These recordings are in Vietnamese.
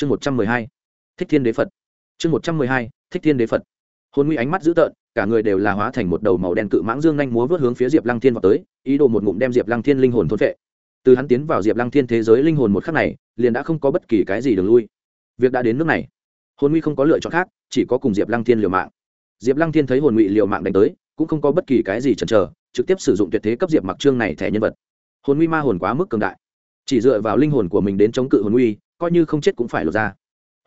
chương một trăm mười hai, thích thiên đế phật. Chương một trăm mười hai, thích thiên đế phật. Hồn nguy ánh mắt dữ tợn, cả người đều là hóa thành một đầu màu đen cự mãng dương nhanh múa vớt hướng phía diệp lăng thiên vào tới, ý đồ một ngụm đem diệp lăng thiên linh hồn thôn vệ từ hắn tiến vào diệp lăng thiên thế giới linh hồn một khắc này, liền đã không có bất kỳ cái gì đường lui. Việc đã đến nước này. Hồn nguy không có lựa chọn khác, chỉ có cùng diệp lăng thiên liều mạng. Diệp lăng thiên thấy hồn ngụy liều mạng đánh tới, cũng không có bất kỳ cái gì chần chờ, trực tiếp sử dụng tuyệt thế cấp diệp mặc trương này thẻ nhân vật. Hồn nguy ma hồn quá mức cường đại. Chỉ dựa vào linh hồn của mình đến chống cự hồn nguy coi như không chết cũng phải lột ra.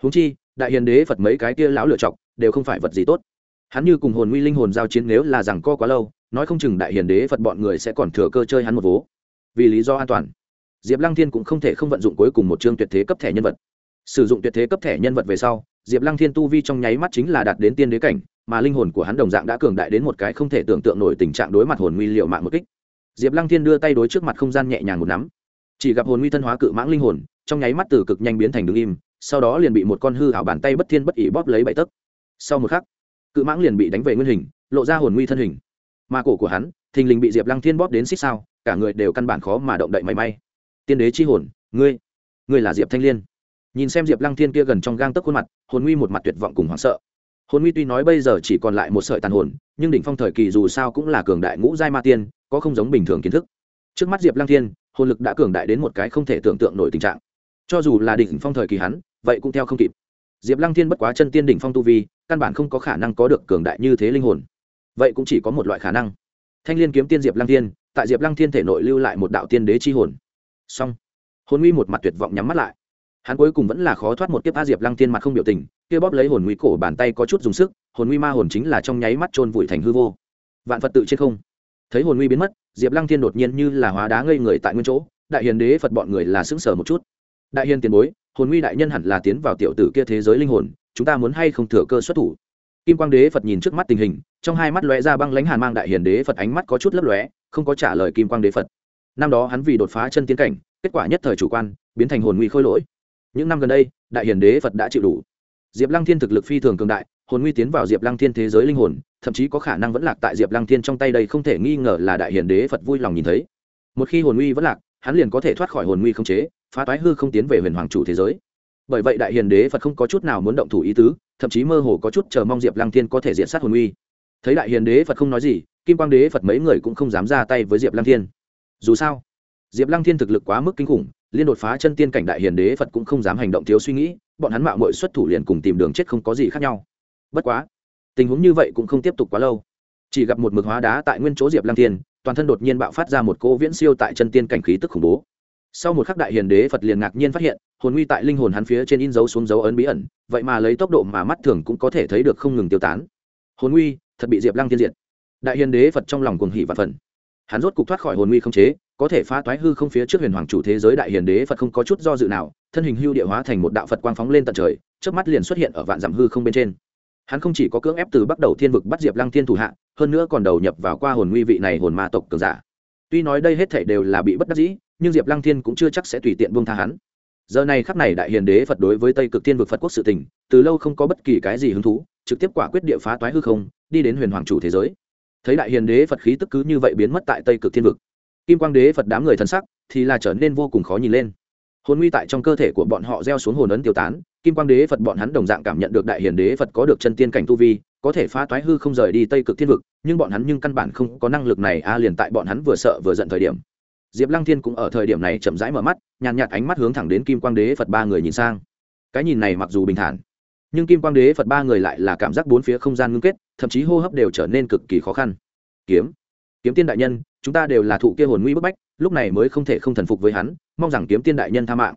Húng chi, đại hiền đế phật mấy cái kia lão lựa chọc, đều không phải vật gì tốt. Hắn như cùng hồn nguy linh hồn giao chiến nếu là rằng co quá lâu, nói không chừng đại hiền đế phật bọn người sẽ còn thừa cơ chơi hắn một vố. Vì lý do an toàn, diệp lăng thiên cũng không thể không vận dụng cuối cùng một chương tuyệt thế cấp thẻ nhân vật. Sử dụng tuyệt thế cấp thẻ nhân vật về sau, diệp lăng thiên tu vi trong nháy mắt chính là đạt đến tiên đế cảnh, mà linh hồn của hắn đồng dạng đã cường đại đến một cái không thể tưởng tượng nổi tình trạng đối mặt hồn nguy liệu mạng một kích. Diệp lăng thiên đưa tay đối trước mặt không gian nhẹ nhàng một nắm. Chỉ gặp hồn nguy thân hóa cự mãng linh hồn trong nháy mắt từ cực nhanh biến thành đứng im, sau đó liền bị một con hư hảo bàn tay bất thiên bất ỉ bóp lấy bậy tấc. Sau một khắc, cự mãng liền bị đánh về nguyên hình, lộ ra hồn nguy thân hình. Mà cổ của hắn, thình lình bị diệp lăng thiên bóp đến xích sao, cả người đều căn bản khó mà động đậy mảy may. Tiên đế chi hồn, ngươi ngươi là diệp thanh liên. Nhìn xem diệp lăng thiên kia gần trong gang tấc khuôn mặt, hồn nguy một mặt tuyệt vọng cùng hoảng sợ. Hồn nguy tuy nói bây giờ chỉ còn lại một sợi tàn hồn, nhưng đỉnh phong thời kỳ dù sao cũng là cường đại ngũ giai ma tiên, có không giống bình thường kiến thức. Trước mắt diệp lăng thiên, hồn lực đã cường đại đến một cái không thể tưởng tượng nổi tình trạng cho dù là đỉnh phong thời kỳ hắn, vậy cũng theo không kịp. Diệp lăng thiên bất quá chân tiên đỉnh phong tu vi, căn bản không có khả năng có được cường đại như thế linh hồn. Vậy cũng chỉ có một loại khả năng. Thanh l i ê n kiếm tiên diệp lăng thiên, tại diệp lăng thiên thể nội lưu lại một đạo tiên đế chi hồn. Song hồn nguy một mặt tuyệt vọng nhắm mắt lại. Hắn cuối cùng vẫn là khó thoát một kiếp a diệp lăng thiên mặt không biểu tình, kia bóp lấy hồn nguy cổ bàn tay có chút dùng sức, hồn nguy ma hồn chính là trong nháy mắt trôn vùi thành hư vô. Vạn phật tự trên không. Thấy hồn nguy biến mất, diệp lăng thiên đột nhiên như là hóa đá ngây người tại nguyên chỗ, đại hiền đế phật bọn người là sững sờ một chút đại hiền tiền bối, hồn nguy đại nhân hẳn là tiến vào tiểu tử kia thế giới linh hồn, chúng ta muốn hay không thừa cơ xuất thủ? Kim quang đế phật nhìn trước mắt tình hình, trong hai mắt lóe ra băng lãnh hàn mang đại hiền đế phật ánh mắt có chút lấp lóe, không có trả lời kim quang đế phật. Năm đó hắn vì đột phá chân tiến cảnh, kết quả nhất thời chủ quan, biến thành hồn nguy khôi lỗi. Những năm gần đây, đại hiền đế phật đã chịu đủ. Diệp lăng thiên thực lực phi thường cường đại, hồn nguy tiến vào diệp lăng thiên thế giới linh hồn, thậm chí có khả năng vẫn lạc tại diệp lăng thiên trong tay đây không thể nghi ngờ là đại hiền đế phật vui lòng nhìn thấy. Một khi hồn nguy vẫn lạc, hắn liền có thể thoát khỏi hồn nguy không chế phá toái hư không tiến về huyền hoàng chủ thế giới. Bởi vậy đại hiền đế phật không có chút nào muốn động thủ ý tứ thậm chí mơ hồ có chút chờ mong diệp lăng thiên có thể diện sát hồn uy. Thấy đại hiền đế phật không nói gì kim quang đế phật mấy người cũng không dám ra tay với diệp lăng thiên. Dù sao diệp lăng thiên thực lực quá mức kinh khủng liên đột phá chân tiên cảnh đại hiền đế phật cũng không dám hành động thiếu suy nghĩ bọn hắn mạo mội xuất thủ liền cùng tìm đường chết không có gì khác nhau. Bất quá tình huống như vậy cũng không tiếp tục quá lâu. Chỉ gặp một mực hóa đá tại nguyên chỗ diệp lăng Thiên, toàn thân đột nhiên bạo phát ra một cô viễn siêu tại chân tiên cảnh khí tức khủng bố sau một khắc đại hiền đế phật liền ngạc nhiên phát hiện, hồn nguy tại linh hồn hắn phía trên in dấu xuống dấu ấn bí ẩn, vậy mà lấy tốc độ mà mắt thường cũng có thể thấy được không ngừng tiêu tán. Hồn nguy, thật bị diệp lăng tiên diệt. Đại hiền đế phật trong lòng cuồng hỉ và phần. Hắn rốt cục thoát khỏi hồn nguy không chế, có thể phá toái hư không phía trước huyền hoàng chủ thế giới đại hiền đế phật không có chút do dự nào, thân hình hưu địa hóa thành một đạo phật quang phóng lên tận trời trước mắt liền xuất hiện ở vạn dặm hư không bên trên. Hắn không chỉ có cưỡng ép từ bắt đầu thiên vực bắt diệp lăng thiên thủ hạ, hơn nữa còn đầu nhập vào qua hồn nguy vị này hồn ma tộc cường giả. Tuy nói đây hết thể đều là bị bất đắc dĩ nhưng diệp lăng thiên cũng chưa chắc sẽ tùy tiện buông tha hắn. Giờ này khắc này đại hiền đế phật đối với tây cực thiên vực phật quốc sự tình, từ lâu không có bất kỳ cái gì hứng thú, trực tiếp quả quyết địa phá toái hư không, đi đến huyền hoàng chủ thế giới. Thấy đại hiền đế phật khí tức cứ như vậy biến mất tại tây cực thiên vực, kim quang đế phật đám người thân sắc thì là trở nên vô cùng khó nhìn lên. Hồn nguy tại trong cơ thể của bọn họ gieo xuống hồn ấn tiêu tán, kim quang đế phật bọn hắn đồng dạng cảm nhận được đại hiền đế phật có được chân tiên cảnh tu vi, có thể phá toái hư không rời đi tây cực thiên vực, nhưng bọn hắn nhưng căn bản không có năng lực này, a, liền tại bọn hắn vừa sợ vừa giận thời điểm diệp lăng thiên cũng ở thời điểm này chậm rãi mở mắt, nhàn nhạt ánh mắt hướng thẳng đến kim quang đế phật ba người nhìn sang. Cái nhìn này mặc dù bình thản, nhưng kim quang đế phật ba người lại là cảm giác bốn phía không gian ngưng kết, thậm chí hô hấp đều trở nên cực kỳ khó khăn. Kiếm kiếm tiên đại nhân, chúng ta đều là thụ kia hồn nguy bức bách, lúc này mới không thể không thần phục với hắn, mong rằng kiếm tiên đại nhân tha mạng.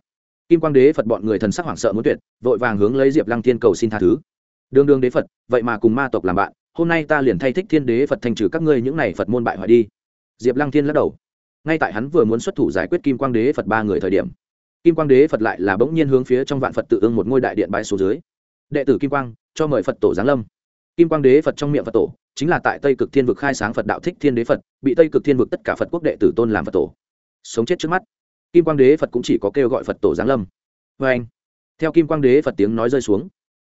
Kim quang đế phật bọn người thần sắc hoảng sợ muốn tuyệt, vội vàng hướng lấy diệp lăng thiên cầu xin tha thứ. Đương đương đế phật, vậy mà cùng ma tộc làm bạn, hôm nay ta liền thay thích thiên đế phật thành trừ các ngươi những này phật môn bại hoại đi. Diệp lăng thiên lắc đầu ngay tại hắn vừa muốn xuất thủ giải quyết kim quang đế phật ba người thời điểm, kim quang đế phật lại là bỗng nhiên hướng phía trong vạn phật tự ưng một ngôi đại điện bãi số dưới. Đệ tử kim quang, cho mời phật tổ giáng lâm. Kim quang đế phật trong miệng phật tổ, chính là tại tây cực thiên vực khai sáng phật đạo thích thiên đế phật, bị tây cực thiên vực tất cả phật quốc đệ tử tôn làm phật tổ. Sống chết trước mắt, kim quang đế phật cũng chỉ có kêu gọi phật tổ giáng lâm. Vê anh, theo kim quang đế phật tiếng nói rơi xuống,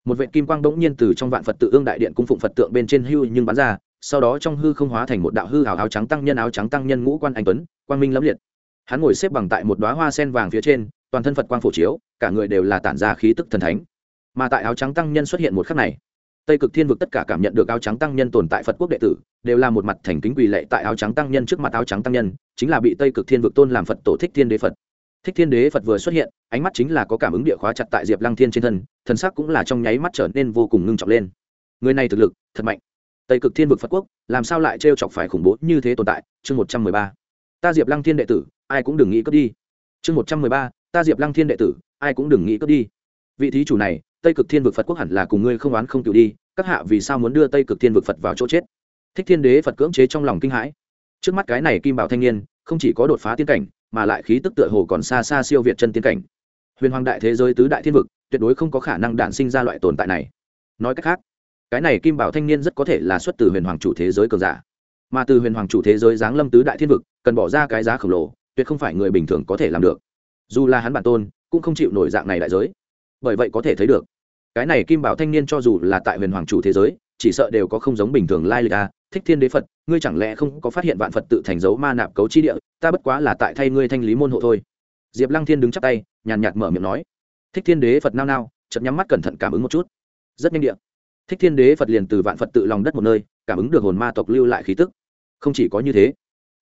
một vệ kim quang bỗng nhiên từ trong vạn phật tự ương đại điện cung phụng phật tượng bên trên hưu nhưng bắn ra sau đó trong hư không hóa thành một đạo hư hào áo trắng tăng nhân áo trắng tăng nhân ngũ quan anh tuấn, quang minh lẫm liệt. Hắn ngồi xếp bằng tại một đoá hoa sen vàng phía trên, toàn thân phật quang phổ chiếu, cả người đều là tản ra khí tức thần thánh. Mà tại áo trắng tăng nhân xuất hiện một khắc này, tây cực thiên vực tất cả cảm nhận được áo trắng tăng nhân tồn tại phật quốc đệ tử, đều là một mặt thành kính quỳ lệ tại áo trắng tăng nhân trước mặt áo trắng tăng nhân, chính là bị tây cực thiên vực tôn làm phật tổ thích thiên đế phật. Thích thiên đế phật vừa xuất hiện, ánh mắt chính là có cảm ứng địa khóa chặt tại diệp lăng thiên trên thân, thần sắc cũng là trong nháy mắt trở nên vô cùng ngưng trọng lên. Người này thực lực thật mạnh tây cực thiên vực phật quốc, làm sao lại trêu chọc phải khủng bố như thế tồn tại? Chương một trăm mười ba. Ta diệp lăng thiên đệ tử, ai cũng đừng nghĩ cướp đi. Chương một trăm mười ba. Ta diệp lăng thiên đệ tử, ai cũng đừng nghĩ cướp đi. Vị thí chủ này, tây cực thiên vực phật quốc hẳn là cùng ngươi không oán không cựu đi, các hạ vì sao muốn đưa tây cực thiên vực phật vào chỗ chết? Thích thiên đế phật cưỡng chế trong lòng kinh hãi. Trước mắt cái này kim bảo thanh niên, không chỉ có đột phá tiên cảnh, mà lại khí tức tựa hồ còn xa xa siêu việt chân tiên cảnh. Huyền hoàng đại thế giới tứ đại thiên vực, tuyệt đối không có khả năng đản sinh ra loại tồn tại này. Nói cách khác cái này kim bảo thanh niên rất có thể là xuất từ huyền hoàng chủ thế giới cường giả. Mà từ huyền hoàng chủ thế giới giáng lâm tứ đại thiên vực, cần bỏ ra cái giá khổng lồ, tuyệt không phải người bình thường có thể làm được. Dù là hắn bản tôn, cũng không chịu nổi dạng này đại giới. Bởi vậy có thể thấy được, cái này kim bảo thanh niên cho dù là tại huyền hoàng chủ thế giới, chỉ sợ đều có không giống bình thường lai lịch a. Thích thiên đế phật, ngươi chẳng lẽ không có phát hiện vạn phật tự thành dấu ma nạp cấu chi địa, ta bất quá là tại thay ngươi thanh lý môn hộ thôi. Diệp lăng thiên đứng chắp tay, nhàn nhạt mở miệng nói. Thích thiên đế phật nao nao chậm nhắm mắt cẩn thận cảm ứng một chút. Rất nhanh điện thích thiên đế phật liền từ vạn phật tự lòng đất một nơi, cảm ứng được hồn ma tộc lưu lại khí tức. Không chỉ có như thế,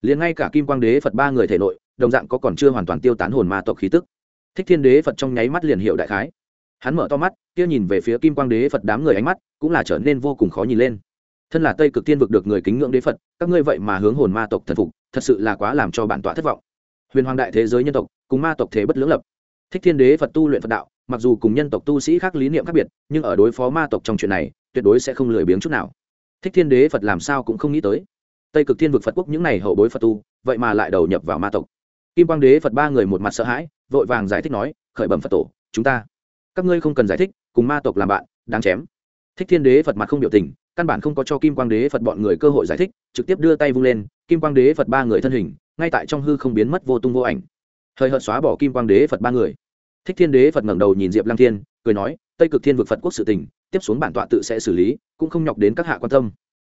liền ngay cả kim quang đế phật ba người thể nội, đồng dạng có còn chưa hoàn toàn tiêu tán hồn ma tộc khí tức. Thích thiên đế phật trong nháy mắt liền hiệu đại khái. Hắn mở to mắt, kia nhìn về phía kim quang đế phật đám người ánh mắt, cũng là trở nên vô cùng khó nhìn lên. Thân là tây cực tiên vực được người kính ngưỡng đế phật, các ngươi vậy mà hướng hồn ma tộc thần phục, thật sự là quá làm cho bản tọa thất vọng. Huyền hoàng đại thế giới nhân tộc, cùng ma tộc thế bất lưỡng lập. Thích thiên đế phật tu luyện phật đạo, mặc dù cùng nhân tộc tu sĩ khác lý niệm khác biệt, nhưng ở đối phó ma tộc trong chuyện này tuyệt đối sẽ không lười biếng chút nào. Thích thiên đế phật làm sao cũng không nghĩ tới. Tây cực thiên vực phật quốc những n à y hậu bối phật tu, vậy mà lại đầu nhập vào ma tộc. Kim quang đế phật ba người một mặt sợ hãi, vội vàng giải thích nói, khởi bẩm phật tổ, chúng ta, các ngươi không cần giải thích, cùng ma tộc làm bạn, đáng chém. Thích thiên đế phật mặt không biểu tình, căn bản không có cho kim quang đế phật bọn người cơ hội giải thích, trực tiếp đưa tay vung lên, kim quang đế phật ba người thân hình, ngay tại trong hư không biến mất vô tung vô ảnh. Thời hợt xóa bỏ kim quang đế phật ba người. Thích thiên đế phật ngẩng đầu nhìn diệp lang thiên, cười nói, tây cực thiên vực phật quốc sự tình tiếp xuống bản tọa tự sẽ xử lý, cũng không nhọc đến các hạ quan tâm.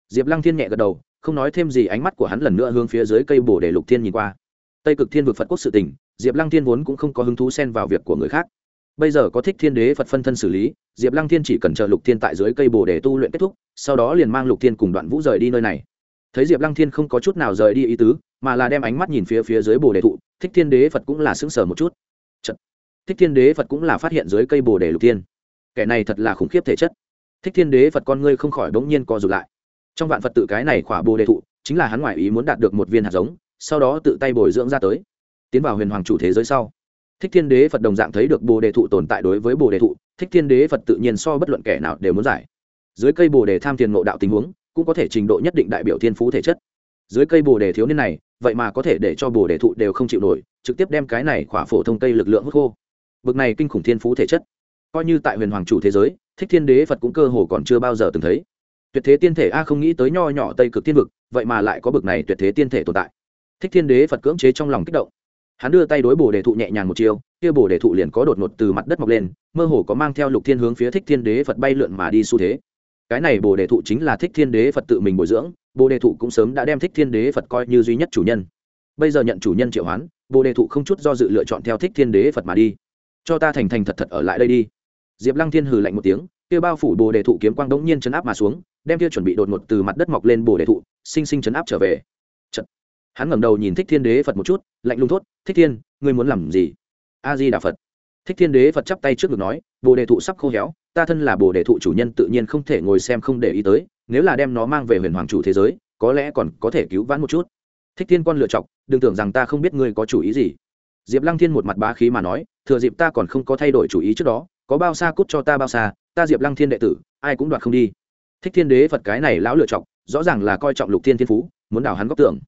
Diệp lăng thiên nhẹ gật đầu, không nói thêm gì, ánh mắt của hắn lần nữa hướng phía dưới cây bồ để lục thiên nhìn qua. Tây cực thiên vực phật quốc sự tình, diệp lăng thiên vốn cũng không có hứng thú xen vào việc của người khác. Bây giờ có thích thiên đế phật phân thân xử lý, diệp lăng thiên chỉ cần chờ lục thiên tại dưới cây bồ để tu luyện kết thúc, sau đó liền mang lục thiên cùng đoạn vũ rời đi nơi này. Thấy diệp lăng thiên không có chút nào rời đi ý tứ, mà là đem ánh mắt nhìn phía phía dưới bồ đề thụ, thích thiên đế phật cũng là sững sờ một chút. Chật. thích thiên đế phật cũng là phát hiện dưới cây bồ đề lục thiên kẻ này thật là khủng khiếp thể chất. Thích thiên đế phật con ngươi không khỏi bỗng nhiên co rụt lại. Trong vạn phật tự cái này khỏa bồ đề thụ, chính là hắn ngoại ý muốn đạt được một viên hạt giống, sau đó tự tay bồi dưỡng ra tới. Tiến vào huyền hoàng chủ thế giới sau, thích thiên đế phật đồng dạng thấy được bồ đề thụ tồn tại đối với bồ đề thụ, thích thiên đế phật tự nhiên so bất luận kẻ nào đều muốn giải. Dưới cây bồ đề tham thiền ngộ đạo tình huống, cũng có thể trình độ nhất định đại biểu thiên phú thể chất. Dưới cây bồ đề thiếu niên này, vậy mà có thể để cho bồ đề thụ đều không chịu nổi, trực tiếp đem cái này khỏa phổ thông cây lực lượng hút khô. Bực này kinh khủng thiên phú thể chất coi như tại huyền hoàng chủ thế giới, thích thiên đế phật cũng cơ hồ còn chưa bao giờ từng thấy. Tuyệt thế tiên thể a không nghĩ tới nho nhỏ tây cực tiên vực, vậy mà lại có bực này tuyệt thế tiên thể tồn tại. Thích thiên đế phật cưỡng chế trong lòng kích động. Hắn đưa tay đối bồ đề thụ nhẹ nhàng một chiều, kia bồ đề thụ liền có đột ngột từ mặt đất mọc lên, mơ hồ có mang theo lục thiên hướng phía thích thiên đế phật bay lượn mà đi xu thế. Cái này bồ đề thụ chính là thích thiên đế phật tự mình bồi dưỡng, bồ đề thụ cũng sớm đã đem thích thiên đế phật coi như duy nhất chủ nhân. Bây giờ nhận chủ nhân triệu hoán, bồ đề thụ không chút do dự lựa chọn theo thích thiên đế phật mà đi. Cho ta thành thành thật thật ở lại đây đi diệp lăng thiên hừ lạnh một tiếng, kia bao phủ bồ đề thụ kiếm quang đống nhiên chấn áp mà xuống, đem kia chuẩn bị đột ngột từ mặt đất mọc lên bồ đề thụ, sinh sinh chấn áp trở về. Chật. hắn ngẩng đầu nhìn thích thiên đế phật một chút, lạnh lùng thốt, thích thiên, ngươi muốn làm gì? A di đà phật. Thích thiên đế phật chắp tay trước ngực nói, bồ đề thụ sắp khô héo, ta thân là bồ đề thụ chủ nhân tự nhiên không thể ngồi xem không để ý tới, nếu là đem nó mang về huyền hoàng chủ thế giới, có lẽ còn có thể cứu vãn một chút. Thích thiên con lựa chọc, đừng tưởng rằng ta không biết ngươi có chủ ý gì. Diệp lăng thiên một mặt bá khí mà nói, thừa dịp ta còn không có thay đổi chủ ý trước đó có bao xa cút cho ta bao xa, ta diệp lăng thiên đệ tử, ai cũng đoạt không đi. Thích thiên đế phật cái này lão lựa chọc, rõ ràng là coi trọng lục thiên thiên phú, muốn đảo hắn góc tưởng.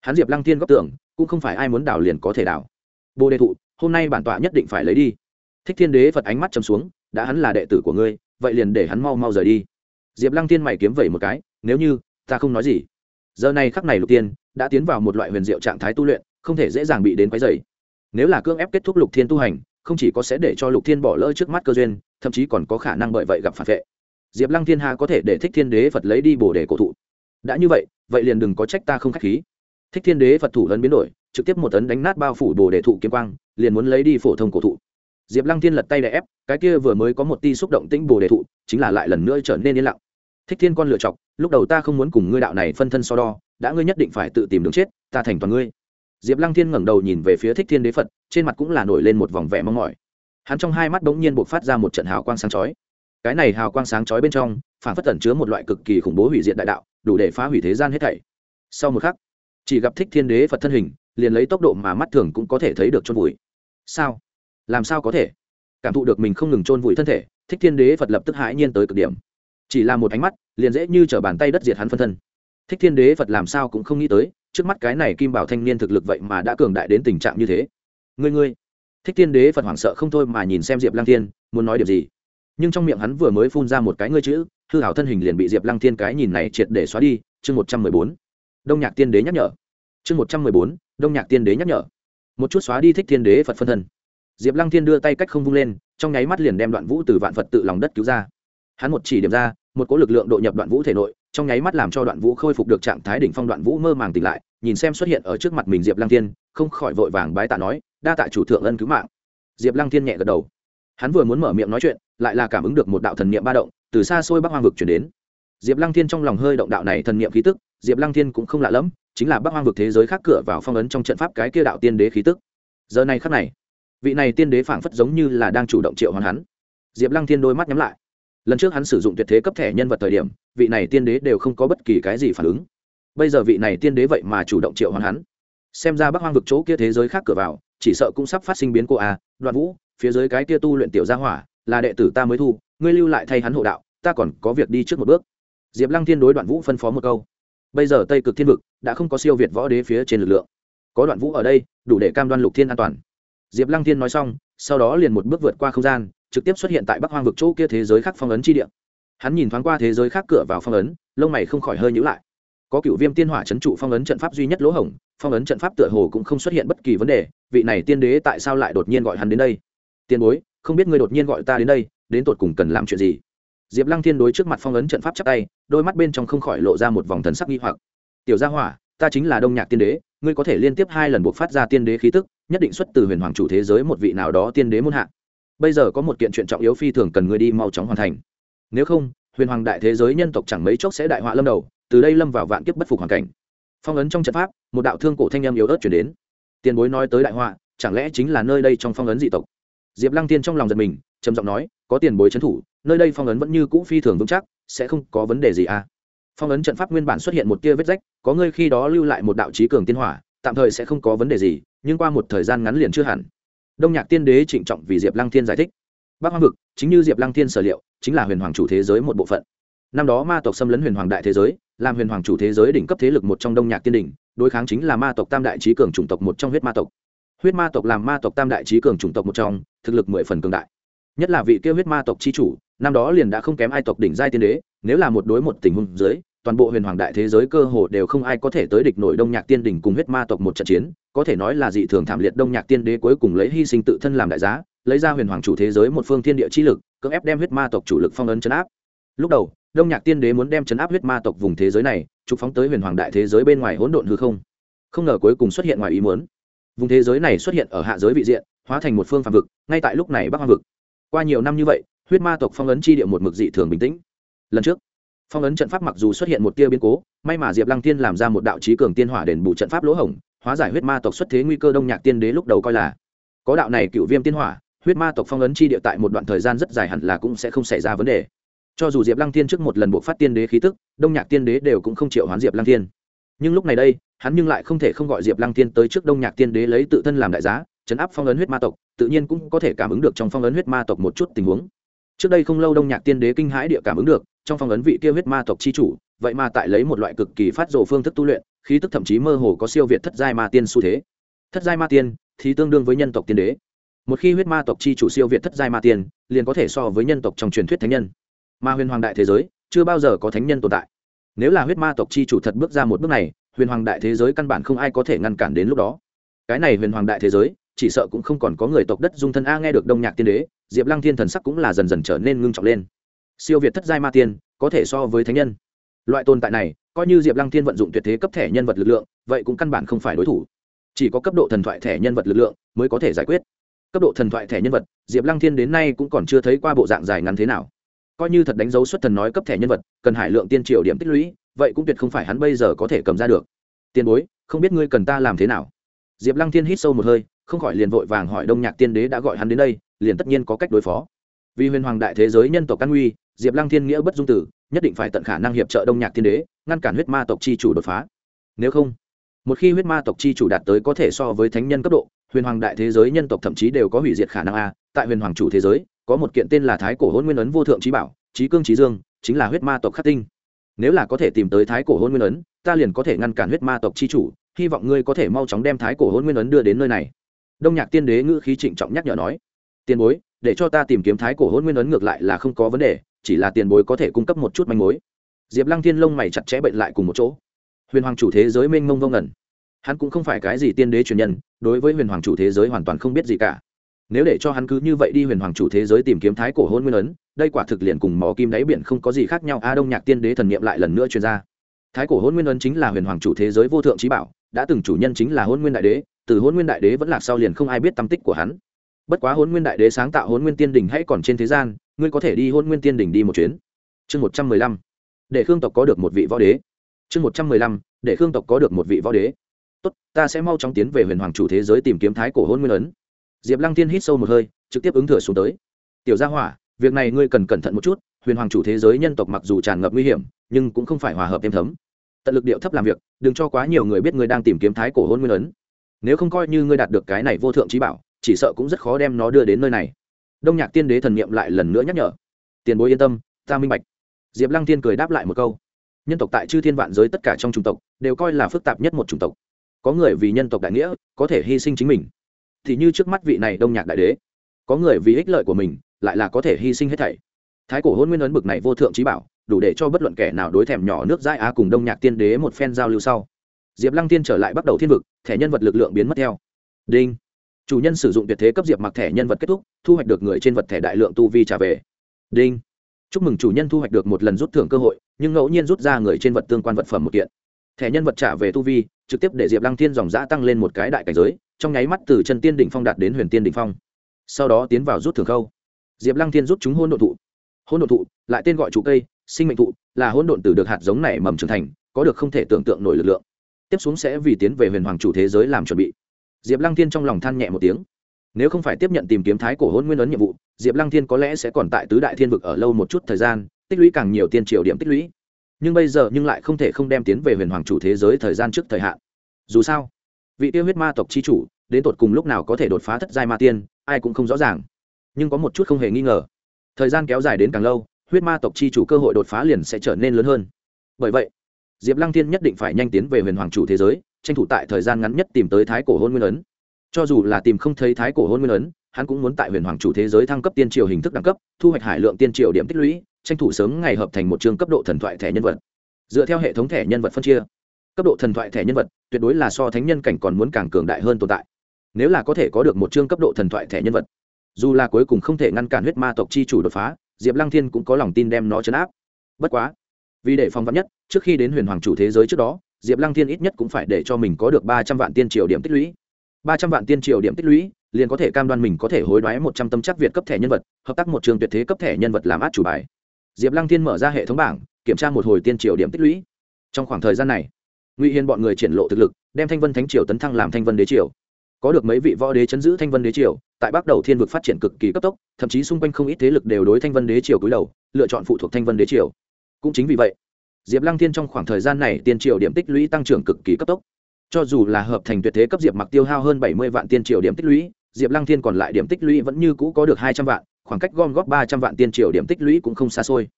Hắn diệp lăng thiên góc tưởng, cũng không phải ai muốn đảo liền có thể đảo. Bồ đề thụ, hôm nay bản tọa nhất định phải lấy đi. Thích thiên đế phật ánh mắt chấm xuống, đã hắn là đệ tử của ngươi, vậy liền để hắn mau mau rời đi. Diệp lăng thiên mày kiếm vẩy một cái, nếu như, ta không nói gì. Giờ này khắc này lục tiên đã tiến vào một loại huyền diệu trạng thái tu luyện, không thể dễ dàng bị đến quấy dày nếu là cưỡng ép kết thúc lục thiên tu hành không chỉ có sẽ để cho lục thiên bỏ lỡ trước mắt cơ duyên, thậm chí còn có khả năng bởi vậy gặp phản vệ. Diệp lăng thiên hà có thể để thích thiên đế phật lấy đi bổ để cổ thụ. Đã như vậy vậy liền đừng có trách ta không k h á c h khí. Thích thiên đế phật thủ ấn biến đổi, trực tiếp một tấn đánh nát bao phủ bồ đề thụ kiếm quang, liền muốn lấy đi phổ thông cổ thụ. Diệp lăng thiên lật tay đè ép, cái kia vừa mới có một ti xúc động tĩnh bồ đề thụ, chính là lại lần nữa trở nên yên lặng. Thích thiên con lựa chọc, lúc đầu ta không muốn cùng ngươi đạo này phân thân so đo, đã ngươi nhất định phải tự tìm đường chết, ta thành toàn ngươi diệp lăng thiên ngẩng đầu nhìn về phía thích thiên đế phật, trên mặt cũng là nổi lên một vòng vẻ mong mỏi. Hắn trong hai mắt bỗng nhiên buộc phát ra một trận hào quang sáng chói. Cái này hào quang sáng chói bên trong, phản phất tẩn chứa một loại cực kỳ khủng bố hủy diệt đại đạo, đủ để phá hủy thế gian hết thảy. Sau một khắc, chỉ gặp thích thiên đế phật thân hình, liền lấy tốc độ mà mắt thường cũng có thể thấy được chôn vùi. Sao? Làm sao có thể? Cảm thụ được mình không ngừng chôn vùi thân thể, thích thiên đế phật lập tức hãi nhiên tới cực điểm. Chỉ là một ánh mắt, liền dễ như t bàn tay đất diệt hắn phân thân. Thích thiên đế phật làm sao cũng không nghĩ tới trước mắt cái này kim bảo thanh niên thực lực vậy mà đã cường đại đến tình trạng như thế. Ngươi ngươi. Thích tiên đế phật hoảng sợ không thôi mà nhìn xem diệp lăng thiên, muốn nói điều gì? Nhưng trong miệng hắn vừa mới phun ra một cái ngươi chữ, hư hảo thân hình liền bị diệp lăng thiên cái nhìn này triệt để xóa đi, chương một trăm mười bốn. Đông nhạc tiên đế nhắc nhở. Chương một trăm mười bốn, đông nhạc tiên đế nhắc nhở. Một chút xóa đi thích thiên đế phật phân thân. Diệp lăng thiên đưa tay cách không vung lên, trong nháy mắt liền đem đoạn vũ từ vạn phật tự lòng đất cứu ra. Hắn một chỉ điểm ra, một cỗ lực lượng độ nhập đoạn vũ thể nội trong nháy mắt làm cho đoạn vũ khôi phục được trạng thái đỉnh phong, đoạn vũ mơ màng tỉnh lại, nhìn xem xuất hiện ở trước mặt mình diệp lăng thiên, không khỏi vội vàng bái tạ nói, đa tạ chủ thượng ân cứu mạng. Diệp lăng thiên nhẹ gật đầu. Hắn vừa muốn mở miệng nói chuyện, lại là cảm ứng được một đạo thần niệm ba động, từ xa xôi bắc hoang vực chuyển đến. Diệp lăng thiên trong lòng hơi động đạo này thần niệm khí tức, diệp lăng thiên cũng không lạ lẫm, chính là bắc hoang vực thế giới khác cửa vào phong ấn trong trận pháp cái kia đạo tiên đế khí tức. Giờ này khắc này, vị này tiên đế phảng phất giống như là đang chủ động triệu hoán hắn. Diệp lăng thiên đôi mắt nhắm lại. Lần trước hắn sử dụng tuyệt thế cấp thẻ nhân vật thời điểm vị này tiên đế đều không có bất kỳ cái gì phản ứng. Bây giờ vị này tiên đế vậy mà chủ động triệu hoàn hắn. Xem ra bắc hoang vực chỗ kia thế giới khác cửa vào chỉ sợ cũng sắp phát sinh biến cô a à, đoạn vũ phía dưới cái kia tu luyện tiểu gia hỏa là đệ tử ta mới thu ngươi lưu lại thay hắn hộ đạo ta còn có việc đi trước một bước. Diệp lăng thiên đối đoạn vũ phân phó một câu. Bây giờ tây cực thiên vực đã không có siêu việt võ đế phía trên lực lượng. Có đoạn vũ ở đây đủ để cam đoan lục thiên an toàn. Diệp lăng thiên nói xong sau đó liền một bước vượt qua không gian trực tiếp xuất hiện tại bắc hoang vực chỗ kia thế giới khác phong ấn chi địa hắn nhìn thoáng qua thế giới khác cửa vào phong ấn, lông mày không khỏi hơi nhữ lại. Có cựu viêm tiên hỏa c h ấ n trụ phong ấn trận pháp duy nhất lỗ hổng, phong ấn trận pháp tựa hồ cũng không xuất hiện bất kỳ vấn đề, vị này tiên đế tại sao lại đột nhiên gọi hắn đến đây? Tiền bối, không biết ngươi đột nhiên gọi ta đến đây, đến tột cùng cần làm chuyện gì? Diệp lăng thiên đối trước mặt phong ấn trận pháp chắc tay, đôi mắt bên trong không khỏi lộ ra một vòng thần sắc nghi hoặc. Tiểu gia hỏa, ta chính là đông nhạc tiên đế, ngươi có thể liên tiếp hai lần buộc phát ra tiên đế khí tức, nhất định xuất từ huyền hoàng chủ thế giới một vị nào đó tiên đế muôn hạ. Bây giờ có một kiện chuyện trọng yếu phi thường cần ngươi đi mau chóng hoàn thành nếu không, huyền hoàng đại thế giới nhân tộc chẳng mấy chốc sẽ đại họa lâm đầu, từ đây lâm vào vạn kiếp bất phục hoàn cảnh. Phong ấn trong trận pháp, một đạo thương cổ thanh em yếu ớt chuyển đến. Tiền bối nói tới đại họa, chẳng lẽ chính là nơi đây trong phong ấn dị tộc? Diệp lăng tiên trong lòng giật mình, trầm giọng nói, có tiền bối trấn thủ, nơi đây phong ấn vẫn như cũ phi thường vững chắc, sẽ không có vấn đề gì à? Phong ấn trận pháp nguyên bản xuất hiện một tia vết rách, có ngươi khi đó lưu lại một đạo trí cường tiên hỏa, tạm thời sẽ không có vấn đề gì, nhưng qua một thời gian ngắn liền chưa hẳn. Đông nhạc tiên đế trịnh trọng vì diệp lăng thiên giải thích. Bắc hoang vực, chính như diệp lăng thiên sở liệu chính là huyền hoàng chủ thế giới một bộ phận. Năm đó ma tộc xâm lấn huyền hoàng đại thế giới, làm huyền hoàng chủ thế giới đỉnh cấp thế lực một trong đông nhạc tiên đỉnh, đối kháng chính là ma tộc tam đại trí cường chủng tộc một trong huyết ma tộc. Huyết ma tộc làm ma tộc tam đại trí cường chủng tộc một trong, thực lực mười phần cường đại. Nhất là vị kia huyết ma tộc chi chủ, năm đó liền đã không kém ai tộc đỉnh giai tiên đế, nếu là một đối một tình huống dưới, toàn bộ huyền hoàng đại thế giới cơ hồ đều không ai có thể tới địch nổi đông nhạc tiên đỉnh cùng huyết ma tộc một trận chiến, có thể nói là dị thường thảm liệt đông nhạc tiên đế cuối cùng lấy hy sinh tự thân làm đại giá lấy ra huyền hoàng chủ thế giới một phương thiên địa chi lực, cưỡng ép đem huyết ma tộc chủ lực phong ấn chấn áp. Lúc đầu, đông nhạc tiên đế muốn đem chấn áp huyết ma tộc vùng thế giới này, trục phóng tới huyền hoàng đại thế giới bên ngoài hỗn độn hư không. Không ngờ cuối cùng xuất hiện ngoài ý muốn. Vùng thế giới này xuất hiện ở hạ giới vị diện, hóa thành một phương phạm vực, ngay tại lúc này bắc hoang vực. Qua nhiều năm như vậy, huyết ma tộc phong ấn chi địa một mực dị thường bình tĩnh. Lần trước, phong ấn trận pháp mặc dù xuất hiện một tia biến cố, may mà diệp lăng tiên làm ra một đạo trí cường tiên hỏa đền bù trận pháp lỗ hổng, hóa giải huyết ma tộc xuất thế nguy cơ đông nhạc tiên đế lúc đầu coi là. Có đạo này cựu viêm tiên hỏa huyết ma tộc phong ấn chi địa tại một đoạn thời gian rất dài hẳn là cũng sẽ không xảy ra vấn đề. Cho dù diệp lăng Thiên trước một lần buộc phát tiên đế khí tức, đông nhạc tiên đế đều cũng không chịu hoán diệp lăng Thiên. nhưng lúc này đây, hắn nhưng lại không thể không gọi diệp lăng Thiên tới trước đông nhạc tiên đế lấy tự thân làm đại giá, chấn áp phong ấn huyết ma tộc, tự nhiên cũng có thể cảm ứng được trong phong ấn huyết ma tộc một chút tình huống. Trước đây không lâu đông nhạc tiên đế kinh hãi địa cảm ứng được, trong phong ấn vị kia huyết ma tộc chi chủ, vậy mà tại lấy một loại cực kỳ phát rồ phương thức tu luyện, khí tức thậm chí mơ hồ có siêu việt thất giai ma tiên xu thế. Thất giai ma tiên thì tương đương với nhân tộc tiên đế một khi huyết ma tộc chi chủ siêu việt thất giai ma tiên, liền có thể so với nhân tộc trong truyền thuyết thánh nhân. Ma huyền hoàng đại thế giới, chưa bao giờ có thánh nhân tồn tại. Nếu là huyết ma tộc chi chủ thật bước ra một bước này, huyền hoàng đại thế giới căn bản không ai có thể ngăn cản đến lúc đó. Cái này huyền hoàng đại thế giới, chỉ sợ cũng không còn có người tộc đất dung thân a nghe được đông nhạc tiên đế, diệp lăng thiên thần sắc cũng là dần dần trở nên ngưng trọng lên. Siêu việt thất giai ma tiên, có thể so với thánh nhân. Loại tồn tại này, coi như diệp lăng thiên vận dụng tuyệt thế cấp thẻ nhân vật lực lượng, vậy cũng căn bản không phải đối thủ. Chỉ có cấp độ thần thoại thẻ nhân vật lực lượng mới có thể giải quyết cấp độ thần thoại thẻ nhân vật, diệp lăng thiên đến nay cũng còn chưa thấy qua bộ dạng dài ngắn thế nào. Coi như thật đánh dấu xuất thần nói cấp thẻ nhân vật, cần hải lượng tiên triều điểm tích lũy, vậy cũng tuyệt không phải hắn bây giờ có thể cầm ra được. Tiền bối, không biết ngươi cần ta làm thế nào? Diệp lăng thiên hít sâu một hơi, không khỏi liền vội vàng hỏi đông nhạc tiên đế đã gọi hắn đến đây, liền tất nhiên có cách đối phó. Vì huyền hoàng đại thế giới nhân tộc căn nguy, diệp lăng thiên nghĩa bất dung tử, nhất định phải tận khả năng hiệp trợ đông nhạc tiên đế, ngăn cản huyết ma tộc chi chủ đột phá. Nếu không, một khi huyết ma tộc chi chủ đạt tới có thể so với thánh nhân cấp độ huyền hoàng đại thế giới nhân tộc thậm chí đều có hủy diệt khả năng a. Tại huyền hoàng chủ thế giới, có một kiện tên là thái cổ hôn nguyên ấn vô thượng trí bảo trí cương trí dương, chính là huyết ma tộc khắc tinh. Nếu là có thể tìm tới thái cổ hôn nguyên ấn, ta liền có thể ngăn cản huyết ma tộc chi chủ, hy vọng ngươi có thể mau chóng đem thái cổ hôn nguyên ấn đưa đến nơi này. Đông nhạc tiên đế ngữ khí trịnh trọng nhắc nhở nói. Tiền bối, để cho ta tìm kiếm thái cổ hôn nguyên ấn ngược lại là không có vấn đề, chỉ là tiền bối có thể cung cấp một chút manh mối. Diệp lăng thiên lông mày chặt chẽ bệnh lại cùng một chỗ. Huyền hoàng chủ thế giới mênh mông vô ngẩn hắn cũng không phải cái gì tiên đế truyền nhân, đối với huyền hoàng chủ thế giới hoàn toàn không biết gì cả. Nếu để cho hắn cứ như vậy đi huyền hoàng chủ thế giới tìm kiếm thái cổ hôn nguyên ấn, đây quả thực liền cùng mỏ kim đáy biển không có gì khác nhau. A đông nhạc tiên đế thần niệm lại lần nữa truyền ra. Thái cổ hôn nguyên ấn chính là huyền hoàng chủ thế giới vô thượng trí bảo, đã từng chủ nhân chính là hôn nguyên đại đế, từ hôn nguyên đại đế vẫn lạc sau liền không ai biết tâm tích của hắn. Bất quá hôn nguyên đại đế sáng tạo hôn nguyên tiên đình hãy còn trên thế gian, ngươi có thể đi hôn nguyên tiên đình đi một chuyến. Chương một trăm mười lăm. Để khương tộc có được một vị võ đế. Chương một trăm mười lăm. Để khương tộc có được một vị võ đế tốt, ta sẽ mau chóng tiến về huyền hoàng chủ thế giới tìm kiếm thái cổ hôn nguyên ấn. Diệp lăng tiên hít sâu một hơi, trực tiếp ứng thừa xuống tới. Tiểu gia hỏa, việc này ngươi cần cẩn thận một chút, huyền hoàng chủ thế giới nhân tộc mặc dù tràn ngập nguy hiểm, nhưng cũng không phải hòa hợp êm thấm. Tận lực điệu thấp làm việc, đừng cho quá nhiều người biết ngươi đang tìm kiếm thái cổ hôn nguyên ấn. Nếu không coi như ngươi đạt được cái này vô thượng trí bảo, chỉ sợ cũng rất khó đem nó đưa đến nơi này. Đông nhạc tiên đế thần niệm lại lần nữa nhắc nhở. Tiền bối yên tâm, ta minh bạch. Diệp lăng tiên cười đáp lại một câu. Nhân tộc tại chư thiên vạn giới tất cả trong chủng tộc, đều coi là phức tạp nhất một chủng tộc có người vì nhân tộc đại nghĩa, có thể hy sinh chính mình. Thì như trước mắt vị này đông nhạc đại đế. Có người vì ích lợi của mình, lại là có thể hy sinh hết thảy. Thái cổ hôn nguyên ấn bực này vô thượng trí bảo, đủ để cho bất luận kẻ nào đối thèm nhỏ nước dãi á cùng đông nhạc tiên đế một phen giao lưu sau. Diệp lăng tiên trở lại bắt đầu thiên vực, thẻ nhân vật lực lượng biến mất theo. Đinh. Chủ nhân sử dụng tuyệt thế cấp diệp mặc thẻ nhân vật kết thúc, thu hoạch được người trên vật thẻ đại lượng tu vi trả về. Đinh. Chúc mừng chủ nhân thu hoạch được một lần rút thưởng cơ hội, nhưng ngẫu nhiên rút ra người trên vật tương quan vật phẩm một kiện thẻ nhân vật trả về tu vi, trực tiếp để diệp lăng thiên dòng giã tăng lên một cái đại cảnh giới, trong nháy mắt từ chân tiên đỉnh phong đạt đến huyền tiên đỉnh phong. Sau đó tiến vào rút thường khâu. Diệp lăng thiên rút chúng hôn đ ộ thụ. Hôn đ ộ thụ lại tên gọi chủ cây, sinh mệnh thụ là hôn độn từ được hạt giống này mầm trưởng thành, có được không thể tưởng tượng nổi lực lượng. Tiếp xuống sẽ vì tiến về huyền hoàng chủ thế giới làm chuẩn bị. Diệp lăng thiên trong lòng than nhẹ một tiếng. Nếu không phải tiếp nhận tìm kiếm thái cổ hôn nguyên ấn nhiệm vụ, diệp lăng thiên có lẽ sẽ còn tại tứ đại thiên vực ở lâu một chút thời gian, tích lũy càng nhiều tiên triều điểm tích lũy nhưng bây giờ nhưng lại không thể không đem tiến về huyền hoàng chủ thế giới thời gian trước thời hạn. Dù sao, vị tiêu huyết ma tộc c h i chủ, đến tột cùng lúc nào có thể đột phá thất giai ma tiên, ai cũng không rõ ràng. Nhưng có một chút không hề nghi ngờ, thời gian kéo dài đến càng lâu, huyết ma tộc c h i chủ cơ hội đột phá liền sẽ trở nên lớn hơn. Bởi vậy, diệp lăng thiên nhất định phải nhanh tiến về huyền hoàng chủ thế giới, tranh thủ tại thời gian ngắn nhất tìm tới thái cổ hôn nguyên ấn. Cho dù là tìm không thấy thái cổ hôn nguyên ấn, hắn cũng muốn tại huyền hoàng chủ thế giới thăng cấp tiên triều hình thức đẳng cấp, thu hoạch hải lượng tiên triều điểm tích lũy tranh thủ sớm ngày hợp thành một chương cấp độ thần thoại thẻ nhân vật. Dựa theo hệ thống thẻ nhân vật phân chia, cấp độ thần thoại thẻ nhân vật tuyệt đối là so thánh nhân cảnh còn muốn càng cường đại hơn tồn tại. Nếu là có thể có được một chương cấp độ thần thoại thẻ nhân vật, dù là cuối cùng không thể ngăn cản huyết ma tộc chi chủ đột phá, diệp lăng thiên cũng có lòng tin đem nó chấn áp. Bất quá, vì để phòng vắn nhất, trước khi đến huyền hoàng chủ thế giới trước đó, diệp lăng thiên ít nhất cũng phải để cho mình có được ba trăm vạn tiên triều điểm tích lũy. ba trăm vạn tiên triều điểm tích lũy, liền có thể cam đoan mình có thể hối đoái một trăm tâm chắc việt cấp thẻ nhân vật, hợp tác một trường tuyệt thế cấp thẻ nhân vật làm át chủ bài diệp lăng thiên mở ra hệ thống bảng, kiểm tra một hồi tiên triều điểm tích lũy. Trong khoảng thời gian này, ngụy hiền bọn người triển lộ thực lực, đem thanh vân thánh triều tấn thăng làm thanh vân đế triều. Có được mấy vị võ đế chấn giữ thanh vân đế triều, tại bắc đầu thiên vực phát triển cực kỳ cấp tốc, thậm chí xung quanh không ít thế lực đều đối thanh vân đế triều cúi đầu, lựa chọn phụ thuộc thanh vân đế triều. Cũng chính vì vậy, diệp lăng thiên trong khoảng thời gian này tiên triều điểm tích lũy tăng trưởng cực kỳ cấp tốc. Cho dù là hợp thành tuyệt thế cấp diệp mặc tiêu hao hơn bảy mươi vạn tiên triều điểm tích lũy, diệp lăng thiên còn lại điểm tích lũy vẫn như cũ có được hai trăm vạn khoảng cách gom góp ba trăm vạn tiên triều điểm tích lũy cũng không xa xôi.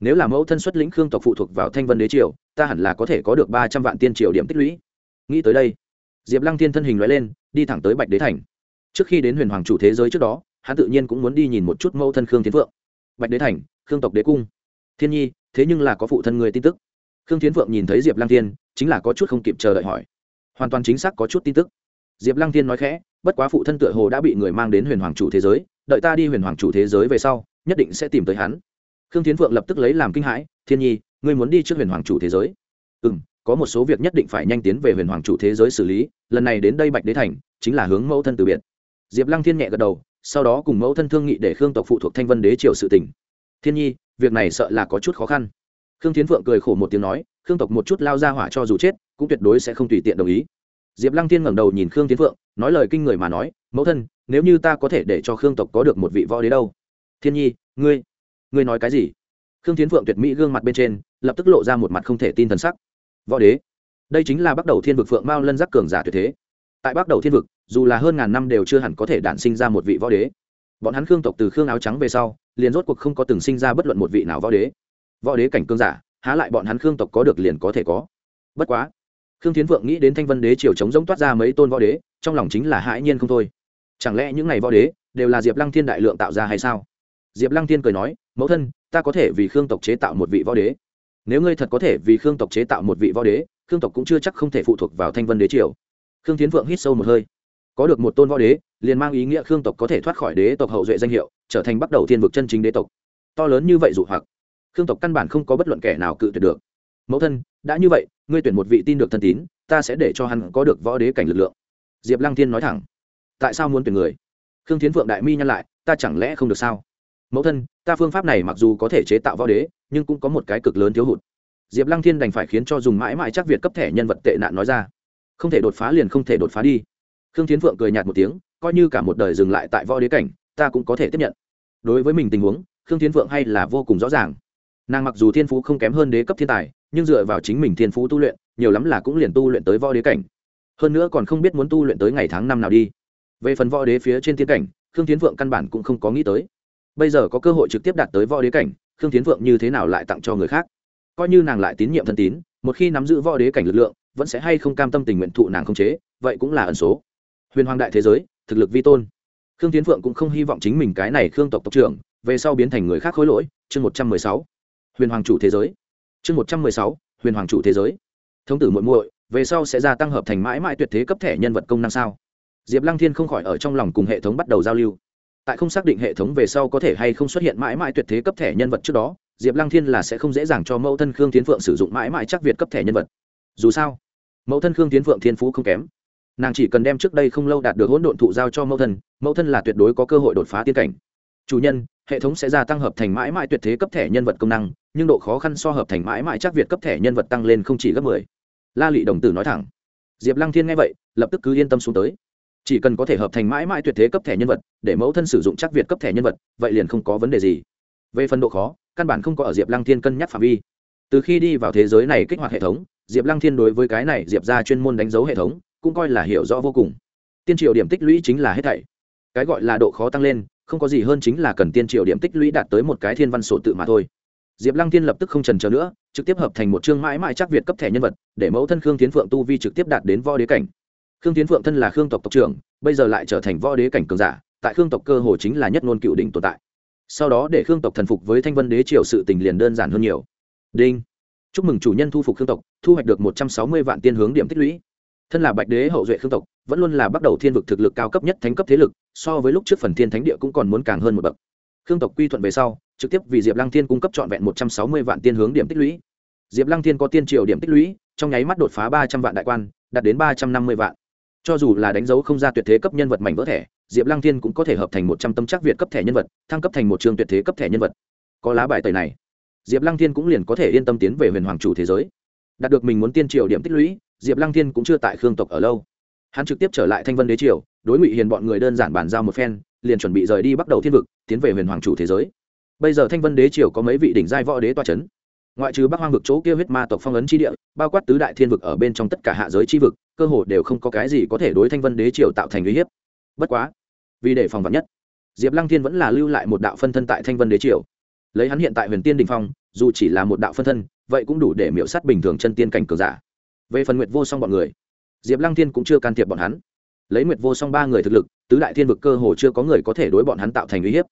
Nếu là mẫu thân xuất lĩnh khương tộc phụ thuộc vào thanh vân đế triều, ta hẳn là có thể có được ba trăm vạn tiên triều điểm tích lũy. Nghĩ tới đây, diệp lăng thiên thân hình loại lên, đi thẳng tới bạch đế thành. Trước khi đến huyền hoàng chủ thế giới trước đó, hắn tự nhiên cũng muốn đi nhìn một chút mẫu thân khương tiến vượng. bạch đế thành, khương tộc đế cung. Thiên nhi, thế nhưng là có phụ thân người tin tức. Khương tiến Vượng nhìn thấy diệp lăng thiên, chính là có chút không kịp chờ đợi hỏi. Hoàn toàn chính xác có chút tin tức. Diệp lăng thiên nói khẽ, bất quá phụ thân tựa hồ đã bị người mang đến huyền hoàng chủ thế giới đợi ta đi huyền hoàng chủ thế giới về sau, nhất định sẽ tìm tới hắn. Khương tiến phượng lập tức lấy làm kinh hãi, thiên nhi, ngươi muốn đi trước huyền hoàng chủ thế giới? Ừ m có một số việc nhất định phải nhanh tiến về huyền hoàng chủ thế giới xử lý, lần này đến đây bạch đế thành, chính là hướng mẫu thân từ biệt. Diệp lăng thiên nhẹ gật đầu, sau đó cùng mẫu thân thương nghị để khương tộc phụ thuộc thanh vân đế triều sự tỉnh thiên nhi, việc này sợ là có chút khó khăn. Khương tiến phượng cười khổ một tiếng nói, khương tộc một chút lao ra hỏa cho dù chết, cũng tuyệt đối sẽ không tùy tiện đồng ý. Diệp lăng tiên ngẩng đầu nhìn khương tiến phượng, nói lời kinh người mà nói, mẫu thân nếu như ta có thể để cho khương tộc có được một vị võ đế đâu? Thiên nhi, ngươi ngươi nói cái gì? Khương tiến phượng tuyệt mỹ gương mặt bên trên, lập tức lộ ra một mặt không thể tin t h ầ n sắc. Võ đế, đây chính là bắt đầu thiên vực phượng mao lân giác cường giả tuyệt thế. Tại bắt đầu thiên vực, dù là hơn ngàn năm đều chưa hẳn có thể đản sinh ra một vị võ đế. Bọn hắn khương tộc từ khương áo trắng về sau, liền rốt cuộc không có từng sinh ra bất luận một vị nào võ đế. Võ đế cảnh cương giả, há lại bọn hắn khương tộc có được liền có thể có. Bất quá, khương tiến vượng nghĩ đến thanh vân đế triều chống giống toát ra mấy tôn võ đế, trong lòng chính là hãi nhiên không thôi chẳng lẽ những ngày võ đế đều là diệp lăng thiên đại lượng tạo ra hay sao? Diệp lăng thiên cười nói, mẫu thân, ta có thể vì khương tộc chế tạo một vị võ đế. Nếu ngươi thật có thể vì khương tộc chế tạo một vị võ đế, khương tộc cũng chưa chắc không thể phụ thuộc vào thanh vân đế triều. Khương tiến vượng hít sâu một hơi. Có được một tôn võ đế, liền mang ý nghĩa khương tộc có thể thoát khỏi đế tộc hậu duệ danh hiệu, trở thành bắt đầu thiên vực chân chính đế tộc. To lớn như vậy dụ hoặc, khương tộc căn bản không có bất luận kẻ nào cự tuyệt được. Mẫu thân, đã như vậy, ngươi tuyển một vị tin được thân tín, ta sẽ để cho hắn có được võ đế cảnh lực lượng. Diệp lăng thiên nói thẳng tại sao muốn tuyển người? Khương tiến phượng đại mi nhăn lại, ta chẳng lẽ không được sao? Mẫu thân, ta phương pháp này mặc dù có thể chế tạo võ đế, nhưng cũng có một cái cực lớn thiếu hụt. Diệp lăng thiên đành phải khiến cho dùng mãi mãi chắc việt cấp thẻ nhân vật tệ nạn nói ra. Không thể đột phá liền không thể đột phá đi. Khương tiến phượng cười nhạt một tiếng, coi như cả một đời dừng lại tại võ đế cảnh, ta cũng có thể tiếp nhận. Đối với mình tình huống, khương tiến phượng hay là vô cùng rõ ràng. Nàng mặc dù thiên phú không kém hơn đế cấp thiên tài, nhưng dựa vào chính mình thiên phú tu luyện, nhiều lắm là cũng liền tu luyện tới võ đế cảnh. Hơn nữa còn không biết muốn tu luyện tới ngày tháng năm nào đi về phần võ đế phía trên tiên cảnh, khương tiến vượng căn bản cũng không có nghĩ tới. Bây giờ có cơ hội trực tiếp đạt tới võ đế cảnh, khương tiến vượng như thế nào lại tặng cho người khác? Coi như nàng lại tín nhiệm thân tín, một khi nắm giữ võ đế cảnh lực lượng, vẫn sẽ hay không cam tâm tình nguyện thụ nàng không chế, vậy cũng là ẩn số. Huyền hoàng đại thế giới, thực lực vi tôn. Khương tiến vượng cũng không hy vọng chính mình cái này khương tộc tộc trưởng, về sau biến thành người khác khối lỗi, chương một trăm mười sáu. Huyền hoàng chủ thế giới. Chương một trăm mười sáu, huyền hoàng chủ thế giới. Thống tử muội muội, về sau sẽ gia tăng hợp thành mãi mãi tuyệt thế cấp thẻ nhân vật công năng sao? Diệp lăng thiên không khỏi ở trong lòng cùng hệ thống bắt đầu giao lưu. Tại không xác định hệ thống về sau có thể hay không xuất hiện mãi mãi tuyệt thế cấp thẻ nhân vật trước đó, diệp lăng thiên là sẽ không dễ dàng cho mẫu thân khương tiến phượng sử dụng mãi mãi chắc việt cấp thẻ nhân vật. Dù sao, mẫu thân khương tiến phượng thiên phú không kém. Nàng chỉ cần đem trước đây không lâu đạt được hỗn độn thụ giao cho mẫu thân mẫu thân là tuyệt đối có cơ hội đột phá tiên cảnh. Chủ nhân, hệ thống sẽ gia tăng hợp thành mãi mãi tuyệt thế cấp thẻ nhân vật công năng, nhưng độ khó khăn so hợp thành mãi mãi chắc việt cấp thẻ nhân vật tăng lên không chỉ gấp mười. La lị đồng tử nói thẳng. Diệp lăng thiên nghe vậy, lập tức cứ yên tâm xuống tới chỉ cần có thể hợp thành mãi mãi tuyệt thế cấp thẻ nhân vật, để mẫu thân sử dụng chắc việt cấp thẻ nhân vật, vậy liền không có vấn đề gì. Về phần độ khó, căn bản không có ở diệp lăng thiên cân nhắc phạm vi. Từ khi đi vào thế giới này kích hoạt hệ thống, diệp lăng thiên đối với cái này diệp ra chuyên môn đánh dấu hệ thống, cũng coi là hiểu rõ vô cùng. Tiên triệu điểm tích lũy chính là hết thảy. Cái gọi là độ khó tăng lên, không có gì hơn chính là cần tiên triệu điểm tích lũy đạt tới một cái thiên văn sổ tự mà thôi. Diệp lăng tiên lập tức không trần trờ nữa, trực tiếp hợp thành một chương mãi mãi chắc việt cấp thẻ nhân vật, để mẫu thân khương tiến phượng tu vi trực tiếp đạt đến vo đế cảnh khương tiến phượng thân là khương tộc tộc trưởng, bây giờ lại trở thành võ đế cảnh cường giả, tại khương tộc cơ hồ chính là nhất ngôn cựu đỉnh tồn tại. Sau đó để khương tộc thần phục với thanh vân đế triều sự tình liền đơn giản hơn nhiều. Đinh. Chúc mừng chủ nhân thu phục khương tộc, thu hoạch được một trăm sáu mươi vạn tiên hướng điểm tích lũy. Thân là bạch đế hậu duệ khương tộc, vẫn luôn là bắt đầu thiên vực thực lực cao cấp nhất thánh cấp thế lực, so với lúc trước phần thiên thánh địa cũng còn muốn càng hơn một bậc. Khương tộc quy thuận về sau, trực tiếp vì diệp lăng thiên cung cấp trọn vẹn một trăm sáu mươi vạn tiên hướng điểm tích lũy. Diệp lăng thiên có tiên triều điểm tích lũy, trong nháy mắt đột phá ba trăm vạn đại quan, đạt đến ba trăm năm mươi vạn cho dù là đánh dấu không ra tuyệt thế cấp nhân vật mảnh vỡ thẻ, diệp lăng thiên cũng có thể hợp thành một trăm tâm chắc việt cấp thẻ nhân vật, thăng cấp thành một trường tuyệt thế cấp thẻ nhân vật. Có lá bài tời này, diệp lăng thiên cũng liền có thể yên tâm tiến về huyền hoàng chủ thế giới. Đạt được mình muốn tiên triều điểm tích lũy, diệp lăng thiên cũng chưa tại khương tộc ở lâu. Hắn trực tiếp trở lại thanh vân đế triều, đối ngụy hiền bọn người đơn giản bàn giao một phen, liền chuẩn bị rời đi bắt đầu thiên vực, tiến về huyền hoàng chủ thế giới. Bây giờ thanh vân đế triều có mấy vị đỉnh giai võ đế toa c h ấ n ngoại trừ bắc hoang vực chỗ kia huyết ma tộc phong ấn chi địa, bao quát tứ đại thiên vực ở bên trong tất cả hạ giới chi vực, cơ hồ đều không có cái gì có thể đối thanh vân đế triều tạo thành uy hiếp. Bất quá, vì để phòng vật nhất, diệp lăng thiên vẫn là lưu lại một đạo phân thân tại thanh vân đế triều. Lấy hắn hiện tại huyền tiên đình phong, dù chỉ là một đạo phân thân, vậy cũng đủ để miễu sát bình thường chân tiên cảnh cường giả. Về phần nguyệt vô song bọn người, diệp lăng thiên cũng chưa can thiệp bọn hắn. Lấy nguyệt vô song ba người thực lực, tứ đại thiên vực cơ hồ chưa có người có thể đối bọn hắn tạo thành uy hiếp.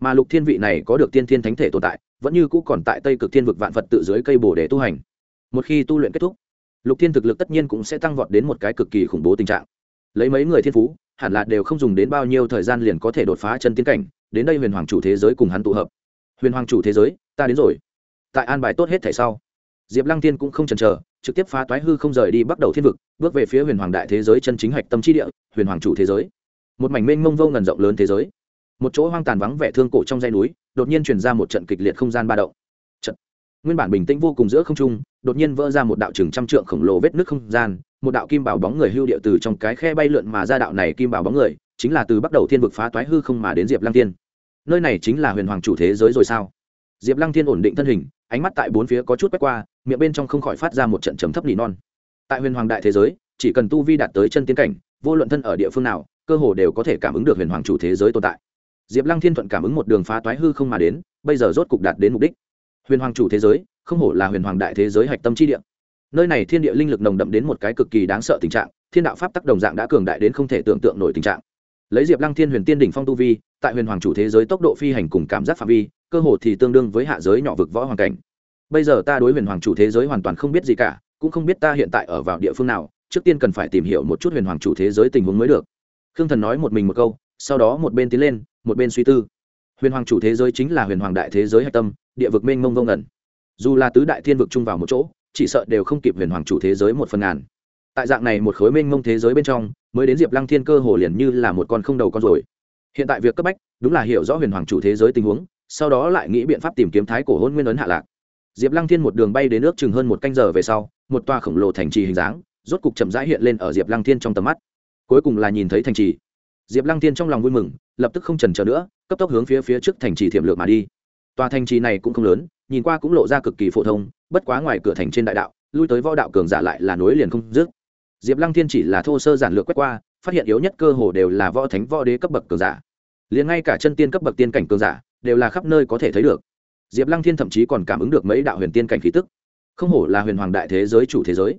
Mà lục thiên vị này có được tiên thiên thánh thể tồn tại vẫn như cũ còn tại tây cực thiên vực vạn phật tự dưới cây bồ để tu hành. Một khi tu luyện kết thúc, lục thiên thực lực tất nhiên cũng sẽ tăng vọt đến một cái cực kỳ khủng bố tình trạng. Lấy mấy người thiên phú, hẳn là đều không dùng đến bao nhiêu thời gian liền có thể đột phá chân tiến cảnh, đến đây huyền hoàng chủ thế giới cùng hắn tụ hợp. Huyền hoàng chủ thế giới, ta đến rồi. Tại an bài tốt hết thể sau, diệp lăng tiên cũng không chần chờ, trực tiếp phá toái hư không rời đi bắt đầu thiên vực, bước về phía huyền hoàng đại thế giới chân chính hạch tâm trí địa, huyền hoàng chủ thế giới. Một mảnh mênh mông vô ngần rộng lớn thế giới. Một chỗ hoang tàn vắng vẻ thương cổ trong dây núi đột nhiên truyền ra một trận kịch liệt không gian ba động. Trận. Nguyên bản bình tĩnh vô cùng giữa không trung, đột nhiên vỡ ra một đạo chừng trăm trượng khổng lồ vết nước không gian, một đạo kim bảo bóng người hưu điệu từ trong cái khe bay lượn mà ra đạo này kim bảo bóng người, chính là từ bắt đầu thiên vực phá toái hư không mà đến diệp lăng Thiên. nơi này chính là huyền hoàng chủ thế giới rồi sao? Diệp lăng Thiên ổn định thân hình, ánh mắt tại bốn phía có chút quét qua, miệng bên trong không khỏi phát ra một trận trầm thấp nỉ non. Tại huyền hoàng đại thế giới, chỉ cần tu vi đạt tới chân tiến cảnh, vô luận thân ở địa phương nào, cơ hồ đều có thể cảm ứng được huyền hoàng chủ thế giới tồn tại diệp lăng thiên thuận cảm ứng một đường phá toái hư không mà đến, bây giờ rốt cục đạt đến mục đích. Huyền hoàng chủ thế giới, không hổ là huyền hoàng đại thế giới hạch tâm chi địa. Nơi này thiên địa linh lực nồng đậm đến một cái cực kỳ đáng sợ tình trạng, thiên đạo pháp tắc đồng dạng đã cường đại đến không thể tưởng tượng nổi tình trạng. Lấy diệp lăng thiên huyền tiên đỉnh phong tu vi, tại huyền hoàng chủ thế giới tốc độ phi hành cùng cảm giác phạm vi, cơ hồ thì tương đương với hạ giới nhỏ vực võ hoàn cảnh. Bây giờ ta đối huyền hoàng chủ thế giới hoàn toàn không biết gì cả, cũng không biết ta hiện tại ở vào địa phương nào, trước tiên cần phải tìm hiểu một chút huyền hoàng chủ thế giới tình huống mới được. Khương thần nói một mình một câu, sau đó một bên tiến lên một bên suy tư. Huyền hoàng chủ thế giới chính là huyền hoàng đại thế giới hạch tâm, địa vực mênh mông vô ngẩn dù là tứ đại thiên vực chung vào một chỗ, chỉ sợ đều không kịp huyền hoàng chủ thế giới một phần ngàn. Tại dạng này một khối mênh mông thế giới bên trong, mới đến diệp lăng thiên cơ hồ liền như là một con không đầu con rồi. Hiện tại việc cấp bách, đúng là hiểu rõ huyền hoàng chủ thế giới tình huống, sau đó lại nghĩ biện pháp tìm kiếm thái cổ hôn nguyên ấn hạ lạc. Diệp lăng thiên một đường bay đến nước chừng hơn một canh giờ về sau, một toa khổng lồ thành trì hình dáng, rốt cục chậm rãi hiện lên ở diệp lăng thiên trong tầm mắt. Cuối cùng là nhìn thấy thành trì diệp lăng thiên trong lòng vui mừng, lập tức không trần chờ nữa, cấp tốc hướng phía phía trước thành trì thiểm lược mà đi. Tòa thành trì này cũng không lớn, nhìn qua cũng lộ ra cực kỳ phổ thông, bất quá ngoài cửa thành trên đại đạo, lui tới võ đạo cường giả lại là nối liền không dứt. Diệp lăng thiên chỉ là thô sơ giản lược quét qua, phát hiện yếu nhất cơ hồ đều là võ thánh, võ đế cấp bậc cường giả. Liền ngay cả chân tiên cấp bậc tiên cảnh cường giả, đều là khắp nơi có thể thấy được. Diệp lăng thiên thậm chí còn cảm ứng được mấy đạo huyền tiên cảnh khí tức. Không hổ là huyền hoàng đại thế giới chủ thế giới.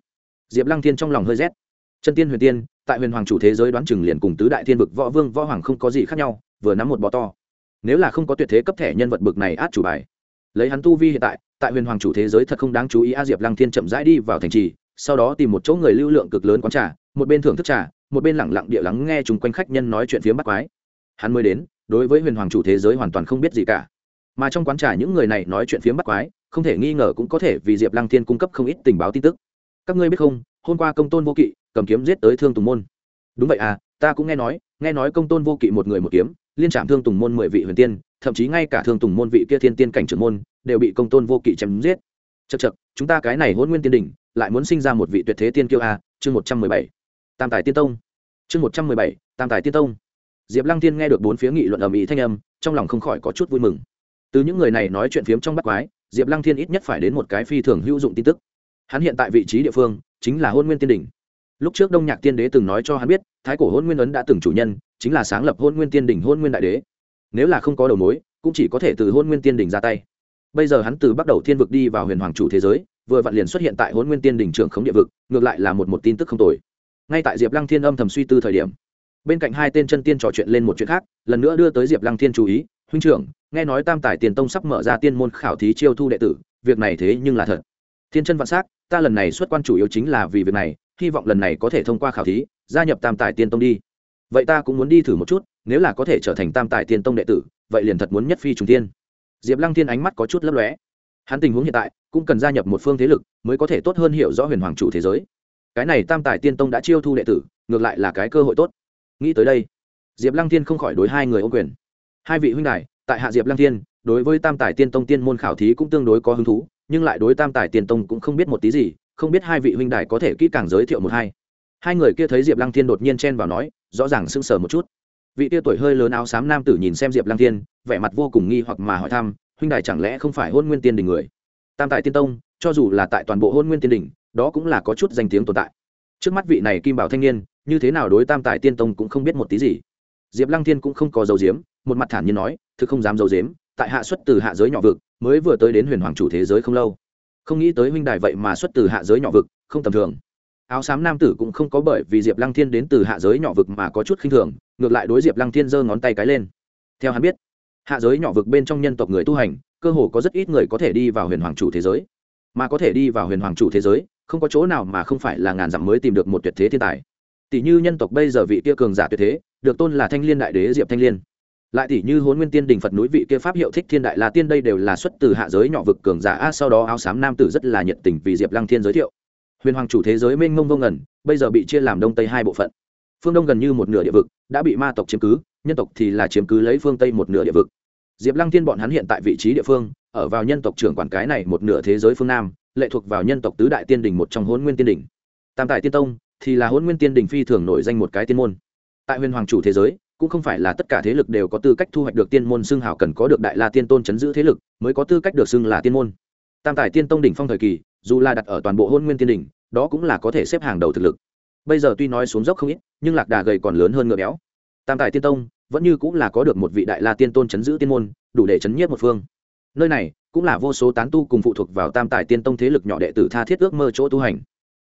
Diệp lăng thiên trong lòng hơi rét. Chân tiên huyền tiên tại huyền hoàng chủ thế giới đoán chừng liền cùng tứ đại thiên vực võ vương võ hoàng không có gì khác nhau, vừa nắm một bò to. Nếu là không có tuyệt thế cấp thẻ nhân vật bực này át chủ bài, lấy hắn tu vi hiện tại tại huyền hoàng chủ thế giới thật không đáng chú ý a diệp lăng thiên chậm rãi đi vào thành trì, sau đó tìm một chỗ người lưu lượng cực lớn quán trà, một bên thưởng thức trà, một bên lẳng lặng địa lắng nghe chung quanh khách nhân nói chuyện phía bắc quái. Hắn mới đến, đối với huyền hoàng chủ thế giới hoàn toàn không biết gì cả. Mà trong quán trà những người này nói chuyện phía bắc quái, không thể nghi ngờ cũng có thể vì diệp lăng thiên cung cấp không ít tình báo tin tức. Các ngươi biết không hôm qua công tôn vô kỵ, cầm kiếm giết tới thương tùng môn. Đúng vậy à ta cũng nghe nói nghe nói công tôn vô kỵ một người một kiếm, liên trạm thương tùng môn mười vị huyền tiên, thậm chí ngay cả thương tùng môn vị kia thiên tiên cảnh trưởng môn, đều bị công tôn vô kỵ chém giết. Chật chật chúng ta cái này hôn nguyên tiên đỉnh, lại muốn sinh ra một vị tuyệt thế tiên kiêu a, chương một trăm mười bảy. Tam tài tiên tông. Chương một trăm mười bảy, tam tài tiên tông. Diệp lăng tiên nghe được bốn phía nghị luận ầm ĩ thanh âm, trong lòng không khỏi có chút vui mừng. Từ những người này nói chuyện phiếm trong bắt quái, diệp lăng thiên ít nhất phải đến một cái phi thường hữu dụng tin tức. Hắn hiện tại vị trí địa phương chính là hôn nguyên tiên đỉnh. Lúc trước đông nhạc tiên đế từng nói cho hắn biết, thái cổ hôn nguyên ấn đã từng chủ nhân, chính là sáng lập hôn nguyên tiên đỉnh hôn nguyên đại đế. Nếu là không có đầu mối, cũng chỉ có thể từ hôn nguyên tiên đỉnh ra tay. Bây giờ hắn từ bắt đầu thiên vực đi vào huyền hoàng chủ thế giới, vừa vặn liền xuất hiện tại hôn nguyên tiên đỉnh trưởng khống địa vực, ngược lại là một một tin tức không tồi. Ngay tại diệp lăng thiên âm thầm suy tư thời điểm, bên cạnh hai tên chân tiên trò chuyện lên một chuyện khác, lần nữa đưa tới diệp lăng thiên chú ý, huynh trưởng, nghe nói tam tài tiền tông sắp mở ra tiên môn khảo thí chiêu thu đệ tử, việc này thế nhưng là thật thiên chân vạn s á c ta lần này xuất quan chủ yếu chính là vì việc này, hy vọng lần này có thể thông qua khảo thí, gia nhập tam tài tiên tông đi. Vậy ta cũng muốn đi thử một chút, nếu là có thể trở thành tam tài tiên tông đệ tử, vậy liền thật muốn nhất phi trùng tiên diệp lăng Thiên ánh mắt có chút lấp lóe. Hắn tình huống hiện tại, cũng cần gia nhập một phương thế lực, mới có thể tốt hơn hiểu rõ huyền hoàng chủ thế giới. Cái này tam tài tiên tông đã chiêu thu đệ tử, ngược lại là cái cơ hội tốt. Nghĩ tới đây, diệp lăng Thiên không khỏi đối hai người ô quyền. Hai vị huynh đài, tại hạ diệp lăng Thiên, đối với tam tài tiên tông tiên môn khảo thí cũng tương đối có hứng thú nhưng lại đối tam tài tiên tông cũng không biết một tí gì, không biết hai vị huynh đài có thể kỹ càng giới thiệu một hai. Hai người kia thấy diệp lăng thiên đột nhiên chen vào nói, rõ ràng sưng sờ một chút. Vị tia tuổi hơi lớn áo xám nam tử nhìn xem diệp lăng thiên, vẻ mặt vô cùng nghi hoặc mà hỏi thăm, huynh đài chẳng lẽ không phải hôn nguyên tiên đình người? Tam tài tiên tông, cho dù là tại toàn bộ hôn nguyên tiên đình, đó cũng là có chút danh tiếng tồn tại. Trước mắt vị này kim bảo thanh niên, như thế nào đối tam tài tiên tông cũng không biết một tí gì. Diệp lăng thiên cũng không có dấu diếm một mặt thản nhiên nói thứ không dám dấu diếm tại hạ xuất từ hạ giới nhỏ vực mới vừa tới đến huyền hoàng chủ thế giới không lâu. Không nghĩ tới huynh đài vậy mà xuất từ hạ giới nhỏ vực, không tầm thường. Áo xám nam tử cũng không có bởi vì diệp lăng thiên đến từ hạ giới nhỏ vực mà có chút khinh thường, ngược lại đối diệp lăng thiên giơ ngón tay cái lên. Theo hắn biết, hạ giới nhỏ vực bên trong nhân tộc người tu hành, cơ hồ có rất ít người có thể đi vào huyền hoàng chủ thế giới. Mà có thể đi vào huyền hoàng chủ thế giới, không có chỗ nào mà không phải là ngàn dặm mới tìm được một tuyệt thế thiên tài. Tỷ như nhân tộc bây giờ vị tia cường giả tuyệt thế, được tôn là thanh liên đại đế diệp thanh liên lại tỷ như hôn nguyên tiên đình phật núi vị kia pháp hiệu thích thiên đại la tiên đây đều là xuất từ hạ giới nhỏ vực cường giả a, sau đó áo xám nam tử rất là nhiệt tình vì diệp lăng thiên giới thiệu. Huyền hoàng chủ thế giới mênh mông vô ngẩn bây giờ bị chia làm đông tây hai bộ phận. Phương đông gần như một nửa địa vực đã bị ma tộc chiếm cứ, nhân tộc thì là chiếm cứ lấy phương tây một nửa địa vực. Diệp lăng thiên bọn hắn hiện tại vị trí địa phương, ở vào nhân tộc trưởng quản cái này một nửa thế giới phương nam, lệ thuộc vào nhân tộc tứ đại tiên đình một trong hôn nguyên tiên đình. Tam tại tiên tông thì là hôn nguyên tiên đình phi thường nổi danh một cái tiên môn. Tại huyền hoàng chủ thế giới cũng không phải là tất cả thế lực đều có tư cách thu hoạch được tiên môn xưng hào cần có được đại la tiên tôn chấn giữ thế lực, mới có tư cách được xưng là tiên môn. Tam tài tiên tông đỉnh phong thời kỳ, dù là đặt ở toàn bộ hôn nguyên tiên đỉnh, đó cũng là có thể xếp hàng đầu thực lực. Bây giờ tuy nói xuống dốc không ít, nhưng lạc đà gầy còn lớn hơn ngựa béo. Tam tài tiên tông vẫn như cũng là có được một vị đại la tiên tôn chấn giữ tiên môn, đủ để chấn nhiếp một phương. Nơi này cũng là vô số tán tu cùng phụ thuộc vào tam tài tiên tông thế lực nhỏ đệ tử tha thiết ước mơ chỗ tu hành.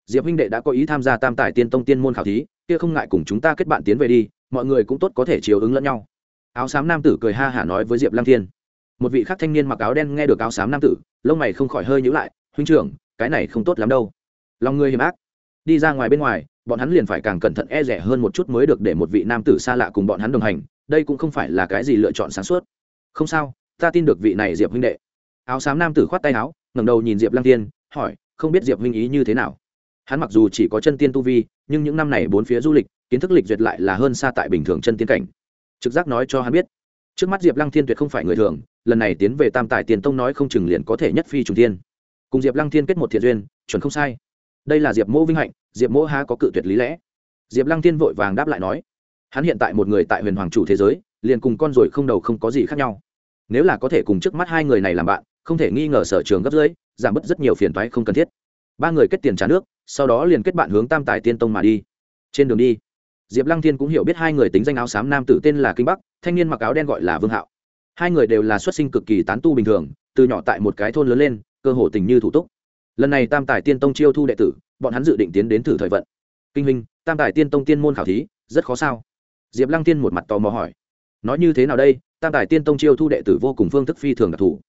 Diệp huynh đệ đã có ý tham gia tam tài tiên tông tiên môn khảo thí, kia không ngại cùng chúng ta kết bạn tiến về đi mọi người cũng tốt có thể chiều ứng lẫn nhau. Áo xám nam tử cười ha hả nói với diệp lăng thiên. Một vị khác thanh niên mặc áo đen nghe được áo xám nam tử, lông mày không khỏi hơi nhữ lại, huynh trưởng, cái này không tốt lắm đâu. Lòng người hiểm ác. Đi ra ngoài bên ngoài, bọn hắn liền phải càng cẩn thận e rẻ hơn một chút mới được để một vị nam tử xa lạ cùng bọn hắn đồng hành, đây cũng không phải là cái gì lựa chọn sáng suốt. Không sao, ta tin được vị này diệp huynh đệ. Áo xám nam tử khoát tay áo, ngẩng đầu nhìn diệp lăng tiên hỏi, không biết diệp huynh ý như thế nào? Hắn mặc dù chỉ có chân tiên tu vi nhưng những năm này bốn phía du lịch, kiến thức lịch duyệt lại là hơn xa tại bình thường chân tiến cảnh. Trực giác nói cho hắn biết, trước mắt diệp lăng thiên tuyệt không phải người thường, lần này tiến về tam tài tiền tông nói không chừng liền có thể nhất phi trùng tiên cùng diệp lăng thiên kết một thiện duyên, chuẩn không sai. Đây là diệp mỗ vinh hạnh, diệp mỗ há có cự tuyệt lý lẽ. Diệp lăng thiên vội vàng đáp lại nói, hắn hiện tại một người tại huyền hoàng chủ thế giới, liền cùng con rồi không đầu không có gì khác nhau. Nếu là có thể cùng trước mắt hai người này làm bạn, không thể nghi ngờ sở trường gấp dưới, giảm bớt rất nhiều phiền toái không cần thiết ba người kết tiền trả nước, sau đó liền kết bạn hướng tam tài tiên tông mà đi. Trên đường đi, diệp lăng thiên cũng hiểu biết hai người tính danh áo xám nam tử tên là kinh bắc, thanh niên mặc áo đen gọi là vương hạo. Hai người đều là xuất sinh cực kỳ tán tu bình thường, từ nhỏ tại một cái thôn lớn lên, cơ hồ tình như thủ túc. Lần này tam tài tiên tông chiêu thu đệ tử, bọn hắn dự định tiến đến thử thời vận. Kinh huynh, tam tài tiên tông tiên môn khảo thí, rất khó sao? Diệp lăng tiên một mặt tò mò hỏi. Nói như thế nào đây? Tam tài tiên tông chiêu thu đệ tử vô cùng phương thức phi thường đặc thù.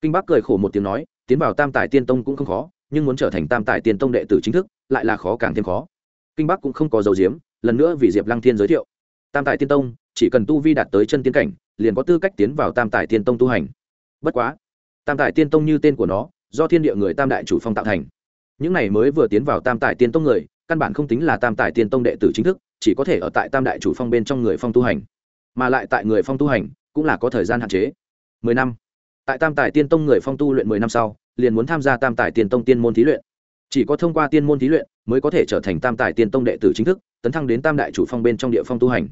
Kinh bắc cười khổ một tiếng nói, tiến vào tam tài tiên tông cũng không khó nhưng muốn trở thành tam tài tiên tông đệ tử chính thức, lại là khó càng thêm khó. Kinh bắc cũng không có dấu diếm lần nữa vì diệp lăng thiên giới thiệu. Tam tài tiên tông, chỉ cần tu vi đạt tới chân tiến cảnh, liền có tư cách tiến vào tam tài tiên tông tu hành. Bất quá, tam tài tiên tông như tên của nó, do thiên địa người tam đại chủ phong tạo thành. Những này mới vừa tiến vào tam tài tiên tông người, căn bản không tính là tam tài tiên tông đệ tử chính thức, chỉ có thể ở tại tam đại chủ phong bên trong người phong tu hành. Mà lại tại người phong tu hành, cũng là có thời gian hạn chế. Mười năm. Tại tam tài tiên tông người phong tu luyện mười năm sau liền muốn tham gia tam tài tiên tông tiên môn thí luyện. Chỉ có thông qua tiên môn thí luyện mới có thể trở thành tam tài tiên tông đệ tử chính thức, tấn thăng đến tam đại chủ phong bên trong địa phong tu hành.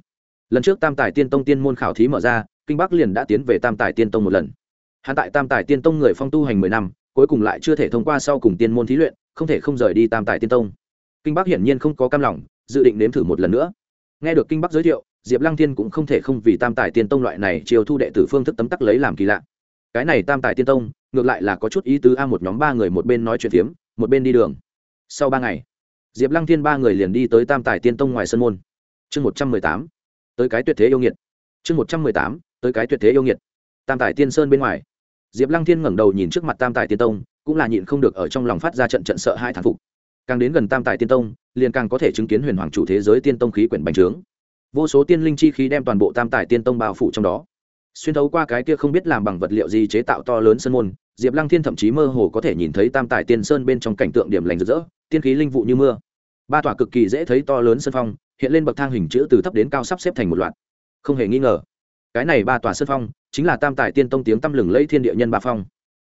Lần trước tam tài tiên tông tiên môn khảo thí mở ra, kinh bắc liền đã tiến về tam tài tiên tông một lần. Hắn tại tam tài tiên tông người phong tu hành mười năm, cuối cùng lại chưa thể thông qua sau cùng tiên môn thí luyện, không thể không rời đi tam tài tiên tông. Kinh bắc hiển nhiên không có cam lòng, dự định nếm thử một lần nữa. Nghe được kinh bắc giới thiệu, diệp lăng thiên cũng không thể không vì tam tài tiên tông loại này chiều thu đệ tử phương thức tấm tắc lấy làm kỳ lạ. Cái này tam tài tiên tông ngược lại là có chút ý tứ a, một nhóm ba người một bên nói chuyện phiếm, một bên đi đường. Sau ba ngày, diệp lăng thiên ba người liền đi tới tam tài tiên tông ngoài sân môn. Chương một trăm mười tám, tới cái tuyệt thế yêu nghiệt. Chương một trăm mười tám, tới cái tuyệt thế yêu nghiệt. Tam tài tiên sơn bên ngoài. Diệp lăng thiên ngẩng đầu nhìn trước mặt tam tài tiên tông, cũng là nhịn không được ở trong lòng phát ra trận trận sợ hai thán phục. Càng đến gần tam tài tiên tông, liền càng có thể chứng kiến huyền hoàng chủ thế giới tiên tông khí quyển bành trướng. Vô số tiên linh chi khí đem toàn bộ tam tài tiên tông bao phủ trong đó xuyên thấu qua cái kia không biết làm bằng vật liệu gì chế tạo to lớn sân môn, diệp lăng thiên thậm chí mơ hồ có thể nhìn thấy tam tài tiên sơn bên trong cảnh tượng điểm lành rực rỡ, tiên khí linh vụ như mưa. Ba tòa cực kỳ dễ thấy to lớn sân phong, hiện lên bậc thang hình chữ từ thấp đến cao sắp xếp thành một loạt. Không hề nghi ngờ, cái này ba tòa sân phong chính là tam tài tiên tông tiếng tăm lừng lẫy thiên địa nhân ba phong.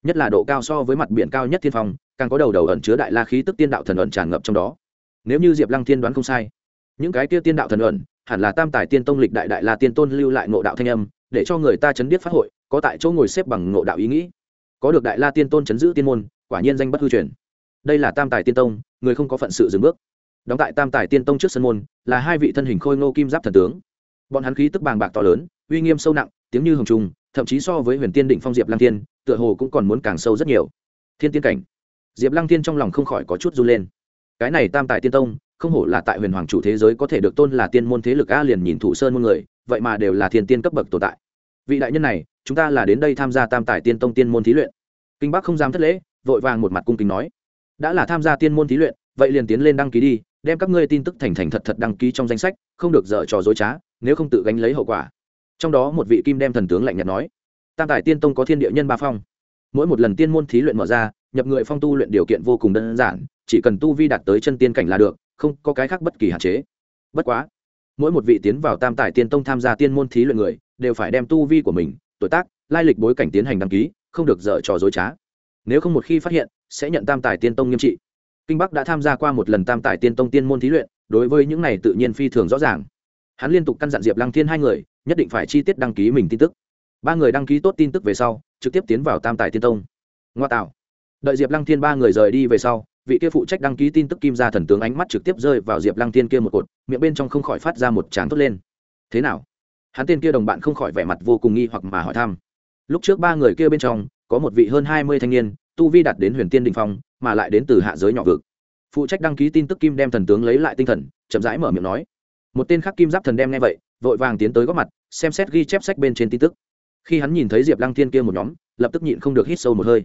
Nhất là độ cao so với mặt biển cao nhất thiên phong, càng có đầu đầu ẩn chứa đại la khí tức tiên đạo thần ẩn tràn ngập trong đó. Nếu như diệp lăng thiên đoán không sai, những cái kia tiên đạo thần ẩn hẳn là tam tài tiên tông lịch đại đại la tiên tôn lưu lại ngộ đạo thanh âm để cho người ta chấn biết phát hội, có tại chỗ ngồi xếp bằng ngộ đạo ý nghĩ. Có được đại la tiên tôn chấn giữ tiên môn, quả nhiên danh bất hư truyền. Đây là tam tài tiên tông, người không có phận sự dừng bước. Đóng tại tam tài tiên tông trước sân môn, là hai vị thân hình khôi ngô kim giáp thần tướng. Bọn hắn khí tức bàng bạc to lớn, uy nghiêm sâu nặng, tiếng như hồng trung thậm chí so với huyền tiên định phong diệp lăng tiên tựa hồ cũng còn muốn càng sâu rất nhiều. Thiên tiên cảnh. Diệp lăng tiên trong lòng không khỏi có chút run lên. Cái này tam tài tiên tông, không hổ là tại huyền hoàng chủ thế giới có thể được tôn là tiên môn thế lực a liền nhìn thủ sơn môn người, vậy mà đều là thiên tiên cấp bậc tồn tại vị đại nhân này, chúng ta là đến đây tham gia tam tài tiên tông tiên môn thí luyện. Kinh bắc không dám thất lễ, vội vàng một mặt cung kính nói. Đã là tham gia tiên môn thí luyện, vậy liền tiến lên đăng ký đi, đem các ngươi tin tức thành thành thật thật đăng ký trong danh sách, không được dở trò dối trá, nếu không tự gánh lấy hậu quả. Trong đó một vị kim đem thần tướng lạnh nhạt nói. Tam tài tiên tông có thiên địa nhân ba phong. Mỗi một lần tiên môn thí luyện mở ra, nhập người phong tu luyện điều kiện vô cùng đơn giản, chỉ cần tu vi đạt tới chân tiên cảnh là được, không có cái khác bất kỳ hạn chế. Bất quá, mỗi một vị tiến vào tam tài tiên tông tham gia tiên môn thí luyện người đều phải đem tu vi của mình, tuổi tác, lai lịch bối cảnh tiến hành đăng ký, không được dở trò dối trá. Nếu không một khi phát hiện, sẽ nhận tam tài tiên tông nghiêm trị. Kinh bắc đã tham gia qua một lần tam tài tiên tông tiên môn thí luyện, đối với những này tự nhiên phi thường rõ ràng. Hắn liên tục căn dặn diệp lăng thiên hai người, nhất định phải chi tiết đăng ký mình tin tức. Ba người đăng ký tốt tin tức về sau, trực tiếp tiến vào tam tài tiên tông. Ngoa tạo. Đợi diệp lăng thiên ba người rời đi về sau, vị kia phụ trách đăng ký tin tức kim ra thần tướng ánh mắt trực tiếp rơi vào diệp lăng thiên kia một cột, miệng bên trong không khỏi phát ra một tràng thốt lên. Thế nào? Hắn tên kia đồng bạn không khỏi vẻ mặt vô cùng nghi hoặc mà hỏi thăm. Lúc trước ba người kia bên trong, có một vị hơn hai mươi thanh niên, tu vi đạt đến huyền tiên đình phong, mà lại đến từ hạ giới nhỏ vực. Phụ trách đăng ký tin tức kim đem thần tướng lấy lại tinh thần, chậm rãi mở miệng nói. Một tên khác kim giáp thần đem nghe vậy, vội vàng tiến tới góp mặt, xem xét ghi chép sách bên trên tin tức. Khi hắn nhìn thấy diệp lăng thiên kia một nhóm, lập tức nhịn không được hít sâu một hơi.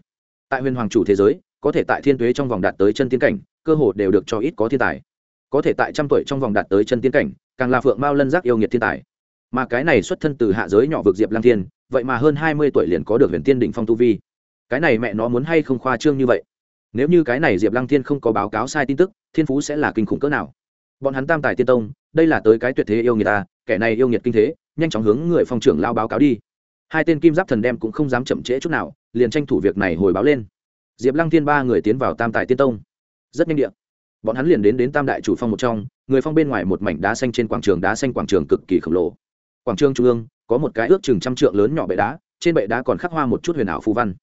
Tại huyền hoàng chủ thế giới, có thể tại thiên tuế trong vòng đạt tới chân tiến cảnh, cơ hồ đều được cho ít có thiên tài. Có thể tại trăm tuổi trong vòng đạt tới chân tiến cảnh, càng là phượng mao lân giác yêu nghiệt thiên tài mà cái này xuất thân từ hạ giới nhỏ vực diệp lăng thiên, vậy mà hơn hai mươi tuổi liền có được huyền tiên đỉnh phong tu vi. Cái này mẹ nó muốn hay không khoa trương như vậy? Nếu như cái này diệp lăng thiên không có báo cáo sai tin tức, thiên phú sẽ là kinh khủng cỡ nào? Bọn hắn tam tài tiên tông, đây là tới cái tuyệt thế yêu người ta, kẻ này yêu nghiệt kinh thế, nhanh chóng hướng người phong trưởng lao báo cáo đi. Hai tên kim giáp thần đem cũng không dám chậm trễ chút nào, liền tranh thủ việc này hồi báo lên. Diệp lăng thiên ba người tiến vào tam tài tiên tông. Rất nhanh điện bọn hắn liền đến đến tam đại chủ phong một trong, người phong bên ngoài một mảnh đá xanh trên quảng trường, đá xanh quảng trường cực kỳ khổng lồ quảng trường trung ương có một cái ước chừng trăm trượng lớn nhỏ bệ đá, trên bệ đá còn khắc hoa một chút huyền ảo phù văn.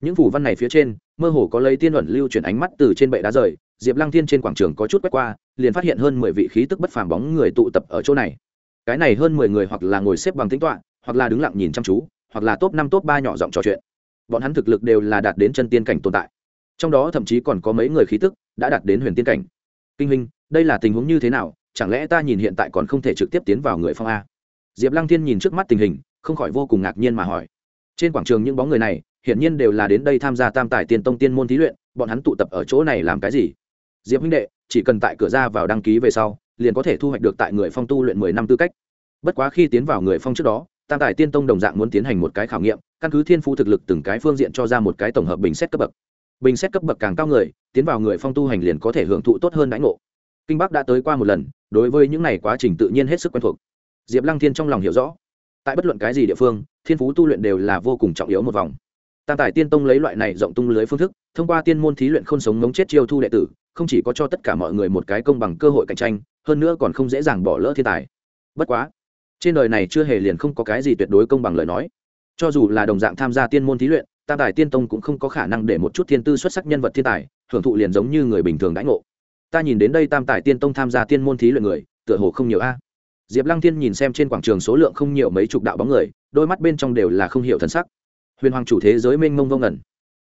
Những phù văn này phía trên, mơ hồ có lấy tiên luận lưu chuyển ánh mắt từ trên bệ đá rời, diệp lăng thiên trên quảng trường có chút quét qua, liền phát hiện hơn mười vị khí tức bất phàm bóng người tụ tập ở chỗ này. Cái này hơn mười người hoặc là ngồi xếp bằng tính toạ hoặc là đứng lặng nhìn chăm chú, hoặc là top năm, top ba nhỏ giọng trò chuyện. Bọn hắn thực lực đều là đạt đến chân tiên cảnh tồn tại. Trong đó thậm chí còn có mấy người khí tức đã đạt đến huyền tiên cảnh. Kinh huynh, đây là tình huống như thế nào? Chẳng lẽ ta nhìn hiện tại còn không thể trực tiếp tiến vào người phong a? Diệp lăng thiên nhìn trước mắt tình hình, không khỏi vô cùng ngạc nhiên mà hỏi. Trên quảng trường những bóng người này, hiển nhiên đều là đến đây tham gia tam tài tiên tông tiên môn thí luyện, bọn hắn tụ tập ở chỗ này làm cái gì? Diệp huynh đệ, chỉ cần tại cửa ra vào đăng ký về sau, liền có thể thu hoạch được tại người phong tu luyện mười năm tư cách. Bất quá khi tiến vào người phong trước đó, tam tài tiên tông đồng dạng muốn tiến hành một cái khảo nghiệm, căn cứ thiên phú thực lực từng cái phương diện cho ra một cái tổng hợp bình xét cấp bậc. Bình xét cấp bậc càng cao người, tiến vào người phong tu hành liền có thể hưởng thụ tốt hơn đãi ngộ. Kinh bắc đã tới qua một lần, đối với những này quá trình tự nhiên hết sức quen thuộc diệp lăng thiên trong lòng hiểu rõ. Tại bất luận cái gì địa phương, thiên phú tu luyện đều là vô cùng trọng yếu một vòng. Tam tài tiên tông lấy loại này rộng tung lưới phương thức, thông qua tiên môn thí luyện không sống ngống chết chiêu thu đệ tử, không chỉ có cho tất cả mọi người một cái công bằng cơ hội cạnh tranh, hơn nữa còn không dễ dàng bỏ lỡ thiên tài. Bất quá, trên đời này chưa hề liền không có cái gì tuyệt đối công bằng lời nói. Cho dù là đồng dạng tham gia tiên môn thí luyện, tam tài tiên tông cũng không có khả năng để một chút thiên tư xuất sắc nhân vật thiên tài, hưởng thụ liền giống như người bình thường đãi ngộ. Ta nhìn đến đây tam tài tiên tông tham gia tiên môn thí luyện người, tựa hồ không nhiều a diệp lăng thiên nhìn xem trên quảng trường số lượng không nhiều mấy chục đạo bóng người, đôi mắt bên trong đều là không hiểu thân sắc. Huyền hoàng chủ thế giới mênh mông vô ngẩn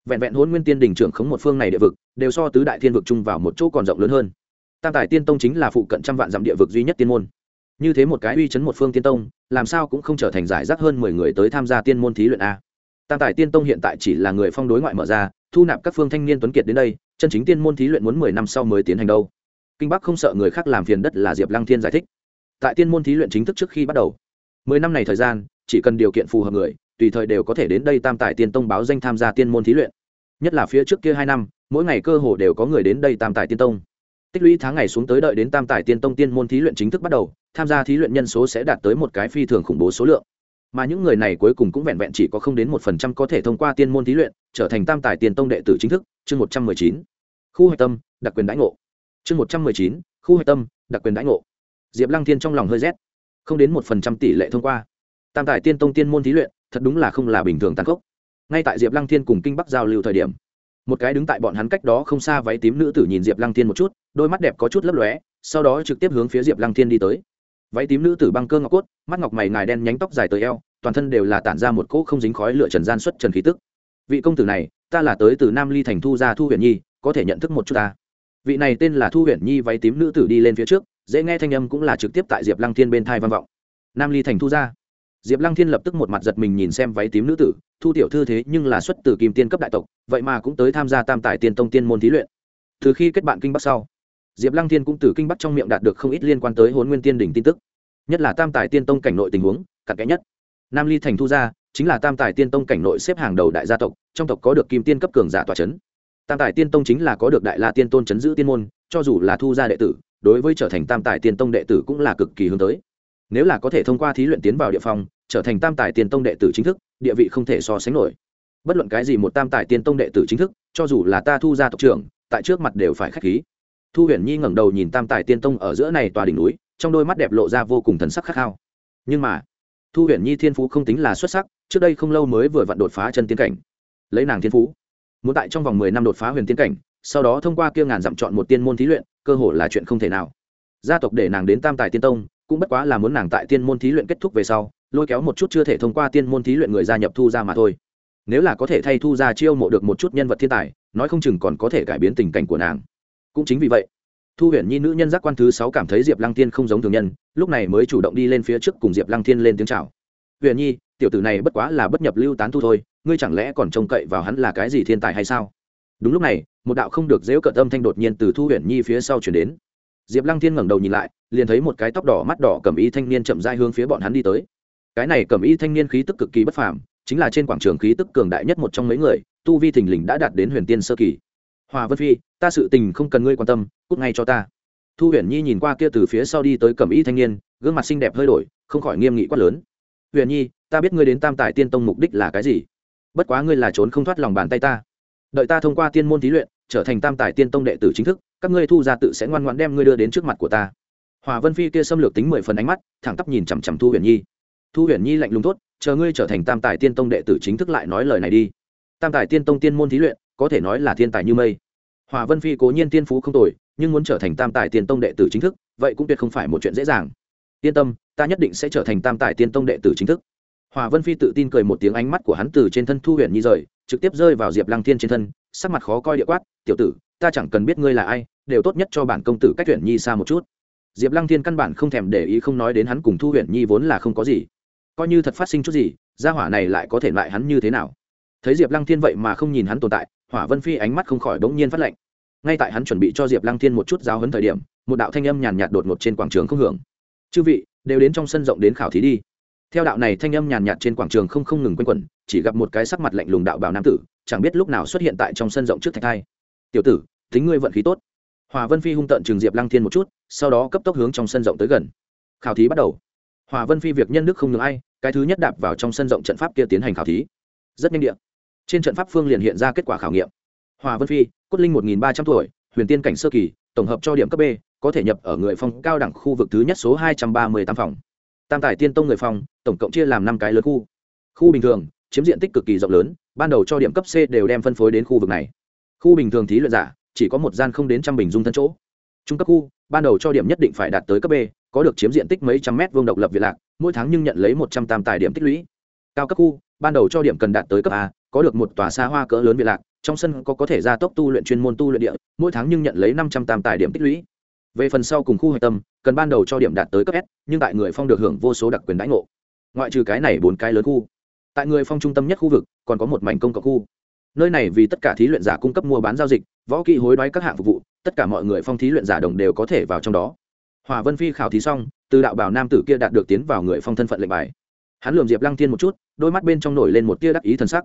vẹn vẹn hôn nguyên tiên đình trưởng khống một phương này địa vực, đều so tứ đại thiên vực chung vào một chỗ còn rộng lớn hơn. Tam tài tiên tông chính là phụ cận trăm vạn dặm địa vực duy nhất tiên môn. Như thế một cái uy chấn một phương tiên tông, làm sao cũng không trở thành giải rác hơn mười người tới tham gia tiên môn thí luyện a. Tam tài tiên tông hiện tại chỉ là người phong đối ngoại mở ra, thu nạp các phương thanh niên tuấn kiệt đến đây, chân chính tiên môn thí luyện muốn mười năm sau mới tiến hành đâu. Kinh bắc không sợ người khác làm phiền đất là diệp lăng thiên giải thích tại tiên môn thí luyện chính thức trước khi bắt đầu. Mười năm này thời gian, chỉ cần điều kiện phù hợp người, tùy thời đều có thể đến đây tam tài tiên tông báo danh tham gia tiên môn thí luyện. Nhất là phía trước kia hai năm, mỗi ngày cơ hồ đều có người đến đây tam tài tiên tông. Tích lũy tháng ngày xuống tới đợi đến tam tài tiên tông tiên môn thí luyện chính thức bắt đầu, tham gia thí luyện nhân số sẽ đạt tới một cái phi thường khủng bố số lượng. Mà những người này cuối cùng cũng vẹn vẹn chỉ có không đến một phần trăm có thể thông qua tiên môn thí luyện, trở thành tam tài tiên tông đệ tử chính thức. Chương một trăm mười chín. Khu hạch tâm, đặc quyền đãi ngộ. Chương một trăm mười chín. Khu hạch tâm, đặc quyền đãi ngộ diệp lăng thiên trong lòng hơi rét. Không đến một phần trăm tỷ lệ thông qua. Tam tài tiên tông tiên môn thí luyện, thật đúng là không là bình thường tàn khốc. Ngay tại diệp lăng thiên cùng kinh bắc giao lưu thời điểm, một cái đứng tại bọn hắn cách đó không xa váy tím nữ tử nhìn diệp lăng thiên một chút, đôi mắt đẹp có chút lấp lóe, sau đó trực tiếp hướng phía diệp lăng thiên đi tới. Váy tím nữ tử băng cơ ngọc cốt, mắt ngọc mày ngài đen nhánh tóc dài tới eo, toàn thân đều là tản ra một cỗ không dính khói lửa trần gian xuất trần khí tức. Vị công tử này, ta là tới từ nam ly thành thu gia thu huyền nhi, có thể nhận thức một chút ta. Vị này tên là thu huyền nhi, váy tím nữ tử đi lên phía trước dễ nghe thanh âm cũng là trực tiếp tại diệp lăng thiên bên thai văn vọng. Nam ly thành thu gia diệp lăng thiên lập tức một mặt giật mình nhìn xem váy tím nữ tử, thu tiểu thư thế nhưng là xuất từ kim tiên cấp đại tộc, vậy mà cũng tới tham gia tam tài tiên tông tiên môn thí luyện. Từ khi kết bạn kinh bắc sau, diệp lăng thiên cũng từ kinh bắc trong miệng đạt được không ít liên quan tới hôn nguyên tiên đỉnh tin tức. Nhất là tam tài tiên tông cảnh nội tình huống, cặn kẽ nhất. Nam ly thành thu gia chính là tam tài tiên tông cảnh nội xếp hàng đầu đại gia tộc, trong tộc có được kim tiên cấp cường giả tòa c h ấ n tam tài tiên tông chính là có được đại la tiên tôn chấn giữ tiên môn, cho dù là thu gia đệ tử đối với trở thành tam tài tiên tông đệ tử cũng là cực kỳ hướng tới. Nếu là có thể thông qua thí luyện tiến vào địa phòng trở thành tam tài tiên tông đệ tử chính thức, địa vị không thể so sánh nổi. Bất luận cái gì một tam tài tiên tông đệ tử chính thức, cho dù là ta thu gia tộc trưởng, tại trước mặt đều phải k h á c h khí. Thu huyền nhi ngẩng đầu nhìn tam tài tiên tông ở giữa này tòa đỉnh núi, trong đôi mắt đẹp lộ ra vô cùng thần sắc khát khao. Nhưng mà, thu huyền nhi thiên phú không tính là xuất sắc, trước đây không lâu mới vừa vặn đột phá chân tiến cảnh. Lấy nàng thiên phú, muốn tại trong vòng mười năm đột phá huyền tiến cảnh, sau đó thông qua kia ngàn dặm chọn một tiên môn thí luyện cơ hội là chuyện không thể nào. Gia tộc để nàng đến tam tài tiên tông, cũng bất quá là muốn nàng tại tiên môn thí luyện kết thúc về sau, lôi kéo một chút chưa thể thông qua tiên môn thí luyện người gia nhập thu ra mà thôi. Nếu là có thể thay thu ra chiêu mộ được một chút nhân vật thiên tài, nói không chừng còn có thể cải biến tình cảnh của nàng. Cũng chính vì vậy, thu huyền nhi nữ nhân giác quan thứ sáu cảm thấy diệp lăng tiên không giống thường nhân, lúc này mới chủ động đi lên phía trước cùng diệp lăng thiên lên tiếng c h à o huyền nhi, tiểu tử này bất quá là bất nhập lưu tán thu thôi, ngươi chẳng lẽ còn trông cậy vào hắn là cái gì thiên tài hay sao? Đúng lúc này, một đạo không được dễu cợt âm thanh đột nhiên từ thu huyền nhi phía sau chuyển đến. Diệp lăng thiên ngẩng đầu nhìn lại, liền thấy một cái tóc đỏ mắt đỏ cầm y thanh niên chậm dai hướng phía bọn hắn đi tới. Cái này cầm y thanh niên khí tức cực kỳ bất phàm, chính là trên quảng trường khí tức cường đại nhất một trong mấy người, tu vi thình lình đã đạt đến huyền tiên sơ kỳ. Hòa vân phi, ta sự tình không cần ngươi quan tâm, cút ngay cho ta. Thu huyền nhi nhìn qua kia từ phía sau đi tới cầm y thanh niên, gương mặt xinh đẹp hơi đổi, không khỏi nghiêm nghị quát lớn. Huyền nhi, ta biết ngươi đến tam tài tiên tông mục đích là cái gì? Bất quá ngươi là trốn không thoát lòng bàn tay ta đợi ta thông qua tiên môn thí luyện, trở thành tam tài tiên tông đệ tử chính thức, các ngươi thu ra tự sẽ ngoan ngoãn đem ngươi đưa đến trước mặt của ta. Hòa vân phi kia xâm lược tính mười phần ánh mắt, thẳng tắp nhìn chằm chằm thu huyền nhi. Thu huyền nhi lạnh lùng tốt chờ ngươi trở thành tam tài tiên tông đệ tử chính thức lại nói lời này đi. Tam tài tiên tông tiên môn thí luyện, có thể nói là thiên tài như mây. Hòa vân phi cố nhiên tiên phú không tồi, nhưng muốn trở thành tam tài tiên tông đệ tử chính thức, vậy cũng tuyệt không phải một chuyện dễ dàng. Yên tâm, ta nhất định sẽ trở thành tam tài tiên tông đệ tử chính thức hòa vân phi tự tin cười một tiếng ánh mắt của hắn từ trên thân thu huyền nhi rời, trực tiếp rơi vào diệp lăng thiên trên thân, sắc mặt khó coi địa quát, tiểu tử, ta chẳng cần biết ngươi là ai, đều tốt nhất cho bản công tử cách huyền nhi xa một chút. Diệp lăng thiên căn bản không thèm để ý không nói đến hắn cùng thu huyền nhi vốn là không có gì. Coi như thật phát sinh chút gì, gia hỏa này lại có thể lại hắn như thế nào? Thấy diệp lăng thiên vậy mà không nhìn hắn tồn tại, hỏa vân phi ánh mắt không khỏi bỗng nhiên phát lệnh ngay tại hắn chuẩn bị cho diệp lăng thiên một chút giáo hấn thời điểm, một đạo thanh âm nhàn nhạt đột ngột trên quảng trường không hưởng. Chư vị, đều đến trong sân rộng đến khảo thí đi theo đạo này thanh âm nhàn nhạt trên quảng trường không không ngừng quanh quẩn, chỉ gặp một cái sắc mặt lạnh lùng đạo bào nam tử, chẳng biết lúc nào xuất hiện tại trong sân rộng trước thạch thai. Tiểu tử, tính ngươi vận khí tốt. Hòa vân phi hung tận trường diệp lăng thiên một chút, sau đó cấp tốc hướng trong sân rộng tới gần. Khảo thí bắt đầu. Hòa vân phi việc nhân đức không ngừng ai, cái thứ nhất đạp vào trong sân rộng trận pháp kia tiến hành khảo thí. Rất nhanh điện trên trận pháp phương liền hiện ra kết quả khảo nghiệm. Hòa vân phi, cốt linh một nghìn ba trăm tuổi, huyền tiên cảnh sơ kỳ, tổng hợp cho điểm cấp b, có thể nhập ở người phong cao đẳng khu vực thứ nhất số hai trăm ba mươi tám phòng tam tài tiên tông người phong, tổng cộng chia làm năm cái lớn khu. Khu bình thường, chiếm diện tích cực kỳ rộng lớn, ban đầu cho điểm cấp c đều đem phân phối đến khu vực này. Khu bình thường thí luyện giả, chỉ có một gian không đến trăm bình dung thân chỗ. Trung cấp khu, ban đầu cho điểm nhất định phải đạt tới cấp b, có được chiếm diện tích mấy trăm mét vuông độc lập việt lạc, mỗi tháng nhưng nhận lấy một trăm tam tài điểm tích lũy. Cao cấp khu, ban đầu cho điểm cần đạt tới cấp a, có được một tòa xa hoa cỡ lớn việt lạc, trong sân có có thể gia tốc tu luyện chuyên môn tu luyện địa, mỗi tháng nhưng nhận lấy năm trăm tam tài điểm tích lũy về phần sau cùng khu hạch tâm, cần ban đầu cho điểm đạt tới cấp s, nhưng tại người phong được hưởng vô số đặc quyền đãi ngộ. Ngoại trừ cái này bốn cái lớn khu, tại người phong trung tâm nhất khu vực, còn có một mảnh công cộng khu. Nơi này vì tất cả thí luyện giả cung cấp mua bán giao dịch, võ kỹ hối đoái các hạng phục vụ, tất cả mọi người phong thí luyện giả đồng đều có thể vào trong đó. Hòa vân phi khảo thí xong, từ đạo bảo nam tử kia đạt được tiến vào người phong thân phận lệnh bài. Hắn lườm diệp lăng thiên một chút, đôi mắt bên trong nổi lên một tia đắc ý t sắc.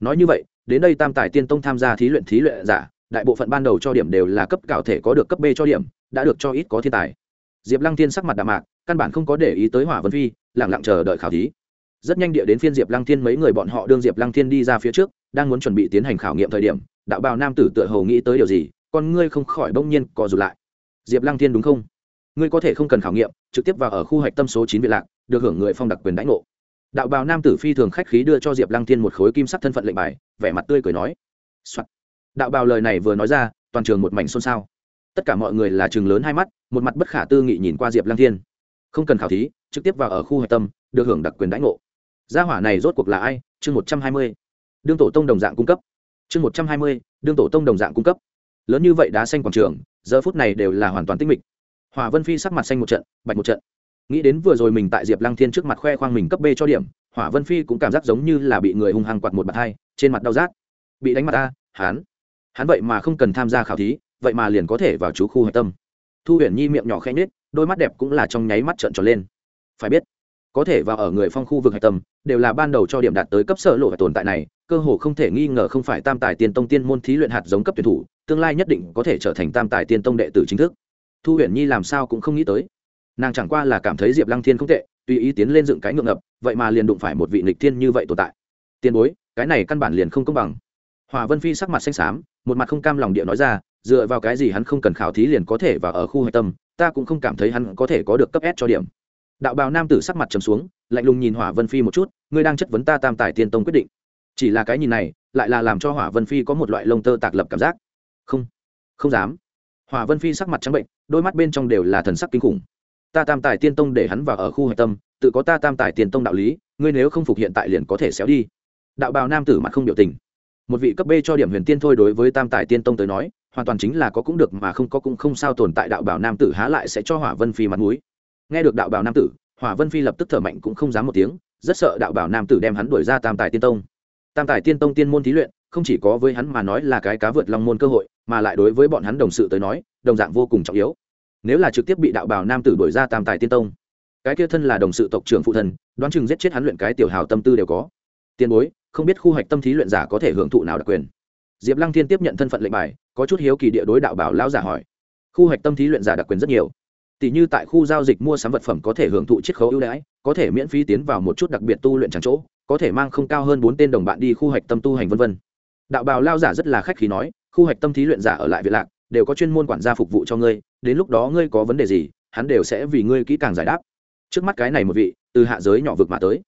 Nói như vậy, đến đây tam tài tiên tông tham gia thí luyện thí luyện giả đại bộ phận ban đầu cho điểm đều là cấp cạo thể có được cấp b cho điểm, đã được cho ít có thiên tài. Diệp lăng thiên sắc mặt đạm mạc, căn bản không có để ý tới hỏa vân phi lẳng lặng chờ đợi khảo thí. Rất nhanh địa đến phiên diệp lăng thiên mấy người bọn họ đương diệp lăng thiên đi ra phía trước, đang muốn chuẩn bị tiến hành khảo nghiệm thời điểm, đạo bào nam tử tựa hồ nghĩ tới điều gì, con ngươi không khỏi bỗng nhiên co rụt lại. Diệp lăng thiên đúng không? Ngươi có thể không cần khảo nghiệm, trực tiếp vào ở khu hạch tâm số chín biệt lạc, được hưởng người phong đặc quyền đãi ngộ. Đạo bào nam tử phi thường khách khí đưa cho diệp lăng thiên một khối kim sắc thân phận lệnh bài, vẻ mặt tươi cười nói、Soạn đạo bào lời này vừa nói ra, toàn trường một mảnh xôn xao. Tất cả mọi người là trường lớn hai mắt, một mặt bất khả tư nghị nhìn qua diệp lăng thiên. Không cần khảo thí, trực tiếp vào ở khu hạch tâm, được hưởng đặc quyền đãi ngộ. Gia hỏa này rốt cuộc là ai? Chương một trăm hai mươi. Đương tổ tông đồng dạng cung cấp. Chương một trăm hai mươi, đương tổ tông đồng dạng cung cấp. Lớn như vậy đá xanh quảng trường, giờ phút này đều là hoàn toàn tinh mịch. Hòa vân phi sắc mặt xanh một trận, bạch một trận. Nghĩ đến vừa rồi mình tại diệp lăng thiên trước mặt khoe khoang mình cấp b cho điểm hỏa vân phi cũng cảm giác giống như là bị người hung hăng quạt một bạt hai, trên mặt đau rát. Bị đánh mặt ta hán hắn vậy mà không cần tham gia khảo thí, vậy mà liền có thể vào chú khu hạch tâm. Thu huyền nhi miệng nhỏ khẽ nhết đôi mắt đẹp cũng là trong nháy mắt trợn tròn lên. Phải biết, có thể vào ở người phong khu vực hạch tâm, đều là ban đầu cho điểm đạt tới cấp sở lộ và tồn tại này, cơ hồ không thể nghi ngờ không phải tam tài tiên tông tiên môn thí luyện hạt giống cấp tuyển thủ, tương lai nhất định có thể trở thành tam tài tiên tông đệ tử chính thức. Thu huyền nhi làm sao cũng không nghĩ tới. Nàng chẳng qua là cảm thấy diệp lăng thiên không tệ, tùy ý tiến lên dựng cái ngượng ngập, vậy mà liền đụng phải một vị nghịch thiên như vậy tồn tại. Tiền bối, cái này căn bản liền không công bằng hòa vân phi sắc mặt xanh xám, một mặt không cam lòng địa nói ra, dựa vào cái gì hắn không cần khảo thí liền có thể vào ở khu hạch tâm, ta cũng không cảm thấy hắn có thể có được cấp s cho điểm. Đạo bào nam tử sắc mặt trầm xuống, lạnh lùng nhìn hỏa vân phi một chút, ngươi đang chất vấn ta tam tài tiên tông quyết định. Chỉ là cái nhìn này, lại là làm cho hỏa vân phi có một loại lông tơ tạc lập cảm giác. Không không dám. Hỏa vân phi sắc mặt trắng bệnh, đôi mắt bên trong đều là thần sắc kinh khủng. Ta tam tài tiên tông để hắn vào ở khu hạch tâm, tự có ta tam tài tiên tông đạo lý, ngươi nếu không phục hiện tại liền có thể xéo đi. Đạo bào nam tử mặt không biểu tình một vị cấp b cho điểm huyền tiên thôi đối với tam tài tiên tông tới nói, hoàn toàn chính là có cũng được mà không có cũng không sao tồn tại đạo bảo nam tử há lại sẽ cho hỏa vân phi mặt mũi. Nghe được đạo bảo nam tử, hỏa vân phi lập tức thở mạnh cũng không dám một tiếng, rất sợ đạo bảo nam tử đem hắn đuổi ra tam tài tiên tông. Tam tài tiên tông tiên môn thí luyện, không chỉ có với hắn mà nói là cái cá vượt long môn cơ hội, mà lại đối với bọn hắn đồng sự tới nói, đồng dạng vô cùng trọng yếu. Nếu là trực tiếp bị đạo bảo nam tử đuổi ra tam tài tiên tông, cái kia thân là đồng sự tộc trưởng phụ thần, đoán chừng giết chết hắn luyện cái tiểu hào tâm tư đều có. Tiền bối không biết khu hoạch tâm thí luyện giả có thể hưởng thụ nào đặc quyền. Diệp lăng thiên tiếp nhận thân phận lệnh bài, có chút hiếu kỳ địa đối đạo bảo lão giả hỏi. Khu hoạch tâm thí luyện giả đặc quyền rất nhiều. Tỷ như tại khu giao dịch mua sắm vật phẩm có thể hưởng thụ chiết khấu ưu đãi, có thể miễn phí tiến vào một chút đặc biệt tu luyện trắng chỗ, có thể mang không cao hơn bốn tên đồng bạn đi khu hoạch tâm tu hành vân vân. Đạo bào lao giả rất là khách khí nói, khu hoạch tâm thí luyện giả ở lại việt lạc, đều có chuyên môn quản gia phục vụ cho ngươi, đến lúc đó ngươi có vấn đề gì, hắn đều sẽ vì ngươi kỹ càng giải đáp. Trước mắt cái này một vị, từ hạ giới nhỏ vực mà tới.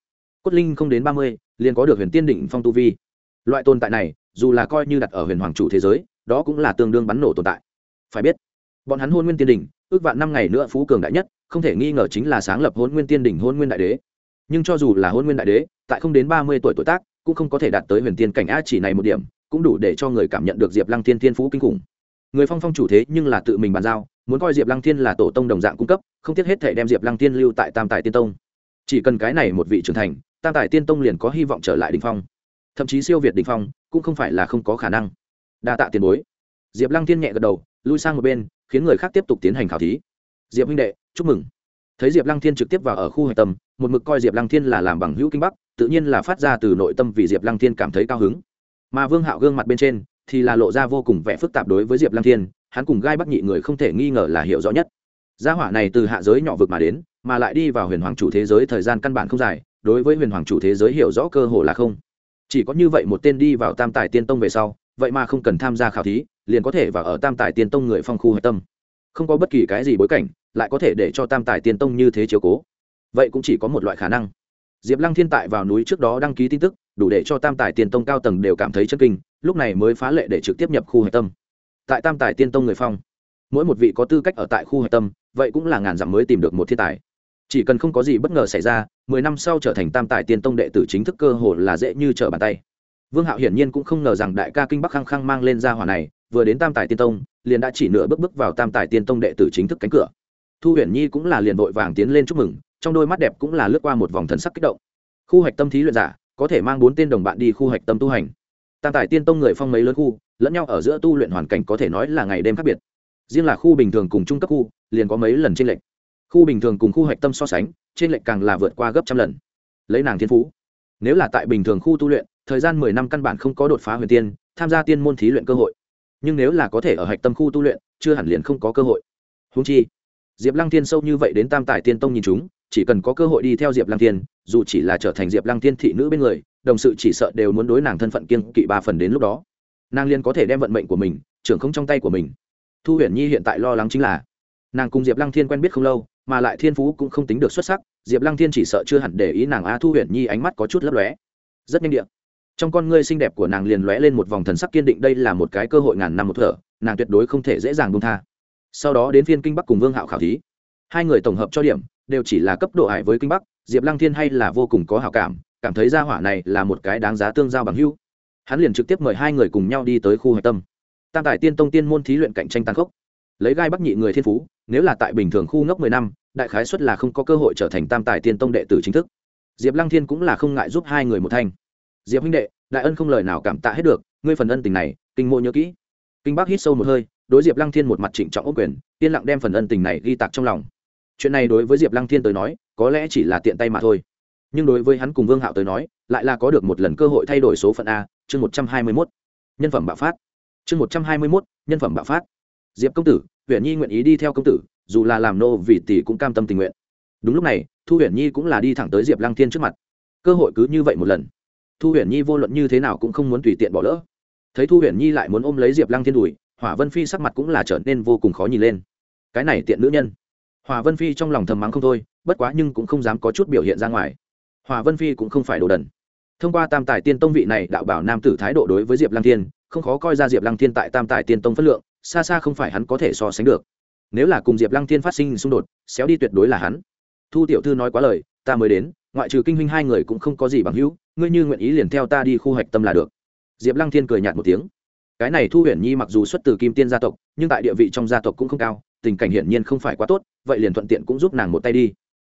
Cốt linh không đến ba mươi liền có được huyền tiên đỉnh phong tu vi. Loại tồn tại này, dù là coi như đặt ở huyền hoàng chủ thế giới, đó cũng là tương đương bắn nổ tồn tại. Phải biết, bọn hắn hôn nguyên tiên đỉnh, ước vạn năm ngày nữa phú cường đại nhất, không thể nghi ngờ chính là sáng lập hôn nguyên tiên đỉnh hôn nguyên đại đế. Nhưng cho dù là hôn nguyên đại đế, tại không đến ba mươi tuổi tuổi tác, cũng không có thể đạt tới huyền tiên cảnh a chỉ này một điểm, cũng đủ để cho người cảm nhận được diệp lăng thiên thiên phú kinh khủng. Người phong phong chủ thế nhưng là tự mình bàn giao, muốn coi diệp lăng thiên là tổ tông đồng dạng cung cấp, không tiếc hết thể đem diệp lăng thiên lưu tại tam tài tiên tông. Chỉ cần cái này một vị trưởng thành tam tài tiên tông liền có hy vọng trở lại đ ỉ n h phong. Thậm chí siêu việt đ ỉ n h phong cũng không phải là không có khả năng. Đa tạ tiền bối. Diệp lăng thiên nhẹ gật đầu, lui sang một bên, khiến người khác tiếp tục tiến hành khảo thí. Diệp huynh đệ, chúc mừng. Thấy diệp lăng thiên trực tiếp vào ở khu hạch tâm, một mực coi diệp lăng thiên là làm bằng hữu kinh bắc, tự nhiên là phát ra từ nội tâm vì diệp lăng thiên cảm thấy cao hứng. Mà vương hạo gương mặt bên trên thì là lộ ra vô cùng vẻ phức tạp đối với diệp lăng thiên, hắn cùng gai bắc nhị người không thể nghi ngờ là hiểu rõ nhất. Gia hỏa này từ hạ giới nhỏ vực mà đến, mà lại đi vào huyền hoàng chủ thế giới thời gian căn bản không dài đối với huyền hoàng chủ thế giới hiểu rõ cơ hồ là không. Chỉ có như vậy một tên đi vào tam tài tiên tông về sau, vậy mà không cần tham gia khảo thí, liền có thể vào ở tam tài tiên tông người phong khu hạch tâm. Không có bất kỳ cái gì bối cảnh, lại có thể để cho tam tài tiên tông như thế chiếu cố. Vậy cũng chỉ có một loại khả năng. Diệp lăng thiên tại vào núi trước đó đăng ký tin tức, đủ để cho tam tài tiên tông cao tầng đều cảm thấy chân kinh, lúc này mới phá lệ để trực tiếp nhập khu hạch tâm. Tại tam tài tiên tông người phong, mỗi một vị có tư cách ở tại khu hạch tâm, vậy cũng là ngàn dặm mới tìm được một thiên tài. Chỉ cần không có gì bất ngờ xảy ra mười năm sau trở thành tam tài tiên tông đệ tử chính thức cơ hồ là dễ như trở bàn tay. Vương hạo hiển nhiên cũng không ngờ rằng đại ca kinh bắc khăng khăng mang lên ra hỏa này, vừa đến tam tài tiên tông, liền đã chỉ nửa bước bước vào tam tài tiên tông đệ tử chính thức cánh cửa. Thu huyền nhi cũng là liền vội vàng tiến lên chúc mừng, trong đôi mắt đẹp cũng là lướt qua một vòng thần sắc kích động. Khu hạch tâm thí luyện giả, có thể mang bốn tên đồng bạn đi khu hạch tâm tu hành. Tam tài tiên tông người phong mấy lớn khu, lẫn nhau ở giữa tu luyện hoàn cảnh có thể nói là ngày đêm khác biệt. Riêng là khu bình thường cùng trung cấp khu, liền có mấy lần trên lệnh khu bình thường cùng khu hạch tâm so sánh, trên lệnh càng là vượt qua gấp trăm lần. Lấy nàng thiên phú, nếu là tại bình thường khu tu luyện, thời gian mười năm căn bản không có đột phá huyền tiên, tham gia tiên môn thí luyện cơ hội. Nhưng nếu là có thể ở hạch tâm khu tu luyện, chưa hẳn liền không có cơ hội. Húng chi, diệp lăng thiên sâu như vậy đến tam tài tiên tông nhìn chúng, chỉ cần có cơ hội đi theo diệp lăng thiên, dù chỉ là trở thành diệp lăng thiên thị nữ bên người, đồng sự chỉ sợ đều muốn đối nàng thân phận kiên kỵ ba phần đến lúc đó. Nàng liền có thể đem vận mệnh của mình, trưởng không trong tay của mình. Thu huyền nhi hiện tại lo lắng chính là, nàng cùng diệp lăng thiên quen biết không lâu mà lại thiên phú cũng không tính được xuất sắc, diệp lăng thiên chỉ sợ chưa hẳn để ý nàng a thu huyền nhi ánh mắt có chút lấp lóe. Rất nhanh điện trong con ngươi xinh đẹp của nàng liền lóe lên một vòng thần sắc kiên định, đây là một cái cơ hội ngàn năm một thở, nàng tuyệt đối không thể dễ dàng buông tha. Sau đó đến phiên kinh bắc cùng vương hạo khảo thí. Hai người tổng hợp cho điểm, đều chỉ là cấp độ hải với kinh bắc, diệp lăng thiên hay là vô cùng có hảo cảm cảm thấy gia hỏa này là một cái đáng giá tương giao bằng hưu hắn liền trực tiếp mời hai người cùng nhau đi tới khu hạch tâm. Tam tài tiên tông tiên môn thí luyện cạnh tranh tàn khốc. Lấy gai bắc nhị người thiên phú nếu là tại bình thường khu ngốc mười năm, đại khái xuất là không có cơ hội trở thành tam tài tiên tông đệ tử chính thức. Diệp lăng thiên cũng là không ngại giúp hai người một thanh. Diệp huynh đệ, đại ân không lời nào cảm tạ hết được, ngươi phần ân tình này, kinh mô nhớ kỹ. Kinh bắc hít sâu một hơi, đối diệp lăng thiên một mặt trịnh trọng ốc quyền, yên lặng đem phần ân tình này ghi tạc trong lòng. Chuyện này đối với diệp lăng thiên tới nói, có lẽ chỉ là tiện tay mà thôi. Nhưng đối với hắn cùng vương hạo tới nói, lại là có được một lần cơ hội thay đổi số phận a, chương một trăm hai mươi mốt. Nhân phẩm bạo phát. Chương một trăm hai mươi mốt, nhân phẩm bạo phát. Diệp công tử huyện nhi nguyện ý đi theo công tử, dù là làm nô vì tỷ cũng cam tâm tình nguyện. Đúng lúc này, thu huyền nhi cũng là đi thẳng tới diệp lăng thiên trước mặt. Cơ hội cứ như vậy một lần. Thu huyền nhi vô luận như thế nào cũng không muốn tùy tiện bỏ lỡ. Thấy thu huyền nhi lại muốn ôm lấy diệp lăng thiên đùi, hỏa vân phi sắc mặt cũng là trở nên vô cùng khó nhìn lên. Cái này tiện nữ nhân. Hỏa vân phi trong lòng thầm mắng không thôi, bất quá nhưng cũng không dám có chút biểu hiện ra ngoài. Hỏa vân phi cũng không phải đồ đần. Thông qua tam tài tiên tông vị này đạo bảo nam tử thái độ đối với diệp lăng thiên, không khó coi ra diệp lăng thiên tại tam tài tiên tông phất lượng xa xa không phải hắn có thể so sánh được. Nếu là cùng diệp lăng thiên phát sinh xung đột, xéo đi tuyệt đối là hắn. Thu tiểu thư nói quá lời, ta mới đến, ngoại trừ kinh huynh hai người cũng không có gì bằng hữu, ngươi như nguyện ý liền theo ta đi khu hạch tâm là được. Diệp lăng thiên cười nhạt một tiếng. Cái này thu huyền nhi mặc dù xuất từ kim tiên gia tộc, nhưng tại địa vị trong gia tộc cũng không cao, tình cảnh hiển nhiên không phải quá tốt, vậy liền thuận tiện cũng giúp nàng một tay đi.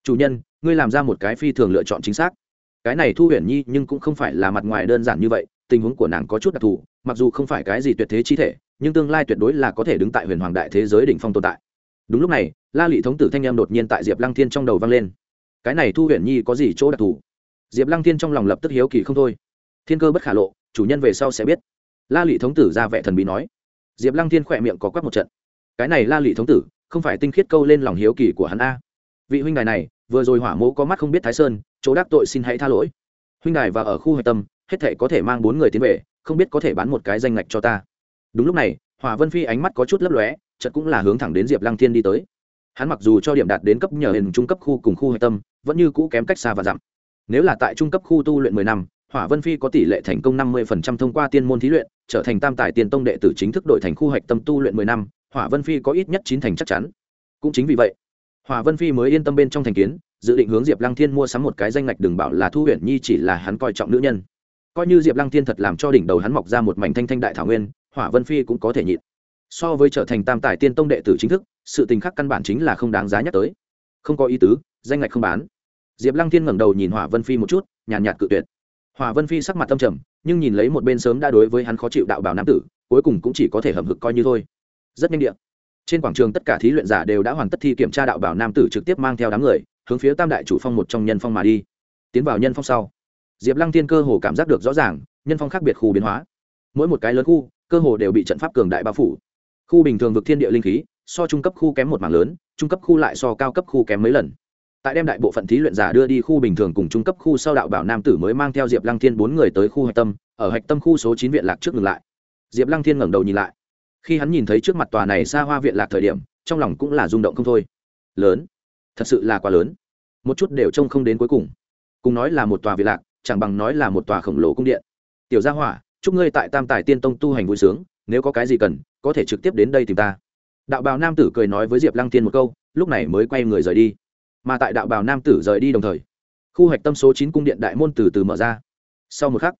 Chủ nhân, ngươi làm ra một cái phi thường lựa chọn chính xác. Cái này thu huyền nhi nhưng cũng không phải là mặt ngoài đơn giản như vậy, tình huống của nàng có chút đặc thù, mặc dù không phải cái gì tuyệt thế chi thể nhưng tương lai tuyệt đối là có thể đứng tại huyền hoàng đại thế giới đỉnh phong tồn tại. Đúng lúc này, la lị thống tử thanh em đột nhiên tại diệp lăng thiên trong đầu vang lên. Cái này thu huyền nhi có gì chỗ đặc thù? Diệp lăng thiên trong lòng lập tức hiếu kỳ không thôi. Thiên cơ bất khả lộ, chủ nhân về sau sẽ biết. La lị thống tử ra vẻ thần bí nói. Diệp lăng thiên khỏe miệng có quắc một trận. Cái này la lị thống tử, không phải tinh khiết câu lên lòng hiếu kỳ của hắn a. Vị huynh đài này, vừa rồi hỏa mẫu có mắt không biết thái sơn, chỗ đắc tội xin hãy tha lỗi. Huynh đài và ở khu hạch tâm, hết thể có thể mang bốn người tiến về, không biết có thể bán một cái danh ngạch cho ta đúng lúc này hỏa vân phi ánh mắt có chút lấp lóe chật cũng là hướng thẳng đến diệp lăng thiên đi tới. Hắn mặc dù cho điểm đạt đến cấp nhờ hình trung cấp khu cùng khu hạch tâm, vẫn như cũ kém cách xa và dặm. Nếu là tại trung cấp khu tu luyện mười năm hỏa vân phi có tỷ lệ thành công năm mươi phần trăm thông qua tiên môn thí luyện, trở thành tam tài tiền tông đệ tử chính thức đội thành khu hạch tâm tu luyện mười năm hỏa vân phi có ít nhất chín thành chắc chắn. Cũng chính vì vậy hỏa vân phi mới yên tâm bên trong thành kiến, dự định hướng diệp lăng thiên mua sắm một cái danh ngạch đừng bảo là thu huyện nhi chỉ là hắn coi trọng nữ nhân. Coi như diệp lăng thiên thật làm cho đỉnh đầu hắn mọc ra một mảnh thanh thanh đại thảo nguyên hỏa vân phi cũng có thể nhịn. So với trở thành tam tài tiên tông đệ tử chính thức sự tình khắc căn bản chính là không đáng giá nhắc tới. Không có ý tứ danh ngạch không bán. Diệp lăng thiên ngẩng đầu nhìn hỏa vân phi một chút nhàn nhạt, nhạt cự tuyệt. Hỏa vân phi sắc mặt tâm trầm nhưng nhìn lấy một bên sớm đã đối với hắn khó chịu đạo bảo nam tử cuối cùng cũng chỉ có thể hầm hực coi như thôi. Rất nhanh điện trên quảng trường tất cả thí luyện giả đều đã hoàn tất thi kiểm tra đạo bảo nam tử trực tiếp mang theo đám người hướng phía tam đại chủ phong một trong nhân phong mà đi. Tiến vào nhân phong sau diệp lăng tiên cơ hồ cảm giác được rõ ràng nhân phong khác biệt khu biến hóa. Mỗi một cái lớn khu cơ hồ đều bị trận pháp cường đại bao phủ. Khu bình thường vực thiên địa linh khí, so trung cấp khu kém một mảng lớn, trung cấp khu lại so cao cấp khu kém mấy lần. Tại đem đại bộ phận thí luyện giả đưa đi khu bình thường cùng trung cấp khu sau đạo bảo nam tử mới mang theo diệp lăng thiên bốn người tới khu hạch tâm, ở hạch tâm khu số chín viện lạc trước ngừng lại. Diệp lăng thiên ngẩng đầu nhìn lại. Khi hắn nhìn thấy trước mặt tòa này xa hoa viện lạc thời điểm, trong lòng cũng là rung động không thôi. Lớn. Thật sự là quá lớn. Một chút đều trông không đến cuối cùng. Cùng nói là một tòa viện lạc, chẳng bằng nói là một tòa khổng lồ cung điện. Tiểu gia hỏa chúc ngươi tại tam tài tiên tông tu hành vui sướng nếu có cái gì cần có thể trực tiếp đến đây tìm ta. Đạo bào nam tử cười nói với diệp lăng tiên một câu lúc này mới quay người rời đi. Mà tại đạo bào nam tử rời đi đồng thời khu hạch tâm số chín cung điện đại môn từ từ mở ra. Sau một khắc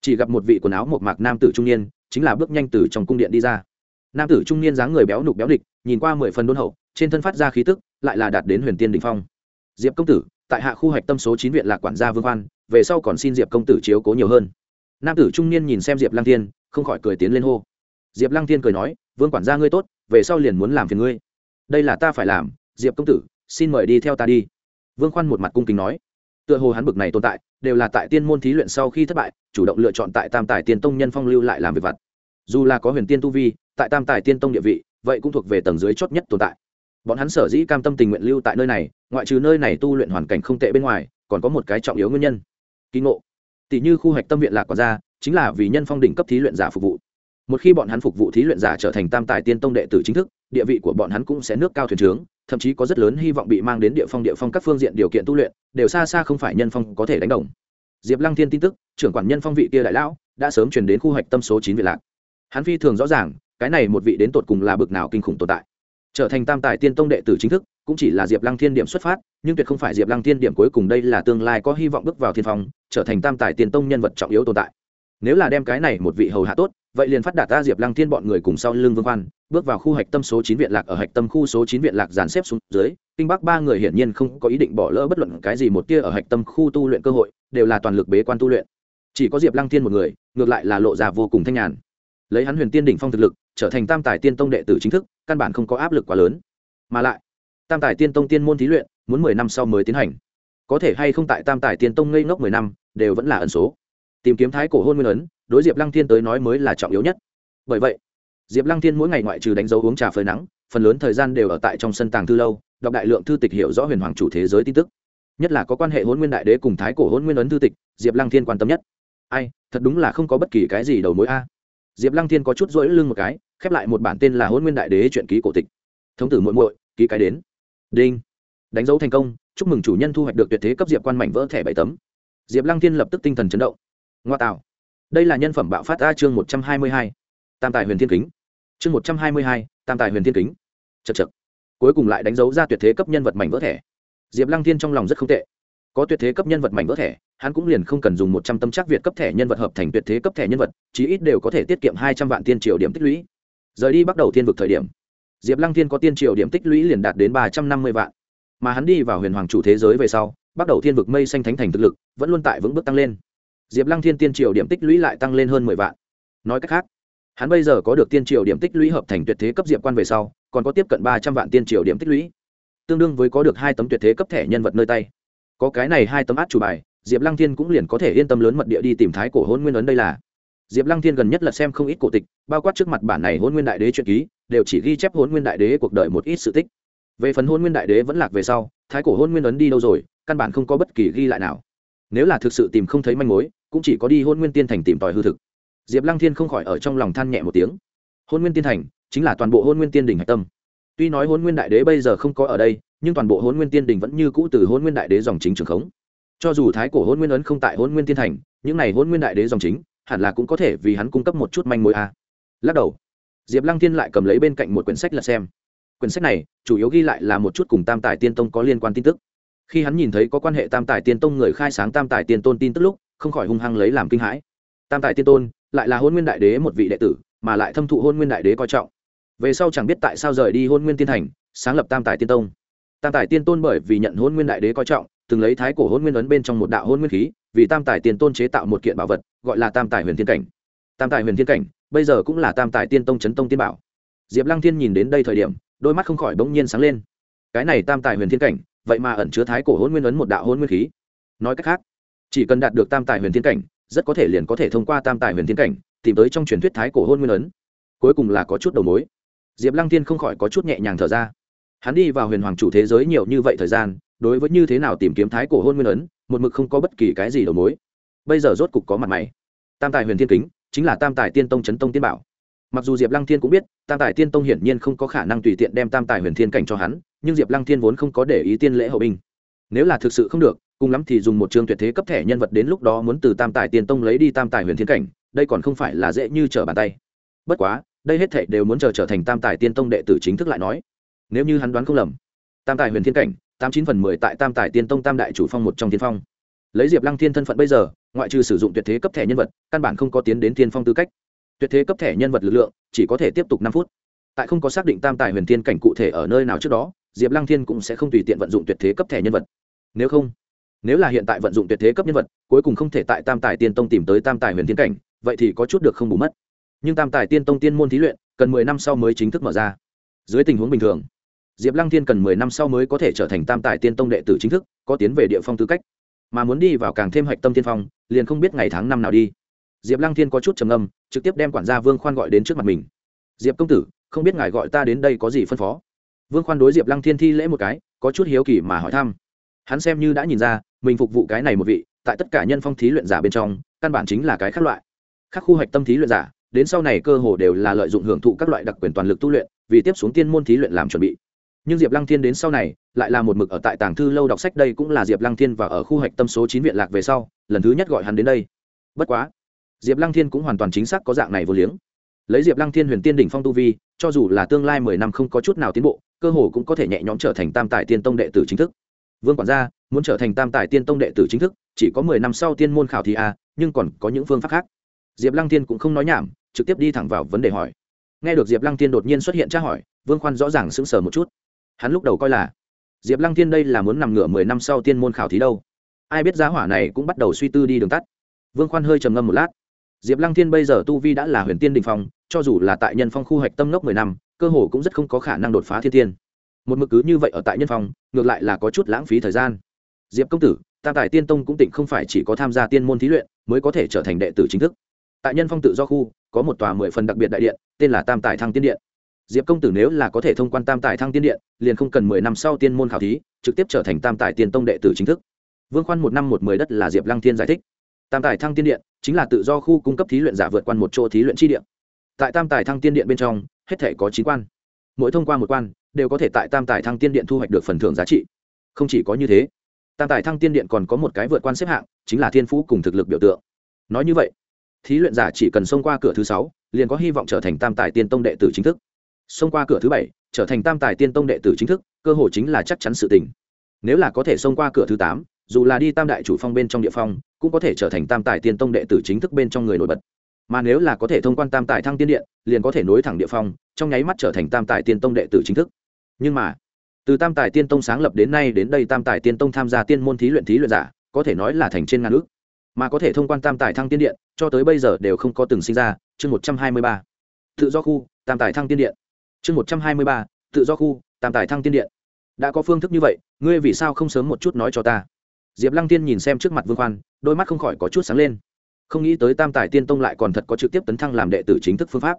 chỉ gặp một vị quần áo một mạc nam tử trung niên chính là bước nhanh từ trong cung điện đi ra. Nam tử trung niên dáng người béo nục béo địch nhìn qua mười phần đôn hậu trên thân phát ra khí tức lại là đạt đến huyền tiên đình phong. Diệp công tử tại hạ khu hạch tâm số chín viện lạc quản gia vương văn, về sau còn xin diệp công tử chiếu cố nhiều hơn nam tử trung niên nhìn xem diệp lăng thiên, không khỏi cười tiến lên hô. Diệp lăng thiên cười nói vương quản gia ngươi tốt về sau liền muốn làm phiền ngươi. Đây là ta phải làm diệp công tử xin mời đi theo ta đi. Vương khoan một mặt cung kính nói. Tựa hồ hắn bực này tồn tại đều là tại tiên môn thí luyện sau khi thất bại chủ động lựa chọn tại tam tài tiên tông nhân phong lưu lại làm việc vặt. Dù là có huyền tiên tu vi tại tam tài tiên tông địa vị vậy cũng thuộc về tầng dưới chót nhất tồn tại. Bọn hắn sở dĩ cam tâm tình nguyện lưu tại nơi này ngoại trừ nơi này tu luyện hoàn cảnh không tệ bên ngoài còn có một cái trọng yếu nguyên nhân. Kỳ ngộ tỷ như khu hạch tâm viện lạc còn ra, chính là vì nhân phong đỉnh cấp thí luyện giả phục vụ. Một khi bọn hắn phục vụ thí luyện giả trở thành tam tài tiên tông đệ tử chính thức, địa vị của bọn hắn cũng sẽ nước cao thuyền trướng, thậm chí có rất lớn hy vọng bị mang đến địa phong địa phong các phương diện điều kiện tu luyện, đều xa xa không phải nhân phong có thể đánh đồng. Diệp lăng thiên tin tức, trưởng quản nhân phong vị kia đại lão, đã sớm chuyển đến khu hạch tâm số chín viện lạc. Hắn phi thường rõ ràng, cái này một vị đến tột cùng là bực nào kinh khủng tồn tại trở thành tam tài tiên tông đệ tử chính thức, cũng chỉ là diệp lăng thiên điểm xuất phát, nhưng tuyệt không phải diệp lăng thiên điểm cuối cùng đây là tương lai có hy vọng bước vào thiên phong, trở thành tam tài tiên tông nhân vật trọng yếu tồn tại. Nếu là đem cái này một vị hầu hạ tốt, vậy liền phát đạt ta diệp lăng thiên bọn người cùng sau lưng vương văn bước vào khu hạch tâm số chín viện lạc ở hạch tâm khu số chín viện lạc dàn xếp xuống dưới, kinh bắc ba người hiển nhiên không có ý định bỏ lỡ bất luận cái gì một tia ở hạch tâm khu tu luyện cơ hội, đều là toàn lực bế quan tu luyện. Chỉ có diệp lăng thiên một người, ngược lại là lộ ra vô cùng thanh nhàn. Lấy hắn huyền tiên đỉnh phong thực lực trở thành tam tài tiên tông đệ tử chính thức, căn bản không có áp lực quá lớn. Mà lại, tam tài tiên tông tiên môn thí luyện muốn mười năm sau mới tiến hành. Có thể hay không tại tam tài tiên tông ngây ngốc mười năm, đều vẫn là ẩn số. Tìm kiếm thái cổ hôn nguyên ấn, đối diệp lăng thiên tới nói mới là trọng yếu nhất. Bởi vậy, diệp lăng thiên mỗi ngày ngoại trừ đánh dấu uống trà phơi nắng, phần lớn thời gian đều ở tại trong sân tàng thư lâu, đọc đại lượng thư tịch hiểu rõ huyền hoàng chủ thế giới tin tức. Nhất là có quan hệ hôn nguyên đại đế cùng thái cổ hôn nguyên ấn thư tịch, diệp lăng thiên quan tâm nhất. Ai, thật đúng là không có bất kỳ cái gì đầu mối a diệp lăng thiên có chút rỗi lưng một cái, khép lại một bản tên là hôn nguyên đại đế truyện ký cổ tịch. Thống tử muội muội, ký cái đến. Đinh. Đánh dấu thành công, chúc mừng chủ nhân thu hoạch được tuyệt thế cấp diệp quan mảnh vỡ thẻ bảy tấm. Diệp lăng thiên lập tức tinh thần chấn động. Ngoa tạo. Đây là nhân phẩm bạo phát a chương một trăm hai mươi hai. Tam tài huyền thiên kính. Chương một trăm hai mươi hai, tam tài huyền thiên kính. Chật chật cuối cùng lại đánh dấu ra tuyệt thế cấp nhân vật mảnh vỡ thẻ. Diệp lăng thiên trong lòng rất không tệ có tuyệt thế cấp nhân vật mảnh vỡ thẻ, hắn cũng liền không cần dùng một trăm tâm chắc việt cấp thẻ nhân vật hợp thành tuyệt thế cấp thẻ nhân vật, chí ít đều có thể tiết kiệm hai trăm vạn tiên triều điểm tích lũy. Rời đi bắt đầu thiên vực thời điểm, diệp lăng thiên có tiên triều điểm tích lũy liền đạt đến ba trăm năm mươi vạn. Mà hắn đi vào huyền hoàng chủ thế giới về sau bắt đầu thiên vực mây xanh thánh thành thực lực vẫn luôn tại vững bước tăng lên. Diệp lăng thiên tiên triều điểm tích lũy lại tăng lên hơn mười vạn. Nói cách khác, hắn bây giờ có được tiên triều điểm tích lũy hợp thành tuyệt thế cấp diệp quan về sau, còn có tiếp cận ba trăm vạn tiên triều điểm tích lũy, tương đương với có được hai tấm tuyệt thế cấp thẻ nhân vật nơi tay có cái này hai tấm át chủ bài, diệp lăng thiên cũng liền có thể yên tâm lớn mật địa đi tìm thái cổ hôn nguyên ấn đây là. Diệp lăng thiên gần nhất là xem không ít cổ tịch, bao quát trước mặt bản này hôn nguyên đại đế truyện ký, đều chỉ ghi chép hôn nguyên đại đế cuộc đời một ít sự tích. Về phần hôn nguyên đại đế vẫn lạc về sau, thái cổ hôn nguyên ấn đi đâu rồi, căn bản không có bất kỳ ghi lại nào. Nếu là thực sự tìm không thấy manh mối, cũng chỉ có đi hôn nguyên tiên thành tìm tòi hư thực. Diệp lăng thiên không khỏi ở trong lòng than nhẹ một tiếng. Hôn nguyên tiên thành chính là toàn bộ hôn nguyên tiên đình hạch tâm. Tuy nói hôn nguyên đại đế bây giờ không có ở đây nhưng toàn bộ hôn nguyên tiên đình vẫn như cũ từ hôn nguyên đại đế dòng chính trường khống. Cho dù thái cổ hôn nguyên ấn không tại hôn nguyên tiên thành, những n à y hôn nguyên đại đế dòng chính, hẳn là cũng có thể vì hắn cung cấp một chút manh mối a. À. lắc đầu, diệp lăng tiên lại cầm lấy bên cạnh một quyển sách lật xem. Quyển sách này, chủ yếu ghi lại là một chút cùng tam tài tiên tông có liên quan tin tức. Khi hắn nhìn thấy có quan hệ tam tài tiên tông người khai sáng tam tài tiên tôn tin tức lúc, không khỏi hung hăng lấy làm kinh hãi. Tam tài tiên tôn lại là hôn nguyên đại đế một vị đệ tử, mà lại thâm thụ hôn nguyên đại đế coi trọng. Về sau chẳng biết tại sao rời đi hôn nguyên tiên thành, sáng lập tam tài tiên tông tam tài tiên tôn bởi vì nhận hôn nguyên đại đế coi trọng, từng lấy thái cổ hôn nguyên ấn bên trong một đạo hôn nguyên khí, vì tam tài tiên tôn chế tạo một kiện bảo vật, gọi là tam tài huyền thiên cảnh. Tam tài huyền thiên cảnh, bây giờ cũng là tam tài tiên tông chấn tông tiên bảo. Diệp lăng thiên nhìn đến đây thời điểm, đôi mắt không khỏi bỗng nhiên sáng lên. Cái này tam tài huyền thiên cảnh, vậy mà ẩn chứa thái cổ hôn nguyên ấn một đạo hôn nguyên khí. Nói cách khác, chỉ cần đạt được tam tài huyền thiên cảnh, rất có thể liền có thể thông qua tam tài huyền thiên cảnh, tìm tới trong truyền thuyết thái cổ hôn nguyên ấn. Cuối cùng là có chút đầu mối. Diệp lăng Thiên không khỏi có chút nhẹ nhàng thở ra hắn đi vào huyền hoàng chủ thế giới nhiều như vậy thời gian, đối với như thế nào tìm kiếm thái cổ hôn nguyên ấn, một mực không có bất kỳ cái gì đầu mối. Bây giờ rốt cục có mặt mày. Tam tài huyền thiên kính, chính là tam tài tiên tông chấn tông tiên bảo. Mặc dù diệp lăng thiên cũng biết, tam tài tiên tông hiển nhiên không có khả năng tùy tiện đem tam tài huyền thiên cảnh cho hắn, nhưng diệp lăng thiên vốn không có để ý tiên lễ hậu binh. Nếu là thực sự không được, cùng lắm thì dùng một trường tuyệt thế cấp thẻ nhân vật đến lúc đó muốn từ tam tài tiên tông lấy đi tam tài huyền thiên cảnh, đây còn không phải là dễ như trở bàn tay. Bất quá, đây hết thảy đều muốn chờ trở thành tam tài tiên tông đệ tử chính thức lại nói nếu như hắn đoán không lầm, tam tài huyền thiên cảnh, tám chín phần mười tại tam tài tiên tông tam đại chủ phong một trong tiên phong. Lấy diệp lăng thiên thân phận bây giờ, ngoại trừ sử dụng tuyệt thế cấp thẻ nhân vật, căn bản không có tiến đến tiên phong tư cách. Tuyệt thế cấp thẻ nhân vật lực lượng, chỉ có thể tiếp tục năm phút. Tại không có xác định tam tài huyền thiên cảnh cụ thể ở nơi nào trước đó, diệp lăng thiên cũng sẽ không tùy tiện vận dụng tuyệt thế cấp thẻ nhân vật. Nếu không, nếu là hiện tại vận dụng tuyệt thế cấp nhân vật, cuối cùng không thể tại tam tài tiên tông tìm tới tam tài huyền thiên cảnh, vậy thì có chút được không bù mất. Nhưng tam tài tiên tông tiên môn thí luyện, cần mười năm sau mới chính thức mở ra dưới tình huống bình thường, diệp lăng thiên cần mười năm sau mới có thể trở thành tam tài tiên tông đệ tử chính thức, có tiến về địa phong tư cách. Mà muốn đi vào càng thêm hạch tâm tiên phong, liền không biết ngày tháng năm nào đi. Diệp lăng thiên có chút trầm âm trực tiếp đem quản gia vương khoan gọi đến trước mặt mình. Diệp công tử, không biết ngài gọi ta đến đây có gì phân phó? Vương khoan đối diệp lăng thiên thi lễ một cái, có chút hiếu kỳ mà hỏi thăm. Hắn xem như đã nhìn ra, mình phục vụ cái này một vị, tại tất cả nhân phong thí luyện giả bên trong, căn bản chính là cái khác loại. Các khu hạch tâm thí luyện giả, đến sau này cơ hồ đều là lợi dụng hưởng thụ các loại đặc quyền toàn lực tu luyện vì tiếp xuống tiên môn thí luyện làm chuẩn bị. Nhưng diệp lăng thiên đến sau này, lại là một mực ở tại tàng thư lâu đọc sách đây cũng là diệp lăng thiên và ở khu hạch tâm số chín viện lạc về sau, lần thứ nhất gọi hắn đến đây. Bất quá, diệp lăng thiên cũng hoàn toàn chính xác có dạng này vô liếng. Lấy diệp lăng thiên huyền tiên đỉnh phong tu vi, cho dù là tương lai mười năm không có chút nào tiến bộ, cơ hồ cũng có thể nhẹ nhõm trở thành tam tài tiên tông đệ tử chính thức. Vương quản gia, muốn trở thành tam tài tiên tông đệ tử chính thức, chỉ có mười năm sau tiên môn khảo thi a, nhưng còn có những phương pháp khác. Diệp lăng thiên cũng không nói nhảm, trực tiếp đi thẳng vào vấn đề hỏi nghe được diệp lăng Thiên đột nhiên xuất hiện tra hỏi vương khoan rõ ràng sững sờ một chút. Hắn lúc đầu coi là diệp lăng Thiên đây là muốn nằm ngửa mười năm sau tiên môn khảo thí đâu. Ai biết giá hỏa này cũng bắt đầu suy tư đi đường tắt. Vương khoan hơi trầm ngâm một lát. Diệp lăng Thiên bây giờ tu vi đã là huyền tiên đình phong cho dù là tại nhân phong khu hạch tâm ngốc mười năm cơ hồ cũng rất không có khả năng đột phá thiên tiên. Một mực cứ như vậy ở tại nhân Phong, ngược lại là có chút lãng phí thời gian. Diệp công tử tam tài tiên tông cũng tỉnh không phải chỉ có tham gia tiên môn thí luyện mới có thể trở thành đệ tử chính thức. Tại nhân phong tự do khu có một tòa mười phần đặc biệt đại điện tên là tam tài thăng tiên điện. Diệp công tử nếu là có thể thông quan tam tài thăng tiên điện, liền không cần mười năm sau tiên môn khảo thí, trực tiếp trở thành tam tài tiên tông đệ tử chính thức. Vương khoan một năm một mười đất là diệp lăng thiên giải thích. Tam tài thăng tiên điện chính là tự do khu cung cấp thí luyện giả vượt quan một chỗ thí luyện chi điện tại tam tài thăng tiên điện bên trong, hết thể có chín quan. Mỗi thông qua một quan, đều có thể tại tam tài thăng tiên điện thu hoạch được phần thưởng giá trị. Không chỉ có như thế, tam tài thăng tiên điện còn có một cái vượt quan xếp hạng, chính là thiên phú cùng thực lực biểu tượng. Nói như vậy, thí luyện giả chỉ cần xông qua cửa thứ sáu liền có hy vọng trở thành tam tài tiên tông đệ tử chính thức. Xông qua cửa thứ bảy, trở thành tam tài tiên tông đệ tử chính thức, cơ hội chính là chắc chắn sự tình. Nếu là có thể xông qua cửa thứ tám, dù là đi tam đại chủ phong bên trong địa phong, cũng có thể trở thành tam tài tiên tông đệ tử chính thức bên trong người nổi bật. Mà nếu là có thể thông quan tam tài thăng tiên điện, liền có thể nối thẳng địa phong, trong nháy mắt trở thành tam tài tiên tông đệ tử chính thức. Nhưng mà, từ tam tài tiên tông sáng lập đến nay đến đây tam tài tiên tông tham gia tiên môn thí luyện thí luyện giả, có thể nói là thành trên ngàn ước mà có thể thông quan tam tài thăng tiên điện, cho tới bây giờ đều không có từng sinh ra, chương một trăm hai mươi ba. Tự do khu, tam tài thăng tiên điện. Chương một trăm hai mươi ba, tự do khu, tam tài thăng tiên điện. Đã có phương thức như vậy, ngươi vì sao không sớm một chút nói cho ta? Diệp lăng tiên nhìn xem trước mặt vương khoan, đôi mắt không khỏi có chút sáng lên. Không nghĩ tới tam tài tiên tông lại còn thật có trực tiếp tấn thăng làm đệ tử chính thức phương pháp.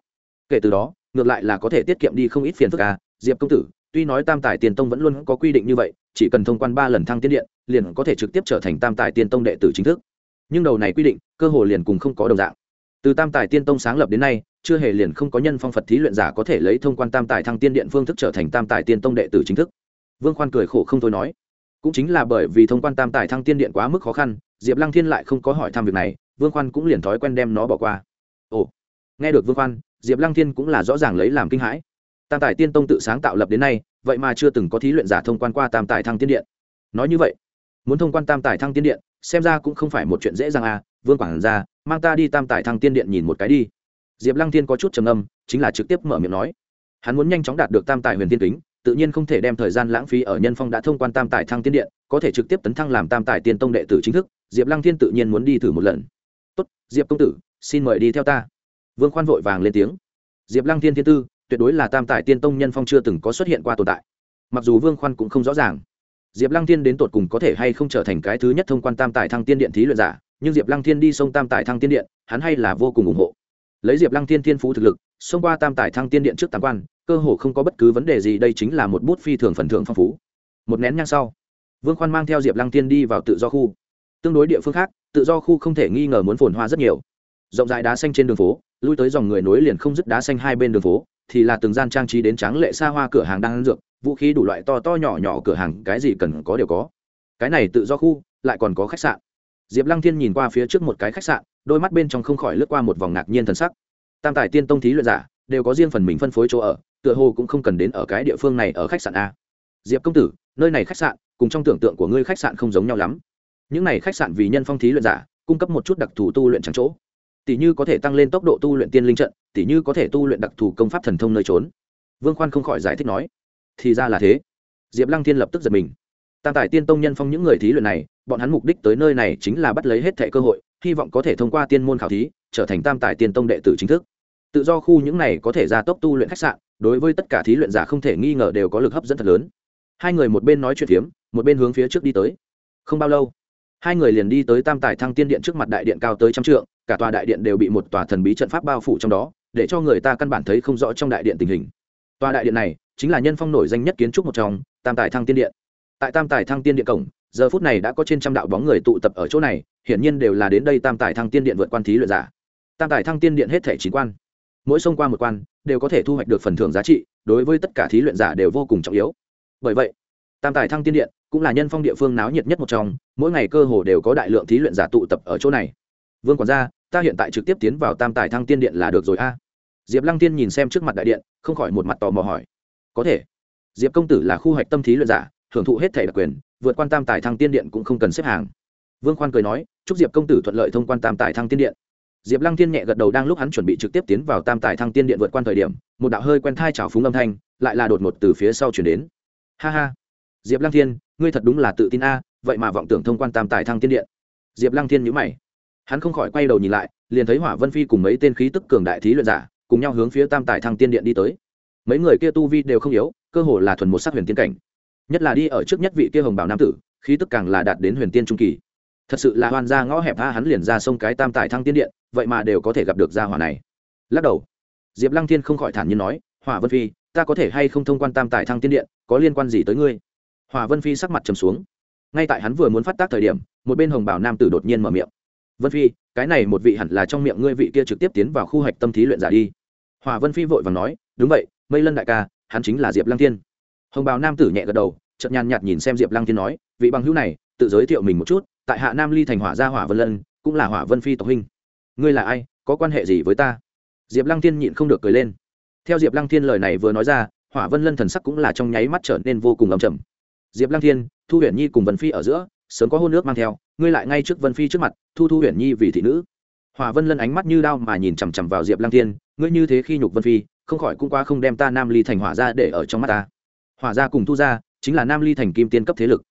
Kể từ đó, ngược lại là có thể tiết kiệm đi không ít phiền phức à diệp công tử, tuy nói tam tài tiên tông vẫn luôn có quy định như vậy, chỉ cần thông quan ba lần thăng tiên điện, liền có thể trực tiếp trở thành tam tài tiên tông đệ tử chính thức nhưng đầu này quy định, cơ hồ liền cùng không có đồng dạng. Từ tam tài tiên tông sáng lập đến nay, chưa hề liền không có nhân phong phật thí luyện giả có thể lấy thông quan tam tài thăng tiên điện phương thức trở thành tam tài tiên tông đệ tử chính thức. Vương khoan cười khổ không thôi nói. Cũng chính là bởi vì thông quan tam tài thăng tiên điện quá mức khó khăn, diệp lăng thiên lại không có hỏi thăm việc này, vương khoan cũng liền thói quen đem nó bỏ qua. Ồ, nghe được vương khoan, diệp lăng thiên cũng là rõ ràng lấy làm kinh hãi. Tam tài tiên tông tự sáng tạo lập đến nay, vậy mà chưa từng có thí luyện giả thông quan qua tam tài thăng tiên điện. Nói như vậy muốn thông quan tam tài thăng tiên điện, xem ra cũng không phải một chuyện dễ dàng à vương quảng ra, mang ta đi tam tài thăng tiên điện nhìn một cái đi. Diệp lăng thiên có chút trầm âm chính là trực tiếp mở miệng nói. Hắn muốn nhanh chóng đạt được tam tài huyền tiên kính, tự nhiên không thể đem thời gian lãng phí ở nhân phong đã thông quan tam tài thăng tiên điện, có thể trực tiếp tấn thăng làm tam tài tiên tông đệ tử chính thức, diệp lăng thiên tự nhiên muốn đi thử một lần. Tốt, diệp công tử, xin mời đi theo ta. Vương khoan vội vàng lên tiếng. Diệp lăng thiên thiên tư, tuyệt đối là tam tài tiên tông nhân phong chưa từng có xuất hiện qua tồn tại. Mặc dù vương khoan cũng không rõ ràng diệp lăng thiên đến tột cùng có thể hay không trở thành cái thứ nhất thông quan tam tài thăng tiên điện thí luyện giả, nhưng diệp lăng thiên đi sông tam tài thăng tiên điện, hắn hay là vô cùng ủng hộ. Lấy diệp lăng thiên thiên phú thực lực, xông qua tam tài thăng tiên điện trước tam quan, cơ hồ không có bất cứ vấn đề gì, đây chính là một bút phi thường phần thưởng phong phú. Một nén nhang sau, vương khoan mang theo diệp lăng tiên đi vào tự do khu. Tương đối địa phương khác, tự do khu không thể nghi ngờ muốn phồn hoa rất nhiều. Rộng rãi đá xanh trên đường phố, lui tới dòng người nối liền không dứt đá xanh hai bên đường phố, thì là từng gian trang trí đến tráng lệ xa hoa cửa hàng đang ăn dược vũ khí đủ loại to to nhỏ nhỏ cửa hàng, cái gì cần có đều có. Cái này tự do khu, lại còn có khách sạn. Diệp lăng thiên nhìn qua phía trước một cái khách sạn, đôi mắt bên trong không khỏi lướt qua một vòng ngạc nhiên thần sắc. Tam tài tiên tông thí luyện giả, đều có riêng phần mình phân phối chỗ ở, tựa hồ cũng không cần đến ở cái địa phương này ở khách sạn a. Diệp công tử, nơi này khách sạn, cùng trong tưởng tượng của ngươi khách sạn không giống nhau lắm. Những này khách sạn vì nhân phong thí luyện giả, cung cấp một chút đặc thù tu luyện trắng chỗ. Tỷ như có thể tăng lên tốc độ tu luyện tiên linh trận, tỷ như có thể tu luyện đặc thù công pháp thần thông nơi trốn. Vương khoan không khỏi giải thích nói thì ra là thế. Diệp lăng thiên lập tức giật mình. Tam tài tiên tông nhân phong những người thí luyện này, bọn hắn mục đích tới nơi này chính là bắt lấy hết thẻ cơ hội, hy vọng có thể thông qua tiên môn khảo thí, trở thành tam tài tiên tông đệ tử chính thức. Tự do khu những này có thể gia tốc tu luyện khách sạn, đối với tất cả thí luyện giả không thể nghi ngờ đều có lực hấp dẫn thật lớn. Hai người một bên nói chuyện phiếm, một bên hướng phía trước đi tới. Không bao lâu, hai người liền đi tới tam tài thăng tiên điện trước mặt đại điện cao tới trăm trượng, cả tòa đại điện đều bị một tòa thần bí trận pháp bao phủ trong đó, để cho người ta căn bản thấy không rõ trong đại điện tình hình tòa đại điện này chính là nhân phong nổi danh nhất kiến trúc một trong, tam tài thăng tiên điện. Tại tam tài thăng tiên điện cổng, giờ phút này đã có trên trăm đạo bóng người tụ tập ở chỗ này, hiển nhiên đều là đến đây tam tài thăng tiên điện vượt quan thí luyện giả. Tam tài thăng tiên điện hết thể chín quan, mỗi xông qua một quan, đều có thể thu hoạch được phần thưởng giá trị, đối với tất cả thí luyện giả đều vô cùng trọng yếu. Bởi vậy, tam tài thăng tiên điện cũng là nhân phong địa phương náo nhiệt nhất một trong, mỗi ngày cơ hồ đều có đại lượng thí luyện giả tụ tập ở chỗ này. Vương quản gia, ta hiện tại trực tiếp tiến vào tam tài thăng tiên điện là được rồi a diệp lăng tiên nhìn xem trước mặt đại điện, không khỏi một mặt tò mò hỏi, có thể. Diệp công tử là khu hoạch tâm thí luyện giả hưởng thụ hết thể đặc quyền, vượt quan tam tài thăng tiên điện cũng không cần xếp hàng. Vương khoan cười nói, chúc diệp công tử thuận lợi thông quan tam tài thăng tiên điện. Diệp lăng tiên nhẹ gật đầu đang lúc hắn chuẩn bị trực tiếp tiến vào tam tài thăng tiên điện vượt quan thời điểm, một đạo hơi quen thai trào phúng âm thanh, lại là đột ngột từ phía sau chuyển đến. Ha ha. Diệp lăng thiên ngươi thật đúng là tự tin a, vậy mà vọng tưởng thông quan tam tài thăng tiên điện. Diệp lăng thiên nhữ mày. Hắn không khỏi quay đầu nhìn lại, liền thấy hỏa vân phi cùng mấy tên khí tức cường đại thí luyện giả cùng nhau hướng phía tam tài thăng tiên điện đi tới. Mấy người kia tu vi đều không yếu, cơ hồ là thuần một sắc huyền tiên cảnh. Nhất là đi ở trước nhất vị kia hồng bảo nam tử, khí tức càng là đạt đến huyền tiên trung kỳ. Thật sự là hoàn ra ngõ hẹp tha hắn liền ra sông cái tam tài thăng tiên điện, vậy mà đều có thể gặp được gia hỏa này. Lắc đầu. Diệp lăng thiên không khỏi thản nhiên nói, hỏa vân phi, ta có thể hay không thông quan tam tài thăng tiên điện, có liên quan gì tới ngươi? Hỏa vân phi sắc mặt trầm xuống. Ngay tại hắn vừa muốn phát tác thời điểm, một bên hồng bảo nam tử đột nhiên mở miệng. Vân phi, cái này một vị hẳn là trong miệng ngươi vị kia trực tiếp tiến vào khu hạch tâm thí luyện giả đi hòa vân phi vội và nói, đúng vậy, mây lân đại ca, hắn chính là diệp lăng thiên. Hồng bào nam tử nhẹ gật đầu, chợt nhàn nhạt nhìn xem diệp lăng thiên nói, vị bằng hữu này, tự giới thiệu mình một chút, tại hạ nam ly thành hỏa gia hỏa vân lân, cũng là hỏa vân phi tộc huynh. Ngươi là ai, có quan hệ gì với ta? Diệp lăng thiên nhịn không được cười lên. Theo diệp lăng thiên lời này vừa nói ra, hỏa vân lân thần sắc cũng là trong nháy mắt trở nên vô cùng ầm chầm diệp lăng thiên, thu huyền nhi cùng vân phi ở giữa, sớm có hôn nước mang theo, ngươi lại ngay trước vân phi trước mặt, thu thu huyền nhi vì thị nữ. Hỏa vân lân ánh mắt như đao mà nhìn chằm chằm vào diệp lăng thiên ngươi như thế khi nhục vân phi, không khỏi cũng qua không đem ta nam ly thành hỏa ra để ở trong mắt ta. Hỏa ra cùng thu ra chính là nam ly thành kim tiên cấp thế lực,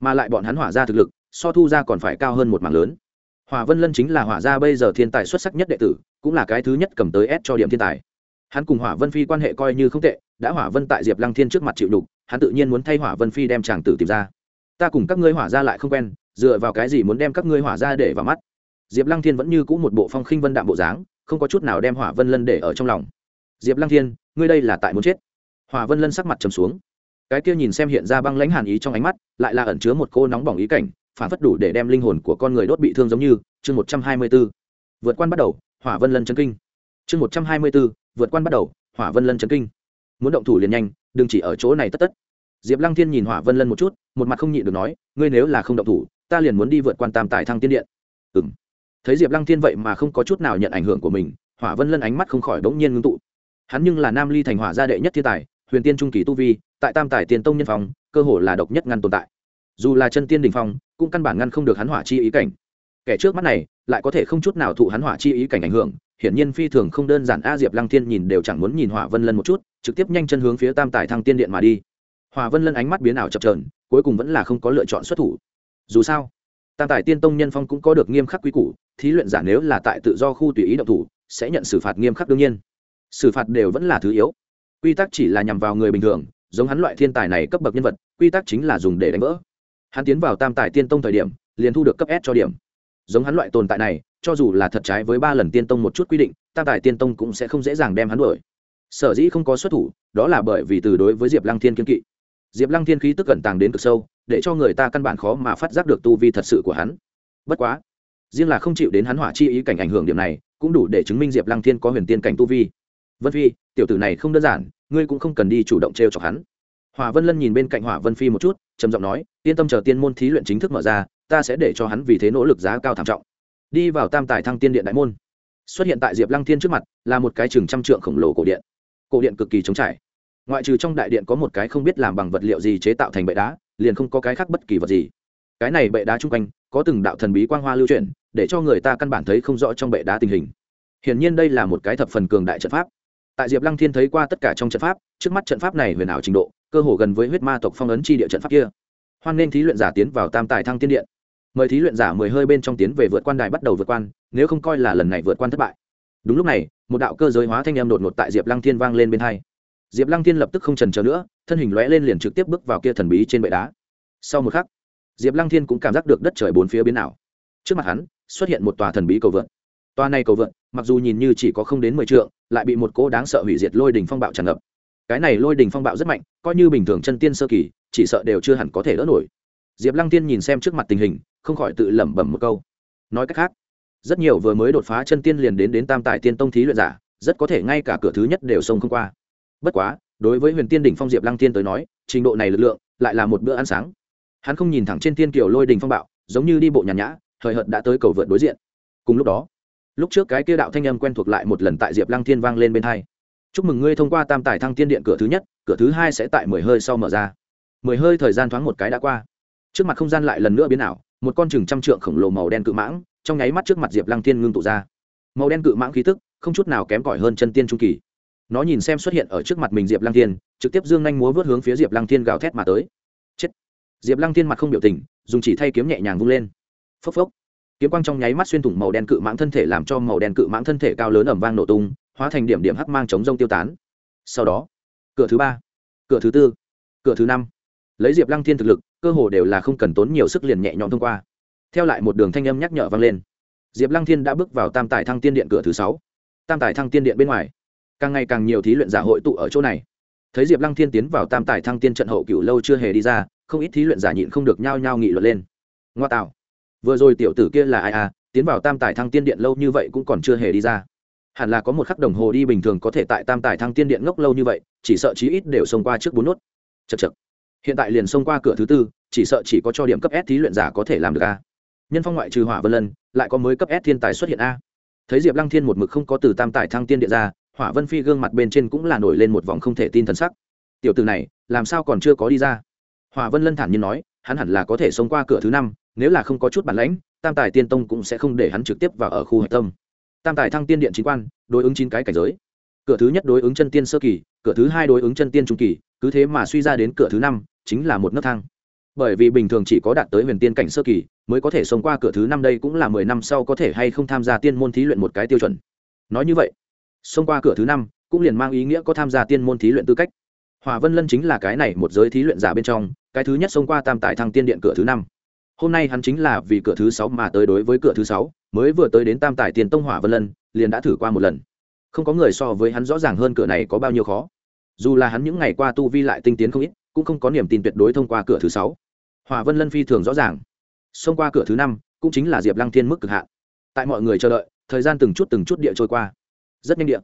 mà lại bọn hắn hỏa ra thực lực, so thu ra còn phải cao hơn một mảng lớn. Hỏa vân lân chính là hỏa ra bây giờ thiên tài xuất sắc nhất đệ tử, cũng là cái thứ nhất cầm tới s cho điểm thiên tài. Hắn cùng hỏa vân phi quan hệ coi như không tệ, đã hỏa vân tại diệp lăng thiên trước mặt chịu đục hắn tự nhiên muốn thay hỏa vân phi đem chàng tử tìm ra. Ta cùng các ngươi hỏa ra lại không quen, dựa vào cái gì muốn đem các ngươi hỏa ra để vào mắt? Diệp lăng thiên vẫn như c ũ một bộ phong khinh vân đạm bộ dáng không có chút nào đem hỏa vân lân để ở trong lòng. Diệp lăng thiên, ngươi đây là tại muốn chết. Hỏa vân lân sắc mặt trầm xuống. Cái kia nhìn xem hiện ra băng lãnh hàn ý trong ánh mắt, lại là ẩn chứa một cô nóng bỏng ý cảnh, phản phất đủ để đem linh hồn của con người đốt bị thương giống như, chương một trăm hai mươi b ố vượt quan bắt đầu, hỏa vân lân chấn kinh. Chương một trăm hai mươi b ố vượt quan bắt đầu, hỏa vân lân chấn kinh. Muốn động thủ liền nhanh, đừng chỉ ở chỗ này tất tất. Diệp lăng thiên nhìn hỏa vân lân một chút, một mặt không nhịn được nói, ngươi nếu là không động thủ, ta liền muốn đi vượt quan tam tài thăng tiên điện. Ừ thấy diệp lăng thiên vậy mà không có chút nào nhận ảnh hưởng của mình, hỏa vân lân ánh mắt không khỏi đ ố n g nhiên ngưng tụ. Hắn nhưng là nam ly thành hỏa gia đệ nhất thiên tài, huyền tiên trung kỳ tu vi, tại tam tài tiền tông nhân phong, cơ hồ là độc nhất ngăn tồn tại. Dù là chân tiên đình phong, cũng căn bản ngăn không được hắn hỏa chi ý cảnh. Kẻ trước mắt này, lại có thể không chút nào thụ hắn hỏa chi ý cảnh ảnh hưởng, hiển nhiên phi thường không đơn giản. A diệp lăng thiên nhìn đều chẳng muốn nhìn hỏa vân lân một chút, trực tiếp nhanh chân hướng phía tam tài thăng tiên điện mà đi. Hỏa vân lân ánh mắt biến ảo chập trờn cuối cùng vẫn là không có lựa chọn xuất thủ. Dù sao tam tài tiên tông nhân phong cũng có được nghiêm khắc quy củ, thí luyện giả nếu là tại tự do khu tùy ý động thủ, sẽ nhận xử phạt nghiêm khắc đương nhiên. Xử phạt đều vẫn là thứ yếu. Quy tắc chỉ là nhằm vào người bình thường, giống hắn loại thiên tài này cấp bậc nhân vật, quy tắc chính là dùng để đánh vỡ. Hắn tiến vào tam tài tiên tông thời điểm, liền thu được cấp s cho điểm. Giống hắn loại tồn tại này, cho dù là thật trái với ba lần tiên tông một chút quy định, tam tài tiên tông cũng sẽ không dễ dàng đem hắn đuổi. Sở dĩ không có xuất thủ, đó là bởi vì từ đối với diệp lăng thiên kiên kỵ diệp lăng thiên khí tức cẩn tàng đến cực sâu, để cho người ta căn bản khó mà phát giác được tu vi thật sự của hắn. Bất quá, riêng là không chịu đến hắn hỏa chi ý cảnh ảnh hưởng điểm này, cũng đủ để chứng minh diệp lăng thiên có huyền tiên cảnh tu vi. Vân phi, tiểu tử này không đơn giản, ngươi cũng không cần đi chủ động t r e o chọc hắn. Hỏa vân lân nhìn bên cạnh hỏa vân phi một chút, trầm giọng nói, yên tâm chờ tiên môn thí luyện chính thức mở ra, ta sẽ để cho hắn vì thế nỗ lực giá cao thảm trọng. Đi vào tam tài thăng tiên điện đại môn. Xuất hiện tại diệp lăng thiên trước mặt, là một cái chừng trăm trượng khổng lồ cổ điện. Cổ điện cực kỳ trống trải ngoại trừ trong đại điện có một cái không biết làm bằng vật liệu gì chế tạo thành bệ đá, liền không có cái khác bất kỳ vật gì. Cái này bệ đá chung quanh, có từng đạo thần bí quang hoa lưu chuyển, để cho người ta căn bản thấy không rõ trong bệ đá tình hình. Hiển nhiên đây là một cái thập phần cường đại trận pháp. Tại diệp lăng thiên thấy qua tất cả trong trận pháp, trước mắt trận pháp này huyền ảo trình độ, cơ hồ gần với huyết ma tộc phong ấn chi địa trận pháp kia. Hoan nên thí luyện giả tiến vào tam tài thăng tiên điện. Mời thí luyện giả mười hơi bên trong tiến về vượt quan đài bắt đầu vượt quan, nếu không coi là lần này vượt quan thất bại. Đúng lúc này, một đạo cơ giới hóa thanh em đột ngột tại diệp lăng thiên vang lên bên hai diệp lăng thiên lập tức không trần trờ nữa, thân hình lóe lên liền trực tiếp bước vào kia thần bí trên bệ đá. Sau một khắc, diệp lăng thiên cũng cảm giác được đất trời bốn phía biến ảo. Trước mặt hắn, xuất hiện một tòa thần bí cầu vượn. Tòa này cầu vượn, mặc dù nhìn như chỉ có không đến mười t lại bị một cỗ đáng sợ hủy diệt lôi đình phong bạo tràn ngập. Cái này lôi đình phong bạo rất mạnh, coi như bình thường chân tiên sơ kỳ, chỉ sợ đều chưa hẳn có thể đỡ nổi. Diệp lăng tiên nhìn xem trước mặt tình hình, không khỏi tự lẩm bẩm một câu. Nói cách khác, rất nhiều vừa mới đột phá chân tiên liền đến đến tam tài tiên tông thí luyện giả, rất có thể ngay cả cửa thứ nhất đều xông không qua bất quá, đối với huyền tiên đỉnh phong diệp lăng tiên tới nói, trình độ này lực lượng lại là một bữa ăn sáng. Hắn không nhìn thẳng trên tiên kiều lôi đình phong bạo, giống như đi bộ nhàn nhã, hời hợt đã tới cầu vượt đối diện. Cùng lúc đó, lúc trước cái kia đạo thanh âm quen thuộc lại một lần tại diệp lăng thiên vang lên bên hai. Chúc mừng ngươi thông qua tam tài thăng tiên điện cửa thứ nhất, cửa thứ hai sẽ tại mười hơi sau mở ra. Mười hơi thời gian thoáng một cái đã qua. Trước mặt không gian lại lần nữa biến ảo, một con chừng trăm trượng khổng lồ màu đen cự mãng, trong nháy mắt trước mặt diệp lăng thiên ngưng tụ ra. Màu đen cự mãng khí tức không chút nào kém cỏi hơn chân tiên trung kỳ nó nhìn xem xuất hiện ở trước mặt mình diệp lăng thiên, trực tiếp dương nhanh múa vớt hướng phía diệp lăng thiên gào thét mà tới. Chết! Diệp lăng thiên mặt không biểu tình, dùng chỉ thay kiếm nhẹ nhàng vung lên. Phốc phốc! Kiếm quang trong nháy mắt xuyên thủng màu đen cự mãng thân thể làm cho màu đen cự mãng thân thể cao lớn ẩm vang nổ tung, hóa thành điểm điểm hắc mang chống rông tiêu tán. Sau đó, cửa thứ ba, cửa thứ tư, cửa thứ năm, lấy diệp lăng thiên thực lực, cơ hồ đều là không cần tốn nhiều sức liền nhẹ nhõm thông qua. Theo lại một đường thanh âm nhắc nhở vang lên, diệp lăng thiên đã bước vào tam tài thăng tiên điện cửa thứ sáu. Tam tài thăng tiên điện bên ngoài càng ngày càng nhiều thí luyện giả hội tụ ở chỗ này. Thấy diệp lăng thiên tiến vào tam tài thăng tiên trận hậu cựu lâu chưa hề đi ra, không ít thí luyện giả nhịn không được nhao nhao nghị luận lên. Ngoa tạo. Vừa rồi tiểu tử kia là ai à tiến vào tam tài thăng tiên điện lâu như vậy cũng còn chưa hề đi ra. Hẳn là có một khắc đồng hồ đi bình thường có thể tại tam tài thăng tiên điện ngốc lâu như vậy, chỉ sợ chí ít đều xông qua trước bốn nốt. Chật chật hiện tại liền xông qua cửa thứ tư, chỉ sợ chỉ có cho điểm cấp s thí luyện giả có thể làm được a. Nhân phong ngoại trừ hỏa vân lân, lại có mới cấp s thiên tài xuất hiện a. Thấy diệp lăng thiên một mực không có từ tam tài thăng tiên điện ra hỏa vân phi gương mặt bên trên cũng là nổi lên một vòng không thể tin t sắc. Tiểu từ này, làm sao còn chưa có đi ra? Hỏa vân lân thản nhiên nói, hắn hẳn là có thể xông qua cửa thứ năm, nếu là không có chút bản lãnh, tam tài tiên tông cũng sẽ không để hắn trực tiếp vào ở khu hạch tâm. Tam tài thăng tiên điện chính quan, đối ứng chín cái cảnh giới. Cửa thứ nhất đối ứng chân tiên sơ kỳ, cửa thứ hai đối ứng chân tiên trung kỳ, cứ thế mà suy ra đến cửa thứ năm, chính là một nấc thang. Bởi vì bình thường chỉ có đạt tới huyền tiên cảnh sơ kỳ, mới có thể sống qua cửa thứ năm đây cũng là mười năm sau có thể hay không tham gia tiên môn thí luyện một cái tiêu chuẩn. Nói như vậy xông qua cửa thứ năm, cũng liền mang ý nghĩa có tham gia tiên môn thí luyện tư cách. Hòa vân lân chính là cái này một giới thí luyện giả bên trong, cái thứ nhất xông qua tam tài thăng tiên điện cửa thứ năm. Hôm nay hắn chính là vì cửa thứ sáu mà tới đối với cửa thứ sáu, mới vừa tới đến tam tài tiền tông hỏa vân lân, liền đã thử qua một lần. Không có người so với hắn rõ ràng hơn cửa này có bao nhiêu khó. Dù là hắn những ngày qua tu vi lại tinh tiến không ít, cũng không có niềm tin tuyệt đối thông qua cửa thứ sáu. Hòa vân lân phi thường rõ ràng. Xông qua cửa thứ năm, cũng chính là diệp lăng thiên mức cực hạn. Tại mọi người chờ đợi, thời gian từng chút từng chút địa trôi qua rất nhanh địa.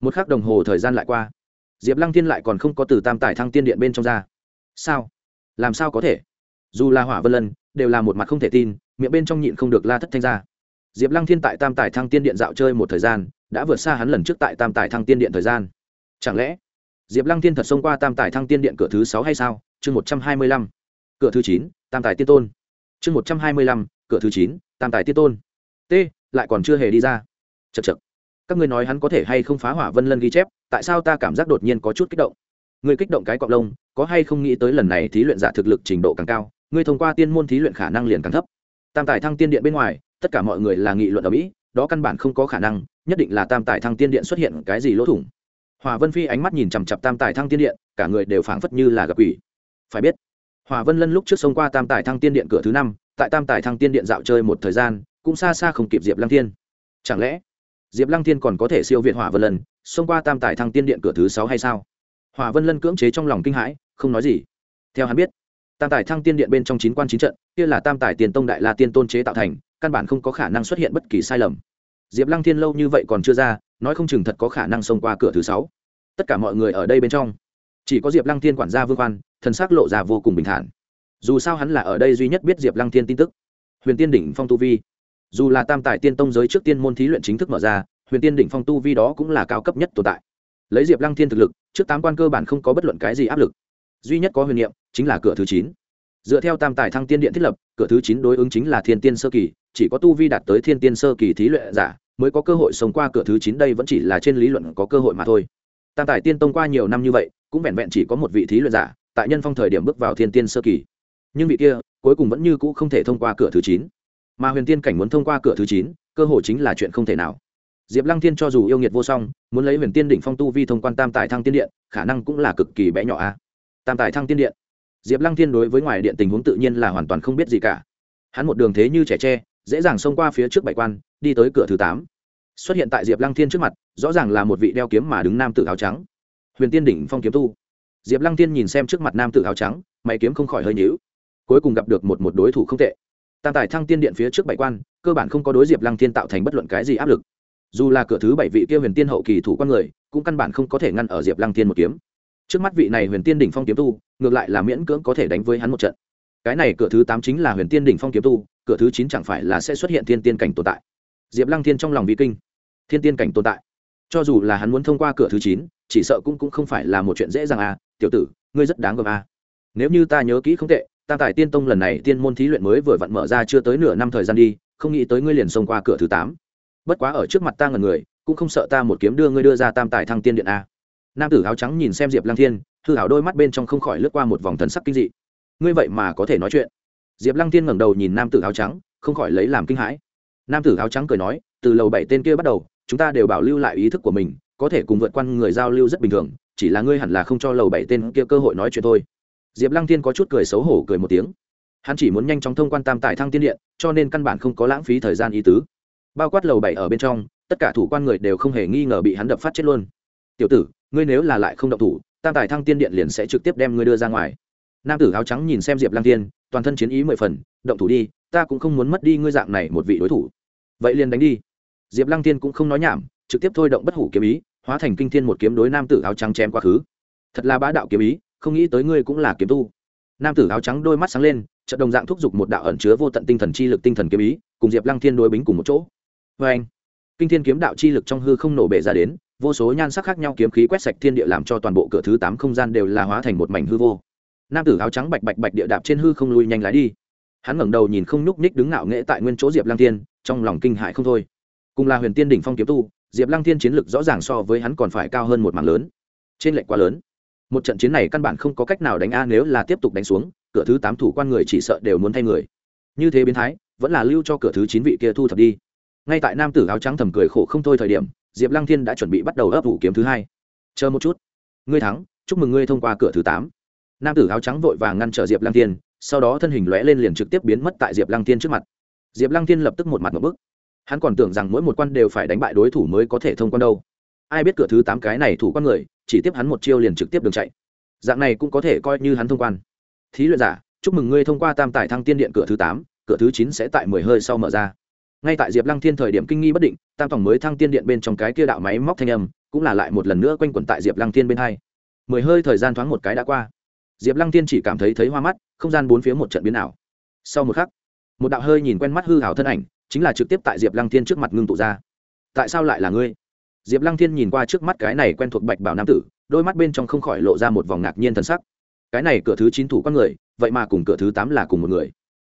Một k h ắ c đồng hồ thời gian lại qua. Diệp lăng thiên lại còn không có từ tam tài thăng tiên điện bên trong ra. Sao? Làm sao có thể? Dù là hỏa vân lân, đều là một mặt không thể tin, miệng bên trong nhịn không được la thất thanh ra. Diệp lăng thiên tại tam tài thăng tiên điện dạo chơi một thời gian, đã vượt xa hắn lần trước tại tam tài thăng tiên điện thời gian. Chẳng lẽ, diệp lăng thiên thật xông qua tam tài thăng tiên điện cửa thứ sáu hay sao? Chương một trăm hai mươi lăm. Cửa thứ chín, tam tài tiên tôn. Chương một trăm hai mươi lăm, cửa thứ chín, tam tài tiên tôn. T, lại còn chưa hề đi ra. Chật chật các ngươi nói hắn có thể hay không phá hỏa vân lân ghi chép, tại sao ta cảm giác đột nhiên có chút kích động? Người kích động cái cọc lông, có hay không nghĩ tới lần này thí luyện giả thực lực trình độ càng cao, ngươi thông qua tiên môn thí luyện khả năng liền càng thấp. Tam tài thăng tiên điện bên ngoài, tất cả mọi người là nghị luận ở mỹ, đó căn bản không có khả năng, nhất định là tam tài thăng tiên điện xuất hiện cái gì lỗ thủng. Hòa vân phi ánh mắt nhìn chằm chặp tam tài thăng tiên điện, cả người đều phảng phất như là gặp quỷ. Phải biết, hòa vân lân lúc trước xông qua tam tài thăng tiên điện cửa thứ năm, tại tam tài thăng tiên điện dạo chơi một thời gian, cũng xa xa không kịp diệp lăng thiên. Chẳng lẽ diệp lăng thiên còn có thể siêu việt hỏa vân lân, xông qua tam tài thăng tiên điện cửa thứ sáu hay sao? Hỏa vân lân cưỡng chế trong lòng kinh hãi, không nói gì. Theo hắn biết, tam tài thăng tiên điện bên trong chín quan chín trận, kia là tam tài tiền tông đại la tiên tôn chế tạo thành, căn bản không có khả năng xuất hiện bất kỳ sai lầm. Diệp lăng thiên lâu như vậy còn chưa ra, nói không chừng thật có khả năng xông qua cửa thứ sáu. Tất cả mọi người ở đây bên trong, chỉ có diệp lăng thiên quản gia vương quan thần s ắ c lộ ra vô cùng bình thản. Dù sao hắn là ở đây duy nhất biết diệp lăng thiên tin tức. Huyền tiên đỉnh phong tu vi dù là tam tài tiên tông giới trước tiên môn thí luyện chính thức mở ra, huyền tiên đỉnh phong tu vi đó cũng là cao cấp nhất tồn tại. Lấy diệp lăng thiên thực lực, trước tám quan cơ bản không có bất luận cái gì áp lực. Duy nhất có huyền niệm, chính là cửa thứ chín. Dựa theo tam tài thăng tiên điện thiết lập, cửa thứ chín đối ứng chính là thiên tiên sơ kỳ, chỉ có tu vi đạt tới thiên tiên sơ kỳ thí luyện giả mới có cơ hội sống qua cửa thứ chín đây vẫn chỉ là trên lý luận có cơ hội mà thôi. Tam tài tiên tông qua nhiều năm như vậy, cũng vẹn vẹn chỉ có một vị thí luyện giả, tại nhân phong thời điểm bước vào thiên tiên sơ kỳ. Nhưng vị kia, cuối cùng vẫn như cũ không thể thông qua cửa thứ chín mà huyền tiên cảnh muốn thông qua cửa thứ chín, cơ hội chính là chuyện không thể nào. Diệp lăng thiên cho dù yêu nghiệt vô song, muốn lấy huyền tiên đỉnh phong tu vi thông quan tam tài thăng tiên điện, khả năng cũng là cực kỳ bé nhỏ a. Tam tài thăng tiên điện. Diệp lăng thiên đối với ngoài điện tình huống tự nhiên là hoàn toàn không biết gì cả. Hắn một đường thế như trẻ tre, dễ dàng xông qua phía trước bảy quan, đi tới cửa thứ tám. Xuất hiện tại diệp lăng thiên trước mặt, rõ ràng là một vị đeo kiếm mà đứng nam tự áo trắng. Huyền tiên đỉnh phong kiếm tu. Diệp lăng thiên nhìn xem trước mặt nam tự áo trắng, mày kiếm không khỏi hơi nhíu. Cuối cùng gặp được một một đối thủ không tệ tam tài thăng tiên điện phía trước bảy quan, cơ bản không có đối diệp lăng thiên tạo thành bất luận cái gì áp lực. Dù là cửa thứ bảy vị kia huyền tiên hậu kỳ thủ quan người, cũng căn bản không có thể ngăn ở diệp lăng thiên một kiếm. Trước mắt vị này huyền tiên đỉnh phong kiếm tu, ngược lại là miễn cưỡng có thể đánh với hắn một trận. Cái này cửa thứ tám chính là huyền tiên đỉnh phong kiếm tu, cửa thứ chín chẳng phải là sẽ xuất hiện thiên tiên cảnh tồn tại. Diệp lăng thiên trong lòng vi kinh. Thiên tiên cảnh tồn tại. Cho dù là hắn muốn thông qua cửa thứ chín, chỉ sợ cũng cũng không phải là một chuyện dễ dàng à tiểu tử, ngươi rất đáng gờm à. Nếu như ta nhớ kỹ không tệ tam tài tiên tông lần này tiên môn thí luyện mới vừa vặn mở ra chưa tới nửa năm thời gian đi, không nghĩ tới ngươi liền xông qua cửa thứ tám. Bất quá ở trước mặt ta ngần người, cũng không sợ ta một kiếm đưa ngươi đưa ra tam tài thăng tiên điện a. Nam tử áo trắng nhìn xem diệp lăng thiên thư hảo đôi mắt bên trong không khỏi lướt qua một vòng thần sắc kinh dị. Ngươi vậy mà có thể nói chuyện. Diệp lăng thiên ngẩng đầu nhìn nam tử áo trắng, không khỏi lấy làm kinh hãi. Nam tử áo trắng cười nói, từ lầu bảy tên kia bắt đầu, chúng ta đều bảo lưu lại ý thức của mình, có thể cùng vượt qua người giao lưu rất bình thường, chỉ là ngươi hẳn là không cho lầu bảy tên kia cơ hội nói chuyện thôi diệp lăng tiên có chút cười xấu hổ cười một tiếng. Hắn chỉ muốn nhanh chóng thông quan tam tài thăng tiên điện, cho nên căn bản không có lãng phí thời gian ý tứ. Bao quát lầu bảy ở bên trong, tất cả thủ quan người đều không hề nghi ngờ bị hắn đập phát chết luôn. Tiểu tử, ngươi nếu là lại không động thủ, tam tài thăng tiên điện liền sẽ trực tiếp đem ngươi đưa ra ngoài. Nam tử áo trắng nhìn xem diệp lăng tiên toàn thân chiến ý mười phần, động thủ đi, ta cũng không muốn mất đi ngươi dạng này một vị đối thủ. Vậy liền đánh đi. Diệp lăng tiên cũng không nói nhảm, trực tiếp thôi động bất hủ kiếm ý, hóa thành kinh thiên một kiếm đối nam tử áo trắng chém quá khứ. Thật là bá đạo kiếm ý không nghĩ tới ngươi cũng là kiếm tu. Nam tử áo trắng đôi mắt sáng lên trận đồng dạng thúc giục một đạo ẩn chứa vô tận tinh thần chi lực tinh thần kiếm ý, cùng diệp lăng thiên đối bính cùng một chỗ. Vê anh kinh thiên kiếm đạo chi lực trong hư không nổ bể ra đến, vô số nhan sắc khác nhau kiếm khí quét sạch thiên địa làm cho toàn bộ cửa thứ tám không gian đều là hóa thành một mảnh hư vô. Nam tử áo trắng bạch bạch bạch địa đạp trên hư không lui nhanh lái đi. Hắn ngẩng đầu nhìn không nhúc ních đứng ngạo nghễ tại nguyên chỗ diệp lăng thiên, trong lòng kinh hại không thôi. Cùng là huyền tiên đỉnh phong kiếm tu, diệp lăng thiên chiến lực rõ ràng so với hắn còn phải cao hơn một mảng lớn. Trên lệnh quá lớn một trận chiến này căn bản không có cách nào đánh a nếu là tiếp tục đánh xuống, cửa thứ tám thủ quan người chỉ sợ đều muốn thay người. Như thế biến thái, vẫn là lưu cho cửa thứ chín vị kia thu thập đi. Ngay tại nam tử áo trắng thầm cười khổ không thôi thời điểm, diệp lăng thiên đã chuẩn bị bắt đầu ấp ủ kiếm thứ hai. Chờ một chút. Ngươi thắng, chúc mừng ngươi thông qua cửa thứ tám. Nam tử áo trắng vội vàng ngăn trở diệp lăng thiên, sau đó thân hình lóe lên liền trực tiếp biến mất tại diệp lăng thiên trước mặt. Diệp lăng thiên lập tức một mặt một bức. Hắn còn tưởng rằng mỗi một quan đều phải đánh bại đối thủ mới có thể thông quan đâu ai biết cửa thứ tám cái này thủ quan người, chỉ tiếp hắn một chiêu liền trực tiếp đường chạy. Dạng này cũng có thể coi như hắn thông quan. Thí luyện giả, chúc mừng ngươi thông qua tam tải thăng tiên điện cửa thứ tám, cửa thứ chín sẽ tại mười hơi sau mở ra. Ngay tại diệp lăng thiên thời điểm kinh nghi bất định, tam tổng mới thăng tiên điện bên trong cái kia đạo máy móc thanh âm, cũng là lại một lần nữa quanh quẩn tại diệp lăng thiên bên hai. Mười hơi thời gian thoáng một cái đã qua. Diệp lăng thiên chỉ cảm thấy thấy hoa mắt, không gian bốn phía một trận biến ảo. Sau một khắc, một đạo hơi nhìn quen mắt hư hảo thân ảnh, chính là trực tiếp tại diệp lăng thiên trước mặt ngưng tụ ra. Tại sao lại là ngươi? Diệp lăng thiên nhìn qua trước mắt cái này quen thuộc bạch bảo nam tử, đôi mắt bên trong không khỏi lộ ra một vòng ngạc nhiên t sắc. Cái này cửa thứ chín thủ con người, vậy mà cùng cửa thứ tám là cùng một người.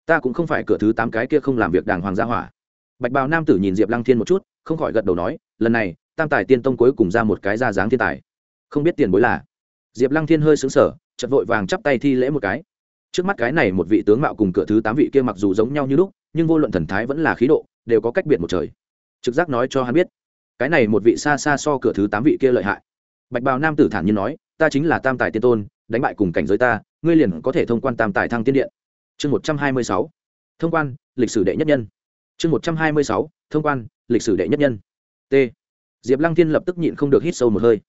Ta cũng không phải cửa thứ tám cái kia không làm việc đàng hoàng gia hỏa. Bạch bào nam tử nhìn diệp lăng thiên một chút, không khỏi gật đầu nói, lần này, tam tài tiên tông cuối cùng ra một cái ra dáng thiên tài. Không biết tiền bối là? Diệp lăng thiên hơi xứng sở chật vội vàng chắp tay thi lễ một cái. Trước mắt cái này một vị tướng mạo cùng cửa thứ tám vị kia mặc dù giống nhau như lúc, nhưng vô luận thần thái vẫn là khí độ, đều có cách biệt một trời. Trực giác nói cho hắn biết cái này một vị xa xa so cửa thứ tám vị kia lợi hại. Bạch bào nam tử thản nhiên nói, ta chính là tam tài tiên tôn, đánh bại cùng cảnh giới ta, ngươi liền có thể thông quan tam tài thăng tiên điện. Chương một trăm hai mươi sáu, thông quan, lịch sử đệ nhất nhân. Chương một trăm hai mươi sáu, thông quan, lịch sử đệ nhất nhân. T. Diệp lăng thiên lập tức nhịn không được hít sâu một hơi.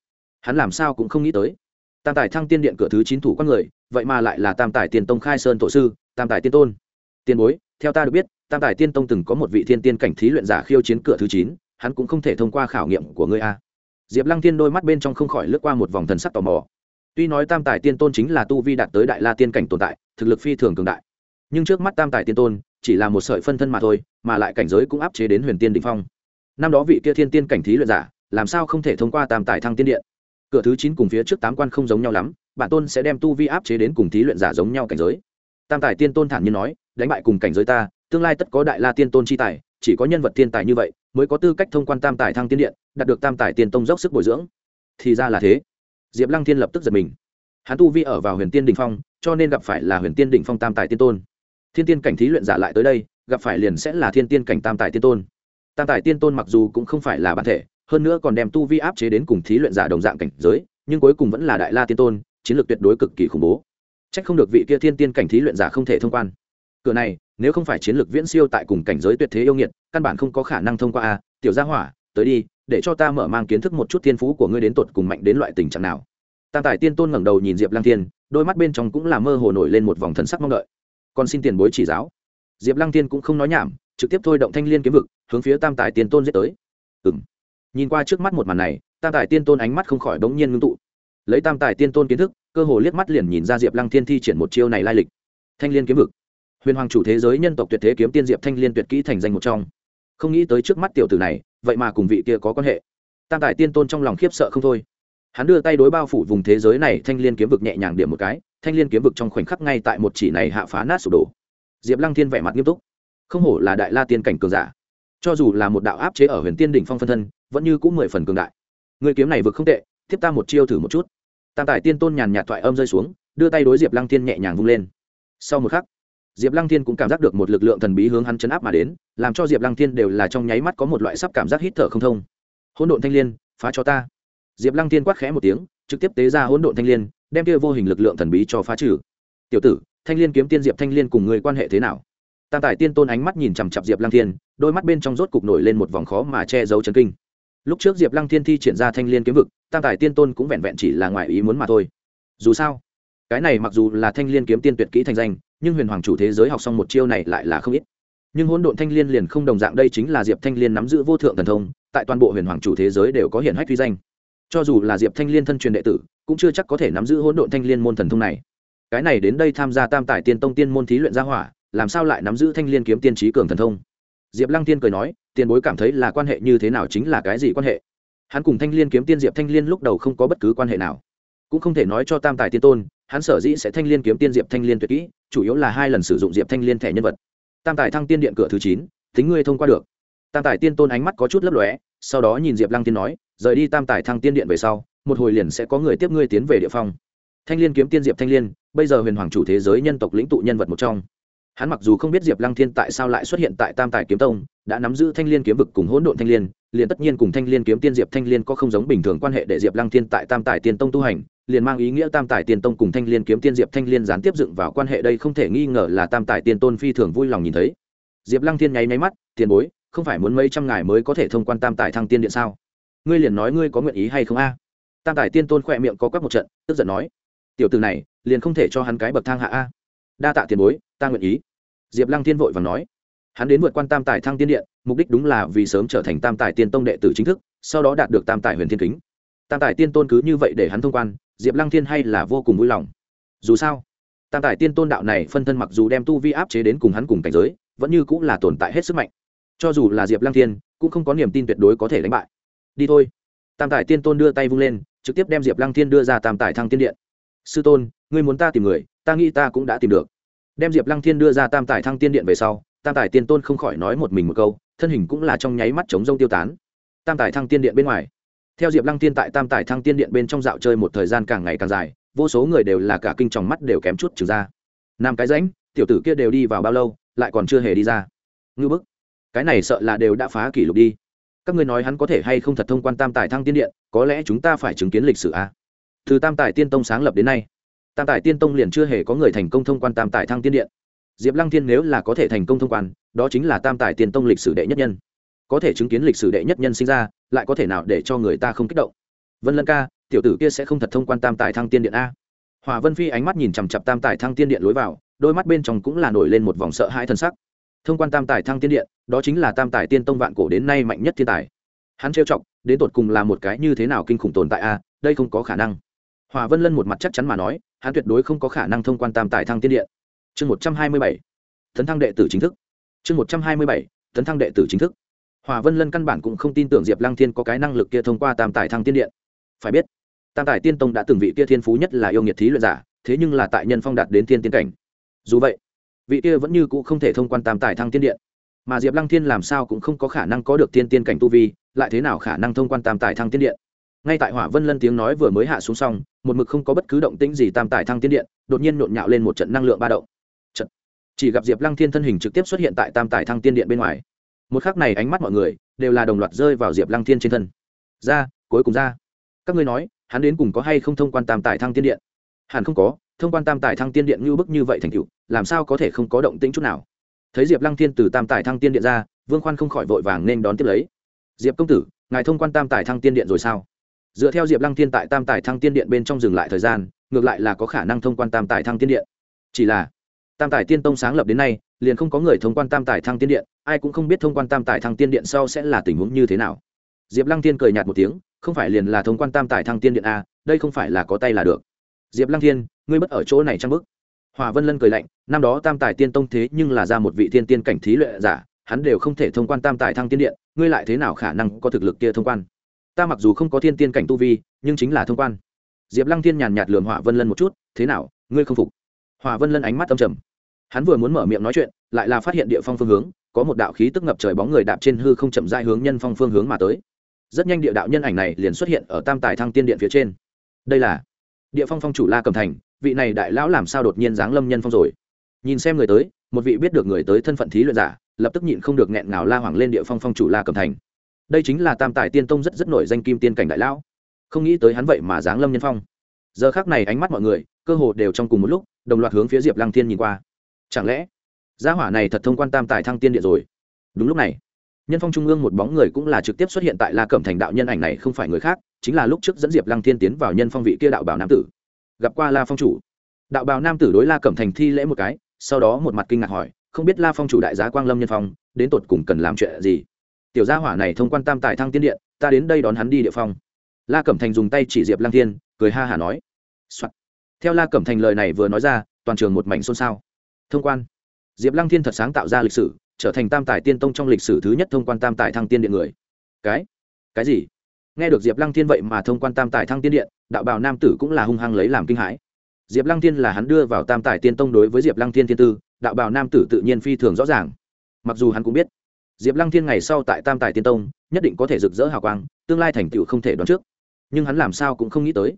Hắn làm sao cũng không nghĩ tới. Tam tài thăng tiên điện cửa thứ chín thủ con người, vậy mà lại là tam tài tiền tông khai sơn tổ sư, tam tài tiên tôn. Tiền bối, theo ta được biết, tam tài tiên tông từng có một vị thiên tiên cảnh thí luyện giả khiêu chiến cửa thứ chín hắn cũng không thể thông qua khảo nghiệm của ngươi a. Diệp lăng thiên đôi mắt bên trong không khỏi lướt qua một vòng thần sắc tò mò. Tuy nói tam tài tiên tôn chính là tu vi đạt tới đại la tiên cảnh tồn tại, thực lực phi thường cường đại, nhưng trước mắt tam tài tiên tôn chỉ là một sợi phân thân mà thôi, mà lại cảnh giới cũng áp chế đến huyền tiên đ ỉ n h phong. Năm đó vị kia thiên tiên cảnh thí luyện giả, làm sao không thể thông qua tam tài thăng tiên điện? Cửa thứ chín cùng phía trước tám quan không giống nhau lắm, bản tôn sẽ đem tu vi áp chế đến cùng thí luyện giả giống nhau cảnh giới. Tam tài tiên tôn thản nhiên nói, đánh bại cùng cảnh giới ta, tương lai tất có đại la tiên tôn chi tài, chỉ có nhân vật thiên tài như vậy mới có tư cách thông quan tam tài thăng tiên điện, đạt được tam tài tiên tông dốc sức bồi dưỡng. Thì ra là thế. Diệp lăng thiên lập tức giật mình. Hắn tu vi ở vào huyền tiên đình phong, cho nên gặp phải là huyền tiên đình phong tam tài tiên tôn. Thiên tiên cảnh thí luyện giả lại tới đây, gặp phải liền sẽ là thiên tiên cảnh tam tài tiên tôn. Tam tài tiên tôn mặc dù cũng không phải là bản thể, hơn nữa còn đem tu vi áp chế đến cùng thí luyện giả đồng dạng cảnh giới, nhưng cuối cùng vẫn là đại la tiên tôn, chiến lược tuyệt đối cực kỳ khủng bố. C h ắ c không được vị kia thiên tiên cảnh thí luyện giả không thể thông quan cửa này, nếu không phải chiến lược viễn siêu tại cùng cảnh giới tuyệt thế yêu nghiệt, căn bản không có khả năng thông qua a. Tiểu gia hỏa, tới đi, để cho ta mở mang kiến thức một chút thiên phú của ngươi đến tột cùng mạnh đến loại tình trạng nào. Tam tài tiên tôn ngẩng đầu nhìn diệp lăng thiên, đôi mắt bên trong cũng là mơ hồ nổi lên một vòng thần sắc mong đợi. Còn xin tiền bối chỉ giáo. Diệp lăng thiên cũng không nói nhảm, trực tiếp thôi động thanh l i ê n kiếm vực, hướng phía tam tài tiên tôn giết tới. Ừ m nhìn qua trước mắt một màn này, tam tài tiên tôn ánh mắt không khỏi đ ố n g nhiên ngưng tụ. Lấy tam tài tiên tôn kiến thức, cơ hồ liếc mắt liền nhìn ra diệp lăng thiên thi triển một chiêu này lai lịch. Thanh l i ê n kiếm vực huyền hoàng chủ thế giới nhân tộc tuyệt thế kiếm tiên diệp thanh liên tuyệt kỹ thành danh một trong. Không nghĩ tới trước mắt tiểu tử này, vậy mà cùng vị kia có quan hệ. Tam tài tiên tôn trong lòng khiếp sợ không thôi. Hắn đưa tay đối bao phủ vùng thế giới này, thanh liên kiếm vực nhẹ nhàng điểm một cái, thanh liên kiếm vực trong khoảnh khắc ngay tại một chỉ này hạ phá nát sụp đổ. Diệp lăng thiên vẻ mặt nghiêm túc. Không hổ là đại la tiên cảnh cường giả. Cho dù là một đạo áp chế ở huyền tiên đỉnh phong phân thân, vẫn như cũng mười phần cường đại. Người kiếm này vực không tệ tiếp ta một chiêu thử một chút. Tam tài tiên tôn nhàn nhạt thoại âm rơi xuống, đưa tay đối diệp lăng thiên nhẹ nhàng vung lên. Sau một khắc diệp lăng thiên cũng cảm giác được một lực lượng thần bí hướng hắn chấn áp mà đến, làm cho diệp lăng thiên đều là trong nháy mắt có một loại sắp cảm giác hít thở không thông. Hỗn độn thanh l i ê n phá cho ta. Diệp lăng thiên quát khẽ một tiếng, trực tiếp tế ra hỗn độn thanh l i ê n đem kia vô hình lực lượng thần bí cho phá trừ. Tiểu tử, thanh l i ê n kiếm tiên diệp thanh l i ê n cùng người quan hệ thế nào? Tam tài tiên tôn ánh mắt nhìn chằm chặp diệp lăng thiên, đôi mắt bên trong rốt cục nổi lên một vòng khó mà che giấu chấn kinh. Lúc trước diệp lăng thiên thi triển ra thanh l i ê n kiếm vực, tam tài tiên tôn cũng vẹn vẹn chỉ là ngoài ý muốn mà thôi. Dù sao, cái này mặc dù là thanh l i ê n kiếm tiên tuyệt kỹ thành danh nhưng huyền hoàng chủ thế giới học xong một chiêu này lại là không ít. Nhưng hỗn độn thanh liên liền không đồng dạng, đây chính là diệp thanh liên nắm giữ vô thượng thần thông, tại toàn bộ huyền hoàng chủ thế giới đều có hiển hách huy danh. Cho dù là diệp thanh liên thân truyền đệ tử, cũng chưa chắc có thể nắm giữ hỗn độn thanh liên môn thần thông này. Cái này đến đây tham gia tam tài tiên tông tiên môn thí luyện gia hỏa, làm sao lại nắm giữ thanh liên kiếm tiên trí cường thần thông? Diệp lăng tiên cười nói, tiền bối cảm thấy là quan hệ như thế nào chính là cái gì quan hệ? Hắn cùng thanh liên kiếm tiên diệp thanh liên lúc đầu không có bất cứ quan hệ nào. Cũng không thể nói cho tam tài tiên tôn hắn sở dĩ sẽ thanh liên kiếm tiên diệp thanh liên tuyệt kỹ chủ yếu là hai lần sử dụng diệp thanh liên thẻ nhân vật. Tam tài thăng tiên điện cửa thứ chín tính ngươi thông qua được. Tam tài tiên tôn ánh mắt có chút lấp lóe sau đó nhìn diệp lăng tiên nói rời đi tam tài thăng tiên điện về sau một hồi liền sẽ có người tiếp ngươi tiến về địa phong. Thanh liên kiếm tiên diệp thanh liên, bây giờ huyền hoàng chủ thế giới nhân tộc lĩnh tụ nhân vật một trong. Hắn mặc dù không biết diệp lăng thiên tại sao lại xuất hiện tại tam tài kiếm tông đã nắm giữ thanh l i ê n kiếm vực cùng hỗn độn thanh l i ê n liền tất nhiên cùng thanh l i ê n kiếm tiên diệp thanh l i ê n có không giống bình thường quan hệ để diệp lăng thiên tại tam tài tiên tông tu hành liền mang ý nghĩa tam tài tiên tông cùng thanh l i ê n kiếm tiên diệp thanh l i ê n gián tiếp dựng vào quan hệ đây không thể nghi ngờ là tam tài tiên tôn phi thường vui lòng nhìn thấy. Diệp lăng thiên nháy máy mắt, tiền bối, không phải muốn mấy trăm ngài mới có thể thông quan tam tài thăng tiên điện sao? Ngươi liền nói ngươi có nguyện ý hay không a? Tam tài tiên tôn khỏe miệng có quắc một trận, tức giận nói, tiểu từ này, liền không thể cho hắn cái bậc thang hạ a. Đa tạ tiền bối, ta nguyện ý. Diệp lăng thiên vội và nói, hắn đến vượt quan tam tài thăng tiên điện, mục đích đúng là vì sớm trở thành tam tài tiên tông đệ tử chính thức, sau đó đạt được tam tài huyền thiên kính. Tam tài tiên tôn cứ như vậy để hắn thông quan diệp lăng thiên hay là vô cùng vui lòng. Dù sao, tam tài tiên tôn đạo này phân thân mặc dù đem tu vi áp chế đến cùng hắn cùng cảnh giới, vẫn như cũng là tồn tại hết sức mạnh. Cho dù là diệp lăng thiên, cũng không có niềm tin tuyệt đối có thể đánh bại. Đi thôi. Tam tài tiên tôn đưa tay vung lên, trực tiếp đem diệp lăng thiên đưa ra tam tài thăng tiên điện. Sư tôn, ngươi muốn ta tìm người, ta nghĩ ta cũng đã tìm được. Đem diệp lăng thiên đưa ra tam tài thăng tiên điện về sau, tam tài tiên tôn không khỏi nói một mình một câu, thân hình cũng là trong nháy mắt chống rông tiêu tán. Tam tài thăng tiên điện bên ngoài theo diệp lăng tiên tại tam tài thăng tiên điện bên trong dạo chơi một thời gian càng ngày càng dài, vô số người đều là cả kinh tròng mắt đều kém chút trừ ra. Nam cái ránh tiểu tử kia đều đi vào bao lâu, lại còn chưa hề đi ra. Ngư bức, cái này sợ là đều đã phá kỷ lục đi. Các ngươi nói hắn có thể hay không thật thông quan tam tài thăng tiên điện, có lẽ chúng ta phải chứng kiến lịch sử a à? từ tam tài tiên tông sáng lập đến nay, tam tài tiên tông liền chưa hề có người thành công thông quan tam tài thăng tiên điện. Diệp lăng thiên nếu là có thể thành công thông quan, đó chính là tam tài tiên tông lịch sử đệ nhất nhân có thể chứng kiến lịch sử đệ nhất nhân sinh ra, lại có thể nào để cho người ta không kích động? Vân lân ca, tiểu tử kia sẽ không thật thông quan tam tài thăng tiên điện a. Hòa vân phi ánh mắt nhìn chằm chặp tam tài thăng tiên điện lối vào, đôi mắt bên trong cũng là nổi lên một vòng sợ hãi thân sắc. Thông quan tam tài thăng tiên điện, đó chính là tam tài tiên tông vạn cổ đến nay mạnh nhất thiên tài. Hắn trêu chọc, đến tột cùng là một cái như thế nào kinh khủng tồn tại a, đây không có khả năng. Hòa vân lân một mặt chắc chắn mà nói, hắn tuyệt đối không có khả năng thông quan tam tài thăng tiên điện. Chương một trăm hai mươi bảy, tấn thăng đệ tử chính thức. Chương một trăm hai mươi bảy, tấn thăng đệ tử chính thức hòa vân lân căn bản cũng không tin tưởng diệp lăng thiên có cái năng lực kia thông qua tam tài thăng tiên điện. Phải biết, tam tài tiên tông đã từng vị kia thiên phú nhất là yêu nghiệt thí luyện giả, thế nhưng là tại nhân phong đạt đến thiên tiên cảnh. Dù vậy, vị kia vẫn như c ũ không thể thông quan tam tài thăng tiên điện. Mà diệp lăng thiên làm sao cũng không có khả năng có được tiên tiên cảnh tu vi, lại thế nào khả năng thông quan tam tài thăng tiên điện? Ngay tại hỏa vân lân tiếng nói vừa mới hạ xuống xong, một mực không có bất cứ động tĩnh gì tam tài thăng tiên điện, đột nhiên nhộn nhạo lên một trận năng lượng ba động. Trận. chỉ gặp diệp lăng thiên thân hình trực tiếp xuất hiện tại tam tài thăng tiên điện bên ngoài một khắc này ánh mắt mọi người đều là đồng loạt rơi vào diệp lăng thiên trên thân ra cuối cùng ra các ngươi nói hắn đến cùng có hay không thông quan tam tài thăng tiên điện hẳn không có thông quan tam tài thăng tiên điện như bức như vậy thành cựu làm sao có thể không có động tĩnh chút nào thấy diệp lăng thiên từ tam tài thăng tiên điện ra vương khoan không khỏi vội vàng nên đón tiếp lấy diệp công tử ngài thông quan tam tài thăng tiên điện rồi sao dựa theo diệp lăng thiên tại tam tài thăng tiên điện bên trong dừng lại thời gian ngược lại là có khả năng thông quan tam tài thăng tiên điện chỉ là tam tài tiên tông sáng lập đến nay liền không có người thông quan tam tài thăng tiên điện ai cũng không biết thông quan tam tài thăng tiên điện sau sẽ là tình huống như thế nào. Diệp lăng thiên cười nhạt một tiếng, không phải liền là thông quan tam tài thăng tiên điện a đây không phải là có tay là được. Diệp lăng thiên, ngươi mất ở chỗ này trang bức? Hòa vân lân cười lạnh, năm đó tam tài tiên tông thế nhưng là ra một vị thiên tiên cảnh thí lệ giả, hắn đều không thể thông quan tam tài thăng tiên điện, ngươi lại thế nào khả năng có thực lực kia thông quan? Ta mặc dù không có thiên tiên cảnh tu vi, nhưng chính là thông quan. Diệp lăng thiên nhàn nhạt lường hỏa vân lân một chút, thế nào, ngươi không phục? Hỏa vân lân ánh mắt âm trầm. Hắn vừa muốn mở miệng nói chuyện, lại là phát hiện địa phong phương hướng có một đạo khí tức ngập trời bóng người đạp trên hư không chậm rãi hướng nhân phong phương hướng mà tới. Rất nhanh địa đạo nhân ảnh này liền xuất hiện ở tam tài thăng tiên điện phía trên. Đây là địa phong phong chủ la cầm thành, vị này đại lão làm sao đột nhiên giáng lâm nhân phong rồi? Nhìn xem người tới, một vị biết được người tới thân phận thí luyện giả, lập tức nhịn không được nghẹn ngào la hoảng lên địa phong phong chủ la cầm thành. Đây chính là tam tài tiên tông rất rất nổi danh kim tiên cảnh đại lão. Không nghĩ tới hắn vậy mà giáng lâm nhân phong. Giờ khác này ánh mắt mọi người, cơ hồ đều trong cùng một lúc, đồng loạt hướng phía diệp lăng thiên nhìn qua. Chẳng lẽ gia hỏa này thật thông quan tam tài thăng tiên điện rồi. Đúng lúc này, nhân phong trung ương một bóng người cũng là trực tiếp xuất hiện tại la cẩm thành đạo nhân ảnh này không phải người khác, chính là lúc trước dẫn diệp lăng thiên tiến vào nhân phong vị kia đạo bảo nam tử. Gặp qua la phong chủ. Đạo bào nam tử đối la cẩm thành thi lễ một cái, sau đó một mặt kinh ngạc hỏi, không biết la phong chủ đại giá quang lâm nhân phong, đến tột cùng cần làm chuyện gì? Tiểu gia hỏa này thông quan tam tài thăng tiên điện, ta đến đây đón hắn đi địa phong. La cẩm thành dùng tay chỉ diệp lăng thiên, cười ha hả nói、Soạn. theo la cẩm thành lời này vừa nói ra, toàn trường một mảnh xôn xao. Thông quan diệp lăng thiên thật sáng tạo ra lịch sử, trở thành tam tài tiên tông trong lịch sử thứ nhất thông quan tam tài thăng tiên điện người. Cái? Cái gì? Nghe được diệp lăng thiên vậy mà thông quan tam tài thăng tiên điện, đạo bào nam tử cũng là hung hăng lấy làm kinh hãi. Diệp lăng thiên là hắn đưa vào tam tài tiên tông đối với diệp lăng thiên thiên tư, đạo bào nam tử tự nhiên phi thường rõ ràng. Mặc dù hắn cũng biết, diệp lăng thiên ngày sau tại tam tài tiên tông, nhất định có thể rực rỡ hào quang, tương lai thành tựu không thể đoán trước. Nhưng hắn làm sao cũng không nghĩ tới.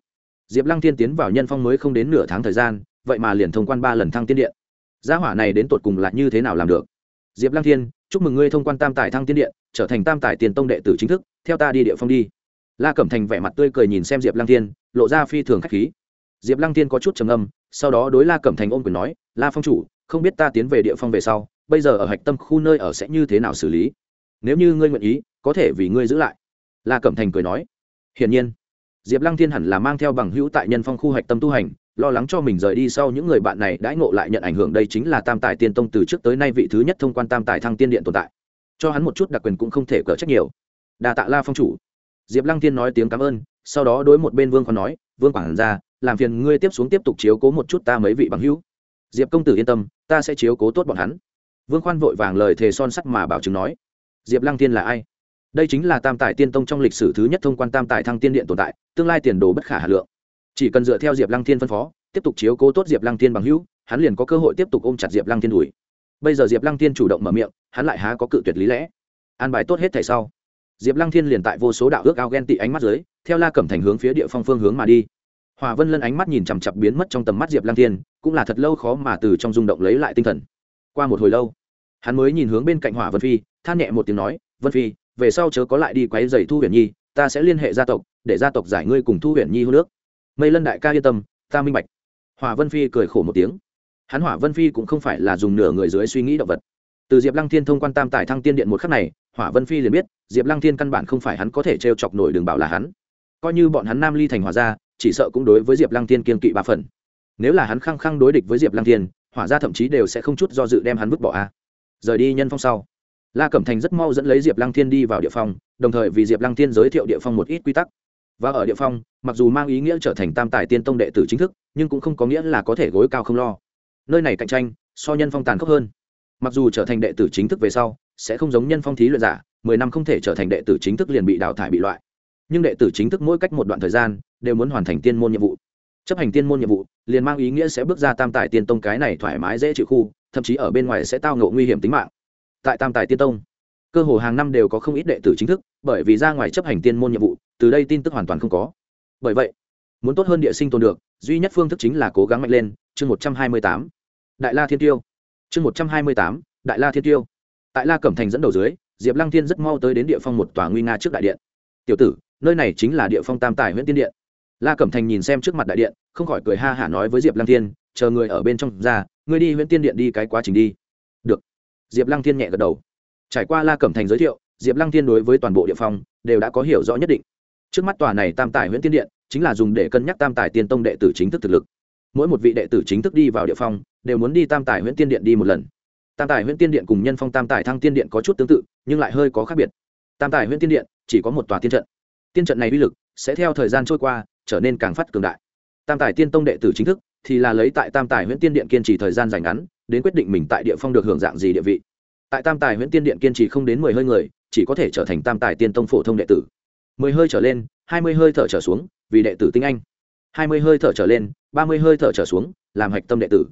Diệp lăng thiên tiến vào nhân phong mới không đến nửa tháng thời gian, vậy mà liền thông quan ba lần thăng tiên điện gia hỏa này đến tột cùng là như thế nào làm được? Diệp lăng thiên, chúc mừng ngươi thông quan tam tài thăng tiên điện, trở thành tam tài tiền tông đệ tử chính thức, theo ta đi địa phong đi. La cẩm thành vẻ mặt tươi cười nhìn xem diệp lăng thiên, lộ ra phi thường k h á c h khí. Diệp lăng thiên có chút trầm âm sau đó đối la cẩm thành ôm quyền nói, la phong chủ, không biết ta tiến về địa phong về sau, bây giờ ở hạch tâm khu nơi ở sẽ như thế nào xử lý? Nếu như ngươi nguyện ý, có thể vì ngươi giữ lại. La cẩm thành cười nói, hiển nhiên. Diệp lăng thiên hẳn là mang theo bằng hữu tại nhân phong khu hạch tâm tu hành lo lắng cho mình rời đi sau những người bạn này đãi ngộ lại nhận ảnh hưởng đây chính là tam tài tiên tông từ trước tới nay vị thứ nhất thông quan tam tài thăng tiên điện tồn tại. Cho hắn một chút đặc quyền cũng không thể cỡ trách nhiều. Đà tạ la phong chủ. Diệp lăng thiên nói tiếng cảm ơn, sau đó đối một bên vương còn nói, vương quản ra làm phiền ngươi tiếp xuống tiếp tục chiếu cố một chút ta mấy vị bằng hữu. Diệp công tử yên tâm, ta sẽ chiếu cố tốt bọn hắn. Vương khoan vội vàng lời thề son sắt mà bảo chứng nói, diệp lăng tiên là ai? Đây chính là tam tài tiên tông trong lịch sử thứ nhất thông quan tam tài thăng tiên điện tồn tại, tương lai tiền đồ bất khả hà lượng chỉ cần dựa theo diệp lăng Thiên phân phó, tiếp tục chiếu cố tốt diệp lăng Thiên bằng hữu, hắn liền có cơ hội tiếp tục ôm chặt diệp lăng Thiên đùi. Bây giờ diệp lăng Thiên chủ động mở miệng, hắn lại há có cự tuyệt lý lẽ. An bài tốt hết thảy sau, diệp lăng thiên liền tại vô số đạo ước ao ghen tị ánh mắt dưới, theo la cẩm thành hướng phía địa phong phương hướng mà đi. Hòa vân lân ánh mắt nhìn chằm chặp biến mất trong tầm mắt diệp lăng thiên, cũng là thật lâu khó mà từ trong rung động lấy lại tinh thần. Qua một hồi lâu, hắn mới nhìn hướng bên cạnh hỏa vân phi, than nhẹ một tiếng nói, vân phi, về sau chớ có lại đi quấy dày thu huyền nhi, ta sẽ liên hệ gia tộc, để gia tộc giải ngươi cùng thu huyền nhi hô nước mây lân đại ca yên tâm, ta minh bạch. Hỏa vân phi cười khổ một tiếng. Hắn hỏa vân phi cũng không phải là dùng nửa người dưới suy nghĩ động vật. Từ diệp lăng thiên thông quan tam tài thăng tiên điện một khắc này, hỏa vân phi liền biết, diệp lăng thiên căn bản không phải hắn có thể t chọc nổi đường bảo là hắn. Coi như bọn hắn nam ly thành hòa ra chỉ sợ cũng đối với diệp lăng thiên kiên kỵ ba phần. Nếu là hắn khăng khăng đối địch với diệp lăng thiên, hỏa ra thậm chí đều sẽ không chút do dự đem hắn vứt bỏ a. Rời đi nhân phong sau, la cẩm thành rất mau dẫn lấy diệp lăng thiên đi vào địa phong, đồng thời vì diệp lăng thiên giới thiệu địa phong một ít quy tắc và ở địa phong, mặc dù mang ý nghĩa trở thành tam tài tiên tông đệ tử chính thức, nhưng cũng không có nghĩa là có thể gối cao không lo. Nơi này cạnh tranh, so nhân phong tàn khốc hơn. Mặc dù trở thành đệ tử chính thức về sau, sẽ không giống nhân phong thí luyện giả, mười năm không thể trở thành đệ tử chính thức liền bị đào thải bị loại. Nhưng đệ tử chính thức mỗi cách một đoạn thời gian, đều muốn hoàn thành tiên môn nhiệm vụ. Chấp hành tiên môn nhiệm vụ, liền mang ý nghĩa sẽ bước ra tam tài tiên tông cái này thoải mái dễ chịu khu, thậm chí ở bên ngoài sẽ tao ngộ nguy hiểm tính mạng. Tại tam tài tiên tông cơ hồ hàng năm đều có không ít đệ tử chính thức, bởi vì ra ngoài chấp hành tiên môn nhiệm vụ, từ đây tin tức hoàn toàn không có. Bởi vậy, muốn tốt hơn địa sinh tồn được, duy nhất phương thức chính là cố gắng mạnh lên, chương một trăm hai mươi tám. Đại la thiên tiêu. Chương một trăm hai mươi tám, đại la thiên tiêu. Tại la cẩm thành dẫn đầu dưới, diệp lăng thiên rất mau tới đến địa phong một tòa nguy nga trước đại điện. Tiểu tử, nơi này chính là địa phong tam tài huyện tiên điện. La cẩm thành nhìn xem trước mặt đại điện, không khỏi cười ha hả nói với diệp lăng thiên, chờ người ở bên trong ra, ngươi đi huyện tiên điện đi cái quá trình đi. Được. Diệp lăng thiên nhẹ gật đầu trải qua la cẩm thành giới thiệu, diệp lăng thiên đối với toàn bộ địa phong đều đã có hiểu rõ nhất định. Trước mắt tòa này tam tài huyện tiên điện chính là dùng để cân nhắc tam tài tiên tông đệ tử chính thức thực lực. Mỗi một vị đệ tử chính thức đi vào địa phong đều muốn đi tam tài huyện tiên điện đi một lần. Tam tài huyện tiên điện cùng nhân phong tam tài thăng tiên điện có chút tương tự, nhưng lại hơi có khác biệt. Tam tài huyện tiên điện chỉ có một tòa tiên trận. Tiên trận này uy lực sẽ theo thời gian trôi qua trở nên càng phát cường đại. Tam tài tiên tông đệ tử chính thức thì là lấy tại tam tài huyện tiên điện kiên trì thời gian dành ngắn, đến quyết định mình tại địa phong được hưởng dạng gì địa vị tại tam tài huyện tiên điện kiên trì không đến mười hơi người, chỉ có thể trở thành tam tài tiên tông phổ thông đệ tử. Mười hơi trở lên, hai mươi hơi thở trở xuống, vì đệ tử tinh anh. Hai mươi hơi thở trở lên, ba mươi hơi thở trở xuống, làm hạch tâm đệ tử.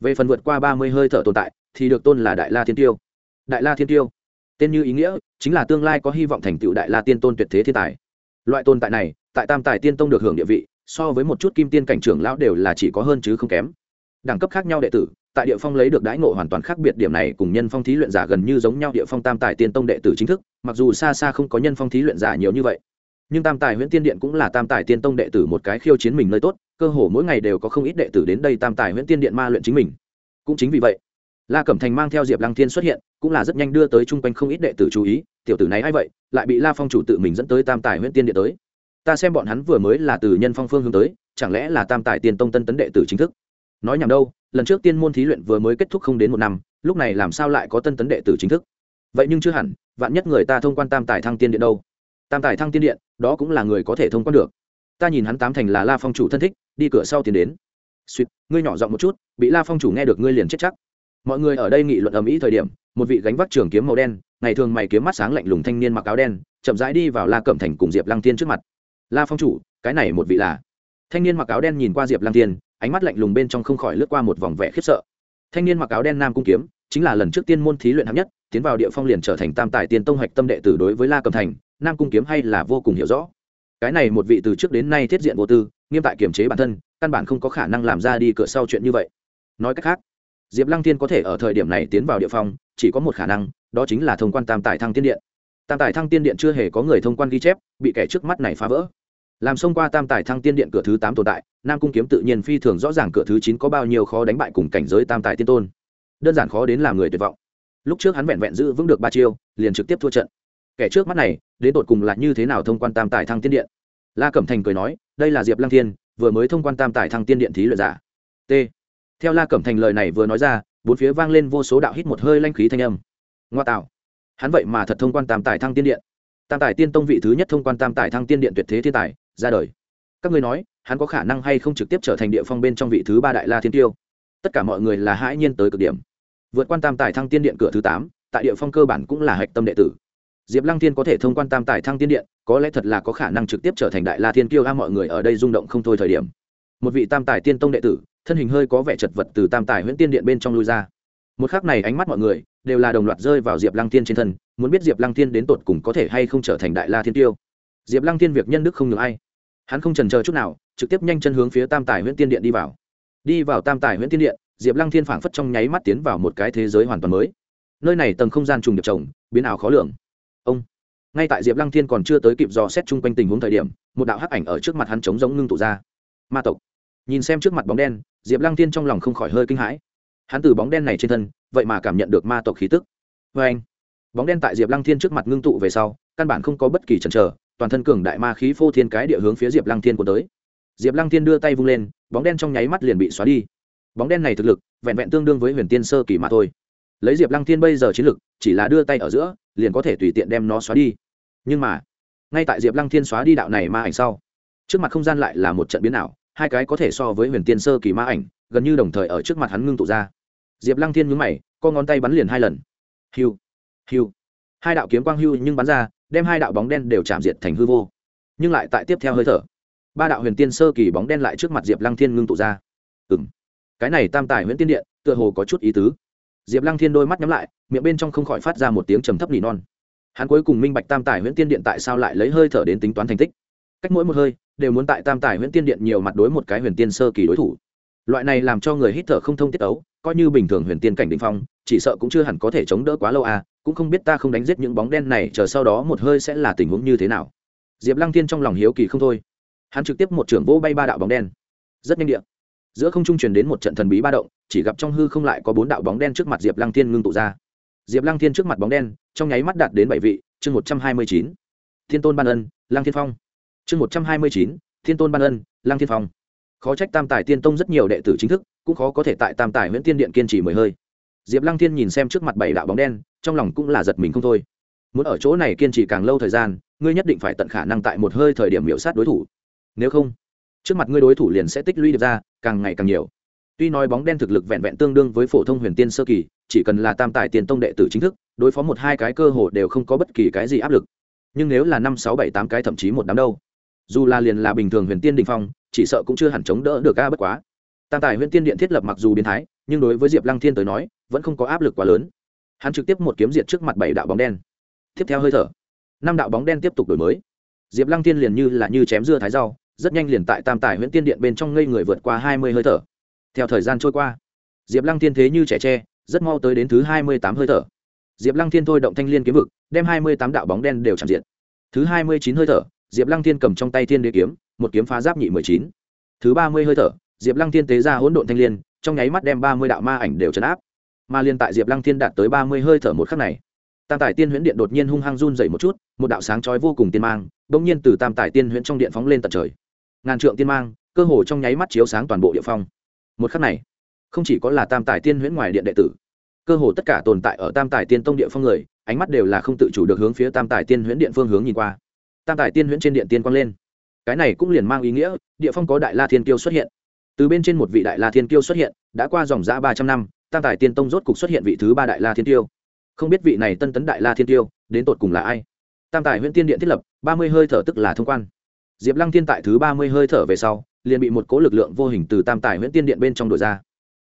Về phần vượt qua ba mươi hơi thở tồn tại, thì được tôn là đại la thiên tiêu. Đại la thiên tiêu. Tên như ý nghĩa, chính là tương lai có hy vọng thành tựu đại la tiên tôn tuyệt thế thiên tài. Loại tồn tại này, tại tam tài tiên tông được hưởng địa vị, so với một chút kim tiên cảnh trưởng lão đều là chỉ có hơn chứ không kém. Đẳng cấp khác nhau đệ tử tại địa phong lấy được đãi ngộ hoàn toàn khác biệt điểm này cùng nhân phong thí luyện giả gần như giống nhau địa phong tam tài tiên tông đệ tử chính thức, mặc dù xa xa không có nhân phong thí luyện giả nhiều như vậy. Nhưng tam tài huyện tiên điện cũng là tam tài tiên tông đệ tử một cái khiêu chiến mình nơi tốt, cơ hồ mỗi ngày đều có không ít đệ tử đến đây tam tài huyện tiên điện ma luyện chính mình. Cũng chính vì vậy, la cẩm thành mang theo diệp lăng thiên xuất hiện, cũng là rất nhanh đưa tới chung quanh không ít đệ tử chú ý, tiểu tử này a i vậy, lại bị la phong chủ tự mình dẫn tới tam tài huyện tiên điện tới. Ta xem bọn hắn vừa mới là từ nhân phong phương hướng tới, chẳng lẽ là tam tài tiên tông tân tấn đệ tử chính thức? Nói nhầm đâu, lần trước tiên môn thí luyện vừa mới kết thúc không đến một năm, lúc này làm sao lại có tân tấn đệ tử chính thức? Vậy nhưng chưa hẳn, vạn nhất người ta thông quan tam tài thăng tiên điện đâu? Tam tài thăng tiên điện, đó cũng là người có thể thông quan được. Ta nhìn hắn tám thành là la phong chủ thân thích, đi cửa sau tiến đến. Suýt ngươi nhỏ giọng một chút, bị la phong chủ nghe được ngươi liền chết chắc. Mọi người ở đây nghị luận ầm ĩ thời điểm, một vị gánh vác trường kiếm màu đen, ngày thường mày kiếm mắt sáng lạnh lùng thanh niên mặc áo đen, chậm rãi đi vào la cẩm thành cùng diệp lăng tiên trước mặt. La phong chủ, cái này một vị là? Thanh niên mặc áo đen nhìn qua diệp lăng tiên ánh mắt lạnh lùng bên trong không khỏi lướt qua một vòng vẻ khiếp sợ. Thanh niên mặc áo đen nam cung kiếm, chính là lần trước tiên môn thí luyện hạng nhất, tiến vào địa phong liền trở thành tam tài tiên tông hạch tâm đệ tử đối với la Cầm thành, nam cung kiếm hay là vô cùng hiểu rõ. Cái này một vị từ trước đến nay thiết diện vô tư, nghiêm tại kiềm chế bản thân, căn bản không có khả năng làm ra đi cửa sau chuyện như vậy. Nói cách khác, diệp lăng thiên có thể ở thời điểm này tiến vào địa phong, chỉ có một khả năng, đó chính là thông quan tam tài thăng tiên điện. Tam tài thăng tiên điện chưa hề có người thông quan ghi chép, bị kẻ trước mắt này phá vỡ làm xông qua tam tài thăng tiên điện cửa thứ tám tồn tại, nam cung kiếm tự nhiên phi thường rõ ràng cửa thứ chín có bao nhiêu khó đánh bại cùng cảnh giới tam tài tiên tôn. Đơn giản khó đến làm người tuyệt vọng. Lúc trước hắn vẹn vẹn giữ vững được ba chiêu, liền trực tiếp thua trận. Kẻ trước mắt này, đến tột cùng là như thế nào thông quan tam tài thăng tiên điện? La cẩm thành cười nói, đây là diệp lăng thiên, vừa mới thông quan tam tài thăng tiên điện thí luyện giả. T. Theo la cẩm thành lời này vừa nói ra, bốn phía vang lên vô số đạo hít một hơi lanh khí thanh âm. Ngoa tạo. Hắn vậy mà thật thông quan tam tài thăng tiên điện. Tam tài tiên tông vị thứ nhất thông quan tam tài thăng tiên điện tuyệt thế thiên tài ra đời. Các ngươi nói, hắn có khả năng hay không trực tiếp trở thành địa phong bên trong vị thứ ba đại la thiên tiêu? Tất cả mọi người là hãi nhiên tới cực điểm. Vượt quan tam tài thăng tiên điện cửa thứ tám, tại địa phong cơ bản cũng là hạch tâm đệ tử. Diệp lăng thiên có thể thông quan tam tài thăng tiên điện, có lẽ thật là có khả năng trực tiếp trở thành đại la thiên kiêu a, mọi người ở đây rung động không thôi thời điểm. Một vị tam tài tiên tông đệ tử, thân hình hơi có vẻ chật vật từ tam tài huyễn tiên điện bên trong lui ra. Một khắc này ánh mắt mọi người đều là đồng loạt rơi vào diệp lăng thiên trên thân, muốn biết diệp lăng thiên đến tột cùng có thể hay không trở thành đại la thiên tiêu diệp lăng thiên việc nhân đức không ngừng ai hắn không trần chờ chút nào, trực tiếp nhanh chân hướng phía tam tài huyện tiên điện đi vào. Đi vào tam tài huyện tiên điện, diệp lăng thiên phảng phất trong nháy mắt tiến vào một cái thế giới hoàn toàn mới. Nơi này tầng không gian trùng điệp trồng, biến ảo khó lường. Ông, ngay tại diệp lăng thiên còn chưa tới kịp dò xét chung quanh tình huống thời điểm, một đạo hắc ảnh ở trước mặt hắn trống giống ngưng tụ ra. Ma tộc. Nhìn xem trước mặt bóng đen, diệp lăng thiên trong lòng không khỏi hơi kinh hãi. Hắn từ bóng đen này trên thân, vậy mà cảm nhận được ma tộc khí tức. Vê anh bóng đen tại diệp lăng thiên trước mặt ngưng tụ về sau, căn bản không có bất kỳ chần chờ toàn thân cường đại ma khí phô thiên cái địa hướng phía diệp lăng thiên của tới. Diệp lăng thiên đưa tay vung lên, bóng đen trong nháy mắt liền bị xóa đi. Bóng đen này thực lực, vẹn vẹn tương đương với huyền tiên sơ kỳ mà thôi. Lấy diệp lăng thiên bây giờ chiến lực, chỉ là đưa tay ở giữa, liền có thể tùy tiện đem nó xóa đi. Nhưng mà, ngay tại diệp lăng thiên xóa đi đạo này ma ảnh sau, trước mặt không gian lại là một trận biến ảo, hai cái có thể so với huyền tiên sơ kỳ ma ảnh, gần như đồng thời ở trước mặt hắn ngưng tụ ra. Diệp lăng thiên nhúng mày, co ngón tay bắn liền hai lần. Hiu hiu. Hai đạo kiếm quang hưu nhưng bắn ra đem hai đạo bóng đen đều chạm diệt thành hư vô. Nhưng lại tại tiếp theo hơi thở, ba đạo huyền tiên sơ kỳ bóng đen lại trước mặt diệp lăng thiên ngưng tụ ra. Ừ m cái này tam tài huyền tiên điện, tựa hồ có chút ý tứ. Diệp lăng thiên đôi mắt nhắm lại, miệng bên trong không khỏi phát ra một tiếng trầm thấp nỉ non. Hắn cuối cùng minh bạch tam tài huyền tiên điện tại sao lại lấy hơi thở đến tính toán thành tích. Cách mỗi một hơi, đều muốn tại tam tài huyền tiên điện nhiều mặt đối một cái huyền tiên sơ kỳ đối thủ. Loại này làm cho người hít thở không thông tiết ấu, coi như bình thường huyền tiên cảnh đình phong, chỉ sợ cũng chưa hẳn có thể chống đỡ quá lâu à cũng không biết ta không đánh giết những bóng đen này, chờ sau đó một hơi sẽ là tình huống như thế nào. Diệp lăng Thiên trong lòng hiếu kỳ không thôi. Hắn trực tiếp một trưởng vỗ bay ba đạo bóng đen. Rất nhanh điện giữa không trung truyền đến một trận thần bí ba động, chỉ gặp trong hư không lại có bốn đạo bóng đen trước mặt diệp lăng thiên ngưng tụ ra. Diệp lăng thiên trước mặt bóng đen, trong nháy mắt đạt đến bảy vị, chương một trăm hai mươi chín. Thiên tôn ban ân, lăng thiên phong. Chương một trăm hai mươi chín, thiên tôn ban ân, lăng thiên phong. Khó trách tam tài tiên tông rất nhiều đệ tử chính thức, cũng khó có thể tại tam tài nguyễn tiên điện kiên trì mười hơi diệp lăng thiên nhìn xem trước mặt bảy đạo bóng đen, trong lòng cũng là giật mình không thôi. Muốn ở chỗ này kiên trì càng lâu thời gian, ngươi nhất định phải tận khả năng tại một hơi thời điểm miễu sát đối thủ. Nếu không, trước mặt ngươi đối thủ liền sẽ tích lũy được ra, càng ngày càng nhiều. Tuy nói bóng đen thực lực vẹn vẹn tương đương với phổ thông huyền tiên sơ kỳ, chỉ cần là tam tài tiền tông đệ tử chính thức, đối phó một hai cái cơ hồ đều không có bất kỳ cái gì áp lực. Nhưng nếu là năm, sáu, bảy, tám cái thậm chí một đám đâu, dù là liền là bình thường huyền tiên đình phong, chỉ sợ cũng chưa hẳn chống đỡ được a bất quá. Tam tài huyền tiên điện thiết lập mặc dù biến thái nhưng đối với diệp lăng thiên tới nói, vẫn không có áp lực quá lớn. Hắn trực tiếp một kiếm diệt trước mặt bảy đạo bóng đen. Tiếp theo hơi thở, năm đạo bóng đen tiếp tục đổi mới. Diệp lăng thiên liền như là như chém dưa thái rau, rất nhanh liền tại tam tài huyện tiên điện bên trong ngây người vượt qua hai mươi hơi thở. Theo thời gian trôi qua, diệp lăng thiên thế như trẻ tre, rất mau tới đến thứ hai mươi tám hơi thở. Diệp lăng thiên thôi động thanh l i ê n kiếm vực, đem hai mươi tám đạo bóng đen đều chạm diện thứ hai mươi chín hơi thở, diệp lăng thiên cầm trong tay thiên đế kiếm, một kiếm phá giáp nhị mười chín. Thứ ba mươi hơi thở, diệp lăng thiên tế ra hỗn độn thanh l i ê n trong nháy mắt đem ba mươi đạo ma ảnh đều chấn áp. Mà liên tại diệp lăng thiên đạt tới ba mươi hơi thở một khắc này, tam tài tiên huyễn điện đột nhiên hung hăng run rẩy một chút, một đạo sáng chói vô cùng tiên mang đ ỗ n g nhiên từ tam tài tiên huyễn trong điện phóng lên tận trời. Ngàn trượng tiên mang, cơ hồ trong nháy mắt chiếu sáng toàn bộ địa phong. Một khắc này, không chỉ có là tam tài tiên huyễn ngoài điện đệ tử, cơ hồ tất cả tồn tại ở tam tài tiên tông địa phong người, ánh mắt đều là không tự chủ được hướng phía tam tài tiên huyễn điện phương hướng nhìn qua. Tam tài tiên huyễn trên điện tiên quang lên. Cái này cũng liền mang ý nghĩa, địa phong có đại la thiên kiêu xuất hiện từ bên trên một vị đại la thiên kiêu xuất hiện, đã qua dòng giã ba trăm năm, tam tài tiên tông rốt cục xuất hiện vị thứ ba đại la thiên tiêu không biết vị này tân tấn đại la thiên tiêu đến tột cùng là ai? Tam tài huyện tiên điện thiết lập, ba mươi hơi thở tức là thông quan. Diệp lăng thiên tại thứ ba mươi hơi thở về sau, liền bị một cố lực lượng vô hình từ tam tài huyện tiên điện bên trong đổi ra.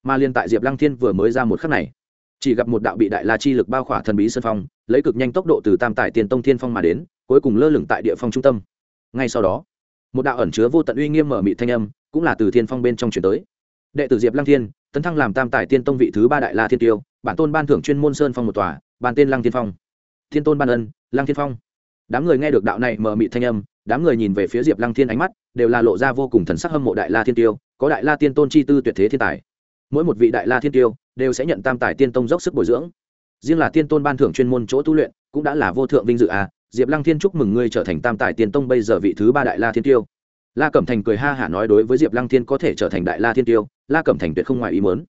Mà liên tại diệp lăng thiên vừa mới ra một khắc này, chỉ gặp một đạo bị đại la chi lực bao khỏa thần bí sân phong, lấy cực nhanh tốc độ từ tam tài tiên tông thiên phong mà đến, cuối cùng lơ lửng tại địa phong trung tâm. Ngay sau đó, một đạo ẩn chứa vô tận uy nghiêm mở mị thanh âm cũng là từ thiên phong bên trong chuyển tới. Đệ tử diệp lăng thiên, tấn thăng làm tam tài tiên tông vị thứ ba đại la thiên tiêu, bản tôn ban thưởng chuyên môn sơn phong một tòa bàn tên lăng thiên phong. Thiên tôn ban ân, lăng thiên phong. Đám người nghe được đạo này mở mị thanh âm, đám người nhìn về phía diệp lăng thiên ánh mắt, đều là lộ ra vô cùng thần sắc hâm mộ đại la thiên tiêu, có đại la tiên tôn chi tư tuyệt thế thiên tài. Mỗi một vị đại la thiên tiêu, đều sẽ nhận tam tài tiên tông dốc sức bồi dưỡng. Riêng là tiên tôn ban thưởng chuyên môn chỗ tu luyện, cũng đã là vô thượng vinh dự à. Diệp lăng thiên chúc mừng ngươi trở thành tam tài tiên tông bây giờ vị thứ ba đại la thiên tiêu la cẩm thành cười ha hả nói đối với diệp lăng thiên có thể trở thành đại la thiên tiêu, la cẩm thành tuyệt không ngoài ý mớn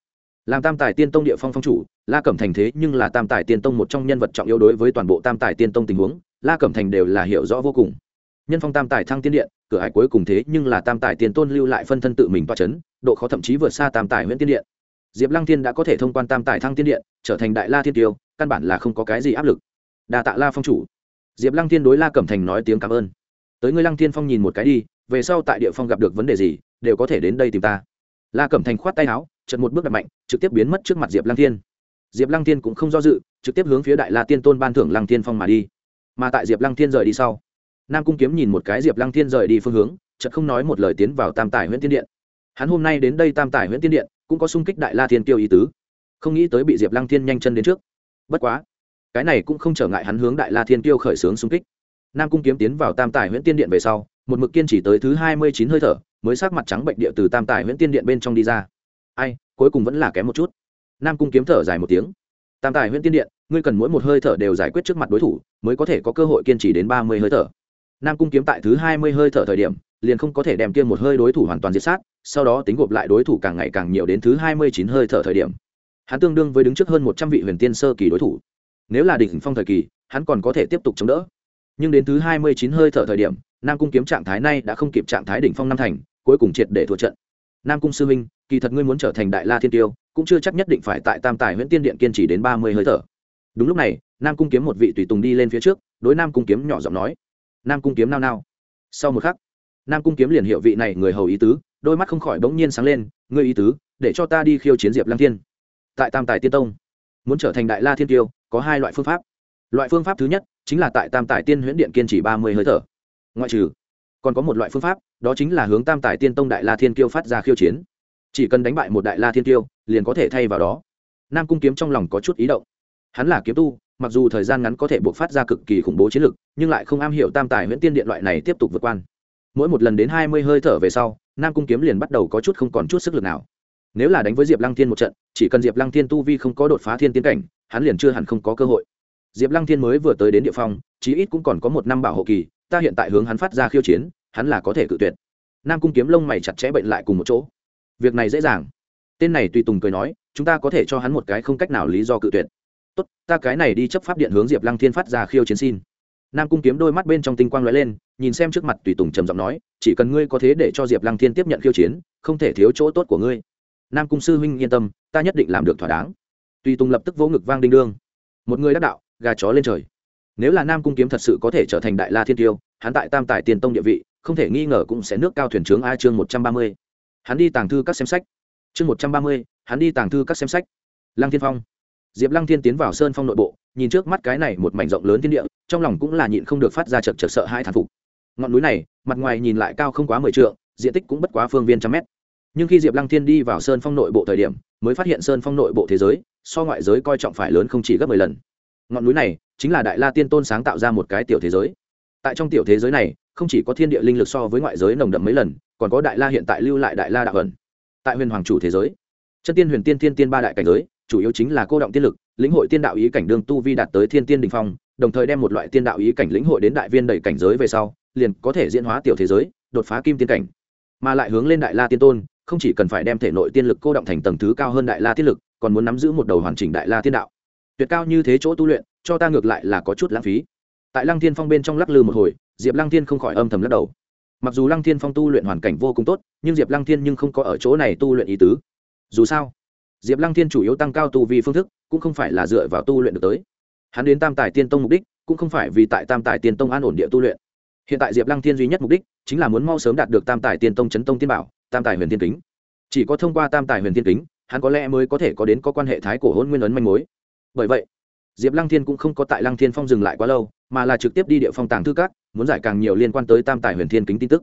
làm tam tài tiên tông địa phong phong chủ, la cẩm thành thế nhưng là tam tài tiên tông một trong nhân vật trọng yếu đối với toàn bộ tam tài tiên tông tình huống, la cẩm thành đều là hiểu rõ vô cùng. Nhân phong tam tài thăng tiên điện, cửa hải cuối cùng thế nhưng là tam tài tiên tôn lưu lại phân thân tự mình toa c h ấ n độ khó thậm chí vượt xa tam tài nguyễn tiên điện. Diệp lăng thiên đã có thể thông quan tam tài thăng tiên điện, trở thành đại la thiên tiêu, căn bản là không có cái gì áp lực. Đa tạ la phong chủ. Diệp lăng thiên đối la cẩm thành nói tiếng cảm ơn tới ngươi lăng thiên phong nhìn một cái đi, về sau tại địa phong gặp được vấn đề gì, đều có thể đến đây tìm ta. La cẩm thành khoát tay áo chật một bước đặt mạnh, trực tiếp biến mất trước mặt diệp lăng thiên. Diệp lăng thiên cũng không do dự, trực tiếp hướng phía đại la tiên tôn ban thưởng lăng thiên phong mà đi. Mà tại diệp lăng thiên rời đi sau, nam cung kiếm nhìn một cái diệp lăng thiên rời đi phương hướng chật không nói một lời tiến vào tam tài huyện tiên điện. Hắn hôm nay đến đây tam tài huyện tiên điện, cũng có sung kích đại la thiên tiêu ý tứ. Không nghĩ tới bị diệp lăng thiên nhanh chân đến trước. Bất quá, cái này cũng không trở ngại hắn hướng đại la thiên tiêu khởi xướng xung kích nam cung kiếm tiến vào tam tài huyện tiên điện về sau, một mực kiên trì tới thứ hai mươi chín hơi thở, mới sát mặt trắng bệnh địa từ tam tài huyện tiên điện bên trong đi ra. Ai, cuối cùng vẫn là kém một chút. Nam cung kiếm thở dài một tiếng. Tam tài huyện tiên điện, ngươi cần mỗi một hơi thở đều giải quyết trước mặt đối thủ, mới có thể có cơ hội kiên trì đến ba mươi hơi thở. Nam cung kiếm tại thứ hai mươi hơi thở thời điểm, liền không có thể đem kiên một hơi đối thủ hoàn toàn diệt sát, sau đó tính gộp lại đối thủ càng ngày càng nhiều đến thứ hai mươi chín hơi thở thời điểm. Hắn tương đương với đứng trước hơn một trăm vị huyền tiên sơ kỳ đối thủ. Nếu là đỉnh phong thời kỳ, hắn còn có thể tiếp tục chống đỡ nhưng đến thứ hai mươi chín hơi thở thời điểm, nam cung kiếm trạng thái này đã không kịp trạng thái đỉnh phong năm thành, cuối cùng triệt để thua trận. Nam cung sư minh kỳ thật ngươi muốn trở thành đại la thiên tiêu, cũng chưa chắc nhất định phải tại tam tài huyện tiên điện kiên trì đến ba mươi hơi thở. Đúng lúc này, nam cung kiếm một vị tùy tùng đi lên phía trước, đối nam cung kiếm nhỏ giọng nói. Nam cung kiếm nao nao. Sau một khắc, nam cung kiếm liền hiệu vị này người hầu ý tứ, đôi mắt không khỏi bỗng nhiên sáng lên, ngươi ý tứ, để cho ta đi khiêu chiến diệp lăng thiên. Tại tam tài tiên tông, muốn trở thành đại la thiên tiêu, có hai loại phương pháp loại phương pháp thứ nhất chính là tại tam tài tiên huyễn điện kiên trì ba mươi hơi thở. Ngoại trừ, còn có một loại phương pháp, đó chính là hướng tam tài tiên tông đại la thiên kiêu phát ra khiêu chiến. Chỉ cần đánh bại một đại la thiên kiêu, liền có thể thay vào đó. Nam cung kiếm trong lòng có chút ý động. Hắn là kiếm tu, mặc dù thời gian ngắn có thể buộc phát ra cực kỳ khủng bố chiến lực, nhưng lại không am hiểu tam tài huyễn tiên điện loại này tiếp tục vượt qua. mỗi một lần đến hai mươi hơi thở về sau, nam cung kiếm liền bắt đầu có chút không còn chút sức lực nào. Nếu là đánh với diệp lăng thiên một trận, chỉ cần diệp lăng thiên tu vi không có đột phá thiên tiến cảnh, hắn liền chưa hẳn không có cơ hội diệp lăng thiên mới vừa tới đến địa phong, chí ít cũng còn có một năm bảo hộ kỳ, ta hiện tại hướng hắn phát ra khiêu chiến, hắn là có thể cự tuyệt. Nam cung kiếm lông mày chặt chẽ bệnh lại cùng một chỗ. Việc này dễ dàng. Tên này tùy tùng cười nói, chúng ta có thể cho hắn một cái không cách nào lý do cự tuyệt. Tốt, ta cái này đi chấp pháp điện hướng diệp lăng thiên phát ra khiêu chiến xin. Nam cung kiếm đôi mắt bên trong tinh quang lóe lên, nhìn xem trước mặt tùy tùng trầm giọng nói, chỉ cần ngươi có thế để cho diệp lăng thiên tiếp nhận khiêu chiến, không thể thiếu chỗ tốt của ngươi. Nam cung sư huynh yên tâm, ta nhất định làm được thỏa đáng. Tùy tùng lập tức vỗ ngực vang đinh đương. Một người đắc đạo gà chó lên trời. Nếu là nam cung kiếm thật sự có thể trở thành đại la thiên tiêu, hắn tại tam tài tiền tông địa vị, không thể nghi ngờ cũng sẽ nước cao thuyền trướng a chương một trăm ba mươi. Hắn đi tàng thư các xem sách. Chương một trăm ba mươi, hắn đi tàng thư các xem sách. Lăng thiên phong. Diệp lăng thiên tiến vào sơn phong nội bộ, nhìn trước mắt cái này một mảnh rộng lớn thiên địa, trong lòng cũng là nhịn không được phát ra chật chật sợ hai thản phục. Ngọn núi này, mặt ngoài nhìn lại cao không quá mười t diện tích cũng bất quá phương viên trăm mét. Nhưng khi diệp lăng thiên đi vào sơn phong nội bộ thời điểm, mới phát hiện sơn phong nội bộ thế giới, so ngoại giới coi trọng phải lớn không chỉ gấp mười lần ngọn núi này chính là đại la tiên tôn sáng tạo ra một cái tiểu thế giới. Tại trong tiểu thế giới này, không chỉ có thiên địa linh lực so với ngoại giới nồng đậm mấy lần, còn có đại la hiện tại lưu lại đại la đạo ẩn. Tại huyền hoàng chủ thế giới, chân tiên huyền tiên thiên tiên ba đại cảnh giới, chủ yếu chính là cô động tiên lực, lĩnh hội tiên đạo ý cảnh đương tu vi đạt tới thiên tiên đình phong, đồng thời đem một loại tiên đạo ý cảnh lĩnh hội đến đại viên đầy cảnh giới về sau, liền có thể diễn hóa tiểu thế giới, đột phá kim tiên cảnh. Mà lại hướng lên đại la tiên tôn, không chỉ cần phải đem thể nội tiên lực cô động thành tầng thứ cao hơn đại la tiên lực, còn muốn nắm giữ một đầu hoàn chỉnh đại la tiên đạo tuyệt cao như thế chỗ tu luyện, cho ta ngược lại là có chút lãng phí. Tại lăng thiên phong bên trong lắc lư một hồi, diệp lăng thiên không khỏi âm thầm lắc đầu. Mặc dù lăng thiên phong tu luyện hoàn cảnh vô cùng tốt, nhưng diệp lăng thiên nhưng không có ở chỗ này tu luyện ý tứ. Dù sao, diệp lăng thiên chủ yếu tăng cao tu vi phương thức, cũng không phải là dựa vào tu luyện được tới. Hắn đến tam tài tiên tông mục đích, cũng không phải vì tại tam tài tiên tông an ổn địa tu luyện. Hiện tại diệp lăng thiên duy nhất mục đích, chính là muốn mau sớm đạt được tam tài tiên tông chấn tông tiên bảo, tam tài huyền tiên kính. Chỉ có thông qua tam tài huyền tiên kính, hắn có lẽ mới có thể có đến có quan hệ thái cổ hôn nguyên ấn manh mối bởi vậy, diệp lăng thiên cũng không có tại lăng thiên phong dừng lại quá lâu, mà là trực tiếp đi địa phong tàng thư các, muốn giải càng nhiều liên quan tới tam tài huyền thiên kính tin tức.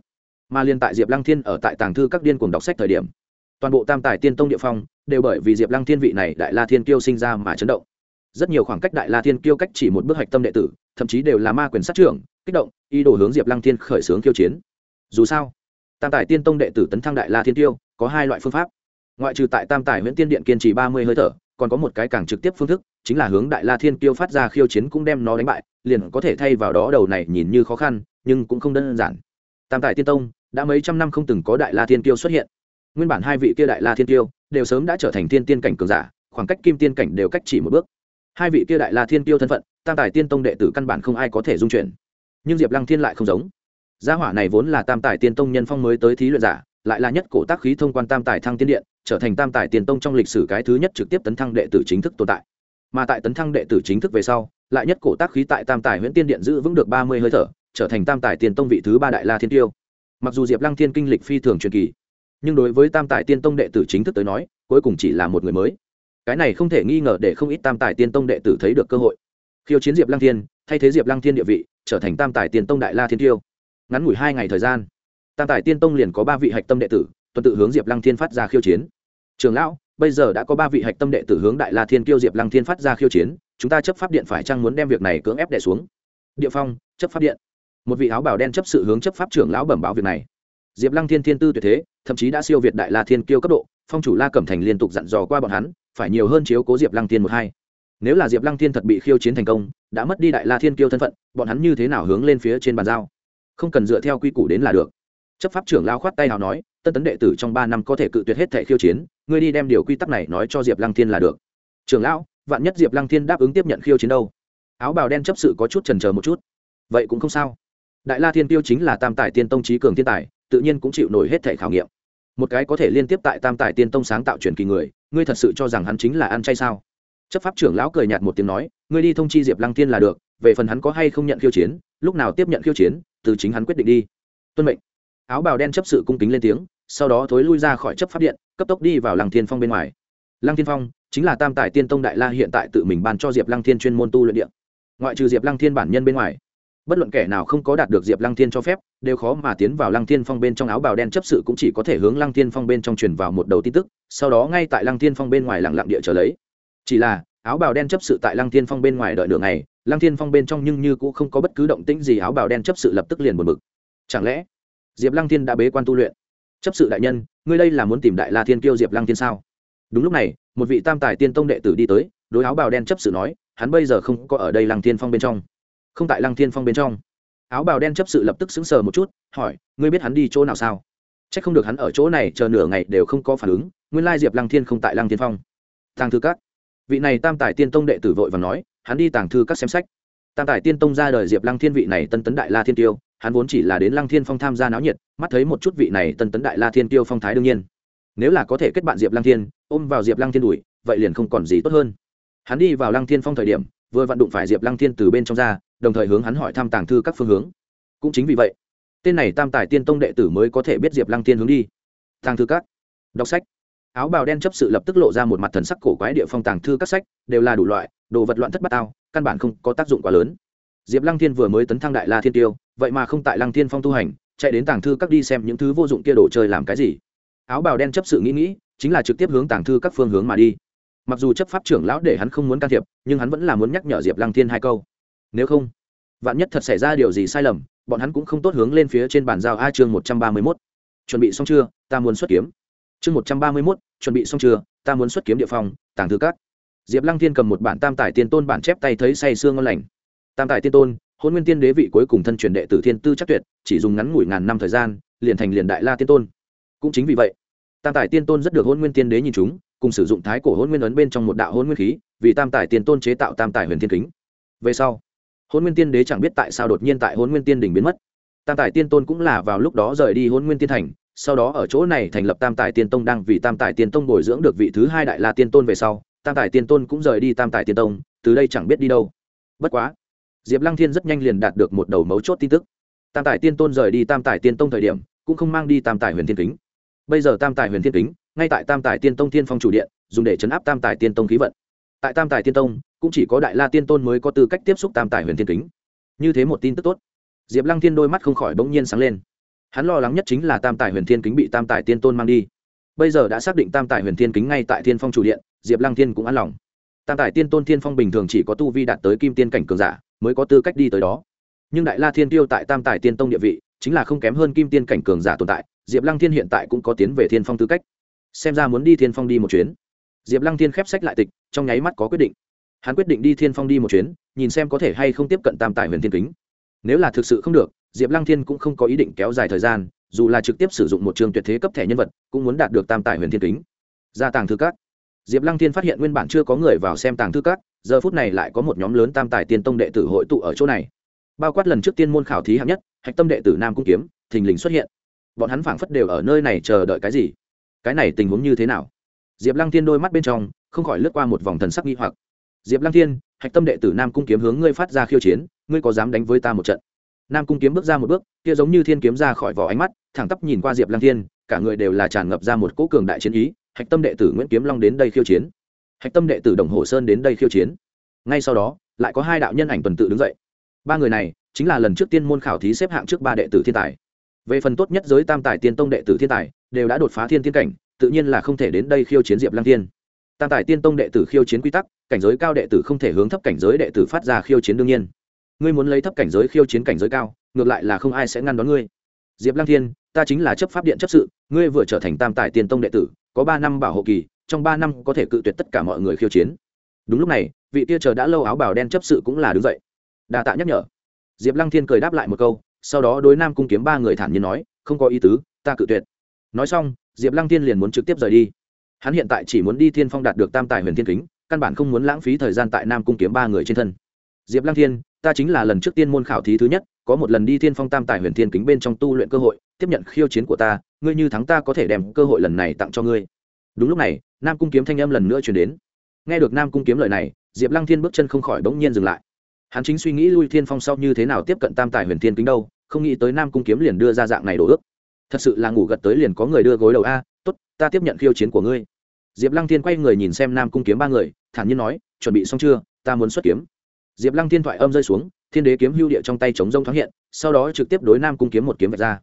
Mà liên tại diệp lăng thiên ở tại tàng thư các điên cùng đọc sách thời điểm, toàn bộ tam tài tiên tông địa phong đều bởi vì diệp lăng thiên vị này đại la thiên kiêu sinh ra mà chấn động. Rất nhiều khoảng cách đại la thiên kiêu cách chỉ một bước hạch tâm đệ tử, thậm chí đều là ma quyền sát trưởng, kích động, ý đồ hướng diệp lăng thiên khởi xướng kiêu chiến. Dù sao, tam tài tiên tông đệ tử tấn thăng đại la thiên kiêu có hai loại phương pháp. Ngoại trừ tại tam tài nguyễn tiên điện kiên trì ba mươi hơi thở còn có một cái càng trực tiếp phương thức, chính là hướng đại la thiên kiêu phát ra khiêu chiến cũng đem nó đánh bại, liền có thể thay vào đó đầu này nhìn như khó khăn, nhưng cũng không đơn giản. Tam tại tiên tông, đã mấy trăm năm không từng có đại la thiên kiêu xuất hiện. Nguyên bản hai vị kia đại la thiên kiêu, đều sớm đã trở thành thiên tiên cảnh cường giả, khoảng cách kim tiên cảnh đều cách chỉ một bước. Hai vị kia đại la thiên kiêu thân phận, tam tài tiên tông đệ tử căn bản không ai có thể dung chuyển. Nhưng diệp lăng thiên lại không giống. Gia hỏa này vốn là tam tài tiên tông nhân phong mới tới thí luyện giả, lại là nhất cổ tác khí thông quan tam tài thăng tiên điện trở thành tam tài tiền tông trong lịch sử cái thứ nhất trực tiếp tấn thăng đệ tử chính thức tồn tại. Mà tại tấn thăng đệ tử chính thức về sau, lại nhất cổ tác khí tại tam tài nguyễn tiên điện giữ vững được ba mươi hơi thở, trở thành tam tài tiền tông vị thứ ba đại la thiên tiêu. Mặc dù diệp lăng thiên kinh lịch phi thường truyền kỳ, nhưng đối với tam tài tiên tông đệ tử chính thức tới nói, cuối cùng chỉ là một người mới. Cái này không thể nghi ngờ để không ít tam tài tiên tông đệ tử thấy được cơ hội. Khiêu chiến diệp lăng thiên, thay thế diệp lăng thiên địa vị, trở thành tam tài tiên tông đại la thiên tiêu. Ngắn ngủi hai ngày thời gian, tam tài tiên tông liền có ba vị hạch tâm đệ tử tuần tự hướng diệp lăng thiên phát ra khiêu chiến. Trường lão, bây giờ đã có ba vị hạch tâm đệ tử hướng đại la thiên kiêu diệp lăng thiên phát ra khiêu chiến, chúng ta chấp pháp điện phải chăng muốn đem việc này cưỡng ép đẻ xuống? Địa phong, chấp pháp điện. Một vị áo bào đen chấp sự hướng chấp pháp trưởng lão bẩm báo việc này. Diệp lăng thiên thiên tư tuyệt thế, thậm chí đã siêu việt đại la thiên kiêu cấp độ, phong chủ la cẩm thành liên tục dặn dò qua bọn hắn, phải nhiều hơn chiếu cố diệp lăng thiên một hai. Nếu là diệp lăng thiên thật bị khiêu chiến thành công, đã mất đi đại la thiên kiêu thân phận, bọn hắn như thế nào hướng lên phía trên bàn giao? Không cần dựa theo quy củ đến là được chấp pháp trưởng lao khoát tay nào nói, tân tấn đệ tử trong ba năm có thể cự tuyệt hết thẻ khiêu chiến, ngươi đi đem điều quy tắc này nói cho diệp lăng thiên là được. Trưởng lão, vạn nhất diệp lăng thiên đáp ứng tiếp nhận khiêu chiến đâu? Áo bào đen chấp sự có chút trần c một chút. Vậy cũng không sao. Đại la thiên tiêu chính là tam tài tiên tông trí cường thiên tài, tự nhiên cũng chịu nổi hết thẻ khảo nghiệm. Một cái có thể liên tiếp tại tam tài tiên tông sáng tạo truyền kỳ người, ngươi thật sự cho rằng hắn chính là ăn chay sao? Chấp pháp trưởng lão cười nhạt một tiếng nói, ngươi đi thông chi diệp lăng thiên là được, về phần hắn có hay không nhận khiêu chiến, lúc nào tiếp nhận khiêu chiến, từ chính hắn quyết định đi. Tuân mệnh áo bào đen chấp sự cung kính lên tiếng sau đó thối lui ra khỏi chấp pháp điện cấp tốc đi vào lăng thiên phong bên ngoài lăng thiên phong chính là tam tài tiên tông đại la hiện tại tự mình ban cho diệp lăng thiên chuyên môn tu luyện điện ngoại trừ diệp lăng thiên bản nhân bên ngoài bất luận kẻ nào không có đạt được diệp lăng thiên cho phép đều khó mà tiến vào lăng thiên phong bên trong áo bào đen chấp sự cũng chỉ có thể hướng lăng thiên phong bên trong truyền vào một đầu tin tức sau đó ngay tại lăng thiên phong bên ngoài lặng lặng địa trở lấy chỉ là áo bào đen chấp sự tại lăng thiên phong bên ngoài đợi đường này lăng thiên phong bên trong nhưng như cũng không có bất cứ động tĩnh gì áo bào đen chấp sự lập tức liền buồn bực chẳng lẽ diệp lăng thiên đã bế quan tu luyện. Chấp sự đại nhân, ngươi đây là muốn tìm đại la thiên kiêu diệp lăng thiên sao? Đúng lúc này, một vị tam tài tiên tông đệ tử đi tới, đối áo bào đen chấp sự nói, hắn bây giờ không có ở đây lăng thiên phong bên trong. Không tại lăng thiên phong bên trong. Áo bào đen chấp sự lập tức sững sờ một chút, hỏi, ngươi biết hắn đi chỗ nào sao? C h ắ c không được hắn ở chỗ này chờ nửa ngày đều không có phản ứng, nguyên lai diệp lăng thiên không tại lăng thiên phong. Tàng thư các. Vị này tam tài tiên tông đệ tử vội và nói, hắn đi tàng thư các xem sách. Tam tài tiên tông ra đời diệp lăng thiên vị này tân tấn đại la thiên tiêu hắn vốn chỉ là đến lăng thiên phong tham gia náo nhiệt, mắt thấy một chút vị này tân tấn đại la thiên tiêu phong thái đương nhiên. Nếu là có thể kết bạn diệp lăng thiên, ôm vào diệp lăng thiên đùi, vậy liền không còn gì tốt hơn. Hắn đi vào lăng thiên phong thời điểm, vừa vặn đụng phải diệp lăng thiên từ bên trong ra, đồng thời hướng hắn hỏi thăm tàng thư các phương hướng. Cũng chính vì vậy, tên này tam tài tiên tông đệ tử mới có thể biết diệp lăng thiên hướng đi. Tàng thư các. Đọc sách. Áo bào đen chấp sự lập tức lộ ra một mặt thần sắc cổ quái địa phong tàng thư các sách, đều là đủ loại, đồ vật loạn thất bát ao, căn bản không có tác dụng quá lớn. Diệp lăng thiên vừa mới tấn thăng đại la thiên tiêu vậy mà không tại lăng thiên phong tu hành, chạy đến tàng thư các đi xem những thứ vô dụng kia đồ chơi làm cái gì. Áo bào đen chấp sự nghĩ nghĩ, chính là trực tiếp hướng tàng thư các phương hướng mà đi. Mặc dù chấp pháp trưởng lão để hắn không muốn can thiệp, nhưng hắn vẫn là muốn nhắc nhở diệp lăng thiên hai câu. Nếu không, vạn nhất thật xảy ra điều gì sai lầm, bọn hắn cũng không tốt hướng lên phía trên bàn giao a chương một trăm ba mươi mốt. Chuẩn bị xong chưa? Ta muốn xuất kiếm. Chương một trăm ba mươi mốt, chuẩn bị xong chưa? Ta muốn xuất kiếm địa phòng, tàng thư các. Diệp lăng thiên cầm một bản tam tài tiên tôn bản chép tay thấy say sương ngon lành. Tam tài tiên tôn hôn nguyên tiên đế vị cuối cùng thân truyền đệ tử thiên tư chắc tuyệt, chỉ dùng ngắn ngủi ngàn năm thời gian, liền thành liền đại la tiên tôn. Cũng chính vì vậy, tam tài tiên tôn rất được hôn nguyên tiên đế nhìn chúng, cùng sử dụng thái cổ hôn nguyên ấn bên trong một đạo hôn nguyên khí, vì tam tài tiên tôn chế tạo tam tài huyền thiên kính. Về sau, hôn nguyên tiên đế chẳng biết tại sao đột nhiên tại hôn nguyên tiên đỉnh biến mất. Tam tài tiên tôn cũng là vào lúc đó rời đi hôn nguyên tiên thành, sau đó ở chỗ này thành lập tam tài tiên tông đang vì tam tài tiên tông bồi dưỡng được vị thứ hai đại la tiên tôn về sau, tam tài tiên tôn cũng rời đi tam tài tiên tông, từ đây chẳng biết đi đâu. Bất quá diệp lăng thiên rất nhanh liền đạt được một đầu mấu chốt tin tức tam tài tiên tôn rời đi tam tài tiên tông thời điểm cũng không mang đi tam tài huyền thiên kính bây giờ tam tài huyền thiên kính ngay tại tam tài tiên tông thiên phong chủ điện dùng để chấn áp tam tài tiên tông khí vận tại tam tài tiên tông cũng chỉ có đại la tiên tôn mới có tư cách tiếp xúc tam tài huyền thiên kính như thế một tin tức tốt diệp lăng thiên đôi mắt không khỏi bỗng nhiên sáng lên hắn lo lắng nhất chính là tam tài huyền thiên kính bị tam tài tiên tôn mang đi bây giờ đã xác định tam tài huyền thiên kính ngay tại thiên phong chủ điện diệp lăng thiên cũng an lòng tam tài tiên tôn thiên phong bình thường chỉ có tu vi đạt tới kim tiên cảnh cường giả mới có tư cách đi tới đó. Nhưng đại la thiên tiêu tại tam tài tiên tông địa vị, chính là không kém hơn kim tiên cảnh cường giả tồn tại, diệp lăng thiên hiện tại cũng có tiến về thiên phong tư cách. Xem ra muốn đi thiên phong đi một chuyến. Diệp lăng thiên khép sách lại tịch, trong nháy mắt có quyết định. Hắn quyết định đi thiên phong đi một chuyến, nhìn xem có thể hay không tiếp cận tam tài huyền thiên kính. Nếu là thực sự không được, diệp lăng thiên cũng không có ý định kéo dài thời gian, dù là trực tiếp sử dụng một trường tuyệt thế cấp thẻ nhân vật, cũng muốn đạt được tam tài huyền thiên kính. Ra tàng thư các diệp lăng thiên phát hiện nguyên bản chưa có người vào xem tàng thư các, giờ phút này lại có một nhóm lớn tam tài tiên tông đệ tử hội tụ ở chỗ này. Bao quát lần trước tiên môn khảo thí hạng nhất, hạch tâm đệ tử nam cung kiếm, thình lình xuất hiện. Bọn hắn phảng phất đều ở nơi này chờ đợi cái gì? Cái này tình huống như thế nào? Diệp lăng thiên đôi mắt bên trong, không khỏi lướt qua một vòng thần sắc nghi hoặc. Diệp lăng thiên, hạch tâm đệ tử nam cung kiếm hướng ngươi phát ra khiêu chiến, ngươi có dám đánh với ta một trận? Nam cung kiếm bước ra một bước, kia giống như thiên kiếm ra khỏi vỏ ánh mắt, thẳng tắp nhìn qua diệp lăng thiên cả người đều là tràn ngập ra một cỗ cường đại chiến ý, hạch tâm đệ tử nguyễn kiếm long đến đây khiêu chiến. Hạch tâm đệ tử đồng hồ sơn đến đây khiêu chiến. Ngay sau đó, lại có hai đạo nhân ảnh tuần tự đứng dậy. Ba người này chính là lần trước tiên môn khảo thí xếp hạng trước ba đệ tử thiên tài. Về phần tốt nhất giới tam tài tiên tông đệ tử thiên tài, đều đã đột phá thiên tiên cảnh, tự nhiên là không thể đến đây khiêu chiến diệp lăng thiên. Tam tài tiên tông đệ tử khiêu chiến quy tắc, cảnh giới cao đệ tử không thể hướng thấp cảnh giới đệ tử phát ra khiêu chiến đương nhiên. Ngươi muốn lấy thấp cảnh giới khiêu chiến cảnh giới cao, ngược lại là không ai sẽ ngăn đón ngươi. Diệp lăng thiên ta chính là chấp pháp điện chấp sự, ngươi vừa trở thành tam tài tiên tông đệ tử, có ba năm bảo hộ kỳ, trong ba năm có thể cự tuyệt tất cả mọi người khiêu chiến. Đúng lúc này, vị tia chờ đã lâu áo bào đen chấp sự cũng là đứng dậy. Đà tạ nhắc nhở. Diệp lăng thiên cười đáp lại một câu, sau đó đối nam cung kiếm ba người thản nhiên nói, không có ý tứ, ta cự tuyệt. Nói xong, diệp lăng thiên liền muốn trực tiếp rời đi. Hắn hiện tại chỉ muốn đi thiên phong đạt được tam tài huyền thiên kính, căn bản không muốn lãng phí thời gian tại nam cung kiếm ba người trên thân. Diệp lăng thiên, ta chính là lần trước tiên môn khảo thí thứ nhất, có một lần đi thiên phong tam tài huyền thiên kính bên trong tu luyện cơ hội tiếp nhận khiêu chiến của ta, ngươi như thắng ta có thể đem cơ hội lần này tặng cho ngươi. Đúng lúc này, nam cung kiếm thanh âm lần nữa chuyển đến. Nghe được nam cung kiếm lời này, diệp lăng thiên bước chân không khỏi bỗng nhiên dừng lại. Hắn chính suy nghĩ lui thiên phong sau như thế nào tiếp cận tam tài huyền thiên kính đâu, không nghĩ tới nam cung kiếm liền đưa ra dạng này đổ ước. Thật sự là ngủ gật tới liền có người đưa gối đầu a, tốt, ta tiếp nhận khiêu chiến của ngươi. Diệp lăng thiên quay người nhìn xem nam cung kiếm ba người, thản nhiên nói, chuẩn bị xong chưa? Ta muốn xuất kiếm. Diệp lăng thiên thoại âm rơi xuống, thiên đế kiếm hưu địa trong tay chống rông thoáng hiện, sau đó trực tiếp đối nam cung kiếm một kiếm vạch ra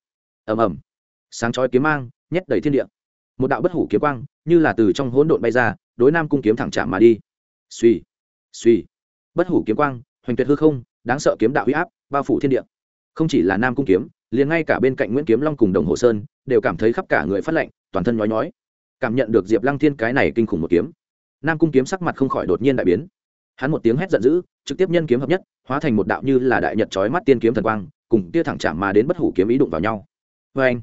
ầm ầm. Sáng chói kiếm mang, nhét đầy thiên địa. Một đạo bất hủ kiếm quang, như là từ trong hỗn độn bay ra, đối nam cung kiếm thẳng chạm mà đi. Suy suy bất hủ kiếm quang, hoành tuyệt hư không, đáng sợ kiếm đạo huy áp, bao phủ thiên địa. Không chỉ là nam cung kiếm, liền ngay cả bên cạnh nguyễn kiếm long cùng đồng hồ sơn, đều cảm thấy khắp cả người phát lạnh, toàn thân nhói nhói. Cảm nhận được diệp lăng thiên cái này kinh khủng một kiếm, nam cung kiếm sắc mặt không khỏi đột nhiên đại biến. Hắn một tiếng hét giận dữ, trực tiếp nhân kiếm hợp nhất, hóa thành một đạo như là đại nhật trói mắt tiên kiếm thần quang, cùng tia thẳng chạm mà đến bất hủ kiếm ý đụng vào nhau vê anh.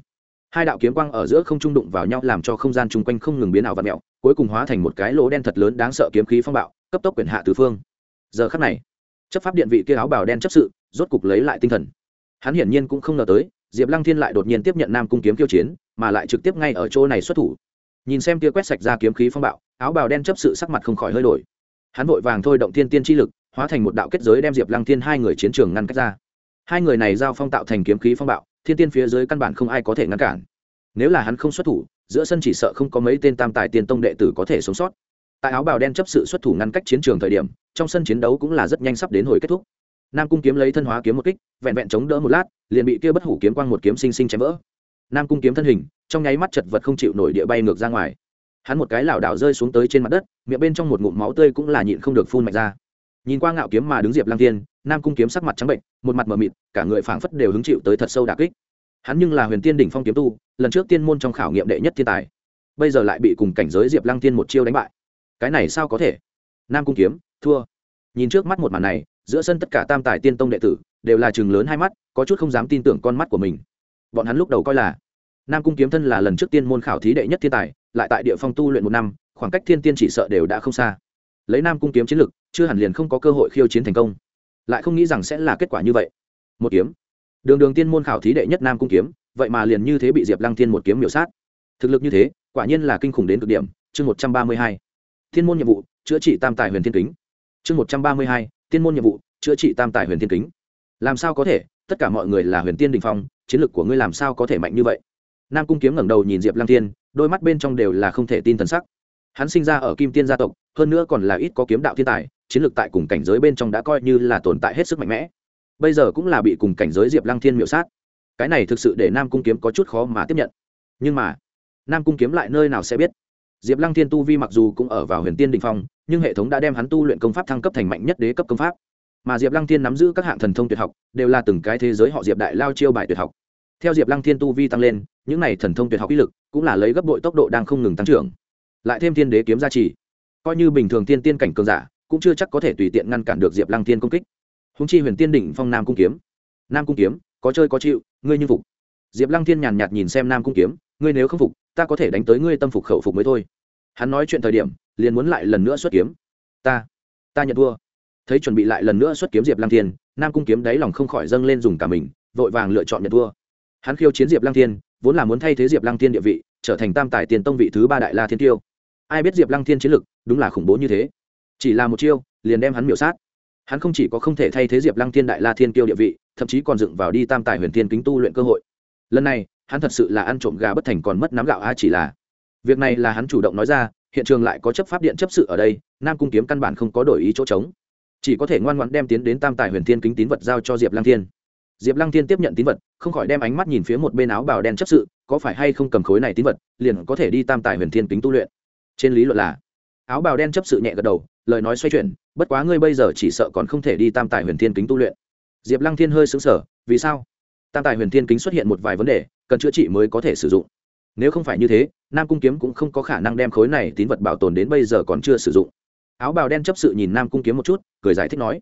Hai đạo kiếm quang ở giữa không trung đụng vào nhau làm cho không gian chung quanh không ngừng biến ảo và mẹo, cuối cùng hóa thành một cái lỗ đen thật lớn đáng sợ kiếm khí phong bạo, cấp tốc quyển hạ tứ phương. Giờ khắc này, chấp pháp điện vị kia áo bào đen chấp sự, rốt cục lấy lại tinh thần. Hắn hiển nhiên cũng không ngờ tới, diệp lăng thiên lại đột nhiên tiếp nhận nam cung kiếm kiêu chiến, mà lại trực tiếp ngay ở chỗ này xuất thủ. Nhìn xem kia quét sạch ra kiếm khí phong bạo, áo bào đen chấp sự sắc mặt không khỏi hơi đổi. Hắn vội vàng thôi động thiên tiên chi lực, hóa thành một đạo kết giới đem diệp lăng thiên hai người chiến trường ngăn cách ra. Hai người này giao phong tạo thành kiếm khí phong bạo thiên tiên phía dưới căn bản không ai có thể ngăn cản. Nếu là hắn không xuất thủ, giữa sân chỉ sợ không có mấy tên tam tài tiên tông đệ tử có thể sống sót. Tại áo bào đen chấp sự xuất thủ ngăn cách chiến trường thời điểm, trong sân chiến đấu cũng là rất nhanh sắp đến hồi kết thúc. Nam cung kiếm lấy thân hóa kiếm một kích, vẹn vẹn chống đỡ một lát, liền bị kia bất hủ kiếm quang một kiếm sinh sinh chém vỡ. Nam cung kiếm thân hình, trong nháy mắt chật vật không chịu nổi địa bay ngược ra ngoài. Hắn một cái lảo đảo rơi xuống tới trên mặt đất, miệng bên trong một ngụm máu tươi cũng là nhịn không được phun mạch ra. Nhìn qua ngạo kiếm mà đứng diệp lăng tiên nam cung kiếm sắc mặt trắng bệnh, một mặt mờ mịt, cả người phảng phất đều hứng chịu tới thật sâu đà kích. Hắn nhưng là huyền tiên đỉnh phong kiếm tu, lần trước tiên môn trong khảo nghiệm đệ nhất thiên tài, bây giờ lại bị cùng cảnh giới diệp lăng tiên một chiêu đánh bại. Cái này sao có thể? Nam cung kiếm, thua. Nhìn trước mắt một màn này, giữa sân tất cả tam tài tiên tông đệ tử đều là chừng lớn hai mắt, có chút không dám tin tưởng con mắt của mình. Bọn hắn lúc đầu coi là nam cung kiếm thân là lần trước tiên môn khảo thí đệ nhất thiên tài, lại tại địa phong tu luyện một năm, khoảng cách thiên tiên chỉ sợ đều đã không xa. Lấy nam cung kiếm chiến lực, chưa hẳn liền không có cơ hội khiêu chiến thành công lại không nghĩ rằng sẽ là kết quả như vậy. Một kiếm. Đường đường tiên môn khảo thí đệ nhất nam cung kiếm, vậy mà liền như thế bị diệp lăng thiên một kiếm miểu sát. Thực lực như thế, quả nhiên là kinh khủng đến cực điểm. Chương một trăm ba mươi hai. Thiên môn nhiệm vụ, chữa trị tam tài huyền thiên kính. Chương một trăm ba mươi hai. Tiên môn nhiệm vụ, chữa trị tam tài huyền thiên kính. Làm sao có thể? Tất cả mọi người là huyền tiên đình phong, chiến lược của ngươi làm sao có thể mạnh như vậy? Nam cung kiếm ngẩng đầu nhìn diệp lăng thiên, đôi mắt bên trong đều là không thể tin thần sắc. Hắn sinh ra ở kim tiên gia tộc, hơn nữa còn là ít có kiếm đạo thiên tài chiến lược tại cùng cảnh giới bên trong đã coi như là tồn tại hết sức mạnh mẽ. Bây giờ cũng là bị cùng cảnh giới diệp lăng thiên miểu sát. Cái này thực sự để nam cung kiếm có chút khó mà tiếp nhận. Nhưng mà, nam cung kiếm lại nơi nào sẽ biết? Diệp lăng thiên tu vi mặc dù cũng ở vào huyền tiên đình phong, nhưng hệ thống đã đem hắn tu luyện công pháp thăng cấp thành mạnh nhất đế cấp công pháp. Mà diệp lăng thiên nắm giữ các hạng thần thông tuyệt học, đều là từng cái thế giới họ diệp đại lao chiêu bài tuyệt học. Theo diệp lăng thiên tu vi tăng lên, những n à y thần thông tuyệt học uy lực cũng là lấy gấp bội tốc độ đang không ngừng tăng trưởng. Lại thêm thiên đế kiếm gia trì. Coi như bình thường tiên tiên cảnh cường giả cũng chưa chắc có thể tùy tiện ngăn cản được diệp lăng thiên công kích. Húng chi huyền tiên đỉnh phong nam cung kiếm. Nam cung kiếm, có chơi có chịu, ngươi như phục. Diệp lăng thiên nhàn nhạt nhìn xem nam cung kiếm, ngươi nếu không phục, ta có thể đánh tới ngươi tâm phục khẩu phục mới thôi. Hắn nói chuyện thời điểm, liền muốn lại lần nữa xuất kiếm. Ta ta nhận thua. Thấy chuẩn bị lại lần nữa xuất kiếm diệp lăng thiên, nam cung kiếm đáy lòng không khỏi dâng lên dùng cả mình, vội vàng lựa chọn nhận thua. Hắn khiêu chiến diệp lăng thiên, vốn là muốn thay thế diệp lăng thiên địa vị, trở thành tam tài tiền tông vị thứ ba đại la thiên tiêu. Ai biết diệp lăng thiên chiến lực, đúng là khủng bố như thế chỉ là một chiêu, liền đem hắn miểu sát. Hắn không chỉ có không thể thay thế diệp lăng thiên đại la thiên kiêu địa vị, thậm chí còn dựng vào đi tam tài huyền thiên kính tu luyện cơ hội. Lần này, hắn thật sự là ăn trộm gà bất thành còn mất nắm gạo a chỉ là. Việc này là hắn chủ động nói ra, hiện trường lại có chấp pháp điện chấp sự ở đây, nam cung kiếm căn bản không có đổi ý chỗ trống. Chỉ có thể ngoan ngoãn đem tiến đến tam tài huyền thiên kính tín vật giao cho diệp lăng thiên. Diệp lăng thiên tiếp nhận tín vật, không khỏi đem ánh mắt nhìn phía một bên áo bào đen chấp sự, có phải hay không cầm khối này tín vật, liền có thể đi tam tài huyền thiên kính tu luyện. Trên lý luận là, áo bào đen chấp sự nhẹ gật đầu lời nói xoay chuyển, bất quá ngươi bây giờ chỉ sợ còn không thể đi tam tài huyền thiên kính tu luyện. Diệp lăng thiên hơi xứng sở vì sao? Tam tài huyền thiên kính xuất hiện một vài vấn đề, cần chữa trị mới có thể sử dụng. Nếu không phải như thế, nam cung kiếm cũng không có khả năng đem khối này tín vật bảo tồn đến bây giờ còn chưa sử dụng. Áo bào đen chấp sự nhìn nam cung kiếm một chút, cười giải thích nói,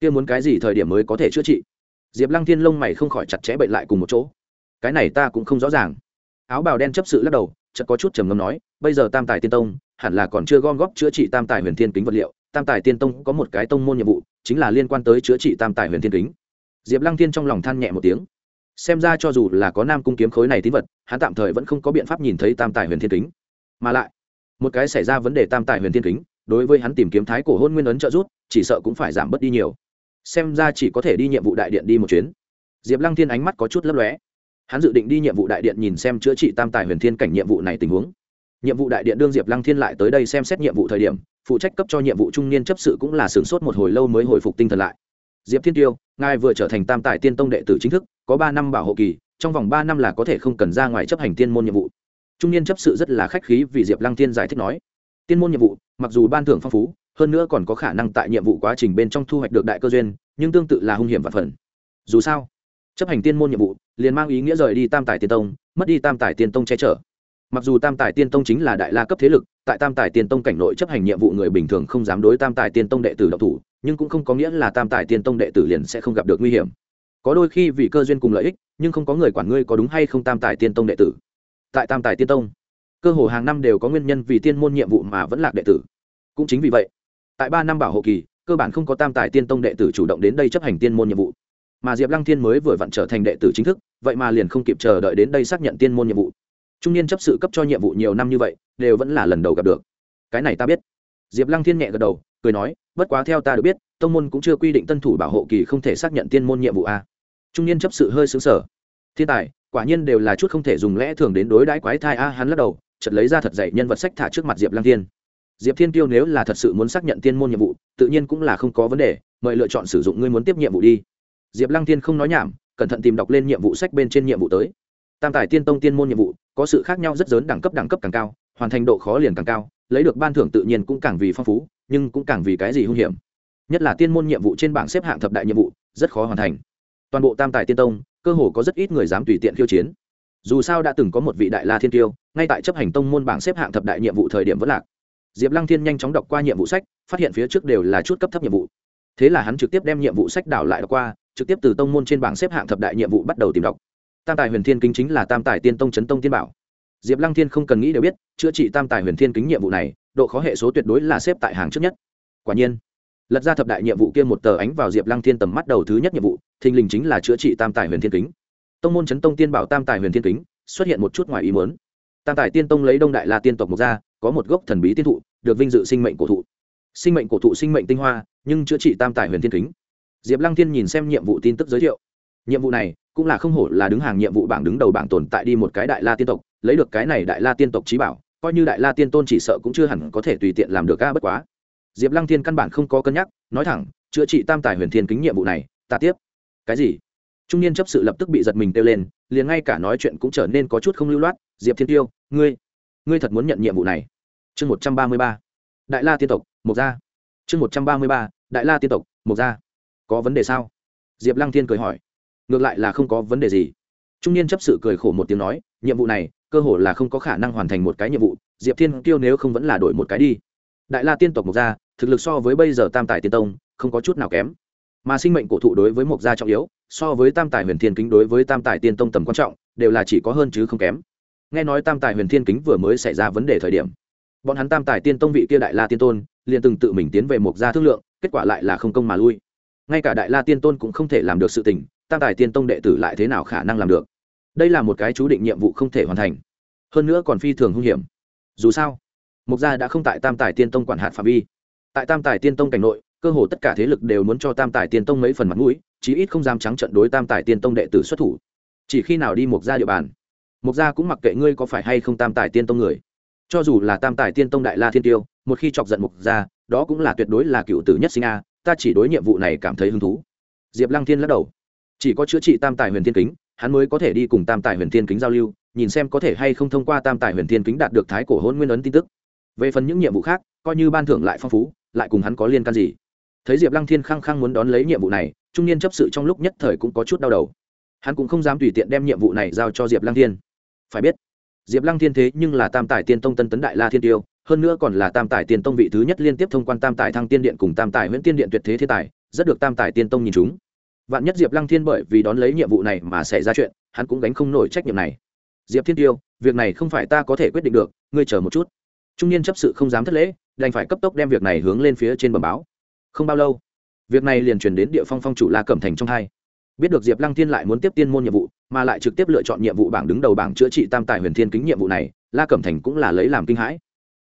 kia muốn cái gì thời điểm mới có thể chữa trị? Diệp lăng thiên lông mày không khỏi chặt chẽ bệnh lại cùng một chỗ. Cái này ta cũng không rõ ràng. Áo bào đen chấp sự lắc đầu, chợt có chút trầm ngâm nói, bây giờ tam tài tiên tông hẳn là còn chưa gom góp chữa trị tam tài huyền thiên kính vật liệu, tam tài tiên tông có một cái tông môn nhiệm vụ, chính là liên quan tới chữa trị tam tài huyền thiên kính. Diệp lăng thiên trong lòng than nhẹ một tiếng. Xem ra cho dù là có nam cung kiếm khối này tín vật, hắn tạm thời vẫn không có biện pháp nhìn thấy tam tài huyền thiên kính. Mà lại, một cái xảy ra vấn đề tam tài huyền thiên kính, đối với hắn tìm kiếm thái cổ hôn nguyên ấn trợ giúp, chỉ sợ cũng phải giảm bớt đi nhiều. Xem ra chỉ có thể đi nhiệm vụ đại điện đi một chuyến. Diệp lăng thiên ánh mắt có chút lấp lóe. Hắn dự định đi nhiệm vụ đại điện nhìn xem chữa trị tam tài huyền thiên cảnh nhiệm vụ này tình huống nhiệm vụ đại điện đương diệp lăng thiên lại tới đây xem xét nhiệm vụ thời điểm, phụ trách cấp cho nhiệm vụ trung niên chấp sự cũng là sửng sốt một hồi lâu mới hồi phục tinh thần lại. Diệp thiên tiêu, ngài vừa trở thành tam tài tiên tông đệ tử chính thức, có ba năm bảo hộ kỳ, trong vòng ba năm là có thể không cần ra ngoài chấp hành tiên môn nhiệm vụ. Trung niên chấp sự rất là khách khí vì diệp lăng thiên giải thích nói, tiên môn nhiệm vụ, mặc dù ban thưởng phong phú, hơn nữa còn có khả năng tại nhiệm vụ quá trình bên trong thu hoạch được đại cơ duyên, nhưng tương tự là hung hiểm và phần. Dù sao, chấp hành tiên môn nhiệm vụ, liền mang ý nghĩa rời đi tam tài tiên tông, mất đi tam tài tiên tông che chở mặc dù tam tài tiên tông chính là đại la cấp thế lực, tại tam tài tiên tông cảnh nội chấp hành nhiệm vụ người bình thường không dám đối tam tài tiên tông đệ tử độc thủ, nhưng cũng không có nghĩa là tam tài tiên tông đệ tử liền sẽ không gặp được nguy hiểm. Có đôi khi vì cơ duyên cùng lợi ích, nhưng không có người quản ngươi có đúng hay không tam tài tiên tông đệ tử. Tại tam tài tiên tông, cơ hồ hàng năm đều có nguyên nhân vì tiên môn nhiệm vụ mà vẫn lạc đệ tử. Cũng chính vì vậy, tại ba năm bảo hộ kỳ, cơ bản không có tam tài tiên tông đệ tử chủ động đến đây chấp hành tiên môn nhiệm vụ. Mà diệp lăng thiên mới vừa vặn trở thành đệ tử chính thức, vậy mà liền không kịp chờ đợi đến đây xác nhận tiên môn nhiệm vụ trung niên chấp sự cấp cho nhiệm vụ nhiều năm như vậy, đều vẫn là lần đầu gặp được. Cái này ta biết. Diệp lăng thiên nhẹ gật đầu, cười nói, bất quá theo ta được biết, tông môn cũng chưa quy định tân thủ bảo hộ kỳ không thể xác nhận tiên môn nhiệm vụ a. Trung niên chấp sự hơi xứng sở thiên tài, quả nhiên đều là chút không thể dùng lẽ thường đến đối đãi quái thai a. Hắn lắc đầu chật lấy ra thật dạy nhân vật sách thả trước mặt diệp lăng thiên. Diệp thiên tiêu nếu là thật sự muốn xác nhận tiên môn nhiệm vụ, tự nhiên cũng là không có vấn đề, mời lựa chọn sử dụng, ngươi muốn tiếp nhiệm vụ đi. Diệp lăng thiên không nói nhảm, cẩn thận tìm đọc lên nhiệm vụ sách bên trên nhiệm vụ tới tam tài tiên tông tiên môn nhiệm vụ, có sự khác nhau rất lớn đẳng cấp đẳng cấp càng cao, hoàn thành độ khó liền càng cao, lấy được ban thưởng tự nhiên cũng càng vì phong phú, nhưng cũng càng vì cái gì hung hiểm. Nhất là tiên môn nhiệm vụ trên bảng xếp hạng thập đại nhiệm vụ, rất khó hoàn thành. Toàn bộ tam tài tiên tông, cơ hồ có rất ít người dám tùy tiện khiêu chiến. Dù sao đã từng có một vị đại la thiên tiêu ngay tại chấp hành tông môn bảng xếp hạng thập đại nhiệm vụ thời điểm vẫn lạc. Diệp lăng thiên nhanh chóng đọc qua nhiệm vụ sách, phát hiện phía trước đều là chút cấp thấp nhiệm vụ. Thế là hắn trực tiếp đem nhiệm vụ sách đảo lại đọc qua, trực tiếp từ tông môn trên bảng xếp hạng thập đại nhiệm vụ bắt đầu tìm đọc tam tài huyền thiên kính chính là tam tài tiên tông chấn tông tiên bảo. Diệp lăng thiên không cần nghĩ đều biết, chữa trị tam tài huyền thiên kính nhiệm vụ này, độ khó hệ số tuyệt đối là xếp tại hàng trước nhất. Quả nhiên, lật ra thập đại nhiệm vụ kia một tờ ánh vào diệp lăng thiên tầm mắt đầu thứ nhất nhiệm vụ, thình lình chính là chữa trị tam tài huyền thiên kính. Tông môn chấn tông tiên bảo tam tài huyền thiên kính xuất hiện một chút ngoài ý muốn. Tam tài tiên tông lấy đông đại la tiên tộc mộc ra, có một gốc thần bí tiên thụ, được vinh dự sinh mệnh cổ thụ. Sinh mệnh cổ thụ sinh mệnh tinh hoa, nhưng chữa trị tam tài huyền thiên kính. Diệp lăng thiên nhìn xem nhiệm vụ tin tức giới thiệu nhiệm vụ này cũng là không hổ là đứng hàng nhiệm vụ bảng đứng đầu bảng tồn tại đi một cái đại la tiên tộc, lấy được cái này đại la tiên tộc trí bảo, coi như đại la tiên tôn chỉ sợ cũng chưa hẳn có thể tùy tiện làm được ca bất quá. Diệp lăng thiên căn bản không có cân nhắc, nói thẳng, chữa trị tam tài huyền thiên kính nhiệm vụ này, ta tiếp. Cái gì? Trung niên chấp sự lập tức bị giật mình kêu lên, liền ngay cả nói chuyện cũng trở nên có chút không lưu loát, diệp thiên tiêu, ngươi ngươi thật muốn nhận nhiệm vụ này? Chương một trăm ba mươi ba. Đại la tiên tộc, mộc gia. Chương một trăm ba mươi ba. Đại la tiên tộc, mộc gia. Có vấn đề sao? Diệp lăng thiên cười hỏi ngược lại là không có vấn đề gì. Trung niên chấp sự cười khổ một tiếng nói, nhiệm vụ này, cơ hồ là không có khả năng hoàn thành một cái nhiệm vụ, diệp thiên tiêu nếu không vẫn là đổi một cái đi. Đại la tiên tộc mộc gia, thực lực so với bây giờ tam tài tiên tông, không có chút nào kém. Mà sinh mệnh cổ thụ đối với mộc gia trọng yếu, so với tam tài huyền thiên kính đối với tam tài tiên tông tầm quan trọng, đều là chỉ có hơn chứ không kém. Nghe nói tam tài huyền thiên kính vừa mới xảy ra vấn đề thời điểm, bọn hắn tam tài tiên tông vị kia đại la tiên tôn, liền từng tự mình tiến về mộc gia thương lượng, kết quả lại là không công mà lui. Ngay cả đại la tiên tôn cũng không thể làm được sự tình tam tài tiên tông đệ tử lại thế nào khả năng làm được? Đây là một cái chú định nhiệm vụ không thể hoàn thành. Hơn nữa còn phi thường hung hiểm. Dù sao mục gia đã không tại tam tài tiên tông quản hạt phạm vi. Tại tam tài tiên tông cảnh nội, cơ hồ tất cả thế lực đều muốn cho tam tài tiên tông mấy phần mặt mũi, chí ít không dám trắng trận đối tam tài tiên tông đệ tử xuất thủ. Chỉ khi nào đi mục gia địa bàn mục gia cũng mặc kệ ngươi có phải hay không tam tài tiên tông người. Cho dù là tam tài tiên tông đại la thiên tiêu, một khi chọc giận mục gia, đó cũng là tuyệt đối là cựu tử nhất sinh a, ta chỉ đối nhiệm vụ này cảm thấy hứng thú. Diệp lăng thiên lắc đầu chỉ có chữa trị tam tài huyền thiên kính, hắn mới có thể đi cùng tam tài huyền thiên kính giao lưu, nhìn xem có thể hay không thông qua tam tài huyền thiên kính đạt được thái cổ hôn nguyên ấn tin tức. Về phần những nhiệm vụ khác, coi như ban thưởng lại phong phú, lại cùng hắn có liên can gì. Thấy diệp lăng thiên khăng khăng muốn đón lấy nhiệm vụ này, trung niên chấp sự trong lúc nhất thời cũng có chút đau đầu. Hắn cũng không dám tùy tiện đem nhiệm vụ này giao cho diệp lăng thiên. Phải biết, diệp lăng thiên thế nhưng là tam tài tiên tông tân tấn đại la thiên tiêu, hơn nữa còn là tam tài tiên tông vị thứ nhất liên tiếp thông quan tam tài thăng tiên điện cùng tam tài nguyễn tiên điện tuyệt thế thiên tài, rất được tam tài tiên tông nhìn chúng vạn nhất diệp lăng thiên bởi vì đón lấy nhiệm vụ này mà xảy ra chuyện, hắn cũng gánh không nổi trách nhiệm này. Diệp thiên tiêu, việc này không phải ta có thể quyết định được, ngươi chờ một chút. Trung niên chấp sự không dám thất lễ, đành phải cấp tốc đem việc này hướng lên phía trên bờ báo. Không bao lâu, việc này liền truyền đến địa phong phong chủ la cẩm thành trong hai. Biết được diệp lăng thiên lại muốn tiếp tiên môn nhiệm vụ, mà lại trực tiếp lựa chọn nhiệm vụ bảng đứng đầu bảng chữa trị tam tài huyền thiên kính nhiệm vụ này, la cẩm thành cũng là lấy làm kinh hãi.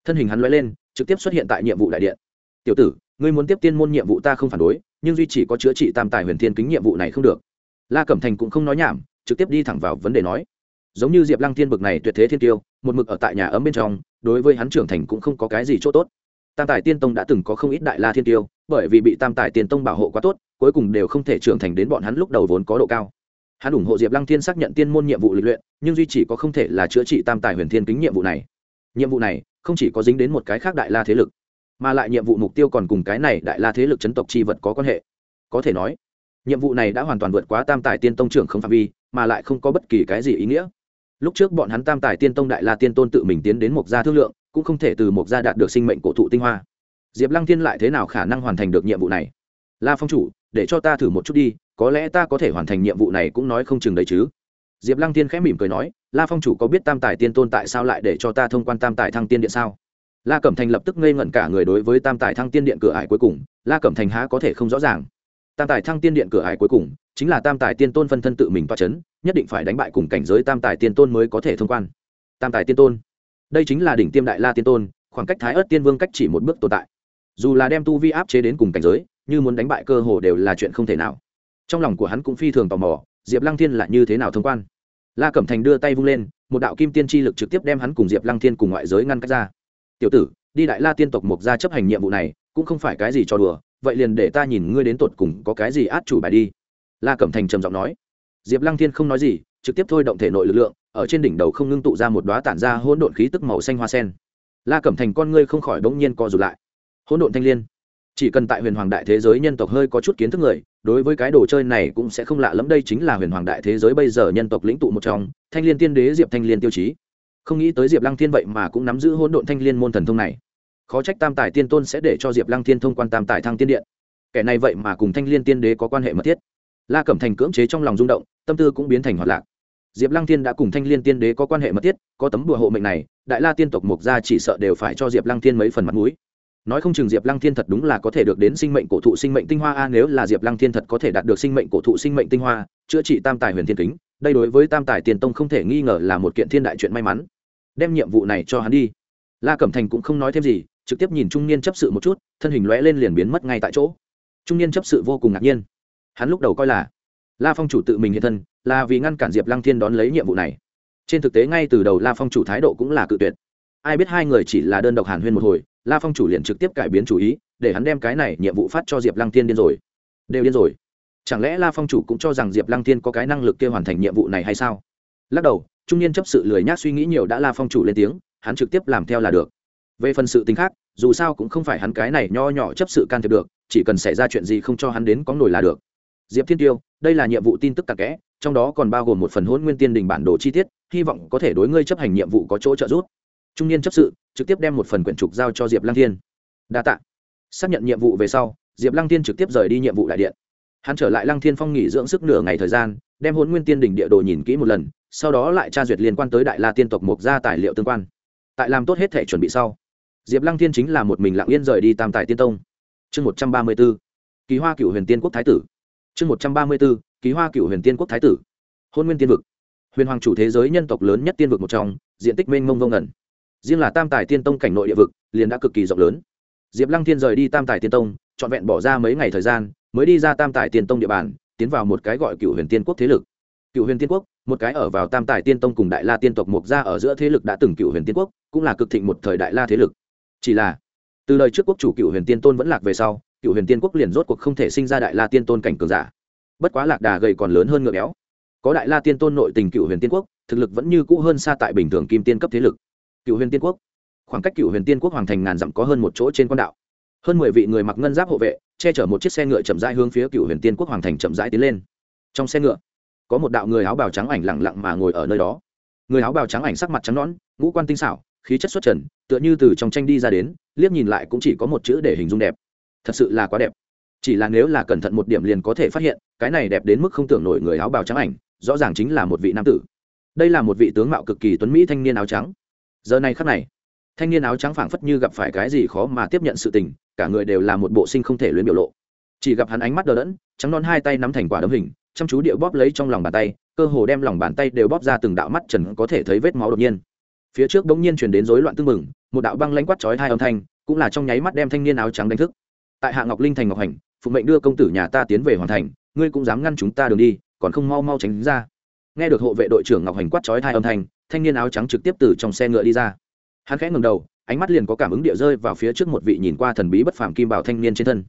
Thân hình hắn l lên, trực tiếp xuất hiện tại nhiệm vụ đại điện. Tiểu tử, ngươi muốn tiếp tiên môn nhiệm vụ ta không phản đối nhưng duy chỉ có chữa trị tam tài huyền thiên kính nhiệm vụ này không được. La cẩm thành cũng không nói nhảm, trực tiếp đi thẳng vào vấn đề nói. Giống như diệp lăng thiên bực này tuyệt thế thiên tiêu, một mực ở tại nhà ấm bên trong, đối với hắn trưởng thành cũng không có cái gì c h ỗ t ố t tam tài tiên tông đã từng có không ít đại la thiên tiêu, bởi vì bị tam tài tiên tông bảo hộ quá tốt, cuối cùng đều không thể trưởng thành đến bọn hắn lúc đầu vốn có độ cao. Hắn ủng hộ diệp lăng thiên xác nhận tiên môn nhiệm vụ lịch luyện, nhưng duy chỉ có không thể là chữa trị tam tài huyền thiên kính nhiệm vụ này. Nhiệm vụ này không chỉ có dính đến một cái khác đại la thế lực mà lại nhiệm vụ mục tiêu còn cùng cái này đại la thế lực chấn tộc chi vật có quan hệ. Có thể nói, nhiệm vụ này đã hoàn toàn vượt quá tam tài tiên tông trưởng không phạm vi, mà lại không có bất kỳ cái gì ý nghĩa. Lúc trước bọn hắn tam tài tiên tông đại la tiên tôn tự mình tiến đến mộc gia thương lượng, cũng không thể từ mộc gia đạt được sinh mệnh cổ thụ tinh hoa. Diệp lăng thiên lại thế nào khả năng hoàn thành được nhiệm vụ này? La phong chủ, để cho ta thử một chút đi, có lẽ ta có thể hoàn thành nhiệm vụ này cũng nói không chừng đấy chứ. Diệp lăng thiên khẽ mỉm cười nói, la phong chủ có biết tam tài tiên tôn tại sao lại để cho ta thông quan tam tài thăng tiên điện sao? La cẩm thành lập tức ngây ngẩn cả người đối với tam tài thăng tiên điện cửa ải cuối cùng, la cẩm thành há có thể không rõ ràng. Tam tài thăng tiên điện cửa ải cuối cùng, chính là tam tài tiên tôn phân thân tự mình toa c h ấ n nhất định phải đánh bại cùng cảnh giới tam tài tiên tôn mới có thể thông quan. Tam tài tiên tôn. Đây chính là đỉnh tiêm đại la tiên tôn, khoảng cách thái ớt tiên vương cách chỉ một bước tồn tại. Dù là đem tu vi áp chế đến cùng cảnh giới, như muốn đánh bại cơ hồ đều là chuyện không thể nào. Trong lòng của hắn cũng phi thường tò mò, diệp lăng thiên là như thế nào thông quan? La cẩm thành đưa tay vung lên, một đạo kim tiên tri lực trực tiếp đem hắn cùng diệp lăng thiên cùng ngoại giới ngăn cách ra tiểu tử, đi đại la tiên tộc mục ra chấp hành nhiệm vụ này, cũng không phải cái gì cho đùa, vậy liền để ta nhìn ngươi đến tột cùng có cái gì át chủ bài đi. La cẩm thành trầm giọng nói. Diệp lăng thiên không nói gì, trực tiếp thôi động thể nội lực lượng, ở trên đỉnh đầu không ngưng tụ ra một đoá tản ra hỗn độn khí tức màu xanh hoa sen. La cẩm thành con ngươi không khỏi bỗng nhiên co rụt lại. Hỗn độn thanh l i ê n chỉ cần tại huyền hoàng đại thế giới nhân tộc hơi có chút kiến thức người, đối với cái đồ chơi này cũng sẽ không lạ lẫm, đây chính là huyền hoàng đại thế giới bây giờ nhân tộc lĩnh tụ một trong, thanh liên tiên đế diệp thanh liên tiêu chí không nghĩ tới diệp lăng thiên vậy mà cũng nắm giữ hỗn độn thanh liên môn thần thông này. Khó trách tam tài tiên tôn sẽ để cho diệp lăng thiên thông quan tam tài thăng tiên điện. Kẻ này vậy mà cùng thanh liên tiên đế có quan hệ mật thiết. La cẩm thành cưỡng chế trong lòng rung động, tâm tư cũng biến thành hoạt lạc. Diệp lăng thiên đã cùng thanh liên tiên đế có quan hệ mật thiết, có tấm đùa hộ mệnh này, đại la tiên tộc mộc gia chỉ sợ đều phải cho diệp lăng thiên mấy phần mặt mũi nói không chừng diệp lăng thiên thật đúng là có thể được đến sinh mệnh cổ thụ sinh mệnh tinh hoa. A, nếu là diệp lăng thiên thật có thể đạt được sinh mệnh cổ thụ sinh mệnh tinh hoa, chữa trị tam tài huyền thiên kính, đây đối với tam tài tiền tông không thể nghi ngờ là một kiện thiên đại chuyện may mắn. Đem nhiệm vụ này cho hắn đi. La cẩm thành cũng không nói thêm gì, trực tiếp nhìn trung niên chấp sự một chút, thân hình lóe lên liền biến mất ngay tại chỗ. Trung niên chấp sự vô cùng ngạc nhiên. Hắn lúc đầu coi là la phong chủ tự mình hiện thân, là vì ngăn cản diệp lăng thiên đón lấy nhiệm vụ này. Trên thực tế ngay từ đầu la phong chủ thái độ cũng là cự tuyệt. Ai biết hai người chỉ là đơn độc hàn huyên một hồi la phong chủ liền trực tiếp cải biến chủ ý, để hắn đem cái này nhiệm vụ phát cho diệp lăng tiên điên rồi. Đều điên rồi. Chẳng lẽ la phong chủ cũng cho rằng diệp lăng tiên có cái năng lực kia hoàn thành nhiệm vụ này hay sao? Lắc đầu, trung niên chấp sự lười nhác suy nghĩ nhiều đã la phong chủ lên tiếng, hắn trực tiếp làm theo là được. Về phần sự tình khác, dù sao cũng không phải hắn cái này nho nhỏ chấp sự can thiệp được, chỉ cần xảy ra chuyện gì không cho hắn đến có nổi là được. Diệp thiên tiêu, đây là nhiệm vụ tin tức tặc kẽ, trong đó còn bao gồm một phần hôn nguyên tiên đình bản đồ chi tiết, hy vọng có thể đối ngươi chấp hành nhiệm vụ có chỗ trợ giúp trung niên chấp sự trực tiếp đem một phần quyển trục giao cho diệp lăng thiên. Đa t ạ xác nhận nhiệm vụ về sau, diệp lăng thiên trực tiếp rời đi nhiệm vụ đại điện. Hắn trở lại lăng thiên phong nghỉ dưỡng sức nửa ngày thời gian, đem hôn nguyên tiên đỉnh địa đồ nhìn kỹ một lần, sau đó lại tra duyệt liên quan tới đại la tiên tộc mộc ra tài liệu tương quan. Tại làm tốt hết thể chuẩn bị sau, diệp lăng thiên chính là một mình lặng yên rời đi tam tài tiên tông. Chương một trăm ba mươi b ố kỳ hoa cựu huyền tiên quốc thái tử. Chương một trăm ba mươi b ố kỳ hoa cựu huyền tiên quốc thái tử. Hôn nguyên tiên vực. Huyền hoàng chủ thế giới nhân tộc lớn nhất tiên vực một trong, diện tích mênh mông vô ngẩn riêng là tam tài tiên tông cảnh nội địa vực, liền đã cực kỳ rộng lớn. Diệp lăng thiên rời đi tam tài tiên tông, trọn vẹn bỏ ra mấy ngày thời gian, mới đi ra tam tài tiên tông địa bàn, tiến vào một cái gọi cựu huyền tiên quốc thế lực. Cựu huyền tiên quốc, một cái ở vào tam tài tiên tông cùng đại la tiên tộc mộc gia ở giữa thế lực đã từng cựu huyền tiên quốc, cũng là cực thịnh một thời đại la thế lực. Chỉ là, từ lời trước quốc chủ cựu huyền tiên tôn vẫn lạc về sau cựu huyền tiên quốc liền rốt cuộc không thể sinh ra đại la tiên tôn cảnh cường giả. Bất quá lạc đà gầy còn lớn hơn ngựa béo. Có đại la tiên tôn nội tình cựu huyền tiên quốc, thực lực vẫn như cũ hơn xa tại bình thường kim tiên cấp thế lực cựu huyền tiên quốc. Khoảng cách cựu huyền tiên quốc hoàng thành ngàn dặm có hơn một chỗ trên quan đạo. Hơn mười vị người mặc ngân giáp hộ vệ, che chở một chiếc xe ngựa chậm rãi hướng phía cựu huyền tiên quốc hoàng thành chậm rãi tiến lên. Trong xe ngựa, có một đạo người áo bào trắng ảnh lặng lặng mà ngồi ở nơi đó. Người áo bào trắng ảnh sắc mặt trắng nõn, ngũ quan tinh xảo, khí chất xuất trần, tựa như từ trong tranh đi ra đến, liếc nhìn lại cũng chỉ có một chữ để hình dung đẹp. Thật sự là quá đẹp. Chỉ là nếu là cẩn thận một điểm liền có thể phát hiện, cái này đẹp đến mức không tưởng nổi người áo bào trắng ảnh, rõ ràng chính là một vị nam tử. Đây là một vị tướng mạo cực kỳ tuấn mỹ thanh niên áo trắng giờ này khắc này, thanh niên áo trắng phảng phất như gặp phải cái gì khó mà tiếp nhận sự tình, cả người đều là một bộ sinh không thể luyến biểu lộ. Chỉ gặp hắn ánh mắt đờ đẫn, trắng non hai tay nắm thành quả đấm hình, chăm chú điệu bóp lấy trong lòng bàn tay, cơ hồ đem lòng bàn tay đều bóp ra từng đạo mắt trần có thể thấy vết máu đột nhiên. Phía trước bỗng nhiên truyền đến rối loạn tương mừng một đạo băng lanh quát chói hai âm thanh, cũng là trong nháy mắt đem thanh niên áo trắng đánh thức. Tại hạ ngọc linh thành ngọc hành, phụ mệnh đưa công tử nhà ta tiến về hoàn thành, ngươi cũng dám ngăn chúng ta đường đi, còn không mau mau tránh ra. Nghe được hộ vệ đội trưởng ngọc hành quát chói hai âm thanh thanh niên áo trắng trực tiếp từ trong xe ngựa đi ra. Hắn khẽ ngầm đầu, ánh mắt liền có cảm ứng địa rơi vào phía trước một vị nhìn qua thần bí bất phàm kim bảo thanh niên trên thân.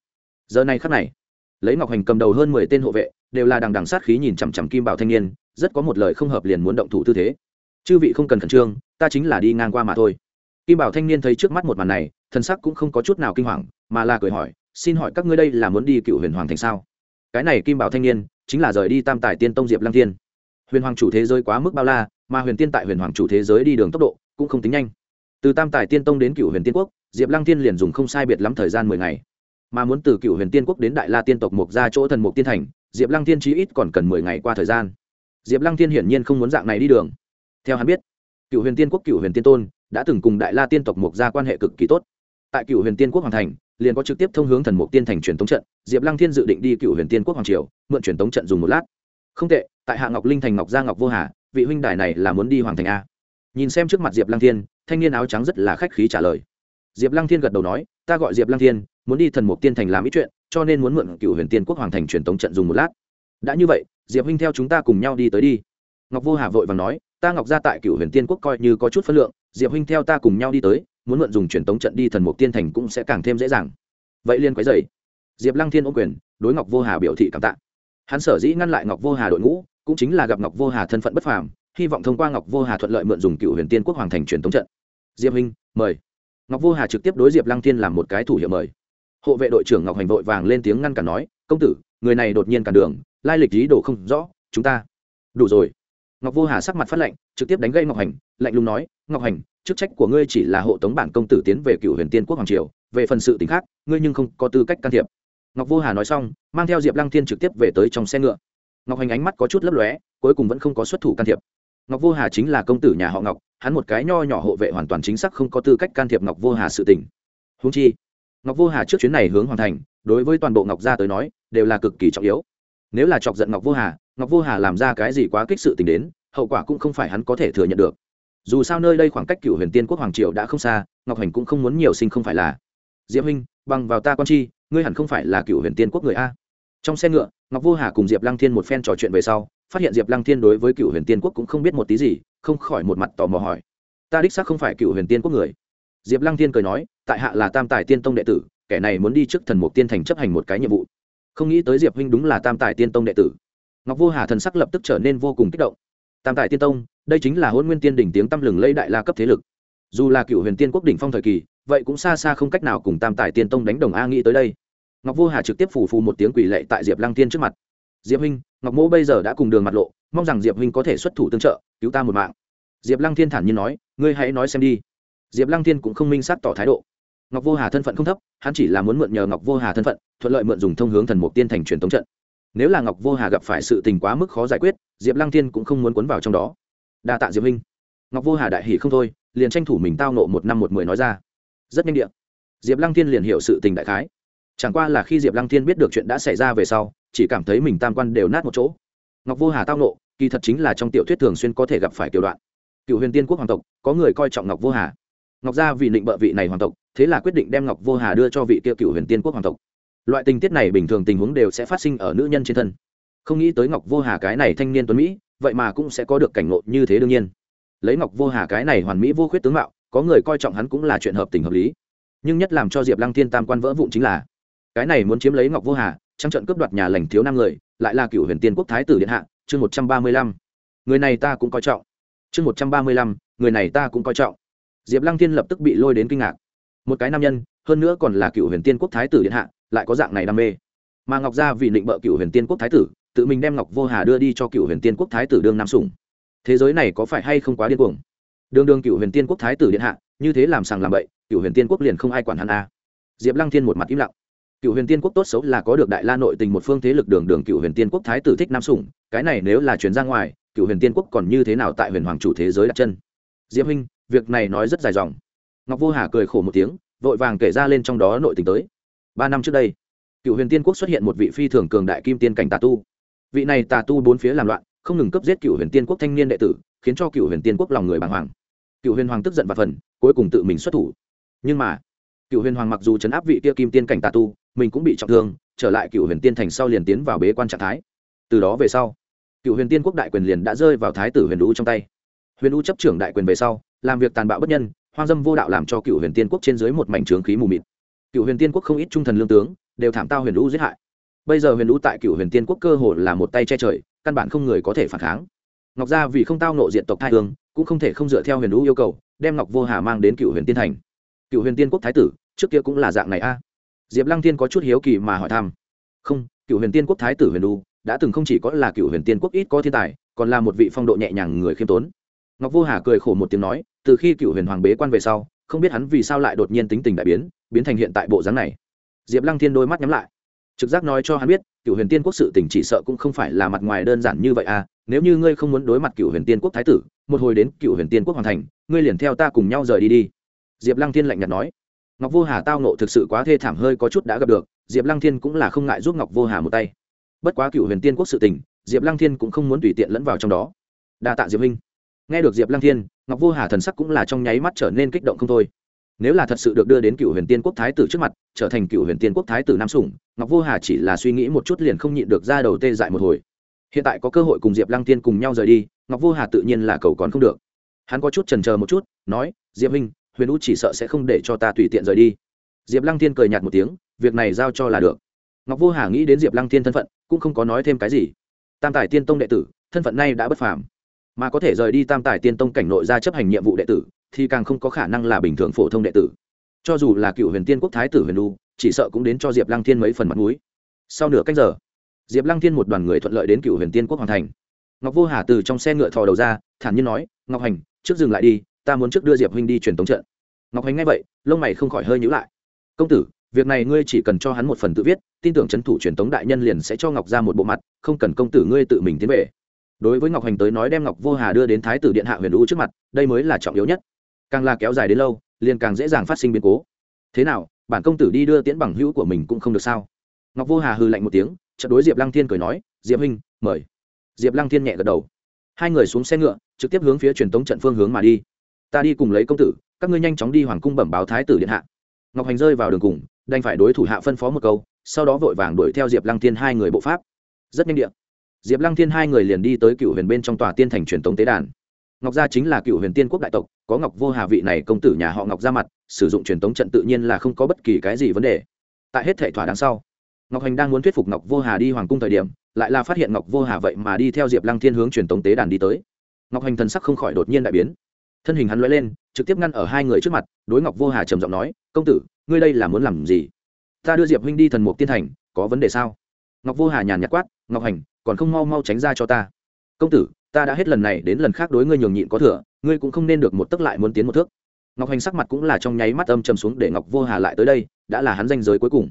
Giờ này khắc này, lấy ngọc hành cầm đầu hơn mười tên hộ vệ, đều là đằng đằng sát khí nhìn chằm chằm kim bảo thanh niên, rất có một lời không hợp liền muốn động thủ tư thế. Chư vị không cần khẩn trương, ta chính là đi ngang qua mà thôi. Kim bảo thanh niên thấy trước mắt một màn này thân sắc cũng không có chút nào kinh hoàng, mà là cười hỏi, xin hỏi các ngươi đây là muốn đi cựu huyền hoàng thành sao? Cái này kim bảo thanh niên, chính là rời đi tam tài tiên tông diệp lăng thiên. Huyền hoàng chủ thế giới quá mức bao la mà huyền tiên tại huyền hoàng chủ thế giới đi đường tốc độ cũng không tính nhanh. Từ tam tài tiên tông đến cựu huyền tiên quốc, diệp lăng tiên liền dùng không sai biệt lắm thời gian mười ngày. Mà muốn từ cựu huyền tiên quốc đến đại la tiên tộc mục ra chỗ thần mục tiên thành, diệp lăng tiên chí ít còn cần mười ngày qua thời gian. Diệp lăng tiên hiển nhiên không muốn dạng này đi đường. Theo hắn biết cựu huyền tiên quốc cựu huyền tiên tôn đã từng cùng đại la tiên tộc mục ra quan hệ cực kỳ tốt. Tại cựu huyền tiên quốc hoàng thành, liền có trực tiếp thông hướng thần mục tiên thành truyền tống trận, diệp lăng thiên dự định đi cựu huyền tiên quốc hoàng triều, mượn truyền tống trận dùng một lát. Không tệ, tại hạ ngọc linh thành ngọc gia ngọc vô hà vị huynh đài này là muốn đi hoàng thành a. Nhìn xem trước mặt diệp lăng thiên, thanh niên áo trắng rất là khách khí trả lời. Diệp lăng thiên gật đầu nói, ta gọi diệp lăng thiên, muốn đi thần mục tiên thành làm ít chuyện, cho nên muốn mượn cựu huyền tiên quốc hoàng thành truyền tống trận dùng một lát. Đã như vậy, diệp huynh theo chúng ta cùng nhau đi tới đi. Ngọc vô hà vội và nói, ta ngọc ra tại cựu huyền tiên quốc coi như có chút phân lượng, diệp huynh theo ta cùng nhau đi tới, muốn mượn dùng truyền tống trận đi thần mục tiên thành cũng sẽ càng thêm dễ dàng. Vậy liên quấy dày diệp lăng thiên ô quyền, đối ngọc vô hà biểu thị cảm tạ. Hắn sở dĩ ngăn lại ngọc vô hà đội ngũ cũng chính là gặp ngọc vô hà thân phận bất phàm, hy vọng thông qua ngọc vô hà thuận lợi mượn dùng cựu huyền tiên quốc hoàng thành truyền thống trận. Diệp huynh mời. Ngọc vô hà trực tiếp đối diệp lăng thiên làm một cái thủ hiệu mời. Hộ vệ đội trưởng ngọc hành vội vàng lên tiếng ngăn cản nói, công tử, người này đột nhiên cản đường, lai lịch ý đồ không rõ, chúng ta. Đủ rồi. Ngọc vô hà sắc mặt phát lệnh trực tiếp đánh gây ngọc hành, lạnh lùng nói, ngọc hành, chức trách của ngươi chỉ là hộ tống bản công tử tiến về cựu huyền tiên quốc hoàng triều, về phần sự t khác, ngươi nhưng không có tư cách can thiệp. Ngọc vô hà nói xong, mang theo diệp lăng thiên trực tiếp về tới trong xe ngựa ngọc hành ánh mắt có chút lấp lóe, cuối cùng vẫn không có xuất thủ can thiệp. Ngọc vô hà chính là công tử nhà họ ngọc, hắn một cái nho nhỏ hộ vệ hoàn toàn chính xác không có tư cách can thiệp ngọc vô hà sự tình. Húng chi, ngọc vô hà trước chuyến này hướng hoàn thành, đối với toàn bộ ngọc gia tới nói, đều là cực kỳ trọng yếu. Nếu là chọc giận ngọc vô hà, ngọc vô hà làm ra cái gì quá kích sự tình đến, hậu quả cũng không phải hắn có thể thừa nhận được. Dù sao nơi đây khoảng cách cựu huyền tiên quốc hoàng triều đã không xa, ngọc hành cũng không muốn nhiều sinh không phải là. Diệp huynh, bằng vào ta con chi ngươi hẳn không phải là cựu huyền tiên quốc người a trong xe ngựa, ngọc vô hà cùng diệp lăng thiên một phen trò chuyện về sau, phát hiện diệp lăng thiên đối với cựu huyền tiên quốc cũng không biết một tí gì, không khỏi một mặt tò mò hỏi. Ta đích xác không phải cựu huyền tiên quốc người. Diệp lăng thiên cười nói, tại hạ là tam tài tiên tông đệ tử, kẻ này muốn đi trước thần mục tiên thành chấp hành một cái nhiệm vụ. Không nghĩ tới diệp huynh đúng là tam tài tiên tông đệ tử. Ngọc vô hà thần sắc lập tức trở nên vô cùng kích động. Tam tài tiên tông, đây chính là hôn nguyên tiên đỉnh tiếng tăm lừng lây đại la cấp thế lực. Dù là cựu huyền tiên quốc đỉnh phong thời kỳ, vậy cũng xa xa không cách nào cùng tam tài tiên tông đánh đồng a nghĩ tới đây ngọc vô hà trực tiếp phủ phù một tiếng quỷ lệ tại diệp lăng tiên trước mặt. Diệp huynh, ngọc mỗ bây giờ đã cùng đường mặt lộ, mong rằng diệp huynh có thể xuất thủ tương trợ, cứu ta một mạng. Diệp lăng thiên thản nhiên nói, ngươi hãy nói xem đi. Diệp lăng thiên cũng không minh sát tỏ thái độ. Ngọc vô hà thân phận không thấp, hắn chỉ là muốn mượn nhờ ngọc vô hà thân phận, thuận lợi mượn dùng thông hướng thần mục tiên thành truyền thống trận. Nếu là ngọc vô hà gặp phải sự tình quá mức khó giải quyết, diệp lăng thiên cũng không muốn cuốn vào trong đó. Đa tạ diệp huynh. Ngọc vô hà đại hỷ không thôi, liền tranh thủ mình tao nộ một năm một mười nói ra. Rất nhanh điện diệp lăng thiên liền hiểu sự tình đại khái chẳng qua là khi diệp lăng thiên biết được chuyện đã xảy ra về sau, chỉ cảm thấy mình tam quan đều nát một chỗ. Ngọc vô hà tao nộ, kỳ thật chính là trong tiểu thuyết thường xuyên có thể gặp phải tiểu đoạn. Cựu huyền tiên quốc hoàng tộc, có người coi trọng ngọc vô hà. Ngọc gia vì định bợ vị này hoàng tộc, thế là quyết định đem ngọc vô hà đưa cho vị kia cựu huyền tiên quốc hoàng tộc. Loại tình tiết này bình thường tình huống đều sẽ phát sinh ở nữ nhân trên thân. Không nghĩ tới ngọc vô hà cái này thanh niên tuấn mỹ, vậy mà cũng sẽ có được cảnh ngộ như thế đương nhiên. Lấy ngọc vô hà cái này hoàn mỹ vô khuyết tướng mạo, có người coi trọng hắn cũng là chuyện hợp tình hợp lý. Nhưng nhất làm cho diệp lăng thiên tam quan vỡ vụn chính là cái này muốn chiếm lấy ngọc vô hà, trăng trận cướp đoạt nhà lành thiếu năm người, lại là cựu huyền tiên quốc thái tử điện hạ, chương một trăm ba mươi lăm. Người này ta cũng coi trọng. Chương một trăm ba mươi lăm, người này ta cũng coi trọng. Diệp lăng thiên lập tức bị lôi đến kinh ngạc. Một cái nam nhân, hơn nữa còn là cựu huyền tiên quốc thái tử điện hạ, lại có dạng này đam mê. Mà ngọc gia vì định bợ cựu huyền tiên quốc thái tử, tự mình đem ngọc vô hà đưa đi cho cựu huyền tiên quốc thái tử đương nam sủng thế giới này có phải hay không quá điên cuồng? Đương đương cựu huyền tiên quốc thái tử điện hạ, như thế làm sàng làm bậy, cựu huyền tiên quốc liền không ai quản hắn a à. diệp lăng thiên một mặt im lặng cựu huyền tiên quốc tốt xấu là có được đại la nội tình một phương thế lực đường đường cựu huyền tiên quốc thái tử thích nam sủng, cái này nếu là chuyển ra ngoài, cựu huyền tiên quốc còn như thế nào tại huyền hoàng chủ thế giới đặt chân? Diệp huynh việc này nói rất dài dòng. Ngọc vô hà cười khổ một tiếng, vội vàng kể ra lên trong đó nội tình tới. Ba năm trước đây, cựu huyền tiên quốc xuất hiện một vị phi thường cường đại kim tiên cảnh tà tu. Vị này tà tu bốn phía làm loạn, không ngừng cấp giết cựu huyền tiên quốc thanh niên đệ tử, khiến cho cựu huyền tiên quốc lòng người bàng hoàng. Cựu huyền hoàng tức giận và phần, cuối cùng tự mình xuất thủ. Nhưng mà, cựu huyền hoàng mặc dù chấn áp vị kia kim tiên cảnh tà tu mình cũng bị trọng thương, trở lại cựu huyền tiên thành sau liền tiến vào bế quan trạng thái. Từ đó về sau, cựu huyền tiên quốc đại quyền liền đã rơi vào thái tử huyền đũ trong tay. Huyền đũ chấp trưởng đại quyền về sau, làm việc tàn bạo bất nhân, hoang dâm vô đạo làm cho cựu huyền tiên quốc trên dưới một mảnh trướng khí mù mịt. Cựu huyền tiên quốc không ít trung thần lương tướng, đều thảm tao huyền đũ giết hại. Bây giờ huyền đũ tại cựu huyền tiên quốc cơ hồ là một tay che trời, căn bản không người có thể phản kháng. Ngọc gia vì không tao nộ diện tộc thai hương, cũng không thể không dựa theo huyền đũ yêu cầu, đem ngọc vô hà mang đến cựu huyền tiên thành. Cựu huyền tiên quốc thái tử, trước kia cũng là dạng này a diệp lăng Thiên có chút hiếu kỳ mà hỏi thăm. Không, cựu huyền tiên quốc thái tử huyền đu đã từng không chỉ có là cựu huyền tiên quốc ít có thiên tài, còn là một vị phong độ nhẹ nhàng người khiêm tốn. Ngọc vô hà cười khổ một tiếng nói, từ khi cựu huyền hoàng bế quan về sau, không biết hắn vì sao lại đột nhiên tính tình đại biến biến thành hiện tại bộ dáng này. Diệp lăng thiên đôi mắt nhắm lại. Trực giác nói cho hắn biết, cựu huyền tiên quốc sự tình chỉ sợ cũng không phải là mặt ngoài đơn giản như vậy à nếu như ngươi không muốn đối mặt cựu huyền tiên quốc thái tử, một hồi đến cựu huyền tiên quốc hoàn thành, ngươi liền theo ta cùng nhau rời đi đi. Diệp lăng thiên lạnh nhạt nói ngọc vô hà tao nộ thực sự quá thê thảm hơi có chút đã gặp được, diệp lăng thiên cũng là không ngại giúp ngọc vô hà một tay. Bất quá cựu huyền tiên quốc sự tình, diệp lăng thiên cũng không muốn tùy tiện lẫn vào trong đó. Đa tạ diệp minh nghe được diệp lăng thiên, ngọc vô hà thần sắc cũng là trong nháy mắt trở nên kích động không thôi. Nếu là thật sự được đưa đến cựu huyền tiên quốc thái tử trước mặt, trở thành cựu huyền tiên quốc thái tử nam sủng, ngọc vô hà chỉ là suy nghĩ một chút liền không nhịn được ra đầu tê dại một hồi. Hiện tại có cơ hội cùng diệp lăng tiên cùng nhau rời đi, ngọc vô hà tự nhiên là cầu còn không được. Hắn có chút trần c một chút, nói, diệp minh huyền u chỉ sợ sẽ không để cho ta tùy tiện rời đi. Diệp lăng Thiên cười nhạt một tiếng, việc này giao cho là được. Ngọc vô hà nghĩ đến diệp lăng Thiên thân phận, cũng không có nói thêm cái gì. Tam tài tiên tông đệ tử, thân phận này đã bất phàm. Mà có thể rời đi tam tài tiên tông cảnh nội ra chấp hành nhiệm vụ đệ tử, thì càng không có khả năng là bình thường phổ thông đệ tử. Cho dù là cựu huyền tiên quốc thái tử huyền u chỉ sợ cũng đến cho diệp lăng thiên mấy phần mặt mũi. Sau nửa cách giờ, diệp lăng thiên một đoàn người thuận lợi đến cựu huyền tiên quốc hoàng thành. Ngọc vô hà từ trong xe ngựa thò đầu ra, thản nhiên nói, ngọc hành, trước dừng lại đi ta muốn trước đưa diệp huynh đi truyền tống trận ngọc hành nghe vậy, lông mày không khỏi hơi nhữ lại. Công tử, việc này ngươi chỉ cần cho hắn một phần tự viết, tin tưởng c h ấ n thủ truyền tống đại nhân liền sẽ cho ngọc ra một bộ mặt, không cần công tử ngươi tự mình tiến về. Đối với ngọc hành tới nói đem ngọc vô hà đưa đến thái tử điện hạ huyền u trước mặt, đây mới là trọng yếu nhất. Càng là kéo dài đến lâu, liền càng dễ dàng phát sinh biến cố. Thế nào, bản công tử đi đưa tiễn bằng hữu của mình cũng không được sao? Ngọc vô hà hư lạnh một tiếng trận đối diệp lăng thiên cười nói, diệp huynh, mời. Diệp lăng thiên nhẹ gật đầu. Hai người xuống xe ngựa, trực tiếp hướng phía truyền tống trận phương hướng mà đi ta đi cùng lấy công tử, các ngươi nhanh chóng đi hoàng cung bẩm báo thái tử điện hạ. Ngọc hành rơi vào đường cùng, đành phải đối thủ hạ phân phó một câu, sau đó vội vàng đuổi theo diệp lăng thiên hai người bộ pháp. Rất nhanh điện diệp lăng thiên hai người liền đi tới cựu huyền bên trong tòa tiên thành truyền tống tế đàn. Ngọc gia chính là cựu huyền tiên quốc đại tộc, có ngọc vô hà vị này công tử nhà họ ngọc ra mặt, sử dụng truyền tống trận tự nhiên là không có bất kỳ cái gì vấn đề. Tại hết thể thỏa đằng sau, ngọc hành đang muốn thuyết phục ngọc vô hà đi hoàng cung thời điểm, lại là phát hiện ngọc vô hà vậy mà đi theo diệp lăng thiên hướng truyền tống tế đàn đi tới. Ngọc hành thần sắc không khỏi đột nhiên đại biến thân hình hắn l lên, trực tiếp ngăn ở hai người trước mặt, đối ngọc vô hà trầm giọng nói, công tử, ngươi đây là muốn làm gì? Ta đưa diệp huynh đi thần mục tiên thành, có vấn đề sao? Ngọc vô hà nhàn nhạt quát, ngọc hành, còn không mau mau tránh ra cho ta. Công tử, ta đã hết lần này đến lần khác đối ngươi nhường nhịn có thừa, ngươi cũng không nên được một tấc lại muốn tiến một thước. Ngọc hành sắc mặt cũng là trong nháy mắt âm trầm xuống để ngọc vô hà lại tới đây, đã là hắn danh giới cuối cùng.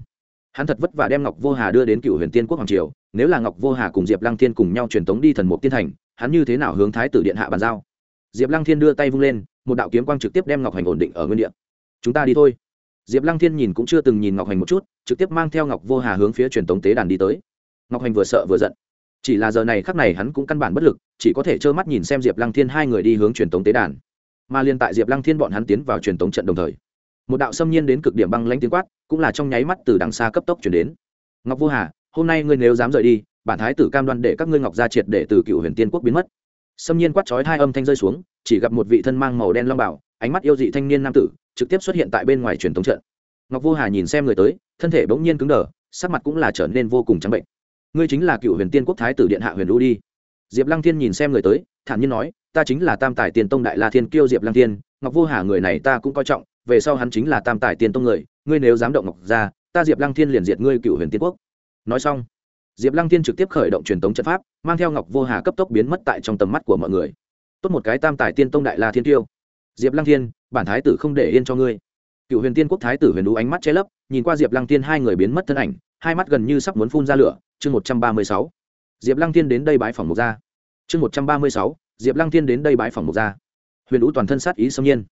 Hắn thật vất vả đem ngọc vô hà đưa đến cựu huyền tiên quốc hoàng triều, nếu là ngọc vô hà cùng diệp lăng thiên cùng nhau truyền tống đi thần mục tiên thành, hắn như thế nào hướng thái tử điện hạ bàn giao? Diệp lăng thiên đưa tay vung lên, một đạo kiếm quang trực tiếp đem ngọc hành ổn định ở nguyên địa. Chúng ta đi thôi. Diệp lăng thiên nhìn cũng chưa từng nhìn ngọc hành một chút, trực tiếp mang theo ngọc vô hà hướng phía truyền tống tế đàn đi tới. Ngọc hành vừa sợ vừa giận. Chỉ là giờ này khắc này hắn cũng căn bản bất lực, chỉ có thể trơ mắt nhìn xem diệp lăng thiên hai người đi hướng truyền tống tế đàn. Mà liên tại diệp lăng thiên bọn hắn tiến vào truyền tống trận đồng thời, một đạo xâm nhiên đến cực điểm băng lãnh tiếng quát, cũng là trong nháy mắt từ đằng xa cấp tốc chuyển đến. Ngọc vô hà, hôm nay ngươi nếu dám rời đi, bản thái tử cam đoan để các ngươi ngọc gia triệt để từ cựu huyền tiên quốc biến mất xâm nhiên quát chói hai âm thanh rơi xuống, chỉ gặp một vị thân mang màu đen long bảo, ánh mắt yêu dị thanh niên nam tử, trực tiếp xuất hiện tại bên ngoài truyền thống trận. Ngọc vô hà nhìn xem người tới, thân thể bỗng nhiên cứng đờ, sắc mặt cũng là trở nên vô cùng trắng bệnh. Ngươi chính là cựu huyền tiên quốc thái tử điện hạ huyền đu đi. Diệp lăng thiên nhìn xem người tới, thản nhiên nói, ta chính là tam tài tiền tông đại la thiên kiêu diệp lăng thiên, ngọc vô hà người này ta cũng coi trọng, về sau hắn chính là tam tài tiền tông người, ngươi nếu dám động ngọc ra, ta diệp lăng thiên liền diệt ngươi cựu huyền tiên quốc. Nói xong diệp lăng thiên trực tiếp khởi động truyền thống trận pháp, mang theo ngọc vô hà cấp tốc biến mất tại trong tầm mắt của mọi người. Tốt một cái tam tài tiên tông đại la thiên tiêu. Diệp lăng thiên, bản thái tử không để yên cho ngươi. Cựu huyền tiên quốc thái tử huyền đũ ánh mắt che lấp, nhìn qua diệp lăng thiên hai người biến mất thân ảnh, hai mắt gần như sắp muốn phun ra lửa. Chương một trăm ba mươi sáu. Diệp lăng thiên đến đây bái phòng mục gia. Chương một trăm ba mươi sáu. Diệp lăng thiên đến đây bái phòng mục gia. Huyền đũ toàn thân sát ý xâm nhiên.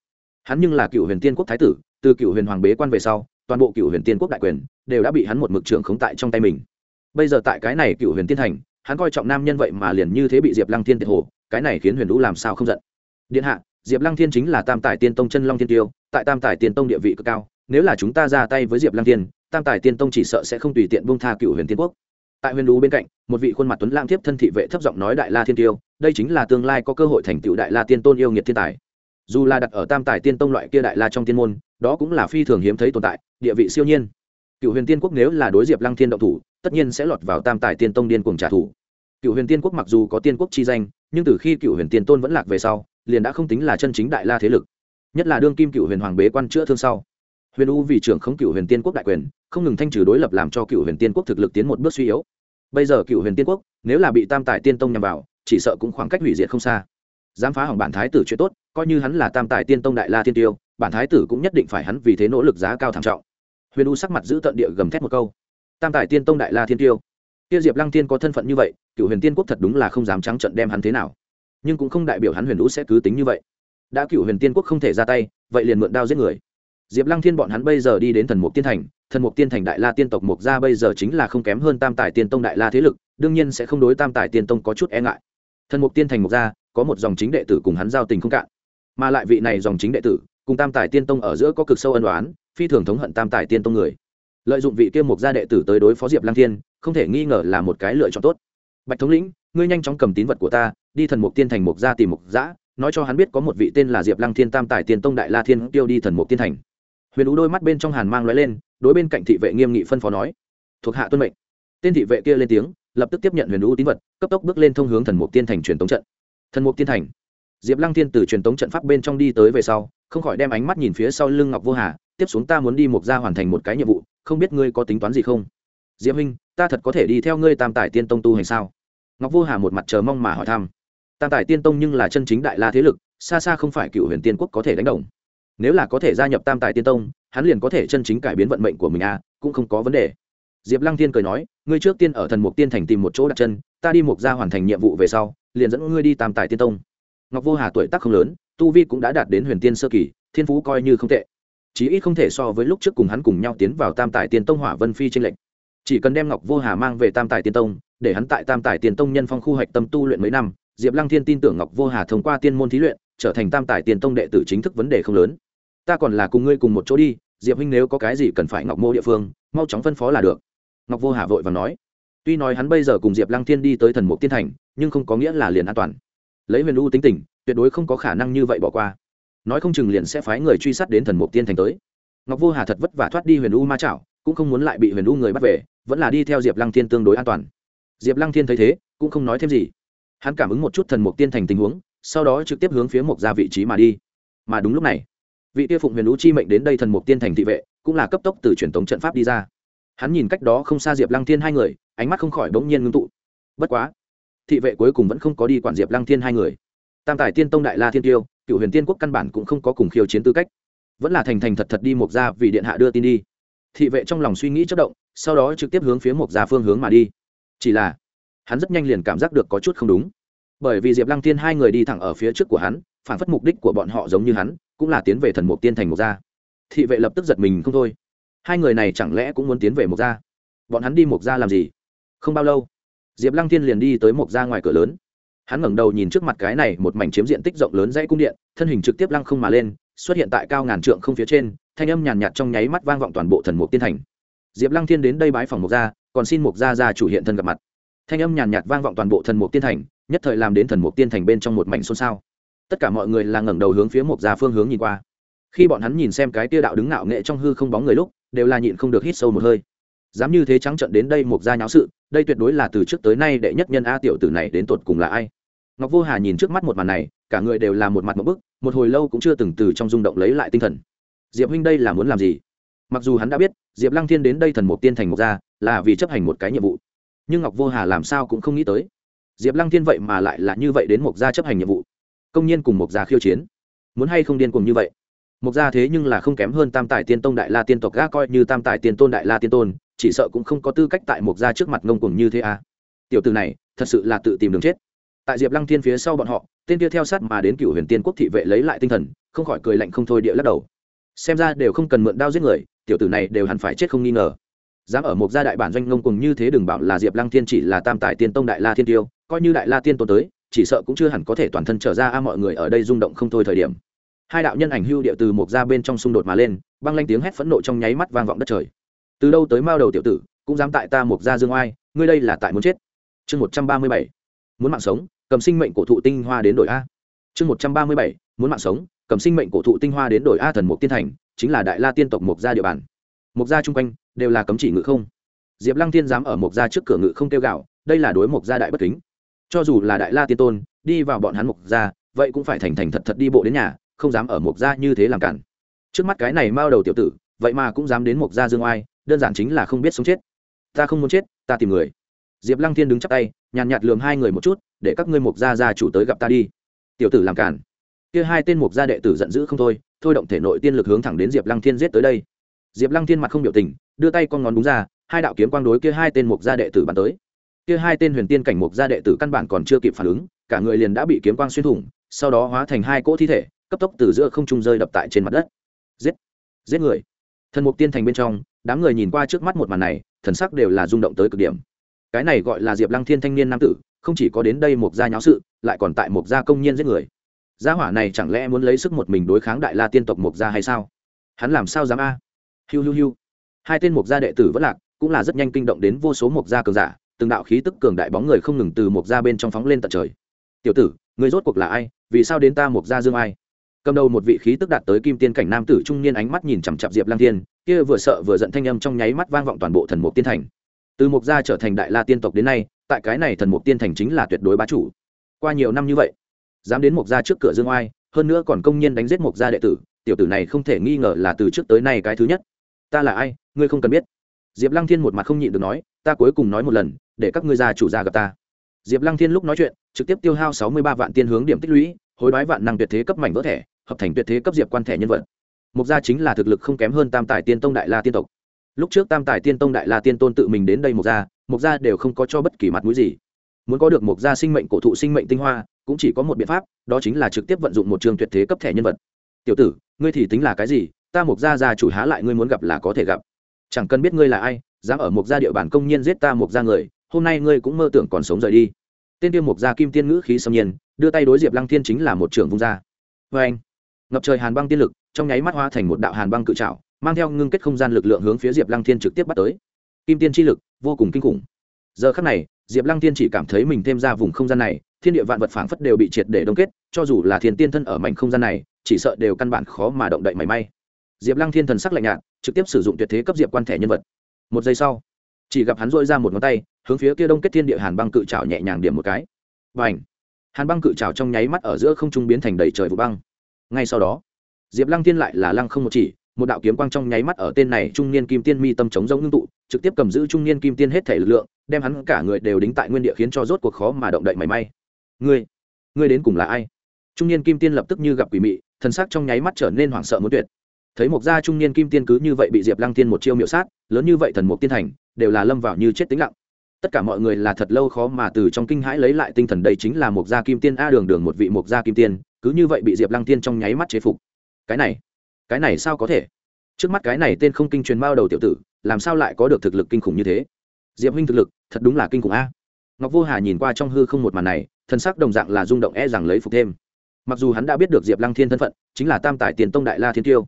Hắn nhưng là cựu huyền tiên quốc thái tử, từ cựu huyền hoàng bế quan về sau, toàn bộ cựu huyền tiên quốc đại quyền, đều đã bị hắn một mực trưởng khống tại trong tay mình bây giờ tại cái này cựu huyền tiên thành, hắn coi trọng nam nhân vậy mà liền như thế bị diệp lăng thiên tiệt hồ, cái này khiến huyền đũ làm sao không giận. Điện hạ, diệp lăng thiên chính là tam tài tiên tông chân long thiên tiêu, tại tam tài tiên tông địa vị cực cao, nếu là chúng ta ra tay với diệp lăng thiên, tam tài tiên tông chỉ sợ sẽ không tùy tiện bông tha cựu huyền tiên quốc. Tại huyền đũ bên cạnh, một vị khuôn mặt tuấn lang tiếp thân thị vệ thấp giọng nói đại la thiên tiêu, đây chính là tương lai có cơ hội thành tựu đại la tiên tôn yêu nghiệt thiên tài. Dù là đặt ở tam tài tiên tông loại kia đại la trong tiên môn, đó cũng là phi thường hiếm thấy tồn tại, địa vị siêu nhiên. Cựu huyền tiên quốc nếu là đối diệp lăng thiên động thủ tất nhiên sẽ lọt vào tam tài tiên tông điên cuồng trả thù. Cựu huyền tiên quốc mặc dù có tiên quốc chi danh, nhưng từ khi cựu huyền tiên tôn vẫn lạc về sau, liền đã không tính là chân chính đại la thế lực. Nhất là đương kim cựu huyền hoàng bế quan chữa thương sau. Huyền u vì trưởng không cựu huyền tiên quốc đại quyền, không ngừng thanh trừ đối lập làm cho cựu huyền tiên quốc thực lực tiến một bước suy yếu. Bây giờ cựu huyền tiên quốc, nếu là bị tam tài tiên tông nhằm vào, chỉ sợ cũng khoảng cách hủy diệt không xa. Dám phá hỏng bản thái tử chuyện tốt, coi như hắn là tam tài tiên tông đại la tiên tiêu, bản thái tử cũng nhất định phải hắn vì thế nỗ lực giá cao thảm trọng. Huyền u sắc mặt giữ tận địa gầm thét một câu tam tài tiên tông đại la thiên tiêu. Tiêu diệp lăng tiên có thân phận như vậy cựu huyền tiên quốc thật đúng là không dám trắng trận đem hắn thế nào. Nhưng cũng không đại biểu hắn huyền lũ sẽ cứ tính như vậy. Đã cựu huyền tiên quốc không thể ra tay, vậy liền mượn đao giết người. Diệp lăng thiên bọn hắn bây giờ đi đến thần mục tiên thành, thần mục tiên thành đại la tiên tộc mục gia bây giờ chính là không kém hơn tam tài tiên tông đại la thế lực, đương nhiên sẽ không đối tam tài tiên tông có chút e ngại. Thần mục tiên thành mục gia, có một dòng chính đệ tử cùng hắn giao tình không cạn. Mà lại vị này dòng chính đệ tử, cùng tam tài tiên tông ở giữa có cực sâu ân đoán phi thường thống hận tam tài tiên tông người lợi dụng vị kia mục gia đệ tử tới đối phó diệp lăng thiên, không thể nghi ngờ là một cái lựa chọn tốt. Bạch thống lĩnh, ngươi nhanh chóng cầm tín vật của ta, đi thần mục tiên thành mục gia tìm mục giã nói cho hắn biết có một vị tên là diệp lăng thiên tam tài tiên tông đại la thiên tiêu đi thần mục tiên thành. Huyền ú đôi mắt bên trong hàn mang l lên, đối bên cạnh thị vệ nghiêm nghị phân phó nói, thuộc hạ tuân mệnh. Tên thị vệ kia lên tiếng, lập tức tiếp nhận huyền ú tín vật, cấp tốc bước lên thông hướng thần mục tiên thành truyền tống trận. Thần mục tiên thành. Diệp lăng thiên từ truyền tống trận pháp bên trong đi tới về sau, không khỏi đem ánh mắt nhìn phía sau lưng ngọc vô hà, tiếp xuống ta muốn đi mục gia hoàn thành một cái nhiệm vụ không biết ngươi có tính toán gì không? Diệp huynh, ta thật có thể đi theo ngươi tam tài tiên tông tu hành sao? Ngọc vô hà một mặt chờ mong mà hỏi thăm. Tam tài tiên tông nhưng là chân chính đại la thế lực, xa xa không phải cựu huyền tiên quốc có thể đánh đồng. Nếu là có thể gia nhập tam tài tiên tông, hắn liền có thể chân chính cải biến vận mệnh của mình à cũng không có vấn đề. Diệp lăng tiên cười nói, ngươi trước tiên ở thần mục tiên thành tìm một chỗ đặt chân, ta đi mục ra hoàn thành nhiệm vụ về sau, liền dẫn ngươi đi tam tài tiên tông. Ngọc vô hà tuổi tác không lớn, tu vi cũng đã đạt đến huyền tiên sơ kỳ, thiên phú coi như không tệ chí ít không thể so với lúc trước cùng hắn cùng nhau tiến vào tam tài tiên tông hỏa vân phi tranh lệnh chỉ cần đem ngọc vô hà mang về tam tài tiên tông, để hắn tại tam tài tiên tông nhân phong khu hạch tâm tu luyện mấy năm, diệp lăng thiên tin tưởng ngọc vô hà thông qua tiên môn thí luyện, trở thành tam tài tiên tông đệ tử chính thức vấn đề không lớn. Ta còn là cùng ngươi cùng một chỗ đi, diệp huynh nếu có cái gì cần phải ngọc mô địa phương, mau chóng phân phó là được. Ngọc vô hà vội và nói. Tuy nói hắn bây giờ cùng diệp lăng thiên đi tới thần mục tiên thành, nhưng không có nghĩa là liền an toàn. Lấy huyền u tính tình, tuyệt đối không có khả năng như vậy bỏ qua nói không chừng liền sẽ phái người truy sát đến thần mục tiên thành tới. Ngọc vô hà thật vất vả thoát đi huyền u ma chảo, cũng không muốn lại bị huyền u người bắt về, vẫn là đi theo diệp lăng thiên tương đối an toàn. Diệp lăng thiên thấy thế, cũng không nói thêm gì. Hắn cảm ứng một chút thần mục tiên thành tình huống, sau đó trực tiếp hướng phía mục ra vị trí mà đi. Mà đúng lúc này, vị tiêu phụng huyền u chi mệnh đến đây thần mục tiên thành thị vệ, cũng là cấp tốc từ truyền thống trận pháp đi ra. Hắn nhìn cách đó không xa diệp lăng thiên hai người, ánh mắt không khỏi bỗng nhiên ngưng tụ. Bất quá, thị vệ cuối cùng vẫn không có đi quản diệp lăng thiên hai người. Tam tài tiên tông đại la thiên tiêu cựu huyền tiên quốc căn bản cũng không có cùng khiêu chiến tư cách. Vẫn là thành thành thật thật đi mục ra vì điện hạ đưa tin đi. Thị vệ trong lòng suy nghĩ chất động, sau đó trực tiếp hướng phía mục ra phương hướng mà đi. Chỉ là, hắn rất nhanh liền cảm giác được có chút không đúng. Bởi vì diệp lăng tiên hai người đi thẳng ở phía trước của hắn, phản phất mục đích của bọn họ giống như hắn, cũng là tiến về thần mục tiên thành mục gia. Thị vệ lập tức giật mình không thôi. Hai người này chẳng lẽ cũng muốn tiến về mục gia? Bọn hắn đi mục gia làm gì? Không bao lâu, diệp lăng tiên liền đi tới mục gia ngoài cửa lớn hắn ngẩng đầu nhìn trước mặt cái này một mảnh chiếm diện tích rộng lớn dãy cung điện, thân hình trực tiếp lăng không mà lên, xuất hiện tại cao ngàn trượng không phía trên, thanh âm nhàn nhạt trong nháy mắt vang vọng toàn bộ thần mục tiên thành. Diệp lăng thiên đến đây bái phòng mục gia, còn xin mục gia ra chủ hiện thân gặp mặt. Thanh âm nhàn nhạt vang vọng toàn bộ thần mục tiên thành, nhất thời làm đến thần mục tiên thành bên trong một mảnh xôn xao. Tất cả mọi người là ngẩng đầu hướng phía mục gia phương hướng nhìn qua. Khi bọn hắn nhìn xem cái tia đạo đứng ngạo nghệ trong hư không bóng người lúc, đều là nhịn không được hít sâu một hơi. Dám như thế trắng trận đến đây mục gia nháo sự, đây tuyệt đối là từ trước tới nay đệ nhất nhân a tiểu tử này đến tột cùng là ai? Ngọc vô hà nhìn trước mắt một màn này, cả người đều là một mặt một bức, một hồi lâu cũng chưa từng từ trong rung động lấy lại tinh thần. Diệp huynh đây là muốn làm gì? Mặc dù hắn đã biết, diệp lăng thiên đến đây thần một tiên thành một gia, là vì chấp hành một cái nhiệm vụ. Nhưng ngọc vô hà làm sao cũng không nghĩ tới. Diệp lăng thiên vậy mà lại là như vậy đến một gia chấp hành nhiệm vụ. Công nhiên cùng một gia khiêu chiến. Muốn hay không điên cùng như vậy? Một gia thế nhưng là không kém hơn tam tài tiên tông đại la tiên tộc gác coi như tam tài tiên tôn đại la tiên tôn, chỉ sợ cũng không có tư cách tại một gia trước mặt ngông cùng như thế à. tiểu từ này, thật sự là tự tìm đường chết tại diệp lăng thiên phía sau bọn họ, tên kia theo sát mà đến cựu huyền tiên quốc thị vệ lấy lại tinh thần, không khỏi cười lạnh không thôi địa lắc đầu. Xem ra đều không cần mượn đao giết người, tiểu tử này đều hẳn phải chết không nghi ngờ. Dám ở một gia đại bản doanh ngông cùng như thế đừng bảo là diệp lăng thiên chỉ là tam tài tiên tông đại la thiên tiêu, coi như đại la tiên tôn tới, chỉ sợ cũng chưa hẳn có thể toàn thân trở ra a mọi người ở đây rung động không thôi thời điểm. Hai đạo nhân ảnh hưu địa từ một gia bên trong xung đột mà lên, băng lanh tiếng hét phẫn nộ trong nháy mắt vang vọng đất trời. Từ đâu tới mao đầu tiểu tử, cũng dám tại ta một gia dương oai, ngươi đây là tại muốn chết. Chương một trăm ba mươi bảy. Muốn mạng sống cầm sinh mệnh cổ thụ tinh hoa đến đổi a. Chương một trăm ba mươi bảy, muốn mạng sống, cầm sinh mệnh cổ thụ tinh hoa đến đổi a thần mục tiên thành, chính là đại la tiên tộc mục gia địa bàn. Mục gia chung quanh, đều là cấm chỉ ngự không. Diệp lăng tiên dám ở mục gia trước cửa ngự không kêu gạo, đây là đối mục gia đại bất kính. Cho dù là đại la tiên tôn, đi vào bọn hắn mục gia, vậy cũng phải thành thành thật thật đi bộ đến nhà, không dám ở mục gia như thế làm cản. Trước mắt cái này mao đầu tiểu tử, vậy mà cũng dám đến mục gia dương oai, đơn giản chính là không biết sống chết. Ta không muốn chết, ta tìm người diệp lăng thiên đứng chắp tay, nhàn nhạt lường hai người một chút, để các ngươi mục gia gia chủ tới gặp ta đi. Tiểu tử làm cản kia hai tên mục gia đệ tử giận dữ không thôi thôi động thể nội tiên lực hướng thẳng đến diệp lăng thiên giết tới đây. Diệp lăng thiên mặt không biểu tình, đưa tay con ngón đúng ra, hai đạo kiếm quang đối kia hai tên mục gia đệ tử bắn tới. Kia hai tên huyền tiên cảnh mục gia đệ tử căn bản còn chưa kịp phản ứng, cả người liền đã bị kiếm quang xuyên thủng, sau đó hóa thành hai cỗ thi thể, cấp tốc từ giữa không trung rơi đập tại trên mặt đất. Giết! Giết người! Thần mục tiên thành bên trong, đám người nhìn qua trước mắt một màn này, thần sắc đều là rung động tới cực điểm cái này gọi là diệp lăng thiên thanh niên nam tử không chỉ có đến đây một gia nháo sự lại còn tại một gia công nhân giết người gia hỏa này chẳng lẽ muốn lấy sức một mình đối kháng đại la tiên tộc một gia hay sao hắn làm sao dám a à? hiu hiu hiu hai tên một gia đệ tử vẫn lạc cũng là rất nhanh kinh động đến vô số một gia cường giả từng đạo khí tức cường đại bóng người không ngừng từ một gia bên trong phóng lên tận trời tiểu tử người rốt cuộc là ai vì sao đến ta một gia dương ai cầm đầu một vị khí tức đạt tới kim tiên cảnh nam tử trung niên ánh mắt nhìn chằm chặp diệp lang thiên kia vừa sợ vừa giận thanh âm trong nháy mắt vang vọng toàn bộ thần mục tiên thành từ mục gia trở thành đại la tiên tộc đến nay, tại cái này thần mục tiên thành chính là tuyệt đối bá chủ. Qua nhiều năm như vậy, dám đến mục gia trước cửa dương oai, hơn nữa còn công nhiên đánh giết mục gia đệ tử, tiểu tử này không thể nghi ngờ là từ trước tới nay cái thứ nhất. Ta là ai, ngươi không cần biết. Diệp lăng thiên một mặt không nhịn được nói, ta cuối cùng nói một lần, để các ngươi gia chủ gia gặp ta. Diệp lăng thiên lúc nói chuyện, trực tiếp tiêu hao sáu mươi ba vạn tiên hướng điểm tích lũy, hối đoái vạn năng tuyệt thế cấp mảnh vỡ thẻ, hợp thành tuyệt thế cấp diệp quan thẻ nhân vật. Mục gia chính là thực lực không kém hơn tam tài tiên tông đại la tiên tộc lúc trước tam tài tiên tông đại la tiên tôn tự mình đến đây mục gia mục gia đều không có cho bất kỳ mặt mũi gì. Muốn có được mục gia sinh mệnh cổ thụ sinh mệnh tinh hoa, cũng chỉ có một biện pháp, đó chính là trực tiếp vận dụng một trường tuyệt thế cấp thẻ nhân vật. Tiểu tử, ngươi thì tính là cái gì? Ta mục gia gia chủ há lại ngươi muốn gặp là có thể gặp. Chẳng cần biết ngươi là ai, dám ở mục gia địa bàn công nhiên giết ta mục gia người, hôm nay ngươi cũng mơ tưởng còn sống rời đi. Tên tiêu mục gia kim tiên ngữ khí xâm nhiên, đưa tay đối diệp lăng thiên chính là một trưởng vung gia vê anh ngập trời hàn băng tiên lực, trong nháy mắt hoa thành một đạo hàn băng cự trạo mang theo ngưng kết không gian lực lượng hướng phía diệp lăng thiên trực tiếp bắt tới. Kim tiên chi lực, vô cùng kinh khủng. Giờ khắc này, diệp lăng Thiên chỉ cảm thấy mình thêm ra vùng không gian này, thiên địa vạn vật phảng phất đều bị triệt để đông kết, cho dù là thiên tiên thân ở mảnh không gian này, chỉ sợ đều căn bản khó mà động đậy mảy may. Diệp lăng thiên thần sắc lạnh nhạt, trực tiếp sử dụng tuyệt thế cấp diệp quan thẻ nhân vật. Một giây sau, chỉ gặp hắn dội ra một ngón tay, hướng phía kia đông kết thiên địa hàn băng cự trào nhẹ nhàng điểm một cái. Và ảnh hàn băng cự trào trong nháy mắt ở giữa không trung biến thành đầy trời vụ băng. Ngay sau đó, diệp lăng Thiên lại là lăng không một chỉ một đạo kiếm quang trong nháy mắt ở tên này trung niên kim tiên mi tâm chống giống ngưng tụ, trực tiếp cầm giữ trung niên kim tiên hết thể lực lượng, đem hắn cả người đều đính tại nguyên địa khiến cho rốt cuộc khó mà động đậy mảy may. Ngươi ngươi đến cùng là ai? Trung niên kim tiên lập tức như gặp quỷ mị, thần sắc trong nháy mắt trở nên hoảng sợ muốn tuyệt. Thấy một gia trung niên kim tiên cứ như vậy bị diệp lăng tiên một chiêu miệu sát, lớn như vậy thần mục tiên thành, đều là lâm vào như chết tính lặng. Tất cả mọi người là thật lâu khó mà từ trong kinh hãi lấy lại tinh thần, đây chính là một gia kim tiên a đường đường một vị một gia kim tiên, cứ như vậy bị diệp lăng tiên trong nháy mắt chế phục. Cái này cái này sao có thể? Trước mắt cái này tên không kinh truyền bao đầu tiểu tử, làm sao lại có được thực lực kinh khủng như thế? Diệp huynh thực lực, thật đúng là kinh khủng a. Ngọc vô hà nhìn qua trong hư không một màn này thân sắc đồng dạng là rung động e rằng lấy phục thêm. Mặc dù hắn đã biết được diệp lăng thiên thân phận, chính là tam tài tiền tông đại la thiên tiêu.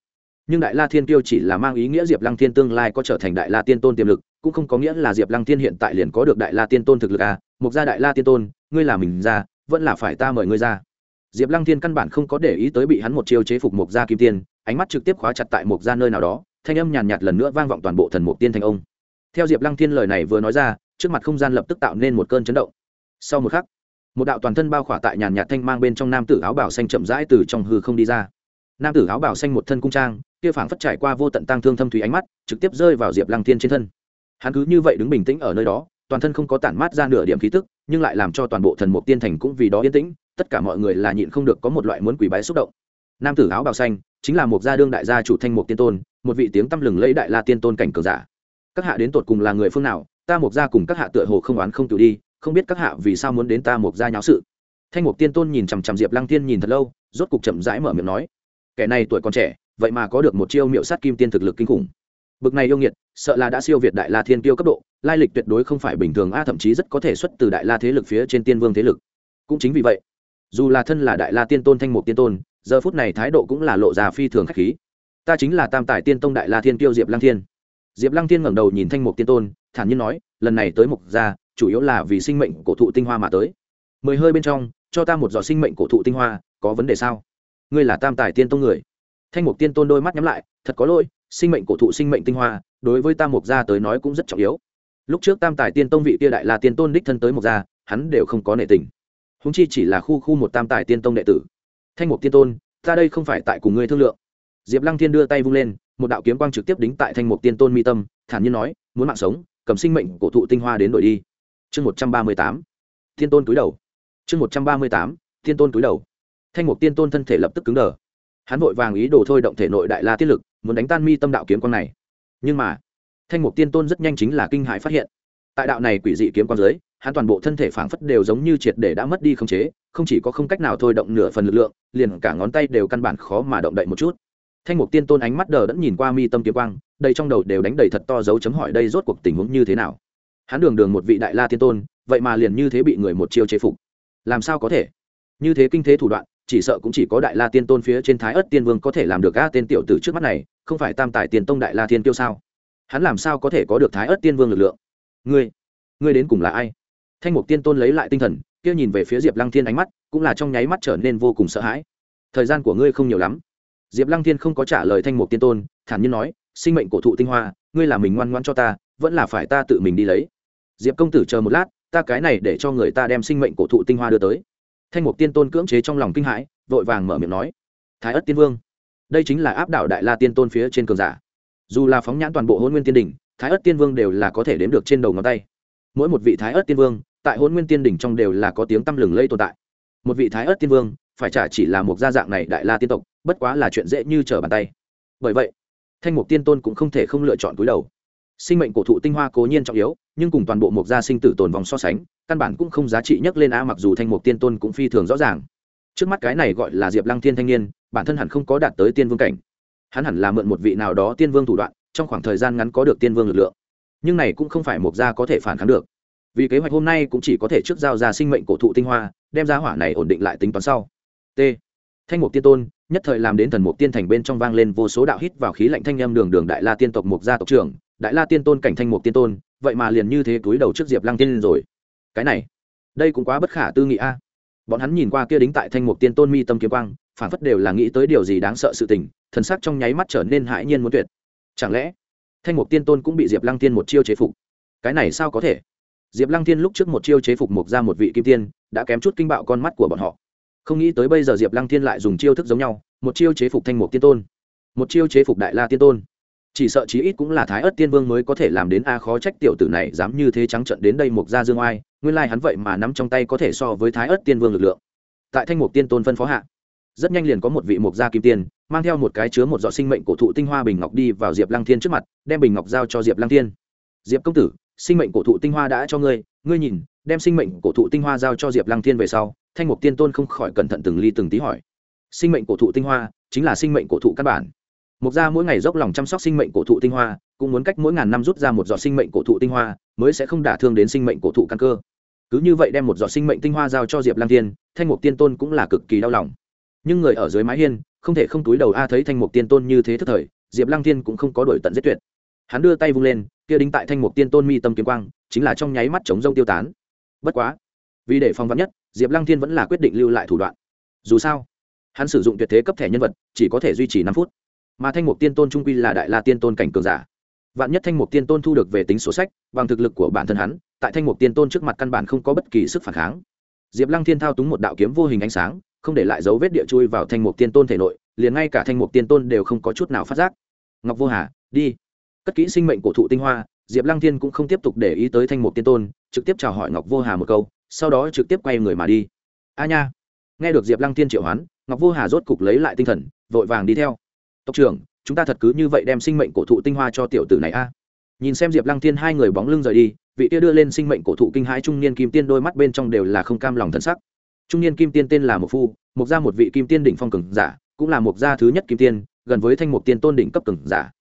Nhưng đại la thiên tiêu chỉ là mang ý nghĩa diệp lăng thiên tương lai có trở thành đại la tiên tôn tiềm lực, cũng không có nghĩa là diệp lăng thiên hiện tại liền có được đại la tiên tôn thực lực à mục gia đại la tiên tôn, ngươi là mình ra, vẫn là phải ta mời ngươi ra. Diệp lăng thiên căn bản không có để ý tới bị hắn một chiêu chế phục mục gia kim tiên ánh mắt trực tiếp khóa chặt tại một gia nơi nào đó, thanh âm nhàn nhạt lần nữa vang vọng toàn bộ thần mục tiên thành ông. Theo diệp lăng thiên lời này vừa nói ra, trước mặt không gian lập tức tạo nên một cơn chấn động. Sau một khắc, một đạo toàn thân bao khỏa tại nhàn nhạt thanh mang bên trong nam tử áo bảo xanh chậm rãi từ trong hư không đi ra. Nam tử áo bảo xanh một thân cung trang, kia phảng phất trải qua vô tận tăng thương thâm thủy ánh mắt, trực tiếp rơi vào diệp lăng thiên trên thân. Hắn cứ như vậy đứng bình tĩnh ở nơi đó, toàn thân không có tản mát ra nửa điểm khí tức, nhưng lại làm cho toàn bộ thần mục tiên thành cũng vì đó yên tĩnh, tất cả mọi người là nhịn không được có một loại muốn quỷ bái xúc động nam tử áo bào xanh, chính là một gia đương đại gia chủ thanh mục tiên tôn, một vị tiếng tăm lừng lẫy đại la tiên tôn cảnh cường giả. Các hạ đến tột cùng là người phương nào, ta Mục gia cùng các hạ tựa hồ không oán không tự đi, không biết các hạ vì sao muốn đến ta Mục gia nháo sự. Thanh mục tiên tôn nhìn chằm chằm diệp lăng tiên nhìn thật lâu, rốt cục chậm rãi mở miệng nói, kẻ này tuổi còn trẻ, vậy mà có được một chiêu miệu sát kim tiên thực lực kinh khủng. Bực này yêu nghiệt, sợ là đã siêu việt đại la thiên tiêu cấp độ, lai lịch tuyệt đối không phải bình thường a, thậm chí rất có thể xuất từ đại la thế lực phía trên tiên vương thế lực. Cũng chính vì vậy, dù là thân là đại la tiên tôn, thanh mục tiên tôn giờ phút này thái độ cũng là lộ ra phi thường khách khí. Ta chính là tam tài tiên tông đại la thiên tiêu diệp lăng thiên. Diệp lăng thiên ngẩng đầu nhìn thanh mục tiên tôn, thản nhiên nói, lần này tới mục gia, chủ yếu là vì sinh mệnh cổ thụ tinh hoa mà tới. Mười hơi bên trong, cho ta một giọt sinh mệnh cổ thụ tinh hoa, có vấn đề sao? Ngươi là tam tài tiên tông người. Thanh mục tiên tôn đôi mắt nhắm lại, thật có lỗi, sinh mệnh cổ thụ sinh mệnh tinh hoa, đối với tam mục gia tới nói cũng rất trọng yếu. Lúc trước tam tài tiên tông vị kia đại la tiên tôn đích thân tới mục gia, hắn đều không có nệ tình. Húng chi chỉ là khu khu một tam tài tiên tông đệ tử thanh mục tiên tôn, ta đây không phải tại cùng ngươi thương lượng. Diệp lăng thiên đưa tay vung lên, một đạo kiếm quang trực tiếp đính tại thanh mục tiên tôn mi tâm, thản nhiên nói, muốn mạng sống, cầm sinh mệnh cổ thụ tinh hoa đến đổi đi. Chương một trăm ba mươi tám. Thiên tôn túi đầu. Chương một trăm ba mươi tám, thiên tôn túi đầu. Thanh mục tiên tôn thân thể lập tức cứng đờ. Hắn vội vàng ý đồ thôi động thể nội đại la tiết lực, muốn đánh tan mi tâm đạo kiếm quang này. Nhưng mà, thanh mục tiên tôn rất nhanh chính là kinh hãi phát hiện. Tại đạo này quỷ dị kiếm quang dưới hắn toàn bộ thân thể phảng phất đều giống như triệt để đã mất đi khống chế, không chỉ có không cách nào thôi động nửa phần lực lượng, liền cả ngón tay đều căn bản khó mà động đậy một chút. Thanh mục tiên tôn ánh mắt đờ đẫn nhìn qua mi tâm kiếm quang đây trong đầu đều đánh đầy thật to dấu chấm hỏi đây rốt cuộc tình huống như thế nào. Hắn đường đường một vị đại la tiên tôn, vậy mà liền như thế bị người một chiêu chế phục. Làm sao có thể? Như thế kinh thế thủ đoạn, chỉ sợ cũng chỉ có đại la tiên tôn phía trên thái ất tiên vương có thể làm được ga tên tiểu tử trước mắt này, không phải tam tài tiền tông đại la tiên tiêu sao? Hắn làm sao có thể có được thái ất tiên vương lực lượng? Ngươi ngươi đến cùng là ai? Thanh mục tiên tôn lấy lại tinh thần, kia nhìn về phía diệp lăng thiên ánh mắt, cũng là trong nháy mắt trở nên vô cùng sợ hãi. Thời gian của ngươi không nhiều lắm. Diệp lăng thiên không có trả lời thanh mục tiên tôn, thản nhiên nói, sinh mệnh cổ thụ tinh hoa, ngươi là mình ngoan ngoan cho ta, vẫn là phải ta tự mình đi lấy. Diệp công tử chờ một lát, ta cái này để cho người ta đem sinh mệnh cổ thụ tinh hoa đưa tới. Thanh mục tiên tôn cưỡng chế trong lòng kinh hãi, vội vàng mở miệng nói, thái ất tiên vương, đây chính là áp đảo đại la tiên tôn phía trên cường giả. Dù là phóng nhãn toàn bộ hôn nguyên tiên đình thái ất tiên vương đều là có thể đếm được trên đầu ngón tay. Mỗi một vị thái ất tiên vương tại hôn nguyên tiên đỉnh trong đều là có tiếng tăm lừng lây tồn tại. Một vị thái ất tiên vương, phải trả chỉ là một gia dạng này đại la tiên tộc, bất quá là chuyện dễ như trở bàn tay. Bởi vậy, thanh mục tiên tôn cũng không thể không lựa chọn túi đầu. Sinh mệnh cổ thụ tinh hoa cố nhiên trọng yếu, nhưng cùng toàn bộ mục gia sinh tử tồn vòng so sánh, căn bản cũng không giá trị nhất lên a mặc dù thanh mục tiên tôn cũng phi thường rõ ràng. Trước mắt cái này gọi là diệp lăng thiên thanh niên, bản thân hẳn không có đạt tới tiên vương cảnh. Hắn hẳn là mượn một vị nào đó tiên vương thủ đoạn, trong khoảng thời gian ngắn có được tiên vương lực lượng. Nhưng này cũng không phải mục gia có thể phản kháng được vì kế hoạch hôm nay cũng chỉ có thể trước giao ra sinh mệnh cổ thụ tinh hoa, đem ra hỏa này ổn định lại tính toán sau. T. Thanh mục tiên tôn, nhất thời làm đến thần mục tiên thành bên trong vang lên vô số đạo hít vào khí lạnh thanh âm đường đường đại la tiên tộc mục gia tộc trưởng, đại la tiên tôn cảnh thanh mục tiên tôn, vậy mà liền như thế túi đầu trước diệp lăng tiên rồi. Cái này, đây cũng quá bất khả tư nghị a. Bọn hắn nhìn qua kia đính tại thanh mục tiên tôn mi tâm kiếm quang, phản phất đều là nghĩ tới điều gì đáng sợ sự tình, thần sắc trong nháy mắt trở nên hãi nhiên muốn tuyệt. Chẳng lẽ, thanh mục tiên tôn cũng bị diệp lăng tiên một chiêu chế phục? Cái này sao có thể? Diệp lăng Thiên lúc trước một chiêu chế phục mục ra một vị kim tiên, đã kém chút kinh bạo con mắt của bọn họ. Không nghĩ tới bây giờ diệp lăng Thiên lại dùng chiêu thức giống nhau, một chiêu chế phục thanh mục tiên tôn, một chiêu chế phục đại la tiên tôn. Chỉ sợ chí ít cũng là thái ớt tiên vương mới có thể làm đến a khó trách tiểu tử này, dám như thế trắng trận đến đây mục gia dương oai, nguyên lai hắn vậy mà nắm trong tay có thể so với thái ớt tiên vương lực lượng. Tại thanh mục tiên tôn phân phó hạ, rất nhanh liền có một vị mục gia kim tiên, mang theo một cái chứa một giọt sinh mệnh cổ thụ tinh hoa bình ngọc đi vào diệp lăng thiên trước mặt, đem bình ngọc giao cho diệp lăng thiên. Diệp công tử sinh mệnh cổ thụ tinh hoa đã cho ngươi ngươi nhìn đem sinh mệnh cổ thụ tinh hoa giao cho diệp lăng thiên về sau thanh mục tiên tôn không khỏi cẩn thận từng ly từng tí hỏi. Sinh mệnh cổ thụ tinh hoa chính là sinh mệnh cổ thụ căn bản. Mục gia mỗi ngày dốc lòng chăm sóc sinh mệnh cổ thụ tinh hoa cũng muốn cách mỗi ngàn năm rút ra một giọt sinh mệnh cổ thụ tinh hoa mới sẽ không đả thương đến sinh mệnh cổ thụ căn cơ. Cứ như vậy đem một giọt sinh mệnh tinh hoa giao cho diệp lang Thiên, thanh mục tiên tôn cũng là cực kỳ đau lòng. Nhưng người ở dưới mái hiên không thể không túi đầu a à, thấy thanh mục tiên tôn như thế thức thời diệp lang Thiên cũng không có đổi tận giết tuyệt hắn đưa tay vung lên, kia đính tại thanh mục tiên tôn mi tâm kiếm quang, chính là trong nháy mắt chống rông tiêu tán. Bất quá, vì để phòng vắn nhất, diệp lăng thiên vẫn là quyết định lưu lại thủ đoạn. Dù sao, hắn sử dụng tuyệt thế cấp thẻ nhân vật, chỉ có thể duy trì năm phút. Mà thanh mục tiên tôn trung quy là đại la tiên tôn cảnh cường giả. Vạn nhất thanh mục tiên tôn thu được về tính số sách, bằng thực lực của bản thân hắn, tại thanh mục tiên tôn trước mặt căn bản không có bất kỳ sức phản kháng. Diệp lăng thiên thao túng một đạo kiếm vô hình ánh sáng, không để lại dấu vết địa chui vào thanh mục tiên tôn thể nội, liền ngay cả thanh mục tiên tôn đều không có chút nào phát giác. Ngọc vô hà, đi cất kỹ sinh mệnh cổ thụ tinh hoa, diệp lăng thiên cũng không tiếp tục để ý tới thanh mục tiên tôn, trực tiếp chào hỏi ngọc vô hà một câu, sau đó trực tiếp quay người mà đi. A nha. Nghe được diệp lăng thiên triệu hoán, ngọc vô hà rốt cục lấy lại tinh thần, vội vàng đi theo. Tộc trưởng, chúng ta thật cứ như vậy đem sinh mệnh cổ thụ tinh hoa cho tiểu tử này a? Nhìn xem diệp lăng thiên hai người bóng lưng rời đi, vị tia đưa lên sinh mệnh cổ thụ kinh hãi trung niên kim tiên đôi mắt bên trong đều là không cam lòng thân sắc. Trung niên kim tiên tên là một phu mục gia một vị kim tiên đỉnh phong cường giả, cũng là mục gia thứ nhất kim tiên, gần với thanh mục tiên tôn đỉnh cấp cường giả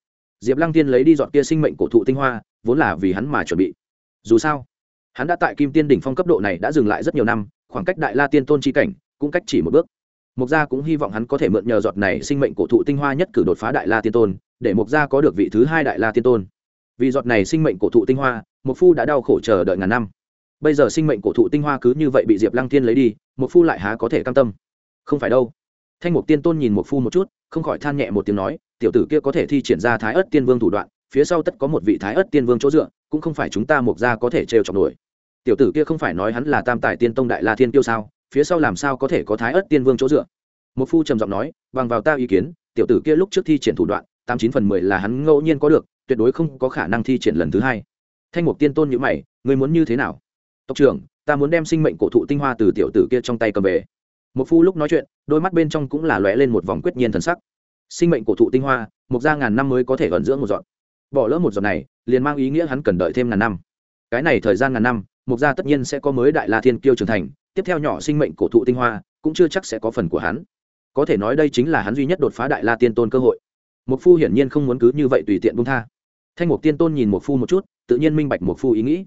diệp lăng tiên lấy đi dọn kia sinh mệnh cổ thụ tinh hoa, vốn là vì hắn mà chuẩn bị. Dù sao, hắn đã tại kim tiên đỉnh phong cấp độ này đã dừng lại rất nhiều năm, khoảng cách đại la tiên tôn chi cảnh cũng cách chỉ một bước. Mục gia cũng hy vọng hắn có thể mượn nhờ giọt này sinh mệnh cổ thụ tinh hoa nhất cử đột phá đại la tiên tôn, để mục gia có được vị thứ hai đại la tiên tôn. Vì giọt này sinh mệnh cổ thụ tinh hoa, mục phu đã đau khổ chờ đợi ngàn năm. Bây giờ sinh mệnh cổ thụ tinh hoa cứ như vậy bị diệp lăng tiên lấy đi, mục phu lại há có thể cam tâm? Không phải đâu thanh mục tiên tôn nhìn một phu một chút, không khỏi than nhẹ một tiếng nói, tiểu tử kia có thể thi triển ra thái ớt tiên vương thủ đoạn, phía sau tất có một vị thái ớt tiên vương chỗ dựa, cũng không phải chúng ta mục gia có thể trêu chọc nổi. Tiểu tử kia không phải nói hắn là tam tài tiên tông đại la thiên tiêu sao, phía sau làm sao có thể có thái ớt tiên vương chỗ dựa? Một phu trầm giọng nói, bằng vào ta ý kiến, tiểu tử kia lúc trước thi triển thủ đoạn, tám chín phần mười là hắn ngẫu nhiên có được, tuyệt đối không có khả năng thi triển lần thứ hai. Thanh mục tiên tôn nhữ mày người muốn như thế nào? Tộc trưởng, ta muốn đem sinh mệnh cổ thụ tinh hoa từ tiểu tử kia trong tay cầm về một phu lúc nói chuyện, đôi mắt bên trong cũng là lóe lên một vòng quyết nhiên thần sắc. Sinh mệnh cổ thụ tinh hoa, mục ra ngàn năm mới có thể ẩn dưỡng một giọt. Bỏ lỡ một giọt này, liền mang ý nghĩa hắn cần đợi thêm ngàn năm. Cái này thời gian ngàn năm, mục gia tất nhiên sẽ có mới đại la thiên kiêu trưởng thành, tiếp theo nhỏ sinh mệnh cổ thụ tinh hoa, cũng chưa chắc sẽ có phần của hắn. Có thể nói đây chính là hắn duy nhất đột phá đại la tiên tôn cơ hội. Mục phu hiển nhiên không muốn cứ như vậy tùy tiện bung tha. Thanh mục tiên tôn nhìn mục phu một chút, tự nhiên minh bạch mục phu ý nghĩ.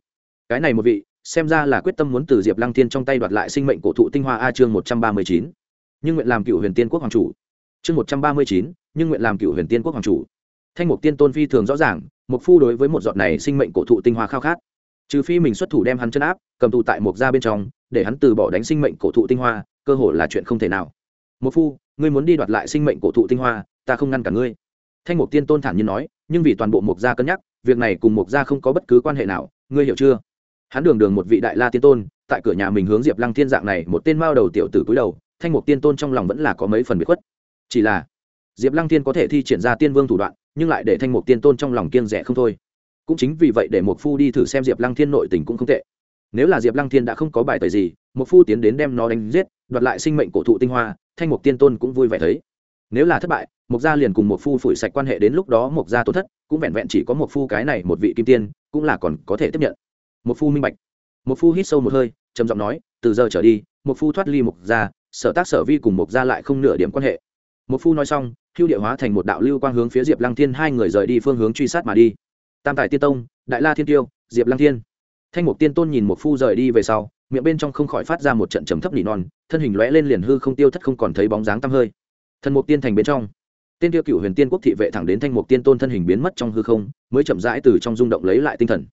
Cái này một vị xem ra là quyết tâm muốn từ diệp lăng Thiên trong tay đoạt lại sinh mệnh cổ thụ tinh hoa a chương một trăm ba mươi chín. Nhưng nguyện làm cựu huyền tiên quốc hoàng chủ. Chương một trăm ba mươi chín, nhưng nguyện làm cựu huyền tiên quốc hoàng chủ. Thanh mục tiên tôn phi thường rõ ràng, mục phu đối với một giọt này sinh mệnh cổ thụ tinh hoa khao khát. Trừ phi mình xuất thủ đem hắn chân áp, cầm tụ tại mục gia bên trong, để hắn từ bỏ đánh sinh mệnh cổ thụ tinh hoa, cơ hội là chuyện không thể nào. Một phu, ngươi muốn đi đoạt lại sinh mệnh cổ thụ tinh hoa, ta không ngăn cả ngươi. Thanh mục tiên tôn thản nhiên nói, nhưng vì toàn bộ mục gia cân nhắc, việc này cùng mục gia không có bất cứ quan hệ nào, ngươi hiểu chưa? Hắn đường đường một vị đại la tiên tôn, tại cửa nhà mình hướng diệp lăng thiên dạng này, một tên mao đầu tiểu tử cúi đầu, thanh mục tiên tôn trong lòng vẫn là có mấy phần bị khuất. Chỉ là, diệp lăng thiên có thể thi triển ra tiên vương thủ đoạn, nhưng lại để thanh mục tiên tôn trong lòng kiên rẻ không thôi. Cũng chính vì vậy để một phu đi thử xem diệp lăng thiên nội tình cũng không tệ. Nếu là diệp lăng thiên đã không có bài tời gì một phu tiến đến đem nó đánh giết, đoạt lại sinh mệnh cổ thụ tinh hoa, thanh mục tiên tôn cũng vui vẻ thấy. Nếu là thất bại, mục gia liền cùng một phu phủi sạch quan hệ đến lúc đó mục gia tổn thất, cũng vẹn vẹn chỉ có một phu cái này một vị kim tiên, cũng là còn có thể tiếp nhận một phu minh bạch. Một phu hít sâu một hơi, trầm giọng nói, từ giờ trở đi một phu thoát ly mục gia, sở tác sở vi cùng mục gia lại không nửa điểm quan hệ. Một phu nói xong, hưu địa hóa thành một đạo lưu quang hướng phía diệp lăng thiên hai người rời đi phương hướng truy sát mà đi. Tam tài tiên tông, đại la thiên tiêu, diệp lăng thiên. Thanh mục tiên tôn nhìn một phu rời đi về sau, miệng bên trong không khỏi phát ra một trận trầm thấp nỉ non, thân hình lóe lên liền hư không tiêu thất không còn thấy bóng dáng tăm hơi. Thần mục tiên thành bên trong, tên tiêu cựu huyền tiên quốc thị vệ thẳng đến thanh mục tiên tôn thân hình biến mất trong hư không, mới chậm rãi từ trong rung động lấy lại tinh thần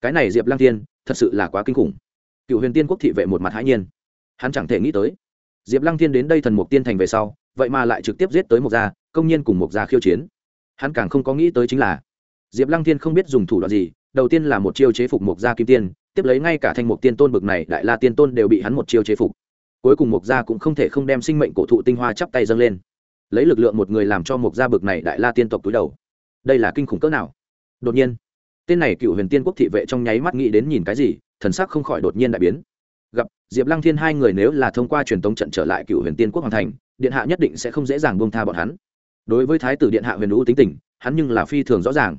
cái này diệp lăng Thiên thật sự là quá kinh khủng. Cựu huyền tiên quốc thị vệ một mặt hãi nhiên. Hắn chẳng thể nghĩ tới, diệp lăng Thiên đến đây thần mục tiên thành về sau, vậy mà lại trực tiếp giết tới một gia, công nhiên cùng một gia khiêu chiến. Hắn càng không có nghĩ tới chính là, diệp lăng Thiên không biết dùng thủ đoạn gì, đầu tiên là một chiêu chế phục một gia kim tiên, tiếp lấy ngay cả thanh mục tiên tôn bực này, đại la tiên tôn đều bị hắn một chiêu chế phục. Cuối cùng mục gia cũng không thể không đem sinh mệnh cổ thụ tinh hoa chắp tay dâng lên, lấy lực lượng một người làm cho mục gia bực này đại la tiên tộc túi đầu. Đây là kinh khủng cỡ nào? Đột nhiên tên này cựu huyền tiên quốc thị vệ trong nháy mắt nghĩ đến nhìn cái gì, thần sắc không khỏi đột nhiên đại biến. Gặp diệp lăng thiên hai người nếu là thông qua truyền tống trận trở lại cựu huyền tiên quốc hoàng thành, điện hạ nhất định sẽ không dễ dàng buông tha bọn hắn. Đối với thái tử điện hạ huyền lũ tính tình, hắn nhưng là phi thường rõ ràng.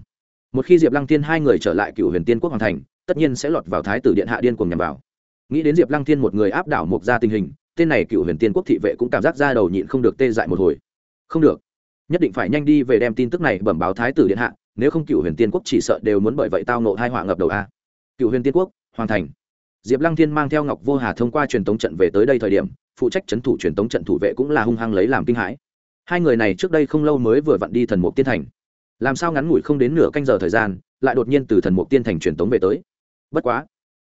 Một khi diệp lăng thiên hai người trở lại cựu huyền tiên quốc hoàng thành, tất nhiên sẽ lọt vào thái tử điện hạ điên cuồng nhằm vào. Nghĩ đến diệp lăng thiên một người áp đảo mộc ra tình hình, tên này cựu huyền tiên quốc thị vệ cũng cảm giác ra đầu nhịn không được tê dại một hồi. Không được, nhất định phải nhanh đi về đem tin tức này bẩm báo thái tử điện hạ nếu không cựu huyền tiên quốc chỉ sợ đều muốn bởi vậy tao nộ hai họa ngập đầu a. Cựu huyền tiên quốc, hoàn thành. Diệp lăng thiên mang theo ngọc vô hà thông qua truyền tống trận về tới đây thời điểm, phụ trách c h ấ n thủ truyền tống trận thủ vệ cũng là hung hăng lấy làm kinh hãi. Hai người này trước đây không lâu mới vừa vặn đi thần mục tiên thành. Làm sao ngắn ngủi không đến nửa canh giờ thời gian, lại đột nhiên từ thần mục tiên thành truyền tống về tới. Bất quá,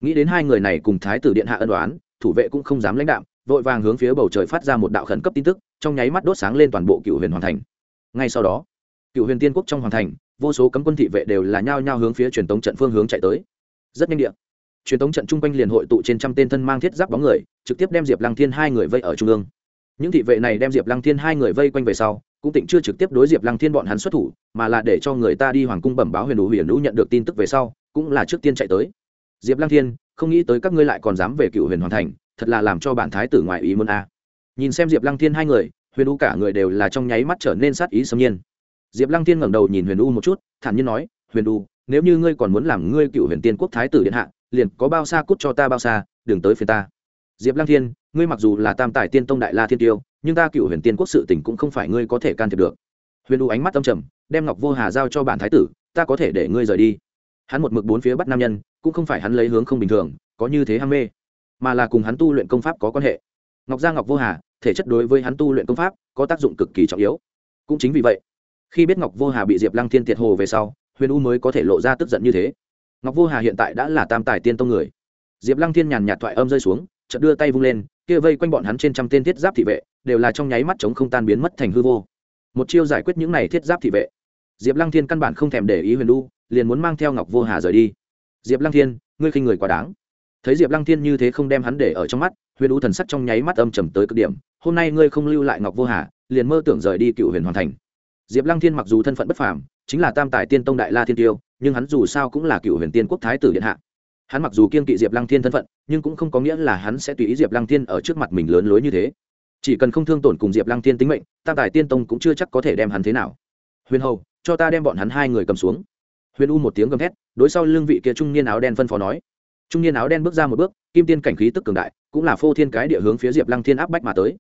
nghĩ đến hai người này cùng thái tử điện hạ ân đoán thủ vệ cũng không dám lãnh đạm, vội vàng hướng phía bầu trời phát ra một đạo khẩn cấp tin tức, trong nháy mắt đốt sáng lên toàn bộ cựu huyền hoàn thành. Ngay sau đó, cựu huyền tiên quốc trong hoàn thành vô số cấm quân thị vệ đều là nhao nhao hướng phía truyền tống trận phương hướng chạy tới. Rất nhanh điện truyền tống trận chung quanh liền hội tụ trên trăm tên thân mang thiết giáp bóng người, trực tiếp đem diệp lăng thiên hai người vây ở trung ương. Những thị vệ này đem diệp lăng thiên hai người vây quanh về sau, cũng tịnh chưa trực tiếp đối diệp lăng thiên bọn hắn xuất thủ, mà là để cho người ta đi hoàng cung bẩm báo huyền đủ huyền đủ nhận được tin tức về sau, cũng là trước tiên chạy tới. Diệp lăng thiên, không nghĩ tới các ngươi lại còn dám về cựu huyền hoàn thành, thật là làm cho bản thái tử ngoại ý muốn a. Nhìn xem diệp lăng thiên hai người, huyền u cả người đều là trong nháy mắt trở nên sát ý sâm nhiên diệp lăng thiên ngẩng đầu nhìn huyền u một chút, thản nhiên nói, huyền u, nếu như ngươi còn muốn làm ngươi cựu huyền tiên quốc thái tử điện hạ, liền có bao xa cút cho ta bao xa, đừng tới phiền ta. Diệp lăng thiên, ngươi mặc dù là tam tài tiên tông đại la thiên tiêu, nhưng ta cựu huyền tiên quốc sự tình cũng không phải ngươi có thể can thiệp được. Huyền u ánh mắt âm trầm, đem ngọc vô hà giao cho bản thái tử, ta có thể để ngươi rời đi. Hắn một mực bốn phía bắt nam nhân, cũng không phải hắn lấy hướng không bình thường, có như thế ham mê, mà là cùng hắn tu luyện công pháp có quan hệ. Ngọc gia ngọc vô hà, thể chất đối với hắn tu luyện công pháp có tác dụng cực kỳ trọng yếu. Cũng chính vì vậy khi biết ngọc vô hà bị diệp lăng thiên tiệt hồ về sau, huyền u mới có thể lộ ra tức giận như thế. Ngọc vô hà hiện tại đã là tam tài tiên tông người. Diệp lăng thiên nhàn nhạt thoại âm rơi xuống, chợt đưa tay vung lên, kia vây quanh bọn hắn trên trăm tên thiết giáp thị vệ, đều là trong nháy mắt chống không tan biến mất thành hư vô. Một chiêu giải quyết những này thiết giáp thị vệ. Diệp lăng thiên căn bản không thèm để ý huyền u, liền muốn mang theo ngọc vô hà rời đi. Diệp lăng thiên, ngươi khinh người quá đáng. Thấy diệp lăng thiên như thế không đem hắn để ở trong mắt, huyền u thần sắc trong nháy mắt âm trầm tới cực điểm. Hôm nay ngươi không lưu lại ngọc vô hà, liền mơ tưởng rời đi cựu huyền hoàn thành diệp lăng thiên mặc dù thân phận bất phàm, chính là tam tài tiên tông đại la thiên tiêu, nhưng hắn dù sao cũng là cựu huyền tiên quốc thái tử điện hạ. Hắn mặc dù kiên kỵ diệp lăng thiên thân phận, nhưng cũng không có nghĩa là hắn sẽ tùy ý diệp lăng thiên ở trước mặt mình lớn lối như thế. Chỉ cần không thương tổn cùng diệp lăng thiên tính mệnh, tam tài tiên tông cũng chưa chắc có thể đem hắn thế nào. Huyền hầu, cho ta đem bọn hắn hai người cầm xuống. Huyền u một tiếng gầm thét, đối sau lưng vị kia trung niên áo đen phân phó nói. Trung niên áo đen bước ra một bước, kim tiên cảnh khí tức cường đại, cũng là phô thiên cái địa hướng phía diệp lăng thiên áp bách mà tới.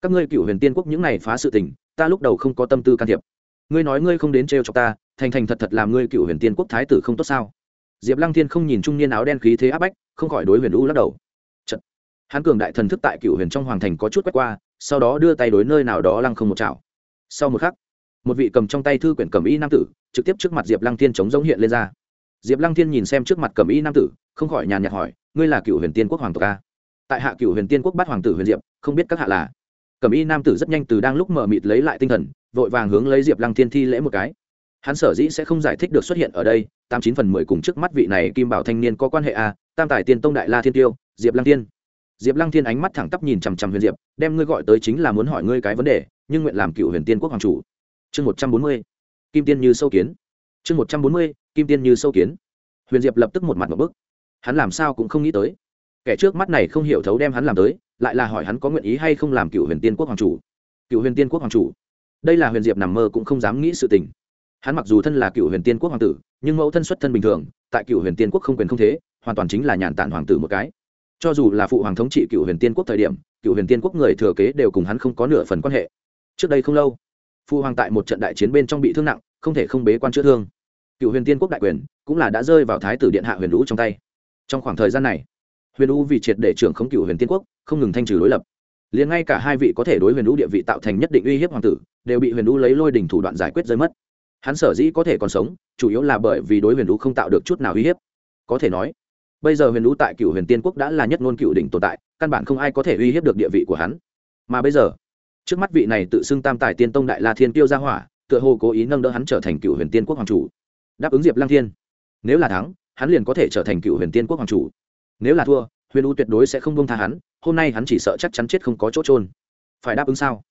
Các ngươi cựu huyền tiên quốc những này phá sự tình ta lúc đầu không có tâm tư can thiệp. Ngươi nói ngươi không đến trêu cho ta, thành thành thật thật làm ngươi cựu huyền tiên quốc thái tử không tốt sao? Diệp lăng thiên không nhìn trung niên áo đen khí thế áp bách, không khỏi đối huyền u lắc đầu. Trận. hán cường đại thần thức tại cựu huyền trong hoàng thành có chút quét qua, sau đó đưa tay đối nơi nào đó lăng không một chảo. Sau một khắc, một vị cầm trong tay thư quyển cầm y nam tử, trực tiếp trước mặt diệp lăng thiên chống giống hiện lên ra. Diệp lăng thiên nhìn xem trước mặt cầm y nam tử, không khỏi nhàn nhạt hỏi, ngươi là cựu huyền tiên quốc hoàng tộc a? Tại hạ cựu huyền tiên quốc bắt hoàng tử huyền diệp, không biết các hạ là? Cẩm y nam tử rất nhanh từ đang lúc mở mịt lấy lại tinh thần, vội vàng hướng lấy diệp lăng thiên thi lễ một cái. Hắn sở dĩ sẽ không giải thích được xuất hiện ở đây, tám chín phần mười cùng trước mắt vị này kim bảo thanh niên có quan hệ a tam tài tiên tông đại la thiên tiêu, diệp lăng thiên. Diệp lăng thiên ánh mắt thẳng tắp nhìn chằm chằm huyền diệp, đem ngươi gọi tới chính là muốn hỏi ngươi cái vấn đề, nhưng nguyện làm cựu huyền tiên quốc hoàng chủ. Chương một trăm bốn mươi, kim tiên như sâu kiến. Chương một trăm bốn mươi, kim tiên như sâu kiến. Huyền diệp lập tức một mặt một bức. Hắn làm sao cũng không nghĩ tới. Kẻ trước mắt này không hiểu thấu đem hắn làm tới lại là hỏi hắn có nguyện ý hay không làm cựu huyền tiên quốc hoàng chủ. Cựu huyền tiên quốc hoàng chủ. Đây là huyền diệp nằm mơ cũng không dám nghĩ sự tình. Hắn mặc dù thân là cựu huyền tiên quốc hoàng tử, nhưng mẫu thân xuất thân bình thường, tại cựu huyền tiên quốc không quyền không thế, hoàn toàn chính là nhàn tản hoàng tử một cái. Cho dù là phụ hoàng thống trị cựu huyền tiên quốc thời điểm, cựu huyền tiên quốc người thừa kế đều cùng hắn không có nửa phần quan hệ. Trước đây không lâu phụ hoàng tại một trận đại chiến bên trong bị thương nặng, không thể không bế quan chữa thương. Cựu huyền tiên quốc đại quyền cũng là đã rơi vào thái tử điện hạ huyền lũ trong tay. Trong khoảng thời gian này huyền U vì triệt để trưởng không cựu huyền tiên quốc, không ngừng thanh trừ đối lập. Liền ngay cả hai vị có thể đối huyền U địa vị tạo thành nhất định uy hiếp hoàng tử, đều bị huyền U lấy lôi đình thủ đoạn giải quyết rơi mất. Hắn sở dĩ có thể còn sống, chủ yếu là bởi vì đối huyền U không tạo được chút nào uy hiếp. Có thể nói, bây giờ huyền U tại cựu huyền tiên quốc đã là nhất ngôn cựu đỉnh tồn tại, căn bản không ai có thể uy hiếp được địa vị của hắn. Mà bây giờ, trước mắt vị này tự xưng tam tài tiên tông đại la thiên tiêu gia hỏa, tựa hồ cố ý nâng đỡ hắn trở thành cựu huyền tiên quốc hoàng chủ. Đáp ứng diệp lang thiên. Nếu là thắng, hắn liền có thể trở thành cựu huyền tiên quốc hoàng chủ nếu là thua, huyền u tuyệt đối sẽ không buông tha hắn, hôm nay hắn chỉ sợ chắc chắn chết không có chỗ trôn phải đáp ứng sao?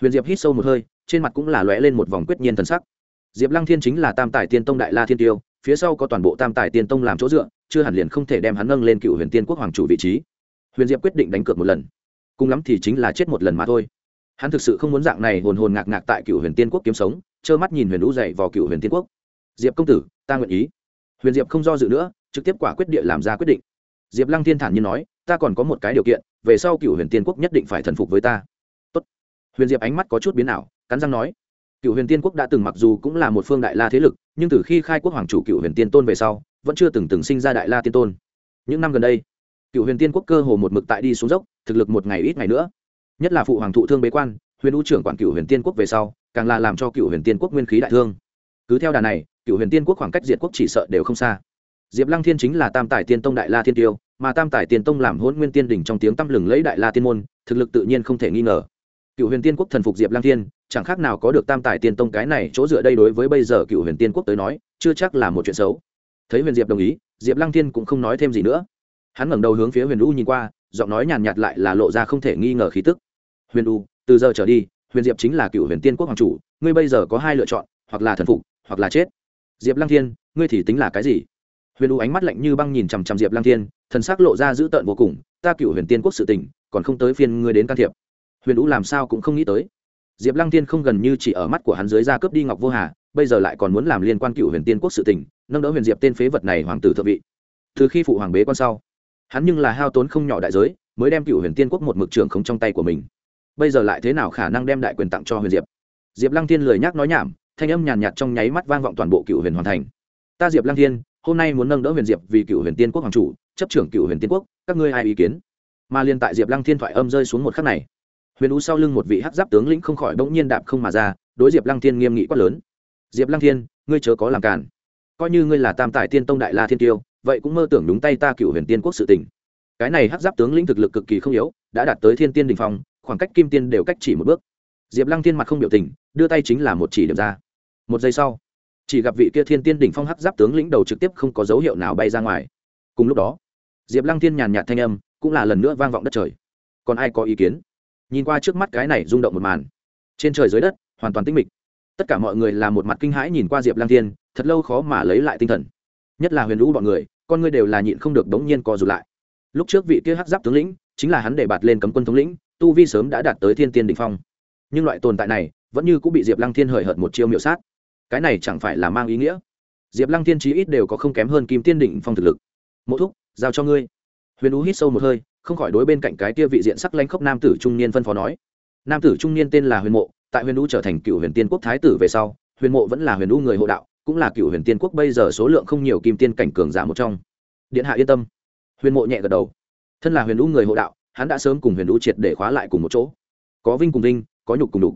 Huyền diệp hít sâu một hơi, trên mặt cũng là lóe lên một vòng quyết nhiên thần sắc. Diệp lăng thiên chính là tam tài tiên tông đại la thiên tiêu, phía sau có toàn bộ tam tài tiên tông làm chỗ dựa, chưa hẳn liền không thể đem hắn nâng lên cựu huyền tiên quốc hoàng chủ vị trí. Huyền diệp quyết định đánh cược một lần. Cùng lắm thì chính là chết một lần mà thôi. Hắn thực sự không muốn dạng này hồn hồn ngạc ngạc tại cựu huyền tiên quốc kiếm sống, trơ mắt nhìn huyền lũ dậy vào cựu huyền tiên quốc. Diệp công tử, ta nguyện ý. Huyền diệp không do dự nữa, trực tiếp quả quyết địa làm ra quyết định diệp lăng thiên thản nhiên nói, ta còn có một cái điều kiện, về sau cựu huyền tiên quốc nhất định phải thần phục với ta. Tốt. huyền diệp ánh mắt có chút biến ảo, cắn răng nói cựu huyền tiên quốc đã từng mặc dù cũng là một phương đại la thế lực, nhưng từ khi khai quốc hoàng chủ cựu huyền tiên tôn về sau, vẫn chưa từng từng sinh ra đại la tiên tôn. Những năm gần đây cựu huyền tiên quốc cơ hồ một mực tại đi xuống dốc, thực lực một ngày ít ngày nữa. Nhất là phụ hoàng thụ thương bế quan, huyền u trưởng quản cựu huyền tiên quốc về sau, càng là làm cho cựu huyền tiên quốc nguyên khí đại thương. Cứ theo đà này cựu huyền tiên quốc khoảng cách diệt quốc chỉ sợ đều không xa diệp lăng thiên chính là tam tài tiên tông đại la thiên tiêu, mà tam tài tiên tông làm hôn nguyên tiên đỉnh trong tiếng tăm lừng lấy đại la tiên môn, thực lực tự nhiên không thể nghi ngờ. Cựu huyền tiên quốc thần phục diệp lăng thiên, chẳng khác nào có được tam tài tiên tông cái này chỗ dựa đây đối với bây giờ cựu huyền tiên quốc tới nói, chưa chắc là một chuyện xấu. Thấy huyền diệp đồng ý, diệp lăng thiên cũng không nói thêm gì nữa. Hắn ngẩng đầu hướng phía huyền u nhìn qua, giọng nói nhàn nhạt lại là lộ ra không thể nghi ngờ khí tức. Huyền u, từ giờ trở đi, huyền diệp chính là cựu huyền tiên quốc hoàng chủ, ngươi bây giờ có hai lựa chọn, hoặc là thần phục, hoặc là chết. Diệp lăng thiên, ngươi thì tính là cái gì? Huyền u ánh mắt lạnh như băng nhìn chằm chằm diệp Lang thiên, thần s ắ c lộ ra dữ tợn vô cùng, ta cựu huyền tiên quốc sự tình, còn không tới phiên ngươi đến can thiệp. Huyền u làm sao cũng không nghĩ tới. Diệp Lang thiên không gần như chỉ ở mắt của hắn dưới ra cướp đi ngọc vô hà, bây giờ lại còn muốn làm liên quan cựu huyền tiên quốc sự tình, nâng đỡ huyền diệp tên phế vật này hoàng tử thượng vị. Từ khi phụ hoàng bế quan sau, hắn nhưng là hao tốn không nhỏ đại giới, mới đem cựu huyền tiên quốc một mực trường không trong tay của mình. Bây giờ lại thế nào khả năng đem đại quyền tặng cho huyền diệp? Diệp lăng thiên lười nhác nói nhảm, thanh âm nhàn nhạt trong nháy mắt vang vọng toàn bộ cựu huyền hoàn thành. Ta diệp lăng thiên hôm nay muốn nâng đỡ huyền diệp vì cựu huyền tiên quốc hoàng chủ, chấp trưởng cựu huyền tiên quốc, các ngươi ai ý kiến? Mà liên tại diệp lăng thiên thoại âm rơi xuống một khắc này, huyền ú sau lưng một vị hát giáp tướng lĩnh không khỏi bỗng nhiên đạp không mà ra, đối diệp lăng thiên nghiêm nghị quát lớn. Diệp lăng thiên, ngươi chớ có làm cản coi như ngươi là tam tài tiên tông đại la thiên tiêu, vậy cũng mơ tưởng đúng tay ta cựu huyền tiên quốc sự tỉnh cái này hát giáp tướng lĩnh thực lực cực kỳ không yếu, đã đạt tới thiên tiên đình phong, khoảng cách kim tiên đều cách chỉ một bước. Diệp lăng thiên mặt không biểu tình, đưa tay chính là một chỉ điểm ra. Một giây sau chỉ gặp vị kia thiên tiên đỉnh phong hắc giáp tướng lĩnh đầu trực tiếp không có dấu hiệu nào bay ra ngoài. Cùng lúc đó, diệp lăng thiên nhàn nhạt thanh âm cũng là lần nữa vang vọng đất trời. Còn ai có ý kiến? Nhìn qua trước mắt cái này rung động một màn, trên trời dưới đất hoàn toàn tinh mịch. Tất cả mọi người là một mặt kinh hãi nhìn qua diệp lăng thiên, thật lâu khó mà lấy lại tinh thần. Nhất là huyền lũ bọn người, con ngươi đều là nhịn không được đống nhiên co rụt lại. Lúc trước vị kia hắc giáp tướng lĩnh chính là hắn để bạt lên cấm quân thống lĩnh, tu vi sớm đã đạt tới thiên tiên đỉnh phong. Nhưng loại tồn tại này vẫn như cũng bị diệp lăng thiên hời hợt một chiêu miệu sát cái này chẳng phải là mang ý nghĩa. Diệp lăng thiên chí ít đều có không kém hơn kim tiên đỉnh phong thực lực. Mộ thúc, giao cho ngươi. Huyền ú hít sâu một hơi, không khỏi đối bên cạnh cái kia vị diện sắc lanh khốc nam tử trung niên phân phó nói. Nam tử trung niên tên là huyền mộ, tại huyền ú trở thành cựu huyền tiên quốc thái tử về sau, huyền mộ vẫn là huyền ú người hộ đạo, cũng là cựu huyền tiên quốc bây giờ số lượng không nhiều kim tiên cảnh cường giả một trong. Điện hạ yên tâm. Huyền mộ nhẹ gật đầu. Thân là huyền ú người hộ đạo, hắn đã sớm cùng huyền ú triệt để khóa lại cùng một chỗ. Có vinh cùng vinh, có nhục cùng đục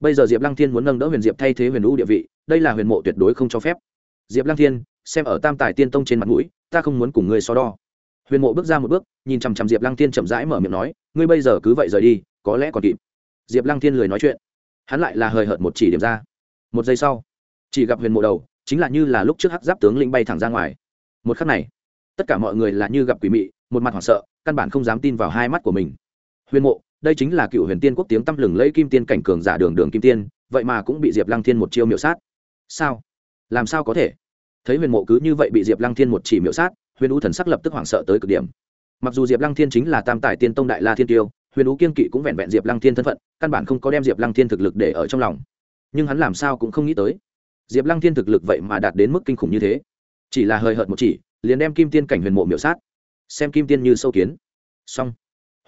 bây giờ diệp lăng thiên muốn nâng đỡ huyền diệp thay thế huyền ú địa vị, đây là huyền mộ tuyệt đối không cho phép. Diệp lăng thiên, xem ở tam tài tiên tông trên mặt mũi, ta không muốn cùng ngươi so đo. Huyền mộ bước ra một bước, nhìn chằm chằm diệp lăng thiên chậm rãi mở miệng nói, ngươi bây giờ cứ vậy rời đi, có lẽ còn kịp. Diệp lăng thiên lười nói chuyện. Hắn lại là hời hợt một chỉ điểm ra. Một giây sau, chỉ gặp huyền mộ đầu, chính là như là lúc trước hắc giáp tướng linh bay thẳng ra ngoài. Một khắc này, tất cả mọi người là như gặp quỷ mị, một mặt hoảng sợ, căn bản không dám tin vào hai mắt của mình. Huyền mộ đây chính là cựu huyền tiên quốc tiếng tăm lừng lấy kim tiên cảnh cường giả đường đường kim tiên, vậy mà cũng bị diệp lăng thiên một chiêu miểu sát. Sao? Làm sao có thể? Thấy huyền mộ cứ như vậy bị diệp lăng thiên một chỉ miểu sát, huyền u thần sắc lập tức hoảng sợ tới cực điểm. Mặc dù diệp lăng thiên chính là tam tài tiên tông đại la thiên tiêu, huyền u kiên kỵ cũng vẹn vẹn diệp lăng thiên thân phận, căn bản không có đem diệp lăng thiên thực lực để ở trong lòng. Nhưng hắn làm sao cũng không nghĩ tới, diệp lăng thiên thực lực vậy mà đạt đến mức kinh khủng như thế. Chỉ là hời hợt một chỉ, liền đem kim tiên cảnh huyền mộ miểu sát. Xem kim tiên như sâu kiến. Xong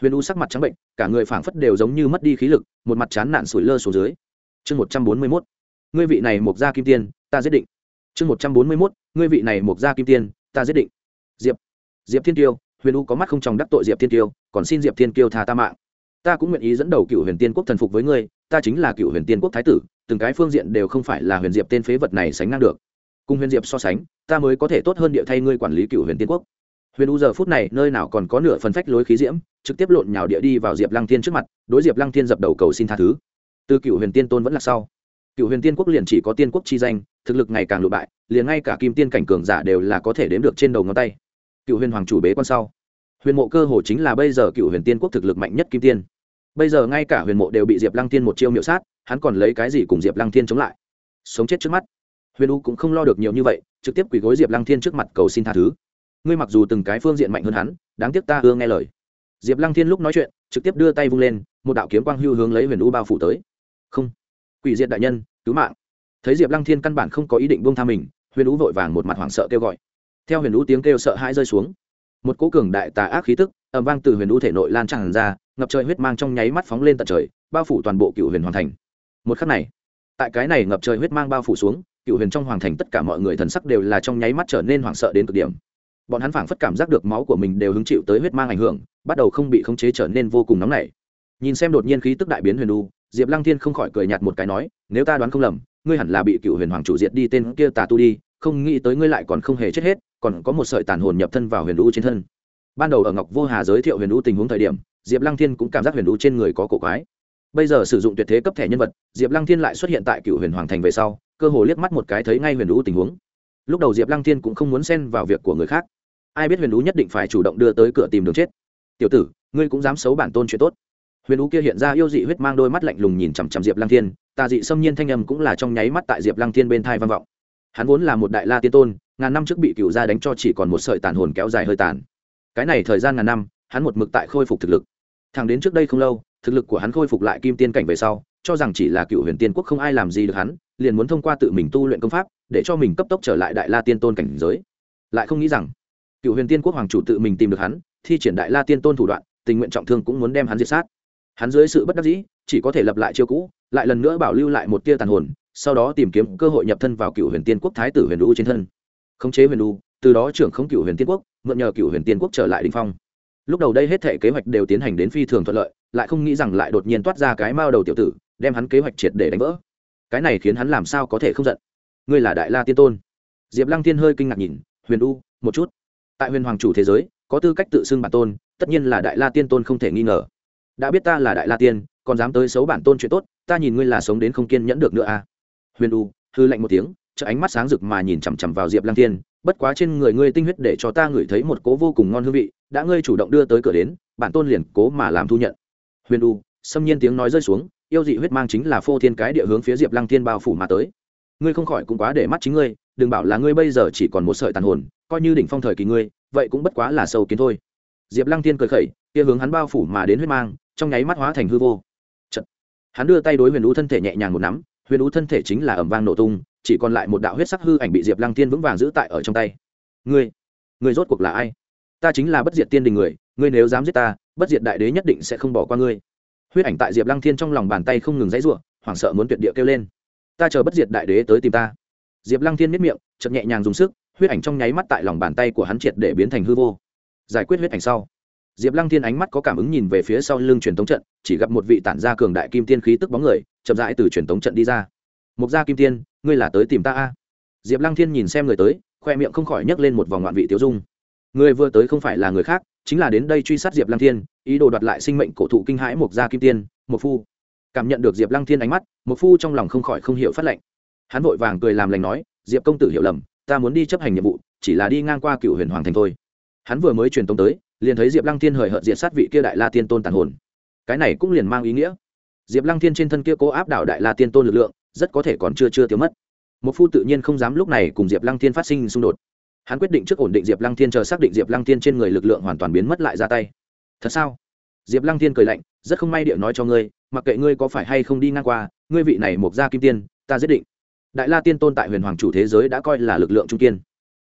huyền u sắc mặt trắng bệnh, cả người phảng phất đều giống như mất đi khí lực, một mặt chán nản sủi lơ xuống dưới. Chương một trăm bốn mươi mốt, ngươi vị này mộc gia kim tiên, ta giết định. Chương một trăm bốn mươi mốt, ngươi vị này mộc gia kim tiên, ta giết định. Diệp diệp thiên tiêu, huyền u có mắt không tròng đắc tội diệp thiên tiêu, còn xin diệp thiên tiêu tha ta mạng. Ta cũng nguyện ý dẫn đầu cựu huyền tiên quốc thần phục với ngươi, ta chính là cựu huyền tiên quốc thái tử, từng cái phương diện đều không phải là huyền diệp tên phế vật này sánh ngang được. Cùng huyền diệp so sánh, ta mới có thể tốt hơn địa thay ngươi quản lý cựu huyền tiên quốc. Huyền u giờ phút này nơi nào còn có nửa phần phách lối khí diễm trực tiếp lộn nhào địa đi vào diệp lăng thiên trước mặt, đối diệp lăng thiên dập đầu cầu xin tha thứ. Từ cựu huyền tiên tôn vẫn là sau. Cựu huyền tiên quốc liền chỉ có tiên quốc chi danh, thực lực ngày càng lụ bại, liền ngay cả kim tiên cảnh cường giả đều là có thể đếm được trên đầu ngón tay. Cựu huyền hoàng chủ bế quan sau. Huyền mộ cơ hồ chính là bây giờ cựu huyền tiên quốc thực lực mạnh nhất kim tiên. Bây giờ ngay cả huyền mộ đều bị diệp lăng tiên một chiêu miệu sát, hắn còn lấy cái gì cùng diệp lăng thiên chống lại? Sống chết trước mắt. Huyền u cũng không lo được nhiều như vậy, trực tiếp quỳ gối diệp lăng thiên trước mặt cầu xin tha thứ. Ngươi mặc dù từng cái phương diện mạnh hơn hắn, đáng tiếc ta ưa nghe lời diệp lăng thiên lúc nói chuyện, trực tiếp đưa tay vung lên, một đạo kiếm quang hưu hướng lấy huyền u bao phủ tới. Không. Quỷ diệt đại nhân, cứu mạng. Thấy diệp lăng thiên căn bản không có ý định buông tha mình, huyền u vội vàng một mặt hoảng sợ kêu gọi. Theo huyền u tiếng kêu sợ hãi rơi xuống, một cỗ cường đại tà ác khí tức ẩm vang từ huyền u thể nội lan tràn ra, ngập trời huyết mang trong nháy mắt phóng lên tận trời, bao phủ toàn bộ cựu huyền hoàn thành. Một khắc này, tại cái này ngập trời huyết mang bao phủ xuống cựu huyền trong hoàng thành tất cả mọi người thần sắc đều là trong nháy mắt trở nên hoảng sợ đến cực điểm bọn hắn phảng phất cảm giác được máu của mình đều hứng chịu tới huyết mang ảnh hưởng, bắt đầu không bị khống chế trở nên vô cùng nóng nảy. Nhìn xem đột nhiên khí tức đại biến huyền u diệp lăng thiên không khỏi cười nhạt một cái nói, nếu ta đoán không lầm, ngươi hẳn là bị cựu huyền hoàng chủ diệt đi tên kia tà tu đi, không nghĩ tới ngươi lại còn không hề chết hết, còn có một sợi tàn hồn nhập thân vào huyền u trên thân. Ban đầu ở ngọc vô hà giới thiệu huyền u tình huống thời điểm, diệp lăng thiên cũng cảm giác huyền u trên người có cổ quái. Bây giờ sử dụng tuyệt thế cấp thẻ nhân vật, diệp lăng thiên lại xuất hiện tại cựu huyền hoàng thành về sau, cơ hồ liếc mắt một cái thấy ngay huyền u tình huống. Lúc đầu diệp lăng thiên cũng không muốn xen vào việc của người khác ai biết huyền u nhất định phải chủ động đưa tới cửa tìm đường chết. Tiểu tử, ngươi cũng dám xấu bản tôn chuyện tốt. Huyền u kia hiện ra yêu dị huyết mang đôi mắt lạnh lùng nhìn chằm chằm diệp lăng thiên, tà dị xâm nhiên thanh âm cũng là trong nháy mắt tại diệp lăng thiên bên thai vang vọng. Hắn vốn là một đại la tiên tôn, ngàn năm trước bị cựu gia đánh cho chỉ còn một sợi tàn hồn kéo dài hơi tàn. Cái này thời gian ngàn năm, hắn một mực tại khôi phục thực lực. Thẳng đến trước đây không lâu, thực lực của hắn khôi phục lại kim tiên cảnh về sau, cho rằng chỉ là cựu huyền tiên quốc không ai làm gì được hắn, liền muốn thông qua tự mình tu luyện công pháp, để cho mình cấp tốc trở lại đại la tiên tôn cảnh giới. Lại không nghĩ rằng cựu huyền tiên quốc hoàng chủ tự mình tìm được hắn, thi triển đại la tiên tôn thủ đoạn, tình nguyện trọng thương cũng muốn đem hắn diệt sát. Hắn dưới sự bất đắc dĩ, chỉ có thể lập lại chiêu cũ, lại lần nữa bảo lưu lại một tia tàn hồn, sau đó tìm kiếm cơ hội nhập thân vào cựu huyền tiên quốc thái tử huyền u trên thân. Khống chế huyền u từ đó trưởng không cựu huyền tiên quốc, mượn nhờ cựu huyền tiên quốc trở lại đình phong. Lúc đầu đây hết thể kế hoạch đều tiến hành đến phi thường thuận lợi, lại không nghĩ rằng lại đột nhiên toát ra cái mao đầu tiểu tử, đem hắn kế hoạch triệt để đánh vỡ. Cái này khiến hắn làm sao có thể không giận? Ngươi là đại la tiên tôn. Diệp lăng tiên hơi kinh ngạc nhìn, huyền u một chút tại huyền hoàng chủ thế giới, có tư cách tự xưng bản tôn, tất nhiên là đại la tiên tôn không thể nghi ngờ. Đã biết ta là đại la tiên, còn dám tới xấu bản tôn chuyện tốt, ta nhìn ngươi là sống đến không kiên nhẫn được nữa à? Huyền u, hư lạnh một tiếng chợ ánh mắt sáng rực mà nhìn chằm chằm vào diệp Lang tiên. Bất quá trên người ngươi tinh huyết để cho ta ngửi thấy một cố vô cùng ngon hương vị, đã ngươi chủ động đưa tới cửa đến, bản tôn liền cố mà làm thu nhận. Huyền u, xâm nhiên tiếng nói rơi xuống, yêu dị huyết mang chính là phô thiên cái địa hướng phía diệp lăng thiên bao phủ mà tới. Ngươi không khỏi cũng quá để mắt chính ngươi, đừng bảo là ngươi bây giờ chỉ còn một sợi tàn hồn coi như đỉnh phong thời kỳ ngươi, vậy cũng bất quá là sâu kiến thôi. Diệp lăng thiên cười khẩy, kia hướng hắn bao phủ mà đến huyết mang, trong nháy mắt hóa thành hư vô. Chật. hắn đưa tay đối huyền ú thân thể nhẹ nhàng một nắm, huyền ú thân thể chính là ẩm vang nổ tung, chỉ còn lại một đạo huyết sắc hư ảnh bị diệp lăng tiên vững vàng giữ tại ở trong tay. Ngươi ngươi rốt cuộc là ai? Ta chính là bất diệt tiên đình người, ngươi nếu dám giết ta, bất diệt đại đế nhất định sẽ không bỏ qua ngươi. Huyết ảnh tại diệp lăng thiên trong lòng bàn tay không ngừng dãy r hoảng sợ muốn tuyệt địa kêu lên. Ta chờ bất diệt đại đế tới tìm ta. Diệp lăng thiên miết miệng chậm nhẹ nhàng dùng sức huyết ảnh trong nháy mắt tại lòng bàn tay của hắn triệt để biến thành hư vô. Giải quyết huyết ảnh sau, diệp lăng thiên ánh mắt có cảm ứng nhìn về phía sau lưng truyền tống trận, chỉ gặp một vị tản gia cường đại kim tiên khí tức bóng người, chậm rãi từ truyền tống trận đi ra. Mục gia kim tiên, ngươi là tới tìm ta a? Diệp lăng thiên nhìn xem người tới, khoe miệng không khỏi nhấc lên một vòng ngoạn vị tiêu dung. Người vừa tới không phải là người khác, chính là đến đây truy sát diệp lăng thiên, ý đồ đoạt lại sinh mệnh cổ thụ kinh hãi mục gia kim tiên một phu. Cảm nhận được diệp lăng thiên ánh mắt một phu trong lòng không khỏi không hiểu phát lệnh. Hắn vội vàng cười làm lành nói, diệp công tử hiểu lầm ta muốn đi chấp hành nhiệm vụ, chỉ là đi ngang qua cựu huyền hoàng thành thôi. Hắn vừa mới truyền tống tới, liền thấy diệp lăng thiên hời hợt diệt sát vị kia đại la tiên tôn tàn hồn. Cái này cũng liền mang ý nghĩa. Diệp lăng thiên trên thân kia cố áp đảo đại la tiên tôn lực lượng, rất có thể còn chưa chưa tiêu mất. Một phu tự nhiên không dám lúc này cùng diệp lăng thiên phát sinh xung đột. Hắn quyết định trước ổn định diệp lăng thiên chờ xác định diệp lăng thiên trên người lực lượng hoàn toàn biến mất lại ra tay. Thật sao? Diệp lăng thiên cười lạnh, rất không may địa nói cho ngươi, mặc kệ ngươi có phải hay không đi ngang qua, ngươi vị này mục gia kim tiên, ta giết định đại la tiên tôn tại huyền hoàng chủ thế giới đã coi là lực lượng trung kiên.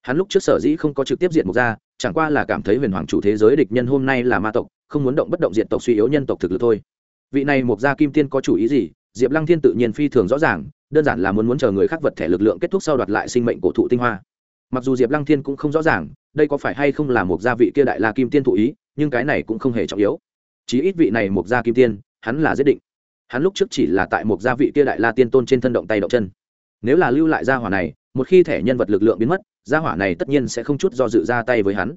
Hắn lúc trước sở dĩ không có trực tiếp diện mục gia chẳng qua là cảm thấy huyền hoàng chủ thế giới địch nhân hôm nay là ma tộc, không muốn động bất động diện tộc suy yếu nhân tộc thực lực thôi. Vị này mục gia kim tiên có chủ ý gì? Diệp lăng thiên tự nhiên phi thường rõ ràng, đơn giản là muốn muốn chờ người khác vật thẻ lực lượng kết thúc sau đoạt lại sinh mệnh cổ thụ tinh hoa. Mặc dù diệp lăng thiên cũng không rõ ràng, đây có phải hay không là một gia vị kia đại la kim tiên thụ ý, nhưng cái này cũng không hề trọng yếu. Chí ít vị này một gia kim tiên, hắn là giết định. Hắn lúc trước chỉ là tại một gia vị kia đại la tiên tôn trên thân động tay động chân nếu là lưu lại gia hỏa này, một khi thẻ nhân vật lực lượng biến mất, gia hỏa này tất nhiên sẽ không chút do dự ra tay với hắn.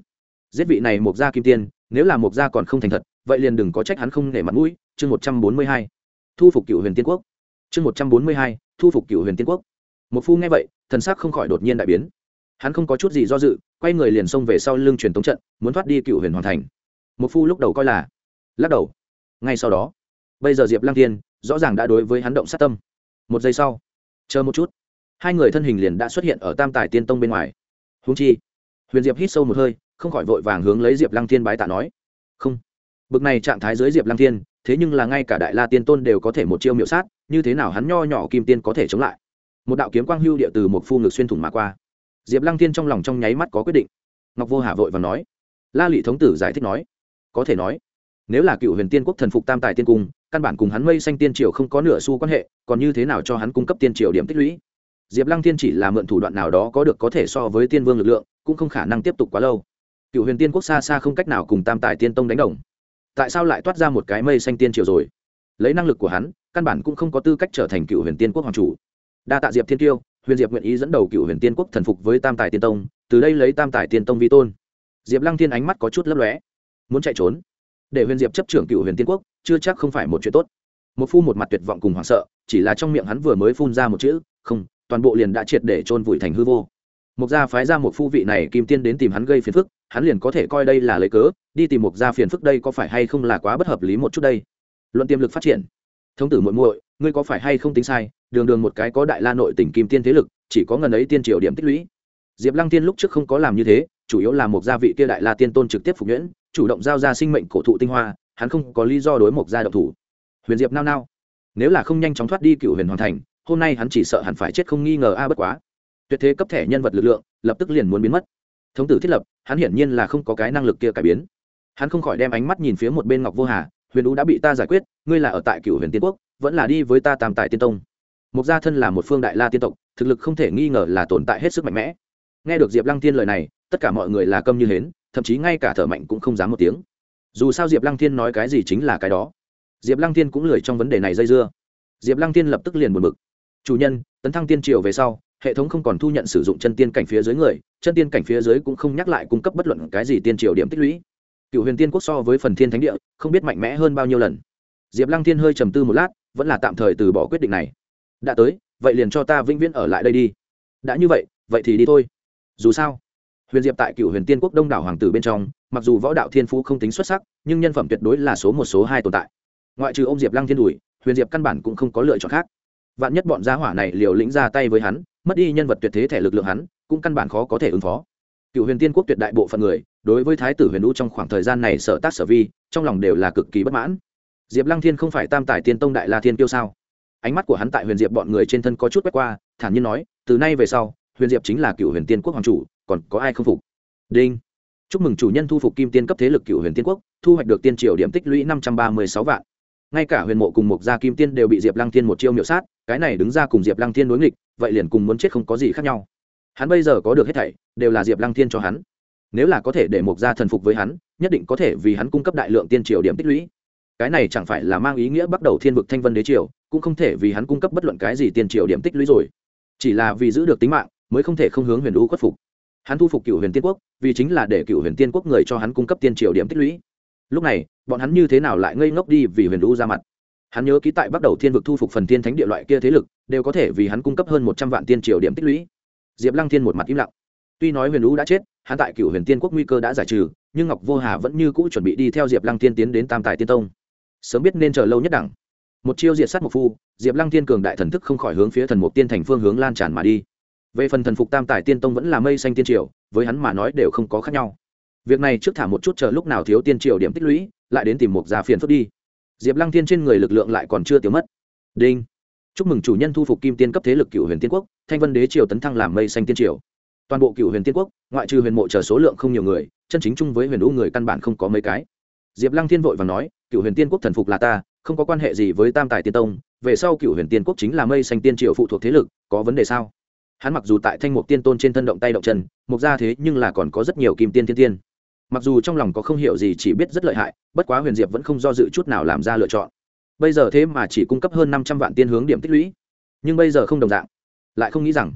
Giết vị này một gia kim tiên, nếu là một gia còn không thành thật, vậy liền đừng có trách hắn không để mặt mũi. Chương một trăm bốn mươi hai. Thu phục cựu huyền tiên quốc. Chương một trăm bốn mươi hai. Thu phục cựu huyền tiên quốc. Một phu nghe vậy, thần sắc không khỏi đột nhiên đại biến. Hắn không có chút gì do dự, quay người liền xông về sau lưng truyền tống trận, muốn thoát đi cựu huyền hoàn thành. Một phu lúc đầu coi là lắc đầu. Ngay sau đó, bây giờ diệp lang tiên rõ ràng đã đối với hắn động sát tâm. Một giây sau chờ một chút. Hai người thân hình liền đã xuất hiện ở tam tài tiên tông bên ngoài. Húng chi, huyền diệp hít sâu một hơi, không khỏi vội vàng hướng lấy diệp lăng thiên bái tạ nói. Không, bực này trạng thái dưới diệp lăng thiên, thế nhưng là ngay cả đại la tiên tôn đều có thể một chiêu miệu sát, như thế nào hắn nho nhỏ kim tiên có thể chống lại? Một đạo kiếm quang hưu địa từ một phu ngực xuyên thủng mà qua. Diệp lăng Thiên trong lòng trong nháy mắt có quyết định. Ngọc vô hà vội và nói. La lị thống tử giải thích nói. Có thể nói, nếu là cựu huyền tiên quốc thần phục tam tài tiên cung căn bản cùng hắn mây xanh tiên triều không có nửa xu quan hệ, còn như thế nào cho hắn cung cấp tiên triều điểm tích lũy? Diệp lăng tiên chỉ là mượn thủ đoạn nào đó có được có thể so với tiên vương lực lượng, cũng không khả năng tiếp tục quá lâu. Cựu huyền tiên quốc xa xa không cách nào cùng tam tài tiên tông đánh đồng. Tại sao lại toát ra một cái mây xanh tiên triều rồi? Lấy năng lực của hắn, căn bản cũng không có tư cách trở thành cựu huyền tiên quốc hoàng chủ. Đa tạ diệp thiên tiêu, huyền diệp nguyện ý dẫn đầu cựu huyền tiên quốc thần phục với tam tài tiên tông, từ đây lấy tam tài tiên tông vi tôn. Diệp lăng thiên ánh mắt có chút lấp lóe. Muốn chạy trốn? Để huyền diệp chấp trưởng cựu huyền tiên quốc chưa chắc không phải một chuyện tốt. Một phu một mặt tuyệt vọng cùng hoảng sợ, chỉ là trong miệng hắn vừa mới phun ra một chữ, không, toàn bộ liền đã triệt để trôn vùi thành hư vô. Mục gia phái ra một phu vị này kim tiên đến tìm hắn gây phiền phức, hắn liền có thể coi đây là lấy cớ, đi tìm mục gia phiền phức đây có phải hay không là quá bất hợp lý một chút đây? Luận tiềm lực phát triển. Thống tử muội muội, ngươi có phải hay không tính sai, đường đường một cái có đại la nội tỉnh kim tiên thế lực, chỉ có ngần ấy tiên triều điểm tích lũy. Diệp lăng tiên lúc trước không có làm như thế, chủ yếu là một gia vị kia đại la tiên tôn trực tiếp phục nhuyễn, chủ động giao ra sinh mệnh cổ thụ tinh hoa hắn không có lý do đối một gia độc thủ. Huyền diệp nao nao. Nếu là không nhanh chóng thoát đi cựu huyền hoàn thành, hôm nay hắn chỉ sợ hẳn phải chết không nghi ngờ a à bất quá. Tuyệt thế cấp thẻ nhân vật lực lượng, lập tức liền muốn biến mất. Thống tử thiết lập, hắn hiển nhiên là không có cái năng lực kia cải biến. Hắn không khỏi đem ánh mắt nhìn phía một bên ngọc vô hà, huyền ú đã bị ta giải quyết, ngươi là ở tại cựu huyền tiên quốc, vẫn là đi với ta tam tại tiên tông. Mục gia thân là một phương đại la tiên tộc, thực lực không thể nghi ngờ là tồn tại hết sức mạnh mẽ. Nghe được diệp lăng tiên lời này, tất cả mọi người là câm như hến, thậm chí ngay cả thở mạnh cũng không dám một tiếng dù sao diệp lăng thiên nói cái gì chính là cái đó. Diệp lăng thiên cũng lười trong vấn đề này dây dưa. Diệp lăng thiên lập tức liền buồn bực. Chủ nhân, tấn thăng tiên triều về sau, hệ thống không còn thu nhận sử dụng chân tiên cảnh phía dưới người, chân tiên cảnh phía dưới cũng không nhắc lại cung cấp bất luận cái gì tiên triều điểm tích lũy. Cựu huyền tiên quốc so với phần thiên thánh địa, không biết mạnh mẽ hơn bao nhiêu lần. Diệp lăng thiên hơi trầm tư một lát, vẫn là tạm thời từ bỏ quyết định này. Đã tới, vậy liền cho ta vĩnh viễn ở lại đây đi. Đã như vậy vậy thì đi thôi. Dù sao huyền diệp tại cựu huyền tiên quốc đông đảo hoàng tử bên trong, mặc dù võ đạo thiên phú không tính xuất sắc, nhưng nhân phẩm tuyệt đối là số một, số hai tồn tại. Ngoại trừ ông diệp lăng thiên đùi huyền diệp căn bản cũng không có lựa chọn khác. Vạn nhất bọn gia hỏa này liều lĩnh ra tay với hắn, mất đi nhân vật tuyệt thế thể lực lượng hắn, cũng căn bản khó có thể ứng phó. Cựu huyền tiên quốc tuyệt đại bộ phận người, đối với thái tử huyền U trong khoảng thời gian này sở tác sở vi, trong lòng đều là cực kỳ bất mãn. Diệp lăng thiên không phải tam tài tiên tông đại la thiên kiêu sao? Ánh mắt của hắn tại huyền diệp bọn người trên thân có chút quét qua, thản nhiên nói, từ nay về sau, huyền diệp chính là cựu huyền tiên quốc hoàng chủ còn có ai không phục? Đinh. Chúc mừng chủ nhân thu phục kim tiên cấp thế lực cựu huyền tiên quốc, thu hoạch được tiên triều điểm tích lũy năm trăm ba mươi sáu vạn. Ngay cả huyền mộ cùng Mục gia kim tiên đều bị diệp lăng thiên một chiêu miệu sát, cái này đứng ra cùng diệp lăng thiên đối nghịch, vậy liền cùng muốn chết không có gì khác nhau. Hắn bây giờ có được hết thảy, đều là diệp lăng thiên cho hắn. Nếu là có thể để Mục gia thần phục với hắn, nhất định có thể vì hắn cung cấp đại lượng tiên triều điểm tích lũy. Cái này chẳng phải là mang ý nghĩa bắt đầu thiên vực thanh vân đế triều, cũng không thể vì hắn cung cấp bất luận cái gì Tiên triều điểm tích lũy rồi. Chỉ là vì giữ được tính mạng, mới không thể không hướng huyền đũ khuất phục hắn thu phục cựu huyền tiên quốc, vì chính là để cựu huyền tiên quốc người cho hắn cung cấp tiên triều điểm tích lũy. Lúc này, bọn hắn như thế nào lại ngây ngốc đi vì huyền lũ ra mặt? Hắn nhớ ký tại bắt đầu thiên vực thu phục phần tiên thánh địa loại kia thế lực, đều có thể vì hắn cung cấp hơn một trăm vạn tiên triều điểm tích lũy. Diệp lăng thiên một mặt im lặng. Tuy nói huyền lũ đã chết, hắn tại cựu huyền tiên quốc nguy cơ đã giải trừ, nhưng ngọc vô hà vẫn như cũ chuẩn bị đi theo diệp lăng thiên tiến đến tam tài tiên tông. Sớm biết nên chờ lâu nhất đẳng. Một chiêu diệt sát mộc phu, diệp lăng thiên cường đại thần thức không khỏi hướng phía thần mục tiên thành phương hướng lan tràn mà đi về phần thần phục tam tài tiên tông vẫn là mây xanh tiên triều, với hắn mà nói đều không có khác nhau. Việc này trước thả một chút chờ lúc nào thiếu tiên triều điểm tích lũy, lại đến tìm một gia phiền phức đi. Diệp lăng thiên trên người lực lượng lại còn chưa tiêu mất. Đinh. Chúc mừng chủ nhân thu phục kim tiên cấp thế lực cựu huyền tiên quốc, thanh vân đế triều tấn thăng làm mây xanh tiên triều. Toàn bộ cựu huyền tiên quốc, ngoại trừ huyền mộ chờ số lượng không nhiều người, chân chính chung với huyền u người căn bản không có mấy cái. Diệp lăng thiên vội và nói cựu huyền tiên quốc thần phục là ta, không có quan hệ gì với tam tài tiên tông, về sau cựu huyền tiên quốc chính là mây xanh tiên triều phụ thuộc thế lực, có vấn đề sao? Hắn mặc dù tại thanh mục tiên tôn trên thân động tay động chân, mục ra thế nhưng là còn có rất nhiều kim tiên thiên tiên. Mặc dù trong lòng có không hiểu gì chỉ biết rất lợi hại, bất quá huyền diệp vẫn không do dự chút nào làm ra lựa chọn. Bây giờ thế mà chỉ cung cấp hơn năm trăm vạn tiên hướng điểm tích lũy. Nhưng bây giờ không đồng dạng. Lại không nghĩ rằng,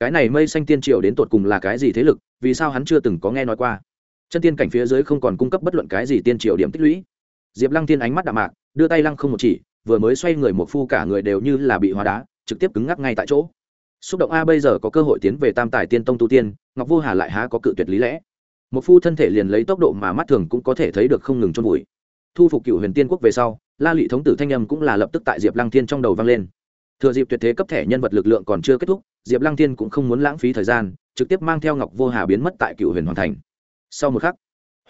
cái này mây xanh tiên triều đến tột cùng là cái gì thế lực, vì sao hắn chưa từng có nghe nói qua. Chân tiên cảnh phía dưới không còn cung cấp bất luận cái gì tiên triều điểm tích lũy. Diệp lăng tiên ánh mắt đạm mạc, đưa tay lăng không một chỉ, vừa mới xoay người một phu cả người đều như là bị hóa đá, trực tiếp cứng ngắc ngay tại chỗ xúc động a bây giờ có cơ hội tiến về tam tài tiên tông tu tiên, ngọc vô hà lại há có cự tuyệt lý lẽ. Một phu thân thể liền lấy tốc độ mà mắt thường cũng có thể thấy được không ngừng trôn vùi. Thu phục cựu huyền tiên quốc về sau, la lị thống tử thanh âm cũng là lập tức tại diệp lăng thiên trong đầu vang lên. Thừa dịp tuyệt thế cấp thẻ nhân vật lực lượng còn chưa kết thúc, diệp lăng thiên cũng không muốn lãng phí thời gian, trực tiếp mang theo ngọc vô hà biến mất tại cựu huyền Hoàn thành. Sau một khắc,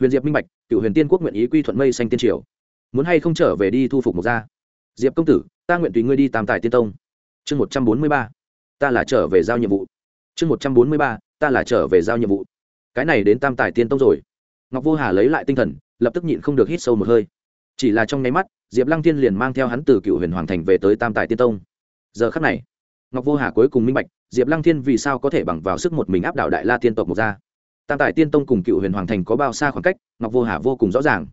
huyền diệp minh bạch, cựu huyền tiên quốc nguyện ý quy thuận mây xanh tiên triều. Muốn hay không trở về đi thu phục một gia? Diệp công tử, ta nguyện tùy ngươi đi tam tài tiên tông. Chương một trăm bốn mươi ba ta là trở về giao nhiệm vụ. Chương một trăm bốn mươi ba, ta là trở về giao nhiệm vụ. Cái này đến tam tài tiên tông rồi. Ngọc vô hà lấy lại tinh thần, lập tức nhịn không được hít sâu một hơi. Chỉ là trong nháy mắt, diệp lăng thiên liền mang theo hắn từ cựu huyền hoàng thành về tới tam tài tiên tông. Giờ khắc này, ngọc vô hà cuối cùng minh bạch, diệp lăng thiên vì sao có thể bằng vào sức một mình áp đảo đại la tiên tộc một gia tam tài tiên tông cùng cựu huyền hoàng thành có bao xa khoảng cách, ngọc vô hà vô cùng rõ ràng.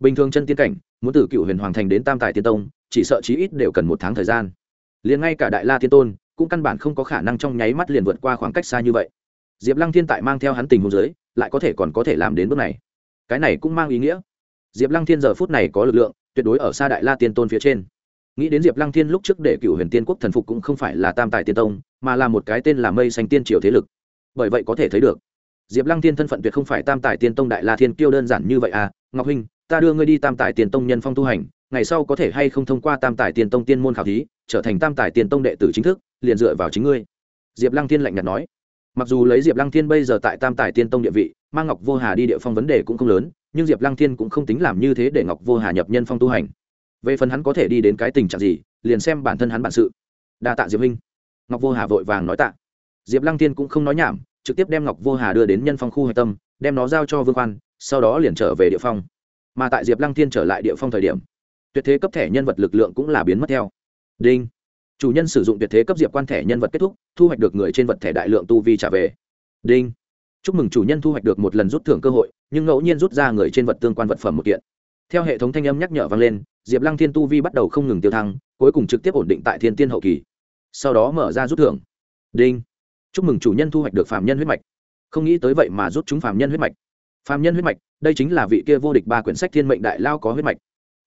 Bình thường chân tiên cảnh, muốn từ cựu huyền hoàng thành đến tam tài tiên tông, chỉ sợ chí ít đều cần một tháng thời gian. Liền ngay cả đại la tiên tôn cũng căn bản không có khả năng trong nháy mắt liền vượt qua khoảng cách xa như vậy. Diệp lăng thiên tại mang theo hắn tình hôn giới lại có thể còn có thể làm đến bước này. Cái này cũng mang ý nghĩa. Diệp lăng thiên giờ phút này có lực lượng, tuyệt đối ở xa đại la tiên tôn phía trên. Nghĩ đến diệp lăng thiên lúc trước để cựu huyền tiên quốc thần phục cũng không phải là tam tài tiên tông, mà là một cái tên là mây xanh tiên triều thế lực. Bởi vậy có thể thấy được, diệp lăng thiên thân phận tuyệt không phải tam tài tiên tông đại la thiên kiêu đơn giản như vậy à. Ngọc huynh, ta đưa ngươi đi tam tài tiên tông nhân phong tu hành ngày sau có thể hay không thông qua tam tài Tiền tông tiên môn khảo thí, trở thành tam tài Tiền tông đệ tử chính thức, liền dựa vào chính ngươi. Diệp lăng thiên lạnh nhạt nói. Mặc dù lấy diệp lăng thiên bây giờ tại tam tài tiên tông địa vị mang ngọc vô hà đi địa phong vấn đề cũng không lớn, nhưng diệp lăng thiên cũng không tính làm như thế để ngọc vô hà nhập nhân phong tu hành. Về phần hắn có thể đi đến cái tình trạng gì, liền xem bản thân hắn bản sự. Đa tạ diệp minh ngọc vô hà vội vàng nói tạ. Diệp lăng thiên cũng không nói nhảm, trực tiếp đem ngọc vô hà đưa đến nhân phong khu hạch tâm, đem nó giao cho vương quan, sau đó liền trở về địa phong. Mà tại diệp lăng thiên trở lại địa phong thời điểm tuyệt thế cấp thẻ nhân vật lực lượng cũng là biến mất theo. Đinh. Chủ nhân sử dụng tuyệt thế cấp diệp quan thẻ nhân vật kết thúc, thu hoạch được người trên vật thẻ đại lượng tu vi trả về. Đinh. Chúc mừng chủ nhân thu hoạch được một lần rút thưởng cơ hội, nhưng ngẫu nhiên rút ra người trên vật tương quan vật phẩm một kiện. Theo hệ thống thanh âm nhắc nhở vang lên, diệp lăng thiên tu vi bắt đầu không ngừng tiêu thăng, cuối cùng trực tiếp ổn định tại thiên tiên hậu kỳ. Sau đó mở ra rút thưởng. Đinh. Chúc mừng chủ nhân thu hoạch được phạm nhân huyết mạch. Không nghĩ tới vậy mà rút chúng phạm nhân huyết mạch. Phạm nhân huyết mạch, đây chính là vị kia vô địch ba quyển sách thiên mệnh đại lao có huyết mạch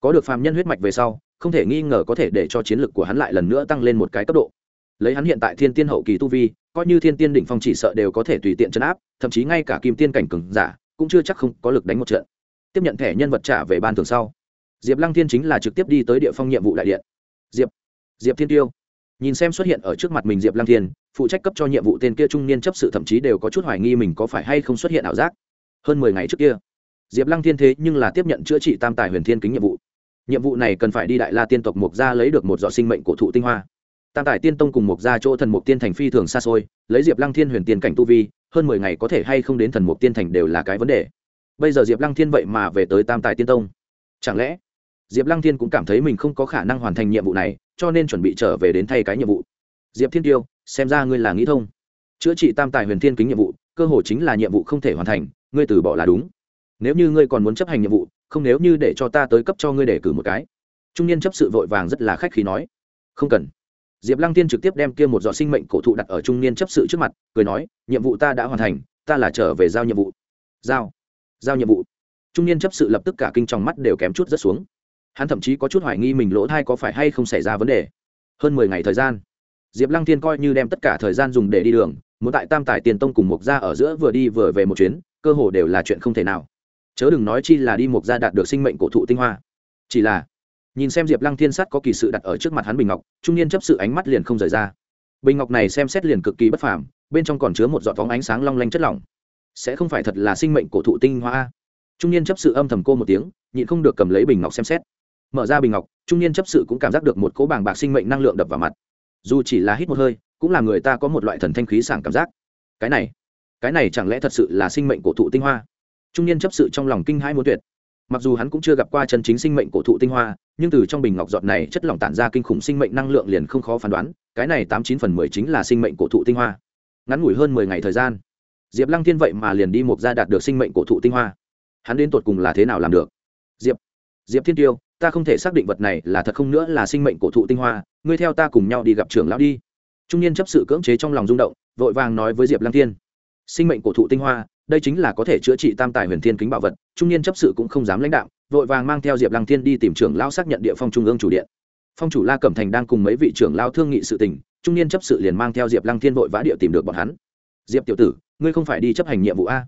có được phàm nhân huyết mạch về sau, không thể nghi ngờ có thể để cho chiến lược của hắn lại lần nữa tăng lên một cái cấp độ. Lấy hắn hiện tại thiên tiên hậu kỳ tu vi, coi như thiên tiên đỉnh phong chỉ sợ đều có thể tùy tiện chấn áp, thậm chí ngay cả kim tiên cảnh cường giả cũng chưa chắc không có lực đánh một trận. Tiếp nhận thẻ nhân vật trả về ban thường sau, diệp lăng thiên chính là trực tiếp đi tới địa phong nhiệm vụ đại điện. Diệp diệp thiên tiêu. Nhìn xem xuất hiện ở trước mặt mình diệp lăng thiên, phụ trách cấp cho nhiệm vụ tên kia trung niên chấp sự thậm chí đều có chút hoài nghi mình có phải hay không xuất hiện ảo giác. Hơn mười ngày trước kia, diệp lăng thiên thế nhưng là tiếp nhận chữa trị tam tài huyền thiên kính nhiệm vụ nhiệm vụ này cần phải đi đại la tiên tộc mục gia lấy được một giọt sinh mệnh cổ thụ tinh hoa. Tam tài tiên tông cùng mục gia chỗ thần mục tiên thành phi thường xa xôi, lấy diệp lăng thiên huyền tiên cảnh tu vi, hơn mười ngày có thể hay không đến thần mục tiên thành đều là cái vấn đề. Bây giờ diệp lăng thiên vậy mà về tới tam tài tiên tông. Chẳng lẽ diệp lăng thiên cũng cảm thấy mình không có khả năng hoàn thành nhiệm vụ này, cho nên chuẩn bị trở về đến thay cái nhiệm vụ? Diệp thiên tiêu, xem ra ngươi là nghĩ thông. Chữa trị tam tài huyền thiên kính nhiệm vụ, cơ hồ chính là nhiệm vụ không thể hoàn thành, ngươi từ bỏ là đúng. Nếu như ngươi còn muốn chấp hành nhiệm vụ không nếu như để cho ta tới cấp cho ngươi để cử một cái. Trung niên chấp sự vội vàng rất là khách khí nói. Không cần. Diệp lăng tiên trực tiếp đem kia một giọt sinh mệnh cổ thụ đặt ở trung niên chấp sự trước mặt, cười nói, nhiệm vụ ta đã hoàn thành, ta là trở về giao nhiệm vụ. Giao. Giao nhiệm vụ. Trung niên chấp sự lập tức cả kinh trong mắt đều kém chút rất xuống. Hắn thậm chí có chút hoài nghi mình lỗ thai có phải hay không xảy ra vấn đề. Hơn mười ngày thời gian. Diệp lăng tiên coi như đem tất cả thời gian dùng để đi đường, muốn tại tam tài tiền tông cùng mục gia ở giữa vừa đi vừa về một chuyến, cơ hồ đều là chuyện không thể nào chớ đừng nói chi là đi mục gia đạt được sinh mệnh cổ thụ tinh hoa. Chỉ là, nhìn xem diệp lăng thiên sắt có kỳ sự đặt ở trước mặt hắn bình ngọc, trung niên chấp sự ánh mắt liền không rời ra. Bình ngọc này xem xét liền cực kỳ bất phàm, bên trong còn chứa một giọt phóng ánh sáng long lanh chất lỏng. Sẽ không phải thật là sinh mệnh cổ thụ tinh hoa trung niên chấp sự âm thầm cô một tiếng, nhịn không được cầm lấy bình ngọc xem xét. Mở ra bình ngọc, trung niên chấp sự cũng cảm giác được một cỗ bàng bạc sinh mệnh năng lượng đập vào mặt. Dù chỉ là hít một hơi, cũng là người ta có một loại thần thanh khí sảng cảm giác. Cái này cái này chẳng lẽ thật sự là sinh mệnh cổ thụ tinh hoa? Trung niên chấp sự trong lòng kinh hãi muốn tuyệt. Mặc dù hắn cũng chưa gặp qua chân chính sinh mệnh cổ thụ tinh hoa, nhưng từ trong bình ngọc giọt này chất lỏng tản ra kinh khủng sinh mệnh năng lượng liền không khó phán đoán, cái này tám chín phần mười chính là sinh mệnh cổ thụ tinh hoa. Ngắn ngủi hơn mười ngày thời gian, diệp lăng thiên vậy mà liền đi một ra đạt được sinh mệnh cổ thụ tinh hoa. Hắn đến tột cùng là thế nào làm được? Diệp diệp thiên tiêu, ta không thể xác định vật này là thật không nữa là sinh mệnh cổ thụ tinh hoa, ngươi theo ta cùng nhau đi gặp trưởng lão đi. Trung niên chấp sự cưỡng chế trong lòng rung động, vội vàng nói với diệp lăng thiên. Sinh mệnh cổ thụ tinh hoa đây chính là có thể chữa trị tam tài huyền thiên kính bảo vật, trung niên chấp sự cũng không dám lãnh đạo, vội vàng mang theo diệp lăng thiên đi tìm trưởng lão xác nhận địa phong trung ương chủ điện. Phong chủ la cẩm thành đang cùng mấy vị trưởng lão thương nghị sự tình, trung niên chấp sự liền mang theo diệp lăng thiên vội vã địa tìm được bọn hắn. Diệp tiểu tử, ngươi không phải đi chấp hành nhiệm vụ a?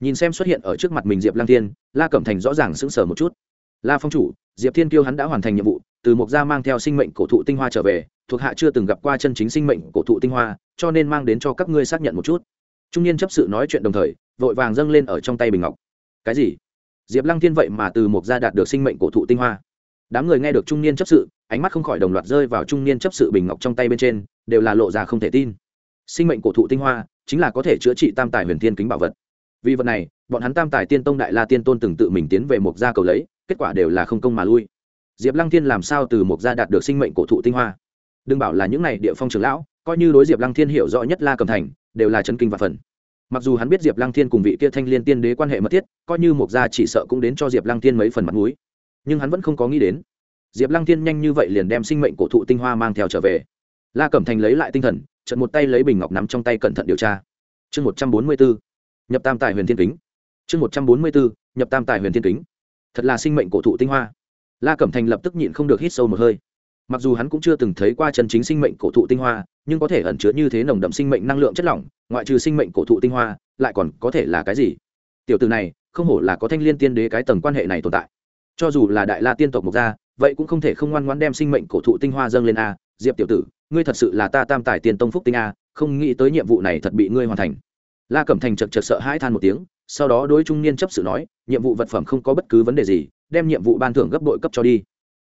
Nhìn xem xuất hiện ở trước mặt mình diệp lăng thiên, la cẩm thành rõ ràng sững sờ một chút. La phong chủ, diệp thiên kiêu hắn đã hoàn thành nhiệm vụ, từ mục gia mang theo sinh mệnh cổ thụ tinh hoa trở về, thuộc hạ chưa từng gặp qua chân chính sinh mệnh cổ thụ tinh hoa, cho nên mang đến cho các ngươi xác nhận một chút. Trung niên chấp sự nói chuyện đồng thời vội vàng dâng lên ở trong tay bình ngọc. Cái gì? Diệp lăng thiên vậy mà từ mục gia đạt được sinh mệnh cổ thụ tinh hoa. Đám người nghe được trung niên chấp sự, ánh mắt không khỏi đồng loạt rơi vào trung niên chấp sự bình ngọc trong tay bên trên, đều là lộ ra không thể tin. Sinh mệnh cổ thụ tinh hoa, chính là có thể chữa trị tam tài huyền thiên kính bảo vật. Vì vật này, bọn hắn tam tài tiên tông đại la tiên tôn từng tự mình tiến về mục gia cầu lấy, kết quả đều là không công mà lui. Diệp lăng thiên làm sao từ mục gia đạt được sinh mệnh cổ thụ tinh hoa? Đừng bảo là những n à y địa phong trường lão, coi như đối diệp lăng thiên hiểu rõ nhất la cầm thành, đều là chấn kinh và phần mặc dù hắn biết diệp lăng thiên cùng vị kia thanh liên tiên đế quan hệ mật thiết, coi như mục gia chỉ sợ cũng đến cho diệp lăng thiên mấy phần mặt m ũ i nhưng hắn vẫn không có nghĩ đến, diệp lăng thiên nhanh như vậy liền đem sinh mệnh cổ thụ tinh hoa mang theo trở về. La cẩm thành lấy lại tinh thần trận một tay lấy bình ngọc nắm trong tay cẩn thận điều tra. Chương một trăm bốn mươi bốn, nhập tam tài huyền thiên kính. Chương một trăm bốn mươi bốn, nhập tam tài huyền thiên kính. Thật là sinh mệnh cổ thụ tinh hoa. La cẩm thành lập tức nhịn không được hít sâu một hơi mặc dù hắn cũng chưa từng thấy qua chân chính sinh mệnh cổ thụ tinh hoa, nhưng có thể ẩn chứa như thế nồng đậm sinh mệnh năng lượng chất lỏng, ngoại trừ sinh mệnh cổ thụ tinh hoa, lại còn có thể là cái gì? Tiểu từ này, không hổ là có thanh liên tiên đế cái tầng quan hệ này tồn tại. Cho dù là đại la tiên tộc mộc gia, vậy cũng không thể không ngoan ngoãn đem sinh mệnh cổ thụ tinh hoa dâng lên a. Diệp tiểu tử, ngươi thật sự là ta tam tài tiền tông phúc tinh a, không nghĩ tới nhiệm vụ này thật bị ngươi hoàn thành. La cẩm thành chật chật sợ hãi than một tiếng, sau đó đối trung niên chấp sự nói, nhiệm vụ vật phẩm không có bất cứ vấn đề gì, đem nhiệm vụ ban thưởng gấp đội cấp cho đi.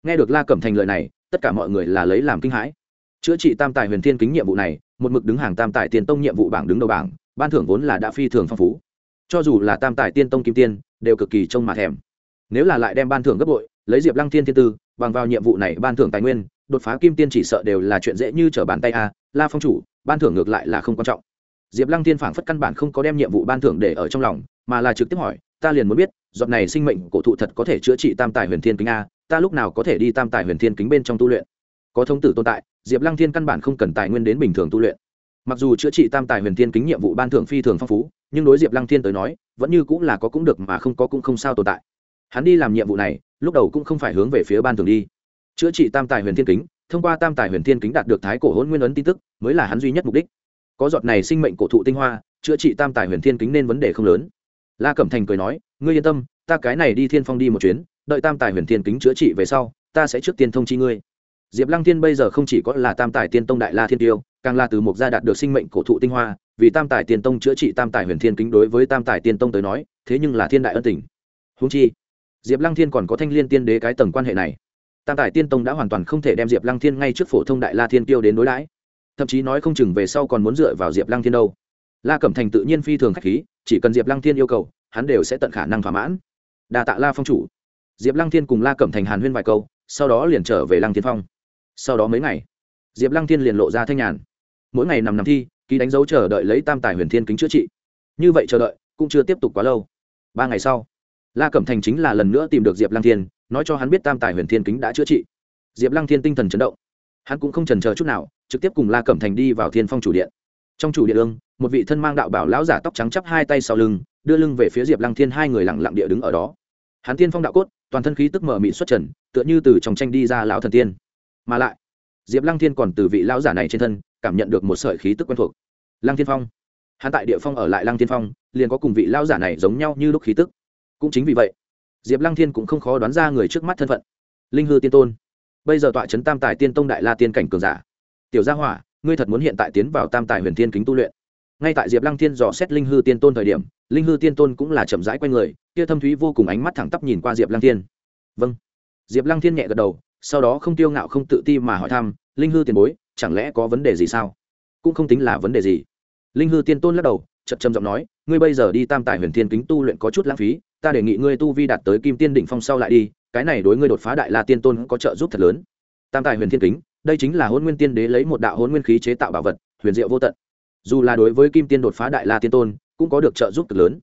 Nghe được la cẩm thành lời này tất cả mọi người là lấy làm kinh hãi. Chữa trị tam tài huyền thiên kính nhiệm vụ này, một mực đứng hàng tam tài tiền tông nhiệm vụ bảng đứng đầu bảng, ban thưởng vốn là đã phi thường phong phú. Cho dù là tam tài tiên tông kim tiên, đều cực kỳ trông mà thèm. Nếu là lại đem ban thưởng gấp bội, lấy diệp lăng thiên thiên tư, bằng vào nhiệm vụ này ban thưởng tài nguyên, đột phá kim tiên chỉ sợ đều là chuyện dễ như trở bàn tay a, la phong chủ, ban thưởng ngược lại là không quan trọng. Diệp lăng thiên phảng phất căn bản không có đem nhiệm vụ ban thưởng để ở trong lòng, mà là trực tiếp hỏi ta liền muốn biết, giọt này sinh mệnh cổ thụ thật có thể chữa trị tam tài huyền thiên kính a, ta lúc nào có thể đi tam tài huyền thiên kính bên trong tu luyện? Có thông tử tồn tại, diệp lăng thiên căn bản không cần tài nguyên đến bình thường tu luyện. Mặc dù chữa trị tam tài huyền thiên kính nhiệm vụ ban thưởng phi thường phong phú, nhưng đối diệp lăng thiên tới nói, vẫn như cũng là có cũng được mà không có cũng không sao tồn tại. Hắn đi làm nhiệm vụ này, lúc đầu cũng không phải hướng về phía ban thưởng đi. Chữa trị tam tài huyền thiên kính, thông qua tam tài huyền thiên kính đạt được thái cổ hôn nguyên ấn tin tức, mới là hắn duy nhất mục đích. Có giọt này sinh mệnh cổ thụ tinh hoa, chữa trị tam tài huyền thiên kính nên vấn đề không lớn la cẩm thành cười nói, ngươi yên tâm, ta cái này đi thiên phong đi một chuyến, đợi tam tài huyền thiên kính chữa trị về sau, ta sẽ trước tiên thông chi ngươi. Diệp lăng thiên bây giờ không chỉ có là tam tài tiên tông đại la thiên tiêu, càng là từ mục gia đạt được sinh mệnh cổ thụ tinh hoa, vì tam tài tiên tông chữa trị tam tài huyền thiên kính đối với tam tài tiên tông tới nói, thế nhưng là thiên đại ân tình. Húng chi, diệp lăng thiên còn có thanh l i ê n tiên đế cái tầng quan hệ này. Tam tài tiên tông đã hoàn toàn không thể đem diệp lăng thiên ngay trước phổ thông đại la thiên tiêu đến đối đãi. Thậm chí nói không chừng về sau còn muốn dựa vào diệp lăng thiên đâu la cẩm thành tự nhiên phi thường khách khí, chỉ cần diệp lăng thiên yêu cầu, hắn đều sẽ tận khả năng thỏa mãn. Đà tạ la phong chủ. Diệp lăng thiên cùng la cẩm thành hàn huyên vài câu, sau đó liền trở về lăng thiên phong. Sau đó mấy ngày, diệp lăng thiên liền lộ ra thanh nhàn. Mỗi ngày nằm nằm thi, ký đánh dấu chờ đợi lấy tam tài huyền thiên kính chữa trị. Như vậy chờ đợi, cũng chưa tiếp tục quá lâu. Ba ngày sau, la cẩm thành chính là lần nữa tìm được diệp lăng thiên, nói cho hắn biết tam tài huyền thiên kính đã chữa trị. Diệp lăng thiên tinh thần chấn động. Hắn cũng không trần chờ chút nào, trực tiếp cùng la cẩm thành đi vào thiên phong chủ điện trong chủ điện ương, một vị thân mang đạo bảo lão giả tóc trắng chắp hai tay sau lưng, đưa lưng về phía diệp lăng thiên hai người lặng lặng địa đứng ở đó. Hắn tiên phong đạo cốt, toàn thân khí tức mở mị xuất trần, tựa như từ trong tranh đi ra lão thần tiên. Mà lại, diệp lăng thiên còn từ vị lão giả này trên thân, cảm nhận được một sợi khí tức quen thuộc. Lăng thiên phong. Hắn tại địa phong ở lại lăng thiên phong, liền có cùng vị lão giả này giống nhau như lúc khí tức. Cũng chính vì vậy, diệp lăng thiên cũng không khó đoán ra người trước mắt thân phận. Linh hư tiên tôn. Bây giờ tọa trấn tam tài tiên tông đại la tiên cảnh cường giả. Tiểu gia hỏa ngươi thật muốn hiện tại tiến vào tam tài huyền thiên kính tu luyện. Ngay tại diệp lăng thiên dò xét linh hư tiên tôn thời điểm, linh hư tiên tôn cũng là chậm rãi q u a y người, kia thâm thúy vô cùng ánh mắt thẳng tắp nhìn qua diệp lăng thiên. Vâng. Diệp lăng thiên nhẹ gật đầu, sau đó không tiêu ngạo không tự ti mà hỏi thăm, linh hư tiền bối, chẳng lẽ có vấn đề gì sao? Cũng không tính là vấn đề gì. Linh hư tiên tôn lắc đầu chật trầm giọng nói, ngươi bây giờ đi tam tài huyền thiên kính tu luyện có chút lãng phí, ta đề nghị ngươi tu vi đạt tới kim tiên đỉnh phong sau lại đi, cái này đối ngươi đột phá đại la tiên tôn có trợ giúp thật lớn. Tam tài huyền thiên kính? Đây chính là hôn nguyên tiên đế lấy một đạo hôn nguyên khí chế tạo bảo vật, huyền diệu vô tận. Dù là đối với kim tiên đột phá đại la tiên tôn, cũng có được trợ giúp cực lớn.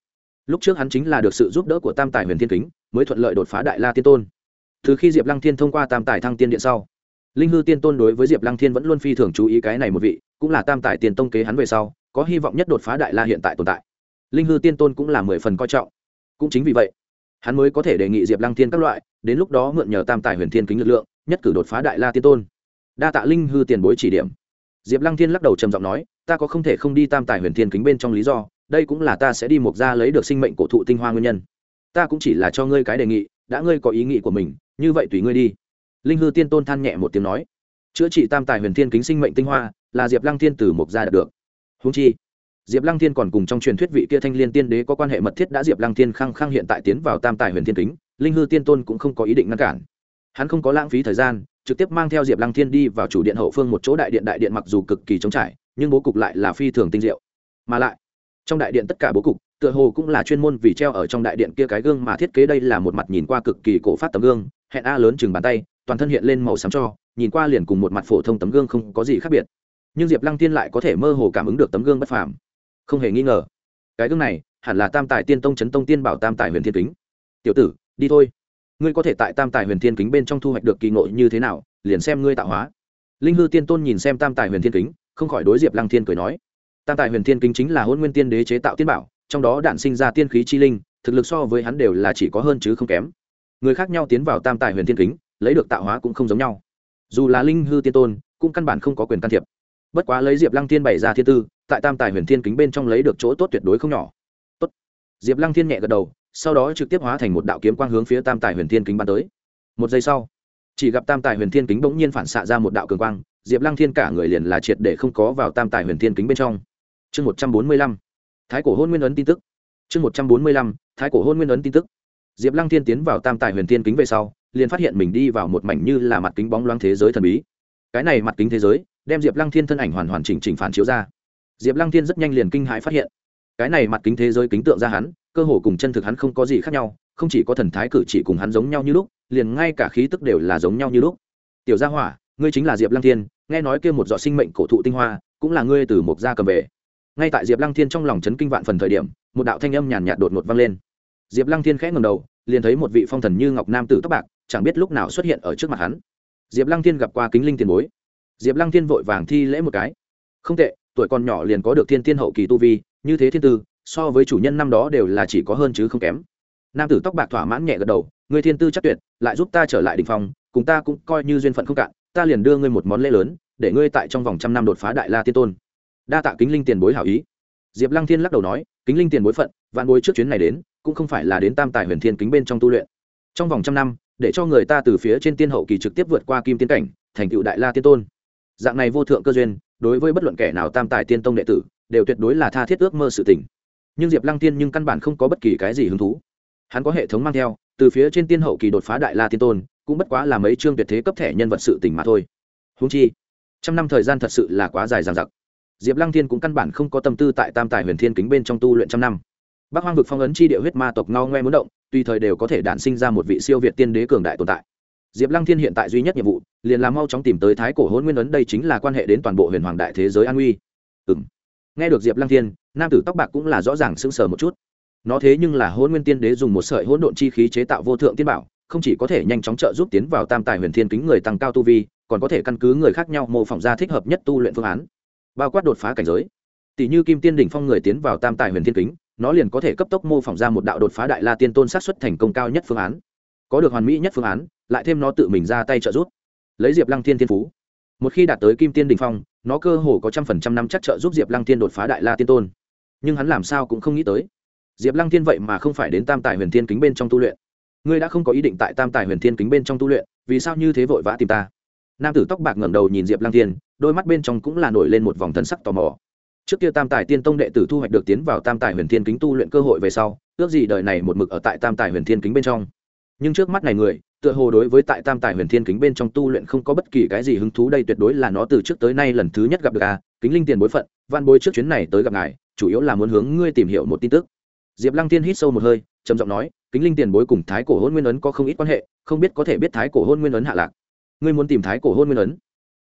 Lúc trước hắn chính là được sự giúp đỡ của tam tài huyền thiên kính, mới thuận lợi đột phá đại la tiên tôn. Từ khi diệp lăng thiên thông qua tam tài thăng tiên điện sau, linh hư tiên tôn đối với diệp lăng thiên vẫn luôn phi thường chú ý cái này một vị, cũng là tam tài tiền tông kế hắn về sau, có hy vọng nhất đột phá đại la hiện tại tồn tại. Linh hư tiên tôn cũng là mười phần coi trọng. Cũng chính vì vậy, hắn mới có thể đề nghị diệp lăng thiên các loại, đến lúc đó mượn nhờ tam tài huyền thiên kính lực lượng, nhất cử đột phá đại la tiên tôn đa tạ linh hư tiền bối chỉ điểm. Diệp lăng thiên lắc đầu trầm giọng nói, ta có không thể không đi tam tài huyền thiên kính bên trong lý do, đây cũng là ta sẽ đi mục ra lấy được sinh mệnh cổ thụ tinh hoa nguyên nhân. Ta cũng chỉ là cho ngươi cái đề nghị, đã ngươi có ý nghĩ của mình, như vậy tùy ngươi đi. Linh hư tiên tôn than nhẹ một tiếng nói, chữa trị tam tài huyền thiên kính sinh mệnh tinh hoa, là diệp lăng thiên từ mục gia đạt được. Húng chi, diệp lăng thiên còn cùng trong truyền thuyết vị kia thanh liên tiên đế có quan hệ mật thiết đã diệp lăng thiên khăng khăng hiện tại tiến vào tam tài huyền thiên kính, linh hư tiên tôn cũng không có ý định ngăn cản. Hắn không có lãng phí thời gian trực tiếp mang theo diệp lăng thiên đi vào chủ điện hậu phương một chỗ đại điện. Đại điện mặc dù cực kỳ trống trải, nhưng bố cục lại là phi thường tinh diệu. Mà lại, trong đại điện tất cả bố cục, tựa hồ cũng là chuyên môn vì treo ở trong đại điện kia cái gương mà thiết kế đây là một mặt nhìn qua cực kỳ cổ phát tấm gương, hẹn a lớn chừng bàn tay, toàn thân hiện lên màu xám cho, nhìn qua liền cùng một mặt phổ thông tấm gương không có gì khác biệt. Nhưng diệp lăng tiên lại có thể mơ hồ cảm ứng được tấm gương bất phàm. Không hề nghi ngờ, cái gương này hẳn là tam tài tiên tông chấn tông tiên bảo tam tài huyền thiên kính. Tiểu tử, đi thôi ngươi có thể tại tam tài huyền thiên kính bên trong thu hoạch được kỳ ngộ như thế nào, liền xem ngươi tạo hóa. Linh hư tiên tôn nhìn xem tam tài huyền thiên kính, không khỏi đối diệp lăng thiên cười nói, tam tài huyền thiên kính chính là hôn nguyên tiên đế chế tạo tiên bảo, trong đó đản sinh ra tiên khí chi linh, thực lực so với hắn đều là chỉ có hơn chứ không kém. Người khác nhau tiến vào tam tài huyền thiên kính, lấy được tạo hóa cũng không giống nhau. Dù là linh hư tiên tôn, cũng căn bản không có quyền can thiệp. Bất quá lấy diệp lăng thiên bày ra thiên tư, tại tam tài huyền thiên kính bên trong lấy được chỗ tốt tuyệt đối không nhỏ. Tốt. Diệp lăng thiên nhẹ gật đầu sau đó trực tiếp hóa thành một đạo kiếm quang hướng phía tam tài huyền thiên kính bắn tới. Một giây sau, chỉ gặp tam tài huyền thiên kính bỗng nhiên phản xạ ra một đạo cường quang, diệp lăng thiên cả người liền là triệt để không có vào tam tài huyền thiên kính bên trong. Chương một trăm bốn mươi lăm, thái cổ hôn nguyên ấn tin tức. Chương một trăm bốn mươi lăm, thái cổ hôn nguyên ấn tin tức. Diệp lăng thiên tiến vào tam tài huyền thiên kính về sau, liền phát hiện mình đi vào một mảnh như là mặt kính bóng loáng thế giới thần bí. Cái này mặt kính thế giới, đem diệp lăng thiên thân ảnh hoàn hoàn chỉnh chỉnh phản chiếu ra. Diệp lăng thiên rất nhanh liền kinh hãi phát hiện, cái này mặt kính thế giới kính tượng ra hắn cơ hồ cùng chân thực hắn không có gì khác nhau, không chỉ có thần thái cử chỉ cùng hắn giống nhau như lúc, liền ngay cả khí tức đều là giống nhau như lúc. Tiểu gia hỏa, ngươi chính là diệp lăng thiên, nghe nói kia một dọ sinh mệnh cổ thụ tinh hoa, cũng là ngươi từ một gia cầm về. Ngay tại diệp lăng thiên trong lòng chấn kinh vạn phần thời điểm, một đạo thanh âm nhàn nhạt đột ngột vang lên. Diệp lăng thiên khẽ ngầm đầu, liền thấy một vị phong thần như ngọc nam tử tóc bạc, chẳng biết lúc nào xuất hiện ở trước mặt hắn. Diệp lăng thiên gặp qua kính linh tiền bối. Diệp lăng thiên vội vàng thi lễ một cái. Không tệ, tuổi còn nhỏ liền có được thiên tiên hậu kỳ tu vi, như thế thiên tư so với chủ nhân năm đó đều là chỉ có hơn chứ không kém. Nam tử tóc bạc thỏa mãn nhẹ gật đầu người thiên tư chắc tuyệt, lại giúp ta trở lại đình phòng cùng ta cũng coi như duyên phận không cạn, ta liền đưa ngươi một món lễ lớn, để ngươi tại trong vòng trăm năm đột phá đại la tiên tôn. Đa tạ kính linh tiền bối hảo ý. Diệp lăng thiên lắc đầu nói, kính linh tiền bối phận, vạn bối trước chuyến này đến, cũng không phải là đến tam tài huyền thiên kính bên trong tu luyện. Trong vòng trăm năm, để cho người ta từ phía trên tiên hậu kỳ trực tiếp vượt qua kim tiên cảnh, thành tựu đại la tiên tôn. Dạng này vô thượng cơ duyên, đối với bất luận kẻ nào tam tài tiên tông đệ tử, đều tuyệt đối là tha thiết ước mơ sự tình nhưng diệp lăng tiên nhưng căn bản không có bất kỳ cái gì hứng thú. Hắn có hệ thống mang theo, từ phía trên tiên hậu kỳ đột phá đại la tiên tôn, cũng bất quá là mấy chương tuyệt thế cấp thẻ nhân vật sự tình mà thôi. Húng chi, trăm năm thời gian thật sự là quá dài dằng dặc. Diệp lăng thiên cũng căn bản không có tâm tư tại tam tài huyền thiên kính bên trong tu luyện trăm năm. Bắc hoang vực phong ấn chi địa huyết ma tộc ngao ngoe muốn động, tùy thời đều có thể đản sinh ra một vị siêu việt tiên đế cường đại tồn tại. Diệp lăng thiên hiện tại duy nhất nhiệm vụ, liền là mau chóng tìm tới thái cổ hôn nguyên ấn, đây chính là quan hệ đến toàn bộ huyền hoàng đại thế giới an uy ừ m nghe được diệp lăng thiên, nam tử tóc bạc cũng là rõ ràng sững sờ một chút. Nó thế nhưng là hôn nguyên tiên đế dùng một sợi hỗn độn chi khí chế tạo vô thượng tiên bảo, không chỉ có thể nhanh chóng trợ giúp tiến vào tam tài huyền thiên kính người tăng cao tu vi, còn có thể căn cứ người khác nhau mô phỏng ra thích hợp nhất tu luyện phương án. Bao quát đột phá cảnh giới. Tỷ như kim tiên đỉnh phong người tiến vào tam tài huyền thiên kính, nó liền có thể cấp tốc mô phỏng ra một đạo đột phá đại la tiên tôn sát xuất thành công cao nhất phương án. Có được hoàn mỹ nhất phương án, lại thêm nó tự mình ra tay trợ giúp. Lấy diệp lăng thiên thiên phú. Một khi đạt tới kim tiên đình phong nó cơ hồ có trăm phần trăm năm chắc trợ giúp diệp lăng thiên đột phá đại la tiên tôn. Nhưng hắn làm sao cũng không nghĩ tới. Diệp lăng thiên vậy mà không phải đến tam tài huyền thiên kính bên trong tu luyện. Ngươi đã không có ý định tại tam tài huyền thiên kính bên trong tu luyện, vì sao như thế vội vã tìm ta? Nam tử tóc bạc ngẩng đầu nhìn diệp lăng thiên, đôi mắt bên trong cũng là nổi lên một vòng thần sắc tò mò. Trước kia tam tài tiên tông đệ tử thu hoạch được tiến vào tam tài huyền thiên kính tu luyện cơ hội về sau, ước gì đời này một mực ở tại tam tài huyền thiên kính bên trong. Nhưng trước mắt này người tựa hồ đối với tại tam tài huyền thiên kính bên trong tu luyện không có bất kỳ cái gì hứng thú đây tuyệt đối là nó từ trước tới nay lần thứ nhất gặp được a kính linh tiền bối phận van bối trước chuyến này tới gặp ngài, chủ yếu là muốn hướng ngươi tìm hiểu một tin tức. Diệp lăng tiên hít sâu một hơi, trầm giọng nói, kính linh tiền bối cùng thái cổ hôn nguyên ấn có không ít quan hệ, không biết có thể biết thái cổ hôn nguyên ấn hạ lạc. Ngươi muốn tìm thái cổ hôn nguyên ấn?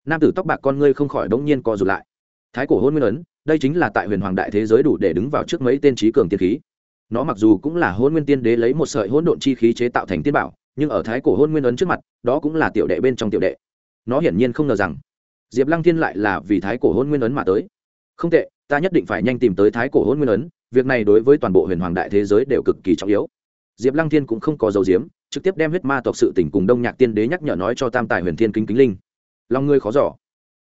Nam tử tóc bạc con ngươi không khỏi đống nhiên co rụt lại. Thái cổ hôn nguyên ấn, đây chính là tại huyền hoàng đại thế giới đủ để đứng vào trước mấy tên trí cường tiên khí. Nó mặc dù cũng là hôn nguyên tiên đế lấy một sợi hỗn độn chi khí chế tạo thành tiên bảo nhưng ở thái cổ hôn nguyên ấn trước mặt, đó cũng là tiểu đệ bên trong tiểu đệ. Nó hiển nhiên không ngờ rằng, diệp lăng thiên lại là vì thái cổ hôn nguyên ấn mà tới. Không tệ, ta nhất định phải nhanh tìm tới thái cổ hôn nguyên ấn, việc này đối với toàn bộ huyền hoàng đại thế giới đều cực kỳ trọng yếu. Diệp lăng thiên cũng không có dấu diếm, trực tiếp đem huyết ma tộc sự tỉnh cùng đông nhạc tiên đế nhắc nhở nói cho tam tài huyền thiên kính kính linh. Lòng ngươi khó giỏ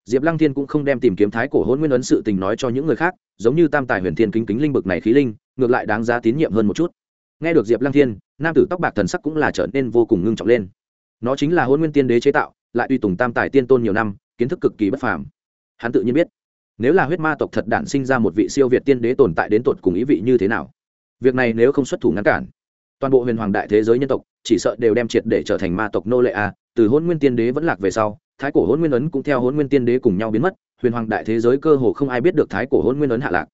diệp lăng thiên cũng không đem tìm kiếm thái cổ hôn nguyên ấn sự tình nói cho những người khác, giống như tam tài huyền thiên kính kính linh bực này khí linh, ngược lại đáng giá tín nhiệm hơn một chút nghe được diệp lăng thiên, nam tử tóc bạc thần sắc cũng là trở nên vô cùng ngưng trọng lên. Nó chính là hôn nguyên tiên đế chế tạo, lại tùy tùng tam tài tiên tôn nhiều năm, kiến thức cực kỳ bất phàm. Hắn tự nhiên biết, nếu là huyết ma tộc thật đản sinh ra một vị siêu việt tiên đế tồn tại đến tột cùng ý vị như thế nào. Việc này nếu không xuất thủ ngăn cản, toàn bộ huyền hoàng đại thế giới nhân tộc, chỉ sợ đều đem triệt để trở thành ma tộc nô lệ a. Từ hôn nguyên tiên đế vẫn lạc về sau, thái cổ hôn nguyên ấn cũng theo hôn nguyên tiên đế cùng nhau biến mất, huyền hoàng đại thế giới cơ hồ không ai biết được thái cổ hôn nguyên ấn hạ lạc.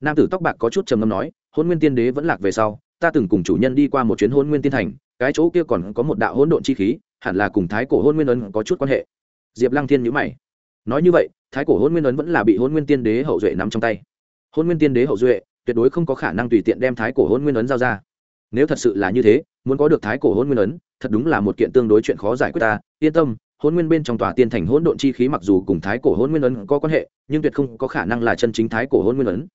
Nam tử tóc bạc có chút trầm ngâm nói, hôn nguyên tiên đế vẫn lạc về sau ta từng cùng chủ nhân đi qua một chuyến hôn nguyên tiên thành, cái chỗ kia còn có một đạo hỗn độn chi khí, hẳn là cùng thái cổ hôn nguyên ấn có chút quan hệ. Diệp lăng thiên nhữ mày. Nói như vậy, thái cổ hôn nguyên ấn vẫn là bị hôn nguyên tiên đế hậu duệ nắm trong tay. Hôn nguyên tiên đế hậu duệ, tuyệt đối không có khả năng tùy tiện đem thái cổ hôn nguyên ấn giao ra. Nếu thật sự là như thế, muốn có được thái cổ hôn nguyên ấn, thật đúng là một kiện tương đối chuyện khó giải quyết ta. Yên tâm, hôn nguyên bên trong tòa tiên thành hỗn độn chi khí mặc dù cùng thái cổ hôn nguyên ấn có quan hệ, nhưng tuyệt không có khả năng là chân chính thái cổ hôn nguyên ấn.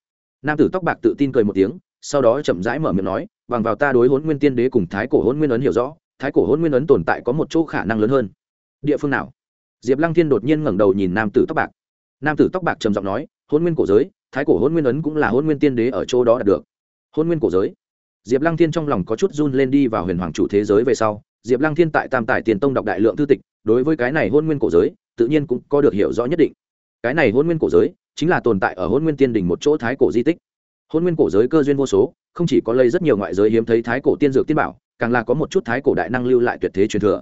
Nam tử tóc bạc tự tin cười một tiếng sau đó chậm rãi mở miệng nói bằng vào ta đối hôn nguyên tiên đế cùng thái cổ hôn nguyên ấn hiểu rõ thái cổ hôn nguyên ấn tồn tại có một chỗ khả năng lớn hơn địa phương nào diệp lăng thiên đột nhiên ngẩng đầu nhìn nam tử tóc bạc nam tử tóc bạc trầm giọng nói hôn nguyên cổ giới thái cổ hôn nguyên ấn cũng là hôn nguyên tiên đế ở chỗ đó đạt được hôn nguyên cổ giới diệp lăng thiên trong lòng có chút run lên đi vào huyền hoàng chủ thế giới về sau diệp lăng thiên tại tam tài tiền tông đọc đại lượng thư tịch đối với cái này hôn nguyên cổ giới tự nhiên cũng có được hiểu rõ nhất định cái này hôn nguyên cổ giới chính là tồn tại ở hôn nguyên tiên đình một chỗ thái cổ di tích hôn nguyên cổ giới cơ duyên vô số, không chỉ có lây rất nhiều ngoại giới hiếm thấy thái cổ tiên dược tiên bảo, càng là có một chút thái cổ đại năng lưu lại tuyệt thế truyền thừa.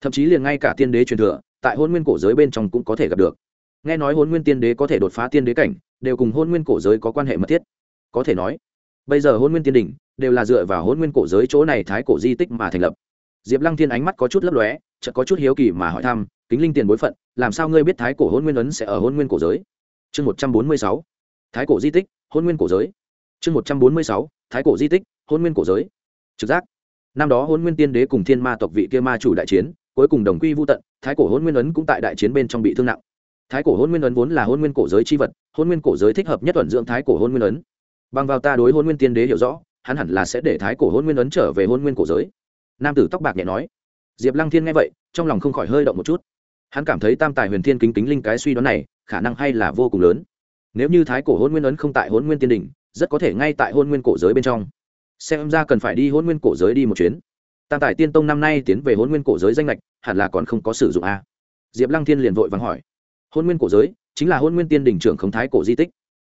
Thậm chí liền ngay cả tiên đế truyền thừa, tại hôn nguyên cổ giới bên trong cũng có thể gặp được. Nghe nói hôn nguyên tiên đế có thể đột phá tiên đế cảnh, đều cùng hôn nguyên cổ giới có quan hệ mật thiết. Có thể nói, bây giờ hôn nguyên tiên đình đều là dựa vào hôn nguyên cổ giới chỗ này thái cổ di tích mà thành lập. Diệp lăng thiên ánh mắt có chút lấp lóe, chợt có chút hiếu kỳ mà hỏi thăm, kính linh tiền bối phận, làm sao ngươi biết thái cổ hôn nguyên ấn sẽ ở hôn nguyên cổ giới? Chương một trăm bốn mươi sáu. Thái cổ di tích, hôn nguyên cổ giới chương một trăm bốn mươi sáu thái cổ di tích hôn nguyên cổ giới trực giác năm đó hôn nguyên tiên đế cùng thiên ma tộc vị kia ma chủ đại chiến cuối cùng đồng quy vô tận thái cổ hôn nguyên ấn cũng tại đại chiến bên trong bị thương nặng thái cổ hôn nguyên ấn vốn là hôn nguyên cổ giới chi vật hôn nguyên cổ giới thích hợp nhất thuận dưỡng thái cổ hôn nguyên ấn bằng vào ta đối hôn nguyên tiên đế hiểu rõ hắn hẳn là sẽ để thái cổ hôn nguyên ấn trở về hôn nguyên cổ giới nam tử tóc bạc nhẹ nói diệp lăng thiên nghe vậy trong lòng không khỏi hơi động một chút hắn cảm thấy tam tài huyền thiên kính kính linh cái suy đoán này khả năng hay là vô cùng lớn nếu như thái cổ hôn nguyên ấn không tại hôn nguyên tiên đình rất có thể ngay tại hôn nguyên cổ giới bên trong xem ra cần phải đi hôn nguyên cổ giới đi một chuyến tam tài tiên tông năm nay tiến về hôn nguyên cổ giới danh lệch hẳn là còn không có sử dụng a diệp lăng thiên liền vội vắng hỏi hôn nguyên cổ giới chính là hôn nguyên tiên đình trưởng khống thái cổ di tích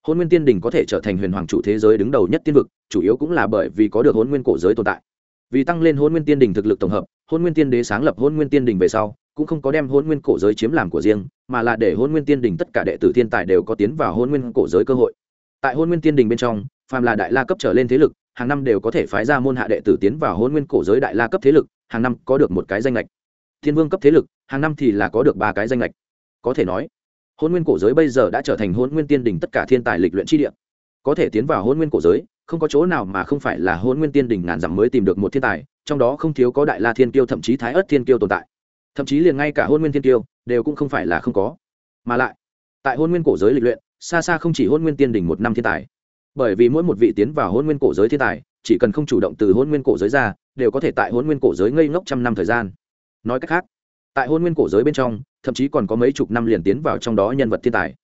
hôn nguyên tiên đình có thể trở thành huyền hoàng chủ thế giới đứng đầu nhất tiên vực chủ yếu cũng là bởi vì có được hôn nguyên cổ giới tồn tại vì tăng lên hôn nguyên tiên đình thực lực tổng hợp hôn nguyên tiên đế sáng lập hôn nguyên tiên đình về sau cũng không có đem hôn nguyên cổ giới chiếm làm của riêng mà là để hôn nguyên tiên đình tất cả đệ tử thiên tài đều có tiến vào hôn nguyên cổ giới cơ hội tại hôn nguyên tiên đình bên trong, phàm là đại la cấp trở lên thế lực, hàng năm đều có thể phái ra môn hạ đệ tử tiến vào hôn nguyên cổ giới đại la cấp thế lực, hàng năm có được một cái danh lệch thiên vương cấp thế lực, hàng năm thì là có được ba cái danh lệch có thể nói, hôn nguyên cổ giới bây giờ đã trở thành hôn nguyên tiên đình tất cả thiên tài lịch luyện chi địa. Có thể tiến vào hôn nguyên cổ giới, không có chỗ nào mà không phải là hôn nguyên tiên đình ngàn dặm mới tìm được một thiên tài, trong đó không thiếu có đại la thiên kiêu, thậm chí thái ất thiên kiêu tồn tại. Thậm chí liền ngay cả hôn nguyên thiên kiêu đều cũng không phải là không có. Mà lại, tại hôn nguyên cổ giới lịch luyện xa xa không chỉ hôn nguyên tiên đình một năm thiên tài, bởi vì mỗi một vị tiến vào hôn nguyên cổ giới thiên tài, chỉ cần không chủ động từ hôn nguyên cổ giới ra, đều có thể tại hôn nguyên cổ giới ngây ngốc trăm năm thời gian. Nói cách khác, tại hôn nguyên cổ giới bên trong, thậm chí còn có mấy chục năm liền tiến vào trong đó nhân vật thiên tài.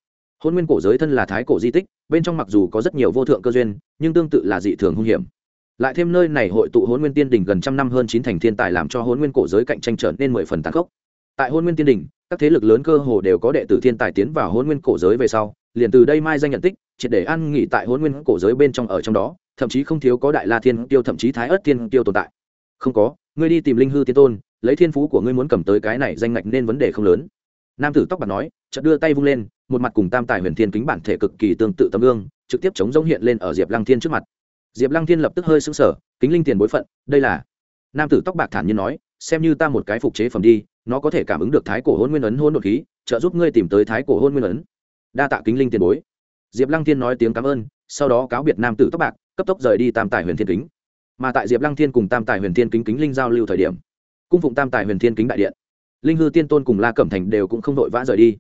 Hôn nguyên cổ giới thân là thái cổ di tích, bên trong mặc dù có rất nhiều vô thượng cơ duyên, nhưng tương tự là dị thường hung hiểm. Lại thêm nơi này hội tụ hôn nguyên tiên đình gần trăm năm hơn chín thành thiên tài làm cho hôn nguyên cổ giới cạnh tranh trở nên mười phần tàn khốc. Tại hôn nguyên tiên đình, các thế lực lớn cơ hồ đều có đệ tử thiên tài tiến vào hôn nguyên cổ giới về sau liền từ đây mai danh nhận tích, triệt để ăn nghỉ tại hôn nguyên cổ giới bên trong ở trong đó, thậm chí không thiếu có đại la thiên tiêu thậm chí thái ớt thiên tiêu tồn tại. Không có, ngươi đi tìm linh hư tiên tôn, lấy thiên phú của ngươi muốn cầm tới cái này danh ngạch nên vấn đề không lớn. Nam tử tóc bạc nói, chợt đưa tay vung lên, một mặt cùng tam tài huyền thiên kính bản thể cực kỳ tương tự tấm gương, trực tiếp chống giống hiện lên ở diệp lăng thiên trước mặt. Diệp lăng thiên lập tức hơi sững sờ, kính linh tiền bối phận, đây là. Nam tử tóc bạc thản nhiên nói, xem như ta một cái phục chế phẩm đi, nó có thể cảm ứng được thái cổ hôn nguyên ấn hôn đột khí, trợ giúp ngươi tìm tới thái cổ hôn nguyên ấn đa tạ kính linh tiền bối. Diệp lăng thiên nói tiếng cảm ơn, sau đó cáo biệt nam tử tóc bạc, cấp tốc rời đi tam tài huyền thiên kính. Mà tại diệp lăng thiên cùng tam tài huyền thiên kính kính linh giao lưu thời điểm, cung phụng tam tài huyền thiên kính đại điện, linh hư tiên tôn cùng la cẩm thành đều cũng không vội vã rời đi.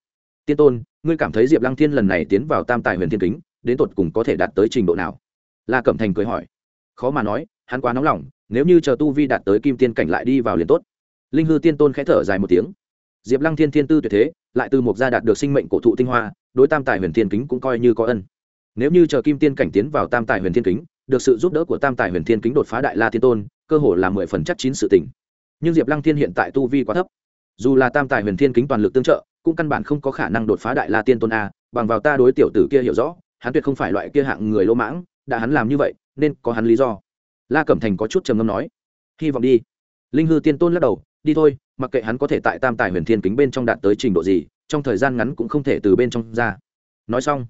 Tiên tôn, ngươi cảm thấy diệp lăng thiên lần này tiến vào tam tài huyền thiên kính, đến tột cùng có thể đạt tới trình độ nào? La cẩm thành cười hỏi. Khó mà nói, hắn quá nóng lòng, nếu như chờ tu vi đạt tới kim tiên cảnh lại đi vào liền tốt. Linh hư tiên tôn khẽ thở dài một tiếng. Diệp lăng thiên thiên tư tuyệt thế lại từ một gia đạt được sinh mệnh cổ thụ tinh hoa, đối tam tài huyền thiên kính cũng coi như có ân. Nếu như chờ kim tiên cảnh tiến vào tam tài huyền thiên kính, được sự giúp đỡ của tam tài huyền thiên kính đột phá đại la tiên tôn, cơ hồ là mười phần chắc chín sự tỉnh nhưng diệp lăng thiên hiện tại tu vi quá thấp. Dù là tam tài huyền thiên kính toàn lực tương trợ, cũng căn bản không có khả năng đột phá đại la tiên tôn a, bằng vào ta đối tiểu tử kia hiểu rõ, hắn tuyệt không phải loại kia hạng người lỗ mãng, đã hắn làm như vậy, nên có hắn lý do. La cẩm thành có chút trầm ngâm nói, hy vọng đi. Linh hư tiên tôn lắc đầu, đi thôi mặc kệ hắn có thể tại tam tài huyền thiên kính bên trong đạt tới trình độ gì, trong thời gian ngắn cũng không thể từ bên trong ra. Nói xong,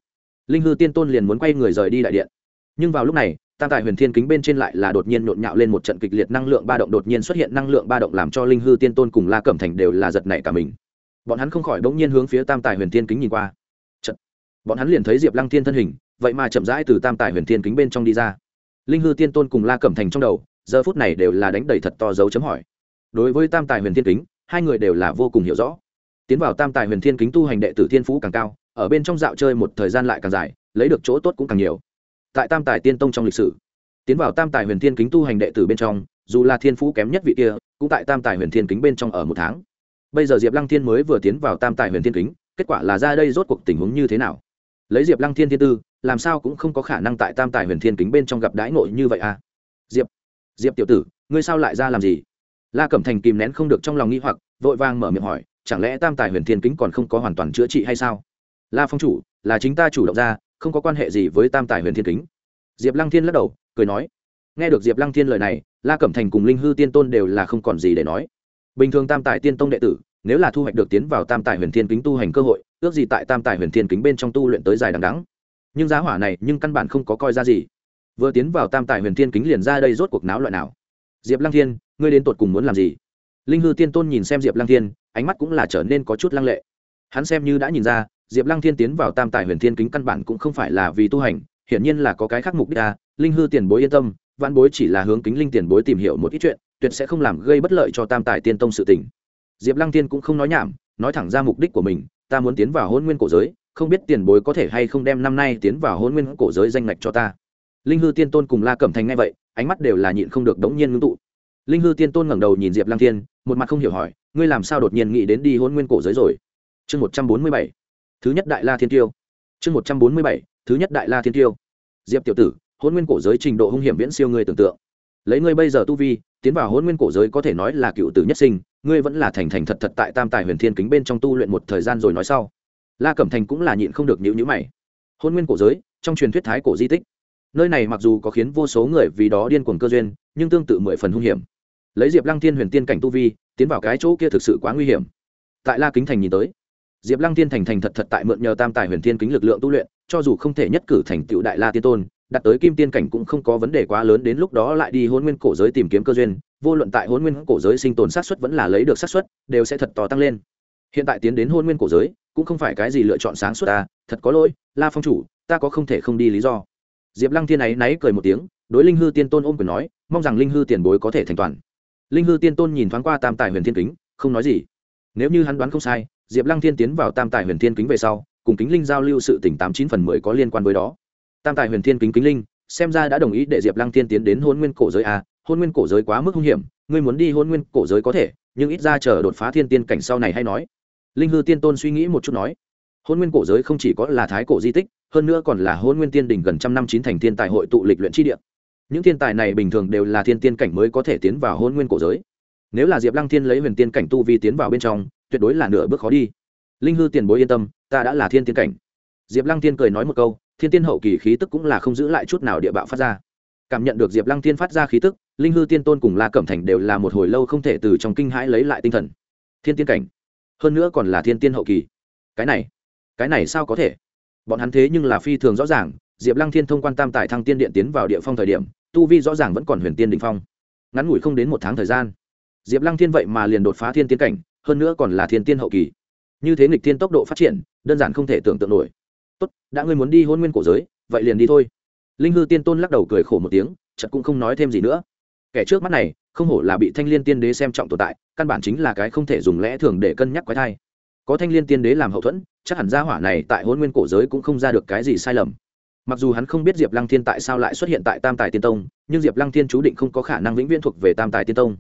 linh hư tiên tôn liền muốn quay người rời đi đại điện. Nhưng vào lúc này, tam tài huyền thiên kính bên trên lại là đột nhiên nhộn nhạo lên một trận kịch liệt năng lượng ba động, đột nhiên xuất hiện năng lượng ba động làm cho linh hư tiên tôn cùng la cẩm thành đều là giật nảy cả mình. Bọn hắn không khỏi bỗng nhiên hướng phía tam tài huyền thiên kính nhìn qua. Trận bọn hắn liền thấy diệp lăng thiên thân hình, vậy mà chậm rãi từ tam tài huyền thiên kính bên trong đi ra. Linh hư tiên tôn cùng la cẩm thành trong đầu, giờ phút này đều là đánh đầy thật to dấu chấm hỏi đối với tam tài huyền thiên kính, hai người đều là vô cùng hiểu rõ. Tiến vào tam tài huyền thiên kính tu hành đệ tử thiên phú càng cao, ở bên trong dạo chơi một thời gian lại càng dài, lấy được chỗ tốt cũng càng nhiều. Tại tam tài tiên tông trong lịch sử, tiến vào tam tài huyền thiên kính tu hành đệ tử bên trong, dù là thiên phú kém nhất vị kia, cũng tại tam tài huyền thiên kính bên trong ở một tháng. Bây giờ diệp lăng thiên mới vừa tiến vào tam tài huyền thiên kính, kết quả là ra đây rốt cuộc tình huống như thế nào? Lấy diệp lăng thiên thiên tư, làm sao cũng không có khả năng tại tam tài huyền thiên kính bên trong gặp đãi nội như vậy à? Diệp diệp tiểu tử, ngươi sao lại ra làm gì? La cẩm thành kìm nén không được trong lòng nghi hoặc, vội vàng mở miệng hỏi, chẳng lẽ tam tài huyền thiên kính còn không có hoàn toàn chữa trị hay sao? La phong chủ, là chính ta chủ động ra, không có quan hệ gì với tam tài huyền thiên kính. Diệp lăng thiên lắc đầu, cười nói. Nghe được diệp lăng thiên lời này, la cẩm thành cùng linh hư tiên tôn đều là không còn gì để nói. Bình thường tam tài tiên tông đệ tử, nếu là thu hoạch được tiến vào tam tài huyền thiên kính tu hành cơ hội, ước gì tại tam tài huyền thiên kính bên trong tu luyện tới dài đằng đắng nhưng giá hỏa này, nhưng căn bản không có coi ra gì. Vừa tiến vào tam tài huyền thiên kính liền ra đây rốt cuộc náo loại nào. Diệp lăng thiên ngươi đến tột cùng muốn làm gì? Linh hư tiên tôn nhìn xem diệp lăng thiên ánh mắt cũng là trở nên có chút lăng lệ. Hắn xem như đã nhìn ra diệp lăng thiên tiến vào tam tài huyền thiên kính căn bản cũng không phải là vì tu hành hiển nhiên là có cái khác mục đích à, linh hư tiền bối yên tâm văn bối chỉ là hướng kính linh tiền bối tìm hiểu một ít chuyện tuyệt sẽ không làm gây bất lợi cho tam tài tiên tông sự tình. Diệp lăng tiên cũng không nói nhảm nói thẳng ra mục đích của mình ta muốn tiến vào hôn nguyên cổ giới không biết tiền bối có thể hay không đem năm nay tiến vào hôn nguyên cổ giới danh ngạch cho ta. Linh hư tiên tôn cùng la cẩm thành ngay vậy ánh mắt đều là nhịn không được đống nhiên ngưng tụ linh hư tiên tôn ngẩng đầu nhìn diệp lăng thiên, một mặt không hiểu hỏi, ngươi làm sao đột nhiên nghĩ đến đi hôn nguyên cổ giới rồi? Chương một trăm bốn mươi bảy. Thứ nhất đại la thiên tiêu. Chương một trăm bốn mươi bảy. Thứ nhất đại la thiên tiêu. Diệp tiểu tử hôn nguyên cổ giới trình độ hung hiểm viễn siêu ngươi tưởng tượng. Lấy ngươi bây giờ tu vi, tiến vào hôn nguyên cổ giới có thể nói là cựu tử nhất sinh, ngươi vẫn là thành thành thật thật tại tam tài huyền thiên kính bên trong tu luyện một thời gian rồi nói sau. La cẩm thành cũng là nhịn không được nhữ nhữ mày. Hôn nguyên cổ giới, trong truyền thuyết thái cổ di tích. Nơi này mặc dù có khiến vô số người vì đó điên cuồng cơ duyên, nhưng tương tự mười phần hung hiểm lấy diệp lăng thiên huyền tiên cảnh tu vi, tiến vào cái chỗ kia thực sự quá nguy hiểm. Tại la kính thành nhìn tới, diệp lăng tiên thành thành thật thật tại mượn nhờ tam tài huyền thiên kính lực lượng tu luyện, cho dù không thể nhất cử thành tựu đại la tiên tôn đặt tới kim tiên cảnh cũng không có vấn đề quá lớn, đến lúc đó lại đi hôn nguyên cổ giới tìm kiếm cơ duyên, vô luận tại hôn nguyên cổ giới sinh tồn sát xuất vẫn là lấy được sát xuất đều sẽ thật to tăng lên. Hiện tại tiến đến hôn nguyên cổ giới, cũng không phải cái gì lựa chọn sáng suốt ta thật có lỗi, la phong chủ, ta có không thể không đi lý do. Diệp lăng thiên ấy náy cười một tiếng, đối linh hư tiên tôn ôm quyền nói, mong rằng linh hư tiền bối có thể thành toàn linh hư tiên tôn nhìn thoáng qua tam tài huyền thiên kính, không nói gì. Nếu như hắn đoán không sai, diệp lăng thiên tiến vào tam tài huyền thiên kính về sau, cùng kính linh giao lưu sự tỉnh tám chín phần mười có liên quan với đó. Tam tài huyền thiên kính kính linh, xem ra đã đồng ý để diệp lăng thiên tiến đến hôn nguyên cổ giới a. Hôn nguyên cổ giới quá mức hung hiểm, ngươi muốn đi hôn nguyên cổ giới có thể, nhưng ít ra chờ đột phá thiên tiên cảnh sau này hay nói. Linh hư tiên tôn suy nghĩ một chút nói, hôn nguyên cổ giới không chỉ có là thái cổ di tích, hơn nữa còn là hôn nguyên tiên đỉnh gần trăm năm chín thành thiên tài hội tụ lịch luyện tri địa những thiên tài này bình thường đều là thiên tiên cảnh mới có thể tiến vào hôn nguyên cổ giới. Nếu là diệp lăng thiên lấy huyền tiên cảnh tu vi tiến vào bên trong, tuyệt đối là nửa bước khó đi. Linh hư tiền bối yên tâm, ta đã là thiên tiên cảnh. Diệp lăng Thiên cười nói một câu, thiên tiên hậu kỳ khí tức cũng là không giữ lại chút nào địa bạo phát ra. Cảm nhận được diệp lăng Thiên phát ra khí tức, linh hư tiên tôn cùng la cẩm thành đều là một hồi lâu không thể từ trong kinh hãi lấy lại tinh thần. Thiên tiên cảnh? Hơn nữa còn là thiên tiên hậu kỳ. Cái này cái này sao có thể? Bọn hắn thế nhưng là phi thường rõ ràng, diệp lăng thiên thông quan tam tài thăng tiên điện tiến vào địa phong thời điểm tu vi rõ ràng vẫn còn huyền tiên đình phong. Ngắn ngủi không đến một tháng thời gian, diệp lăng thiên vậy mà liền đột phá thiên tiên cảnh, hơn nữa còn là thiên tiên hậu kỳ. Như thế nghịch thiên tốc độ phát triển, đơn giản không thể tưởng tượng nổi. Tốt, đã ngươi muốn đi hôn nguyên cổ giới, vậy liền đi thôi. Linh hư tiên tôn lắc đầu cười khổ một tiếng chật cũng không nói thêm gì nữa. Kẻ trước mắt này, không hổ là bị thanh l i ê n tiên đế xem trọng tồn tại, căn bản chính là cái không thể dùng lẽ thường để cân nhắc quái thai. Có thanh l i ê n tiên đế làm hậu thuẫn, chắc hẳn gia hỏa này tại hôn nguyên cổ giới cũng không ra được cái gì sai lầm mặc dù hắn không biết diệp lăng thiên tại sao lại xuất hiện tại tam tài tiên tông, nhưng diệp lăng thiên chú định không có khả năng vĩnh viễn thuộc về tam tài tiên tông.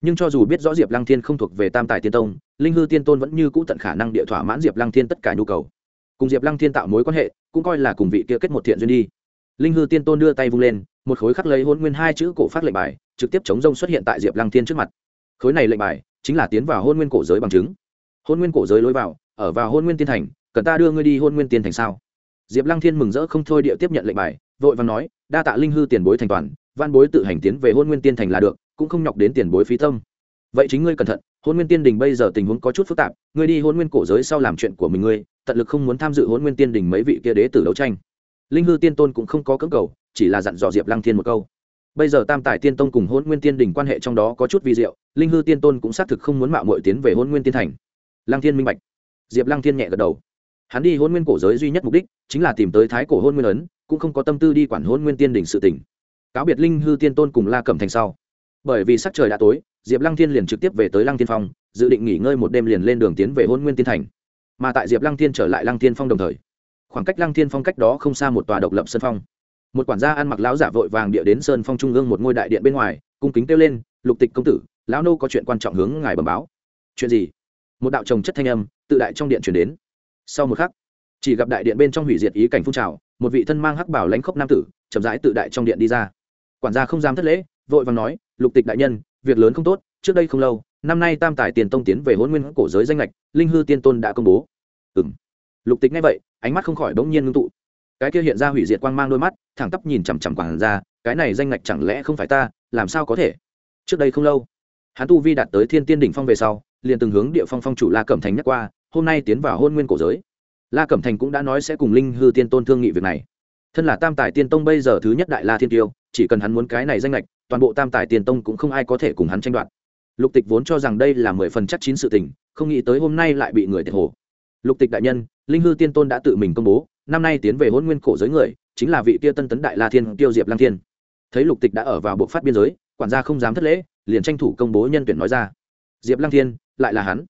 Nhưng cho dù biết rõ diệp lăng thiên không thuộc về tam tài tiên tông, linh hư tiên tôn vẫn như cũ tận khả năng địa thỏa mãn diệp lăng thiên tất cả nhu cầu. Cùng diệp lăng thiên tạo mối quan hệ, cũng coi là cùng vị kia kết một thiện duyên đi. Linh hư tiên tôn đưa tay vung lên, một khối khắc lấy hôn nguyên hai chữ cổ phát lệnh bài, trực tiếp chống rông xuất hiện tại diệp lăng thiên trước mặt. Khối này lệnh bài chính là tiến vào hôn nguyên cổ giới bằng chứng. Hôn nguyên cổ giới lối vào, ở vào hôn nguyên tiên thành, cần ta đưa ngươi đi hôn nguyên tiên thành sao? Diệp lăng thiên mừng rỡ không thôi địa tiếp nhận lệnh bài, vội và nói, đa tạ linh hư tiền bối thành toàn văn bối tự hành tiến về hôn nguyên tiên thành là được, cũng không nhọc đến tiền bối phí tâm. Vậy chính ngươi cẩn thận, hôn nguyên tiên đình bây giờ tình huống có chút phức tạp, ngươi đi hôn nguyên cổ giới sau làm chuyện của mình ngươi, tận lực không muốn tham dự hôn nguyên tiên đình mấy vị kia đế tử đấu tranh. Linh hư tiên tôn cũng không có cưỡng cầu, chỉ là dặn dò diệp lăng thiên một câu. Bây giờ tam tài tiên tông cùng hôn nguyên tiên đình quan hệ trong đó có chút vi diệu, linh hư tiên tôn cũng xác thực không muốn mạo mội tiến về hôn nguyên tiên thành. Lăng thiên minh bạch. Diệp lăng thiên nhẹ gật đầu hắn đi hôn nguyên cổ giới duy nhất mục đích chính là tìm tới thái cổ hôn nguyên ấn, cũng không có tâm tư đi quản hôn nguyên tiên đình sự tỉnh cáo biệt linh hư tiên tôn cùng la cẩm thành sau. Bởi vì sắc trời đã tối, diệp lăng thiên liền trực tiếp về tới lăng tiên phong, dự định nghỉ ngơi một đêm liền lên đường tiến về hôn nguyên tiên thành. Mà tại diệp lăng thiên trở lại lăng tiên phong đồng thời, khoảng cách lăng tiên phong cách đó không xa một tòa độc lập sân phong. Một quản gia ăn mặc lão giả vội vàng địa đến sơn phong trung ương một ngôi đại điện bên ngoài, cung kính kêu lên, lục tịch công tử, lão nô có chuyện quan trọng hướng ngài bẩm báo. Chuyện gì? Một đạo trồng chất thanh âm, tự đại trong điện chuyển đến sau một khắc, chỉ gặp đại điện bên trong hủy diệt ý cảnh phun trào, một vị thân mang hắc bảo lãnh khốc nam tử, chậm rãi tự đại trong điện đi ra. Quản gia không dám thất lễ, vội vàng nói, lục tịch đại nhân, việc lớn không tốt, trước đây không lâu, năm nay tam tài tiền tông tiến về hôn nguyên cổ giới danh lệch linh hư tiên tôn đã công bố. Ừ m lục tịch nghe vậy, ánh mắt không khỏi bỗng nhiên ngưng tụ. Cái kia hiện ra hủy diệt quang mang đôi mắt, thẳng tắp nhìn chằm chằm quản gia, cái này danh lệch chẳng lẽ không phải ta, làm sao có thể? Trước đây không lâu, hắn tu vi đạt tới thiên tiên đỉnh phong về sau, liền từng hướng địa phong phong chủ la cẩm thành nhắc qua hôm nay tiến vào hôn nguyên cổ giới. La cẩm thành cũng đã nói sẽ cùng linh hư tiên tôn thương nghị việc này. Thân là tam tài tiên tông bây giờ thứ nhất đại la thiên tiêu, chỉ cần hắn muốn cái này danh lệch, toàn bộ tam tài tiên tông cũng không ai có thể cùng hắn tranh đoạt. Lục tịch vốn cho rằng đây là mười phần chắc chín sự tình, không nghĩ tới hôm nay lại bị người thiệt hồ. Lục tịch đại nhân, linh hư tiên tôn đã tự mình công bố, năm nay tiến về hôn nguyên cổ giới người, chính là vị kia tân tấn đại la thiên tiêu diệp lang thiên. Thấy lục tịch đã ở vào bộ phát biên giới, quản gia không dám thất lễ, liền tranh thủ công bố nhân tuyển nói ra. Diệp lang thiên, lại là hắn.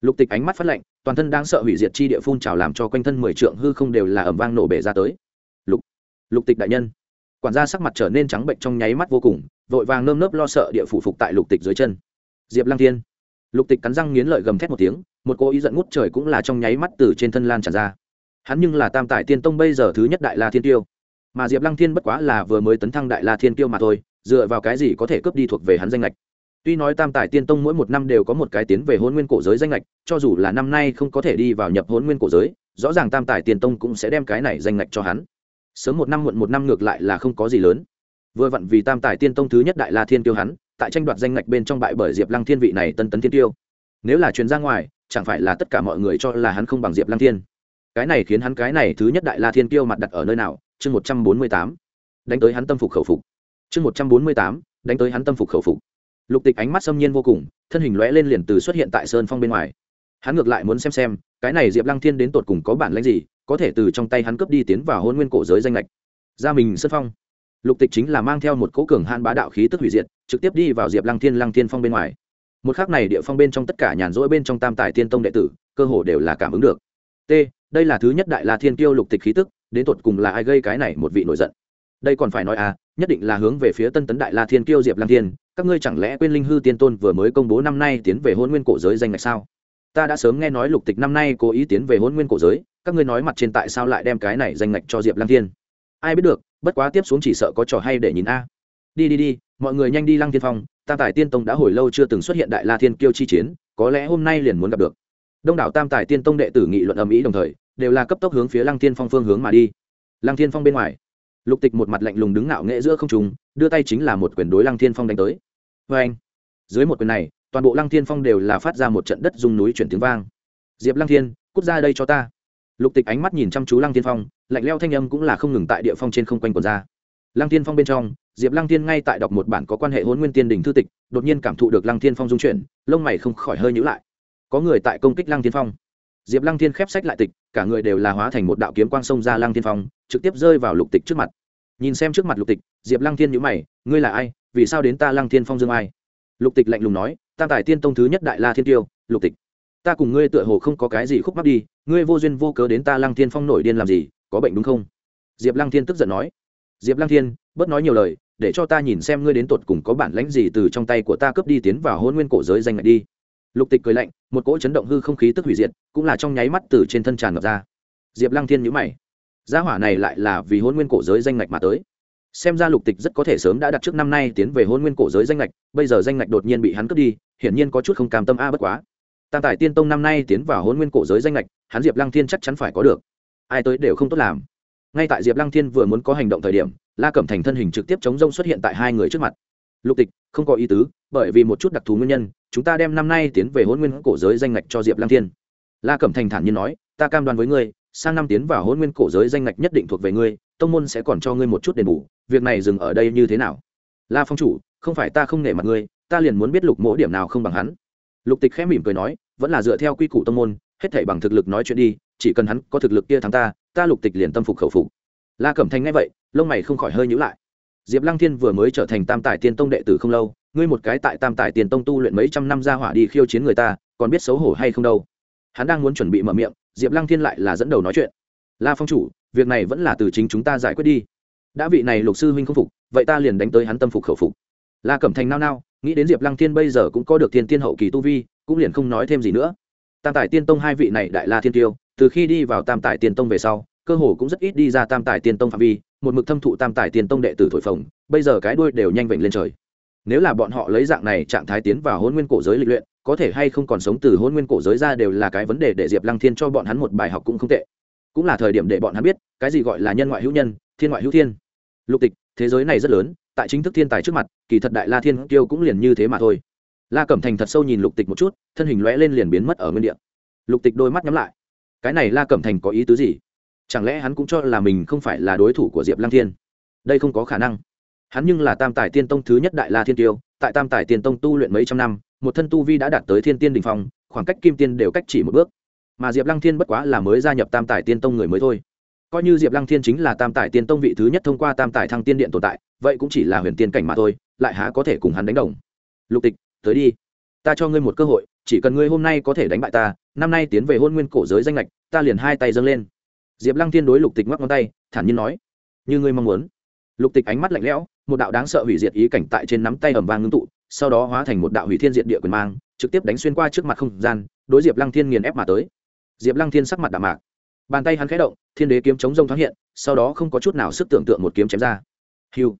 Lục tịch ánh mắt phát lạnh toàn thân đang sợ hủy diệt chi địa phun trào làm cho quanh thân mười trượng hư không đều là ẩm vang nổ bể ra tới. Lục lục tịch đại nhân. Quản gia sắc mặt trở nên trắng bệnh trong nháy mắt vô cùng, vội vàng nơm nớp lo sợ địa phủ phục tại lục tịch dưới chân. Diệp lăng thiên. Lục tịch cắn răng nghiến lợi gầm thét một tiếng, một cô ý giận ngút trời cũng là trong nháy mắt từ trên thân lan tràn ra. Hắn nhưng là tam tài tiên tông bây giờ thứ nhất đại la thiên tiêu. Mà diệp lăng thiên bất quá là vừa mới tấn thăng đại la thiên tiêu mà thôi, dựa vào cái gì có thể cướp đi thuộc về hắn danh lệch tuy nói tam tài tiên tông mỗi một năm đều có một cái tiến về hôn nguyên cổ giới danh lệch cho dù là năm nay không có thể đi vào nhập hôn nguyên cổ giới, rõ ràng tam tài tiên tông cũng sẽ đem cái này danh lệch cho hắn. Sớm một năm muộn một năm ngược lại là không có gì lớn. Vừa vặn vì tam tài tiên tông thứ nhất đại la thiên tiêu hắn, tại tranh đoạt danh ngạch bên trong bại bởi diệp lăng thiên vị này tân tấn thiên tiêu. Nếu là chuyến ra ngoài, chẳng phải là tất cả mọi người cho là hắn không bằng diệp lăng thiên. Cái này khiến hắn cái này thứ nhất đại la thiên tiêu mặt đặt ở nơi nào? Chương một trăm bốn mươi tám. Đánh tới hắn tâm phục khẩu phục. Chương một trăm bốn mươi tám. Đánh tới hắn tâm phục khẩu phục lục tịch ánh mắt xâm nhiên vô cùng, thân hình lõe lên liền từ xuất hiện tại sơn phong bên ngoài. Hắn ngược lại muốn xem xem, cái này diệp lăng thiên đến tột cùng có bản lãnh gì, có thể từ trong tay hắn cướp đi tiến vào hôn nguyên cổ giới danh lệch ra mình sơn phong. Lục tịch chính là mang theo một cố cường han bá đạo khí tức hủy diệt, trực tiếp đi vào diệp lăng thiên lăng thiên phong bên ngoài. Một khác này địa phong bên trong tất cả nhàn rỗi bên trong tam tài tiên tông đệ tử, cơ hồ đều là cảm ứng được. T, đây là thứ nhất đại la thiên tiêu lục tịch khí tức, đến tột cùng là ai gây cái này một vị nổi giận? Đây còn phải nói à nhất định là hướng về phía tân tấn đại la thiên kiêu diệp lăng thiên, các ngươi chẳng lẽ quên linh hư tiên tôn vừa mới công bố năm nay tiến về hôn nguyên cổ giới danh ngạch sao? Ta đã sớm nghe nói lục tịch năm nay cố ý tiến về hôn nguyên cổ giới, các ngươi nói mặt trên tại sao lại đem cái này danh ngạch cho diệp lăng thiên? Ai biết được, bất quá tiếp xuống chỉ sợ có trò hay để nhìn a. Đi đi đi, mọi người nhanh đi lăng tiên phong tam tài tiên tông đã hồi lâu chưa từng xuất hiện đại la thiên kiêu chi chiến, có lẽ hôm nay liền muốn gặp được. Đông đảo tam tài tiên tông đệ tử nghị luận ầm ĩ đồng thời, đều là cấp tốc hướng phía lăng tiên phong phương hướng mà đi. Lăng tiên phong bên ngoài lục tịch một mặt lạnh lùng đứng ngạo nghệ giữa không trùng đưa tay chính là một quyền đối lăng Thiên phong đánh tới. Vê anh, dưới một quyền này, toàn bộ lăng Thiên phong đều là phát ra một trận đất dung núi chuyển tiếng vang. Diệp lăng thiên, cút ra đây cho ta. Lục tịch ánh mắt nhìn chăm chú lăng Thiên phong, lạnh leo thanh âm cũng là không ngừng tại địa phong trên không quanh quần ra. Lăng Thiên phong bên trong, diệp lăng Thiên ngay tại đọc một bản có quan hệ hôn nguyên tiên đình thư tịch, đột nhiên cảm thụ được lăng Thiên phong dung chuyển, lông mày không khỏi hơi nhữ lại. Có người tại công kích lăng Thiên phong diệp lăng Thiên khép sách lại tịch, cả người đều là hóa thành một đạo kiếm quang sông ra lăng Thiên phong, trực tiếp rơi vào lục tịch trước mặt. Nhìn xem trước mặt lục tịch, diệp lăng Thiên nhữ mày, ngươi là ai? Vì sao đến ta lăng Thiên phong dương ai? Lục tịch lạnh lùng nói, tam tài tiên tông thứ nhất đại la thiên tiêu, lục tịch. Ta cùng ngươi tựa hồ không có cái gì khúc mắc đi, ngươi vô duyên vô cớ đến ta lăng thiên phong nổi điên làm gì, có bệnh đúng không? Diệp lăng thiên tức giận nói, diệp lăng thiên, bớt nói nhiều lời, để cho ta nhìn xem ngươi đến tột cùng có bản lãnh gì từ trong tay của ta cướp đi tiến vào hôn nguyên cổ giới danh ngạch đi lục tịch cười lạnh, một cỗ chấn động hư không khí tức hủy diệt, cũng là trong nháy mắt từ trên thân tràn ngập ra. Diệp lăng thiên nhữ mày. Gia hỏa này lại là vì hôn nguyên cổ giới danh ngạch mà tới. Xem ra lục tịch rất có thể sớm đã đặt trước năm nay tiến về hôn nguyên cổ giới danh ngạch, bây giờ danh ngạch đột nhiên bị hắn cướp đi, hiển nhiên có chút không cam tâm a à bất quá. Tam tài tiên tông năm nay tiến vào hôn nguyên cổ giới danh lệch hắn diệp lăng thiên chắc chắn phải có được. Ai tới đều không tốt làm. Ngay tại diệp lăng thiên vừa muốn có hành động thời điểm, la cẩm thành thân hình trực tiếp chống rông xuất hiện tại hai người trước mặt. Lục tịch, không có ý tứ, bởi vì một chút đặc thù nguyên nhân chúng ta đem năm nay tiến về hôn nguyên cổ giới danh ngạch cho diệp lăng thiên. La cẩm thành thản nhiên nói, ta cam đoan với ngươi, sang năm tiến vào hôn nguyên cổ giới danh ngạch nhất định thuộc về ngươi, tông môn sẽ còn cho ngươi một chút đền bù, việc này dừng ở đây như thế nào? La phong chủ, không phải ta không nể mặt ngươi, ta liền muốn biết lục mỗ điểm nào không bằng hắn. Lục tịch khẽ mỉm cười nói, vẫn là dựa theo quy củ tông môn, hết thảy bằng thực lực nói chuyện đi, chỉ cần hắn có thực lực kia thắng ta ta lục tịch liền tâm phục khẩu phục. La cẩm Thành nghe vậy, lông mày không khỏi hơi nhíu lại. Diệp lăng thiên vừa mới trở thành tam tài tiên tông đệ tử không lâu ngươi một cái tại tam tài tiên tông tu luyện mấy trăm năm ra hỏa đi khiêu chiến người ta, còn biết xấu hổ hay không đâu. Hắn đang muốn chuẩn bị mở miệng, diệp lăng thiên lại là dẫn đầu nói chuyện. La phong chủ, việc này vẫn là từ chính chúng ta giải quyết đi. Đã vị này lục sư huynh không phục, vậy ta liền đánh tới hắn tâm phục khẩu phục. La cẩm thành nao nao, nghĩ đến diệp lăng thiên bây giờ cũng có được thiên tiên hậu kỳ tu vi, cũng liền không nói thêm gì nữa. Tam tài tiên tông hai vị này đại la thiên tiêu, từ khi đi vào tam tài tiên tông về sau, cơ hồ cũng rất ít đi ra tam tài tiên tông phạm vi, một mực thâm thụ tam tài tiên tông đệ tử thổi phồng, bây giờ cái đuôi đều nhanh vểnh lên trời nếu là bọn họ lấy dạng này trạng thái tiến vào hôn nguyên cổ giới lịch luyện, có thể hay không còn sống từ hôn nguyên cổ giới ra đều là cái vấn đề để diệp lăng thiên cho bọn hắn một bài học cũng không tệ. Cũng là thời điểm để bọn hắn biết, cái gì gọi là nhân ngoại hữu nhân, thiên ngoại hữu thiên. Lục tịch, thế giới này rất lớn, tại chính thức thiên tài trước mặt, kỳ thật đại la thiên kiêu cũng liền như thế mà thôi. La cẩm thành thật sâu nhìn lục tịch một chút, thân hình lóe lên liền biến mất ở nguyên đ lục tịch đôi mắt nhắm lại. Cái này la cẩm thành có ý tứ gì? Chẳng lẽ hắn cũng cho là mình không phải là đối thủ của diệp lăng thiên? Đây không có khả năng hắn nhưng là tam tài tiên tông thứ nhất đại la thiên tiêu, tại tam tài tiên tông tu luyện mấy trăm năm, một thân tu vi đã đạt tới thiên tiên đình phong, khoảng cách kim tiên đều cách chỉ một bước. Mà diệp lăng thiên bất quá là mới gia nhập tam tài tiên tông người mới thôi. Coi như diệp lăng thiên chính là tam tài tiên tông vị thứ nhất thông qua tam tài thăng tiên điện tồn tại, vậy cũng chỉ là huyền tiên cảnh mà thôi, lại há có thể cùng hắn đánh đồng. Lục tịch, tới đi. Ta cho ngươi một cơ hội, chỉ cần ngươi hôm nay có thể đánh bại ta, năm nay tiến về hôn nguyên cổ giới danh lệch, ta liền hai tay dâng lên. Diệp lăng thiên đối lục tịch ngoắc ngón tay, thản nhiên nói. Như ngươi mong muốn. Lục tịch ánh mắt lạnh lẽo một đạo đáng sợ hủy diệt ý cảnh tại trên nắm tay ầm vang ngưng tụ, sau đó hóa thành một đạo hủy thiên diệt địa quyền mang, trực tiếp đánh xuyên qua trước mặt không gian, đối diệp lăng thiên nghiền ép mà tới. Diệp lăng thiên sắc mặt đạm mạc. Bàn tay hắn khẽ động, thiên đế kiếm chống rông thoáng hiện, sau đó không có chút nào sức tưởng tượng một kiếm chém ra. Hiu!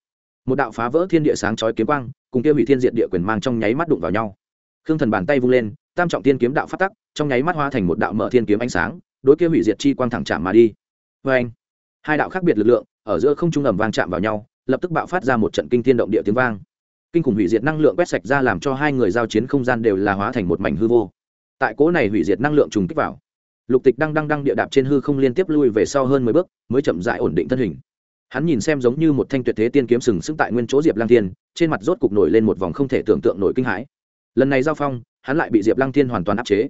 Một đạo phá vỡ thiên địa sáng chói kiếm quang, cùng kia hủy thiên diệt địa quyền mang trong nháy mắt đụng vào nhau. Khương thần bàn tay vung lên, tam trọng tiên kiếm đạo phát tắc, trong nháy mắt hóa thành một đạo mở thiên kiếm ánh sáng, đối kia hủy diệt chi quang thẳng chạm mà đi. Vê anh hai đạo khác biệt lực lượng, ở giữa không trung ầm vang chạm vào nhau lập tức bạo phát ra một trận kinh thiên động địa tiếng vang. Kinh khủng hủy diệt năng lượng quét sạch ra làm cho hai người giao chiến không gian đều là hóa thành một mảnh hư vô. Tại cỗ này hủy diệt năng lượng trùng kích vào, lục tịch đang đang đang địa đạp trên hư không liên tiếp lui về sau hơn mười bước, mới chậm dại ổn định thân hình. Hắn nhìn xem giống như một thanh tuyệt thế tiên kiếm sừng sững tại nguyên chỗ diệp lang thiên, trên mặt rốt cục nổi lên một vòng không thể tưởng tượng nổi kinh hãi. Lần này giao phong, hắn lại bị diệp lang thiên hoàn toàn áp chế.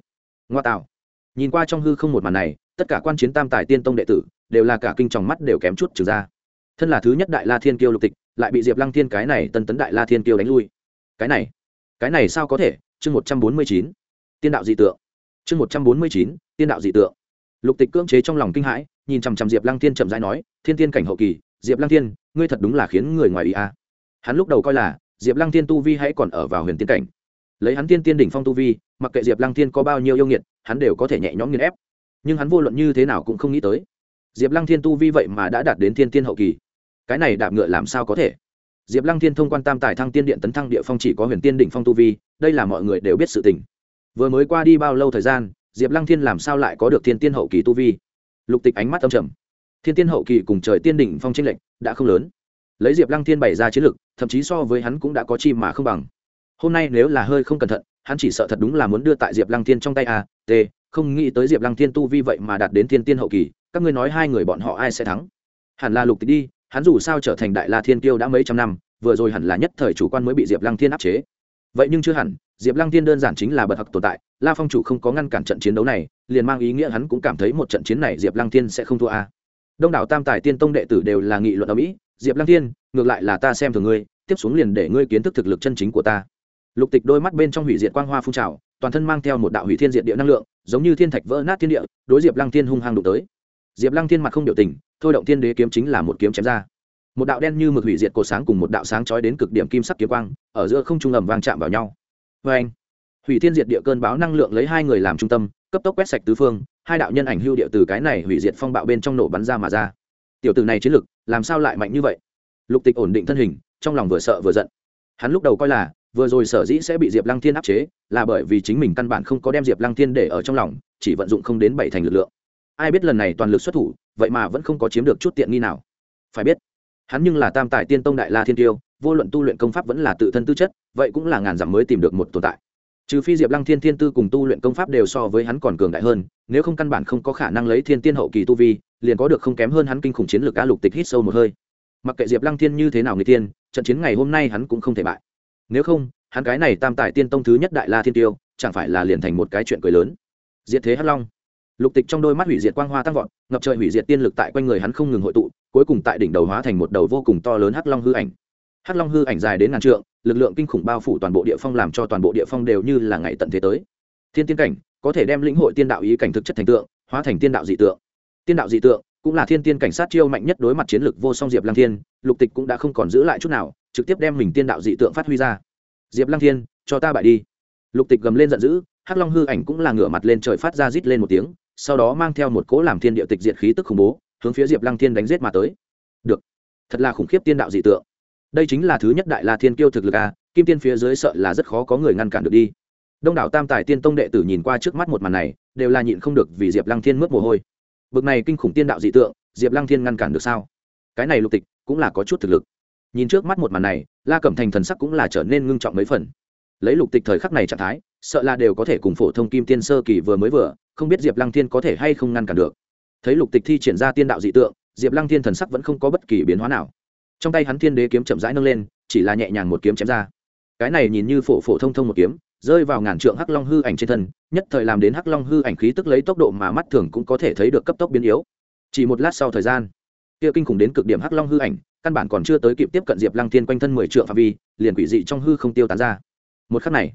Ngoa tạo. Nhìn qua trong hư không một màn này, tất cả quan chiến tam tài tiên tông đệ tử, đều là cả kinh tròng mắt đều kém chút trừ ra thân là thứ nhất đại la thiên kiêu lục tịch, lại bị diệp lăng thiên cái này tân tấn đại la thiên kiêu đánh lui. Cái này cái này sao có thể? Chương một trăm bốn mươi chín, tiên đạo dị tượng. Chương một trăm bốn mươi chín, tiên đạo dị tượng. Lục tịch cưỡng chế trong lòng kinh hãi, nhìn chằm chằm diệp lăng thiên chậm rãi nói, thiên tiên cảnh hậu kỳ, diệp lăng thiên, ngươi thật đúng là khiến người ngoài ý a. Hắn lúc đầu coi là, diệp lăng thiên tu vi hãy còn ở vào huyền tiên cảnh. Lấy hắn tiên tiên đỉnh phong tu vi, mặc kệ diệp lăng thiên có bao nhiêu yêu nghiệt, hắn đều có thể nhẹ nhõm nghiền ép. Nhưng hắn vô luận như thế nào cũng không nghĩ tới, diệp lăng thiên tu vi vậy mà đã đạt đến thiên tiên hậu kỳ cái này đạp ngựa làm sao có thể? Diệp lăng thiên thông quan tam tài thăng tiên điện tấn thăng địa phong chỉ có huyền tiên đỉnh phong tu vi đây là mọi người đều biết sự tình. Vừa mới qua đi bao lâu thời gian diệp lăng thiên làm sao lại có được thiên tiên hậu kỳ tu vi? Lục tịch ánh mắt âm trầm. Thiên tiên hậu kỳ cùng trời tiên đỉnh phong tranh lệch đã không lớn. Lấy diệp lăng thiên bày ra chiến lược, thậm chí so với hắn cũng đã có chi mà không bằng. Hôm nay nếu là hơi không cẩn thận hắn chỉ sợ thật đúng là muốn đưa tại diệp lăng thiên trong tay a t không nghĩ tới diệp lăng thiên tu vi vậy mà đạt đến thiên tiên hậu kỳ các ngươi nói hai người bọn họ ai sẽ thắng? Hẳn là lục tịch đi hắn dù sao trở thành đại la thiên tiêu đã mấy trăm năm, vừa rồi hẳn là nhất thời chủ quan mới bị diệp lăng thiên áp chế. Vậy nhưng chưa hẳn, diệp lăng thiên đơn giản chính là bậc hặc tồn tại, la phong chủ không có ngăn cản trận chiến đấu này, liền mang ý nghĩa hắn cũng cảm thấy một trận chiến này diệp lăng thiên sẽ không thua a. Đông đảo tam tài tiên tông đệ tử đều là nghị luận ở mỹ diệp lăng thiên, ngược lại là ta xem thường ngươi, tiếp xuống liền để ngươi kiến thức thực lực chân chính của ta. Lục tịch đôi mắt bên trong hủy diệt quang hoa phun trào, toàn thân mang theo một đạo hủy thiên diệt địa năng lượng, giống như thiên thạch vỡ nát thiên địa, đối diệp lăng thiên hung hăng đụng tới diệp lăng thiên mặt không biểu tình, thôi động thiên đế kiếm chính là một kiếm chém ra. Một đạo đen như mực hủy diệt cột sáng cùng một đạo sáng chói đến cực điểm kim sắc kiếm quang, ở giữa không trung ầm vang chạm vào nhau. Vê anh, hủy thiên diệt địa cơn báo năng lượng lấy hai người làm trung tâm, cấp tốc quét sạch tứ phương, hai đạo nhân ảnh hưu địa từ cái này hủy diệt phong bạo bên trong nổ bắn ra mà ra. Tiểu tử này chiến lực, làm sao lại mạnh như vậy? Lục tịch ổn định thân hình, trong lòng vừa sợ vừa giận. Hắn lúc đầu coi là, vừa rồi sở dĩ sẽ bị diệp lăng thiên áp chế, là bởi vì chính mình căn bản không có đem diệp lăng thiên để ở trong lòng, chỉ vận dụng không đến bảy thành lực lượng ai biết lần này toàn lực xuất thủ, vậy mà vẫn không có chiếm được chút tiện nghi nào. Phải biết, hắn nhưng là tam tài tiên tông đại la thiên tiêu, vô luận tu luyện công pháp vẫn là tự thân tư chất, vậy cũng là ngàn dặm mới tìm được một tồn tại. Trừ phi diệp lăng thiên thiên tư cùng tu luyện công pháp đều so với hắn còn cường đại hơn, nếu không căn bản không có khả năng lấy thiên tiên hậu kỳ tu vi, liền có được không kém hơn hắn kinh khủng chiến lược á lục tịch hít sâu một hơi. Mặc kệ diệp lăng thiên như thế nào người tiên trận chiến ngày hôm nay hắn cũng không thể bại. Nếu không, hắn cái này tam tài tiên tông thứ nhất đại la thiên tiêu, chẳng phải là liền thành một cái chuyện cười lớn. Diệt thế hắc long lục tịch trong đôi mắt hủy diệt quang hoa tăng vọt, ngập trời hủy diệt tiên lực tại quanh người hắn không ngừng hội tụ, cuối cùng tại đỉnh đầu hóa thành một đầu vô cùng to lớn hắc long hư ảnh. Hắc long hư ảnh dài đến ngàn trượng, lực lượng kinh khủng bao phủ toàn bộ địa phong làm cho toàn bộ địa phong đều như là ngày tận thế tới. Thiên tiên cảnh, có thể đem lĩnh hội tiên đạo ý cảnh thực chất thành tượng, hóa thành tiên đạo dị tượng. Tiên đạo dị tượng cũng là thiên tiên cảnh sát chiêu mạnh nhất đối mặt chiến lược vô song diệp lăng thiên, lục tịch cũng đã không còn giữ lại chút nào, trực tiếp đem mình tiên đạo dị tượng phát huy ra. Diệp lăng thiên, cho ta bại đi. Lục tịch gầm lên giận dữ, hắc long hư ảnh cũng là ngửa mặt lên trời phát ra rít lên một tiếng sau đó mang theo một cỗ làm thiên địa tịch diệt khí tức khủng bố, hướng phía diệp lăng thiên đánh giết mà tới. Được, thật là khủng khiếp tiên đạo dị tượng. Đây chính là thứ nhất đại la thiên kiêu thực lực a, kim tiên phía dưới sợ là rất khó có người ngăn cản được đi. Đông đảo tam tài tiên tông đệ tử nhìn qua trước mắt một màn này, đều là nhịn không được vì diệp lăng thiên mướt mồ hôi. Bực này kinh khủng tiên đạo dị tượng, diệp lăng thiên ngăn cản được sao? Cái này lục tịch cũng là có chút thực lực. Nhìn trước mắt một màn này, la cẩm thành thần sắc cũng là trở nên ngưng trọng mấy phần. Lấy lục tịch thời khắc này trạng thái sợ là đều có thể cùng phổ thông kim tiên sơ kỳ vừa mới vừa, không biết diệp lăng thiên có thể hay không ngăn cản được. Thấy lục tịch thi triển ra tiên đạo dị tượng, diệp lăng thiên thần sắc vẫn không có bất kỳ biến hóa nào. Trong tay hắn thiên đế kiếm chậm rãi nâng lên, chỉ là nhẹ nhàng một kiếm chém ra. Cái này nhìn như phổ phổ thông thông một kiếm, rơi vào ngàn trượng hắc long hư ảnh trên thân, nhất thời làm đến hắc long hư ảnh khí tức lấy tốc độ mà mắt thường cũng có thể thấy được cấp tốc biến yếu. Chỉ một lát sau thời gian, kia kinh khủng đến cực điểm hắc long hư ảnh, căn bản còn chưa tới kịp tiếp cận diệp lăng thiên quanh thân mười trượng phạm vi, liền quỷ dị trong hư không tiêu tán ra. Một khắc này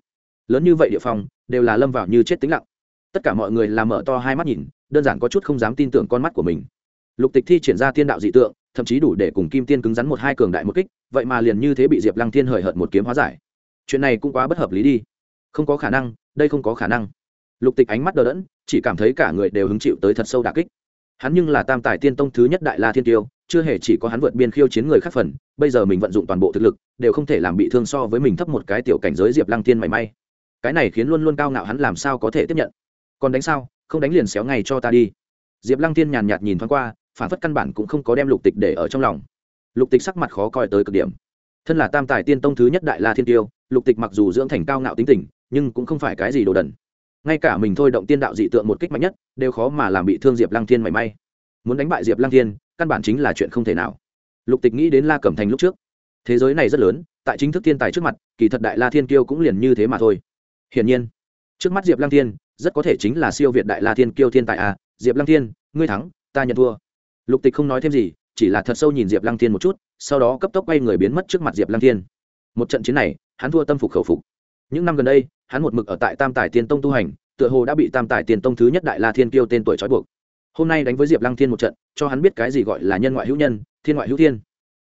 lớn như vậy địa phòng đều là lâm vào như chết tính lặng. Tất cả mọi người làm mở to hai mắt nhìn, đơn giản có chút không dám tin tưởng con mắt của mình. Lục tịch thi triển ra tiên đạo dị tượng, thậm chí đủ để cùng kim tiên cứng rắn một hai cường đại một kích, vậy mà liền như thế bị diệp lăng thiên hời hợt một kiếm hóa giải. Chuyện này cũng quá bất hợp lý đi. Không có khả năng, đây không có khả năng. Lục tịch ánh mắt đờ đẫn, chỉ cảm thấy cả người đều hứng chịu tới thật sâu đà kích. Hắn nhưng là tam tài tiên tông thứ nhất đại la thiên tiêu, chưa hề chỉ có hắn vượt biên khiêu chiến người khác phần, bây giờ mình vận dụng toàn bộ thực lực, đều không thể làm bị thương so với mình thấp một cái tiểu cảnh giới diệp lăng tiên mảy may cái này khiến luôn luôn cao ngạo hắn làm sao có thể tiếp nhận. Còn đánh sao? Không đánh liền xéo ngay cho ta đi. Diệp lăng tiên nhàn nhạt nhìn thoáng qua, phản phất căn bản cũng không có đem lục tịch để ở trong lòng. Lục tịch sắc mặt khó coi tới cực điểm. Thân là tam tài tiên tông thứ nhất đại la thiên tiêu, lục tịch mặc dù dưỡng thành cao ngạo tính tình, nhưng cũng không phải cái gì đồ đần. Ngay cả mình thôi động tiên đạo dị tượng một kích mạnh nhất, đều khó mà làm bị thương diệp lăng thiên mảy may. Muốn đánh bại diệp lăng thiên, căn bản chính là chuyện không thể nào. Lục tịch nghĩ đến la cẩm thành lúc trước. Thế giới này rất lớn, tại chính thức thiên tài trước mặt, kỳ thật đại la thiên kiêu cũng liền như thế mà thôi hiển nhiên, trước mắt diệp lăng thiên, rất có thể chính là siêu việt đại la thiên kiêu thiên tại à. Diệp lăng thiên, ngươi thắng, ta nhận thua. Lục tịch không nói thêm gì, chỉ là thật sâu nhìn diệp lăng thiên một chút, sau đó cấp tốc quay người biến mất trước mặt diệp lăng thiên. Một trận chiến này, hắn thua tâm phục khẩu phục. Những năm gần đây, hắn một mực ở tại tam tài tiên tông tu hành, tựa hồ đã bị tam tài tiên tông thứ nhất đại la thiên kiêu tên tuổi trói buộc. Hôm nay đánh với diệp lăng thiên một trận, cho hắn biết cái gì gọi là nhân ngoại hữu nhân, thiên ngoại hữu thiên.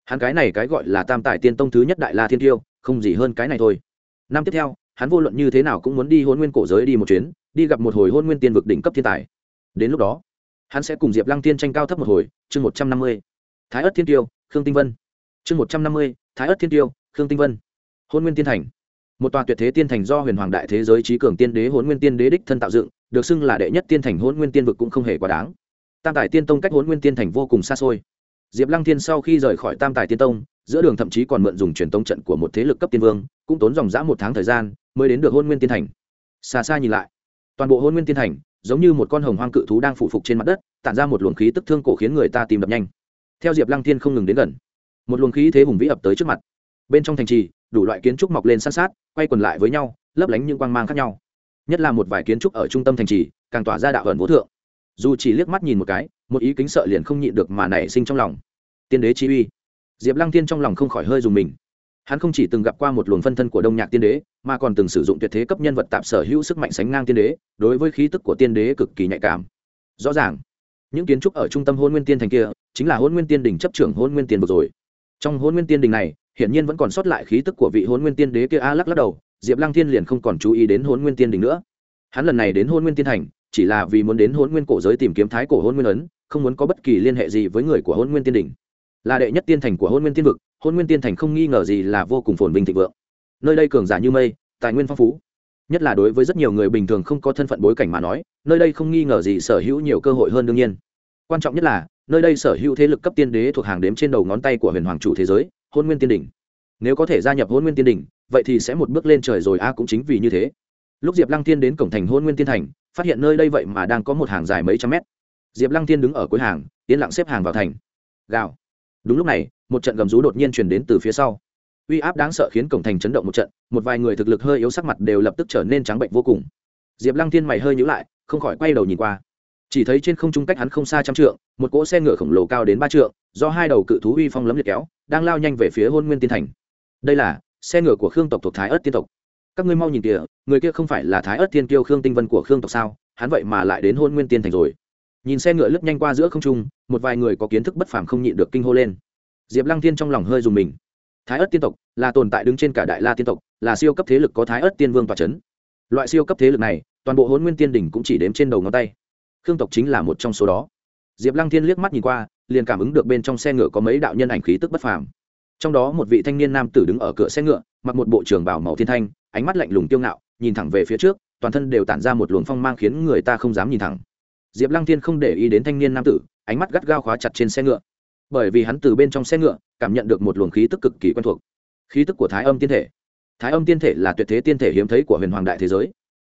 Hắn cái này cái gọi là tam tài tiên tông thứ nhất đại la thiên kiêu, không gì hơn cái này thôi. Năm tiếp theo hắn vô luận như thế nào cũng muốn đi hôn nguyên cổ giới đi một chuyến, đi gặp một hồi hôn nguyên tiên vực đỉnh cấp thiên tài. Đến lúc đó, hắn sẽ cùng diệp lăng tiên tranh cao thấp một hồi, chương một trăm năm mươi, thái ất thiên tiêu, khương tinh vân. Chương một trăm năm mươi, thái ất thiên tiêu, khương tinh vân. Hôn nguyên tiên thành. Một tòa tuyệt thế tiên thành do huyền hoàng đại thế giới trí cường tiên đế hôn nguyên tiên đế đích thân tạo dựng, được xưng là đệ nhất tiên thành hôn nguyên tiên vực cũng không hề quá đáng. Tam tài tiên tông cách hôn nguyên tiên thành vô cùng xa xôi. Diệp lăng thiên sau khi rời khỏi tam tài tiên tông, giữa đường thậm chí còn mượn dùng truyền tống trận của một thế lực cấp tiên vương, cũng tốn dòng dã một tháng thời gian mới đến được hôn nguyên tiên thành. Xa xa nhìn lại, toàn bộ hôn nguyên tiên thành giống như một con hồng hoang cự thú đang phủ phục trên mặt đất, tản ra một luồng khí tức thương cổ khiến người ta tìm đập nhanh. Theo diệp lăng thiên không ngừng đến gần, một luồng khí thế hùng vĩ ập tới trước mặt. Bên trong thành trì, đủ loại kiến trúc mọc lên sát sát, quay quần lại với nhau, lấp lánh những quang mang khác nhau. Nhất là một vài kiến trúc ở trung tâm thành trì, càng tỏa ra đạo ẩn vô thượng. Dù chỉ liếc mắt nhìn một cái, một ý kính sợ liền không nhịn được mà nảy sinh trong lòng. Tiên đế chi uy. Diệp lăng tiên trong lòng không khỏi hơi dùng mình hắn không chỉ từng gặp qua một luồng phân thân của đông nhạc tiên đế mà còn từng sử dụng tuyệt thế cấp nhân vật tạp sở hữu sức mạnh sánh ngang tiên đế đối với khí tức của tiên đế cực kỳ nhạy cảm rõ ràng những kiến trúc ở trung tâm hôn nguyên tiên thành kia chính là hôn nguyên tiên đỉnh chấp trưởng hôn nguyên tiên vực rồi trong hôn nguyên tiên đỉnh này hiển nhiên vẫn còn sót lại khí tức của vị hôn nguyên tiên đế kia a lắc lắc đầu diệp lăng thiên liền không còn chú ý đến hôn nguyên tiên đỉnh nữa hắn lần này đến hôn nguyên tiên thành chỉ là vì muốn đến hôn nguyên cổ giới tìm kiếm thái cổ hôn nguyên ấn không muốn có bất kỳ liên hệ gì với người của hôn nguyên tiên đỉnh là đệ nhất tiên thành của hôn nguyên tiên vực hôn nguyên tiên thành không nghi ngờ gì là vô cùng phồn vinh thịnh vượng. Nơi đây cường giả như mây, tài nguyên phong phú. Nhất là đối với rất nhiều người bình thường không có thân phận bối cảnh mà nói, nơi đây không nghi ngờ gì sở hữu nhiều cơ hội hơn đương nhiên. Quan trọng nhất là, nơi đây sở hữu thế lực cấp tiên đế thuộc hàng đếm trên đầu ngón tay của huyền hoàng chủ thế giới, hôn nguyên tiên đỉnh. Nếu có thể gia nhập hôn nguyên tiên đỉnh, vậy thì sẽ một bước lên trời rồi, a, cũng chính vì như thế. Lúc diệp lăng tiên đến cổng thành hôn nguyên tiên thành, phát hiện nơi đây vậy mà đang có một hàng dài mấy trăm mét. Diệp lăng tiên đứng ở cuối hàng, yên lặng xếp hàng vào thành. Gào. Đúng lúc này một trận gầm rú đột nhiên truyền đến từ phía sau. Uy áp đáng sợ khiến cổng thành chấn động một trận, một vài người thực lực hơi yếu sắc mặt đều lập tức trở nên trắng bệnh vô cùng. Diệp lăng thiên mày hơi nhữ lại, không khỏi quay đầu nhìn qua. Chỉ thấy trên không trung cách hắn không xa trăm trượng, một cỗ xe ngựa khổng lồ cao đến ba trượng, do hai đầu cự thú uy phong lấm liệt kéo, đang lao nhanh về phía hôn nguyên tiên thành. Đây là xe ngựa của khương tộc thuộc thái ớt tiên tộc. Các ngươi mau nhìn kìa, người kia không phải là thái ớt tiên kiêu khương tinh vân của khương tộc sao? Hắn vậy mà lại đến hôn nguyên tiên thành rồi. Nhìn xe ngựa lướt nhanh qua giữa không trung, một vài người có kiến thức bất phàm không nhịn được kinh hô lên diệp lăng tiên trong lòng hơi dùng mình. Thái ớt tiên tộc là tồn tại đứng trên cả đại la tiên tộc, là siêu cấp thế lực có thái ớt tiên vương tòa c h ấ n loại siêu cấp thế lực này, toàn bộ hôn nguyên tiên đỉnh cũng chỉ đếm trên đầu ngón tay. Khương tộc chính là một trong số đó. Diệp lăng thiên liếc mắt nhìn qua, liền cảm ứng được bên trong xe ngựa có mấy đạo nhân ảnh khí tức bất phàm. Trong đó một vị thanh niên nam tử đứng ở cửa xe ngựa, mặc một bộ trường bảo màu thiên thanh, ánh mắt lạnh lùng tiêu ngạo, nhìn thẳng về phía trước, toàn thân đều tản ra một luồng phong mang khiến người ta không dám nhìn thẳng. Diệp lăng thiên không để ý đến thanh niên nam tử, ánh mắt gắt gao khóa chặt trên xe ngựa bởi vì hắn từ bên trong xe ngựa cảm nhận được một luồng khí tức cực kỳ quen thuộc. Khí tức của thái âm tiên thể. Thái âm tiên thể là tuyệt thế tiên thể hiếm thấy của huyền hoàng đại thế giới.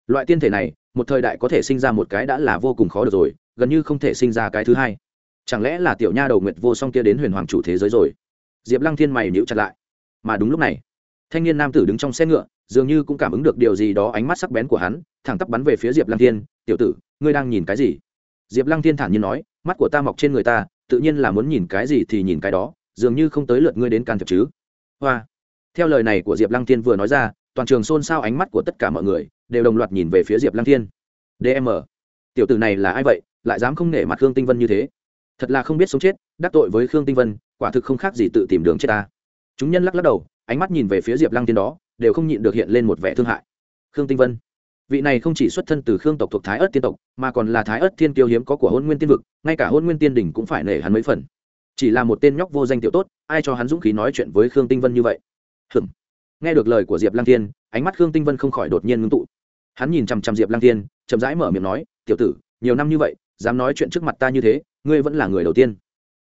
Loại tiên thể này, một thời đại có thể sinh ra một cái đã là vô cùng khó được rồi, gần như không thể sinh ra cái thứ hai. Chẳng lẽ là tiểu nha đầu nguyệt vô song kia đến huyền hoàng chủ thế giới rồi? Diệp lăng thiên mày nhíu chặt lại. Mà đúng lúc này, thanh niên nam tử đứng trong xe ngựa, dường như cũng cảm ứng được điều gì đó ánh mắt sắc bén của hắn, thẳng tắp bắn về phía diệp lăng thiên, tiểu tử, ngươi đang nhìn cái gì? Diệp lăng thiên thản nhiên nói, mắt của ta mọc trên người ta tự nhiên là muốn nhìn cái gì thì nhìn cái đó, dường như không tới lượt ngươi đến can thiệp chứ. Hoa. Theo lời này của diệp lăng thiên vừa nói ra, toàn trường xôn xao ánh mắt của tất cả mọi người đều đồng loạt nhìn về phía diệp lăng thiên. Dm tiểu tử này là ai vậy, lại dám không nể mặt khương tinh vân như thế? Thật là không biết sống chết, đắc tội với khương tinh vân, quả thực không khác gì tự tìm đường chết ta. Chúng nhân lắc lắc đầu, ánh mắt nhìn về phía diệp lăng thiên đó, đều không nhịn được hiện lên một vẻ thương hại. Khương tinh vân vị này không chỉ xuất thân từ khương tộc thuộc thái ớt tiên tộc, mà còn là thái ớt thiên kiêu hiếm có của hôn nguyên tiên vực, ngay cả hôn nguyên tiên đỉnh cũng phải nể hắn mấy phần. Chỉ là một tên nhóc vô danh tiểu tốt, ai cho hắn dũng khí nói chuyện với khương tinh vân như vậy? Hừm nghe được lời của diệp lang thiên, ánh mắt khương tinh vân không khỏi đột nhiên ngưng tụ. Hắn nhìn chằm chằm diệp lang thiên, chậm rãi mở miệng nói, tiểu tử, nhiều năm như vậy, dám nói chuyện trước mặt ta như thế, ngươi vẫn là người đầu tiên.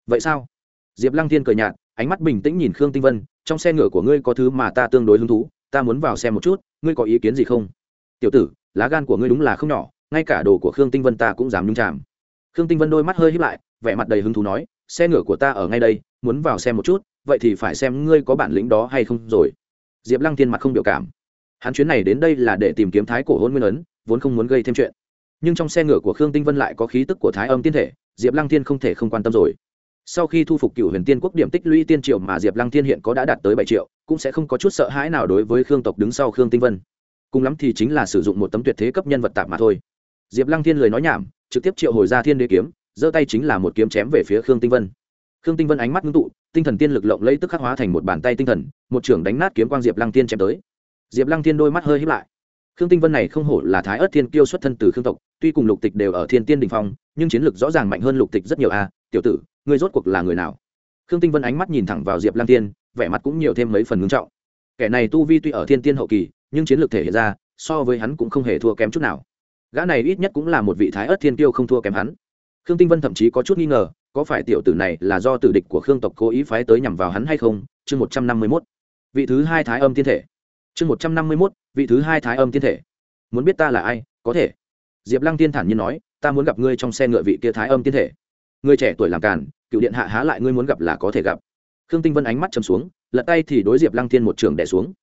Vậy sao? Diệp lang thiên cười nhạt, ánh mắt bình tĩnh nhìn khương tinh vân, trong xe ngựa của ngươi có thứ mà ta tương đối hứng thú, ta muốn vào xem một chút, ngươi có ý kiến gì không? Tiểu tử lá gan của ngươi đúng là không nhỏ, ngay cả đồ của khương tinh vân ta cũng dám nhung chạm khương tinh vân đôi mắt hơi hít lại, vẻ mặt đầy hứng thú nói, xe ngựa của ta ở ngay đây, muốn vào xem một chút, vậy thì phải xem ngươi có bản lĩnh đó hay không rồi. Diệp lăng tiên mặt không biểu cảm. Hắn chuyến này đến đây là để tìm kiếm thái cổ hôn nguyên ấn, vốn không muốn gây thêm chuyện. Nhưng trong xe ngựa của khương tinh vân lại có khí tức của thái âm tiên thể, diệp lăng tiên không thể không quan tâm rồi. Sau khi thu phục cựu huyền tiên quốc điểm tích lũy tiên triệu mà diệp lăng Thiên hiện có đã đạt tới bảy triệu, cũng sẽ không có chút sợ hãi nào đối với khương tộc đứng sau khương tinh vân cùng lắm thì chính là sử dụng một tấm tuyệt thế cấp nhân vật tạp mà thôi. Diệp lăng thiên lời nói nhảm, trực tiếp triệu hồi ra thiên đế kiếm, giơ tay chính là một kiếm chém về phía khương tinh vân. Khương tinh vân ánh mắt ngưng tụ, tinh thần tiên lực lộng lấy tức khắc hóa thành một bàn tay tinh thần, một trưởng đánh nát kiếm quang diệp lăng tiên chém tới. Diệp lăng tiên đôi mắt hơi hít lại. Khương tinh vân này không hổ là thái ớt thiên kiêu xuất thân từ khương tộc, tuy cùng lục tịch đều ở thiên tiên đình phong, nhưng chiến lược rõ ràng mạnh hơn lục tịch rất nhiều a tiểu tử, ngươi rốt cuộc là người nào? Khương tinh vân ánh mắt nhìn thẳng vào diệp lăng tiên vẻ mặt cũng nhiều thêm mấy phần ngưng trọng. Kẻ này tu vi tuy ở thiên tiên hậu kỳ nhưng chiến lược thể hiện ra, so với hắn cũng không hề thua kém chút nào. Gã này ít nhất cũng là một vị thái ớt thiên tiêu không thua kém hắn. Khương tinh vân thậm chí có chút nghi ngờ, có phải tiểu tử này là do tử địch của khương tộc cố ý phái tới nhằm vào hắn hay không? Chương một trăm năm mươi mốt. Vị thứ hai thái âm thiên thể. Chương một trăm năm mươi mốt, vị thứ hai thái âm thiên thể. Muốn biết ta là ai, có thể. Diệp lăng tiên thản nhiên nói, ta muốn gặp ngươi trong xe ngựa vị kia thái âm thiên thể. Ngươi trẻ tuổi làm càn, cựu điện hạ há lại ngươi muốn gặp là có thể gặp. Khương tinh vân ánh mắt chầm xuống, lật tay thì đối diệp lăng thiên một trường đẻ xuống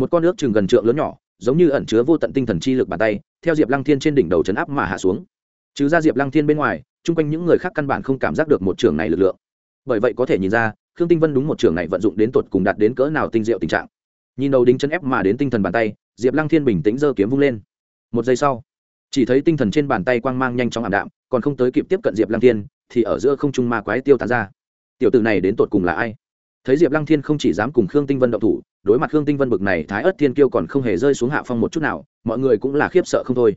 một con nước chừng gần trượng lớn nhỏ, giống như ẩn chứa vô tận tinh thần chi lực bàn tay, theo diệp lăng thiên trên đỉnh đầu chấn áp mà hạ xuống. Trừ ra diệp lăng thiên bên ngoài, chung quanh những người khác căn bản không cảm giác được một trường này lực lượng. Bởi vậy có thể nhìn ra, khương tinh vân đúng một trường này vận dụng đến tột cùng đạt đến cỡ nào tinh diệu tình trạng. Nhìn đầu đính chân ép mà đến tinh thần bàn tay, diệp lăng thiên bình tĩnh giơ kiếm vung lên. Một giây sau, chỉ thấy tinh thần trên bàn tay quang mang nhanh chóng ảm đạm, còn không tới kịp tiếp cận diệp lăng thiên, thì ở giữa không trung ma quái tiêu tán ra. Tiểu tử này đến tột cùng là ai? Thấy diệp lăng thiên không chỉ dám cùng khương tinh vân động thủ, đối mặt khương tinh vân bực này thái ớt thiên kiêu còn không hề rơi xuống hạ phong một chút nào, mọi người cũng là khiếp sợ không thôi.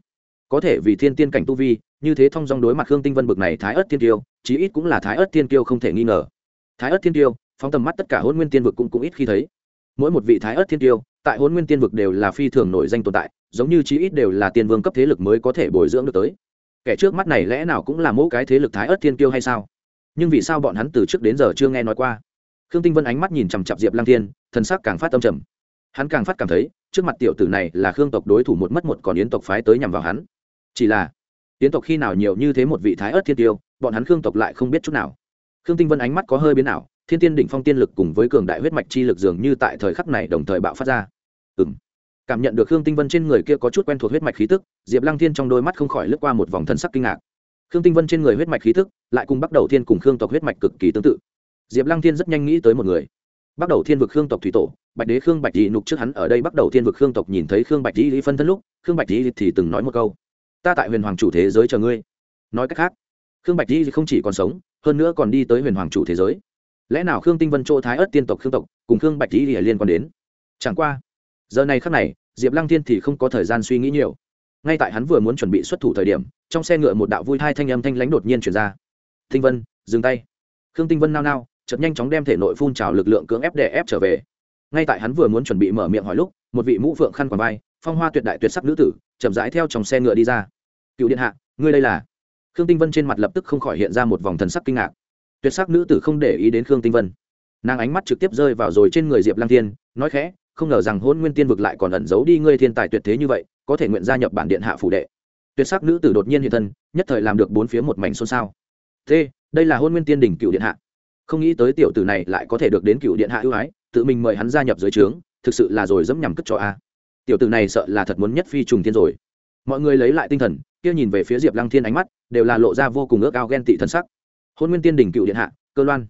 Có thể vì thiên tiên cảnh tu vi, như thế thông dong đối mặt khương tinh vân bực này thái ớt thiên kiêu, chí ít cũng là thái ớt thiên kiêu không thể nghi ngờ. Thái ớt thiên kiêu, phóng tầm mắt tất cả hôn nguyên tiên vực cũng cũng ít khi thấy. Mỗi một vị thái ớt thiên kiêu, tại hôn nguyên tiên vực đều là phi thường nổi danh tồn tại, giống như chí ít đều là tiên vương cấp thế lực mới có thể bồi dưỡng được tới. Kẻ trước mắt này lẽ nào cũng là mỗi cái thế lực thái ớt thiên kiêu hay sao? Nhưng vì sao bọn hắn từ trước đến giờ chưa nghe nói qua? Khương tinh vân ánh mắt nhìn chằm chặp diệp lang thiên, thần sắc càng phát tâm trầm. Hắn càng phát cảm thấy, trước mặt tiểu tử này là khương tộc đối thủ một mất một còn yến tộc phái tới nhằm vào hắn. Chỉ là, yến tộc khi nào nhiều như thế một vị thái ớt thiên tiêu, bọn hắn khương tộc lại không biết chút nào. Khương tinh vân ánh mắt có hơi biến ảo, thiên tiên đỉnh phong tiên lực cùng với cường đại huyết mạch chi lực dường như tại thời khắc này đồng thời bạo phát ra. Ừ m cảm nhận được khương tinh vân trên người kia có chút quen thuộc huyết mạch khí tức, diệp lăng thiên trong đôi mắt không khỏi lướt qua một vòng thân sắc kinh ngạc. Khương tinh vân trên người huyết mạch khí tức lại cùng bắt đầu thiên cùng khương tộc huyết mạch cực kỳ tương tự diệp lăng thiên rất nhanh nghĩ tới một người. Bắt đầu thiên vực khương tộc thủy tổ, bạch đế khương bạch dị nục trước hắn ở đây bắt đầu thiên vực khương tộc nhìn thấy khương bạch dị phân thân lúc, khương bạch dị thì từng nói một câu. Ta tại huyền hoàng chủ thế giới chờ ngươi. Nói cách khác, khương bạch dị không chỉ còn sống, hơn nữa còn đi tới huyền hoàng chủ thế giới. Lẽ nào khương tinh vân chỗ thái ớt tiên tộc khương tộc cùng khương bạch dị liên quan đến? Chẳng qua, giờ này khắc này, diệp lăng thiên thì không có thời gian suy nghĩ nhiều. Ngay tại hắn vừa muốn chuẩn bị xuất thủ thời điểm, trong xe ngựa một đạo vui hai thanh âm thanh lãnh đột nhiên chuyển ra. Tinh vân, dừng tay. Khương tinh vân nao nao chợt nhanh chóng đem thể nội phun trào lực lượng cưỡng ép đè ép trở về. Ngay tại hắn vừa muốn chuẩn bị mở miệng hỏi lúc, một vị mũ phượng khăn quàng vai, phong hoa tuyệt đại tuyệt sắc nữ tử, chậm rãi theo trong xe ngựa đi ra. Cựu điện hạ, ngươi đây là? Khương tinh vân trên mặt lập tức không khỏi hiện ra một vòng thần sắc kinh ngạc. Tuyệt sắc nữ tử không để ý đến khương tinh vân. Nàng ánh mắt trực tiếp rơi vào rồi trên người diệp lăng thiên, nói khẽ, không ngờ rằng hôn nguyên tiên vực lại còn ẩn giấu đi ngươi thiên tài tuyệt thế như vậy, có thể nguyện gia nhập bản điện hạ phủ đệ. Tuyệt sắc nữ tử đột nhiên hiện thân, nhất thời làm được bốn phía một mảnh xôn xao. T đây là hôn nguyên tiên đỉnh cựu điện hạ không nghĩ tới tiểu tử này lại có thể được đến cựu điện hạ ưu ái, tự mình mời hắn gia nhập dưới trướng, thực sự là rồi dẫm nhằm cất cho a. Tiểu tử này sợ là thật muốn nhất phi trùng thiên rồi. Mọi người lấy lại tinh thần, kia nhìn về phía diệp lăng thiên ánh mắt, đều là lộ ra vô cùng ước ao ghen tị thân sắc. Hôn nguyên tiên đỉnh cựu điện hạ, cơ loan.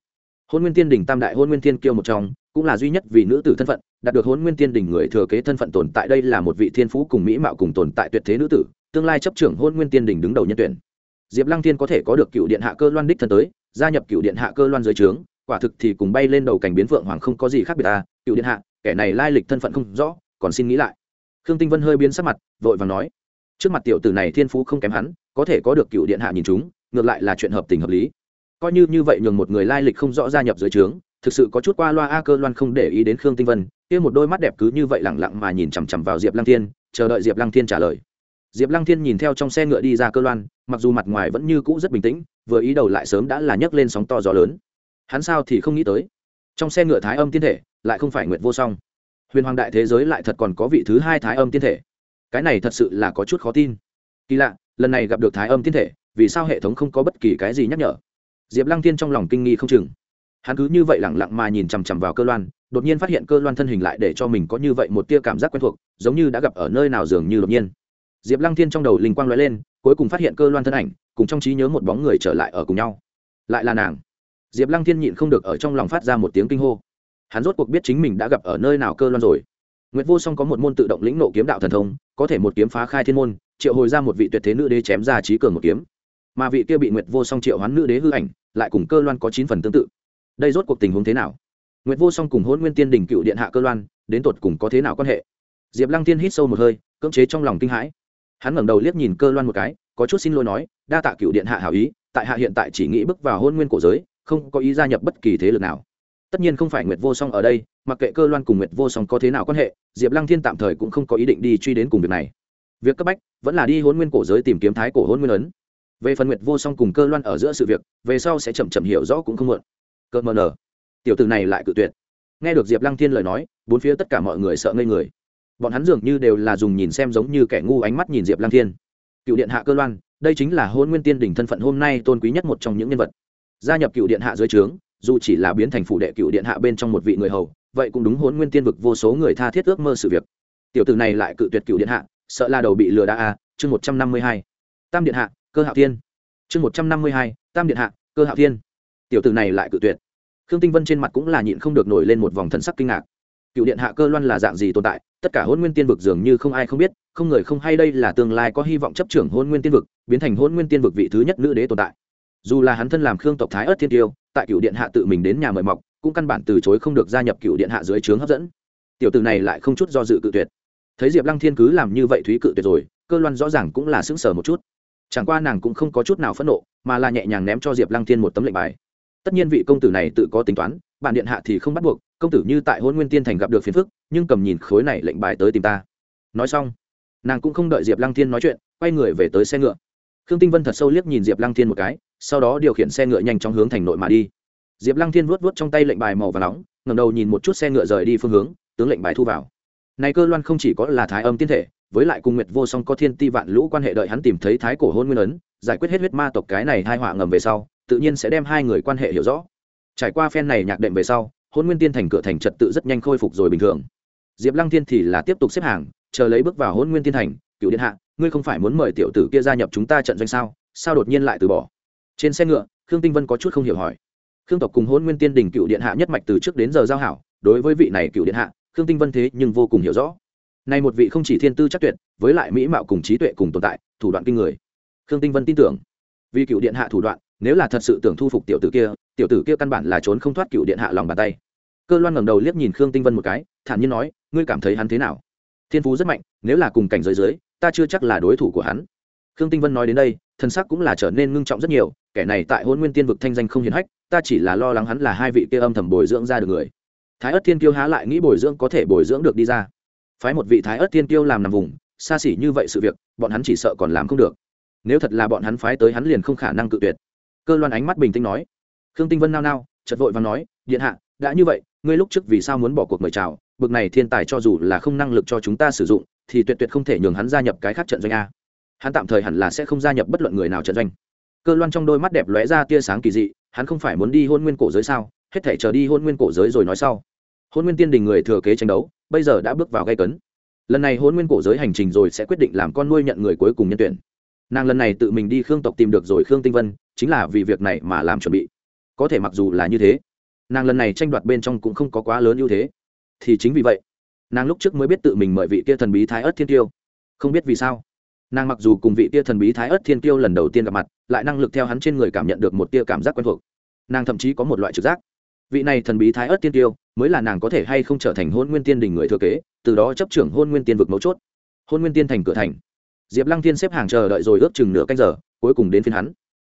Hôn nguyên tiên đỉnh tam đại hôn nguyên tiên kiêu một trong, cũng là duy nhất vì nữ tử thân phận, đạt được hôn nguyên tiên đỉnh người thừa kế thân phận tồn tại đây là một vị thiên phú cùng mỹ mạo cùng tồn tại tuyệt thế nữ tử, tương lai chấp trưởng hôn nguyên tiên đỉnh đứng đầu nhân tuyển. Diệp lăng thiên có thể có được cựu điện hạ cơ loan đích thân tới gia nhập cựu điện hạ cơ loan dưới trướng, quả thực thì cùng bay lên đầu cảnh biến phượng hoàng không có gì khác biệt ta, cựu điện hạ, kẻ này lai lịch thân phận không rõ, còn xin nghĩ lại. Khương tinh vân hơi biến sắc mặt, vội vàng nói, trước mặt tiểu tử này thiên phú không kém hắn, có thể có được cựu điện hạ nhìn chúng, ngược lại là chuyện hợp tình hợp lý. Coi như như vậy nhường một người lai lịch không rõ gia nhập dưới trướng, thực sự có chút qua loa a cơ loan không để ý đến khương tinh vân, kia một đôi mắt đẹp cứ như vậy lẳng lặng mà nhìn chằm chằm vào diệp lăng thiên, chờ đợi diệp lăng thiên trả lời diệp lăng thiên nhìn theo trong xe ngựa đi ra cơ loan, mặc dù mặt ngoài vẫn như cũ rất bình tĩnh, vừa ý đầu lại sớm đã là nhấc lên sóng to gió lớn. Hắn sao thì không nghĩ tới. Trong xe ngựa thái âm tiên thể lại không phải nguyệt vô song. Huyền hoàng đại thế giới lại thật còn có vị thứ hai thái âm tiên thể. Cái này thật sự là có chút khó tin. Kỳ lạ, lần này gặp được thái âm tiên thể, vì sao hệ thống không có bất kỳ cái gì nhắc nhở? Diệp lăng tiên trong lòng kinh nghi không chừng. Hắn cứ như vậy lẳng lặng mà nhìn chằm chằm vào cơ loan, đột nhiên phát hiện cơ loan thân hình lại để cho mình có như vậy một tia cảm giác quen thuộc, giống như đã gặp ở nơi nào dường như đột nhiên diệp lăng thiên trong đầu linh quang l ó e lên cuối cùng phát hiện cơ loan thân ảnh cùng trong trí nhớ một bóng người trở lại ở cùng nhau lại là nàng diệp lăng thiên nhịn không được ở trong lòng phát ra một tiếng kinh hô hắn rốt cuộc biết chính mình đã gặp ở nơi nào cơ loan rồi Nguyệt Vô Song có một môn tự động lĩnh nộ kiếm đạo thần thông, có thể một kiếm phá khai thiên môn, triệu hồi ra một vị tuyệt thế nữ đế chém ra trí cường một kiếm. Mà vị kia bị Nguyệt Vô Song triệu hoán nữ đế hư ảnh, lại cùng Cơ Loan có chín phần tương tự. Đây rốt cuộc tình huống thế nào? Nguyệt Vô Song cùng Hỗn Nguyên Tiên đỉnh cựu điện hạ Cơ Loan, đến tột cùng có thế nào quan hệ? Diệp Lăng Tiên hít sâu một hơi, cưỡng chế trong lòng kinh hãi. Hắn ngẩng đầu liếc nhìn Cơ Loan một cái, có chút xin lỗi nói, đa tạ cựu điện hạ hảo ý, tại hạ hiện tại chỉ nghĩ bước vào hôn Nguyên cổ giới, không có ý gia nhập bất kỳ thế lực nào. Tất nhiên không phải nguyệt vô song ở đây mặc kệ cơ loan cùng nguyệt vô song có thế nào quan hệ diệp lăng thiên tạm thời cũng không có ý định đi truy đến cùng việc này. Việc cấp bách vẫn là đi hôn nguyên cổ giới tìm kiếm thái cổ hôn nguyên ấn. Về phần nguyệt vô song cùng cơ loan ở giữa sự việc về sau sẽ chậm chậm hiểu rõ cũng không muộn. Cơ mờ nở tiểu tử này lại cự tuyệt. Nghe được diệp lăng thiên lời nói bốn phía tất cả mọi người sợ ngây người bọn hắn dường như đều là dùng nhìn xem giống như kẻ ngu ánh mắt nhìn diệp lang thiên. Cựu điện hạ cơ loan, đây chính là hôn nguyên tiên đỉnh thân phận hôm nay tôn quý nhất một trong những nhân vật. Gia nhập cựu điện hạ dưới trướng, dù chỉ là biến thành phụ đệ cựu điện hạ bên trong một vị người hầu, vậy cũng đúng hôn nguyên tiên vực vô số người tha thiết ước mơ sự việc. Tiểu tử này lại cự tuyệt cựu điện hạ, sợ là đầu bị lừa đa a, chương một trăm năm mươi hai. Tam điện hạ, cơ hạo thiên. Chương một trăm năm mươi hai, tam điện hạ, cơ hạo thiên. Tiểu tử này lại cự tuyệt. Khương tinh vân trên mặt cũng là nhịn không được nổi lên một vòng thần sắc kinh ngạc. Cựu điện hạ cơ loan là dạng gì tồn tại? Tất cả hôn nguyên tiên vực dường như không ai không biết, không người không hay đây là tương lai có hy vọng chấp trưởng hôn nguyên tiên vực, biến thành hôn nguyên tiên vực vị thứ nhất nữ đế tồn tại. Dù là hắn thân làm khương tộc thái ớt thiên tiêu, tại cựu điện hạ tự mình đến nhà mời mọc, cũng căn bản từ chối không được gia nhập cựu điện hạ dưới trướng hấp dẫn. Tiểu tử này lại không chút do dự cự tuyệt. Thấy diệp lăng thiên cứ làm như vậy thúy cự tuyệt rồi, cơ loan rõ ràng cũng là sững sờ một chút. Chẳng qua nàng cũng không có chút nào phẫn nộ, mà là nhẹ nhàng ném cho diệp lăng thiên một tấm lệnh bài. Tất nhiên vị công tử này tự có tính toán bản điện hạ thì không bắt buộc, công tử như tại hôn nguyên tiên thành gặp được phiền phức, nhưng cầm nhìn khối này lệnh bài tới tìm ta. Nói xong, nàng cũng không đợi diệp lăng thiên nói chuyện, quay người về tới xe ngựa. Khương tinh vân thật sâu liếc nhìn diệp lăng thiên một cái, sau đó điều khiển xe ngựa nhanh chóng hướng thành nội mà đi. Diệp lăng thiên vuốt vuốt trong tay lệnh bài màu và nóng ngầm đầu nhìn một chút xe ngựa rời đi phương hướng, tướng lệnh bài thu vào. Này cơ loan không chỉ có là thái âm tiên thể, với lại cùng nguyệt vô song có thiên ti vạn lũ quan hệ đợi hắn tìm thấy thái cổ hôn nguyên ấn, giải quyết hết huyết ma tộc cái này hai họa ngầm về sau, tự nhiên sẽ đem hai người quan hệ hiểu rõ trải qua phen này nhạc đệm về sau hôn nguyên tiên thành cửa thành trật tự rất nhanh khôi phục rồi bình thường. Diệp lăng thiên thì là tiếp tục xếp hàng, chờ lấy bước vào hôn nguyên tiên thành cựu điện hạ, ngươi không phải muốn mời tiểu tử kia gia nhập chúng ta trận doanh sao? Sao đột nhiên lại từ bỏ? Trên xe ngựa, khương tinh vân có chút không hiểu hỏi. Khương tộc cùng hôn nguyên tiên đình cựu điện hạ nhất mạch từ trước đến giờ giao hảo, đối với vị này cựu điện hạ, khương tinh vân thế nhưng vô cùng hiểu rõ. Nay một vị không chỉ thiên tư chắc tuyệt, với lại mỹ mạo cùng trí tuệ cùng tồn tại, thủ đoạn kinh người. Khương tinh vân tin tưởng. Vì cựu điện hạ thủ đoạn nếu là thật sự tưởng thu phục tiểu tử kia, tiểu tử kia căn bản là trốn không thoát cựu điện hạ lòng bàn tay. Cơ loan ngẩng đầu liếc nhìn khương tinh vân một cái, thản nhiên nói, ngươi cảm thấy hắn thế nào? Thiên phú rất mạnh, nếu là cùng cảnh giới dưới, ta chưa chắc là đối thủ của hắn. Khương tinh vân nói đến đây, thân sắc cũng là trở nên ngưng trọng rất nhiều, kẻ này tại hôn nguyên tiên vực thanh danh không hiền hách, ta chỉ là lo lắng hắn là hai vị kia âm thầm bồi dưỡng ra được người. Thái ất thiên kiêu há lại nghĩ bồi dưỡng có thể bồi dưỡng được đi ra. Phái một vị thái ất thiên kiêu làm nằm vùng, xa xỉ như vậy sự việc, bọn hắn chỉ sợ còn làm không được. Nếu thật là bọn hắn phái tới hắn liền không khả năng cự tuyệt cơ loan ánh mắt bình tĩnh nói. Khương tinh vân nao nao chật vội và nói, điện hạ, đã như vậy, ngươi lúc trước vì sao muốn bỏ cuộc mời chào? Bực này thiên tài cho dù là không năng lực cho chúng ta sử dụng, thì tuyệt tuyệt không thể nhường hắn gia nhập cái khác trận doanh a. Hắn tạm thời hẳn là sẽ không gia nhập bất luận người nào trận doanh. Cơ loan trong đôi mắt đẹp lóe ra tia sáng kỳ dị, hắn không phải muốn đi hôn nguyên cổ giới sao? Hết thể chờ đi hôn nguyên cổ giới rồi nói sau. Hôn nguyên tiên đình người thừa kế tranh đấu, bây giờ đã bước vào gây cấn. Lần này hôn nguyên cổ giới hành trình rồi sẽ quyết định làm con nuôi nhận người cuối cùng nhân tuyển. Nàng lần này tự mình đi khương tộc tìm được rồi khương tinh vân chính là vì việc này mà làm chuẩn bị. Có thể mặc dù là như thế, nàng lần này tranh đoạt bên trong cũng không có quá lớn ưu thế. Thì chính vì vậy, nàng lúc trước mới biết tự mình mời vị kia thần bí thái ớt thiên tiêu không biết vì sao, nàng mặc dù cùng vị tia thần bí thái ớt thiên tiêu lần đầu tiên gặp mặt, lại năng lực theo hắn trên người cảm nhận được một tia cảm giác quen thuộc. Nàng thậm chí có một loại trực giác. Vị này thần bí thái ớt tiên tiêu mới là nàng có thể hay không trở thành hôn nguyên tiên đình người thừa kế, từ đó chấp trưởng hôn nguyên tiên vực mấu chốt. Hôn nguyên tiên thành cửa thành. Diệp lăng tiên xếp hàng chờ đợi rồi ước chừng nửa canh giờ, cuối cùng đến phiên hắn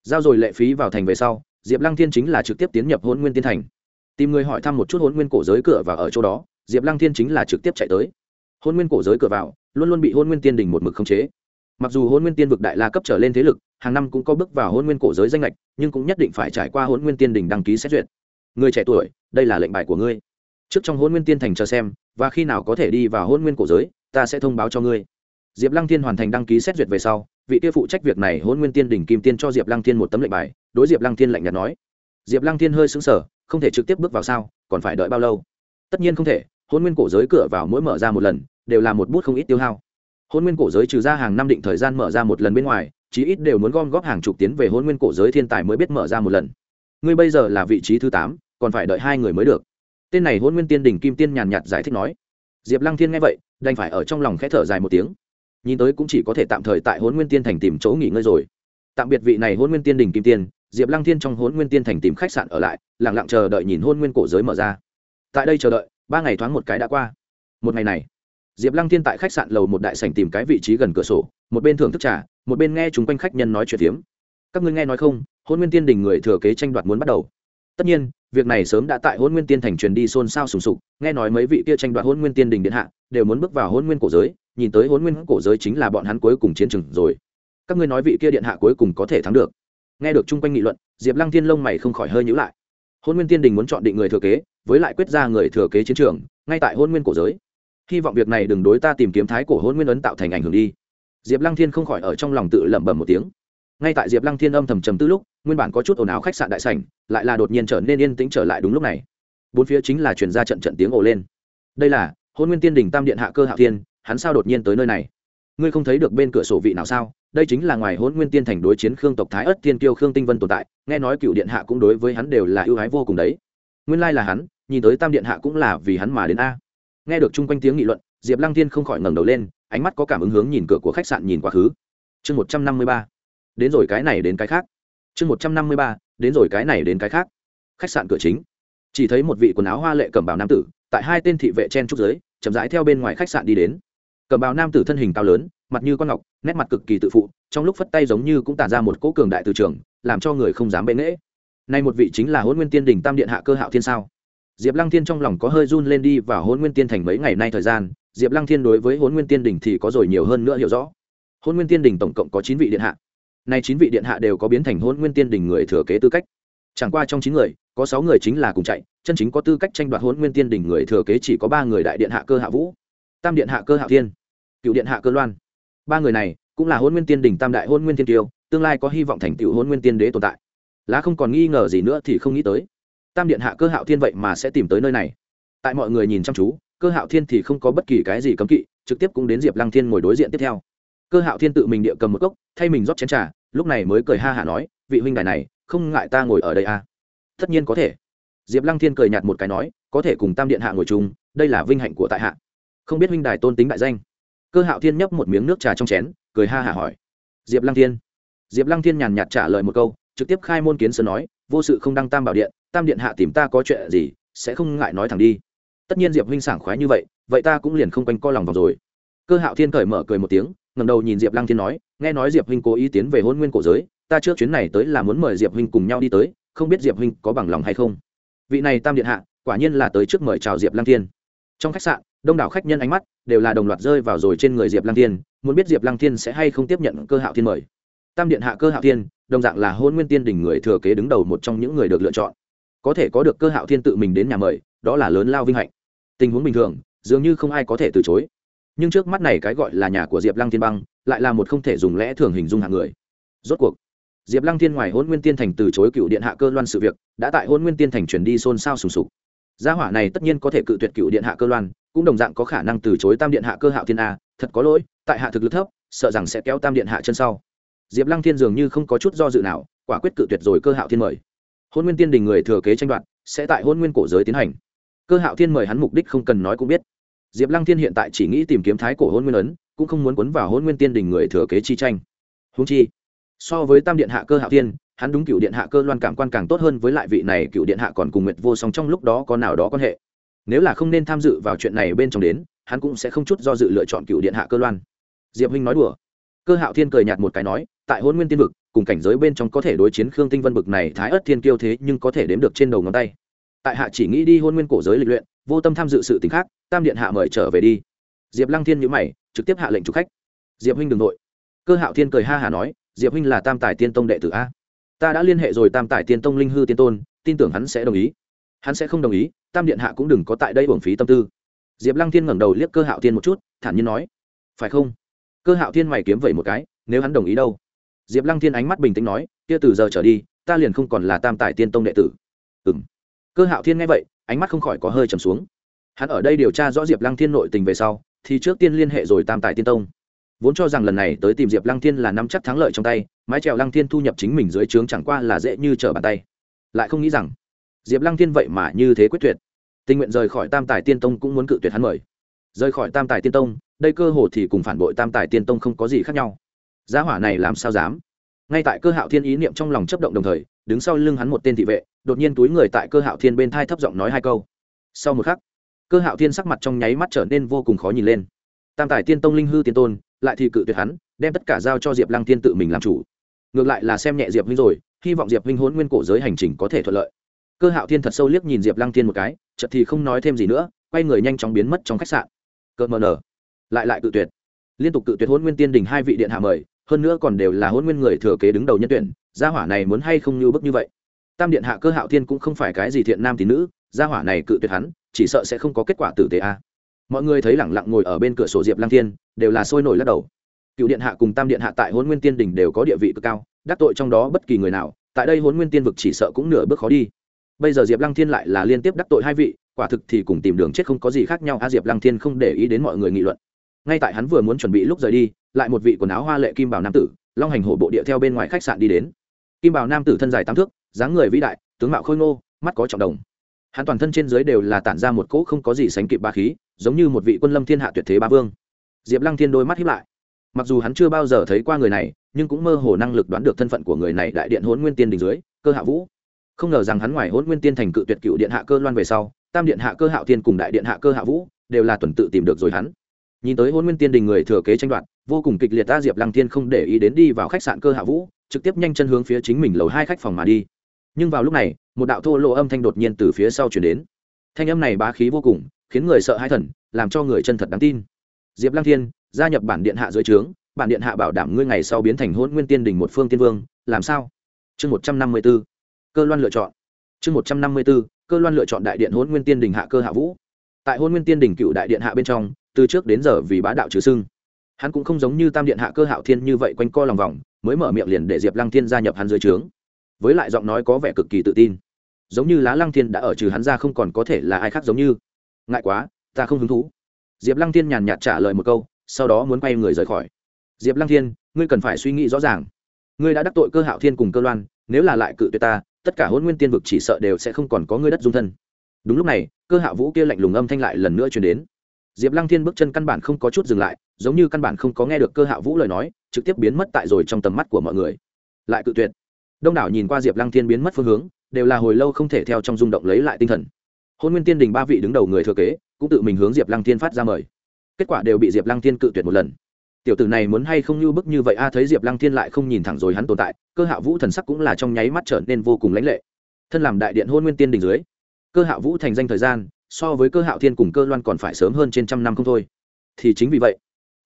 giao rồi lệ phí vào thành về sau, diệp lăng Thiên chính là trực tiếp tiến nhập hôn nguyên tiên thành. Tìm người hỏi thăm một chút hôn nguyên cổ giới cửa và ở chỗ đó, diệp lăng Thiên chính là trực tiếp chạy tới. Hôn nguyên cổ giới cửa vào, luôn luôn bị hôn nguyên tiên đình một mực khống chế. Mặc dù hôn nguyên tiên vực đại la cấp trở lên thế lực, hàng năm cũng có bước vào hôn nguyên cổ giới danh lệch nhưng cũng nhất định phải trải qua hôn nguyên tiên đình đăng ký xét duyệt. Người trẻ tuổi, đây là lệnh bài của ngươi. Trước trong hôn nguyên tiên thành chờ xem, và khi nào có thể đi vào hôn nguyên cổ giới, ta sẽ thông báo cho ngươi. Diệp lăng Thiên hoàn thành đăng ký xét duyệt về sau vị kia phụ trách việc này hôn nguyên tiên đỉnh kim tiên cho diệp lăng Thiên một tấm lệnh bài, đối diệp lăng Thiên lạnh nhạt nói. Diệp lăng Thiên hơi xứng sở không thể trực tiếp bước vào sao, còn phải đợi bao lâu? Tất nhiên không thể, hôn nguyên cổ giới cửa vào mỗi mở ra một lần, đều là một bút không ít tiêu hao. Hôn nguyên cổ giới trừ ra hàng năm định thời gian mở ra một lần bên ngoài, chí ít đều muốn gom góp hàng chục tiến về hôn nguyên cổ giới thiên tài mới biết mở ra một lần. Ngươi bây giờ là vị trí thứ tám, còn phải đợi hai người mới được. Tên này hôn nguyên tiên đỉnh kim tiên nhàn nhạt giải thích nói. Diệp lăng thiên nghe vậy, đành phải ở trong lòng khẽ thở dài một tiếng nhìn tới cũng chỉ có thể tạm thời tại hôn nguyên tiên thành tìm chỗ nghỉ ngơi rồi. Tạm biệt vị này hôn nguyên tiên đỉnh kim tiên, diệp lăng thiên trong hôn nguyên tiên thành tìm khách sạn ở lại lẳng lặng chờ đợi nhìn hôn nguyên cổ giới mở ra. Tại đây chờ đợi, ba ngày thoáng một cái đã qua. Một ngày này, diệp lăng thiên tại khách sạn lầu một đại sảnh tìm cái vị trí gần cửa sổ, một bên thưởng thức trà, một bên nghe chúng quanh khách nhân nói chuyện phiếm. Các ngươi nghe nói không hôn nguyên tiên đình người thừa kế tranh đoạt muốn bắt đầu. Tất nhiên, việc này sớm đã tại hôn nguyên tiên thành truyền đi xôn xao sùng sục, nghe nói mấy vị kia tranh đoạt hôn nguyên tiên đình điện hạ, đều muốn bước vào hôn nguyên cổ giới nhìn tới hôn nguyên cổ giới chính là bọn hắn cuối cùng chiến trường rồi. Các ngươi nói vị kia điện hạ cuối cùng có thể thắng được. Nghe được chung quanh nghị luận, diệp lăng thiên lông mày không khỏi hơi nhữ lại. Hôn nguyên tiên đình muốn chọn định người thừa kế, với lại quyết ra người thừa kế chiến trường, ngay tại hôn nguyên cổ giới. Hy vọng việc này đừng đối ta tìm kiếm thái cổ hôn nguyên ấn tạo thành ảnh hưởng đi. Diệp lăng thiên không khỏi ở trong lòng tự lẩm bẩm một tiếng. Ngay tại diệp lăng thiên âm thầm trầm tư lúc, nguyên bản có chút ồn ào khách sạn đại sảnh, lại là đột nhiên trở nên yên tĩnh trở lại đúng lúc này. Bốn phía chính là chuyển ra trận trận tiếng ồ lên. Đây là hôn nguyên tiên đình tam điện hạ cơ hạ thiên hắn sao đột nhiên tới nơi này? Ngươi không thấy được bên cửa sổ vị nào sao? Đây chính là ngoài hôn nguyên tiên thành đối chiến khương tộc thái ất tiên kiêu khương tinh vân tồn tại, nghe nói cựu điện hạ cũng đối với hắn đều là ưu ái vô cùng đấy. Nguyên lai là hắn, nhìn tới tam điện hạ cũng là vì hắn mà đến a. Nghe được chung quanh tiếng nghị luận, diệp lăng tiên không khỏi ngẩng đầu lên, ánh mắt có cảm ứng hướng nhìn cửa của khách sạn nhìn quá khứ. Chương một trăm năm mươi ba. Đến rồi cái này đến cái khác. Chương một trăm năm mươi ba. Đến rồi cái này đến cái khác. Khách sạn cửa chính. Chỉ thấy một vị quần áo hoa lệ cầm bào nam tử, tại hai tên thị vệ chen trúc giới, chậm rãi theo bên ngoài khách sạn đi đến cầm bào nam tử thân hình cao lớn, mặt như con ngọc, nét mặt cực kỳ tự phụ, trong lúc phất tay giống như cũng tản ra một cỗ cường đại từ trường, làm cho người không dám bệ nghễ. Nay một vị chính là hôn nguyên tiên đình tam điện hạ cơ hạo thiên sao? Diệp lăng thiên trong lòng có hơi run lên đi và hôn nguyên tiên thành mấy ngày nay thời gian, diệp lăng thiên đối với hôn nguyên tiên đình thì có rồi nhiều hơn nữa hiểu rõ. Hôn nguyên tiên đình tổng cộng có chín vị điện hạ. Nay chín vị điện hạ đều có biến thành hôn nguyên tiên đình người thừa kế tư cách. Chẳng qua trong chín người, có sáu người chính là cùng chạy, chân chính có tư cách tranh đoạt hôn nguyên tiên đình người thừa kế chỉ có ba người đại điện hạ cơ hạ vũ. Tam điện hạ cơ hạ thiên cựu điện hạ cơ loan. Ba người này cũng là hôn nguyên tiên Đỉnh tam đại hôn nguyên tiên tiêu, tương lai có hy vọng thành tựu hôn nguyên tiên đế tồn tại. Lá không còn nghi ngờ gì nữa thì không nghĩ tới. Tam điện hạ cơ hạo thiên vậy mà sẽ tìm tới nơi này. Tại mọi người nhìn chăm chú, cơ hạo thiên thì không có bất kỳ cái gì cấm kỵ, trực tiếp cũng đến diệp lăng thiên ngồi đối diện tiếp theo. Cơ hạo thiên tự mình địa cầm một cốc, thay mình rót chén t r à lúc này mới cười ha hả nói, vị huynh đài này, không ngại ta ngồi ở đây à? Tất nhiên có thể. Diệp lăng thiên cười nhạt một cái nói, có thể cùng tam điện hạ ngồi chung, đây là vinh hạnh của tại hạ. Không biết huynh đài tôn tính đại danh cơ hạo thiên nhấp một miếng nước trà trong chén, cười ha hả hỏi. Diệp lăng thiên. Diệp lăng thiên nhàn nhạt trả lời một câu, trực tiếp khai môn kiến sơn nói, vô sự không đăng tam bảo điện, tam điện hạ tìm ta có chuyện gì, sẽ không ngại nói thẳng đi. Tất nhiên diệp huynh sảng khoái như vậy vậy ta cũng liền không quanh co lòng vòng rồi. Cơ hạo thiên cởi mở cười một tiếng ngầm đầu nhìn diệp lăng thiên nói, nghe nói diệp huynh cố ý tiến về hôn nguyên cổ giới, ta trước chuyến này tới là muốn mời diệp huynh cùng nhau đi tới, không biết diệp huynh có bằng lòng hay không? Vị này tam điện hạ, quả nhiên là tới trước mời chào diệp lăng thiên. Trong khách sạn đông đảo khách nhân ánh mắt đều là đồng loạt rơi vào rồi trên người diệp lăng thiên, muốn biết diệp lăng thiên sẽ hay không tiếp nhận cơ hạo thiên mời. Tam điện hạ cơ hạo thiên, đồng dạng là hôn nguyên tiên đỉnh người thừa kế đứng đầu một trong những người được lựa chọn. Có thể có được cơ hạo thiên tự mình đến nhà mời, đó là lớn lao vinh hạnh. Tình huống bình thường, dường như không ai có thể từ chối. Nhưng trước mắt này cái gọi là nhà của diệp lăng thiên băng, lại là một không thể dùng lẽ thường hình dung hạng người. Rốt cuộc, diệp lăng thiên ngoài hôn nguyên tiên thành từ chối cựu điện hạ cơ loan sự việc, đã tại hôn nguyên tiên thành chuyển đi xôn xao sùng sục gia hỏa này tất nhiên có thể cự tuyệt cựu điện hạ cơ loan, cũng đồng dạng có khả năng từ chối tam điện hạ cơ hạo thiên a, thật có lỗi, tại hạ thực lực thấp, sợ rằng sẽ kéo tam điện hạ chân sau. Diệp lăng thiên dường như không có chút do dự nào, quả quyết cự tuyệt rồi cơ hạo thiên mời. Hôn nguyên tiên đình người thừa kế tranh đoạt, sẽ tại hôn nguyên cổ giới tiến hành. Cơ hạo thiên mời hắn mục đích không cần nói cũng biết. Diệp lăng thiên hiện tại chỉ nghĩ tìm kiếm thái cổ hôn nguyên ấn, cũng không muốn quấn vào hôn nguyên tiên đình người thừa kế chi tranh. Húng chi, so với tam điện hạ cơ hạo thiên hắn đúng cựu điện hạ cơ loan cảm quan càng tốt hơn với lại vị này cựu điện hạ còn cùng nguyệt vô song trong lúc đó có nào đó quan hệ. Nếu là không nên tham dự vào chuyện này bên trong đến, hắn cũng sẽ không chút do dự lựa chọn cựu điện hạ cơ loan. Diệp huynh nói đùa. Cơ hạo thiên cười nhạt một cái nói, tại hôn nguyên tiên vực, cùng cảnh giới bên trong có thể đối chiến khương tinh vân bực này thái ớt thiên kiêu thế nhưng có thể đếm được trên đầu ngón tay. Tại hạ chỉ nghĩ đi hôn nguyên cổ giới lịch luyện, vô tâm tham dự sự t khác, tam điện hạ mời trở về đi. Diệp lăng thiên nhữ mày, trực tiếp hạ lệnh chủ khách. Diệp huynh đ ừ n g nội cơ hạo thiên cười ha hà nói, diệp huynh là tam tài tiên tông đệ tử a ta đã liên hệ rồi, tam tài tiên tông linh hư tiên tôn, tin tưởng hắn sẽ đồng ý. Hắn sẽ không đồng ý, tam điện hạ cũng đừng có tại đây uổng phí tâm tư. Diệp lăng thiên ngẩng đầu liếc cơ hạo thiên một chút, thản nhiên nói, phải không? Cơ hạo thiên mày kiếm vẩy một cái, nếu hắn đồng ý đâu? Diệp lăng thiên ánh mắt bình tĩnh nói, kia từ giờ trở đi, ta liền không còn là tam tài tiên tông đệ tử. Ừ m cơ hạo thiên nghe vậy, ánh mắt không khỏi có hơi trầm xuống. Hắn ở đây điều tra rõ diệp lăng thiên nội tình về sau, thì trước tiên liên hệ rồi tam tài tiên tông. Vốn cho rằng lần này tới tìm diệp lăng thiên là nắm chắc thắng lợi trong tay mái trèo lăng thiên thu nhập chính mình dưới trướng chẳng qua là dễ như trở bàn tay. Lại không nghĩ rằng, diệp lăng thiên vậy mà như thế quyết tuyệt. Tình nguyện rời khỏi tam tài tiên tông cũng muốn cự tuyệt hắn mời. Rời khỏi tam tài tiên tông, đây cơ hồ thì cùng phản bội tam tài tiên tông không có gì khác nhau. Giá hỏa này làm sao dám? Ngay tại cơ hạo thiên ý niệm trong lòng chấp động đồng thời, đứng sau lưng hắn một tên thị vệ, đột nhiên túi người tại cơ hạo thiên bên thai thấp giọng nói hai câu. Sau một khắc, cơ hạo thiên sắc mặt trong nháy mắt trở nên vô cùng khó nhìn lên. Tam tài tiên tông linh hư tiên tôn, lại thì cự tuyệt hắn, đem tất cả giao cho diệp lăng Thiên tự mình làm chủ ngược lại là xem nhẹ diệp huynh rồi, hy vọng diệp huynh hôn nguyên cổ giới hành trình có thể thuận lợi. Cơ hạo thiên thật sâu liếc nhìn diệp lăng thiên một cái, chợt thì không nói thêm gì nữa, quay người nhanh chóng biến mất trong khách sạn. Cợt mờ nở. Lại lại cự tuyệt. Liên tục cự tuyệt hôn nguyên tiên đình hai vị điện hạ mời, hơn nữa còn đều là hôn nguyên người thừa kế đứng đầu nhân tuyển, gia hỏa này muốn hay không như bức như vậy. Tam điện hạ cơ hạo thiên cũng không phải cái gì thiện nam tín nữ, gia hỏa này cự tuyệt hắn, chỉ sợ sẽ không có kết quả tử tế a. Mọi người thấy lẳng lặng ngồi ở bên cửa sổ diệp lăng thiên, đều là sôi nổi lắc đầu cựu điện hạ cùng tam điện hạ tại hôn nguyên tiên đình đều có địa vị cực cao, đắc tội trong đó bất kỳ người nào, tại đây hôn nguyên tiên vực chỉ sợ cũng nửa bước khó đi. Bây giờ diệp lăng thiên lại là liên tiếp đắc tội hai vị, quả thực thì cùng tìm đường chết không có gì khác nhau, a diệp lăng thiên không để ý đến mọi người nghị luận. Ngay tại hắn vừa muốn chuẩn bị lúc rời đi, lại một vị quần áo hoa lệ kim bảo nam tử, long hành hổ bộ địa theo bên ngoài khách sạn đi đến. Kim bảo nam tử thân dài tám thước, dáng người vĩ đại, tướng mạo khôi ngô, mắt có trọng đồng. Hắn toàn thân trên dưới đều là tản ra một cỗ không có gì sánh kịp ba khí, giống như một vị quân lâm thiên hạ tuyệt thế ba vương. Diệp lăng thiên đôi mắt hiếp lại mặc dù hắn chưa bao giờ thấy qua người này, nhưng cũng mơ hồ năng lực đoán được thân phận của người này đại điện hôn nguyên tiên đình dưới, cơ hạ vũ. Không ngờ rằng hắn ngoài hôn nguyên tiên thành cự tuyệt cựu điện hạ cơ loan về sau, tam điện hạ cơ hạo tiên cùng đại điện hạ cơ hạ vũ đều là tuần tự tìm được rồi hắn. Nhìn tới hôn nguyên tiên đình người thừa kế tranh đoạt, vô cùng kịch liệt ta diệp lăng thiên không để ý đến đi vào khách sạn cơ hạ vũ, trực tiếp nhanh chân hướng phía chính mình lầu hai khách phòng mà đi. Nhưng vào lúc này, một đạo thô lộ âm thanh đột nhiên từ phía sau chuyển đến. Thanh âm này bá khí vô cùng, khiến người sợ hai thần, làm cho người chân thật đáng tin. Diệp lăng thiên gia nhập bản điện hạ dưới trướng, bản điện hạ bảo đảm ngươi ngày sau biến thành hôn nguyên tiên đình một phương tiên vương, làm sao? Chương một trăm năm mươi b ố cơ loan lựa chọn. Chương một trăm năm mươi b ố cơ loan lựa chọn đại điện hôn nguyên tiên đình hạ cơ hạ vũ. Tại hôn nguyên tiên đình cựu đại điện hạ bên trong, từ trước đến giờ vì bá đạo trừ sưng. Hắn cũng không giống như tam điện hạ cơ hạo thiên như vậy quanh co lòng vòng, mới mở miệng liền để diệp lăng thiên gia nhập hắn dưới trướng. Với lại giọng nói có vẻ cực kỳ tự tin. Giống như lá lăng thiên đã ở trừ hắn ra không còn có thể là ai khác giống như. Ngại quá, ta không hứng thú. Diệp lăng thiên nhàn nhạt trả lời một câu sau đó muốn quay người rời khỏi. Diệp lăng thiên, ngươi cần phải suy nghĩ rõ ràng. Ngươi đã đắc tội cơ hạo thiên cùng cơ loan, nếu là lại cự tuyệt ta, tất cả hôn nguyên tiên vực chỉ sợ đều sẽ không còn có ngươi đất dung thân. Đúng lúc này, cơ hạ vũ kia lạnh lùng âm thanh lại lần nữa chuyển đến. Diệp lăng thiên bước chân căn bản không có chút dừng lại, giống như căn bản không có nghe được cơ hạ vũ lời nói, trực tiếp biến mất tại rồi trong tầm mắt của mọi người. Lại cự tuyệt. Đông đảo nhìn qua diệp lăng thiên biến mất phương hướng, đều là hồi lâu không thể theo trong rung động lấy lại tinh thần. Hôn nguyên tiên đình ba vị đứng đầu người thừa kế, cũng tự mình hướng diệp lăng thiên phát ra mời kết quả đều bị diệp lăng thiên cự tuyệt một lần tiểu tử này muốn hay không như bức như vậy a à, thấy diệp lăng thiên lại không nhìn thẳng rồi hắn tồn tại cơ hạ vũ thần sắc cũng là trong nháy mắt trở nên vô cùng lãnh lệ thân làm đại điện hôn nguyên tiên đình dưới cơ hạ vũ thành danh thời gian so với cơ hạo thiên cùng cơ loan còn phải sớm hơn trên trăm năm không thôi thì chính vì vậy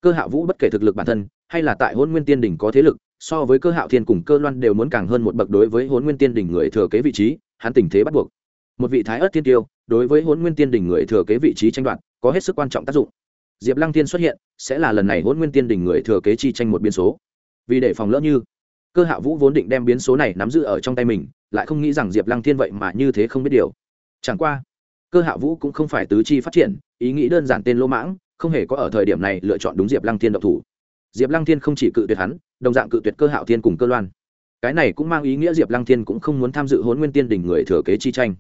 cơ hạ vũ bất kể thực lực bản thân hay là tại hôn nguyên tiên đình có thế lực so với cơ hạo thiên cùng cơ loan đều muốn càng hơn một bậc đối với hôn nguyên tiên đình người thừa kế vị trí hắn tình thế bắt buộc một vị thái ớt thiên tiêu đối với hôn nguyên tiên đình người thừa kế vị trí tranh đoạt có hết sức quan trọng tác dụng diệp lăng Thiên xuất hiện, sẽ là lần này hôn nguyên tiên đình người thừa kế chi tranh một biến số. Vì để phòng lỡ như, cơ hạ vũ vốn định đem biến số này nắm giữ ở trong tay mình, lại không nghĩ rằng diệp lăng thiên vậy mà như thế không biết điều. Chẳng qua, cơ hạ vũ cũng không phải tứ chi phát triển, ý nghĩ đơn giản tên lỗ mãng, không hề có ở thời điểm này lựa chọn đúng diệp lăng thiên độc thủ. Diệp lăng thiên không chỉ cự tuyệt hắn, đồng dạng cự tuyệt cơ hạo thiên cùng cơ loan. Cái này cũng mang ý nghĩa diệp lăng thiên cũng không muốn tham dự hôn nguyên tiên đỉnh người thừa kế chi tranh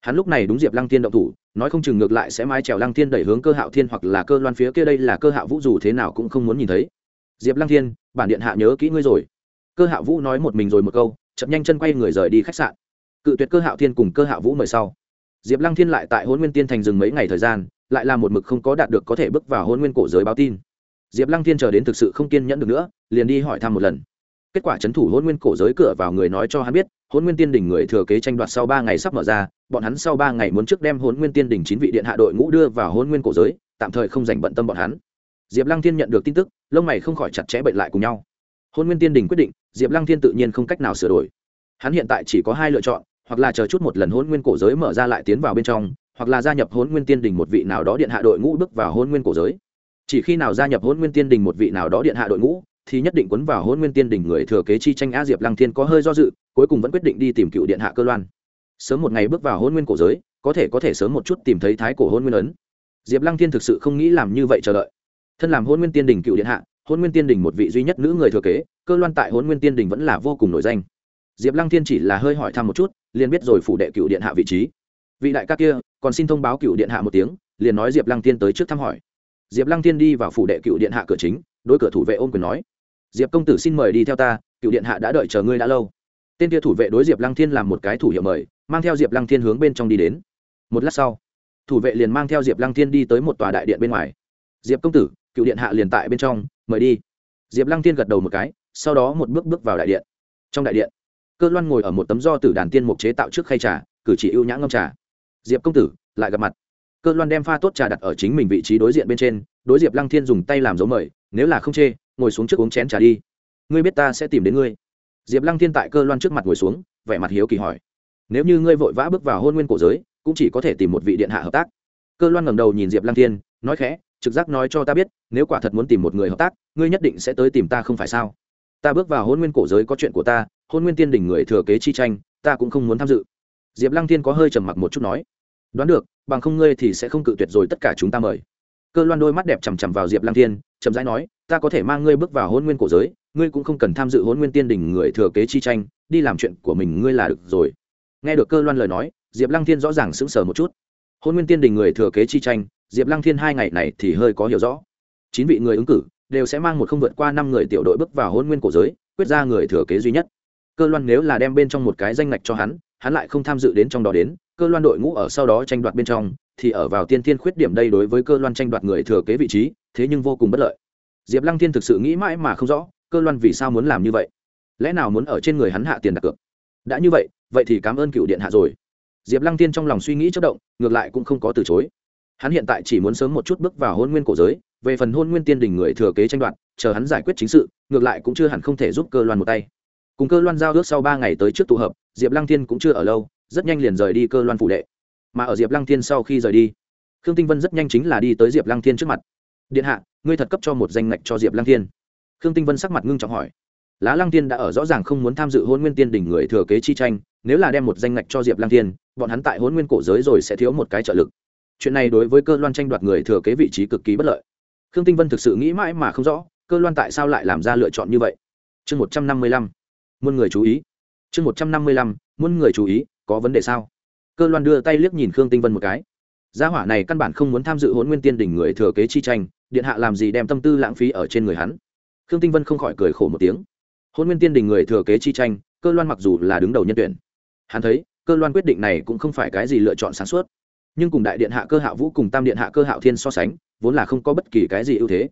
hắn lúc này đúng diệp lăng thiên động thủ, nói không chừng ngược lại sẽ mái trèo lăng thiên đẩy hướng cơ hạo thiên hoặc là cơ loan phía kia đây là cơ hạo vũ dù thế nào cũng không muốn nhìn thấy. Diệp lăng thiên, bản điện hạ nhớ kỹ ngươi rồi. Cơ hạo vũ nói một mình rồi một câu, chậm nhanh chân quay người rời đi khách sạn. Cự tuyệt cơ hạo thiên cùng cơ hạo vũ mời sau. Diệp lăng thiên lại tại hôn nguyên tiên thành dừng mấy ngày thời gian, lại là một mực không có đạt được có thể bước vào hôn nguyên cổ giới báo tin. Diệp lăng thiên chờ đến thực sự không kiên nhẫn được nữa, liền đi hỏi thăm một lần. Kết quả c h ấ n thủ hôn nguyên cổ giới cửa vào người nói cho hắn biết hôn nguyên tiên đỉnh người thừa kế tranh đoạt sau ba ngày sắp mở ra, bọn hắn sau ba ngày muốn trước đem hôn nguyên tiên đỉnh chín vị điện hạ đội ngũ đưa vào hôn nguyên cổ giới, tạm thời không dành bận tâm bọn hắn. Diệp lăng thiên nhận được tin tức, lông mày không khỏi chặt chẽ bệnh lại cùng nhau. Hôn nguyên tiên đỉnh quyết định, diệp lăng thiên tự nhiên không cách nào sửa đổi. Hắn hiện tại chỉ có hai lựa chọn, hoặc là chờ chút một lần hôn nguyên cổ giới mở ra lại tiến vào bên trong, hoặc là gia nhập hôn nguyên tiên đình một vị nào đó điện hạ đội ngũ bước vào hôn nguyên cổ giới. Chỉ khi nào gia nhập hôn nguyên tiên đình một vị nào đó điện hạ đội ngũ thì nhất định quấn vào hôn nguyên tiên đình người thừa kế chi tranh a diệp lăng thiên có hơi do dự, cuối cùng vẫn quyết định đi tìm cựu điện hạ cơ loan. Sớm một ngày bước vào hôn nguyên cổ giới, có thể có thể sớm một chút tìm thấy thái cổ hôn nguyên ấn. Diệp lăng thiên thực sự không nghĩ làm như vậy chờ đợi. Thân làm hôn nguyên tiên đình cựu điện hạ hôn nguyên tiên đình một vị duy nhất nữ người thừa kế, cơ loan tại hôn nguyên tiên đình vẫn là vô cùng nổi danh. Diệp lăng thiên chỉ là hơi hỏi thăm một chút, liền biết rồi phủ đệ cựu điện hạ vị trí. Vị đại ca kia, còn xin thông báo cựu điện hạ một tiếng, liền nói diệp lăng tiên tới trước thăm hỏi. Diệp lăng tiên đi vào phủ đệ cựu điện hạ cửa chính đôi cửa thủ vệ ôm quyền nói, diệp công tử xin mời đi theo ta, cựu điện hạ đã đợi chờ ngươi đã lâu. Tên kia thủ vệ đối diệp lăng thiên làm một cái thủ hiệu mời, mang theo diệp lăng thiên hướng bên trong đi đến. Một lát sau, thủ vệ liền mang theo diệp lăng thiên đi tới một tòa đại điện bên ngoài. Diệp công tử, cựu điện hạ liền tại bên trong, mời đi. Diệp lăng thiên gật đầu một cái, sau đó một bước bước vào đại điện. Trong đại điện, cơ loan ngồi ở một tấm do tử đàn tiên mục chế tạo trước khay trà, cử chỉ ưu nhã ngâm trà. Diệp công tử, lại gặp mặt. Cơ loan đem pha tốt trà đặt ở chính mình vị trí đối diện bên trên, đối diệp lăng thiên dùng tay làm dấu mời nếu là không chê, ngồi xuống trước uống chén trà đi. Ngươi biết ta sẽ tìm đến ngươi. Diệp lăng thiên tại cơ loan trước mặt ngồi xuống, vẻ mặt hiếu kỳ hỏi. Nếu như ngươi vội vã bước vào hôn nguyên cổ giới, cũng chỉ có thể tìm một vị điện hạ hợp tác. Cơ loan ngẩng đầu nhìn diệp lăng thiên, nói khẽ, trực giác nói cho ta biết, nếu quả thật muốn tìm một người hợp tác, ngươi nhất định sẽ tới tìm ta không phải sao? Ta bước vào hôn nguyên cổ giới có chuyện của ta, hôn nguyên tiên đỉnh người thừa kế chi tranh, ta cũng không muốn tham dự. Diệp lăng thiên có hơi trầm mặc một chút nói. Đoán được, bằng không ngươi thì sẽ không cự tuyệt rồi, tất cả chúng ta mời cơ loan đôi mắt đẹp chằm chằm vào diệp lăng thiên, chậm rãi nói, ta có thể mang ngươi bước vào hôn nguyên cổ giới, ngươi cũng không cần tham dự hôn nguyên tiên Đình người thừa kế chi tranh, đi làm chuyện của mình ngươi là được rồi. Nghe được cơ loan lời nói, diệp lăng thiên rõ ràng sững sờ một chút. Hôn nguyên tiên đình người thừa kế chi tranh, diệp lăng thiên hai ngày này thì hơi có hiểu rõ. Chín vị người ứng cử đều sẽ mang một không vượt qua năm người tiểu đội bước vào hôn nguyên cổ giới, quyết ra người thừa kế duy nhất. Cơ loan nếu là đem bên trong một cái danh ngạch cho hắn hắn lại không tham dự đến trong đó đến cơ loan đội ngũ ở sau đó tranh đoạt bên trong, thì ở vào tiên thiên khuyết điểm đây đối với cơ loan tranh đoạt người thừa kế vị trí, thế nhưng vô cùng bất lợi. Diệp lăng thiên thực sự nghĩ mãi mà không rõ, cơ loan vì sao muốn làm như vậy? Lẽ nào muốn ở trên người hắn hạ tiền đặt cược? Đã như vậy vậy thì cảm ơn cựu điện hạ rồi. Diệp lăng tiên trong lòng suy nghĩ chất động, ngược lại cũng không có từ chối. Hắn hiện tại chỉ muốn sớm một chút bước vào hôn nguyên cổ giới, về phần hôn nguyên tiên đình người thừa kế tranh đoạt, chờ hắn giải quyết chính sự, ngược lại cũng chưa hẳn không thể giúp cơ loan một tay. Cùng cơ loan giao ước sau ba ngày tới trước tụ hợp, diệp lăng tiên cũng chưa ở lâu rất nhanh liền rời đi cơ loan phủ đệ. Mà ở diệp lăng thiên sau khi rời đi, khương tinh vân rất nhanh chính là đi tới diệp lăng thiên trước mặt. Điện hạ, ngươi thật cấp cho một danh ngạch cho diệp lăng thiên. Khương tinh vân sắc mặt ngưng trọng hỏi. Lá lăng thiên đã ở rõ ràng không muốn tham dự hôn nguyên tiên đỉnh người thừa kế chi tranh, nếu là đem một danh ngạch cho diệp lăng thiên, bọn hắn tại hôn nguyên cổ giới rồi sẽ thiếu một cái trợ lực. Chuyện này đối với cơ loan tranh đoạt người thừa kế vị trí cực kỳ bất lợi. Khương tinh vân thực sự nghĩ mãi mà không rõ, cơ loan tại sao lại làm ra lựa chọn như vậy? Chương một trăm năm mươi lăm, muôn người chú ý. Chương một trăm năm mươi lăm, muôn người chú ý có vấn đề sao? Cơ loan đưa tay liếc nhìn khương tinh vân một cái. Gia hỏa này căn bản không muốn tham dự hôn nguyên tiên đỉnh người thừa kế chi tranh, điện hạ làm gì đem tâm tư lãng phí ở trên người hắn? Khương tinh vân không khỏi cười khổ một tiếng. Hôn nguyên tiên đình người thừa kế chi tranh, cơ loan mặc dù là đứng đầu nhân tuyển, hắn thấy, cơ loan quyết định này cũng không phải cái gì lựa chọn sáng suốt. Nhưng cùng đại điện hạ cơ hạ vũ cùng tam điện hạ cơ hạo thiên so sánh, vốn là không có bất kỳ cái gì ưu thế.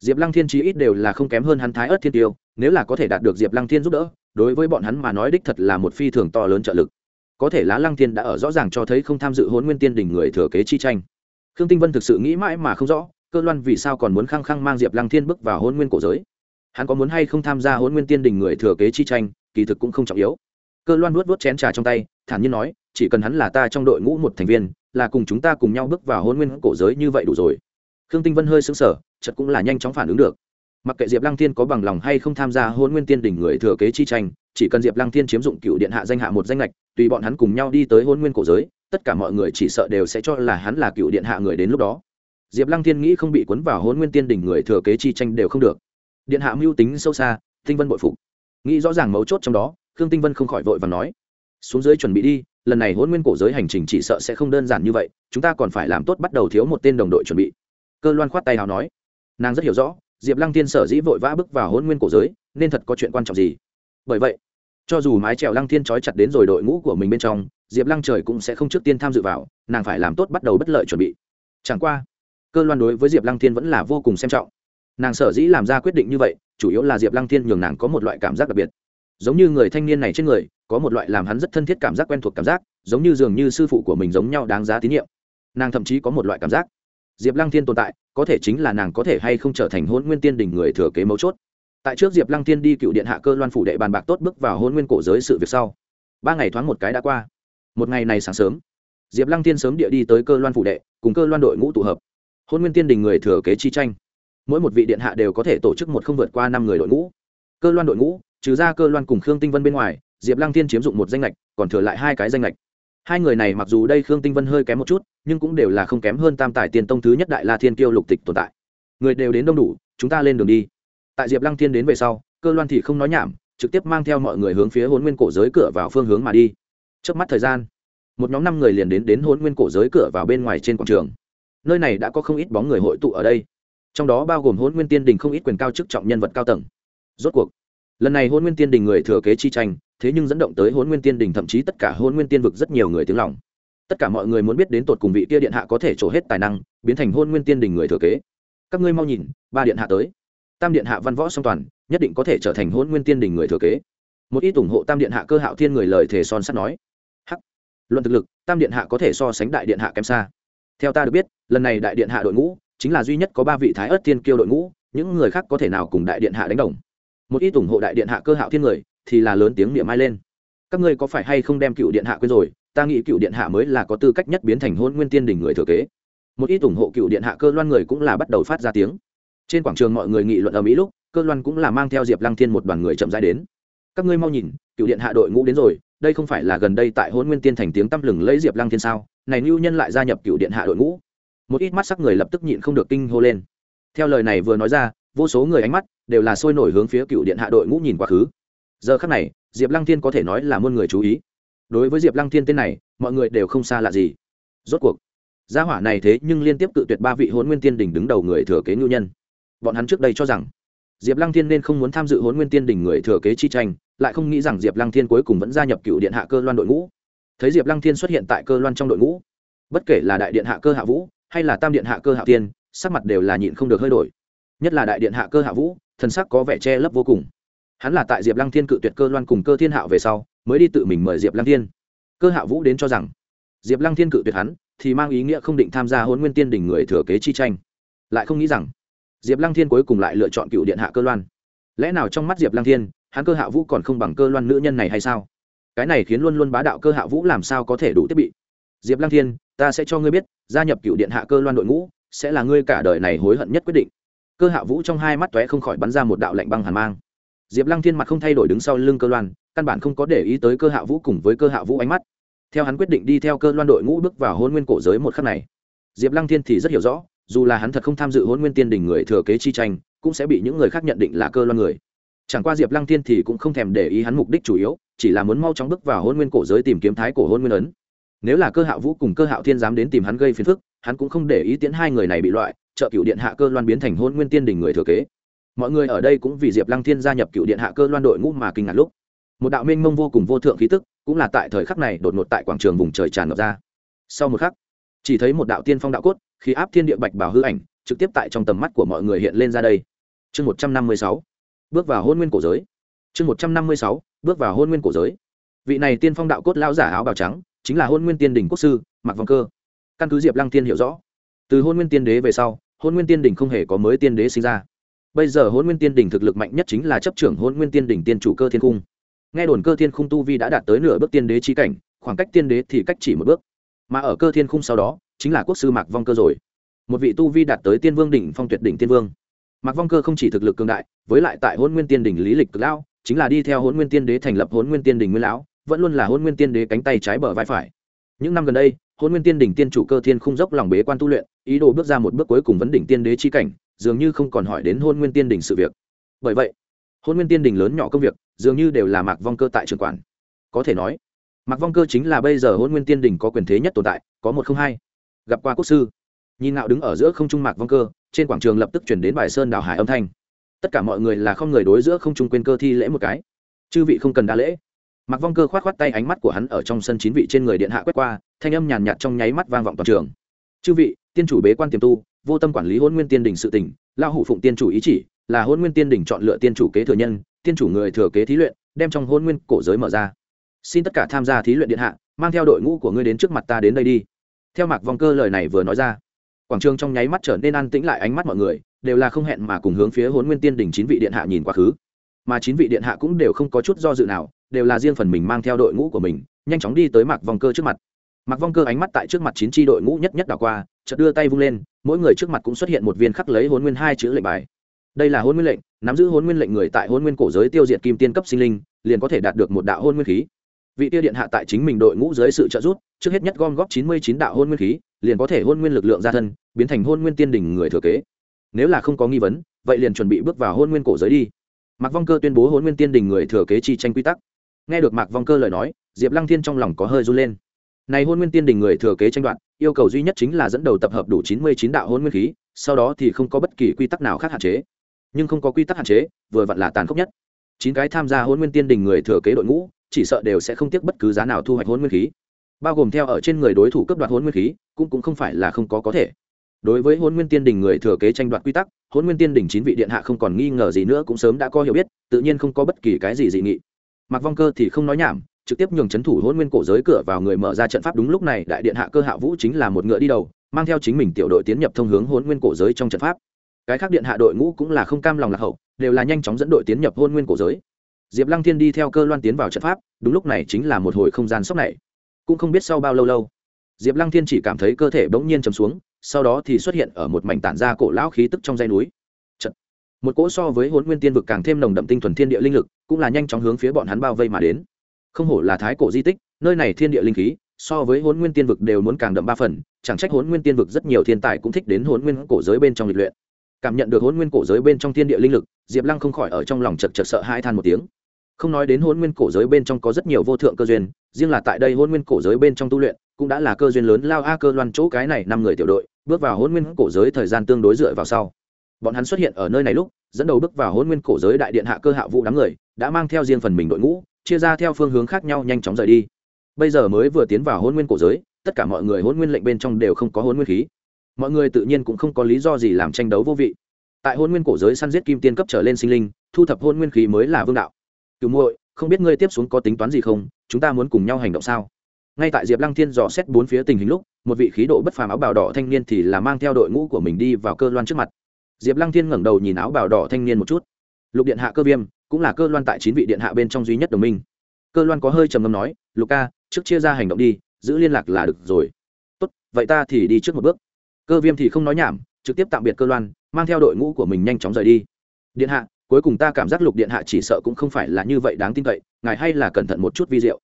Diệp lăng thiên chí ít đều là không kém hơn hắn thái ớt thiên tiêu, nếu là có thể đạt được diệp lăng thiên giúp đỡ, đối với bọn hắn mà nói đích thật là một phi thường to lớn trợ lực có thể lá lăng thiên đã ở rõ ràng cho thấy không tham dự hôn nguyên tiên đình người thừa kế chi tranh. Khương tinh vân thực sự nghĩ mãi mà không rõ, cơ loan vì sao còn muốn khăng khăng mang diệp lăng thiên bước vào hôn nguyên cổ giới? Hắn có muốn hay không tham gia hôn nguyên tiên đình người thừa kế chi tranh, kỳ thực cũng không trọng yếu. Cơ loan nuốt vớt chén trà trong tay, thản nhiên nói, chỉ cần hắn là ta trong đội ngũ một thành viên, là cùng chúng ta cùng nhau bước vào hôn nguyên cổ giới như vậy đủ rồi. Khương tinh vân hơi xứng sở chật cũng là nhanh chóng phản ứng được. Mặc kệ diệp lăng thiên có bằng lòng hay không tham gia hôn nguyên tiên đỉnh người thừa kế chi tranh chỉ cần diệp lăng thiên chiếm dụng cựu điện hạ danh hạ một danh lệch tùy bọn hắn cùng nhau đi tới hôn nguyên cổ giới, tất cả mọi người chỉ sợ đều sẽ cho là hắn là cựu điện hạ người đến lúc đó. Diệp lăng thiên nghĩ không bị cuốn vào hôn nguyên tiên đỉnh người thừa kế chi tranh đều không được. Điện hạ mưu tính sâu xa, tinh vân bội phục. Nghĩ rõ ràng mấu chốt trong đó, khương tinh vân không khỏi vội và nói, xuống dưới chuẩn bị đi, lần này hôn nguyên cổ giới hành trình chỉ sợ sẽ không đơn giản như vậy, chúng ta còn phải làm tốt bắt đầu thiếu một tên đồng đội chuẩn bị. Cơ loan khoát tay hào nói. Nàng rất hiểu rõ, diệp lăng tiên sở dĩ vội vã bước vào hôn nguyên cổ giới, nên thật có chuyện quan trọng gì bởi vậy, cho dù mái trèo lăng thiên trói chặt đến rồi đội ngũ của mình bên trong, diệp lăng trời cũng sẽ không trước tiên tham dự vào, nàng phải làm tốt bắt đầu bất lợi chuẩn bị. Chẳng qua, cơ loan đối với diệp lăng thiên vẫn là vô cùng xem trọng. Nàng sở dĩ làm ra quyết định như vậy, chủ yếu là diệp lăng thiên nhường nàng có một loại cảm giác đặc biệt. Giống như người thanh niên này trên người, có một loại làm hắn rất thân thiết cảm giác quen thuộc cảm giác, giống như dường như sư phụ của mình giống nhau đáng giá tín nhiệm. Nàng thậm chí có một loại cảm giác. Diệp lăng thiên tồn tại, có thể chính là nàng có thể hay không trở thành hôn nguyên tiên đỉnh người thừa kế mấu chốt tại trước diệp lăng thiên đi cựu điện hạ cơ loan phủ đệ bàn bạc tốt bước vào hôn nguyên cổ giới sự việc sau, ba ngày thoáng một cái đã qua. Một ngày này sáng sớm, diệp lăng thiên sớm địa đi tới cơ loan phủ đệ, cùng cơ loan đội ngũ tụ hợp. Hôn nguyên tiên đình người thừa kế chi tranh. Mỗi một vị điện hạ đều có thể tổ chức một không vượt qua năm người đội ngũ. Cơ loan đội ngũ, trừ ra cơ loan cùng khương tinh vân bên ngoài, diệp lăng Thiên chiếm dụng một danh lệch, còn thừa lại hai cái danh lệch. Hai người này mặc dù đây khương tinh vân hơi kém một chút, nhưng cũng đều là không kém hơn tam tài tiền tông thứ nhất đại la thiên kiêu lục tịch tồn tại. Người đều đến đông đủ, chúng ta lên đường đi tại diệp lăng thiên đến về sau, cơ loan thì không nói nhảm, trực tiếp mang theo mọi người hướng phía hôn nguyên cổ giới cửa vào phương hướng mà đi. Trước mắt thời gian, một nhóm năm người liền đến đến hôn nguyên cổ giới cửa vào bên ngoài trên quảng trường. Nơi này đã có không ít bóng người hội tụ ở đây. Trong đó bao gồm hôn nguyên tiên đình không ít quyền cao chức trọng nhân vật cao tầng. Rốt cuộc, lần này hôn nguyên tiên đình người thừa kế chi tranh, thế nhưng dẫn động tới hôn nguyên tiên đình thậm chí tất cả hôn nguyên tiên vực rất nhiều người tiếng lòng. Tất cả mọi người muốn biết đến tột cùng vị kia điện hạ có thể trổ hết tài năng, biến thành hôn nguyên tiên đình người thừa kế. Các ngươi mau nhìn, ba điện hạ tới tam điện hạ văn võ song toàn nhất định có thể trở thành hôn nguyên tiên đình người thừa kế một ít ủng hộ tam điện hạ cơ hạo thiên người lời thề son sắt nói hắc luận thực lực tam điện hạ có thể so sánh đại điện hạ kém xa theo ta được biết lần này đại điện hạ đội ngũ chính là duy nhất có ba vị thái ớt tiên kiêu đội ngũ những người khác có thể nào cùng đại điện hạ đánh đồng một ít ủng hộ đại điện hạ cơ hạo thiên người thì là lớn tiếng niệm mai lên các ngươi có phải hay không đem cựu điện hạ quên rồi ta nghĩ cựu điện hạ mới là có tư cách nhất biến thành hôn nguyên tiên đỉnh người thừa kế một ít ủng hộ cựu điện hạ cơ loan người cũng là bắt đầu phát ra tiếng trên quảng trường mọi người nghị luận ở mỹ lúc, cơ loan cũng là mang theo diệp lăng thiên một đoàn người chậm rãi đến. Các ngươi mau nhìn, cựu điện hạ đội ngũ đến rồi, đây không phải là gần đây tại hôn nguyên tiên thành tiếng tăm lừng lấy diệp lăng thiên sao? Này lưu nhân lại gia nhập cựu điện hạ đội ngũ. Một ít mắt sắc người lập tức nhịn không được kinh hô lên. Theo lời này vừa nói ra, vô số người ánh mắt đều là sôi nổi hướng phía cựu điện hạ đội ngũ nhìn quá khứ. Giờ khắc này, diệp lăng thiên có thể nói là muôn người chú ý. Đối với diệp lăng thiên tên này, mọi người đều không xa lạ gì. Rốt cuộc, gia hỏa này thế nhưng liên tiếp cự tuyệt ba vị hôn nguyên tiên đình đứng đầu người thừa kế ngưu nhân bọn hắn trước đây cho rằng diệp lăng thiên nên không muốn tham dự hôn nguyên tiên đỉnh người thừa kế chi tranh, lại không nghĩ rằng diệp lăng thiên cuối cùng vẫn gia nhập cựu điện hạ cơ loan đội ngũ. thấy diệp lăng thiên xuất hiện tại cơ loan trong đội ngũ, bất kể là đại điện hạ cơ hạ vũ, hay là tam điện hạ cơ hạ tiên, sắc mặt đều là nhịn không được hơi đổi. nhất là đại điện hạ cơ hạ vũ, thần sắc có vẻ che lấp vô cùng. hắn là tại diệp lăng thiên cự tuyệt cơ loan cùng cơ thiên hạo về sau, mới đi tự mình mời diệp lăng thiên. cơ hạ vũ đến cho rằng, diệp lăng thiên cự tuyệt hắn, thì mang ý nghĩa không định tham gia hôn nguyên tiên đỉnh người thừa kế chi tranh. lại không nghĩ rằng diệp lăng thiên cuối cùng lại lựa chọn cựu điện hạ cơ loan. Lẽ nào trong mắt diệp lăng thiên, hắn cơ hạ vũ còn không bằng cơ loan nữ nhân này hay sao? Cái này khiến luôn luôn bá đạo cơ hạ vũ làm sao có thể đủ thiết bị? Diệp lăng thiên, ta sẽ cho ngươi biết, gia nhập cựu điện hạ cơ loan đội ngũ sẽ là ngươi cả đời này hối hận nhất quyết định. Cơ hạ vũ trong hai mắt t không khỏi bắn ra một đạo lạnh băng hàn mang. Diệp lăng thiên mặt không thay đổi đứng sau lưng cơ loan, căn bản không có để ý tới cơ hạ vũ cùng với cơ hạ vũ ánh mắt. Theo hắn quyết định đi theo cơ loan đội ngũ bước vào hôn nguyên cổ giới một khắc này, diệp lăng thiên thì rất hiểu rõ dù là hắn thật không tham dự hôn nguyên tiên đình người thừa kế chi tranh, cũng sẽ bị những người khác nhận định là cơ loan người. Chẳng qua diệp lăng thiên thì cũng không thèm để ý hắn mục đích chủ yếu, chỉ là muốn mau chóng bước vào hôn nguyên cổ giới tìm kiếm thái cổ hôn nguyên ấn. Nếu là cơ hạo vũ cùng cơ hạo thiên dám đến tìm hắn gây phiền phức, hắn cũng không để ý tiến hai người này bị loại, trợ cựu điện hạ cơ loan biến thành hôn nguyên tiên đình người thừa kế. Mọi người ở đây cũng vì diệp lăng thiên gia nhập cựu điện hạ cơ loan đội ngũ mà kinh ngạc lúc. Một đạo minh mông vô cùng vô thượng khí tức, cũng là tại thời khắc này đột ngột tại quảng trường vùng trời tràn ngập ra. Sau một khắc, chỉ thấy một đạo tiên phong đạo cốt khi áp thiên địa bạch bảo hư ảnh trực tiếp tại trong tầm mắt của mọi người hiện lên ra đây. Chương một trăm năm mươi sáu, bước vào hôn nguyên cổ giới. Chương một trăm năm mươi sáu, bước vào hôn nguyên cổ giới. Vị này tiên phong đạo cốt lao giả áo bào trắng, chính là hôn nguyên tiên đình quốc sư mặc vong cơ. Căn cứ diệp lăng tiên hiểu rõ, từ hôn nguyên tiên đế về sau, hôn nguyên tiên đình không hề có mới tiên đế sinh ra. Bây giờ hôn nguyên tiên đình thực lực mạnh nhất chính là chấp trưởng hôn nguyên tiên đình tiên chủ cơ thiên cung nghe đồn cơ thiên khung tu vi đã đạt tới nửa bước tiên đế trí cảnh, khoảng cách tiên đế thì cách chỉ một bước mà ở cơ thiên khung sau đó, chính là quốc sư mạc vong cơ rồi. Một vị tu vi đạt tới tiên vương đỉnh, phong tuyệt đỉnh tiên vương. Mạc vong cơ không chỉ thực lực cường đại, với lại tại hôn nguyên tiên đỉnh lý lịch cực lão, chính là đi theo hôn nguyên tiên đế thành lập hôn nguyên tiên đỉnh nguyên lão, vẫn luôn là hôn nguyên tiên đế cánh tay trái bờ vai phải. Những năm gần đây hôn nguyên tiên đỉnh tiên chủ cơ thiên khung dốc lòng bế quan tu luyện, ý đồ bước ra một bước cuối cùng vấn đỉnh tiên đế chi cảnh, dường như không còn hỏi đến hôn nguyên tiên đỉnh sự việc. Bởi vậy hôn nguyên tiên đỉnh lớn nhỏ công việc, dường như đều là mạc vong cơ tại trường quản. Có thể nói mạc vong cơ chính là bây giờ hôn nguyên tiên đỉnh có quyền thế nhất tồn tại, có một không hai. Gặp qua quốc sư. Nhìn ngạo đứng ở giữa không trung mạc vong cơ, trên quảng trường lập tức chuyển đến bài sơn đào hải âm thanh. Tất cả mọi người là không người đối giữa không trung quên cơ thi lễ một cái. Chư vị không cần đa lễ. Mạc vong cơ khoát khoát tay ánh mắt của hắn ở trong sân chín vị trên người điện hạ quét qua, thanh âm nhàn nhạt trong nháy mắt vang vọng toàn trường. Chư vị, tiên chủ bế quan tiềm tu, vô tâm quản lý hôn nguyên tiên đình sự tỉnh lao hủ phụng tiên chủ ý chỉ, là hôn nguyên tiên đình chọn lựa tiên chủ kế thừa nhân, tiên chủ người thừa kế thí luyện, đem trong hôn nguyên cổ giới mở ra xin tất cả tham gia thí luyện điện hạ, mang theo đội ngũ của ngươi đến trước mặt ta đến đây đi. Theo mạc vong cơ lời này vừa nói ra, quảng trường trong nháy mắt trở nên an tĩnh lại ánh mắt mọi người, đều là không hẹn mà cùng hướng phía hôn nguyên tiên đình chín vị điện hạ nhìn quá khứ. Mà chín vị điện hạ cũng đều không có chút do dự nào, đều là riêng phần mình mang theo đội ngũ của mình, nhanh chóng đi tới mạc vong cơ trước mặt. Mạc vong cơ ánh mắt tại trước mặt chín tri đội ngũ nhất nhất đảo qua, chợt đưa tay vung lên, mỗi người trước mặt cũng xuất hiện một viên khắc lấy hôn nguyên hai chữ lệnh bài. Đây là hôn nguyên lệnh, nắm giữ hôn nguyên lệnh người tại hôn nguyên cổ giới tiêu diệt kim tiên cấp sinh linh, liền có thể đạt được một đạo hôn nguyên khí vị Tia điện hạ tại chính mình đội ngũ dưới sự trợ giúp, trước hết nhất gom góp chín mươi chín đạo hôn nguyên khí, liền có thể hôn nguyên lực lượng ra thân, biến thành hôn nguyên tiên đỉnh người thừa kế. Nếu là không có nghi vấn, vậy liền chuẩn bị bước vào hôn nguyên cổ giới đi. Mạc vong cơ tuyên bố hôn nguyên tiên đỉnh người thừa kế chi tranh quy tắc. Nghe được mạc vong cơ lời nói, diệp lăng thiên trong lòng có hơi run lên. Này hôn nguyên tiên đỉnh người thừa kế tranh đoạn yêu cầu duy nhất chính là dẫn đầu tập hợp đủ chín mươi chín đạo hôn nguyên khí, sau đó thì không có bất kỳ quy tắc nào khác hạn chế. Nhưng không có quy tắc hạn chế, vừa vặn là tàn khốc nhất. Chín cái tham gia hôn nguyên tiên đình người thừa kế đội ngũ chỉ sợ đều sẽ không tiếc bất cứ giá nào thu hoạch hôn nguyên khí. Bao gồm theo ở trên người đối thủ cấp đoạt hôn nguyên khí, cũng cũng không phải là không có có thể. Đối với hôn nguyên tiên đình người thừa kế tranh đoạt quy tắc, hôn nguyên tiên đình chín vị điện hạ không còn nghi ngờ gì nữa cũng sớm đã có hiểu biết, tự nhiên không có bất kỳ cái gì dị nghị. Mặc vong cơ thì không nói nhảm, trực tiếp nhường c h ấ n thủ hôn nguyên cổ giới cửa vào người mở ra trận pháp đúng lúc này, đại điện hạ cơ hạ vũ chính là một ngựa đi đầu, mang theo chính mình tiểu đội tiến nhập thông hướng hôn nguyên cổ giới trong trận pháp. Cái khác điện hạ đội ngũ cũng là không cam lòng lạc hậu, đều là nhanh chóng dẫn đội tiến nhập hôn nguyên cổ giới diệp lăng thiên đi theo cơ loan tiến vào trận pháp, đúng lúc này chính là một hồi không gian sốc này. Cũng không biết sau bao lâu lâu, diệp lăng thiên chỉ cảm thấy cơ thể bỗng nhiên chầm xuống, sau đó thì xuất hiện ở một mảnh tản ra cổ lão khí tức trong dây núi. Trận. một cỗ so với hôn nguyên tiên vực càng thêm nồng đậm tinh thuần thiên địa linh lực cũng là nhanh chóng hướng phía bọn hắn bao vây mà đến. Không hổ là thái cổ di tích, nơi này thiên địa linh khí so với hôn nguyên tiên vực đều muốn càng đậm ba phần, chẳng trách hôn nguyên tiên vực rất nhiều thiên tài cũng thích đến hôn nguyên cổ giới bên trong lịch luyện. Cảm nhận được hôn nguyên cổ giới bên trong thiên địa linh lực, diệp lăng không khỏi ở trong lòng chật chật sợ hai than một tiếng không nói đến hôn nguyên cổ giới bên trong có rất nhiều vô thượng cơ duyên, riêng là tại đây hôn nguyên cổ giới bên trong tu luyện, cũng đã là cơ duyên lớn lao a cơ loan chỗ cái này năm người tiểu đội, bước vào hôn nguyên cổ giới thời gian tương đối dựa vào sau. Bọn hắn xuất hiện ở nơi này lúc, dẫn đầu bước vào hôn nguyên cổ giới đại điện hạ cơ hạ vũ đám người, đã mang theo riêng phần mình đội ngũ, chia ra theo phương hướng khác nhau nhanh chóng rời đi. Bây giờ mới vừa tiến vào hôn nguyên cổ giới, tất cả mọi người hôn nguyên lệnh bên trong đều không có hôn nguyên khí. Mọi người tự nhiên cũng không có lý do gì làm tranh đấu vô vị. Tại hôn nguyên cổ giới săn giết kim tiên cấp trở lên sinh linh, thu thập hôn nguyên khí mới là vương đạo cứu muội, không biết ngươi tiếp xuống có tính toán gì không? Chúng ta muốn cùng nhau hành động sao? Ngay tại diệp lăng thiên dò xét bốn phía tình hình lúc, một vị khí độ bất phàm áo bào đỏ thanh niên thì là mang theo đội ngũ của mình đi vào cơ loan trước mặt. Diệp lăng thiên ngẩng đầu nhìn áo bào đỏ thanh niên một chút. Lục điện hạ cơ viêm, cũng là cơ loan tại chín vị điện hạ bên trong duy nhất đồng minh. Cơ loan có hơi trầm ngâm nói, lục ca, trước chia ra hành động đi, giữ liên lạc là được rồi. Tốt, vậy ta thì đi trước một bước. Cơ viêm thì không nói nhảm, trực tiếp tạm biệt cơ loan, mang theo đội ngũ của mình nhanh chóng rời đi. Điện hạ cuối cùng ta cảm giác lục điện hạ chỉ sợ cũng không phải là như vậy đáng tin cậy ngài hay là cẩn thận một chút vi diệu.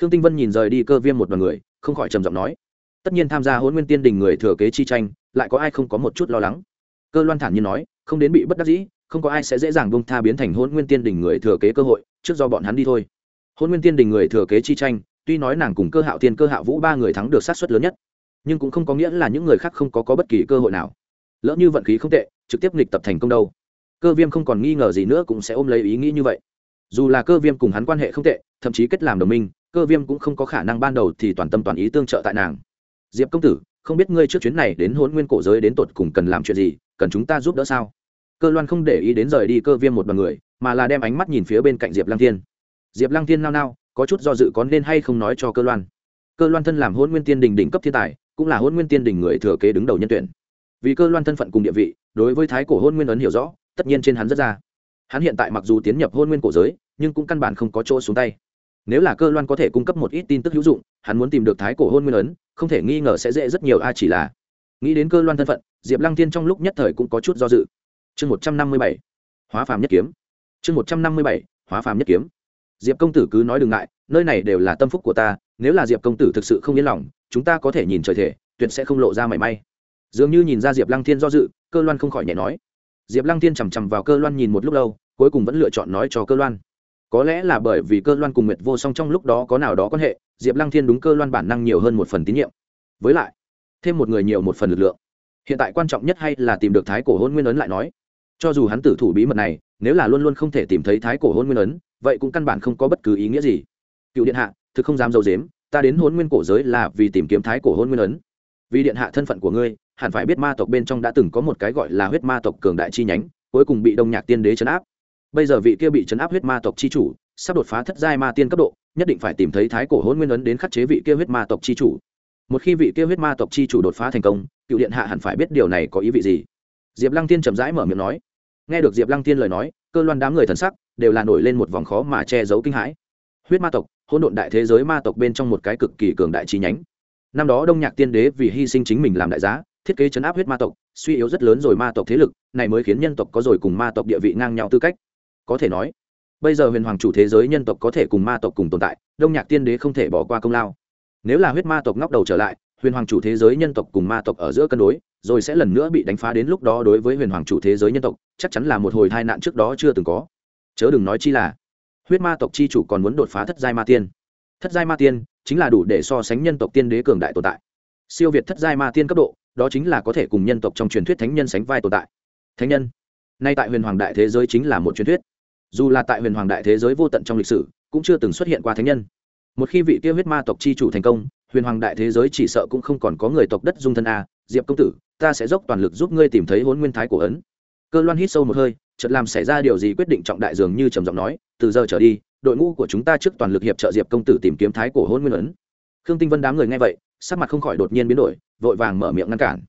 Khương tinh vân nhìn rời đi cơ viêm một đ o n người không khỏi trầm giọng nói. Tất nhiên tham gia hôn nguyên tiên đình người thừa kế chi tranh lại có ai không có một chút lo lắng? Cơ loan thản nhiên nói không đến bị bất đắc dĩ không có ai sẽ dễ dàng bông tha biến thành hôn nguyên tiên đình người thừa kế cơ hội trước do bọn hắn đi thôi. Hôn nguyên tiên đình người thừa kế chi tranh tuy nói nàng cùng cơ hạo tiên cơ hạo vũ ba người thắng được sát xuất lớn nhất nhưng cũng không có nghĩa là những người khác không có, có bất kỳ cơ hội nào. Lỡ như vận khí không tệ trực tiếp nghịch tập thành công đâu cơ viêm không còn nghi ngờ gì nữa cũng sẽ ôm lấy ý nghĩ như vậy. Dù là cơ viêm cùng hắn quan hệ không tệ, thậm chí kết làm đồng minh, cơ viêm cũng không có khả năng ban đầu thì toàn tâm toàn ý tương trợ tại nàng. Diệp công tử, không biết ngươi trước chuyến này đến hôn nguyên cổ giới đến tột cùng cần làm chuyện gì, cần chúng ta giúp đỡ sao? Cơ loan không để ý đến rời đi cơ viêm một đ o n người, mà là đem ánh mắt nhìn phía bên cạnh diệp lăng thiên. Diệp lăng thiên nao nao, có chút do dự có nên hay không nói cho cơ loan. Cơ loan thân làm hôn nguyên tiên đình đỉnh cấp thiên tài, cũng là hôn nguyên tiên đình người thừa kế đứng đầu nhân tuyển. Vì cơ loan thân phận cùng địa vị, đối với thái cổ hôn nguyên ấn hiểu rõ tất nhiên trên hắn rất ra. Hắn hiện tại mặc dù tiến nhập hôn nguyên cổ giới, nhưng cũng căn bản không có chỗ xuống tay. Nếu là cơ loan có thể cung cấp một ít tin tức hữu dụng, hắn muốn tìm được thái cổ hôn nguyên ấn, không thể nghi ngờ sẽ dễ rất nhiều, a chỉ là nghĩ đến cơ loan thân phận, diệp lăng thiên trong lúc nhất thời cũng có chút do dự. Chương một trăm năm mươi bảy, hóa phàm nhất kiếm. Chương một trăm năm mươi bảy, hóa phàm nhất kiếm. Diệp công tử cứ nói đừng ngại, nơi này đều là tâm phúc của ta, nếu là diệp công tử thực sự không yên lòng, chúng ta có thể nhìn trời thể, tuyệt sẽ không lộ ra mảy may. Dường như nhìn ra diệp lăng thiên do dự, cơ loan không khỏi nhẹ nói diệp lăng thiên chằm chằm vào cơ loan nhìn một lúc lâu, cuối cùng vẫn lựa chọn nói cho cơ loan. Có lẽ là bởi vì cơ loan cùng nguyệt vô song trong lúc đó có nào đó quan hệ, diệp lăng thiên đúng cơ loan bản năng nhiều hơn một phần tín nhiệm. Với lại, thêm một người nhiều một phần lực lượng. Hiện tại quan trọng nhất hay là tìm được thái cổ hôn nguyên ấn lại nói. Cho dù hắn tử thủ bí mật này, nếu là luôn luôn không thể tìm thấy thái cổ hôn nguyên ấn, vậy cũng căn bản không có bất cứ ý nghĩa gì. Cựu điện hạ, thực không dám dâu dếm ta đến hôn nguyên cổ giới là vì tìm kiếm thái cổ hôn nguyên ấn. Vì điện hạ thân phận của ngươi hẳn phải biết ma tộc bên trong đã từng có một cái gọi là huyết ma tộc cường đại chi nhánh, cuối cùng bị đông nhạc tiên đế chấn áp. Bây giờ vị kia bị chấn áp huyết ma tộc chi chủ, sắp đột phá thất giai ma tiên cấp độ, nhất định phải tìm thấy thái cổ hôn nguyên ấn đến khắc chế vị kia huyết ma tộc chi chủ. Một khi vị kia huyết ma tộc chi chủ đột phá thành công, cựu điện hạ hẳn phải biết điều này có ý vị gì. Diệp lăng tiên chậm rãi mở miệng nói. Nghe được diệp lăng tiên lời nói, cơ loan đám người thần sắc đều là nổi lên một vòng khó mà che giấu kinh hãi. Huyết ma tộc, hỗn độn đại thế giới ma tộc bên trong một cái cực kỳ cường đại chi nhánh. Năm đó đông nhạc tiên đế vì hy sinh chính mình làm đại giá thiết kế chấn áp huyết ma tộc, suy yếu rất lớn rồi ma tộc thế lực, này mới khiến nhân tộc có rồi cùng ma tộc địa vị ngang nhau tư cách. Có thể nói, bây giờ huyền hoàng chủ thế giới nhân tộc có thể cùng ma tộc cùng tồn tại, đông nhạc tiên đế không thể bỏ qua công lao. Nếu là huyết ma tộc ngóc đầu trở lại, huyền hoàng chủ thế giới nhân tộc cùng ma tộc ở giữa cân đối, rồi sẽ lần nữa bị đánh phá đến lúc đó đối với huyền hoàng chủ thế giới nhân tộc, chắc chắn là một hồi tai nạn trước đó chưa từng có. Chớ đừng nói chi là, huyết ma tộc chi chủ còn muốn đột phá thất giai ma tiên. Thất giai ma tiên chính là đủ để so sánh nhân tộc tiên đế cường đại tồn tại. Siêu việt thất giai ma tiên cấp độ đó chính là có thể cùng nhân tộc trong truyền thuyết thánh nhân sánh vai tồn tại. Thánh nhân. Nay tại huyền hoàng đại thế giới chính là một truyền thuyết. Dù là tại huyền hoàng đại thế giới vô tận trong lịch sử, cũng chưa từng xuất hiện qua thánh nhân. Một khi vị tiêu huyết ma tộc chi chủ thành công, huyền hoàng đại thế giới chỉ sợ cũng không còn có người tộc đất dung thân a. Diệp công tử, ta sẽ dốc toàn lực giúp ngươi tìm thấy hôn nguyên thái cổ ấn. Cơ loan hít sâu một hơi chật làm xảy ra điều gì quyết định trọng đại dường như trầm giọng nói, từ giờ trở đi, đội ngũ của chúng ta trước toàn lực hiệp trợ diệp công tử tìm kiếm thái cổ hôn nguyên ấn. Khương tinh vân đám người nghe vậy sắc mặt không khỏi đột nhiên biến đổi vội vàng mở miệng ngăn cản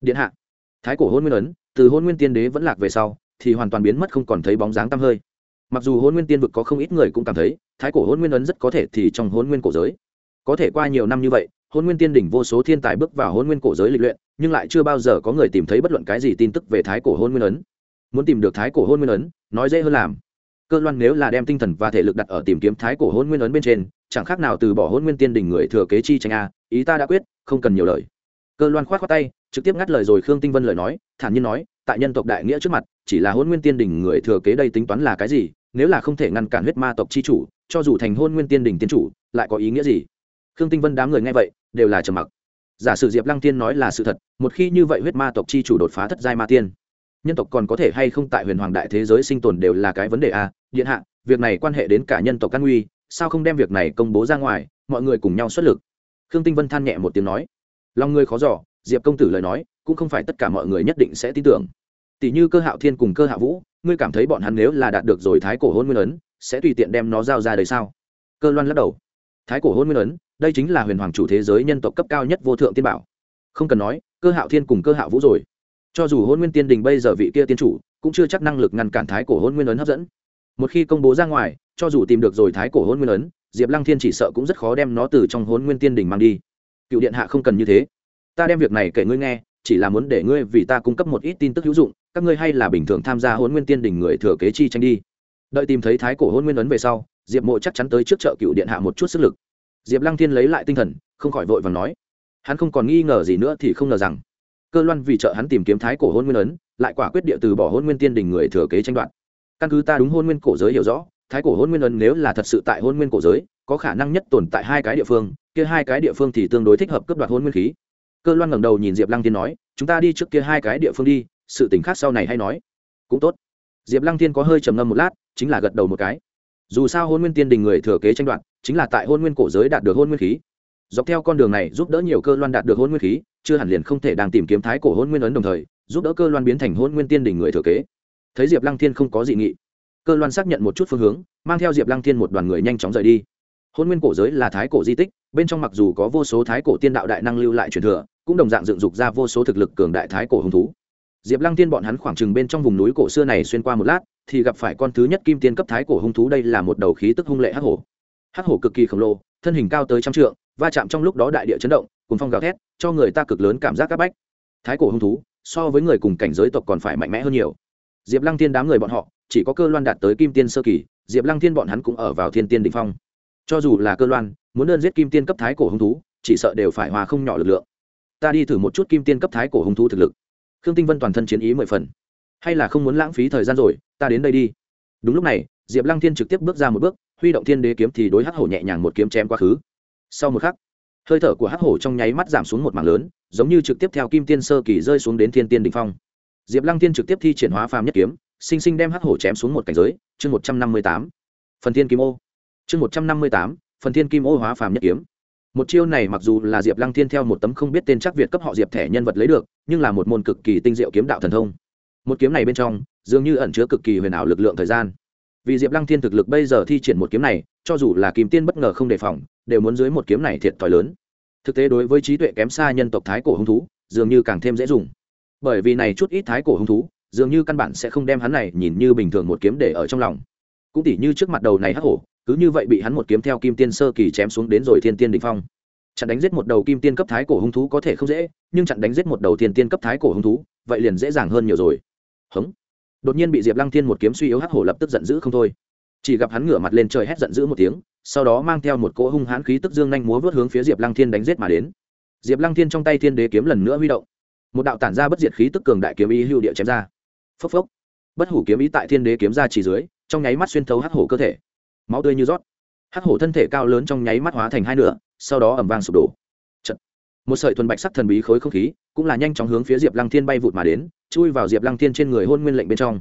điện hạ thái cổ hôn nguyên ấn từ hôn nguyên tiên đế vẫn lạc về sau thì hoàn toàn biến mất không còn thấy bóng dáng tăm hơi mặc dù hôn nguyên tiên vực có không ít người cũng cảm thấy thái cổ hôn nguyên ấn rất có thể thì trong hôn nguyên cổ giới có thể qua nhiều năm như vậy hôn nguyên tiên đỉnh vô số thiên tài bước vào hôn nguyên cổ giới lịch luyện nhưng lại chưa bao giờ có người tìm thấy bất luận cái gì tin tức về thái cổ hôn nguyên ấn muốn tìm được thái cổ hôn nguyên ấn nói dễ hơn làm cơ loan nếu là đem tinh thần và thể lực đặt ở tìm kiếm thái cổ hôn nguyên ấn bên trên chẳng khác nào từ bỏ hôn nguyên tiên đỉnh người thừa kế chi tranh a, ý ta đã quyết, không cần nhiều lời. Cơ loan khoát khoát tay, trực tiếp ngắt lời rồi khương tinh vân lời nói, thản nhiên nói, tại nhân tộc đại nghĩa trước mặt, chỉ là hôn nguyên tiên đỉnh người thừa kế đây tính toán là cái gì, nếu là không thể ngăn cản huyết ma tộc chi chủ, cho dù thành hôn nguyên tiên đỉnh tiên chủ, lại có ý nghĩa gì? Khương tinh vân đám người nghe vậy, đều là trầm mặc. Giả sử diệp lăng tiên nói là sự thật, một khi như vậy huyết ma tộc chi chủ đột phá thất giai ma tiên, nhân tộc còn có thể hay không tại huyền hoàng đại thế giới sinh tồn đều là cái vấn đề a? Điện hạ, việc này quan hệ đến cả nhân tộc căn nguy sao không đem việc này công bố ra ngoài, mọi người cùng nhau xuất lực. Khương tinh vân than nhẹ một tiếng nói. Lòng người khó giỏ diệp công tử lời nói, cũng không phải tất cả mọi người nhất định sẽ tin tưởng. Tỷ như cơ hạo thiên cùng cơ hạ vũ, ngươi cảm thấy bọn hắn nếu là đạt được rồi thái cổ hôn nguyên ấn, sẽ tùy tiện đem nó giao ra đời sao? Cơ loan lắc đầu. Thái cổ hôn nguyên ấn, đây chính là huyền hoàng chủ thế giới nhân tộc cấp cao nhất vô thượng tiên bảo. Không cần nói, cơ hạo thiên cùng cơ hạo vũ rồi. Cho dù hôn nguyên tiên đình bây giờ vị kia tiên chủ, cũng chưa chắc năng lực ngăn cản thái cổ hôn nguyên ấn hấp dẫn. Một khi công bố ra ngoài cho dù tìm được rồi thái cổ hôn nguyên ấn, diệp lăng thiên chỉ sợ cũng rất khó đem nó từ trong hôn nguyên tiên đình mang đi. Cựu điện hạ không cần như thế. Ta đem việc này kể ngươi nghe, chỉ là muốn để ngươi vì ta cung cấp một ít tin tức hữu dụng, các ngươi hay là bình thường tham gia hôn nguyên tiên đình người thừa kế chi tranh đi. Đợi tìm thấy thái cổ hôn nguyên ấn về sau, diệp mộ chắc chắn tới trước chợ cựu điện hạ một chút sức lực. Diệp lăng thiên lấy lại tinh thần, không khỏi vội và nói. Hắn không còn nghi ngờ gì nữa thì không ngờ rằng, cơ loan vì trợ hắn tìm kiếm thái cổ hôn nguyên ấn, lại quả quyết địa từ bỏ hôn nguyên tiên đình người thừa kế tranh đoạt. Căn cứ ta đúng hôn nguyên cổ giới hiểu rõ thái cổ hôn nguyên ấn nếu là thật sự tại hôn nguyên cổ giới, có khả năng nhất tồn tại hai cái địa phương, kia hai cái địa phương thì tương đối thích hợp cướp đoạt hôn nguyên khí. Cơ loan ngẩng đầu nhìn diệp lăng Thiên nói, chúng ta đi trước kia hai cái địa phương đi, sự t khác sau này hay nói. Cũng tốt. Diệp lăng Thiên có hơi trầm ngâm một lát, chính là gật đầu một cái. Dù sao hôn nguyên tiên đình người thừa kế tranh đoạt, chính là tại hôn nguyên cổ giới đạt được hôn nguyên khí. Dọc theo con đường này giúp đỡ nhiều cơ loan đạt được hôn nguyên khí, chưa hẳn liền không thể đang tìm kiếm thái cổ hôn nguyên ấn đồng thời, giúp đỡ cơ loan biến thành hôn nguyên tiên đình người thừa kế. Thấy diệp lăng thiên không có dị nghị cơ loan xác nhận một chút phương hướng, mang theo diệp lăng thiên một đoàn người nhanh chóng rời đi. Hôn nguyên cổ giới là thái cổ di tích, bên trong mặc dù có vô số thái cổ tiên đạo đại năng lưu lại truyền thừa, cũng đồng dạng dựng dục ra vô số thực lực cường đại thái cổ hứng thú. Diệp lăng tiên bọn hắn khoảng chừng bên trong vùng núi cổ xưa này xuyên qua một lát, thì gặp phải con thứ nhất kim tiên cấp thái cổ hung thú đây là một đầu khí tức hung lệ hắc hổ. Hắc hổ cực kỳ khổng lồ, thân hình cao tới trăm trượng, va chạm trong lúc đó đại địa chấn động cùng phong gào thét, cho người ta cực lớn cảm giác áp bách. Thái cổ hung thú, so với người cùng cảnh giới tộc còn phải mạnh mẽ hơn nhiều. Diệp lăng tiên đám người bọn họ chỉ có cơ loan đạt tới kim tiên sơ kỳ, diệp lăng Thiên bọn hắn cũng ở vào thiên tiên đ ỉ n h phong. Cho dù là cơ loan, muốn đơn giết kim tiên cấp thái cổ hung thú, chỉ sợ đều phải hòa không nhỏ lực lượng. Ta đi thử một chút kim tiên cấp thái cổ hung thú thực lực. Khương tinh vân toàn thân chiến ý mười phần. Hay là không muốn lãng phí thời gian rồi, ta đến đây đi. Đúng lúc này, diệp lăng thiên trực tiếp bước ra một bước, huy động thiên đế kiếm thì đối hắc hổ nhẹ nhàng một kiếm chém quá khứ. Sau một khắc, hơi thở của hắc hổ trong nháy mắt giảm xuống một mảng lớn, giống như trực tiếp theo kim tiên sơ kỳ rơi xuống đến thiên tiên đ ỉ n h phong. Diệp lăng Thiên trực tiếp thi triển hóa phàm nhất kiếm sinh sinh đem hắc hổ chém xuống một cảnh giới, chương một trăm năm mươi tám, phần thiên kim ô. Chương một trăm năm mươi tám, phần thiên kim ô hóa phàm nhất kiếm. Một chiêu này mặc dù là diệp lăng thiên theo một tấm không biết tên chắc việt cấp họ diệp thẻ nhân vật lấy được, nhưng là một môn cực kỳ tinh diệu kiếm đạo thần thông. Một kiếm này bên trong, dường như ẩn chứa cực kỳ huyền ảo lực lượng thời gian. Vì diệp lăng thiên thực lực bây giờ thi triển một kiếm này, cho dù là kim tiên bất ngờ không đề phòng, đều muốn dưới một kiếm này thiệt thòi lớn. Thực tế đối với trí tuệ kém xa nhân tộc thái cổ hung thú, dường như càng thêm dễ dùng. Bởi vì này chút ít thái cổ hung thú dường như căn bản sẽ không đem hắn này nhìn như bình thường một kiếm để ở trong lòng. Cũng tỉ như trước mặt đầu này hắc hổ, cứ như vậy bị hắn một kiếm theo kim tiên sơ kỳ chém xuống đến rồi thiên tiên định phong. Chặn đánh giết một đầu kim tiên cấp thái cổ hung thú có thể không dễ, nhưng chặn đánh giết một đầu thiên tiên cấp thái cổ hung thú, vậy liền dễ dàng hơn nhiều rồi. Hống. Đột nhiên bị diệp lăng thiên một kiếm suy yếu hắc hổ lập tức giận dữ không thôi. Chỉ gặp hắn ngửa mặt lên trời hét giận dữ một tiếng, sau đó mang theo một cỗ hung hãn khí tức dương nhanh múa vớt hướng phía diệp lăng thiên đánh giết mà đến. Diệp lăng thiên trong tay thiên đế kiếm lần nữa huy động. Một đạo tản ra bất diệt khí tức cường đại kiếm ý hữu địa chém ra phốc phốc. Bất hủ kiếm ý tại thiên đế kiếm ra chỉ dưới, trong nháy mắt xuyên thấu hắc hổ cơ thể. Máu tươi như rót. Hắc hổ thân thể cao lớn trong nháy mắt hóa thành hai nửa, sau đó ẩm vang sụp đổ. Chật. một sợi thuần bạch sắc thần bí khối không khí cũng là nhanh chóng hướng phía diệp lăng thiên bay vụt mà đến, chui vào diệp lăng thiên trên người hôn nguyên lệnh bên trong.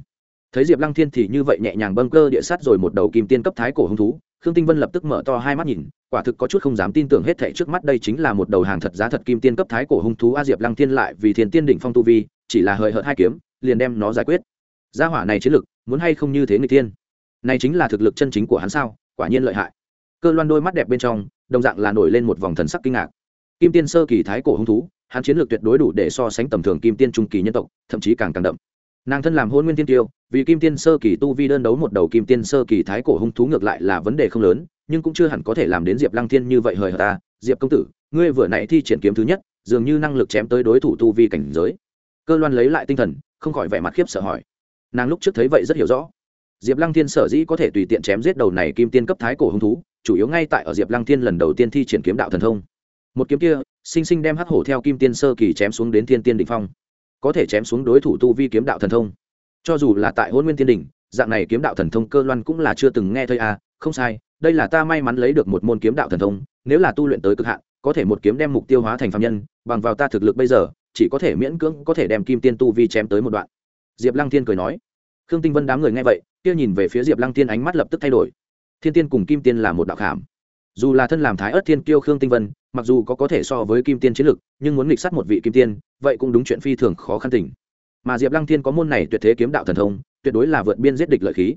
Thấy diệp lăng thiên thì như vậy nhẹ nhàng bâng cơ địa sát rồi một đầu kim tiên cấp thái cổ hung thú, khương tinh vân lập tức mở to hai mắt nhìn, quả thực có chút không dám tin tưởng hết thảy trước mắt đây chính là một đầu hàng thật giá thật kim tiên cấp thái cổ hung thú a diệp lăng thiên lại vì thiên tiên đỉnh phong tu vi, chỉ là hời hợt hai kiếm liền đem nó giải quyết. Gia hỏa này chiến lực, muốn hay không như thế người tiên? Này chính là thực lực chân chính của hắn sao? Quả nhiên lợi hại. Cơ loan đôi mắt đẹp bên trong, đồng dạng là nổi lên một vòng thần sắc kinh ngạc. Kim tiên sơ kỳ thái cổ hung thú, hắn chiến lược tuyệt đối đủ để so sánh tầm thường kim tiên trung kỳ nhân tộc, thậm chí càng càng đậm. Nàng thân làm hôn nguyên tiên tiêu, vì kim tiên sơ kỳ tu vi đơn đấu một đầu kim tiên sơ kỳ thái cổ hung thú ngược lại là vấn đề không lớn, nhưng cũng chưa hẳn có thể làm đến diệp lăng thiên như vậy hời hợt ta. Diệp công tử, ngươi vừa nãy thi triển kiếm thứ nhất, dường như năng lực chém tới đối thủ tu vi cảnh giới. Cơ loan lấy lại tinh thần không khỏi vẻ mặt khiếp sợ hỏi. Nàng lúc trước thấy vậy rất hiểu rõ. Diệp lăng thiên sở dĩ có thể tùy tiện chém giết đầu này kim tiên cấp thái cổ hung thú, chủ yếu ngay tại ở diệp lăng thiên lần đầu tiên thi triển kiếm đạo thần thông. Một kiếm kia, sinh sinh đem hắc hổ theo kim tiên sơ kỳ chém xuống đến thiên tiên đỉnh phong. Có thể chém xuống đối thủ tu vi kiếm đạo thần thông. Cho dù là tại hôn nguyên tiên đỉnh, dạng này kiếm đạo thần thông cơ loan cũng là chưa từng nghe thấy à không sai, đây là ta may mắn lấy được một môn kiếm đạo thần thông, nếu là tu luyện tới cực hạn, có thể một kiếm đem mục tiêu hóa thành phạm nhân, bằng vào ta thực lực bây giờ chỉ có thể miễn cưỡng có thể đem kim tiên tu vi chém tới một đoạn. Diệp lăng thiên cười nói. Khương tinh vân đám người nghe vậy, kia nhìn về phía diệp lăng thiên ánh mắt lập tức thay đổi. Thiên tiên cùng kim tiên là một đạo khảm. Dù là thân làm thái ớt thiên kiêu khương tinh vân, mặc dù có có thể so với kim tiên chiến lực, nhưng muốn nghịch sát một vị kim tiên, vậy cũng đúng chuyện phi thường khó khăn tình. mà diệp lăng thiên có môn này tuyệt thế kiếm đạo thần thông, tuyệt đối là vượt biên giết địch lợi khí.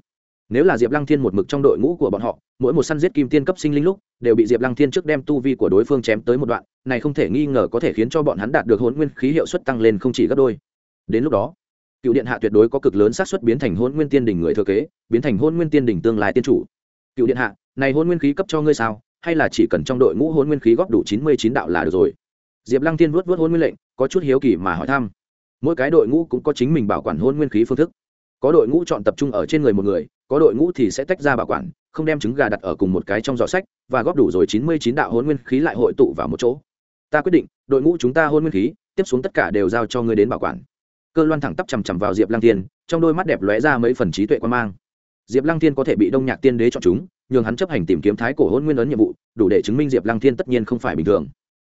Nếu là diệp lăng thiên một mực trong đội ngũ của bọn họ mỗi một săn giết kim tiên cấp sinh linh lúc, đều bị diệp lăng thiên trước đem tu vi của đối phương chém tới một đoạn, này không thể nghi ngờ có thể khiến cho bọn hắn đạt được hôn nguyên khí hiệu suất tăng lên không chỉ gấp đôi. Đến lúc đó, cựu điện hạ tuyệt đối có cực lớn xác suất biến thành hôn nguyên tiên đỉnh người thừa kế, biến thành hôn nguyên tiên đỉnh tương lai tiên chủ. Cựu điện hạ, này hôn nguyên khí cấp cho ngươi sao? Hay là chỉ cần trong đội ngũ hôn nguyên khí góp đủ chín mươi chín đạo là được rồi? Diệp lăng tiên vuốt vuốt hôn nguyên lệnh, có chút hiếu kỳ mà hỏi thăm. Mỗi cái đội ngũ cũng có chính mình bảo quản hôn nguyên khí phương thức có đội ngũ chọn tập trung ở trên người một người, có đội ngũ thì sẽ tách ra bảo quản, không đem trứng gà đặt ở cùng một cái trong giỏ sách và góp đủ rồi chín mươi chín đạo hôn nguyên khí lại hội tụ vào một chỗ. Ta quyết định, đội ngũ chúng ta hôn nguyên khí, tiếp xuống tất cả đều giao cho ngươi đến bảo quản. Cơ loan thẳng tắp chằm chằm vào diệp lăng tiên trong đôi mắt đẹp lóe ra mấy phần trí tuệ quan mang. Diệp lăng tiên có thể bị đông nhạc tiên đế chọn chúng, nhường hắn chấp hành tìm kiếm thái cổ hôn nguyên ấn nhiệm vụ, đủ để chứng minh diệp lăng thiên tất nhiên không phải bình thường.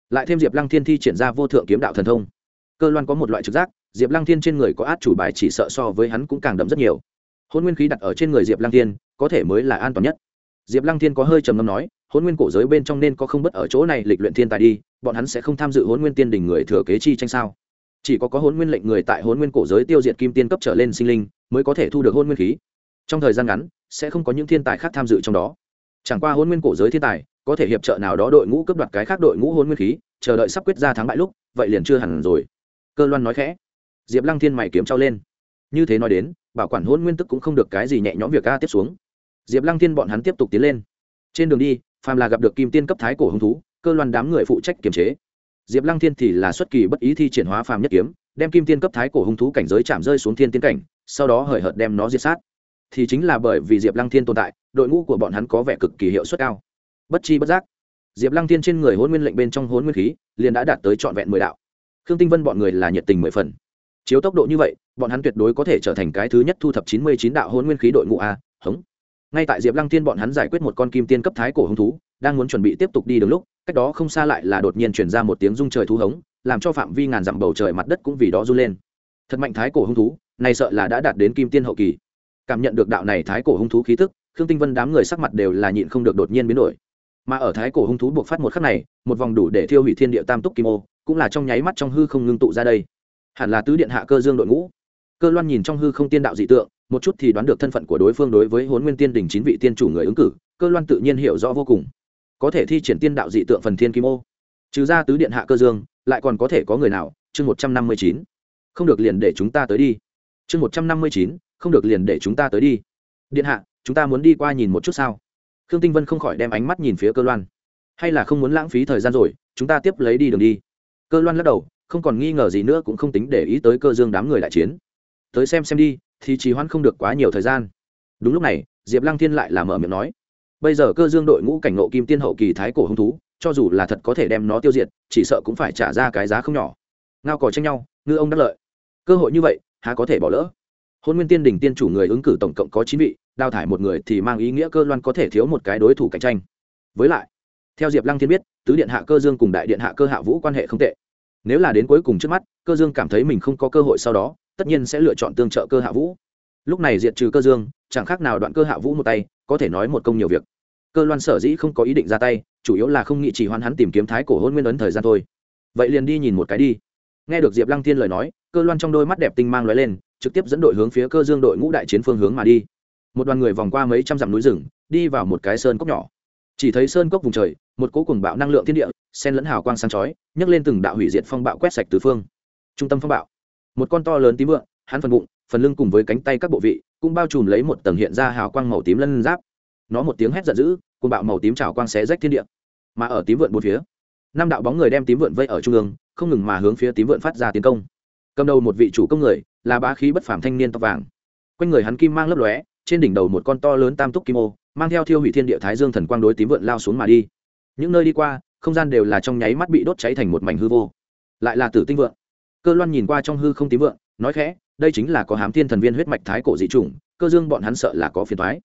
Lại thêm diệp lăng thiên thi triển ra vô thượng kiếm đạo thần thông cơ loan có một loại trực giác, diệp lăng thiên trên người có át chủ bài chỉ sợ so với hắn cũng càng đậm rất nhiều. Hôn nguyên khí đặt ở trên người diệp lăng thiên, có thể mới là an toàn nhất. Diệp lăng thiên có hơi trầm ngâm nói, hôn nguyên cổ giới bên trong nên có không bất ở chỗ này lịch luyện thiên tài đi, bọn hắn sẽ không tham dự hôn nguyên tiên đình người thừa kế chi tranh sao? Chỉ có có hôn nguyên lệnh người tại hôn nguyên cổ giới tiêu diệt kim tiên cấp trở lên sinh linh, mới có thể thu được hôn nguyên khí. Trong thời gian ngắn, sẽ không có những thiên tài khác tham dự trong đó. Chẳng qua hôn nguyên cổ giới thiên tài, có thể hiệp trợ nào đó đội ngũ cấp đoạt cái khác đội ngũ hôn nguyên khí, chờ đợi sắp quyết ra thắng bại lúc, vậy liền chưa hẳn rồi cơ loan nói khẽ. Diệp lăng thiên mày kiếm trao lên. Như thế nói đến, bảo quản hôn nguyên tức cũng không được cái gì nhẹ nhõm việc ca tiếp xuống. Diệp lăng thiên bọn hắn tiếp tục tiến lên. Trên đường đi, phàm là gặp được kim tiên cấp thái cổ hứng thú, cơ loan đám người phụ trách kiềm chế. Diệp lăng thiên thì là xuất kỳ bất ý thi triển hóa phàm nhất kiếm, đem kim tiên cấp thái cổ hung thú cảnh giới chạm rơi xuống thiên tiên cảnh, sau đó hời hợt đem nó diệt sát. Thì chính là bởi vì diệp lăng thiên tồn tại, đội ngũ của bọn hắn có vẻ cực kỳ hiệu suất cao. Bất chi bất giác, diệp lăng thiên trên người hôn nguyên lệnh bên trong hôn nguyên khí, liền đã đạt tới trọn vẹn mười đạo khương tinh vân bọn người là nhiệt tình mười phần. Chiếu tốc độ như vậy, bọn hắn tuyệt đối có thể trở thành cái thứ nhất thu thập chín mươi chín đạo hôn nguyên khí đội ngũ a, hống. Ngay tại diệp lăng thiên bọn hắn giải quyết một con kim tiên cấp thái cổ hung thú, đang muốn chuẩn bị tiếp tục đi đường lúc, cách đó không xa lại là đột nhiên chuyển ra một tiếng rung trời thú hống, làm cho phạm vi ngàn dặm bầu trời mặt đất cũng vì đó run lên. Thật mạnh thái cổ hung thú, này sợ là đã đạt đến kim tiên hậu kỳ. Cảm nhận được đạo này thái cổ hung thú khí tức, khương tinh vân đám người sắc mặt đều là nhịn không được đột nhiên biến đổi. Mà ở thái cổ hung thú buộc phát một khắc này, một vòng đủ để thiêu hủy thiên địa tam túc kim ô cũng là trong nháy mắt trong hư không ngưng tụ ra đây. Hẳn là tứ điện hạ cơ dương đội ngũ. Cơ loan nhìn trong hư không tiên đạo dị tượng, một chút thì đoán được thân phận của đối phương đối với huấn nguyên tiên đỉnh chín vị tiên chủ người ứng cử, cơ loan tự nhiên hiểu rõ vô cùng. Có thể thi triển tiên đạo dị tượng phần thiên kim ô. Trừ ra tứ điện hạ cơ dương, lại còn có thể có người nào? Chương một trăm năm mươi chín. Không được liền để chúng ta tới đi. Chương một trăm năm mươi chín, không được liền để chúng ta tới đi. Điện hạ, chúng ta muốn đi qua nhìn một chút sao? Khương tinh vân không khỏi đem ánh mắt nhìn phía cơ loan. Hay là không muốn lãng phí thời gian rồi, chúng ta tiếp lấy đi đường đi cơ loan lắc đầu, không còn nghi ngờ gì nữa cũng không tính để ý tới cơ dương đám người đại chiến. Tới xem xem đi, thì trì hoãn không được quá nhiều thời gian. Đúng lúc này, diệp lăng thiên lại là mở miệng nói, bây giờ cơ dương đội ngũ cảnh ngộ kim tiên hậu kỳ thái cổ hung thú, cho dù là thật có thể đem nó tiêu diệt, chỉ sợ cũng phải trả ra cái giá không nhỏ. Ngao cò tranh nhau, ngư ông đắc lợi. Cơ hội như vậy, há có thể bỏ lỡ? Hôn nguyên tiên đình tiên chủ người ứng cử tổng cộng có chín vị, đào thải một người thì mang ý nghĩa cơ loan có thể thiếu một cái đối thủ cạnh tranh. Với lại theo diệp lăng thiên biết, tứ điện hạ cơ dương cùng đại điện hạ cơ hạ vũ quan hệ không tệ. Nếu là đến cuối cùng trước mắt, cơ dương cảm thấy mình không có cơ hội sau đó, tất nhiên sẽ lựa chọn tương trợ cơ hạ vũ. Lúc này diệt trừ cơ dương, chẳng khác nào đoạn cơ hạ vũ một tay, có thể nói một công nhiều việc. Cơ loan sở dĩ không có ý định ra tay, chủ yếu là không nghĩ chỉ hoan hắn tìm kiếm thái cổ hôn nguyên ấn thời gian thôi. Vậy liền đi nhìn một cái đi. Nghe được diệp lăng thiên lời nói, cơ loan trong đôi mắt đẹp tinh mang l ó e lên, trực tiếp dẫn đội hướng phía cơ dương đội ngũ đại chiến phương hướng mà đi. Một đoàn người vòng qua mấy trăm dặm núi rừng, đi vào một cái sơn cốc nhỏ. Chỉ thấy sơn cốc vùng trời một cỗ cùng bạo năng lượng thiên địa sen lẫn hào quang sáng chói, nhấc lên từng đạo hủy diệt phong bạo quét sạch tứ phương. Trung tâm phong bạo. Một con to lớn tím vượng, hắn phần bụng, phần lưng cùng với cánh tay các bộ vị, cũng bao trùm lấy một tầng hiện ra hào quang màu tím lân giáp. Nó một tiếng hét giận dữ cùng bạo màu tím trào quang xé rách thiên địa. Mà ở tím vượn bốn phía, năm đạo bóng người đem tím vượn vây ở trung ương, không ngừng mà hướng phía tím vượn phát ra tiến công. Cầm đầu một vị chủ công người, là bá khí bất phàm thanh niên tóc vàng. Quanh người hắn kim mang lấp lóe, trên đỉnh đầu một con to lớn tam túc kim ô, mang theo thiêu hủy thiên địa thái dương thần quang đối tím vượn lao xuống mà đi những nơi đi qua không gian đều là trong nháy mắt bị đốt cháy thành một mảnh hư vô. Lại là tử tinh vượng. cơ loan nhìn qua trong hư không tím vượng, nói khẽ đây chính là có hám thiên thần viên huyết mạch thái cổ dị chủng cơ dương bọn hắn sợ là có phiền thoái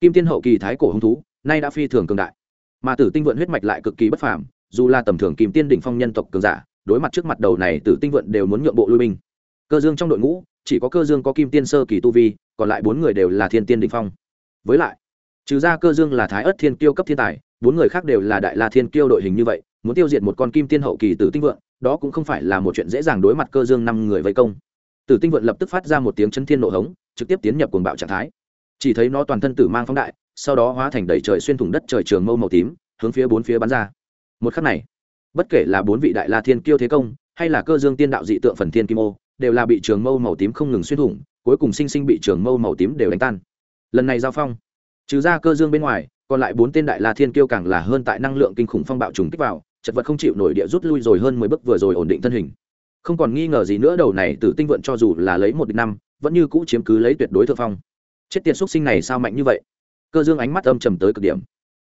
kim tiên hậu kỳ thái cổ hứng thú nay đã phi thường cường đại. Mà tử tinh vượn huyết mạch lại cực kỳ bất phàm dù là tầm thường kim tiên đỉnh phong nhân tộc cường giả đối mặt trước mặt đầu này tử tinh vượn đều muốn nhượng bộ lui binh. Cơ dương trong đội ngũ chỉ có cơ dương có kim tiên sơ kỳ tu vi còn lại bốn người đều là thiên tiên đỉnh phong. Với lại trừ ra cơ dương là thái ất thiên tiêu cấp thiên tài bốn người khác đều là đại la thiên kiêu đội hình như vậy, muốn tiêu diệt một con kim tiên hậu kỳ tử tinh vượng, đó cũng không phải là một chuyện dễ dàng đối mặt cơ dương năm người vây công. Tử tinh vượng lập tức phát ra một tiếng chân thiên nộ hống, trực tiếp tiến nhập cuồng bạo trạng thái. Chỉ thấy nó toàn thân tử mang phóng đại, sau đó hóa thành đầy trời xuyên thủng đất trời trường mâu màu tím, hướng phía bốn phía bắn ra. Một khắc này, bất kể là bốn vị đại la thiên kiêu thế công, hay là cơ dương tiên đạo dị tượng phần thiên kim ô, đều là bị trường mâu màu tím không ngừng xuyên thủng, cuối cùng sinh sinh bị trường mâu màu tím đều đánh tan. Lần này giao phong, trừ ra cơ dương bên ngoài còn lại bốn tên đại la thiên kiêu càng là hơn tại năng lượng kinh khủng phong bạo trùng kích vào, chật vật không chịu nổi địa rút lui rồi hơn mười bước vừa rồi ổn định thân hình. Không còn nghi ngờ gì nữa đầu này tử tinh vượn cho dù là lấy một năm, vẫn như cũ chiếm cứ lấy tuyệt đối thượng phong. Chết tiệt xuất sinh này sao mạnh như vậy? Cơ dương ánh mắt âm trầm tới cực điểm.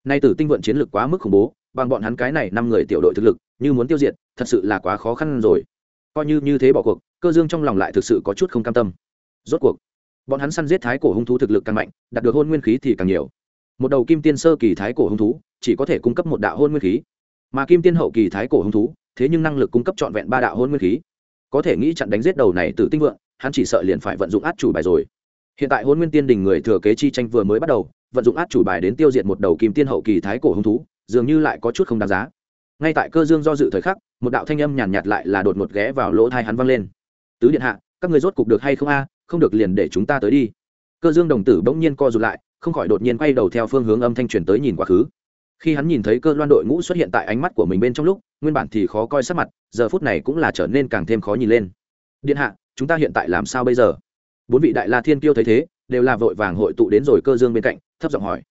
Nay tử tinh vượn chiến lược quá mức khủng bố, bằng bọn hắn cái này năm người tiểu đội thực lực, như muốn tiêu diệt, thật sự là quá khó khăn rồi. Coi như như thế bỏ cuộc, cơ dương trong lòng lại thực sự có chút không cam tâm. Rốt cuộc, bọn hắn săn giết thái cổ hung thú thực lực càng mạnh, đạt được hôn nguyên khí thì càng nhiều một đầu kim tiên sơ kỳ thái cổ hung thú chỉ có thể cung cấp một đạo hôn nguyên khí. Mà kim tiên hậu kỳ thái cổ hung thú thế nhưng năng lực cung cấp trọn vẹn ba đạo hôn nguyên khí. Có thể nghĩ chặn đánh giết đầu này từ tinh vượng hắn chỉ sợ liền phải vận dụng át chủ bài rồi. Hiện tại hôn nguyên tiên đình người thừa kế chi tranh vừa mới bắt đầu vận dụng át chủ bài đến tiêu diệt một đầu kim tiên hậu kỳ thái cổ hung thú dường như lại có chút không đáng giá. Ngay tại cơ dương do dự thời khắc một đạo thanh âm nhàn nhạt, nhạt lại là đột ngột ghé vào lỗ thai hắn vang lên. Tứ điện hạ các người rốt cục được hay không a? Không được liền để chúng ta tới đi cơ dương đồng tử bỗng nhiên co rụt lại, không khỏi đột nhiên quay đầu theo phương hướng âm thanh truyền tới nhìn quá khứ. Khi hắn nhìn thấy cơ loan đội ngũ xuất hiện tại ánh mắt của mình bên trong lúc, nguyên bản thì khó coi sắc mặt, giờ phút này cũng là trở nên càng thêm khó nhìn lên. Điện hạ, chúng ta hiện tại làm sao bây giờ? Bốn vị đại la thiên kiêu thấy thế, đều là vội vàng hội tụ đến rồi cơ dương bên cạnh, thấp giọng hỏi.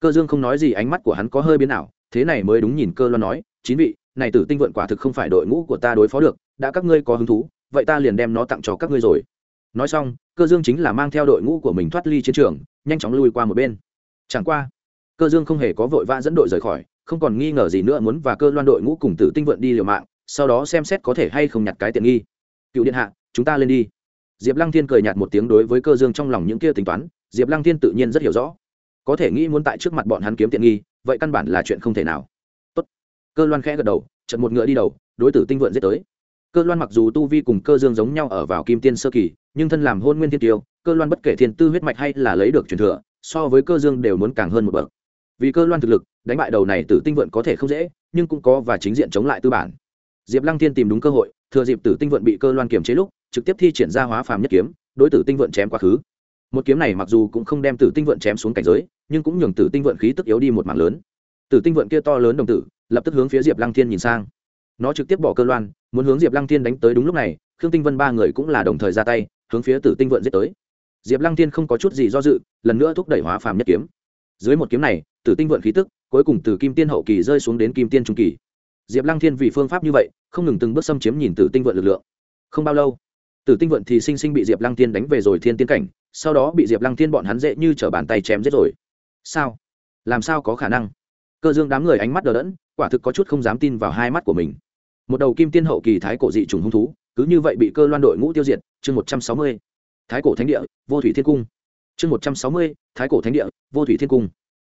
Cơ dương không nói gì, ánh mắt của hắn có hơi biến ảo, thế này mới đúng nhìn cơ loan nói, chín vị, này tử tinh vận quả thực không phải đội ngũ của ta đối phó được, đã các ngươi có hứng thú, vậy ta liền đem nó tặng cho các ngươi rồi nói xong, cơ dương chính là mang theo đội ngũ của mình thoát ly chiến trường, nhanh chóng lui qua một bên. Chẳng qua, cơ dương không hề có vội vã dẫn đội rời khỏi, không còn nghi ngờ gì nữa muốn và cơ loan đội ngũ cùng tử tinh vượn đi liều mạng, sau đó xem xét có thể hay không nhặt cái tiện nghi. Cựu điện hạ, chúng ta lên đi. Diệp lăng thiên cười nhạt một tiếng đối với cơ dương trong lòng những kia tính toán, diệp lăng thiên tự nhiên rất hiểu rõ. Có thể nghĩ muốn tại trước mặt bọn hắn kiếm tiện nghi, vậy căn bản là chuyện không thể nào. Tốt. cơ loan khẽ gật đầu trận một ngựa đi đầu, đối tử tinh vượn giết tới. Cơ loan mặc dù tu vi cùng cơ dương giống nhau ở vào kim tiên sơ kỳ nhưng thân làm hôn nguyên thiên tiêu, cơ loan bất kể thiên tư huyết mạch hay là lấy được truyền thừa, so với cơ dương đều muốn càng hơn một bậc. Vì cơ loan thực lực, đánh bại đầu này tử tinh vượn có thể không dễ, nhưng cũng có và chính diện chống lại tư bản. Diệp lăng thiên tìm đúng cơ hội, thừa dịp tử tinh vượn bị cơ loan kiềm chế lúc, trực tiếp thi triển ra hóa phàm nhất kiếm, đối tử tinh vượn chém quá khứ. Một kiếm này mặc dù cũng không đem tử tinh vượn chém xuống cảnh giới, nhưng cũng nhường tử tinh vượn khí tức yếu đi một mảng lớn. Tử tinh vượn kia to lớn đồng tử, lập tức hướng phía diệp lăng thiên nhìn sang. Nó trực tiếp bỏ cơ loan, muốn hướng diệp lăng thiên đánh tới đúng lúc này, khương tinh vân ba người cũng là đồng thời ra tay hướng phía tử tinh vượn giết tới. Diệp lăng thiên không có chút gì do dự, lần nữa thúc đẩy hóa phàm nhất kiếm. Dưới một kiếm này, tử tinh vượn khí tức, cuối cùng từ kim tiên hậu kỳ rơi xuống đến kim tiên trung kỳ. Diệp lăng thiên vì phương pháp như vậy, không ngừng từng bước xâm chiếm nhìn tử tinh vượn lực lượng. Không bao lâu, tử tinh vượn thì sinh sinh bị diệp lăng thiên đánh về rồi thiên tiên cảnh, sau đó bị diệp lăng thiên bọn hắn dễ như t r ở bàn tay chém giết rồi. Sao? Làm sao có khả năng? Cơ dương đám người ánh mắt đờ đẫn, quả thực có chút không dám tin vào hai mắt của mình. Một đầu kim tiên hậu kỳ thái cổ dị trùng hung thú cứ như vậy bị cơ loan đội ngũ tiêu diệt, chương một trăm sáu mươi, thái cổ thánh địa, vô thủy thiên cung. Chương một trăm sáu mươi, thái cổ thánh địa, vô thủy thiên cung.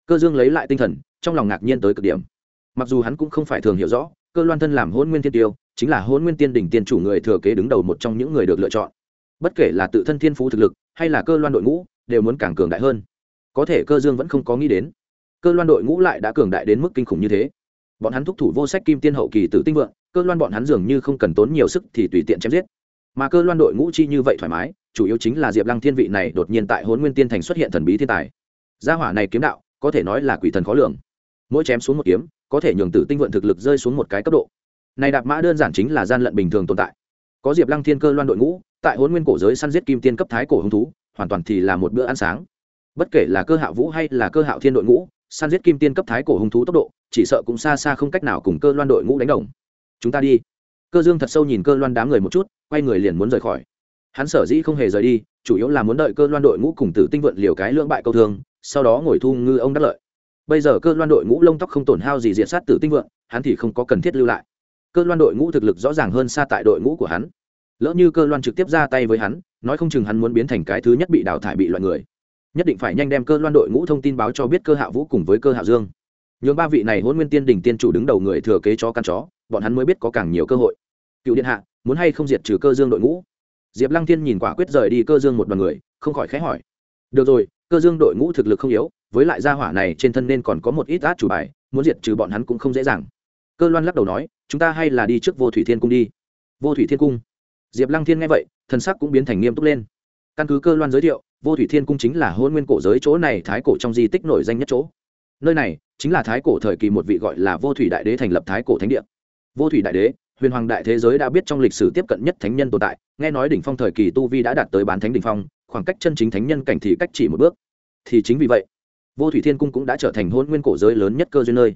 Cơ dương lấy lại tinh thần, trong lòng ngạc nhiên tới cực điểm. Mặc dù hắn cũng không phải thường hiểu rõ, cơ loan thân làm hôn nguyên thiên tiêu, chính là hôn nguyên tiên đỉnh tiên chủ người thừa kế đứng đầu một trong những người được lựa chọn. Bất kể là tự thân thiên phú thực lực, hay là cơ loan đội ngũ, đều muốn càng cường đại hơn. Có thể cơ dương vẫn không có nghĩ đến, cơ loan đội ngũ lại đã cường đại đến mức kinh khủng như thế. Bọn hắn thúc thủ vô sách kim tiên hậu kỳ tử tinh vượng cơ loan bọn hắn dường như không cần tốn nhiều sức thì tùy tiện chém giết. Mà cơ loan đội ngũ chi như vậy thoải mái, chủ yếu chính là diệp lăng thiên vị này đột nhiên tại hôn nguyên tiên thành xuất hiện thần bí thiên tài. Gia hỏa này kiếm đạo, có thể nói là quỷ thần khó lường. Mỗi chém xuống một kiếm, có thể nhường tử tinh vượn thực lực rơi xuống một cái cấp độ. Này đạp mã đơn giản chính là gian lận bình thường tồn tại. Có diệp lăng thiên cơ loan đội ngũ, tại hôn nguyên cổ giới săn giết kim tiên cấp thái cổ hứng thú, hoàn toàn thì là một bữa ăn sáng. Bất kể là cơ hạo vũ hay là cơ hạo thiên đội ngũ, săn giết kim tiên cấp thái cổ hung thú tốc độ, chỉ sợ cũng xa xa không cách nào cùng cơ loan đội ngũ đánh đồng chúng ta đi. Cơ dương thật sâu nhìn cơ loan đám người một chút, quay người liền muốn rời khỏi. Hắn sở dĩ không hề rời đi, chủ yếu là muốn đợi cơ loan đội ngũ cùng tử tinh vượn liều cái lưỡng bại câu thương, sau đó ngồi thu ngư ông đắc lợi. Bây giờ cơ loan đội ngũ lông tóc không tổn hao gì diện sát tử tinh vượn, hắn thì không có cần thiết lưu lại. Cơ loan đội ngũ thực lực rõ ràng hơn xa tại đội ngũ của hắn. Lỡ như cơ loan trực tiếp ra tay với hắn, nói không chừng hắn muốn biến thành cái thứ nhất bị đào thải bị loại người. Nhất định phải nhanh đem cơ loan đội ngũ thông tin báo cho biết cơ hạ vũ cùng với cơ hạ dương nhường ba vị này hôn nguyên tiên đình tiên chủ đứng đầu người thừa kế cho căn chó, bọn hắn mới biết có càng nhiều cơ hội. Cựu điện hạ, muốn hay không diệt trừ cơ dương đội ngũ? Diệp lăng thiên nhìn quả quyết rời đi cơ dương một đ o n người, không khỏi khẽ hỏi. Được rồi, cơ dương đội ngũ thực lực không yếu, với lại gia hỏa này trên thân nên còn có một ít át chủ bài, muốn diệt trừ bọn hắn cũng không dễ dàng. Cơ loan lắc đầu nói, chúng ta hay là đi trước vô thủy thiên cung đi. Vô thủy thiên cung. Diệp lăng thiên nghe vậy thân sắc cũng biến thành nghiêm túc lên. Căn cứ cơ loan giới thiệu, vô thủy thiên cung chính là hôn nguyên cổ giới chỗ này thái cổ trong di tích nổi danh nhất chỗ nơi này chính là thái cổ thời kỳ một vị gọi là vô thủy đại đế thành lập thái cổ thánh địa. Vô thủy đại đế, huyền hoàng đại thế giới đã biết trong lịch sử tiếp cận nhất thánh nhân tồn tại, nghe nói đỉnh phong thời kỳ tu vi đã đạt tới bán thánh đỉnh phong, khoảng cách chân chính thánh nhân cảnh thì cách chỉ một bước. Thì chính vì vậy, vô thủy thiên cung cũng đã trở thành hôn nguyên cổ giới lớn nhất cơ duyên nơi.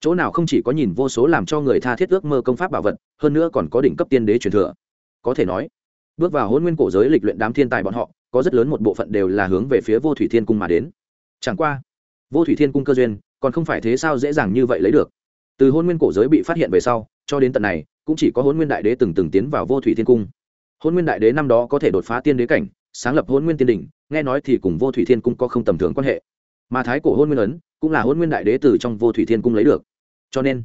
Chỗ nào không chỉ có nhìn vô số làm cho người tha thiết ước mơ công pháp bảo vật, hơn nữa còn có đỉnh cấp tiên đế truyền thừa. Có thể nói, bước vào hôn nguyên cổ giới lịch luyện đám thiên tài bọn họ, có rất lớn một bộ phận đều là hướng về phía vô thủy thiên cung mà đến. Chẳng qua vô thủy thiên cung cơ duyên, còn không phải thế sao dễ dàng như vậy lấy được. Từ hôn nguyên cổ giới bị phát hiện về sau, cho đến tận này, cũng chỉ có hôn nguyên đại đế từng từng tiến vào vô thủy thiên cung. Hôn nguyên đại đế năm đó có thể đột phá tiên đế cảnh, sáng lập hôn nguyên tiên đỉnh, nghe nói thì cùng vô thủy thiên cung có không tầm thường quan hệ. Mà thái cổ hôn nguyên ấn, cũng là hôn nguyên đại đế từ trong vô thủy thiên cung lấy được. Cho nên,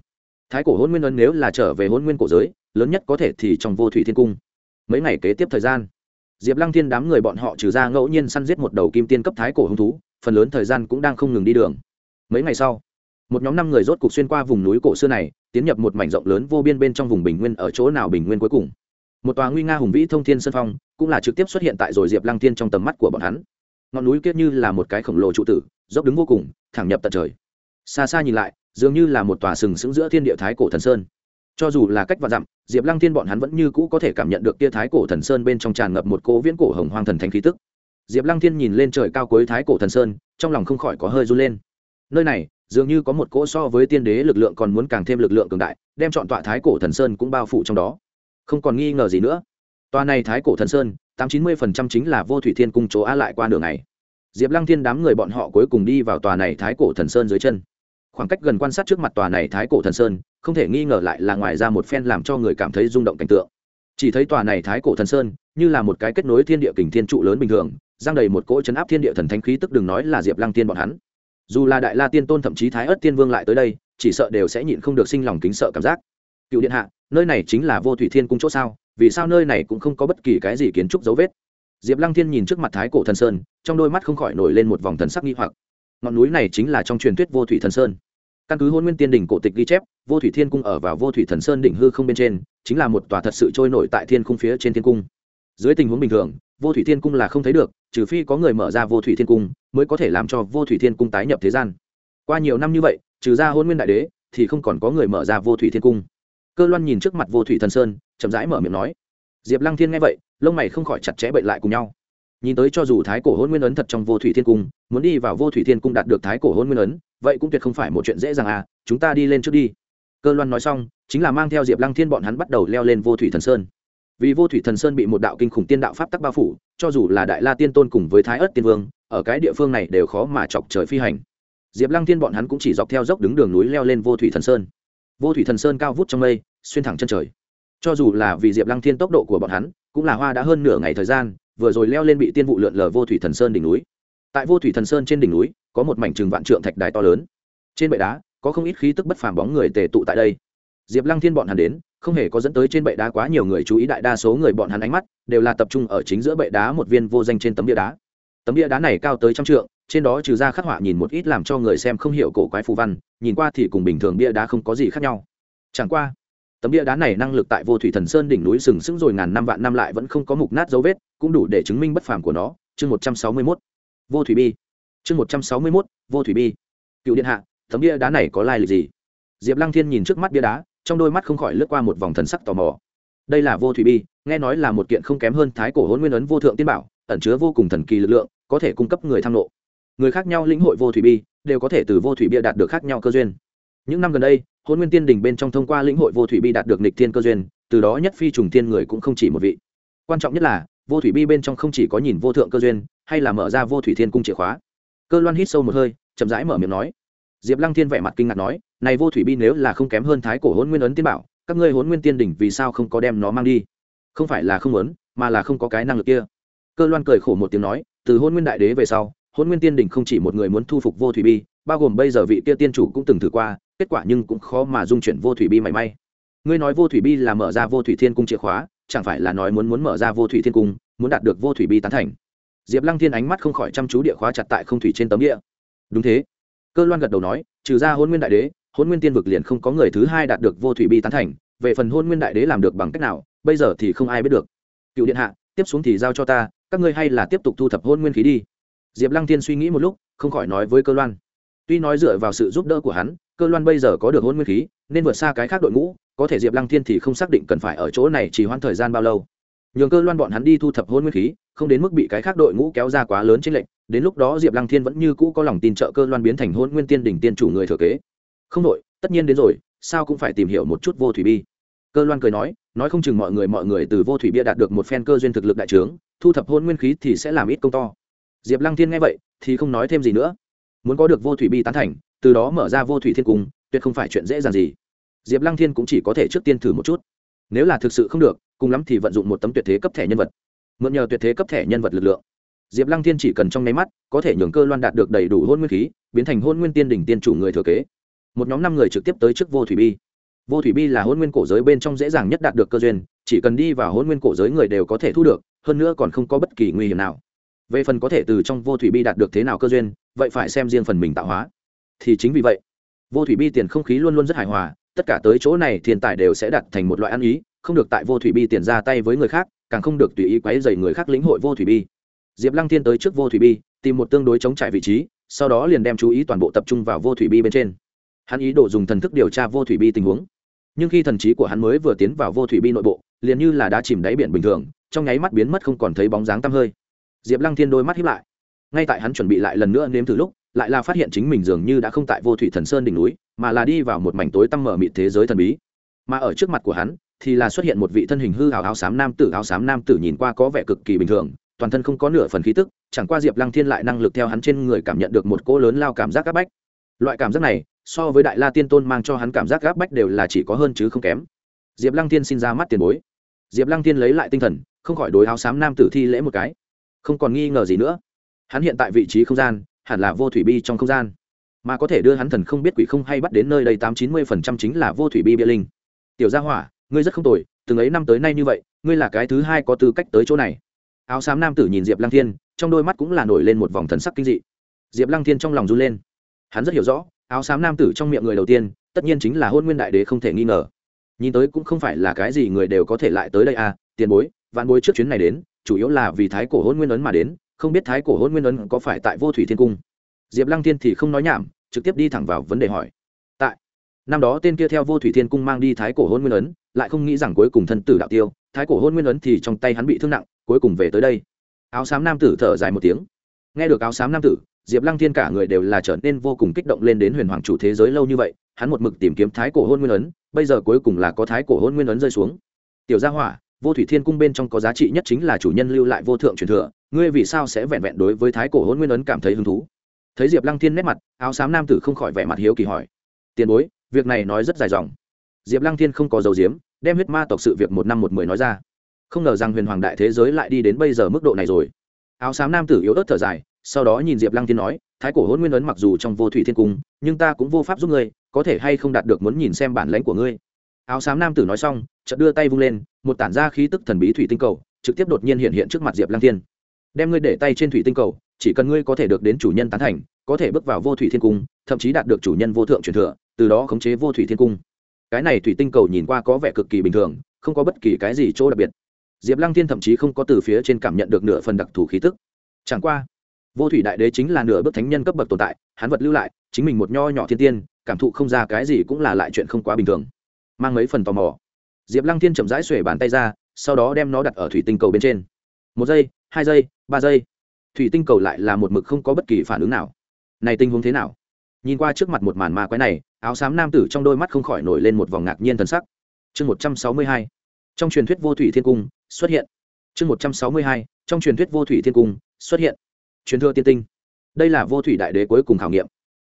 thái cổ hôn nguyên ấn nếu là trở về hôn nguyên cổ giới, lớn nhất có thể thì trong vô thủy thiên cung. Mấy ngày kế tiếp thời gian, diệp lăng thiên đám người bọn họ trừ ra ngẫu nhiên săn giết một đầu kim tiên cấp thái cổ hứng thú phần lớn thời gian cũng đang không ngừng đi đường. Mấy ngày sau, một nhóm năm người rốt cục xuyên qua vùng núi cổ xưa này, tiến nhập một mảnh rộng lớn vô biên bên trong vùng bình nguyên ở chỗ nào bình nguyên cuối cùng. Một tòa nguy nga hùng vĩ thông thiên sân phong cũng là trực tiếp xuất hiện tại rồi diệp lăng thiên trong tầm mắt của bọn hắn. Ngọn núi kia như là một cái khổng lồ trụ tử, dốc đứng vô cùng, thẳng nhập tận trời. Xa xa nhìn lại, dường như là một tòa sừng sững giữa thiên địa thái cổ thần sơn. Cho dù là cách và dặm, diệp lăng thiên bọn hắn vẫn như cũ có thể cảm nhận được tia thái cổ thần sơn bên trong tràn ngập một cố viễn cổ hồng hoang thần thánh khí tức diệp lăng thiên nhìn lên trời cao cuối thái cổ thần sơn, trong lòng không khỏi có hơi run lên. Nơi này, dường như có một cỗ so với tiên đế lực lượng còn muốn càng thêm lực lượng cường đại, đem chọn tọa thái cổ thần sơn cũng bao phủ trong đó. Không còn nghi ngờ gì nữa. Tòa này thái cổ thần sơn, tám chín mươi phần trăm chính là vô thủy thiên cung chỗ a lại qua đường này diệp lăng thiên đám người bọn họ cuối cùng đi vào tòa này thái cổ thần sơn dưới chân. Khoảng cách gần quan sát trước mặt tòa này thái cổ thần sơn, không thể nghi ngờ lại là ngoài ra một phen làm cho người cảm thấy rung động cảnh tượng chỉ thấy tòa này thái cổ thần sơn như là một cái kết nối thiên địa kình thiên trụ lớn bình thường, giang đầy một cỗ chấn áp thiên địa thần thánh khí tức đừng nói là diệp lăng tiên bọn hắn. Dù là đại la tiên tôn thậm chí thái ớt tiên vương lại tới đây, chỉ sợ đều sẽ nhịn không được sinh lòng kính sợ cảm giác. Cựu điện hạ, nơi này chính là vô thủy thiên cung chỗ sao? Vì sao nơi này cũng không có bất kỳ cái gì kiến trúc dấu vết? Diệp lăng thiên nhìn trước mặt thái cổ thần sơn, trong đôi mắt không khỏi nổi lên một vòng thần sắc nghi hoặc. Ngọn núi này chính là trong truyền thuyết vô thủy thần sơn. Căn cứ hôn nguyên tiên đỉnh cổ tịch ghi chép, vô thủy thiên cung ở vào vô thủy thần sơn đỉnh hư không bên trên chính là một tòa thật sự trôi nổi tại thiên cung phía trên thiên cung. Dưới tình huống bình thường, vô thủy thiên cung là không thấy được, trừ phi có người mở ra vô thủy thiên cung mới có thể làm cho vô thủy thiên cung tái nhập thế gian. Qua nhiều năm như vậy, trừ ra hôn nguyên đại đế thì không còn có người mở ra vô thủy thiên cung. Cơ loan nhìn trước mặt vô thủy thần sơn, chậm rãi mở miệng nói. Diệp lăng thiên nghe vậy, lông mày không khỏi chặt chẽ bệnh lại cùng nhau. Nhìn tới cho dù thái cổ hôn nguyên ấn thật trong vô thủy thiên cung, muốn đi vào vô thủy thiên cung đạt được thái cổ hôn nguyên ấn, vậy cũng tuyệt không phải một chuyện dễ dàng à chúng ta đi lên trước đi cơ loan nói xong, chính là mang theo diệp lăng thiên bọn hắn bắt đầu leo lên vô thủy thần sơn. Vì vô thủy thần sơn bị một đạo kinh khủng tiên đạo pháp tắc bao phủ, cho dù là đại la tiên tôn cùng với thái ớt tiên vương, ở cái địa phương này đều khó mà chọc trời phi hành. Diệp lăng thiên bọn hắn cũng chỉ dọc theo dốc đứng đường núi leo lên vô thủy thần sơn. Vô thủy thần sơn cao vút trong mây, xuyên thẳng chân trời. Cho dù là vì diệp lăng thiên tốc độ của bọn hắn, cũng là hoa đã hơn nửa ngày thời gian, vừa rồi leo lên bị tiên vụ lượn lờ vô thủy thần sơn đỉnh núi. Tại vô thủy thần sơn trên đỉnh núi, có một mảnh trừng vạn trượng thạch đài to lớn. Trên bệ đá có không ít khí tức bất phàm bóng người tề tụ tại đây. Diệp lăng thiên bọn hắn đến, không hề có dẫn tới trên bệ đá quá nhiều người chú ý đại đa số người bọn hắn ánh mắt đều là tập trung ở chính giữa bệ đá một viên vô danh trên tấm bia đá. Tấm bia đá này cao tới trăm trượng, trên đó trừ ra khắc họa nhìn một ít làm cho người xem không hiểu cổ quái phù văn, nhìn qua thì cùng bình thường bia đá không có gì khác nhau. Chẳng qua, tấm bia đá này năng lực tại vô thủy thần sơn đỉnh núi sừng sững rồi ngàn năm vạn năm lại vẫn không có mục nát dấu vết, cũng đủ để chứng minh bất phàm của nó. Chương một trăm sáu mươi mốt, vô thủy bi. Chương một trăm sáu mươi mốt, vô thủy bi. Cựu điện hạ tấm bia đá này có lai lịch gì? Diệp lăng thiên nhìn trước mắt bia đá, trong đôi mắt không khỏi lướt qua một vòng thần sắc tò mò. Đây là vô thủy bi, nghe nói là một kiện không kém hơn thái cổ hôn nguyên ấn vô thượng tiên bảo, ẩn chứa vô cùng thần kỳ lực lượng, có thể cung cấp người tham lộ người khác nhau lĩnh hội vô thủy bi, đều có thể từ vô thủy bia đạt được khác nhau cơ duyên. Những năm gần đây hôn nguyên tiên đình bên trong thông qua lĩnh hội vô thủy bi đạt được nịch thiên cơ duyên, từ đó nhất phi trùng tiên người cũng không chỉ một vị. Quan trọng nhất là, vô thủy bi bên trong không chỉ có nhìn vô thượng cơ duyên, hay là mở ra vô thủy thiên cung chìa khóa. Cơ loan hít sâu một hơi, chậm rãi mở miệng nói diệp lăng thiên vẻ mặt kinh ngạc nói, này vô thủy bi nếu là không kém hơn thái cổ hôn nguyên ấn tiên bảo, các ngươi hôn nguyên tiên đỉnh vì sao không có đem nó mang đi? Không phải là không muốn, mà là không có cái năng lực kia. Cơ loan cười khổ một tiếng nói, từ hôn nguyên đại đế về sau hôn nguyên tiên đỉnh không chỉ một người muốn thu phục vô thủy bi, bao gồm bây giờ vị kia tiên chủ cũng từng thử qua, kết quả nhưng cũng khó mà dung chuyển vô thủy bi mảy may. Ngươi nói vô thủy bi là mở ra vô thủy thiên cung chìa khóa, chẳng phải là nói muốn muốn mở ra vô thủy thiên cung, muốn đạt được vô thủy bi tán thành? Diệp lăng thiên ánh mắt không khỏi chăm chú địa khóa chặt tại không thủy trên tấm địa. Đúng thế cơ loan gật đầu nói, trừ ra hôn nguyên đại đế, hôn nguyên tiên vực liền không có người thứ hai đạt được vô thủy bi tán thành, về phần hôn nguyên đại đế làm được bằng cách nào, bây giờ thì không ai biết được. Cựu điện hạ, tiếp xuống thì giao cho ta, các ngươi hay là tiếp tục thu thập hôn nguyên khí đi. Diệp lăng thiên suy nghĩ một lúc, không khỏi nói với cơ loan. Tuy nói dựa vào sự giúp đỡ của hắn, cơ loan bây giờ có được hôn nguyên khí, nên vượt xa cái khác đội ngũ, có thể diệp lăng thiên thì không xác định cần phải ở chỗ này chỉ hoãn thời gian bao lâu nhường cơ loan bọn hắn đi thu thập hôn nguyên khí, không đến mức bị cái khác đội ngũ kéo ra quá lớn trên lệnh đến lúc đó diệp lăng thiên vẫn như cũ có lòng tin trợ cơ loan biến thành hôn nguyên tiên đỉnh tiên chủ người thừa kế. Không đội tất nhiên đến rồi, sao cũng phải tìm hiểu một chút vô thủy bi. Cơ loan cười nói nói không chừng mọi người mọi người từ vô thủy bia đạt được một phen cơ duyên thực lực đại trướng, thu thập hôn nguyên khí thì sẽ làm ít công to. Diệp lăng thiên nghe vậy, thì không nói thêm gì nữa. Muốn có được vô thủy bi tán thành, từ đó mở ra vô thủy thiên cung, tuyệt không phải chuyện dễ dàng gì. Diệp lăng thiên cũng chỉ có thể trước tiên thử một chút. Nếu là thực sự không được cùng lắm thì vận dụng một tấm tuyệt thế cấp thẻ nhân vật. Mượn nhờ tuyệt thế cấp thẻ nhân vật lực lượng, diệp lăng thiên chỉ cần trong nháy mắt, có thể nhường cơ loan đạt được đầy đủ hôn nguyên khí, biến thành hôn nguyên tiên đỉnh tiên chủ người thừa kế. Một nhóm năm người trực tiếp tới trước vô thủy bi. Vô thủy bi là hôn nguyên cổ giới bên trong dễ dàng nhất đạt được cơ duyên, chỉ cần đi vào hôn nguyên cổ giới người đều có thể thu được, hơn nữa còn không có bất kỳ nguy hiểm nào. Về phần có thể từ trong vô thủy bi đạt được thế nào cơ duyên, vậy phải xem riêng phần mình tạo hóa. Thì chính vì vậy, vô thủy bi tiền không khí luôn luôn rất hài hòa, tất cả tới chỗ này thiên tài đều sẽ đặt thành một loại ăn ý không được tại vô thủy bi tiền ra tay với người khác, càng không được tùy ý quấy dày người khác lĩnh hội vô thủy bi. Diệp lăng thiên tới trước vô thủy bi, tìm một tương đối chống trải vị trí, sau đó liền đem chú ý toàn bộ tập trung vào vô thủy bi bên trên. Hắn ý đồ dùng thần thức điều tra vô thủy bi tình huống. Nhưng khi thần trí của hắn mới vừa tiến vào vô thủy bi nội bộ, liền như là đã chìm đáy biển bình thường, trong nháy mắt biến mất không còn thấy bóng dáng tăm hơi. Diệp lăng thiên đôi mắt hiếp lại. Ngay tại hắn chuẩn bị lại lần nữa nếm thử lúc, lại là phát hiện chính mình dường như đã không tại vô thủy thần sơn đỉnh núi, mà là đi vào một mảnh tối tăm mở mịt thế giới thần bí. Mà ở trước mặt của hắn thì là xuất hiện một vị thân hình hư hào áo xám nam tử. Áo xám nam tử nhìn qua có vẻ cực kỳ bình thường, toàn thân không có nửa phần khí tức, chẳng qua diệp lăng thiên lại năng lực theo hắn trên người cảm nhận được một cỗ lớn lao cảm giác áp bách. Loại cảm giác này, so với đại la tiên tôn mang cho hắn cảm giác áp bách đều là chỉ có hơn chứ không kém. Diệp lăng thiên xin ra mắt tiền bối. Diệp lăng thiên lấy lại tinh thần, không khỏi đối áo xám nam tử thi lễ một cái. Không còn nghi ngờ gì nữa. Hắn hiện tại vị trí không gian, hẳn là vô thủy bi trong không gian. Mà có thể đưa hắn thần không biết quỷ không hay bắt đến nơi đây tám chín mươi phần trăm chính là vô thủy bi bia linh. Tiểu gia hỏa ngươi rất không tồi, từng ấy năm tới nay như vậy, ngươi là cái thứ hai có tư cách tới chỗ này. Áo xám nam tử nhìn diệp lăng thiên, trong đôi mắt cũng là nổi lên một vòng thần sắc kinh dị. Diệp lăng thiên trong lòng run lên. Hắn rất hiểu rõ, áo xám nam tử trong miệng người đầu tiên, tất nhiên chính là hôn nguyên đại đế không thể nghi ngờ. Nhìn tới cũng không phải là cái gì người đều có thể lại tới đây à tiền bối, vạn bối trước chuyến này đến, chủ yếu là vì thái cổ hôn nguyên ấn mà đến, không biết thái cổ hôn nguyên ấn có phải tại vô thủy thiên cung? Diệp lăng thiên thì không nói nhảm, trực tiếp đi thẳng vào vấn đề hỏi. Tại, năm đó tên kia theo vô thủy thiên cung mang đi thái cổ hôn nguyên ấn lại không nghĩ rằng cuối cùng thân tử đạo tiêu, thái cổ hôn nguyên ấn thì trong tay hắn bị thương nặng, cuối cùng về tới đây. Áo xám nam tử thở dài một tiếng. Nghe được áo xám nam tử, diệp lăng thiên cả người đều là trở nên vô cùng kích động lên đến huyền hoàng chủ thế giới lâu như vậy, hắn một mực tìm kiếm thái cổ hôn nguyên ấn, bây giờ cuối cùng là có thái cổ hôn nguyên ấn rơi xuống. Tiểu gia hỏa, vô thủy thiên cung bên trong có giá trị nhất chính là chủ nhân lưu lại vô thượng truyền thừa, ngươi vì sao sẽ vẹn vẹn đối với thái cổ hôn nguyên ấn cảm thấy hứng thú? Thấy diệp lăng thiên nét mặt, áo xám nam tử không khỏi vẻ mặt hiếu kỳ hỏi. Tiền bối, việc này nói rất dài dòng. Diệp lăng thiên không có dầu diếm đem huyết ma tộc sự việc một năm một mười nói ra. Không ngờ rằng huyền hoàng đại thế giới lại đi đến bây giờ mức độ này rồi. Áo xám nam tử yếu ớt thở dài, sau đó nhìn diệp lăng thiên nói, thái cổ hôn nguyên ấn mặc dù trong vô thủy thiên cung, nhưng ta cũng vô pháp giúp ngươi, có thể hay không đạt được muốn nhìn xem bản lãnh của ngươi? Áo xám nam tử nói xong, chợt đưa tay vung lên, một tản ra khí tức thần bí thủy tinh cầu, trực tiếp đột nhiên hiện hiện trước mặt diệp lăng thiên. Đem ngươi để tay trên thủy tinh cầu, chỉ cần ngươi có thể được đến chủ nhân tán thành, có thể bước vào vô thủy thiên cung, thậm chí đạt được chủ nhân vô thượng truyền thừa, từ đó khống chế vô thủy thiên cung cái này thủy tinh cầu nhìn qua có vẻ cực kỳ bình thường, không có bất kỳ cái gì chỗ đặc biệt. Diệp lăng thiên thậm chí không có từ phía trên cảm nhận được nửa phần đặc thù khí tức. Chẳng qua, vô thủy đại đế chính là nửa bước thánh nhân cấp bậc tồn tại, hắn vật lưu lại, chính mình một nho nhỏ thiên tiên, cảm thụ không ra cái gì cũng là lại chuyện không quá bình thường. Mang mấy phần tò mò. Diệp lăng thiên chậm rãi xuể bàn tay ra, sau đó đem nó đặt ở thủy tinh cầu bên trên. Một giây, hai giây, ba giây. Thủy tinh cầu lại là một mực không có bất kỳ phản ứng nào. Này tình huống thế nào? Nhìn qua trước mặt một màn ma quái này áo xám nam tử trong đôi mắt không khỏi nổi lên một vòng ngạc nhiên thần sắc. Chương một trăm sáu mươi hai. Trong truyền thuyết vô thủy thiên cung xuất hiện. Chương một trăm sáu mươi hai. Trong truyền thuyết vô thủy thiên cung xuất hiện. Truyền thừa tiên tinh. Đây là vô thủy đại đế cuối cùng khảo nghiệm.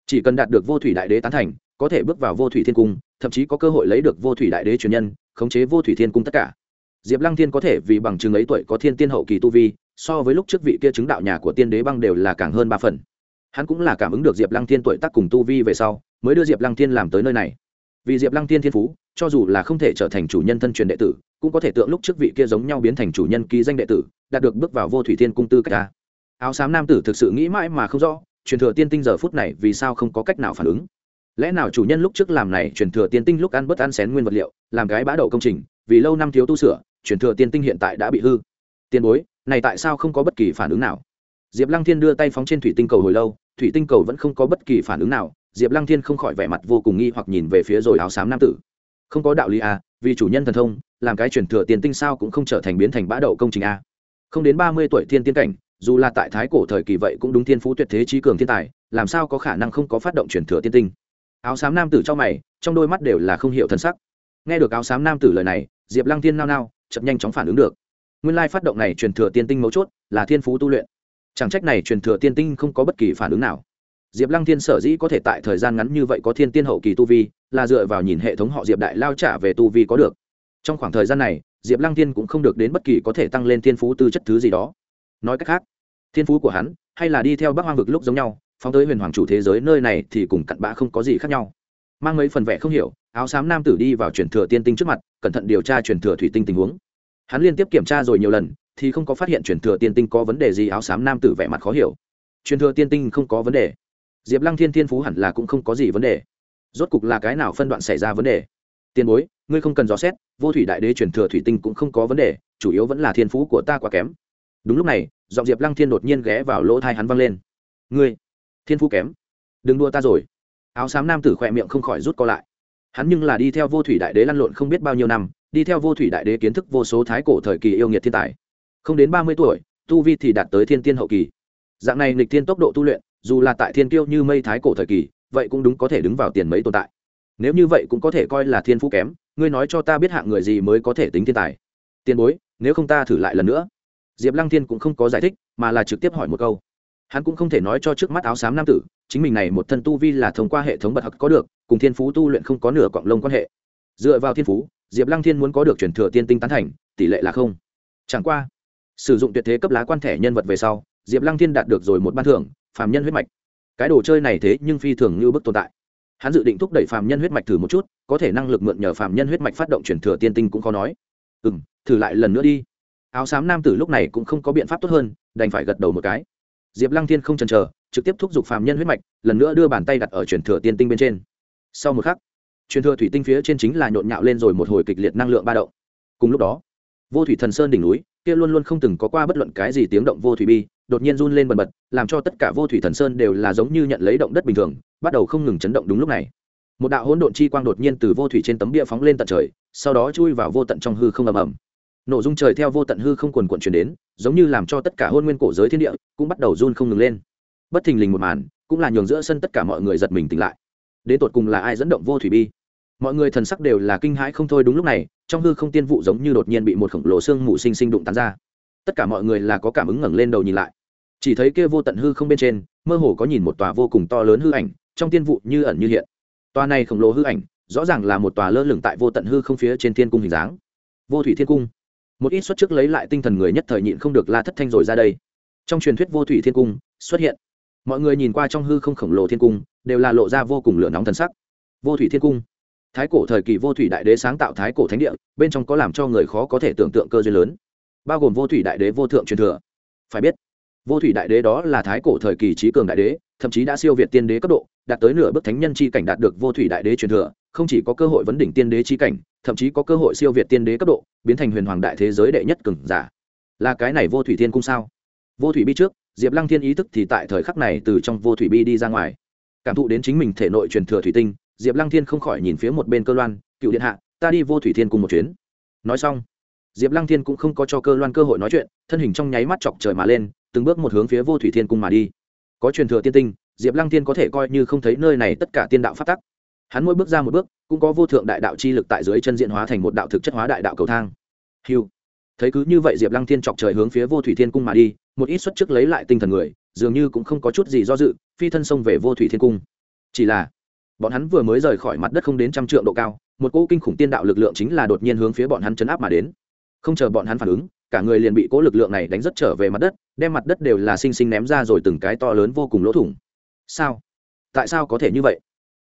Chỉ cần đạt được vô thủy đại đế tán thành, có thể bước vào vô thủy thiên cung, thậm chí có cơ hội lấy được vô thủy đại đế truyền nhân, khống chế vô thủy thiên cung tất cả. Diệp lăng thiên có thể vì bằng chứng ấy tuổi có thiên tiên hậu kỳ tu vi, so với lúc trước vị kia chứng đạo nhà của tiên đế băng đều là càng hơn ba phần. Hắn cũng là cảm ứng được diệp lăng thiên tuổi tác cùng tu vi về sau mới đưa diệp lăng thiên làm tới nơi này. Vì diệp lăng thiên thiên phú, cho dù là không thể trở thành chủ nhân thân truyền đệ tử, cũng có thể tượng lúc trước vị kia giống nhau biến thành chủ nhân ký danh đệ tử, đạt được bước vào vô thủy thiên cung tư cách ta. Áo xám nam tử thực sự nghĩ mãi mà không rõ, truyền thừa tiên tinh giờ phút này vì sao không có cách nào phản ứng. Lẽ nào chủ nhân lúc trước làm này truyền thừa tiên tinh lúc ăn bớt ăn xén nguyên vật liệu, làm cái bã đậu công trình, vì lâu năm thiếu tu sửa, truyền thừa tiên tinh hiện tại đã bị hư. Tiền bối, này tại sao không có bất kỳ phản ứng nào? Diệp lăng thiên đưa tay phóng trên thủy tinh cầu hồi lâu, thủy tinh cầu vẫn không có bất kỳ phản ứng nào diệp lăng thiên không khỏi vẻ mặt vô cùng nghi hoặc nhìn về phía rồi áo xám nam tử. Không có đạo lý à vì chủ nhân thần thông, làm cái truyền thừa tiền tinh sao cũng không trở thành biến thành bã đậu công trình a không đến ba mươi tuổi thiên tiên cảnh, dù là tại thái cổ thời kỳ vậy cũng đúng thiên phú tuyệt thế trí cường thiên tài, làm sao có khả năng không có phát động truyền thừa tiên tinh? Áo xám nam tử trong mày, trong đôi mắt đều là không hiểu thân sắc. Nghe được áo xám nam tử lời này, diệp lăng thiên nao nao chậm nhanh chóng phản ứng được. Nguyên lai phát động này truyền thừa tiên tinh mấu chốt là thiên phú tu luyện. Chẳng trách này truyền thừa tiên tinh không có bất kỳ phản ứng nào diệp lăng thiên sở dĩ có thể tại thời gian ngắn như vậy có thiên tiên hậu kỳ tu vi, là dựa vào nhìn hệ thống họ diệp đại lao trả về tu vi có được. Trong khoảng thời gian này, diệp lăng thiên cũng không được đến bất kỳ có thể tăng lên thiên phú tư chất thứ gì đó. Nói cách khác, thiên phú của hắn, hay là đi theo bắc hoang vực lúc giống nhau, phóng tới huyền hoàng chủ thế giới nơi này thì cùng cặn bã không có gì khác nhau. Mang mấy phần vẽ không hiểu, áo xám nam tử đi vào truyền thừa tiên tinh trước mặt, cẩn thận điều tra truyền thừa thủy tinh tình huống. Hắn liên tiếp kiểm tra rồi nhiều lần, thì không có phát hiện truyền thừa tiên tinh có vấn đề gì, áo xám nam tử vẻ mặt khó hiểu. Truyền thừa tiên tinh không có vấn đề diệp lăng thiên thiên phú hẳn là cũng không có gì vấn đề. Rốt cục là cái nào phân đoạn xảy ra vấn đề? Tiền bối, ngươi không cần dò xét, vô thủy đại đế truyền thừa thủy tinh cũng không có vấn đề, chủ yếu vẫn là thiên phú của ta quá kém. Đúng lúc này, giọng diệp lăng thiên đột nhiên ghé vào lỗ thai hắn văng lên. Ngươi, thiên phú kém. Đừng đua ta rồi. Áo xám nam tử khỏe miệng không khỏi rút co lại. Hắn nhưng là đi theo vô thủy đại đế lăn lộn không biết bao nhiêu năm, đi theo vô thủy đại đế kiến thức vô số thái cổ thời kỳ yêu nghiệt thiên tài. Không đến ba mươi tuổi, tu vi thì đạt tới thiên tiên hậu kỳ. Dạng này nghịch thiên tốc độ tu luyện dù là tại thiên kiêu như mây thái cổ thời kỳ, vậy cũng đúng có thể đứng vào tiền mấy tồn tại. Nếu như vậy cũng có thể coi là thiên phú kém, ngươi nói cho ta biết hạng người gì mới có thể tính thiên tài. Tiền bối, nếu không ta thử lại lần nữa. Diệp lăng thiên cũng không có giải thích, mà là trực tiếp hỏi một câu. Hắn cũng không thể nói cho trước mắt áo xám nam tử, chính mình này một thân tu vi là thông qua hệ thống bật hặc có được, cùng thiên phú tu luyện không có nửa cọng lông quan hệ. Dựa vào thiên phú, diệp lăng thiên muốn có được truyền thừa tiên tinh tán thành, tỷ lệ là không. Chẳng qua, sử dụng tuyệt thế cấp lá quan thẻ nhân vật về sau, diệp lăng thiên đạt được rồi một ban thưởng phàm nhân huyết mạch. Cái đồ chơi này thế nhưng phi thường như bức tồn tại. Hắn dự định thúc đẩy phàm nhân huyết mạch thử một chút, có thể năng lực mượn nhờ phàm nhân huyết mạch phát động truyền thừa tiên tinh cũng khó nói. Ừ m thử lại lần nữa đi. Áo xám nam tử lúc này cũng không có biện pháp tốt hơn, đành phải gật đầu một cái. Diệp lăng thiên không chần chờ, trực tiếp thúc giục phàm nhân huyết mạch, lần nữa đưa bàn tay đặt ở truyền thừa tiên tinh bên trên. Sau một khắc truyền thừa thủy tinh phía trên chính là nhộn nhạo lên rồi một hồi kịch liệt năng lượng ba động. Cùng lúc đó, vô thủy thần sơn đỉnh núi kia luôn luôn không từng có qua bất luận cái gì tiếng động vô thủy bi, đột nhiên run lên bần bật, làm cho tất cả vô thủy thần sơn đều là giống như nhận lấy động đất bình thường, bắt đầu không ngừng chấn động đúng lúc này. Một đạo hỗn độn chi quang đột nhiên từ vô thủy trên tấm bia phóng lên tận trời, sau đó chui vào vô tận trong hư không ầm ầm. Nổ dung trời theo vô tận hư không quần quận chuyển đến, giống như làm cho tất cả hôn nguyên cổ giới thiên địa cũng bắt đầu run không ngừng lên. Bất thình lình một màn, cũng là nhường giữa sân tất cả mọi người giật mình tỉnh lại. Đến tột cùng là ai dẫn động vô thủy bi? Mọi người thần sắc đều là kinh hãi không thôi đúng lúc này trong hư không tiên vụ giống như đột nhiên bị một khổng lồ xương mù sinh sinh đụng tán ra. Tất cả mọi người là có cảm ứng ngẩng lên đầu nhìn lại. Chỉ thấy kia vô tận hư không bên trên, mơ hồ có nhìn một tòa vô cùng to lớn hư ảnh, trong tiên vụ như ẩn như hiện. Tòa này khổng lồ hư ảnh, rõ ràng là một tòa lơ lửng tại vô tận hư không phía trên thiên cung hình dáng. Vô thủy thiên cung. Một ít xuất trước lấy lại tinh thần người nhất thời nhịn không được la thất thanh rồi ra đây. Trong truyền thuyết vô thủy thiên cung xuất hiện. Mọi người nhìn qua trong hư không khổng lồ thiên cung, đều là lộ ra vô cùng lửa nóng thần sắc. Vô thủy thiên cung thái cổ thời kỳ vô thủy đại đế sáng tạo thái cổ thánh địa, bên trong có làm cho người khó có thể tưởng tượng cơ duyên lớn. Bao gồm vô thủy đại đế, vô thượng truyền thừa. Phải biết, vô thủy đại đế đó là thái cổ thời kỳ trí cường đại đế, thậm chí đã siêu việt tiên đế cấp độ, đạt tới nửa bước thánh nhân chi cảnh đạt được vô thủy đại đế truyền thừa, không chỉ có cơ hội vấn đỉnh tiên đế chi cảnh, thậm chí có cơ hội siêu việt tiên đế cấp độ, biến thành huyền hoàng đại thế giới đệ nhất cường giả. Là cái này vô thủy thiên cung sao? Vô thủy bi trước, diệp lăng thiên ý thức thì tại thời khắc này từ trong vô thủy bi đi ra ngoài. Cảm thụ đến chính mình thể nội truyền thừa thủy tinh diệp lăng thiên không khỏi nhìn phía một bên cơ loan, cựu điện hạ, ta đi vô thủy thiên cùng một chuyến. Nói xong, diệp lăng thiên cũng không có cho cơ loan cơ hội nói chuyện, thân hình trong nháy mắt chọc trời mà lên, từng bước một hướng phía vô thủy thiên cung mà đi. Có truyền thừa tiên tinh, diệp lăng thiên có thể coi như không thấy nơi này tất cả tiên đạo phát tắc. Hắn mỗi bước ra một bước, cũng có vô thượng đại đạo chi lực tại dưới chân diện hóa thành một đạo thực chất hóa đại đạo cầu thang. Hiu thấy cứ như vậy diệp lăng thiên chọc trời hướng phía vô thủy thiên cung mà đi, một ít xuất trước lấy lại tinh thần người, dường như cũng không có chút gì do dự, phi thân xông về vô thủy thiên cung. Chỉ là bọn hắn vừa mới rời khỏi mặt đất không đến trăm trượng độ cao, một cỗ kinh khủng tiên đạo lực lượng chính là đột nhiên hướng phía bọn hắn chấn áp mà đến. Không chờ bọn hắn phản ứng, cả người liền bị cỗ lực lượng này đánh rất trở về mặt đất, đem mặt đất đều là xinh xinh ném ra rồi từng cái to lớn vô cùng lỗ thủng. Sao? Tại sao có thể như vậy?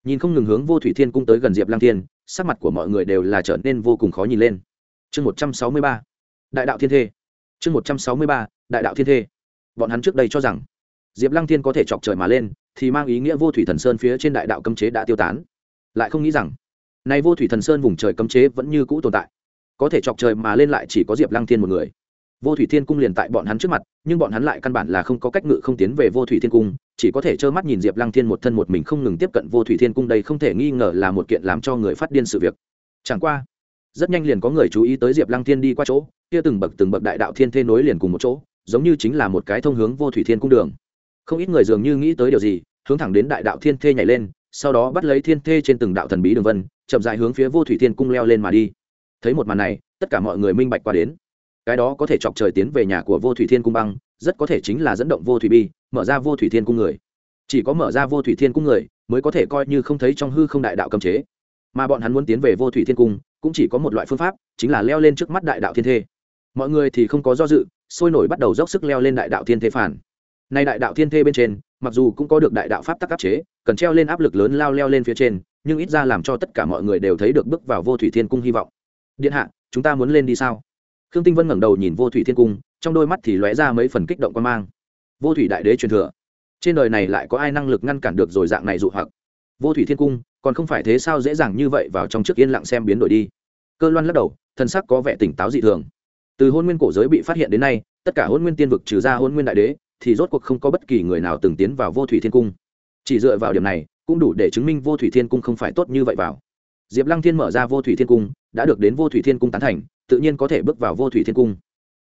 Nhìn không ngừng hướng vô thủy thiên cung tới gần diệp lang thiên, sắc mặt của mọi người đều là trở nên vô cùng khó nhìn lên. Chương một trăm sáu mươi ba, đại đạo thiên thê. Chương một trăm sáu mươi ba, đại đạo thiên thê. Bọn hắn trước đây cho rằng, diệp lăng thiên có thể chọc trời mà lên thì mang ý nghĩa vô thủy thần sơn phía trên đại đạo cấm chế đã tiêu tán. Lại không nghĩ rằng, nay vô thủy thần sơn vùng trời cấm chế vẫn như cũ tồn tại. Có thể chọc trời mà lên lại chỉ có diệp lăng thiên một người. Vô thủy thiên cung liền tại bọn hắn trước mặt, nhưng bọn hắn lại căn bản là không có cách ngự không tiến về vô thủy thiên cung, chỉ có thể trơ mắt nhìn diệp lăng thiên một thân một mình không ngừng tiếp cận vô thủy thiên cung đây không thể nghi ngờ là một kiện làm cho người phát điên sự việc. Chẳng qua, rất nhanh liền có người chú ý tới diệp lăng thiên đi qua chỗ, kia từng bậc từng bậc đại đạo thiên thê nối liền cùng một chỗ, giống như chính là một cái thông hướng vô thủy thiên cung đường không ít người dường như nghĩ tới điều gì, hướng thẳng đến đại đạo thiên thê nhảy lên, sau đó bắt lấy thiên thê trên từng đạo thần bí đường vân, chậm dài hướng phía vô thủy thiên cung leo lên mà đi. Thấy một màn này, tất cả mọi người minh bạch qua đến. Cái đó có thể chọc trời tiến về nhà của vô thủy thiên cung băng, rất có thể chính là dẫn động vô thủy bi, mở ra vô thủy thiên cung người. Chỉ có mở ra vô thủy thiên cung người, mới có thể coi như không thấy trong hư không đại đạo cầm chế. Mà bọn hắn muốn tiến về vô thủy thiên cung, cũng chỉ có một loại phương pháp, chính là leo lên trước mắt đại đạo thiên thê. Mọi người thì không có do dự, sôi nổi bắt đầu dốc sức leo lên đại đạo thiên thê phản nay đại đạo thiên thê bên trên, mặc dù cũng có được đại đạo pháp tắc áp chế, cần treo lên áp lực lớn lao leo lên phía trên, nhưng ít ra làm cho tất cả mọi người đều thấy được bước vào vô thủy thiên cung hy vọng. Điện hạ, chúng ta muốn lên đi sao? Khương tinh vân ngẩng đầu nhìn vô thủy thiên cung, trong đôi mắt thì lóe ra mấy phần kích động quan mang. Vô thủy đại đế truyền thừa. Trên đời này lại có ai năng lực ngăn cản được rồi dạng này dụ hoặc? Vô thủy thiên cung, còn không phải thế sao dễ dàng như vậy vào trong trước yên lặng xem biến đổi đi. Cơ loan lắc đầu, thân sắc có vẻ tỉnh táo dị thường. Từ hôn nguyên cổ giới bị phát hiện đến nay, tất cả hôn nguyên tiên vực trừ ra hôn nguyên đại đế thì rốt cuộc không có bất kỳ người nào từng tiến vào vô thủy thiên cung. Chỉ dựa vào điểm này, cũng đủ để chứng minh vô thủy thiên cung không phải tốt như vậy vào. Diệp lăng thiên mở ra vô thủy thiên cung, đã được đến vô thủy thiên cung tán thành, tự nhiên có thể bước vào vô thủy thiên cung.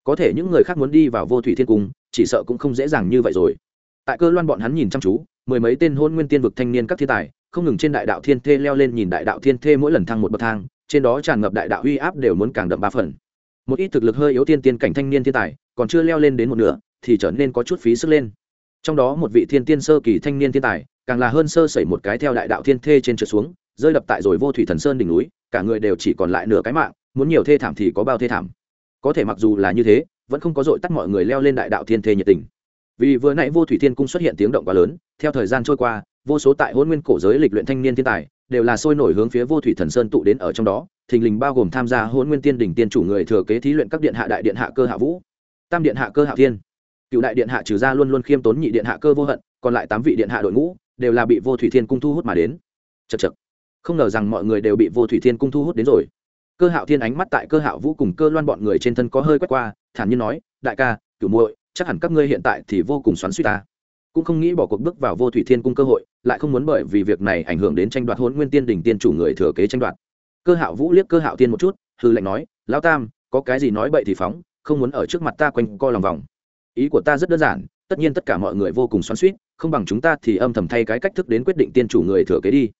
Có thể những người khác muốn đi vào vô thủy thiên cung, chỉ sợ cũng không dễ dàng như vậy rồi. Tại cơ loan bọn hắn nhìn chăm chú, mười mấy tên hôn nguyên tiên vực thanh niên các thiên tài, không ngừng trên đại đạo thiên thê leo lên nhìn đại đạo thiên thê mỗi lần thăng một bậc thang, trên đó tràn ngập đại đạo uy áp đều muốn càng đậm ba phần. Một ít thực lực hơi yếu tiên tiên cảnh thanh niên thiên tài, còn chưa leo lên đến một nửa thì trở nên có chút phí sức lên. Trong đó một vị thiên tiên sơ kỳ thanh niên thiên tài, càng là hơn sơ sẩy một cái theo đại đạo thiên thê trên trượt xuống, rơi đập tại rồi vô thủy thần sơn đỉnh núi, cả người đều chỉ còn lại nửa cái mạng, muốn nhiều thê thảm thì có bao thê thảm. Có thể mặc dù là như thế, vẫn không có dội tắt mọi người leo lên đại đạo thiên thê nhiệt tình. Vì vừa nãy vô thủy thiên cung xuất hiện tiếng động quá lớn, theo thời gian trôi qua, vô số tại hôn nguyên cổ giới lịch luyện thanh niên thiên tài, đều là sôi nổi hướng phía vô thủy thần sơn tụ đến ở trong đó, thình lình bao gồm tham gia hôn nguyên tiên đỉnh tiên chủ người thừa kế thí luyện các điện hạ đại điện hạ cơ hạ vũ, tam điện hạ cơ hạ thiên cựu đại điện hạ trừ ra luôn luôn khiêm tốn nhị điện hạ cơ vô hận, còn lại tám vị điện hạ đội ngũ đều là bị vô thủy thiên cung thu hút mà đến. Chật chật không ngờ rằng mọi người đều bị vô thủy thiên cung thu hút đến rồi. Cơ hạo thiên ánh mắt tại cơ hạo vũ cùng cơ loan bọn người trên thân có hơi quét qua, thản nhiên nói, đại ca, cửu muội, chắc hẳn các ngươi hiện tại thì vô cùng xoắn suy ta. Cũng không nghĩ bỏ cuộc bước vào vô thủy thiên cung cơ hội, lại không muốn bởi vì việc này ảnh hưởng đến tranh đoạt hôn nguyên tiên đỉnh tiên chủ người thừa kế tranh đoạt. Cơ hạo vũ liếc cơ hạo thiên một chút hư lệnh nói, lão tam, có cái gì nói bậy thì phóng, không muốn ở trước mặt ta quanh co lòng vòng ý của ta rất đơn giản, tất nhiên tất cả mọi người vô cùng xoắn suýt không bằng chúng ta thì âm thầm thay cái cách thức đến quyết định tiên chủ người thừa kế đi.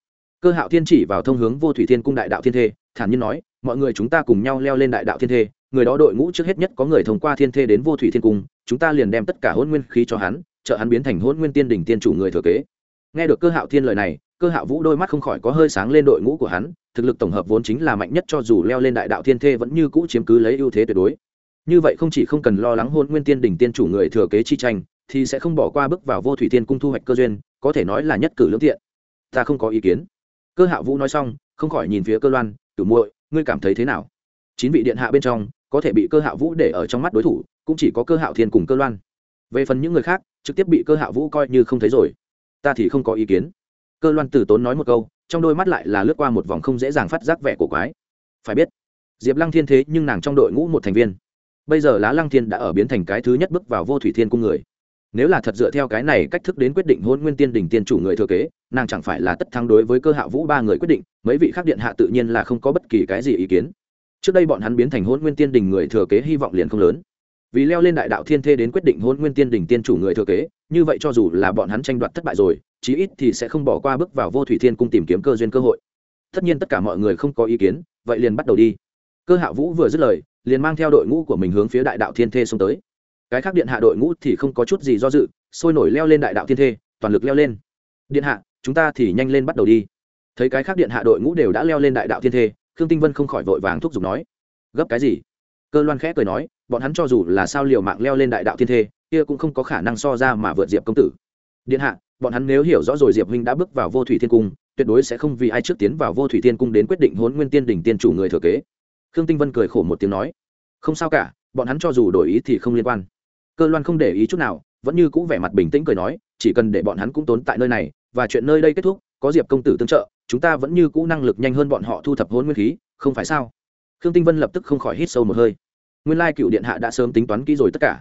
Cơ hạo thiên chỉ vào thông hướng vô thủy thiên cung đại đạo thiên thê, thản nhiên nói, mọi người chúng ta cùng nhau leo lên đại đạo thiên thê, người đó đội ngũ trước hết nhất có người thông qua thiên thê đến vô thủy thiên cung, chúng ta liền đem tất cả hôn nguyên khí cho hắn, trợ hắn biến thành hôn nguyên tiên đỉnh tiên chủ người thừa kế. Nghe được cơ hạo thiên lời này, cơ hạo vũ đôi mắt không khỏi có hơi sáng lên đội ngũ của hắn, thực lực tổng hợp vốn chính là mạnh nhất cho dù leo lên đại đạo thiên thê vẫn như cũ chiếm cứ lấy ưu thế tuyệt đối như vậy không chỉ không cần lo lắng hôn nguyên tiên đỉnh tiên chủ người thừa kế chi tranh, thì sẽ không bỏ qua bước vào vô thủy tiên cung thu hoạch cơ duyên, có thể nói là nhất cử lương thiện ta không có ý kiến. Cơ hạ vũ nói xong, không khỏi nhìn phía cơ loan cửu muội, ngươi cảm thấy thế nào? Chín vị điện hạ bên trong, có thể bị cơ hạ vũ để ở trong mắt đối thủ, cũng chỉ có cơ hạo thiên cùng cơ loan. Về phần những người khác, trực tiếp bị cơ hạ vũ coi như không thấy rồi. Ta thì không có ý kiến. Cơ loan từ tốn nói một câu, trong đôi mắt lại là lướt qua một vòng không dễ dàng phát giác vẻ của quái. Phải biết, diệp lăng thiên thế nhưng nàng trong đội ngũ một thành viên bây giờ lá lăng thiên đã ở biến thành cái thứ nhất bước vào vô thủy thiên cung người. Nếu là thật dựa theo cái này cách thức đến quyết định hôn nguyên tiên đỉnh tiên chủ người thừa kế, nàng chẳng phải là tất thắng đối với cơ hạ vũ ba người quyết định, mấy vị khác điện hạ tự nhiên là không có bất kỳ cái gì ý kiến. Trước đây bọn hắn biến thành hôn nguyên tiên đình người thừa kế hy vọng liền không lớn. Vì leo lên đại đạo thiên thê đến quyết định hôn nguyên tiên đình tiên chủ người thừa kế, như vậy cho dù là bọn hắn tranh đoạt thất bại rồi, chí ít thì sẽ không bỏ qua bước vào vô thủy thiên cung tìm kiếm cơ duyên cơ hội. Tất nhiên tất cả mọi người không có ý kiến, vậy liền bắt đầu đi. Cơ hạ vũ vừa dứt lời liền mang theo đội ngũ của mình hướng phía đại đạo thiên thê xông tới. Cái khác điện hạ đội ngũ thì không có chút gì do dự, sôi nổi leo lên đại đạo thiên thê, toàn lực leo lên. Điện hạ, chúng ta thì nhanh lên bắt đầu đi. Thấy cái khác điện hạ đội ngũ đều đã leo lên đại đạo thiên thê, khương tinh vân không khỏi vội vàng thúc giục nói, gấp cái gì? Cơ loan khẽ cười nói, bọn hắn cho dù là sao liều mạng leo lên đại đạo thiên thê, kia cũng không có khả năng so ra mà vượt diệp công tử. Điện hạ, bọn hắn nếu hiểu rõ rồi diệp huynh đã bước vào vô thủy thiên cung, tuyệt đối sẽ không vì ai trước tiến vào vô thủy thiên cung đến quyết định hôn nguyên tiên đỉnh tiên chủ người thừa kế khương tinh vân cười khổ một tiếng nói, không sao cả, bọn hắn cho dù đổi ý thì không liên quan. Cơ loan không để ý chút nào, vẫn như cũ vẻ mặt bình tĩnh cười nói, chỉ cần để bọn hắn cũng tốn tại nơi này, và chuyện nơi đây kết thúc, có diệp công tử tương trợ, chúng ta vẫn như cũ năng lực nhanh hơn bọn họ thu thập hôn nguyên khí, không phải sao? Khương tinh vân lập tức không khỏi hít sâu một hơi. Nguyên lai cựu điện hạ đã sớm tính toán kỹ rồi tất cả.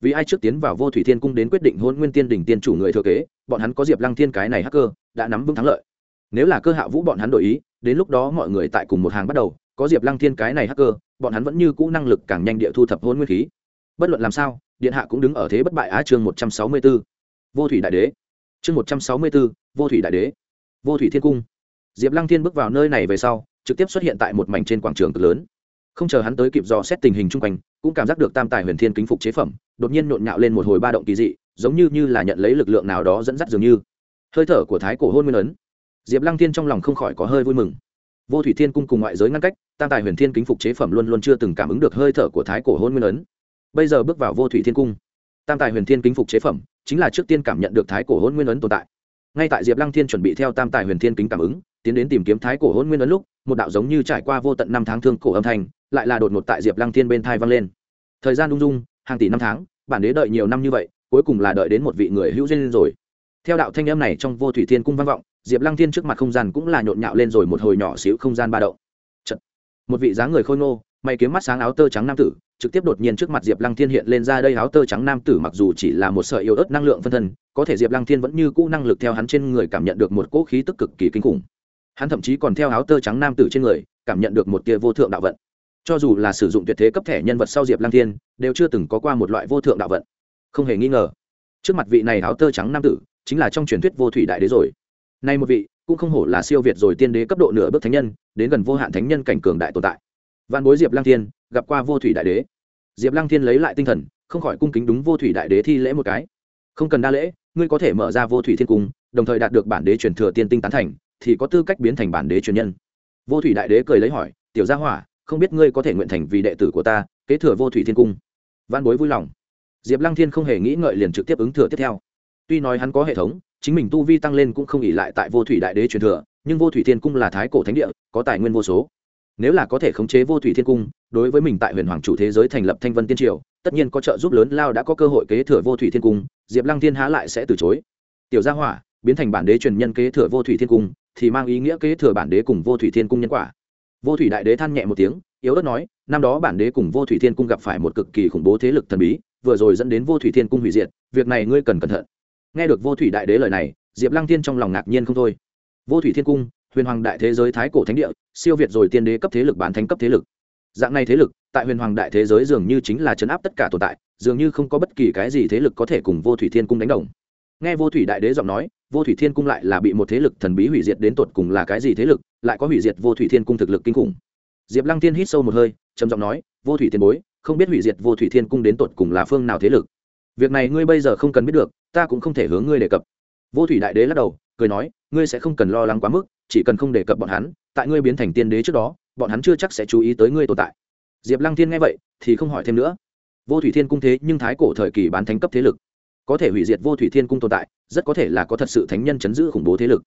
Vì ai trước tiến vào vô thủy thiên cung đến quyết định hôn nguyên tiên đỉnh tiên chủ người thừa kế, bọn hắn có diệp lăng thiên cái này hacker, đã nắm vững thắng lợi nếu là cơ hạ vũ bọn hắn đổi ý, đến lúc đó mọi người tại cùng một hàng bắt đầu, có diệp lăng thiên cái này hacker, bọn hắn vẫn như cũ năng lực càng nhanh địa thu thập hôn nguyên khí. Bất luận làm sao, điện hạ cũng đứng ở thế bất bại á chương một trăm sáu mươi b ố vô thủy đại đế. Chương một trăm sáu mươi b ố vô thủy đại đế. Vô thủy thiên cung. Diệp lăng thiên bước vào nơi này về sau, trực tiếp xuất hiện tại một mảnh trên quảng trường cực lớn. Không chờ hắn tới kịp dò xét tình hình chung quanh, cũng cảm giác được tam tài huyền thiên kính phục chế phẩm, đột nhiên nhộn nhạo lên một hồi ba động kỳ dị, giống như như là nhận lấy lực lượng nào đó dẫn dắt dường như. Hơi thở của thái cổ hôn nguyên ấn diệp lăng thiên trong lòng không khỏi có hơi vui mừng. Vô thủy thiên cung cùng ngoại giới ngăn cách, tam tài huyền thiên kính phục chế phẩm luôn luôn chưa từng cảm ứng được hơi thở của thái cổ hôn nguyên ấn. Bây giờ bước vào vô thủy thiên cung, tam tài huyền thiên kính phục chế phẩm chính là trước tiên cảm nhận được thái cổ hôn nguyên ấn tồn tại. Ngay tại diệp lăng thiên chuẩn bị theo tam tài huyền thiên kính cảm ứng, tiến đến tìm kiếm thái cổ hôn nguyên ấn lúc, một đạo giống như trải qua vô tận năm tháng thương cổ âm thanh, lại là đột ngột tại diệp lăng thiên bên thai vang lên. Thời gian ung dung, hàng tỷ năm tháng, bản đế đợi nhiều năm như vậy, cuối cùng là đợi đến một vị người hữu duyên rồi. Theo đạo thanh âm này trong vô thủy thiên cung vang vọng diệp lăng thiên trước mặt không gian cũng là nhộn nhạo lên rồi một hồi nhỏ xíu không gian ba động. Chật. một vị dáng người khôi ngô mày kiếm mắt sáng áo tơ trắng nam tử, trực tiếp đột nhiên trước mặt diệp lăng thiên hiện lên ra đây áo tơ trắng nam tử mặc dù chỉ là một sợi yếu ớt năng lượng phân thân, có thể diệp lăng thiên vẫn như cũ năng lực theo hắn trên người cảm nhận được một cỗ khí tức cực kỳ kinh khủng. Hắn thậm chí còn theo áo tơ trắng nam tử trên người, cảm nhận được một tia vô thượng đạo vận. Cho dù là sử dụng tuyệt thế cấp thẻ nhân vật sau diệp lăng thiên, đều chưa từng có qua một loại vô thượng đạo vận. Không hề nghi ngờ, trước mặt vị này áo tơ trắng nam tử, chính là trong truyền thuyết vô thủy đại đế rồi nay một vị, cũng không hổ là siêu việt rồi tiên đế cấp độ nửa bước thánh nhân, đến gần vô hạn thánh nhân cảnh cường đại tồn tại. Văn bối diệp lăng thiên, gặp qua vô thủy đại đế. Diệp lăng thiên lấy lại tinh thần, không khỏi cung kính đúng vô thủy đại đế thi lễ một cái. Không cần đa lễ, ngươi có thể mở ra vô thủy thiên cung, đồng thời đạt được bản đế truyền thừa tiên tinh tán thành, thì có tư cách biến thành bản đế truyền nhân. Vô thủy đại đế cười lấy hỏi, tiểu gia hỏa, không biết ngươi có thể nguyện thành vì đệ tử của ta, kế thừa vô thủy thiên cung? Văn bối vui lòng. Diệp lăng thiên không hề nghĩ ngợi liền trực tiếp ứng thừa tiếp theo. Tuy nói hắn có hệ thống chính mình tu vi tăng lên cũng không ỉ lại tại vô thủy đại đế truyền thừa, nhưng vô thủy thiên cung là thái cổ thánh địa, có tài nguyên vô số. Nếu là có thể khống chế vô thủy thiên cung, đối với mình tại huyền hoàng chủ thế giới thành lập thanh vân tiên triều, tất nhiên có trợ giúp lớn lao đã có cơ hội kế thừa vô thủy thiên cung, diệp lăng thiên há lại sẽ từ chối. Tiểu gia hỏa, biến thành bản đế truyền nhân kế thừa vô thủy thiên cung, thì mang ý nghĩa kế thừa bản đế cùng vô thủy thiên cung nhân quả. Vô thủy đại đế than nhẹ một tiếng, yếu ớt nói, năm đó bản đế cùng vô thủy thiên cung gặp phải một cực kỳ khủng bố thế lực thần bí, vừa rồi dẫn đến vô thủy thiên cung hủy diệt, việc này ngươi cần cẩn thận nghe được vô thủy đại đế lời này, diệp lăng thiên trong lòng ngạc nhiên không thôi. Vô thủy thiên cung, huyền hoàng đại thế giới thái cổ thánh địa, siêu việt rồi tiên đế cấp thế lực bản thánh cấp thế lực. Dạng này thế lực, tại huyền hoàng đại thế giới dường như chính là chấn áp tất cả tồn tại, dường như không có bất kỳ cái gì thế lực có thể cùng vô thủy thiên cung đánh đồng. Nghe vô thủy đại đế giọng nói, vô thủy thiên cung lại là bị một thế lực thần bí hủy diệt đến tột cùng là cái gì thế lực, lại có hủy diệt vô thủy thiên cung thực lực kinh khủng. Diệp lăng thiên hít sâu một hơi, trầm giọng nói, vô thủy tiền bối, không biết hủy diệt vô thủy thiên cung đến tột cùng là phương nào thế lực? Việc này ngươi bây giờ không cần biết được ta cũng không thể hướng ngươi đề cập. Vô thủy đại đế lắc đầu, cười nói, ngươi sẽ không cần lo lắng quá mức, chỉ cần không đề cập bọn hắn, tại ngươi biến thành tiên đế trước đó, bọn hắn chưa chắc sẽ chú ý tới ngươi tồn tại. Diệp lăng thiên nghe vậy, thì không hỏi thêm nữa. Vô thủy thiên cung thế nhưng thái cổ thời kỳ bán thánh cấp thế lực. Có thể hủy diệt vô thủy thiên cung tồn tại, rất có thể là có thật sự thánh nhân chấn giữ khủng bố thế lực.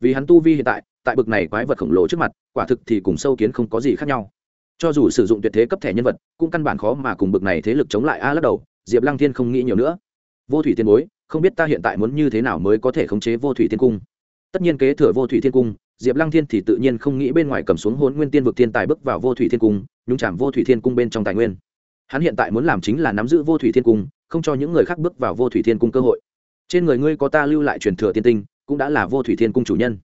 Vì hắn tu vi hiện tại tại bực này quái vật khổng lồ trước mặt, quả thực thì cùng sâu kiến không có gì khác nhau. Cho dù sử dụng tuyệt thế cấp thẻ nhân vật, cũng căn bản khó mà cùng bực này thế lực chống lại. A à, lắc đầu, diệp lăng thiên không nghĩ nhiều nữa. Vô thủy tiên bối không biết ta hiện tại muốn như thế nào mới có thể khống chế vô thủy thiên cung. Tất nhiên kế thừa vô thủy thiên cung, diệp lăng thiên thì tự nhiên không nghĩ bên ngoài cầm xuống hôn nguyên tiên vực thiên tài bước vào vô thủy thiên cung, nhúng chạm vô thủy thiên cung bên trong tài nguyên. Hắn hiện tại muốn làm chính là nắm giữ vô thủy thiên cung, không cho những người khác bước vào vô thủy thiên cung cơ hội. Trên người ngươi có ta lưu lại truyền thừa tiên tinh, cũng đã là vô thủy thiên cung chủ nhân.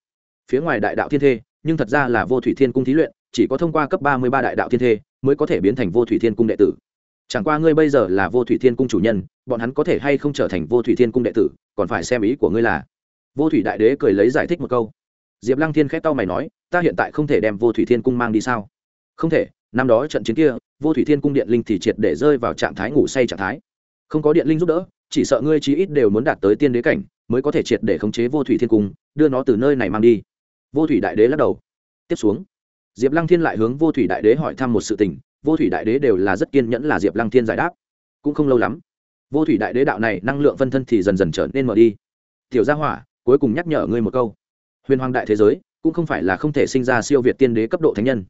Phía ngoài đại đạo thiên thê, nhưng thật ra là vô thủy thiên cung thí luyện, chỉ có thông qua cấp ba mươi ba đại đạo thiên thê mới có thể biến thành vô thủy thiên cung đệ tử chẳng qua ngươi bây giờ là vô thủy thiên cung chủ nhân, bọn hắn có thể hay không trở thành vô thủy thiên cung đệ tử, còn phải xem ý của ngươi là. Vô thủy đại đế cười lấy giải thích một câu. Diệp lăng thiên khét tao mày nói, ta hiện tại không thể đem vô thủy thiên cung mang đi sao? Không thể, năm đó trận chiến kia, vô thủy thiên cung điện linh thì triệt để rơi vào trạng thái ngủ say trạng thái. Không có điện linh giúp đỡ, chỉ sợ ngươi chí ít đều muốn đạt tới tiên đế cảnh, mới có thể triệt để khống chế vô thủy thiên cung, đưa nó từ nơi này mang đi. Vô thủy đại đế lắc đầu. Tiếp xuống, diệp lăng thiên lại hướng vô thủy đại đế hỏi thăm một sự tình vô thủy đại đế đều là rất kiên nhẫn là diệp lăng thiên giải đáp. Cũng không lâu lắm, vô thủy đại đế đạo này năng lượng phân thân thì dần dần trở nên mở đi. Tiểu gia hỏa, cuối cùng nhắc nhở ngươi một câu. Huyền hoàng đại thế giới cũng không phải là không thể sinh ra siêu việt tiên đế cấp độ thánh nhân.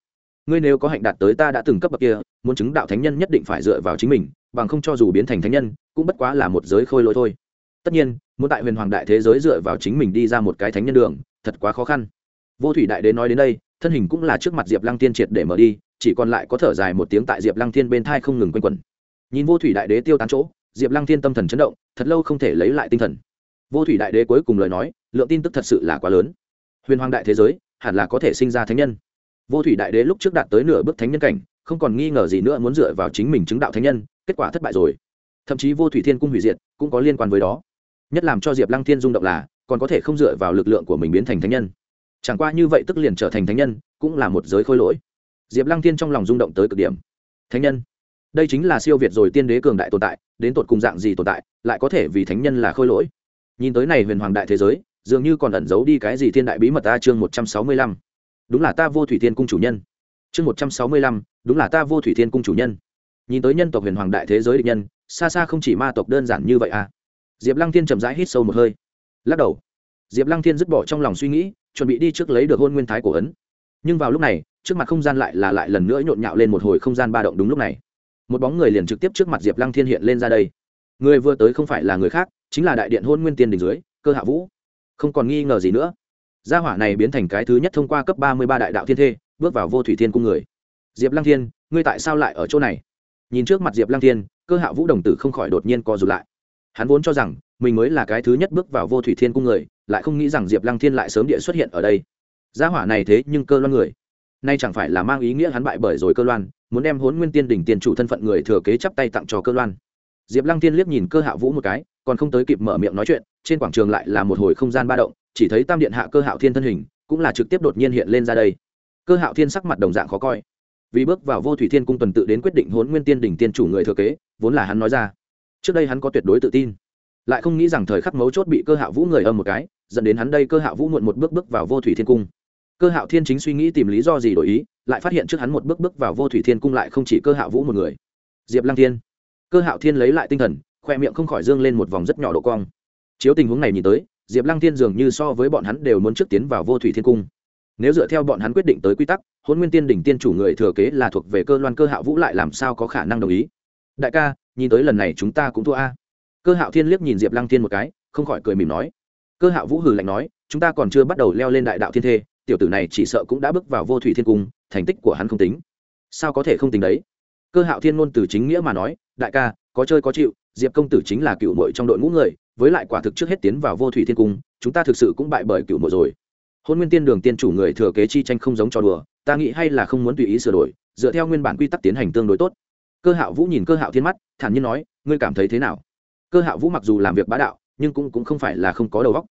Ngươi nếu có hạnh đạt tới ta đã từng cấp bậc kia, muốn chứng đạo thánh nhân nhất định phải dựa vào chính mình, bằng không cho dù biến thành thánh nhân, cũng bất quá là một giới khôi lỗi thôi. Tất nhiên, muốn tại huyền hoàng đại thế giới dựa vào chính mình đi ra một cái thánh nhân đường, thật quá khó khăn. Vô thủy đại đế nói đến đây thân hình cũng là trước mặt diệp lăng tiên triệt để mở đi, chỉ còn lại có thở dài một tiếng tại diệp lăng thiên bên thai không ngừng quanh quẩn. Nhìn vô thủy đại đế tiêu tán chỗ, diệp lăng thiên tâm thần chấn động, thật lâu không thể lấy lại tinh thần. Vô thủy đại đế cuối cùng lời nói, lượng tin tức thật sự là quá lớn. Huyền hoàng đại thế giới, hẳn là có thể sinh ra thánh nhân. Vô thủy đại đế lúc trước đạt tới nửa bước thánh nhân cảnh, không còn nghi ngờ gì nữa muốn dựa vào chính mình chứng đạo thánh nhân, kết quả thất bại rồi. Thậm chí vô thủy thiên cung hủy diệt cũng có liên quan với đó. Nhất làm cho diệp lăng thiên rung động là, còn có thể không dựa vào lực lượng của mình biến thành thánh nhân chẳng qua như vậy tức liền trở thành thánh nhân, cũng là một giới khôi lỗi. Diệp lăng thiên trong lòng rung động tới cực điểm. Thánh nhân? Đây chính là siêu việt rồi tiên đế cường đại tồn tại, đến tột cùng dạng gì tồn tại, lại có thể vì thánh nhân là khôi lỗi? Nhìn tới này huyền hoàng đại thế giới, dường như còn ẩn giấu đi cái gì thiên đại bí mật ta chương một trăm sáu mươi lăm. Đúng là ta vô thủy thiên cung chủ nhân. Chương một trăm sáu mươi lăm, đúng là ta vô thủy thiên cung chủ nhân. Nhìn tới nhân tộc huyền hoàng đại thế giới địch nhân, xa xa không chỉ ma tộc đơn giản như vậy à. Diệp lăng thiên chậm rãi hít sâu một hơi. Lắc đầu diệp lăng thiên dứt bỏ trong lòng suy nghĩ, chuẩn bị đi trước lấy được hôn nguyên thái cổ ấn. Nhưng vào lúc này, trước mặt không gian lại là lại lần nữa nhộn nhạo lên một hồi không gian ba động đúng lúc này. Một bóng người liền trực tiếp trước mặt diệp lăng thiên hiện lên ra đây. Người vừa tới không phải là người khác, chính là đại điện hôn nguyên tiên đình dưới, cơ hạ vũ. Không còn nghi ngờ gì nữa. Gia hỏa này biến thành cái thứ nhất thông qua cấp ba mươi ba đại đạo thiên thê, bước vào vô thủy thiên cung người. Diệp lăng thiên, ngươi tại sao lại ở chỗ này? Nhìn trước mặt diệp lăng thiên, cơ hạ vũ đồng tử không khỏi đột nhiên co rụt lại hắn vốn cho rằng mình mới là cái thứ nhất bước vào vô thủy thiên cung người, lại không nghĩ rằng diệp lăng thiên lại sớm địa xuất hiện ở đây. Gia hỏa này thế nhưng cơ loan người. Nay chẳng phải là mang ý nghĩa hắn bại bởi rồi cơ loan, muốn đem hốn nguyên tiên đỉnh tiền chủ thân phận người thừa kế chắp tay tặng cho cơ loan. Diệp lăng tiên liếc nhìn cơ hạ vũ một cái, còn không tới kịp mở miệng nói chuyện, trên quảng trường lại là một hồi không gian ba động, chỉ thấy tam điện hạ cơ hạo thiên thân hình, cũng là trực tiếp đột nhiên hiện lên ra đây. Cơ hạo thiên sắc mặt đồng dạng khó coi. Vì bước vào vô thủy thiên cung tuần tự đến quyết định hốn nguyên tiên đỉnh tiên chủ người thừa kế, vốn là hắn nói ra trước đây hắn có tuyệt đối tự tin. Lại không nghĩ rằng thời khắc mấu chốt bị cơ hạo vũ người âm một cái, dẫn đến hắn đây cơ hạo vũ muộn một bước bước vào vô thủy thiên cung. Cơ hạo thiên chính suy nghĩ tìm lý do gì đổi ý, lại phát hiện trước hắn một bước bước vào vô thủy thiên cung lại không chỉ cơ hạo vũ một người. Diệp lăng thiên. Cơ hạo thiên lấy lại tinh thần, khoe miệng không khỏi dương lên một vòng rất nhỏ độ cong. Chiếu tình huống này nhìn tới, diệp lăng thiên dường như so với bọn hắn đều muốn trước tiến vào vô thủy thiên cung. Nếu dựa theo bọn hắn quyết định tới quy tắc hôn nguyên tiên đỉnh tiên chủ người thừa kế là thuộc về cơ loan cơ hạo vũ lại làm sao có khả năng đồng ý? Đại ca, nhìn tới lần này chúng ta cũng thua a. Cơ hạo thiên liếc nhìn diệp lăng thiên một cái, không khỏi cười mỉm nói. Cơ hạo vũ hừ lạnh nói, chúng ta còn chưa bắt đầu leo lên đại đạo thiên thê, tiểu tử này chỉ sợ cũng đã bước vào vô thủy thiên cung, thành tích của hắn không tính. Sao có thể không tính đấy? Cơ hạo thiên ngôn từ chính nghĩa mà nói, đại ca, có chơi có chịu, diệp công tử chính là cựu mội trong đội ngũ người, với lại quả thực trước hết tiến vào vô thủy thiên cung, chúng ta thực sự cũng bại bởi cựu mội rồi. Hôn nguyên tiên đường tiên chủ người thừa kế chi tranh không giống cho đùa, ta nghĩ hay là không muốn tùy ý sửa đổi, dựa theo nguyên bản quy tắc tiến hành tương đối tốt cơ hạo vũ nhìn cơ hạo thiên mắt thản nhiên nói ngươi cảm thấy thế nào? Cơ hạo vũ mặc dù làm việc bá đạo nhưng cũng, cũng không phải là không có đầu óc.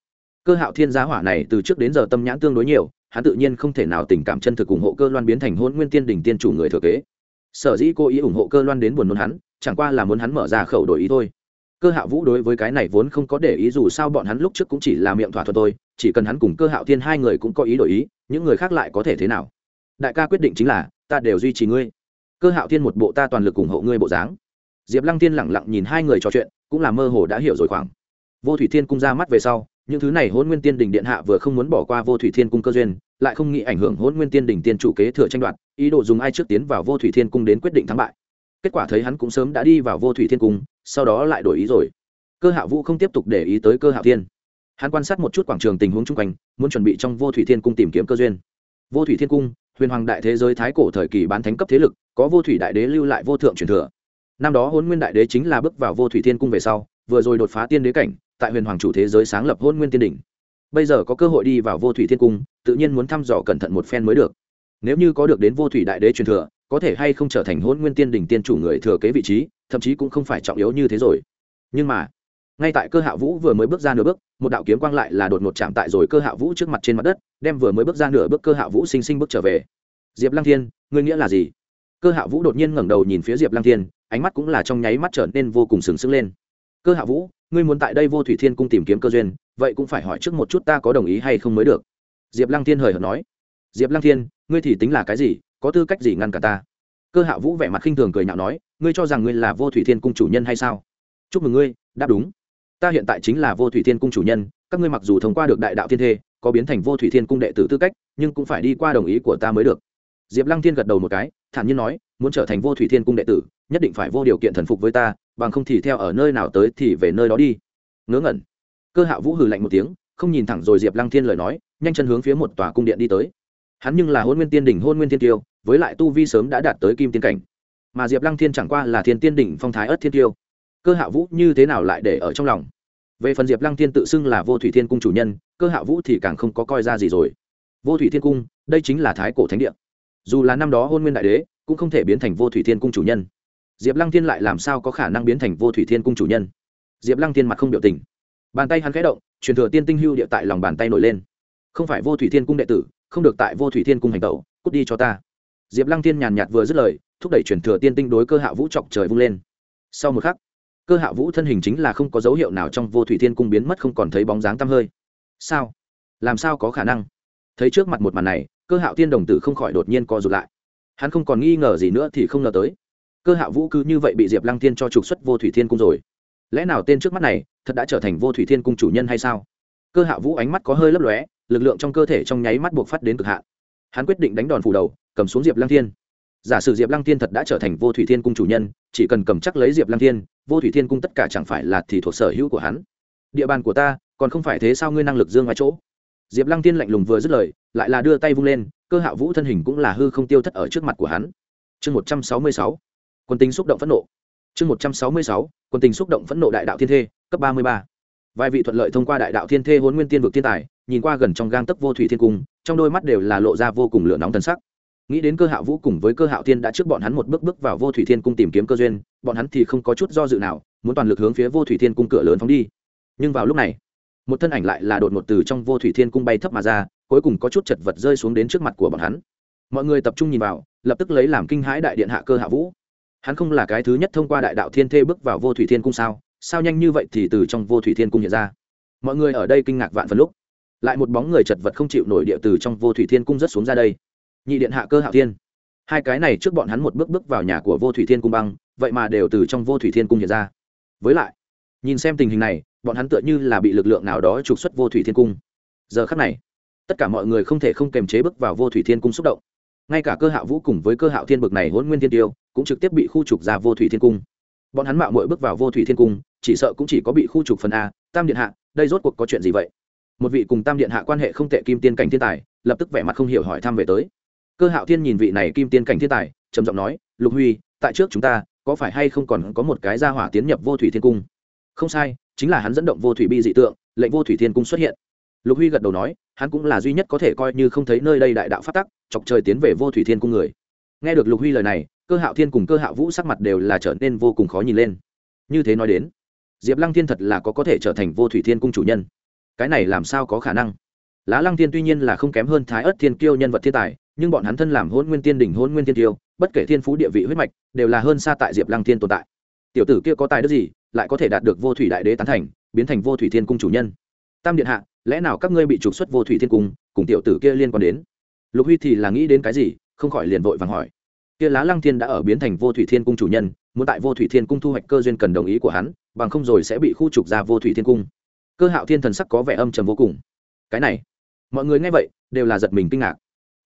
Cơ hạo thiên giá hỏa này từ trước đến giờ tâm nhãn tương đối nhiều hắn tự nhiên không thể nào tình cảm chân thực ủng hộ cơ loan biến thành hôn nguyên tiên đỉnh tiên chủ người thừa kế. Sở dĩ cô ý ủng hộ cơ loan đến buồn nôn hắn chẳng qua là muốn hắn mở ra khẩu đổi ý thôi. Cơ hạo vũ đối với cái này vốn không có để ý dù sao bọn hắn lúc trước cũng chỉ là miệng thỏa thuận thôi chỉ cần hắn cùng cơ hạo thiên hai người cũng có ý đổi ý những người khác lại có thể thế nào? Đại ca quyết định chính là ta đều duy trì ngươi cơ hạo thiên một bộ ta toàn lực ủng hộ ngươi bộ dáng. Diệp lăng Thiên lẳng lặng nhìn hai người trò chuyện, cũng là mơ hồ đã hiểu rồi khoảng. Vô thủy thiên cung ra mắt về sau, những thứ này hôn nguyên tiên đình điện hạ vừa không muốn bỏ qua vô thủy thiên cung cơ duyên, lại không nghĩ ảnh hưởng hôn nguyên tiên đình tiên chủ kế thừa tranh đoạt, ý đồ dùng ai trước tiến vào vô thủy thiên cung đến quyết định thắng bại. Kết quả thấy hắn cũng sớm đã đi vào vô thủy thiên cung, sau đó lại đổi ý rồi. Cơ hạ vũ không tiếp tục để ý tới cơ hạ thiên. Hắn quan sát một chút quảng trường tình huống chung quanh, muốn chuẩn bị trong vô thủy thiên cung tìm kiếm cơ duyên. Vô thủy thiên cung, huyền hoàng đại thế giới thái cổ thời kỳ bán thánh cấp thế lực có vô thủy đại đế lưu lại vô thượng truyền thừa. Năm đó hôn nguyên đại đế chính là bước vào vô thủy thiên cung về sau, vừa rồi đột phá tiên đế cảnh, tại huyền hoàng chủ thế giới sáng lập hôn nguyên tiên đỉnh. Bây giờ có cơ hội đi vào vô thủy thiên cung, tự nhiên muốn thăm dò cẩn thận một phen mới được. Nếu như có được đến vô thủy đại đế truyền thừa, có thể hay không trở thành hôn nguyên tiên đỉnh tiên chủ người thừa kế vị trí, thậm chí cũng không phải trọng yếu như thế rồi. Nhưng mà, ngay tại cơ hạ vũ vừa mới bước ra nửa bước, một đạo kiếm quang lại là đột ngột chạm tại rồi cơ hạ vũ trước mặt trên mặt đất, đem vừa mới bước ra nửa bước cơ hạ vũ sinh sinh bước trở về. Diệp lăng thiên, ngươi nghĩa là gì? Cơ hạ vũ đột nhiên ngẩng đầu nhìn phía diệp lăng thiên, ánh mắt cũng là trong nháy mắt trở nên vô cùng sừng sững lên. Cơ hạ vũ, ngươi muốn tại đây vô thủy thiên cung tìm kiếm cơ duyên, vậy cũng phải hỏi trước một chút ta có đồng ý hay không mới được. Diệp lăng thiên hời hợt nói. Diệp lăng thiên, ngươi thì tính là cái gì, có tư cách gì ngăn cả ta? Cơ hạ vũ vẻ mặt khinh thường cười nhạo nói. Ngươi cho rằng ngươi là vô thủy thiên cung chủ nhân hay sao? Chúc mừng ngươi, đáp đúng. Ta hiện tại chính là vô thủy thiên cung chủ nhân, các ngươi mặc dù thông qua được đại đạo thiên thê, có biến thành vô thủy thiên cung đệ tử tư cách, nhưng cũng phải đi qua đồng ý của ta mới được diệp lăng thiên gật đầu một cái, thản nhiên nói, muốn trở thành vô thủy thiên cung đệ tử, nhất định phải vô điều kiện thần phục với ta, bằng không thì theo ở nơi nào tới thì về nơi đó đi. Ngớ ngẩn. Cơ hạ vũ hừ lạnh một tiếng, không nhìn thẳng rồi diệp lăng thiên lời nói, nhanh chân hướng phía một tòa cung điện đi tới. Hắn nhưng là hôn nguyên tiên đỉnh, hôn nguyên thiên tiêu, với lại tu vi sớm đã đạt tới kim tiên cảnh. Mà diệp lăng thiên chẳng qua là thiên tiên đỉnh, phong thái ất thiên tiêu. Cơ hạ vũ như thế nào lại để ở trong lòng? Về phần diệp lăng thiên tự xưng là vô thủy thiên cung chủ nhân, cơ hạ vũ thì càng không có coi ra gì rồi. Vô thủy thiên cung, đây chính là thái cổ thánh địa dù là năm đó hôn nguyên đại đế cũng không thể biến thành vô thủy thiên cung chủ nhân. Diệp lăng thiên lại làm sao có khả năng biến thành vô thủy thiên cung chủ nhân? Diệp lăng thiên mặt không biểu tình. Bàn tay hắn khẽ động, truyền thừa tiên tinh hưu địa tại lòng bàn tay nổi lên. Không phải vô thủy thiên cung đệ tử, không được tại vô thủy thiên cung hành tẩu, cút đi cho ta. Diệp lăng thiên nhàn nhạt vừa dứt lời, thúc đẩy truyền thừa tiên tinh đối cơ hạ vũ chọc trời vung lên. Sau một khắc, cơ hạ vũ thân hình chính là không có dấu hiệu nào trong vô thủy thiên cung biến mất không còn thấy bóng dáng tăm hơi. Sao? Làm sao có khả năng? Thấy trước mặt một màn này cơ hạo tiên đồng tử không khỏi đột nhiên co rụt lại. Hắn không còn nghi ngờ gì nữa thì không ngờ tới. Cơ Hạo vũ cứ như vậy bị diệp lăng tiên cho trục xuất vô thủy thiên cung rồi. Lẽ nào tên trước mắt này thật đã trở thành vô thủy thiên cung chủ nhân hay sao? Cơ Hạo vũ ánh mắt có hơi lấp lóe, lực lượng trong cơ thể trong nháy mắt buộc phát đến cực hạn. Hắn quyết định đánh đòn phủ đầu, cầm xuống diệp lăng thiên. Giả sử diệp lăng thiên thật đã trở thành vô thủy thiên cung chủ nhân, chỉ cần cầm chắc lấy diệp lăng thiên, vô thủy thiên cung tất cả chẳng phải là thì thuộc sở hữu của hắn. Địa bàn của ta, còn không phải thế sao ngươi năng lực dương ngoài chỗ? Diệp lăng thiên lạnh lùng vừa dứt lời, lại là đưa tay vung lên, cơ hạ vũ thân hình cũng là hư không tiêu thất ở trước mặt của hắn. Chương một trăm sáu mươi sáu, quân tính xúc động phẫn nộ. Chương một trăm sáu mươi sáu, quân tình xúc động phẫn nộ đại đạo thiên thê, cấp ba mươi ba. Vài vị thuận lợi thông qua đại đạo thiên thê hôn nguyên tiên vực thiên tài, nhìn qua gần trong gang tấc vô thủy thiên cung, trong đôi mắt đều là lộ ra vô cùng lửa nóng thần sắc. Nghĩ đến cơ hạo vũ cùng với cơ hạo thiên đã trước bọn hắn một bước bước vào vô thủy thiên cung tìm kiếm cơ duyên, bọn hắn thì không có chút do dự nào, muốn toàn lực hướng phía vô thủy thiên cung cửa lớn phóng đi. Nhưng vào lúc này một thân ảnh lại là đột ngột từ trong vô thủy thiên cung bay thấp mà ra, cuối cùng có chút chật vật rơi xuống đến trước mặt của bọn hắn. Mọi người tập trung nhìn vào, lập tức lấy làm kinh hãi đại điện hạ cơ hạ vũ. Hắn không là cái thứ nhất thông qua đại đạo thiên thê bước vào vô thủy thiên cung sao? Sao nhanh như vậy thì từ trong vô thủy thiên cung hiện ra? Mọi người ở đây kinh ngạc vạn phần lúc. Lại một bóng người chật vật không chịu nổi địa từ trong vô thủy thiên cung rất xuống ra đây. Nhị điện hạ cơ hạo thiên. Hai cái này trước bọn hắn một bước bước vào nhà của vô thủy thiên cung băng, vậy mà đều từ trong vô thủy thiên cung hiện ra. Với lại nhìn xem tình hình này, bọn hắn tựa như là bị lực lượng nào đó trục xuất vô thủy thiên cung. Giờ khắc này, tất cả mọi người không thể không kềm chế bước vào vô thủy thiên cung xúc động. Ngay cả cơ hạo vũ cùng với cơ hạo thiên bực này hôn nguyên thiên tiêu, cũng trực tiếp bị khu trục ra vô thủy thiên cung. Bọn hắn mạo mội bước vào vô thủy thiên cung, chỉ sợ cũng chỉ có bị khu trục phần a, tam điện hạ, đây rốt cuộc có chuyện gì vậy? Một vị cùng tam điện hạ quan hệ không tệ kim tiên cảnh thiên tài, lập tức vẻ mặt không hiểu hỏi thăm về tới. Cơ hạo thiên nhìn vị này kim tiên cảnh thiên tài, trầm giọng nói, lục huy, tại trước chúng ta, có phải hay không còn có một cái gia hỏa tiến nhập vô thủy thiên cung? Không sai, chính là hắn dẫn động vô thủy bi dị tượng, lệnh vô thủy thiên cung xuất hiện. Lục huy gật đầu nói, hắn cũng là duy nhất có thể coi như không thấy nơi đây đại đạo phát tắc, chọc trời tiến về vô thủy thiên cung người. Nghe được lục huy lời này, cơ hạo thiên cùng cơ hạo vũ sắc mặt đều là trở nên vô cùng khó nhìn lên. Như thế nói đến, diệp lăng thiên thật là có có thể trở thành vô thủy thiên cung chủ nhân. Cái này làm sao có khả năng? Lá lăng thiên tuy nhiên là không kém hơn thái ớt thiên kiêu nhân vật thiên tài, nhưng bọn hắn thân làm hôn nguyên tiên đỉnh hôn nguyên tiên kiêu, bất kể thiên phú địa vị huyết mạch, đều là hơn xa tại diệp lăng thiên tồn tại. Tiểu tử kia có tài đức gì lại có thể đạt được vô thủy đại đế tán thành, biến thành vô thủy thiên cung chủ nhân. Tam điện hạ, lẽ nào các ngươi bị trục xuất vô thủy thiên cung, cùng tiểu tử kia liên quan đến? Lục huy thì là nghĩ đến cái gì, không khỏi liền vội vàng hỏi. Kia lá lăng thiên đã ở biến thành vô thủy thiên cung chủ nhân, muốn tại vô thủy thiên cung thu hoạch cơ duyên cần đồng ý của hắn, bằng không rồi sẽ bị khu trục ra vô thủy thiên cung. Cơ hạo thiên thần sắc có vẻ âm trầm vô cùng. Cái này, mọi người nghe vậy, đều là giật mình kinh ngạc.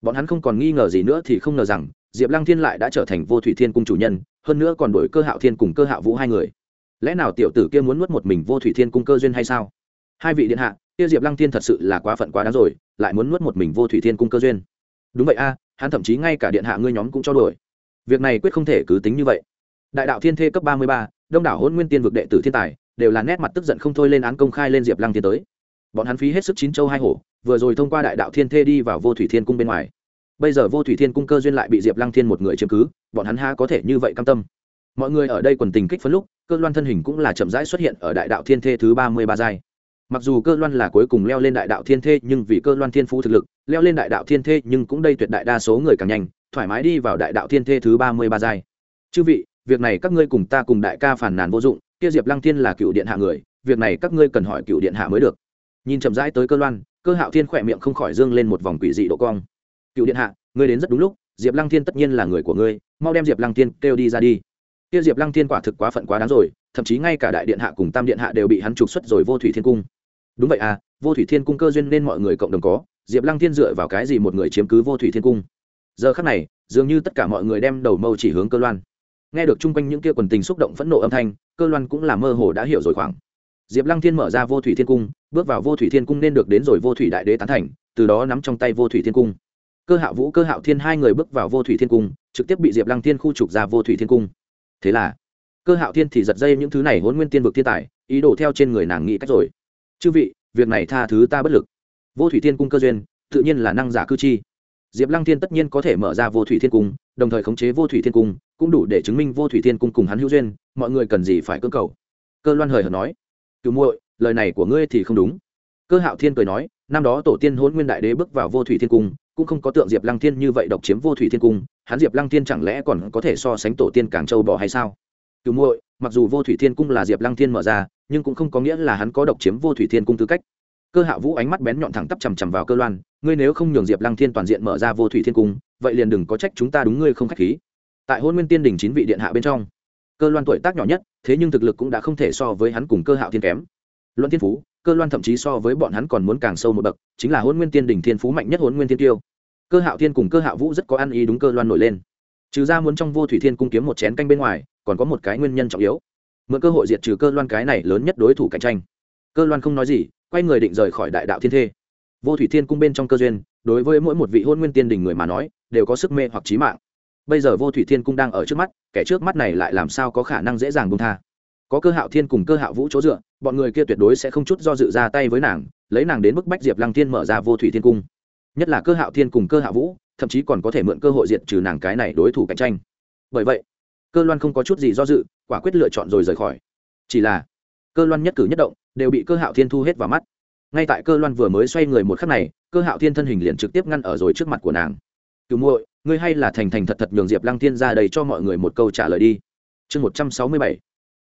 Bọn hắn không còn nghi ngờ gì nữa thì không ngờ rằng, diệp lăng thiên lại đã trở thành vô thủy thiên cung chủ nhân, hơn nữa còn đổi cơ hạo thiên cùng cơ hạo vũ hai người lẽ nào tiểu tử kia muốn nuốt một mình vô thủy thiên cung cơ duyên hay sao? Hai vị điện hạ, kia diệp lăng thiên thật sự là quá phận quá đáng rồi, lại muốn nuốt một mình vô thủy thiên cung cơ duyên. Đúng vậy a, hắn thậm chí ngay cả điện hạ ngươi nhóm cũng cho đổi việc này quyết không thể cứ tính như vậy. Đại đạo thiên thê cấp ba mươi ba, đông đảo hôn nguyên tiên vực đệ tử thiên tài, đều là nét mặt tức giận không thôi lên án công khai lên diệp lăng thiên tới. Bọn hắn phí hết sức chín châu hai hổ, vừa rồi thông qua đại đạo thiên thê đi vào vô thủy thiên cung bên ngoài. Bây giờ vô thủy thiên cung cơ duyên lại bị diệp lăng thiên một người chiếm cứ, bọn hắn ha có thể như vậy cam tâm? Mọi người ở đây quần tình kích phấn lúc, cơ loan thân hình cũng là chậm rãi xuất hiện ở đại đạo thiên thê thứ ba mươi ba giai. Mặc dù cơ loan là cuối cùng leo lên đại đạo thiên thê, nhưng vì cơ loan thiên phú thực lực, leo lên đại đạo thiên thê nhưng cũng đây tuyệt đại đa số người càng nhanh, thoải mái đi vào đại đạo thiên thê thứ ba mươi ba giai. Chư vị, việc này các ngươi cùng ta cùng đại ca phản nàn vô dụng, kia diệp lăng thiên là cựu điện hạ người, việc này các ngươi cần hỏi cựu điện hạ mới được. Nhìn chậm rãi tới cơ loan, cơ hạo thiên khỏe miệng không khỏi dương lên một vòng quỷ dị độ cong. Cựu điện hạ, ngươi đến rất đúng lúc, diệp lăng thiên tất nhiên là người của ngươi, mau đem diệp lăng thiên kêu đi ra đi kia diệp lăng thiên quả thực quá phận quá đáng rồi, thậm chí ngay cả đại điện hạ cùng tam điện hạ đều bị hắn trục xuất rồi vô thủy thiên cung. Đúng vậy à vô thủy thiên cung cơ duyên nên mọi người cộng đồng có, diệp lăng thiên dựa vào cái gì một người chiếm cứ vô thủy thiên cung? Giờ khắc này, dường như tất cả mọi người đem đầu mâu chỉ hướng cơ loan. Nghe được chung quanh những kia quần tình xúc động phẫn nộ âm thanh, cơ loan cũng là mơ hồ đã hiểu rồi khoảng. Diệp lăng thiên mở ra vô thủy thiên cung, bước vào vô thủy thiên cung nên được đến rồi vô thủy đại đế tán thành, từ đó nắm trong tay vô thủy thiên cung. Cơ hạo vũ, cơ hạo thiên hai người bước vào vô thủy thiên cung, trực tiếp bị diệp lăng thiên khu trục ra vô thủy thiên cung thế là, cơ hạo thiên thì giật dây những thứ này hôn nguyên tiên vực thiên tài, ý đồ theo trên người nàng nghĩ cách rồi. Chư vị, việc này tha thứ ta bất lực. Vô thủy thiên cung cơ duyên, tự nhiên là năng giả cư chi. Diệp lăng thiên tất nhiên có thể mở ra vô thủy thiên cung, đồng thời khống chế vô thủy thiên cung, cũng đủ để chứng minh vô thủy thiên cung cùng hắn hữu duyên, mọi người cần gì phải cơ cầu. Cơ loan hời hợt nói cựu muội, lời này của ngươi thì không đúng. Cơ hạo thiên cười nói, năm đó tổ tiên hôn nguyên đại đế bước vào vô thủy thiên cung cũng không có tượng diệp lăng thiên như vậy độc chiếm vô thủy thiên cung, hắn diệp lăng thiên chẳng lẽ còn có thể so sánh tổ tiên cảng châu bò hay sao? Cứu muội, mặc dù vô thủy thiên cung là diệp lăng thiên mở ra, nhưng cũng không có nghĩa là hắn có độc chiếm vô thủy thiên cung tư cách. Cơ hạ vũ ánh mắt bén nhọn thẳng tắp chằm chằm vào cơ loan, ngươi nếu không nhường diệp lăng thiên toàn diện mở ra vô thủy thiên cung, vậy liền đừng có trách chúng ta đúng ngươi không k h á c h khí. Tại hôn nguyên tiên đình chín vị điện hạ bên trong, cơ loan tuổi tác nhỏ nhất, thế nhưng thực lực cũng đã không thể so với hắn cùng cơ hạo thiên kém. Luận thiên phú cơ loan thậm chí so với bọn hắn còn muốn càng sâu một bậc, chính là hôn nguyên tiên đình thiên phú mạnh nhất hôn nguyên thiên tiêu. Cơ hạo thiên cùng cơ hạo vũ rất có ăn ý đúng cơ loan nổi lên. Trừ ra muốn trong vô thủy thiên cung kiếm một chén canh bên ngoài, còn có một cái nguyên nhân trọng yếu. Mượn cơ hội diệt trừ cơ loan cái này lớn nhất đối thủ cạnh tranh. Cơ loan không nói gì, quay người định rời khỏi đại đạo thiên thê. Vô thủy thiên cung bên trong cơ duyên, đối với mỗi một vị hôn nguyên tiên đình người mà nói, đều có sức mê hoặc trí mạng. Bây giờ vô thủy thiên cung đang ở trước mắt, kẻ trước mắt này lại làm sao có khả năng dễ dàng bung tha? Có cơ hạo thiên cùng cơ hạo vũ chỗ dựa, bọn người kia tuyệt đối sẽ không chút do dự ra tay với nàng, lấy nàng đến bức bách diệp lăng thiên mở ra vô thủy thiên cung. Nhất là cơ hạo thiên cùng cơ hạo vũ, thậm chí còn có thể mượn cơ hội diệt trừ nàng cái này đối thủ cạnh tranh. Bởi vậy, cơ loan không có chút gì do dự, quả quyết lựa chọn rồi rời khỏi. Chỉ là, cơ loan nhất cử nhất động, đều bị cơ hạo thiên thu hết vào mắt. Ngay tại cơ loan vừa mới xoay người một khắc này, cơ hạo thiên thân hình liền trực tiếp ngăn ở rồi trước mặt của nàng. Cứu muội, ngươi hay là thành thành thật thật nhường diệp lăng thiên ra đầy cho mọi người một câu trả lời đi. Chương một trăm sáu mươi bảy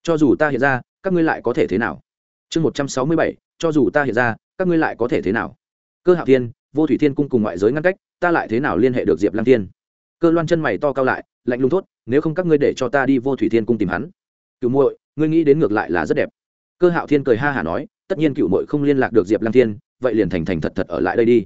cho dù ta hiện ra, các ngươi lại có thể thế nào? Chương một trăm sáu mươi bảy, cho dù ta hiện ra, các ngươi lại có thể thế nào? Cơ hạo thiên, vô thủy thiên cung cùng ngoại giới ngăn cách, ta lại thế nào liên hệ được diệp lăng thiên? Cơ loan chân mày to cao lại, lạnh lùng thốt, nếu không các ngươi để cho ta đi vô thủy thiên cung tìm hắn. Cựu muội, ngươi nghĩ đến ngược lại là rất đẹp. Cơ hạo thiên cười ha hả nói, tất nhiên cựu muội không liên lạc được diệp lăng thiên, vậy liền thành thành thật thật ở lại đây đi.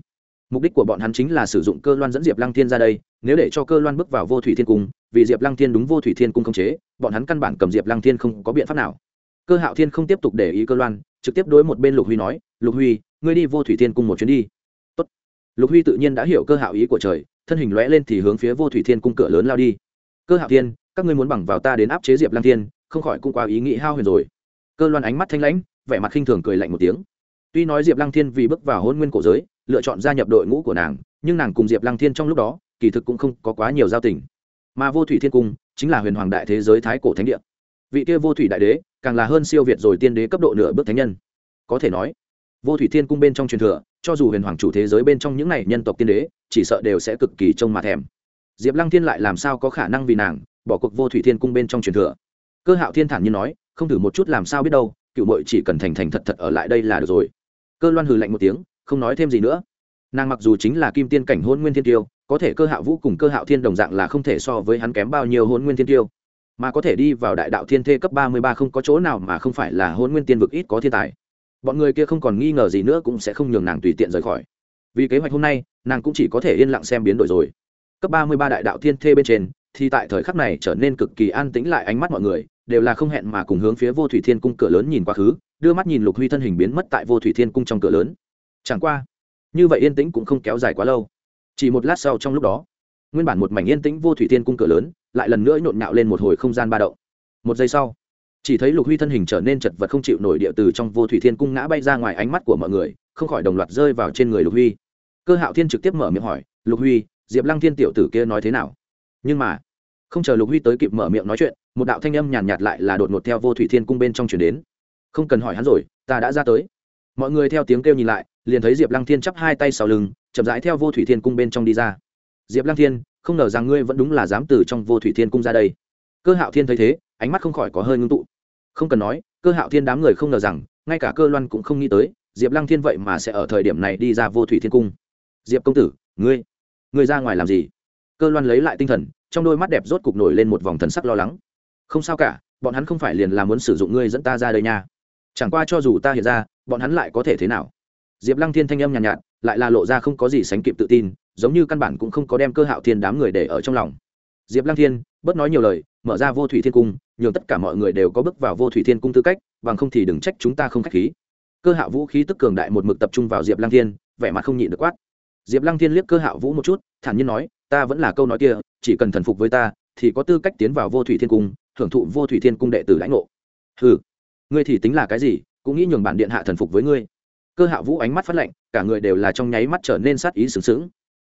Mục đích của bọn hắn chính là sử dụng cơ loan dẫn diệp lăng thiên ra đây, nếu để cho cơ loan bước vào vô thủy thiên cung vì diệp lăng thiên đúng vô thủy thiên cung không chế, bọn hắn căn bản cầm diệp lăng thiên không có biện pháp nào. Cơ hạo thiên không tiếp tục để ý cơ loan, trực tiếp đối một bên lục huy nói, lục huy, ngươi đi vô thủy thiên cung một chuyến đi. Tốt. lục huy tự nhiên đã hiểu cơ hạo ý của trời, thân hình lóe lên thì hướng phía vô thủy thiên cung cửa lớn lao đi. Cơ hạo thiên, các ngươi muốn bằng vào ta đến áp chế diệp lăng thiên, không khỏi cũng quá ý nghĩ hao huyền rồi. Cơ loan ánh mắt thanh lãnh, vẻ mặt khinh thường cười lạnh một tiếng. Tuy nói diệp lăng thiên vì bước vào hôn nguyên cổ giới, lựa chọn gia nhập đội ngũ của nàng, nhưng nàng cùng diệp lăng thiên trong lúc đó, kỳ thực cũng không có quá nhiều giao tình mà vô thủy thiên cung chính là huyền hoàng đại thế giới thái cổ thánh địa. Vị kia vô thủy đại đế càng là hơn siêu việt rồi tiên đế cấp độ nửa bước thánh nhân. Có thể nói, vô thủy thiên cung bên trong truyền thừa, cho dù huyền hoàng chủ thế giới bên trong những này nhân tộc tiên đế, chỉ sợ đều sẽ cực kỳ trông mà thèm. Diệp lăng thiên lại làm sao có khả năng vì nàng bỏ cuộc vô thủy thiên cung bên trong truyền thừa? Cơ hạo thiên thản như nói, không thử một chút làm sao biết đâu, cựu mội chỉ cần thành thành thật thật ở lại đây là được rồi. Cơ loan hừ lạnh một tiếng, không nói thêm gì nữa. Nàng mặc dù chính là kim tiên cảnh hôn nguyên thiên tiêu có thể cơ hạo vũ cùng cơ hạo thiên đồng dạng là không thể so với hắn kém bao nhiêu hôn nguyên thiên tiêu, mà có thể đi vào đại đạo thiên thê cấp ba mươi ba không có chỗ nào mà không phải là hôn nguyên tiên vực ít có thiên tài. Bọn người kia không còn nghi ngờ gì nữa cũng sẽ không nhường nàng tùy tiện rời khỏi. Vì kế hoạch hôm nay, nàng cũng chỉ có thể yên lặng xem biến đổi rồi. Cấp ba mươi ba đại đạo thiên thê bên trên, thì tại thời khắc này trở nên cực kỳ an tĩnh lại ánh mắt mọi người, đều là không hẹn mà cùng hướng phía vô thủy thiên cung cửa lớn nhìn quá khứ, đưa mắt nhìn lục huy thân hình biến mất tại vô thủy thiên cung trong cửa lớn. Chẳng qua, như vậy yên tĩnh cũng không kéo dài quá lâu chỉ một lát sau trong lúc đó nguyên bản một mảnh yên tĩnh vô thủy thiên cung cửa lớn lại lần nữa nhộn nhạo lên một hồi không gian ba động. Một giây sau chỉ thấy lục huy thân hình trở nên chật vật không chịu nổi địa từ trong vô thủy thiên cung ngã bay ra ngoài ánh mắt của mọi người không khỏi đồng loạt rơi vào trên người lục huy. Cơ hạo thiên trực tiếp mở miệng hỏi lục huy diệp lăng thiên tiểu tử kia nói thế nào? Nhưng mà không chờ lục huy tới kịp mở miệng nói chuyện một đạo thanh âm nhàn nhạt, nhạt lại là đột ngột theo vô thủy thiên cung bên trong chuyển đến. Không cần hỏi hắn rồi ta đã ra tới. Mọi người theo tiếng kêu nhìn lại liền thấy diệp lăng thiên chắp hai tay sau lưng chậm rãi theo vô thủy thiên cung bên trong đi ra. Diệp lăng thiên không ngờ rằng ngươi vẫn đúng là dám từ trong vô thủy thiên cung ra đây. Cơ hạo thiên thấy thế ánh mắt không khỏi có hơi ngưng tụ. Không cần nói cơ hạo thiên đám người không ngờ rằng ngay cả cơ loan cũng không nghĩ tới diệp lăng thiên vậy mà sẽ ở thời điểm này đi ra vô thủy thiên cung. Diệp công tử ngươi ngươi ra ngoài làm gì? Cơ loan lấy lại tinh thần trong đôi mắt đẹp rốt cục nổi lên một vòng thần sắc lo lắng. Không sao cả bọn hắn không phải liền là muốn sử dụng ngươi dẫn ta ra đây nha. Chẳng qua cho dù ta hiện ra bọn hắn lại có thể thế nào? Diệp lăng thiên thanh âm nhàn nhạt, nhạt lại là lộ ra không có gì sánh kịp tự tin, giống như căn bản cũng không có đem cơ hạo thiên đám người để ở trong lòng. Diệp lăng thiên, bớt nói nhiều lời, mở ra vô thủy thiên cung, nhường tất cả mọi người đều có bước vào vô thủy thiên cung tư cách, bằng không thì đừng trách chúng ta không k h á c h khí. Cơ hạo vũ khí tức cường đại một mực tập trung vào diệp lăng thiên, vẻ mặt không nhịn được quát. Diệp lăng thiên liếc cơ hạo vũ một chút, thản nhiên nói, ta vẫn là câu nói kia, chỉ cần thần phục với ta, thì có tư cách tiến vào vô thủy thiên cung, hưởng thụ vô thủy thiên cung đệ tử lãnh ngộ. Ừ ngươi thì tính là cái gì, cũng nghĩ nhường bản điện hạ thần phục với ngươi cơ hạ vũ ánh mắt phát lạnh, cả người đều là trong nháy mắt trở nên sát ý sướng sướng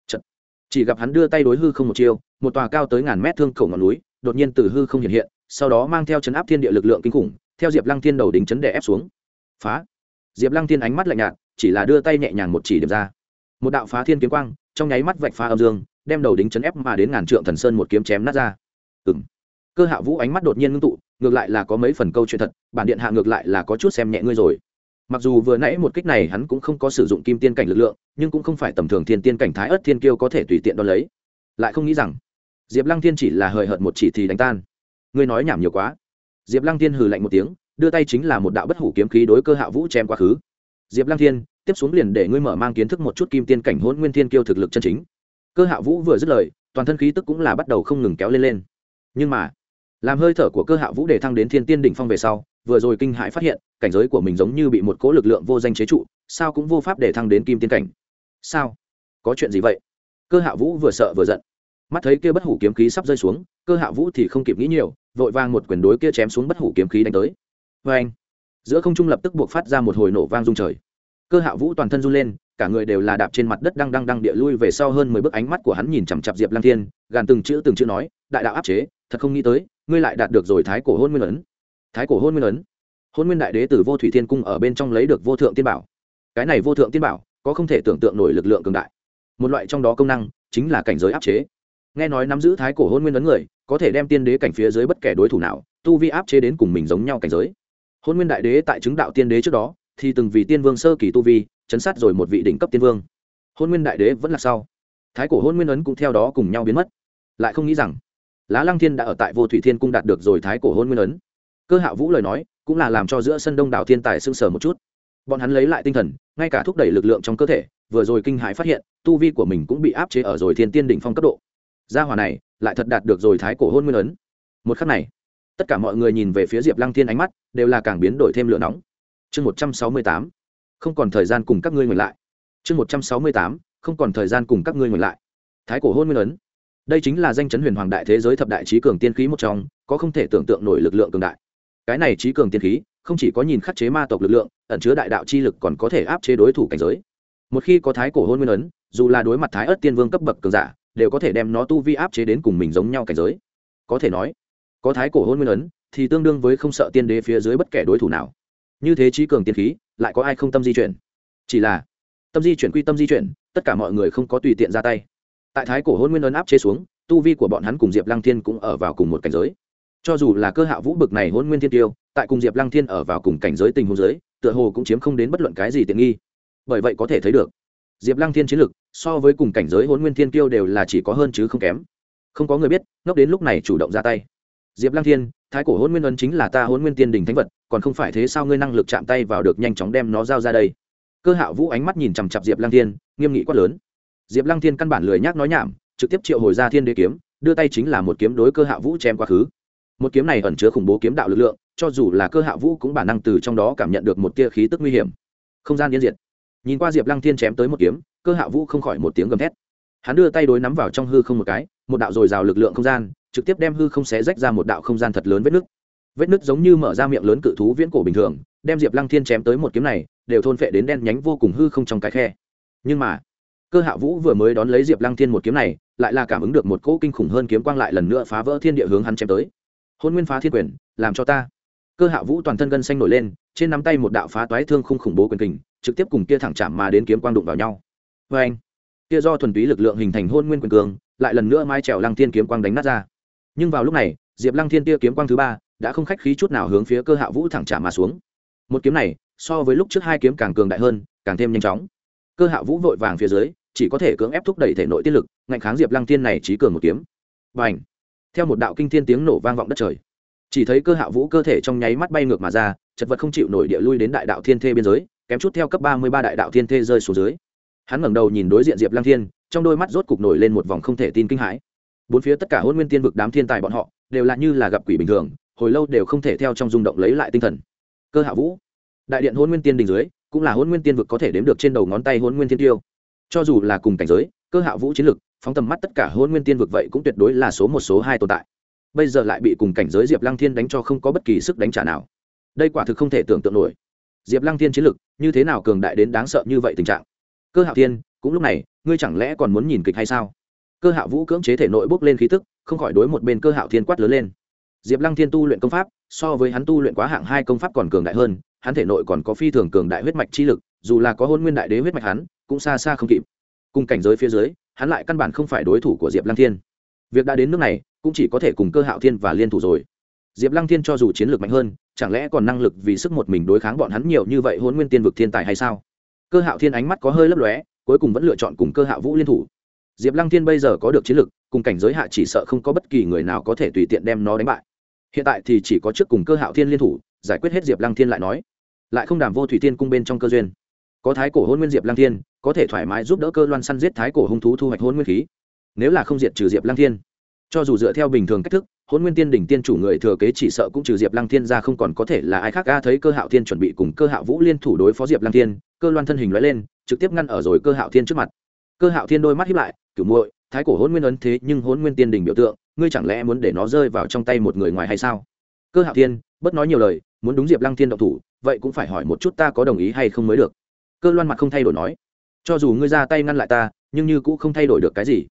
Chật. chỉ gặp hắn đưa tay đối hư không một chiêu, một tòa cao tới ngàn mét thương khẩu ngọn núi, đột nhiên từ hư không hiện hiện, sau đó mang theo chấn áp thiên địa lực lượng kinh khủng, theo diệp lăng thiên đầu đỉnh chấn đè ép xuống. Phá! Diệp lăng thiên ánh mắt lạnh nhạt, chỉ là đưa tay nhẹ nhàng một chỉ điểm ra. Một đạo phá thiên kiếm quang, trong nháy mắt vạch phá âm dương, đem đầu đính chấn ép mà đến ngàn trượng thần sơn một kiếm chém nát ra. Ừng cơ hạ vũ ánh mắt đột nhiên ngưng tụ, ngược lại là có mấy phần câu chuyện thật, bản điện hạ ngược lại là có chút xem nhẹ ngươi rồi mặc dù vừa nãy một kích này hắn cũng không có sử dụng kim tiên cảnh lực lượng, nhưng cũng không phải tầm thường thiên tiên cảnh thái ớt thiên kiêu có thể tùy tiện đo lấy. Lại không nghĩ rằng, diệp lăng thiên chỉ là hời hợt một chỉ thì đánh tan. Ngươi nói nhảm nhiều quá. Diệp lăng thiên hừ lạnh một tiếng, đưa tay chính là một đạo bất hủ kiếm khí đối cơ hạ vũ chém quá khứ. Diệp lăng thiên, tiếp xuống liền để ngươi mở mang kiến thức một chút kim tiên cảnh hôn nguyên thiên kiêu thực lực chân chính. Cơ hạ vũ vừa dứt lời, toàn thân khí tức cũng là bắt đầu không ngừng kéo lên lên. Nhưng mà, làm hơi thở của cơ hạ vũ để thăng đến thiên tiên đỉnh phong về sau vừa rồi kinh hãi phát hiện, cảnh giới của mình giống như bị một cỗ lực lượng vô danh chế trụ, sao cũng vô pháp để thăng đến kim tiên cảnh. Sao? Có chuyện gì vậy? Cơ hạ vũ vừa sợ vừa giận. Mắt thấy kia bất hủ kiếm khí sắp rơi xuống, cơ hạ vũ thì không kịp nghĩ nhiều, vội vang một quyền đối kia chém xuống bất hủ kiếm khí đánh tới. Vê anh, giữa không trung lập tức buộc phát ra một hồi nổ vang rung trời. Cơ hạ vũ toàn thân run lên, cả người đều là đạp trên mặt đất đang đang đang địa lui về sau hơn mười bước ánh mắt của hắn nhìn chằm chặp diệp lăng thiên, gàn từng chữ từng chữ nói, đại đạo áp chế, thật không nghĩ tới, ngươi lại đạt được rồi thái cổ hôn nguyên ấn thái cổ hôn nguyên ấn. Hôn nguyên đại đế từ vô thủy thiên cung ở bên trong lấy được vô thượng tiên bảo. Cái này vô thượng tiên bảo có không thể tưởng tượng nổi lực lượng cường đại. Một loại trong đó công năng chính là cảnh giới áp chế. Nghe nói nắm giữ thái cổ hôn nguyên ấn người có thể đem tiên đế cảnh phía dưới bất kể đối thủ nào, tu vi áp chế đến cùng mình giống nhau cảnh giới. Hôn nguyên đại đế tại chứng đạo tiên đế trước đó, thì từng vì tiên vương sơ kỳ tu vi, chấn sát rồi một vị đỉnh cấp tiên vương. Hôn nguyên đại đế vẫn là sau. Thái cổ hôn nguyên ấn cũng theo đó cùng nhau biến mất. Lại không nghĩ rằng, lá lăng thiên đã ở tại vô thủy thiên cung đạt được rồi thái cổ hôn nguyên ấn cơ hạ vũ lời nói, cũng là làm cho giữa sân đông đảo thiên tài sưng sờ một chút. Bọn hắn lấy lại tinh thần, ngay cả thúc đẩy lực lượng trong cơ thể, vừa rồi kinh hãi phát hiện, tu vi của mình cũng bị áp chế ở rồi thiên tiên đỉnh phong cấp độ. Gia hòa này, lại thật đạt được rồi thái cổ hôn nguyên ấn. Một khắc này, tất cả mọi người nhìn về phía diệp lăng thiên ánh mắt, đều là càng biến đổi thêm lửa nóng. Chương một trăm sáu mươi tám, không còn thời gian cùng các ngươi ngồi lại. Chương một trăm sáu mươi tám, không còn thời gian cùng các ngươi ngồi lại. Thái cổ hôn nguyên ấn. Đây chính là danh chấn huyền hoàng đại thế giới thập đại trí cường tiên khí một trong, có không thể tưởng tượng nổi lực lượng cường đại cái này trí cường tiên khí, không chỉ có nhìn khắc chế ma tộc lực lượng, ẩn chứa đại đạo chi lực còn có thể áp chế đối thủ cảnh giới. Một khi có thái cổ hôn nguyên ấn, dù là đối mặt thái ớt tiên vương cấp bậc cường giả, đều có thể đem nó tu vi áp chế đến cùng mình giống nhau cảnh giới. Có thể nói, có thái cổ hôn nguyên ấn, thì tương đương với không sợ tiên đế phía dưới bất kể đối thủ nào. Như thế trí cường tiên khí, lại có ai không tâm di chuyển? Chỉ là, tâm di chuyển quy tâm di chuyển, tất cả mọi người không có tùy tiện ra tay. Tại thái cổ hôn nguyên ấn áp chế xuống, tu vi của bọn hắn cùng diệp lăng thiên cũng ở vào cùng một cảnh giới cho dù là cơ hạ vũ bực này hôn nguyên thiên tiêu, tại cùng diệp lăng thiên ở vào cùng cảnh giới tình hôn giới tựa hồ cũng chiếm không đến bất luận cái gì tiện nghi. Bởi vậy có thể thấy được, diệp lăng thiên chiến lực so với cùng cảnh giới hôn nguyên thiên tiêu đều là chỉ có hơn chứ không kém. Không có người biết, ngốc đến lúc này chủ động ra tay. Diệp lăng thiên, thái cổ hôn nguyên ấn chính là ta hôn nguyên tiên đình thánh vật, còn không phải thế sao ngươi năng lực chạm tay vào được nhanh chóng đem nó giao ra đây? Cơ hạ vũ ánh mắt nhìn chằm chặp diệp lăng thiên, nghiêm nghị quát lớn. Diệp lăng thiên căn bản lười nhác nói nhảm, trực tiếp triệu hồi ra thiên đế kiếm, đưa tay chính là một kiếm đối cơ hạ vũ chém quá khứ một kiếm này ẩn chứa khủng bố kiếm đạo lực lượng, cho dù là cơ hạ vũ cũng bản năng từ trong đó cảm nhận được một tia khí tức nguy hiểm. Không gian yên diệt. Nhìn qua diệp lăng thiên chém tới một kiếm, cơ hạ vũ không khỏi một tiếng gầm thét. Hắn đưa tay đối nắm vào trong hư không một cái, một đạo dồi dào lực lượng không gian, trực tiếp đem hư không xé rách ra một đạo không gian thật lớn vết nứt. Vết nứt giống như mở ra miệng lớn cự thú viễn cổ bình thường, đem diệp lăng thiên chém tới một kiếm này, đều thôn phệ đến đen nhánh vô cùng hư không trong cái khe. Nhưng mà, cơ hạ vũ vừa mới đón lấy diệp lăng thiên một kiếm này, lại là cảm ứng được một cỗ kinh khủng hơn kiếm quang lại lần nữa phá vỡ thiên địa hướng hắn chém tới hôn nguyên phá thiên quyền, làm cho ta. Cơ hạ vũ toàn thân gân xanh nổi lên, trên nắm tay một đạo phá toái thương khung khủng bố quyền kình, trực tiếp cùng kia thẳng chạm mà đến kiếm quang đụng vào nhau. Vê anh, kia do thuần túy lực lượng hình thành hôn nguyên quyền cường, lại lần nữa mai trèo lăng thiên kiếm quang đánh nát ra. Nhưng vào lúc này, diệp lăng thiên tia kiếm quang thứ ba đã không khách khí chút nào hướng phía cơ hạ vũ thẳng chạm mà xuống. Một kiếm này, so với lúc trước hai kiếm càng cường đại hơn, càng thêm nhanh chóng. Cơ hạ vũ vội vàng phía dưới, chỉ có thể cưỡng ép thúc đẩy thể nội tiết lực ngạnh kháng diệp lăng thiên này trí cường một kiếm. Và ảnh theo một đạo kinh thiên tiếng nổ vang vọng đất trời. Chỉ thấy cơ hạ vũ cơ thể trong nháy mắt bay ngược mà ra, chật vật không chịu nổi địa lui đến đại đạo thiên thê biên giới, kém chút theo cấp ba mươi ba đại đạo thiên thê rơi xuống dưới. Hắn ngẩng đầu nhìn đối diện diệp lang thiên, trong đôi mắt rốt cục nổi lên một vòng không thể tin kinh hãi. Bốn phía tất cả hôn nguyên tiên vực đám thiên tài bọn họ, đều là như là gặp quỷ bình thường, hồi lâu đều không thể theo trong rung động lấy lại tinh thần. Cơ hạ vũ, đại điện hôn nguyên tiên đình dưới, cũng là hôn nguyên tiên vực có thể đếm được trên đầu ngón tay hôn nguyên thiên tiêu. Cho dù là cùng cảnh giới cơ hạ vũ chiến lực, phóng tầm mắt tất cả hôn nguyên tiên vực vậy cũng tuyệt đối là số một, số hai tồn tại. Bây giờ lại bị cùng cảnh giới diệp lăng thiên đánh cho không có bất kỳ sức đánh trả nào. Đây quả thực không thể tưởng tượng nổi. Diệp lăng thiên chiến lực, như thế nào cường đại đến đáng sợ như vậy tình trạng? Cơ hạo thiên, cũng lúc này, ngươi chẳng lẽ còn muốn nhìn kịch hay sao? Cơ hạo vũ cưỡng chế thể nội bốc lên khí tức, không khỏi đối một bên cơ hạo thiên quát lớn lên. Diệp lăng thiên tu luyện công pháp, so với hắn tu luyện quá hạng hai công pháp còn cường đại hơn, hắn thể nội còn có phi thường cường đại huyết mạch chi lực, dù là có hôn nguyên đại đế huyết mạch hắn, cũng xa xa không kịp cùng cảnh giới phía dưới, hắn lại căn bản không phải đối thủ của diệp lăng thiên. Việc đã đến nước này, cũng chỉ có thể cùng cơ hạo thiên và liên thủ rồi. Diệp lăng thiên cho dù chiến lược mạnh hơn, chẳng lẽ còn năng lực vì sức một mình đối kháng bọn hắn nhiều như vậy hôn nguyên tiên vực thiên tài hay sao? Cơ hạo thiên ánh mắt có hơi lấp lóe, cuối cùng vẫn lựa chọn cùng cơ hạo vũ liên thủ. Diệp lăng thiên bây giờ có được chiến lược, cùng cảnh giới hạ chỉ sợ không có bất kỳ người nào có thể tùy tiện đem nó đánh bại. Hiện tại thì chỉ có trước cùng cơ hạo thiên liên thủ, giải quyết hết diệp lăng thiên lại nói. Lại không đàm vô thủy thiên cung bên trong cơ duyên. Có thái cổ hôn nguyên diệp lăng thiên có thể thoải mái giúp đỡ cơ loan săn giết thái cổ hung thú thu hoạch hôn nguyên khí. Nếu là không diệt trừ diệp lăng thiên. Cho dù dựa theo bình thường cách thức, hôn nguyên tiên đỉnh tiên chủ người thừa kế chỉ sợ cũng trừ diệp lăng thiên ra không còn có thể là ai khác. Ga thấy cơ hạo thiên chuẩn bị cùng cơ hạo vũ liên thủ đối phó diệp lăng thiên, cơ loan thân hình nói lên, trực tiếp ngăn ở rồi cơ hạo thiên trước mặt. Cơ hạo thiên đôi mắt hiếp lại, cửu muội, thái cổ hôn nguyên ấn thế nhưng hôn nguyên tiên đỉnh biểu tượng, ngươi chẳng lẽ muốn để nó rơi vào trong tay một người ngoài hay sao? Cơ hạo thiên bất nói nhiều lời, muốn đúng diệp lăng thiên động thủ, vậy cũng phải hỏi một chút ta có đồng ý hay không mới được. Cơ loan mặt không thay đổi nói cho dù ngươi ra tay ngăn lại ta, nhưng như cũng không thay đổi được cái gì.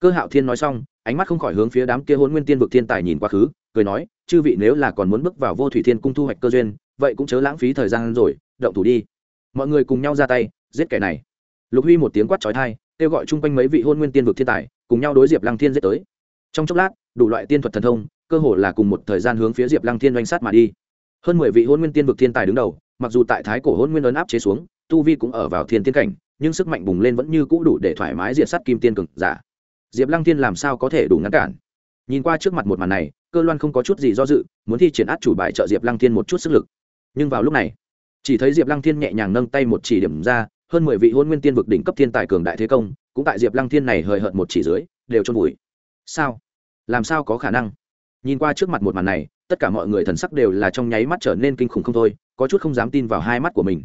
Cơ hạo thiên nói xong, ánh mắt không khỏi hướng phía đám kia hôn nguyên tiên vực thiên tài nhìn quá khứ, cười nói, chư vị nếu là còn muốn bước vào vô thủy thiên cung thu hoạch cơ duyên, vậy cũng chớ lãng phí thời gian rồi, động thủ đi. Mọi người cùng nhau ra tay, giết kẻ này. Lục huy một tiếng quát trói thai kêu gọi chung quanh mấy vị hôn nguyên tiên vực thiên tài, cùng nhau đối diệp lăng thiên giết tới. Trong chốc lát, đủ loại tiên thuật thần thông, cơ hồ là cùng một thời gian hướng phía diệp lăng thiên doanh sát mà đi. Hơn mười vị hôn nguyên tiên vực thiên tài đứng đầu, mặc dù tại thái cổ hôn nguyên ấn áp chế xuống, tu vi cũng ở vào thiên tiên cảnh nhưng sức mạnh bùng lên vẫn như cũ đủ để thoải mái diệt sát kim tiên cường giả. Diệp lăng thiên làm sao có thể đủ ngăn cản? Nhìn qua trước mặt một màn này, cơ loan không có chút gì do dự, muốn thi triển át chủ bài trợ diệp lăng thiên một chút sức lực. Nhưng vào lúc này, chỉ thấy diệp lăng thiên nhẹ nhàng nâng tay một chỉ điểm ra, hơn mười vị hôn nguyên tiên vực đỉnh cấp thiên tài cường đại thế công, cũng tại diệp lăng thiên này hời hợt một chỉ dưới, đều trôn vùi. Sao? Làm sao có khả năng? Nhìn qua trước mặt một màn này, tất cả mọi người thần sắc đều là trong nháy mắt trở nên kinh khủng không thôi, có chút không dám tin vào hai mắt của mình.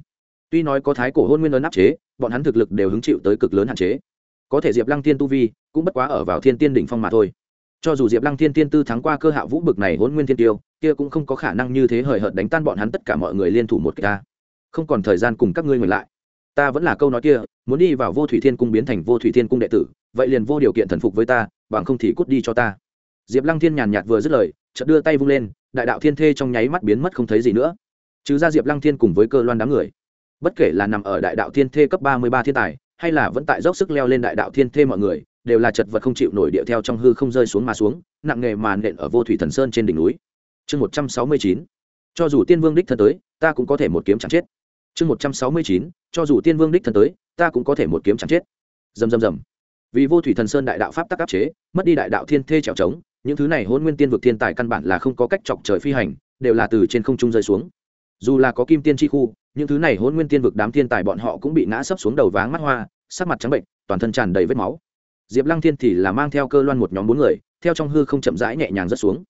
Tuy nói có thái cổ hôn nguyên ấn áp chế bọn hắn thực lực đều hứng chịu tới cực lớn hạn chế. Có thể diệp lăng Thiên tu vi cũng bất quá ở vào thiên tiên đỉnh phong mà thôi. Cho dù diệp lăng thiên tiên tư thắng qua cơ hạ vũ bực này hôn nguyên thiên tiêu, kia cũng không có khả năng như thế hời hợt đánh tan bọn hắn tất cả mọi người liên thủ một ca không còn thời gian cùng các ngươi ngừng lại. Ta vẫn là câu nói kia, muốn đi vào vô thủy thiên cung biến thành vô thủy thiên cung đệ tử, vậy liền vô điều kiện thần phục với ta, bằng không thì cút đi cho ta. Diệp lăng thiên nhàn nhạt vừa dứt lời, chợt đưa tay vung lên, đại đạo thiên thê trong nháy mắt biến mất không thấy gì nữa. Trừ ra diệp lăng thiên cùng với cơ loan đám người bất kể là nằm ở đại đạo thiên thê cấp ba mươi ba thiên tài, hay là vẫn tại dốc sức leo lên đại đạo thiên thê mọi người, đều là chật vật không chịu nổi điệu theo trong hư không rơi xuống mà xuống, nặng nghề mà nện ở vô thủy thần sơn trên đỉnh núi. Chương một trăm sáu mươi chín. Cho dù tiên vương đích thân tới, ta cũng có thể một kiếm chẳng chết. Chương một trăm sáu mươi chín. Cho dù tiên vương đích thân tới, ta cũng có thể một kiếm chẳng chết. Dầm dầm dầm vì vô thủy thần sơn đại đạo pháp tắc áp chế, mất đi đại đạo thiên thê trèo trống, những thứ này hôn nguyên tiên vực thiên tài căn bản là không có cách chọc trời phi hành, đều là từ trên không trung rơi xuống dù là có kim tiên chi khu, những thứ này hôn nguyên tiên vực đám thiên tài bọn họ cũng bị ngã sấp xuống đầu váng mắt hoa, sắc mặt trắng bệnh, toàn thân tràn đầy vết máu. Diệp lăng thiên thì là mang theo cơ loan một nhóm bốn người, theo trong hư không chậm rãi nhẹ nhàng rớt xuống.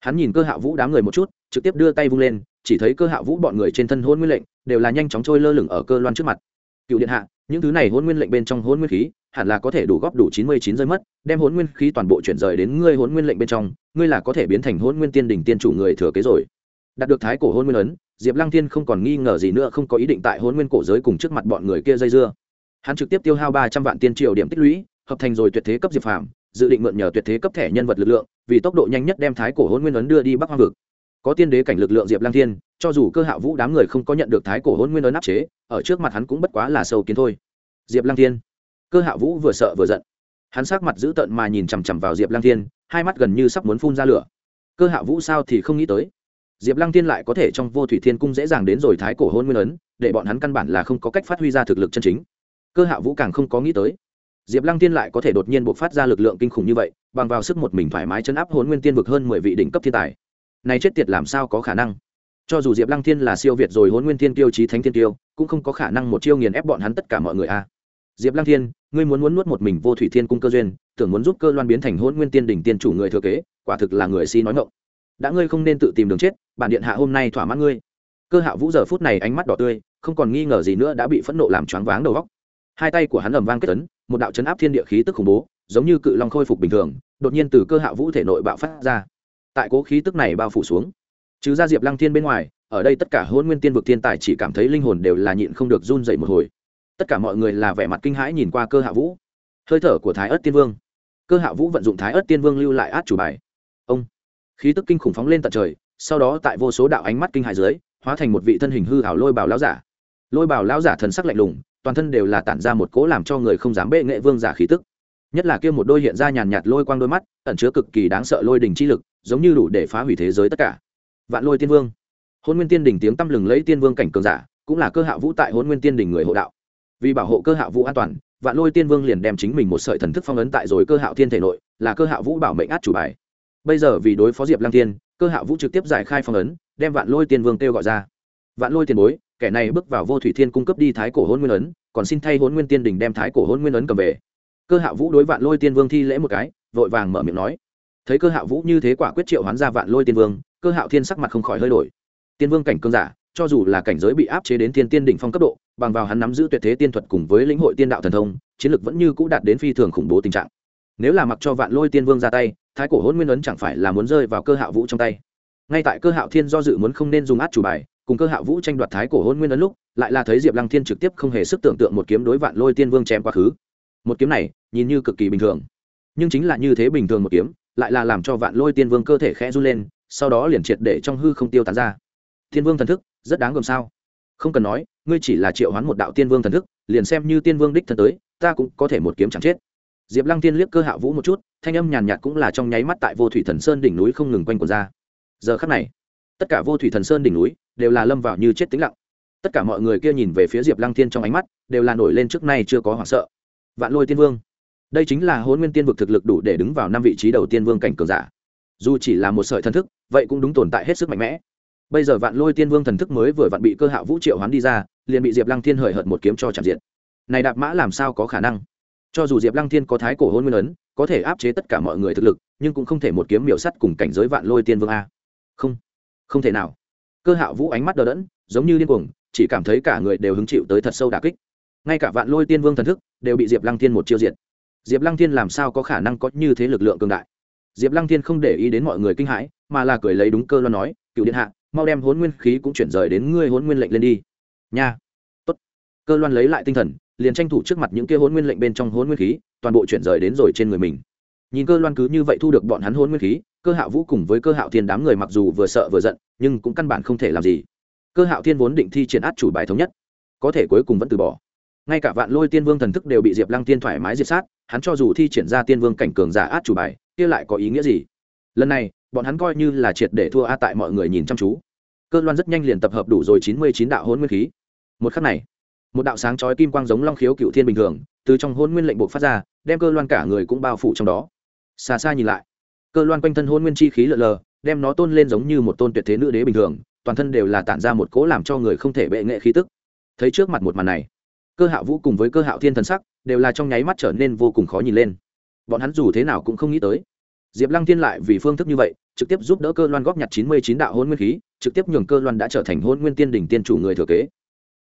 Hắn nhìn cơ hạ vũ đám người một chút, trực tiếp đưa tay vung lên, chỉ thấy cơ hạ vũ bọn người trên thân hôn nguyên lệnh đều là nhanh chóng trôi lơ lửng ở cơ loan trước mặt. Cựu điện hạ, những thứ này hôn nguyên lệnh bên trong hôn nguyên khí, hẳn là có thể đủ góp đủ chín mươi chín rơi mất, đem hôn nguyên khí toàn bộ chuyển rời đến ngươi hôn nguyên lệnh bên trong, ngươi là có thể biến thành hôn nguyên tiên đỉnh tiên chủ người thừa kế rồi. Đạt được thái cổ hôn nguyên ấn diệp lăng thiên không còn nghi ngờ gì nữa, không có ý định tại hôn nguyên cổ giới cùng trước mặt bọn người kia dây dưa. Hắn trực tiếp tiêu hao ba trăm vạn tiên triệu điểm tích lũy, hợp thành rồi tuyệt thế cấp diệp phàm, dự định mượn nhờ tuyệt thế cấp thẻ nhân vật lực lượng, vì tốc độ nhanh nhất đem thái cổ hôn nguyên ấn đưa đi bắc hoang vực. Có tiên đế cảnh lực lượng diệp lang thiên, cho dù cơ hạ vũ đám người không có nhận được thái cổ hôn nguyên ấn áp chế, ở trước mặt hắn cũng bất quá là sâu kiến thôi. Diệp lang thiên. Cơ hạ vũ vừa sợ vừa giận. Hắn sát mặt dữ tợn mà nhìn chằm chằm vào diệp lang thiên, hai mắt gần như sắp muốn phun ra lửa. Cơ hạ vũ sao thì không nghĩ tới diệp lăng tiên lại có thể trong vô thủy thiên cung dễ dàng đến rồi thái cổ hôn nguyên ấn, để bọn hắn căn bản là không có cách phát huy ra thực lực chân chính. Cơ hạ vũ càng không có nghĩ tới, diệp lăng tiên lại có thể đột nhiên buộc phát ra lực lượng kinh khủng như vậy, bằng vào sức một mình thoải mái chấn áp hôn nguyên tiên vực hơn mười vị đỉnh cấp thiên tài. Này chết tiệt làm sao có khả năng? Cho dù diệp lăng thiên là siêu việt rồi hôn nguyên thiên tiêu chí thánh thiên tiêu cũng không có khả năng một chiêu nghiền ép bọn hắn tất cả mọi người a. Diệp lăng thiên, ngươi muốn muốn nuốt một mình vô thủy thiên cung cơ duyên, tưởng muốn giúp cơ loan biến thành hôn nguyên tiên đỉnh tiên chủ người thừa kế, quả thực là người si nói ngộng đã ngươi không nên tự tìm đường chết, bản điện hạ hôm nay thỏa mãn ngươi. Cơ hạ vũ giờ phút này ánh mắt đỏ tươi, không còn nghi ngờ gì nữa đã bị phẫn nộ làm choáng váng đầu góc hai tay của hắn ầm vang kết tấn một đạo chấn áp thiên địa khí tức khủng bố, giống như cự long khôi phục bình thường, đột nhiên từ cơ hạ vũ thể nội bạo phát ra. Tại cố khí tức này bao phủ xuống, trừ ra diệp lăng thiên bên ngoài, ở đây tất cả hôn nguyên tiên vực thiên tài chỉ cảm thấy linh hồn đều là nhịn không được run dậy một hồi. Tất cả mọi người là vẻ mặt kinh hãi nhìn qua cơ hạ vũ. Hơi thở của thái ớt tiên vương. Cơ hạ vũ vận dụng thái ớt tiên vương lưu lại át chủ bài. Ông khí tức kinh khủng phóng lên tận trời, sau đó tại vô số đạo ánh mắt kinh hại dưới, hóa thành một vị thân hình hư hảo lôi bào lão giả. Lôi bào lão giả thần sắc lạnh lùng, toàn thân đều là tản ra một cố làm cho người không dám bệ nghệ vương giả khí tức. Nhất là kia một đôi hiện ra nhàn nhạt lôi quang đôi mắt, ẩn chứa cực kỳ đáng sợ lôi đình chi lực, giống như đủ để phá hủy thế giới tất cả. Vạn lôi tiên vương. Hôn nguyên tiên đình tiếng tăm lừng lấy tiên vương cảnh cường giả, cũng là cơ hạ vũ tại hôn nguyên tiên đình người hộ đạo. Vì bảo hộ cơ hạ vũ an toàn, vạn lôi tiên vương liền đem chính mình một sợi thần thức phong ấn tại rồi cơ hạo thiên thể nội, là cơ hạ vũ bảo mệnh át chủ bài bây giờ vì đối phó diệp lang tiên cơ hạ vũ trực tiếp giải khai phong ấn, đem vạn lôi tiên vương kêu gọi ra. Vạn lôi tiền bối, kẻ này bước vào vô thủy thiên cung cấp đi thái cổ hôn nguyên ấn, còn xin thay hôn nguyên tiên đình đem thái cổ hôn nguyên ấn cầm về. Cơ hạ vũ đối vạn lôi tiên vương thi lễ một cái, vội vàng mở miệng nói. Thấy cơ hạ vũ như thế quả quyết triệu hoán ra vạn lôi tiên vương, cơ hạo thiên sắc mặt không khỏi hơi đổi. Tiên vương cảnh cương giả, cho dù là cảnh giới bị áp chế đến thiên tiên đỉnh phong cấp độ, bằng vào hắn nắm giữ tuyệt thế tiên thuật cùng với lĩnh hội tiên đạo thần thông, chiến lực vẫn như cũ đạt đến phi thường khủng bố tình trạng. Nếu là mặc cho vạn lôi tiên vương ra tay thái cổ hôn nguyên ấn chẳng phải là muốn rơi vào cơ hạ vũ trong tay. Ngay tại cơ hạo thiên do dự muốn không nên dùng át chủ bài, cùng cơ hạo vũ tranh đoạt thái cổ hôn nguyên ấn lúc, lại là thấy diệp lăng thiên trực tiếp không hề sức tưởng tượng một kiếm đối vạn lôi tiên vương chém quá khứ. Một kiếm này, nhìn như cực kỳ bình thường. Nhưng chính là như thế bình thường một kiếm, lại là làm cho vạn lôi tiên vương cơ thể khẽ run lên, sau đó liền triệt để trong hư không tiêu tán ra. Thiên vương thần thức, rất đáng gồm sao? Không cần nói, ngươi chỉ là triệu hoán một đạo tiên vương thần thức, liền xem như tiên vương đích thân tới, ta cũng có thể một kiếm chẳng chết diệp lăng tiên liếc cơ hạ vũ một chút, thanh âm nhàn nhạt cũng là trong nháy mắt tại vô thủy thần sơn đỉnh núi không ngừng quanh quần ra. Giờ khắc này, tất cả vô thủy thần sơn đỉnh núi đều là lâm vào như chết tĩnh lặng. Tất cả mọi người kia nhìn về phía diệp lăng thiên trong ánh mắt đều là nổi lên trước nay chưa có hoảng sợ. Vạn lôi tiên vương. Đây chính là hôn nguyên tiên vực thực lực đủ để đứng vào năm vị trí đầu tiên vương cảnh cường giả. Dù chỉ là một sợi thần thức, vậy cũng đúng tồn tại hết sức mạnh mẽ. Bây giờ vạn lôi tiên vương thần thức mới vừa vặn bị cơ hạ vũ triệu hoán đi ra, liền bị diệp lăng thiên hời hợt một kiếm cho chạm diện. Này đạp mã làm sao có khả năng? Cho dù diệp lăng thiên có thái cổ hôn nguyên ấn, có thể áp chế tất cả mọi người thực lực, nhưng cũng không thể một kiếm miểu sắt cùng cảnh giới vạn lôi tiên vương a. Không không thể nào. Cơ Hạo vũ ánh mắt đờ đẫn, giống như điên cuồng, chỉ cảm thấy cả người đều hứng chịu tới thật sâu đà kích. Ngay cả vạn lôi tiên vương thần thức đều bị diệp lăng thiên một chiêu diệt. Diệp lăng thiên làm sao có khả năng có như thế lực lượng cường đại? Diệp lăng thiên không để ý đến mọi người kinh hãi, mà là cười lấy đúng cơ lo nói cựu điện hạ, mau đem hốn nguyên khí cũng chuyển rời đến ngươi hốn nguyên lệnh lên đi. Nha. Tốt. Cơ loan lấy lại tinh thần liền tranh thủ trước mặt những kia hôn nguyên lệnh bên trong hôn nguyên khí, toàn bộ chuyển rời đến rồi trên người mình. Nhìn cơ loan cứ như vậy thu được bọn hắn hôn nguyên khí, cơ hạo vũ cùng với cơ hạo thiên đám người mặc dù vừa sợ vừa giận, nhưng cũng căn bản không thể làm gì. Cơ hạo thiên vốn định thi triển át chủ bài thống nhất, có thể cuối cùng vẫn từ bỏ. Ngay cả vạn lôi tiên vương thần thức đều bị diệp lăng tiên thoải mái diệt sát, hắn cho dù thi triển ra tiên vương cảnh cường giả át chủ bài, kia lại có ý nghĩa gì? Lần này, bọn hắn coi như là triệt để thua a tại mọi người nhìn chăm chú. Cơ loan rất nhanh liền tập hợp đủ rồi chín mươi chín đạo hôn nguyên khí. Một khắc này một đạo sáng chói kim quang giống long khiếu cựu thiên bình thường, từ trong hôn nguyên lệnh buộc phát ra, đem cơ loan cả người cũng bao phủ trong đó. Xa xa nhìn lại, cơ loan quanh thân hôn nguyên chi khí lợn lờ, đem nó tôn lên giống như một tôn tuyệt thế nữ đế bình thường, toàn thân đều là tản ra một cố làm cho người không thể bệ nghệ khí tức. Thấy trước mặt một màn này, cơ hạo vũ cùng với cơ hạo thiên thần sắc, đều là trong nháy mắt trở nên vô cùng khó nhìn lên. Bọn hắn dù thế nào cũng không nghĩ tới, diệp lăng thiên lại vì phương thức như vậy, trực tiếp giúp đỡ cơ loan góp nhặt chín mươi chín đạo hôn nguyên khí, trực tiếp nhường cơ loan đã trở thành hôn nguyên tiên đỉnh tiên chủ người thừa kế.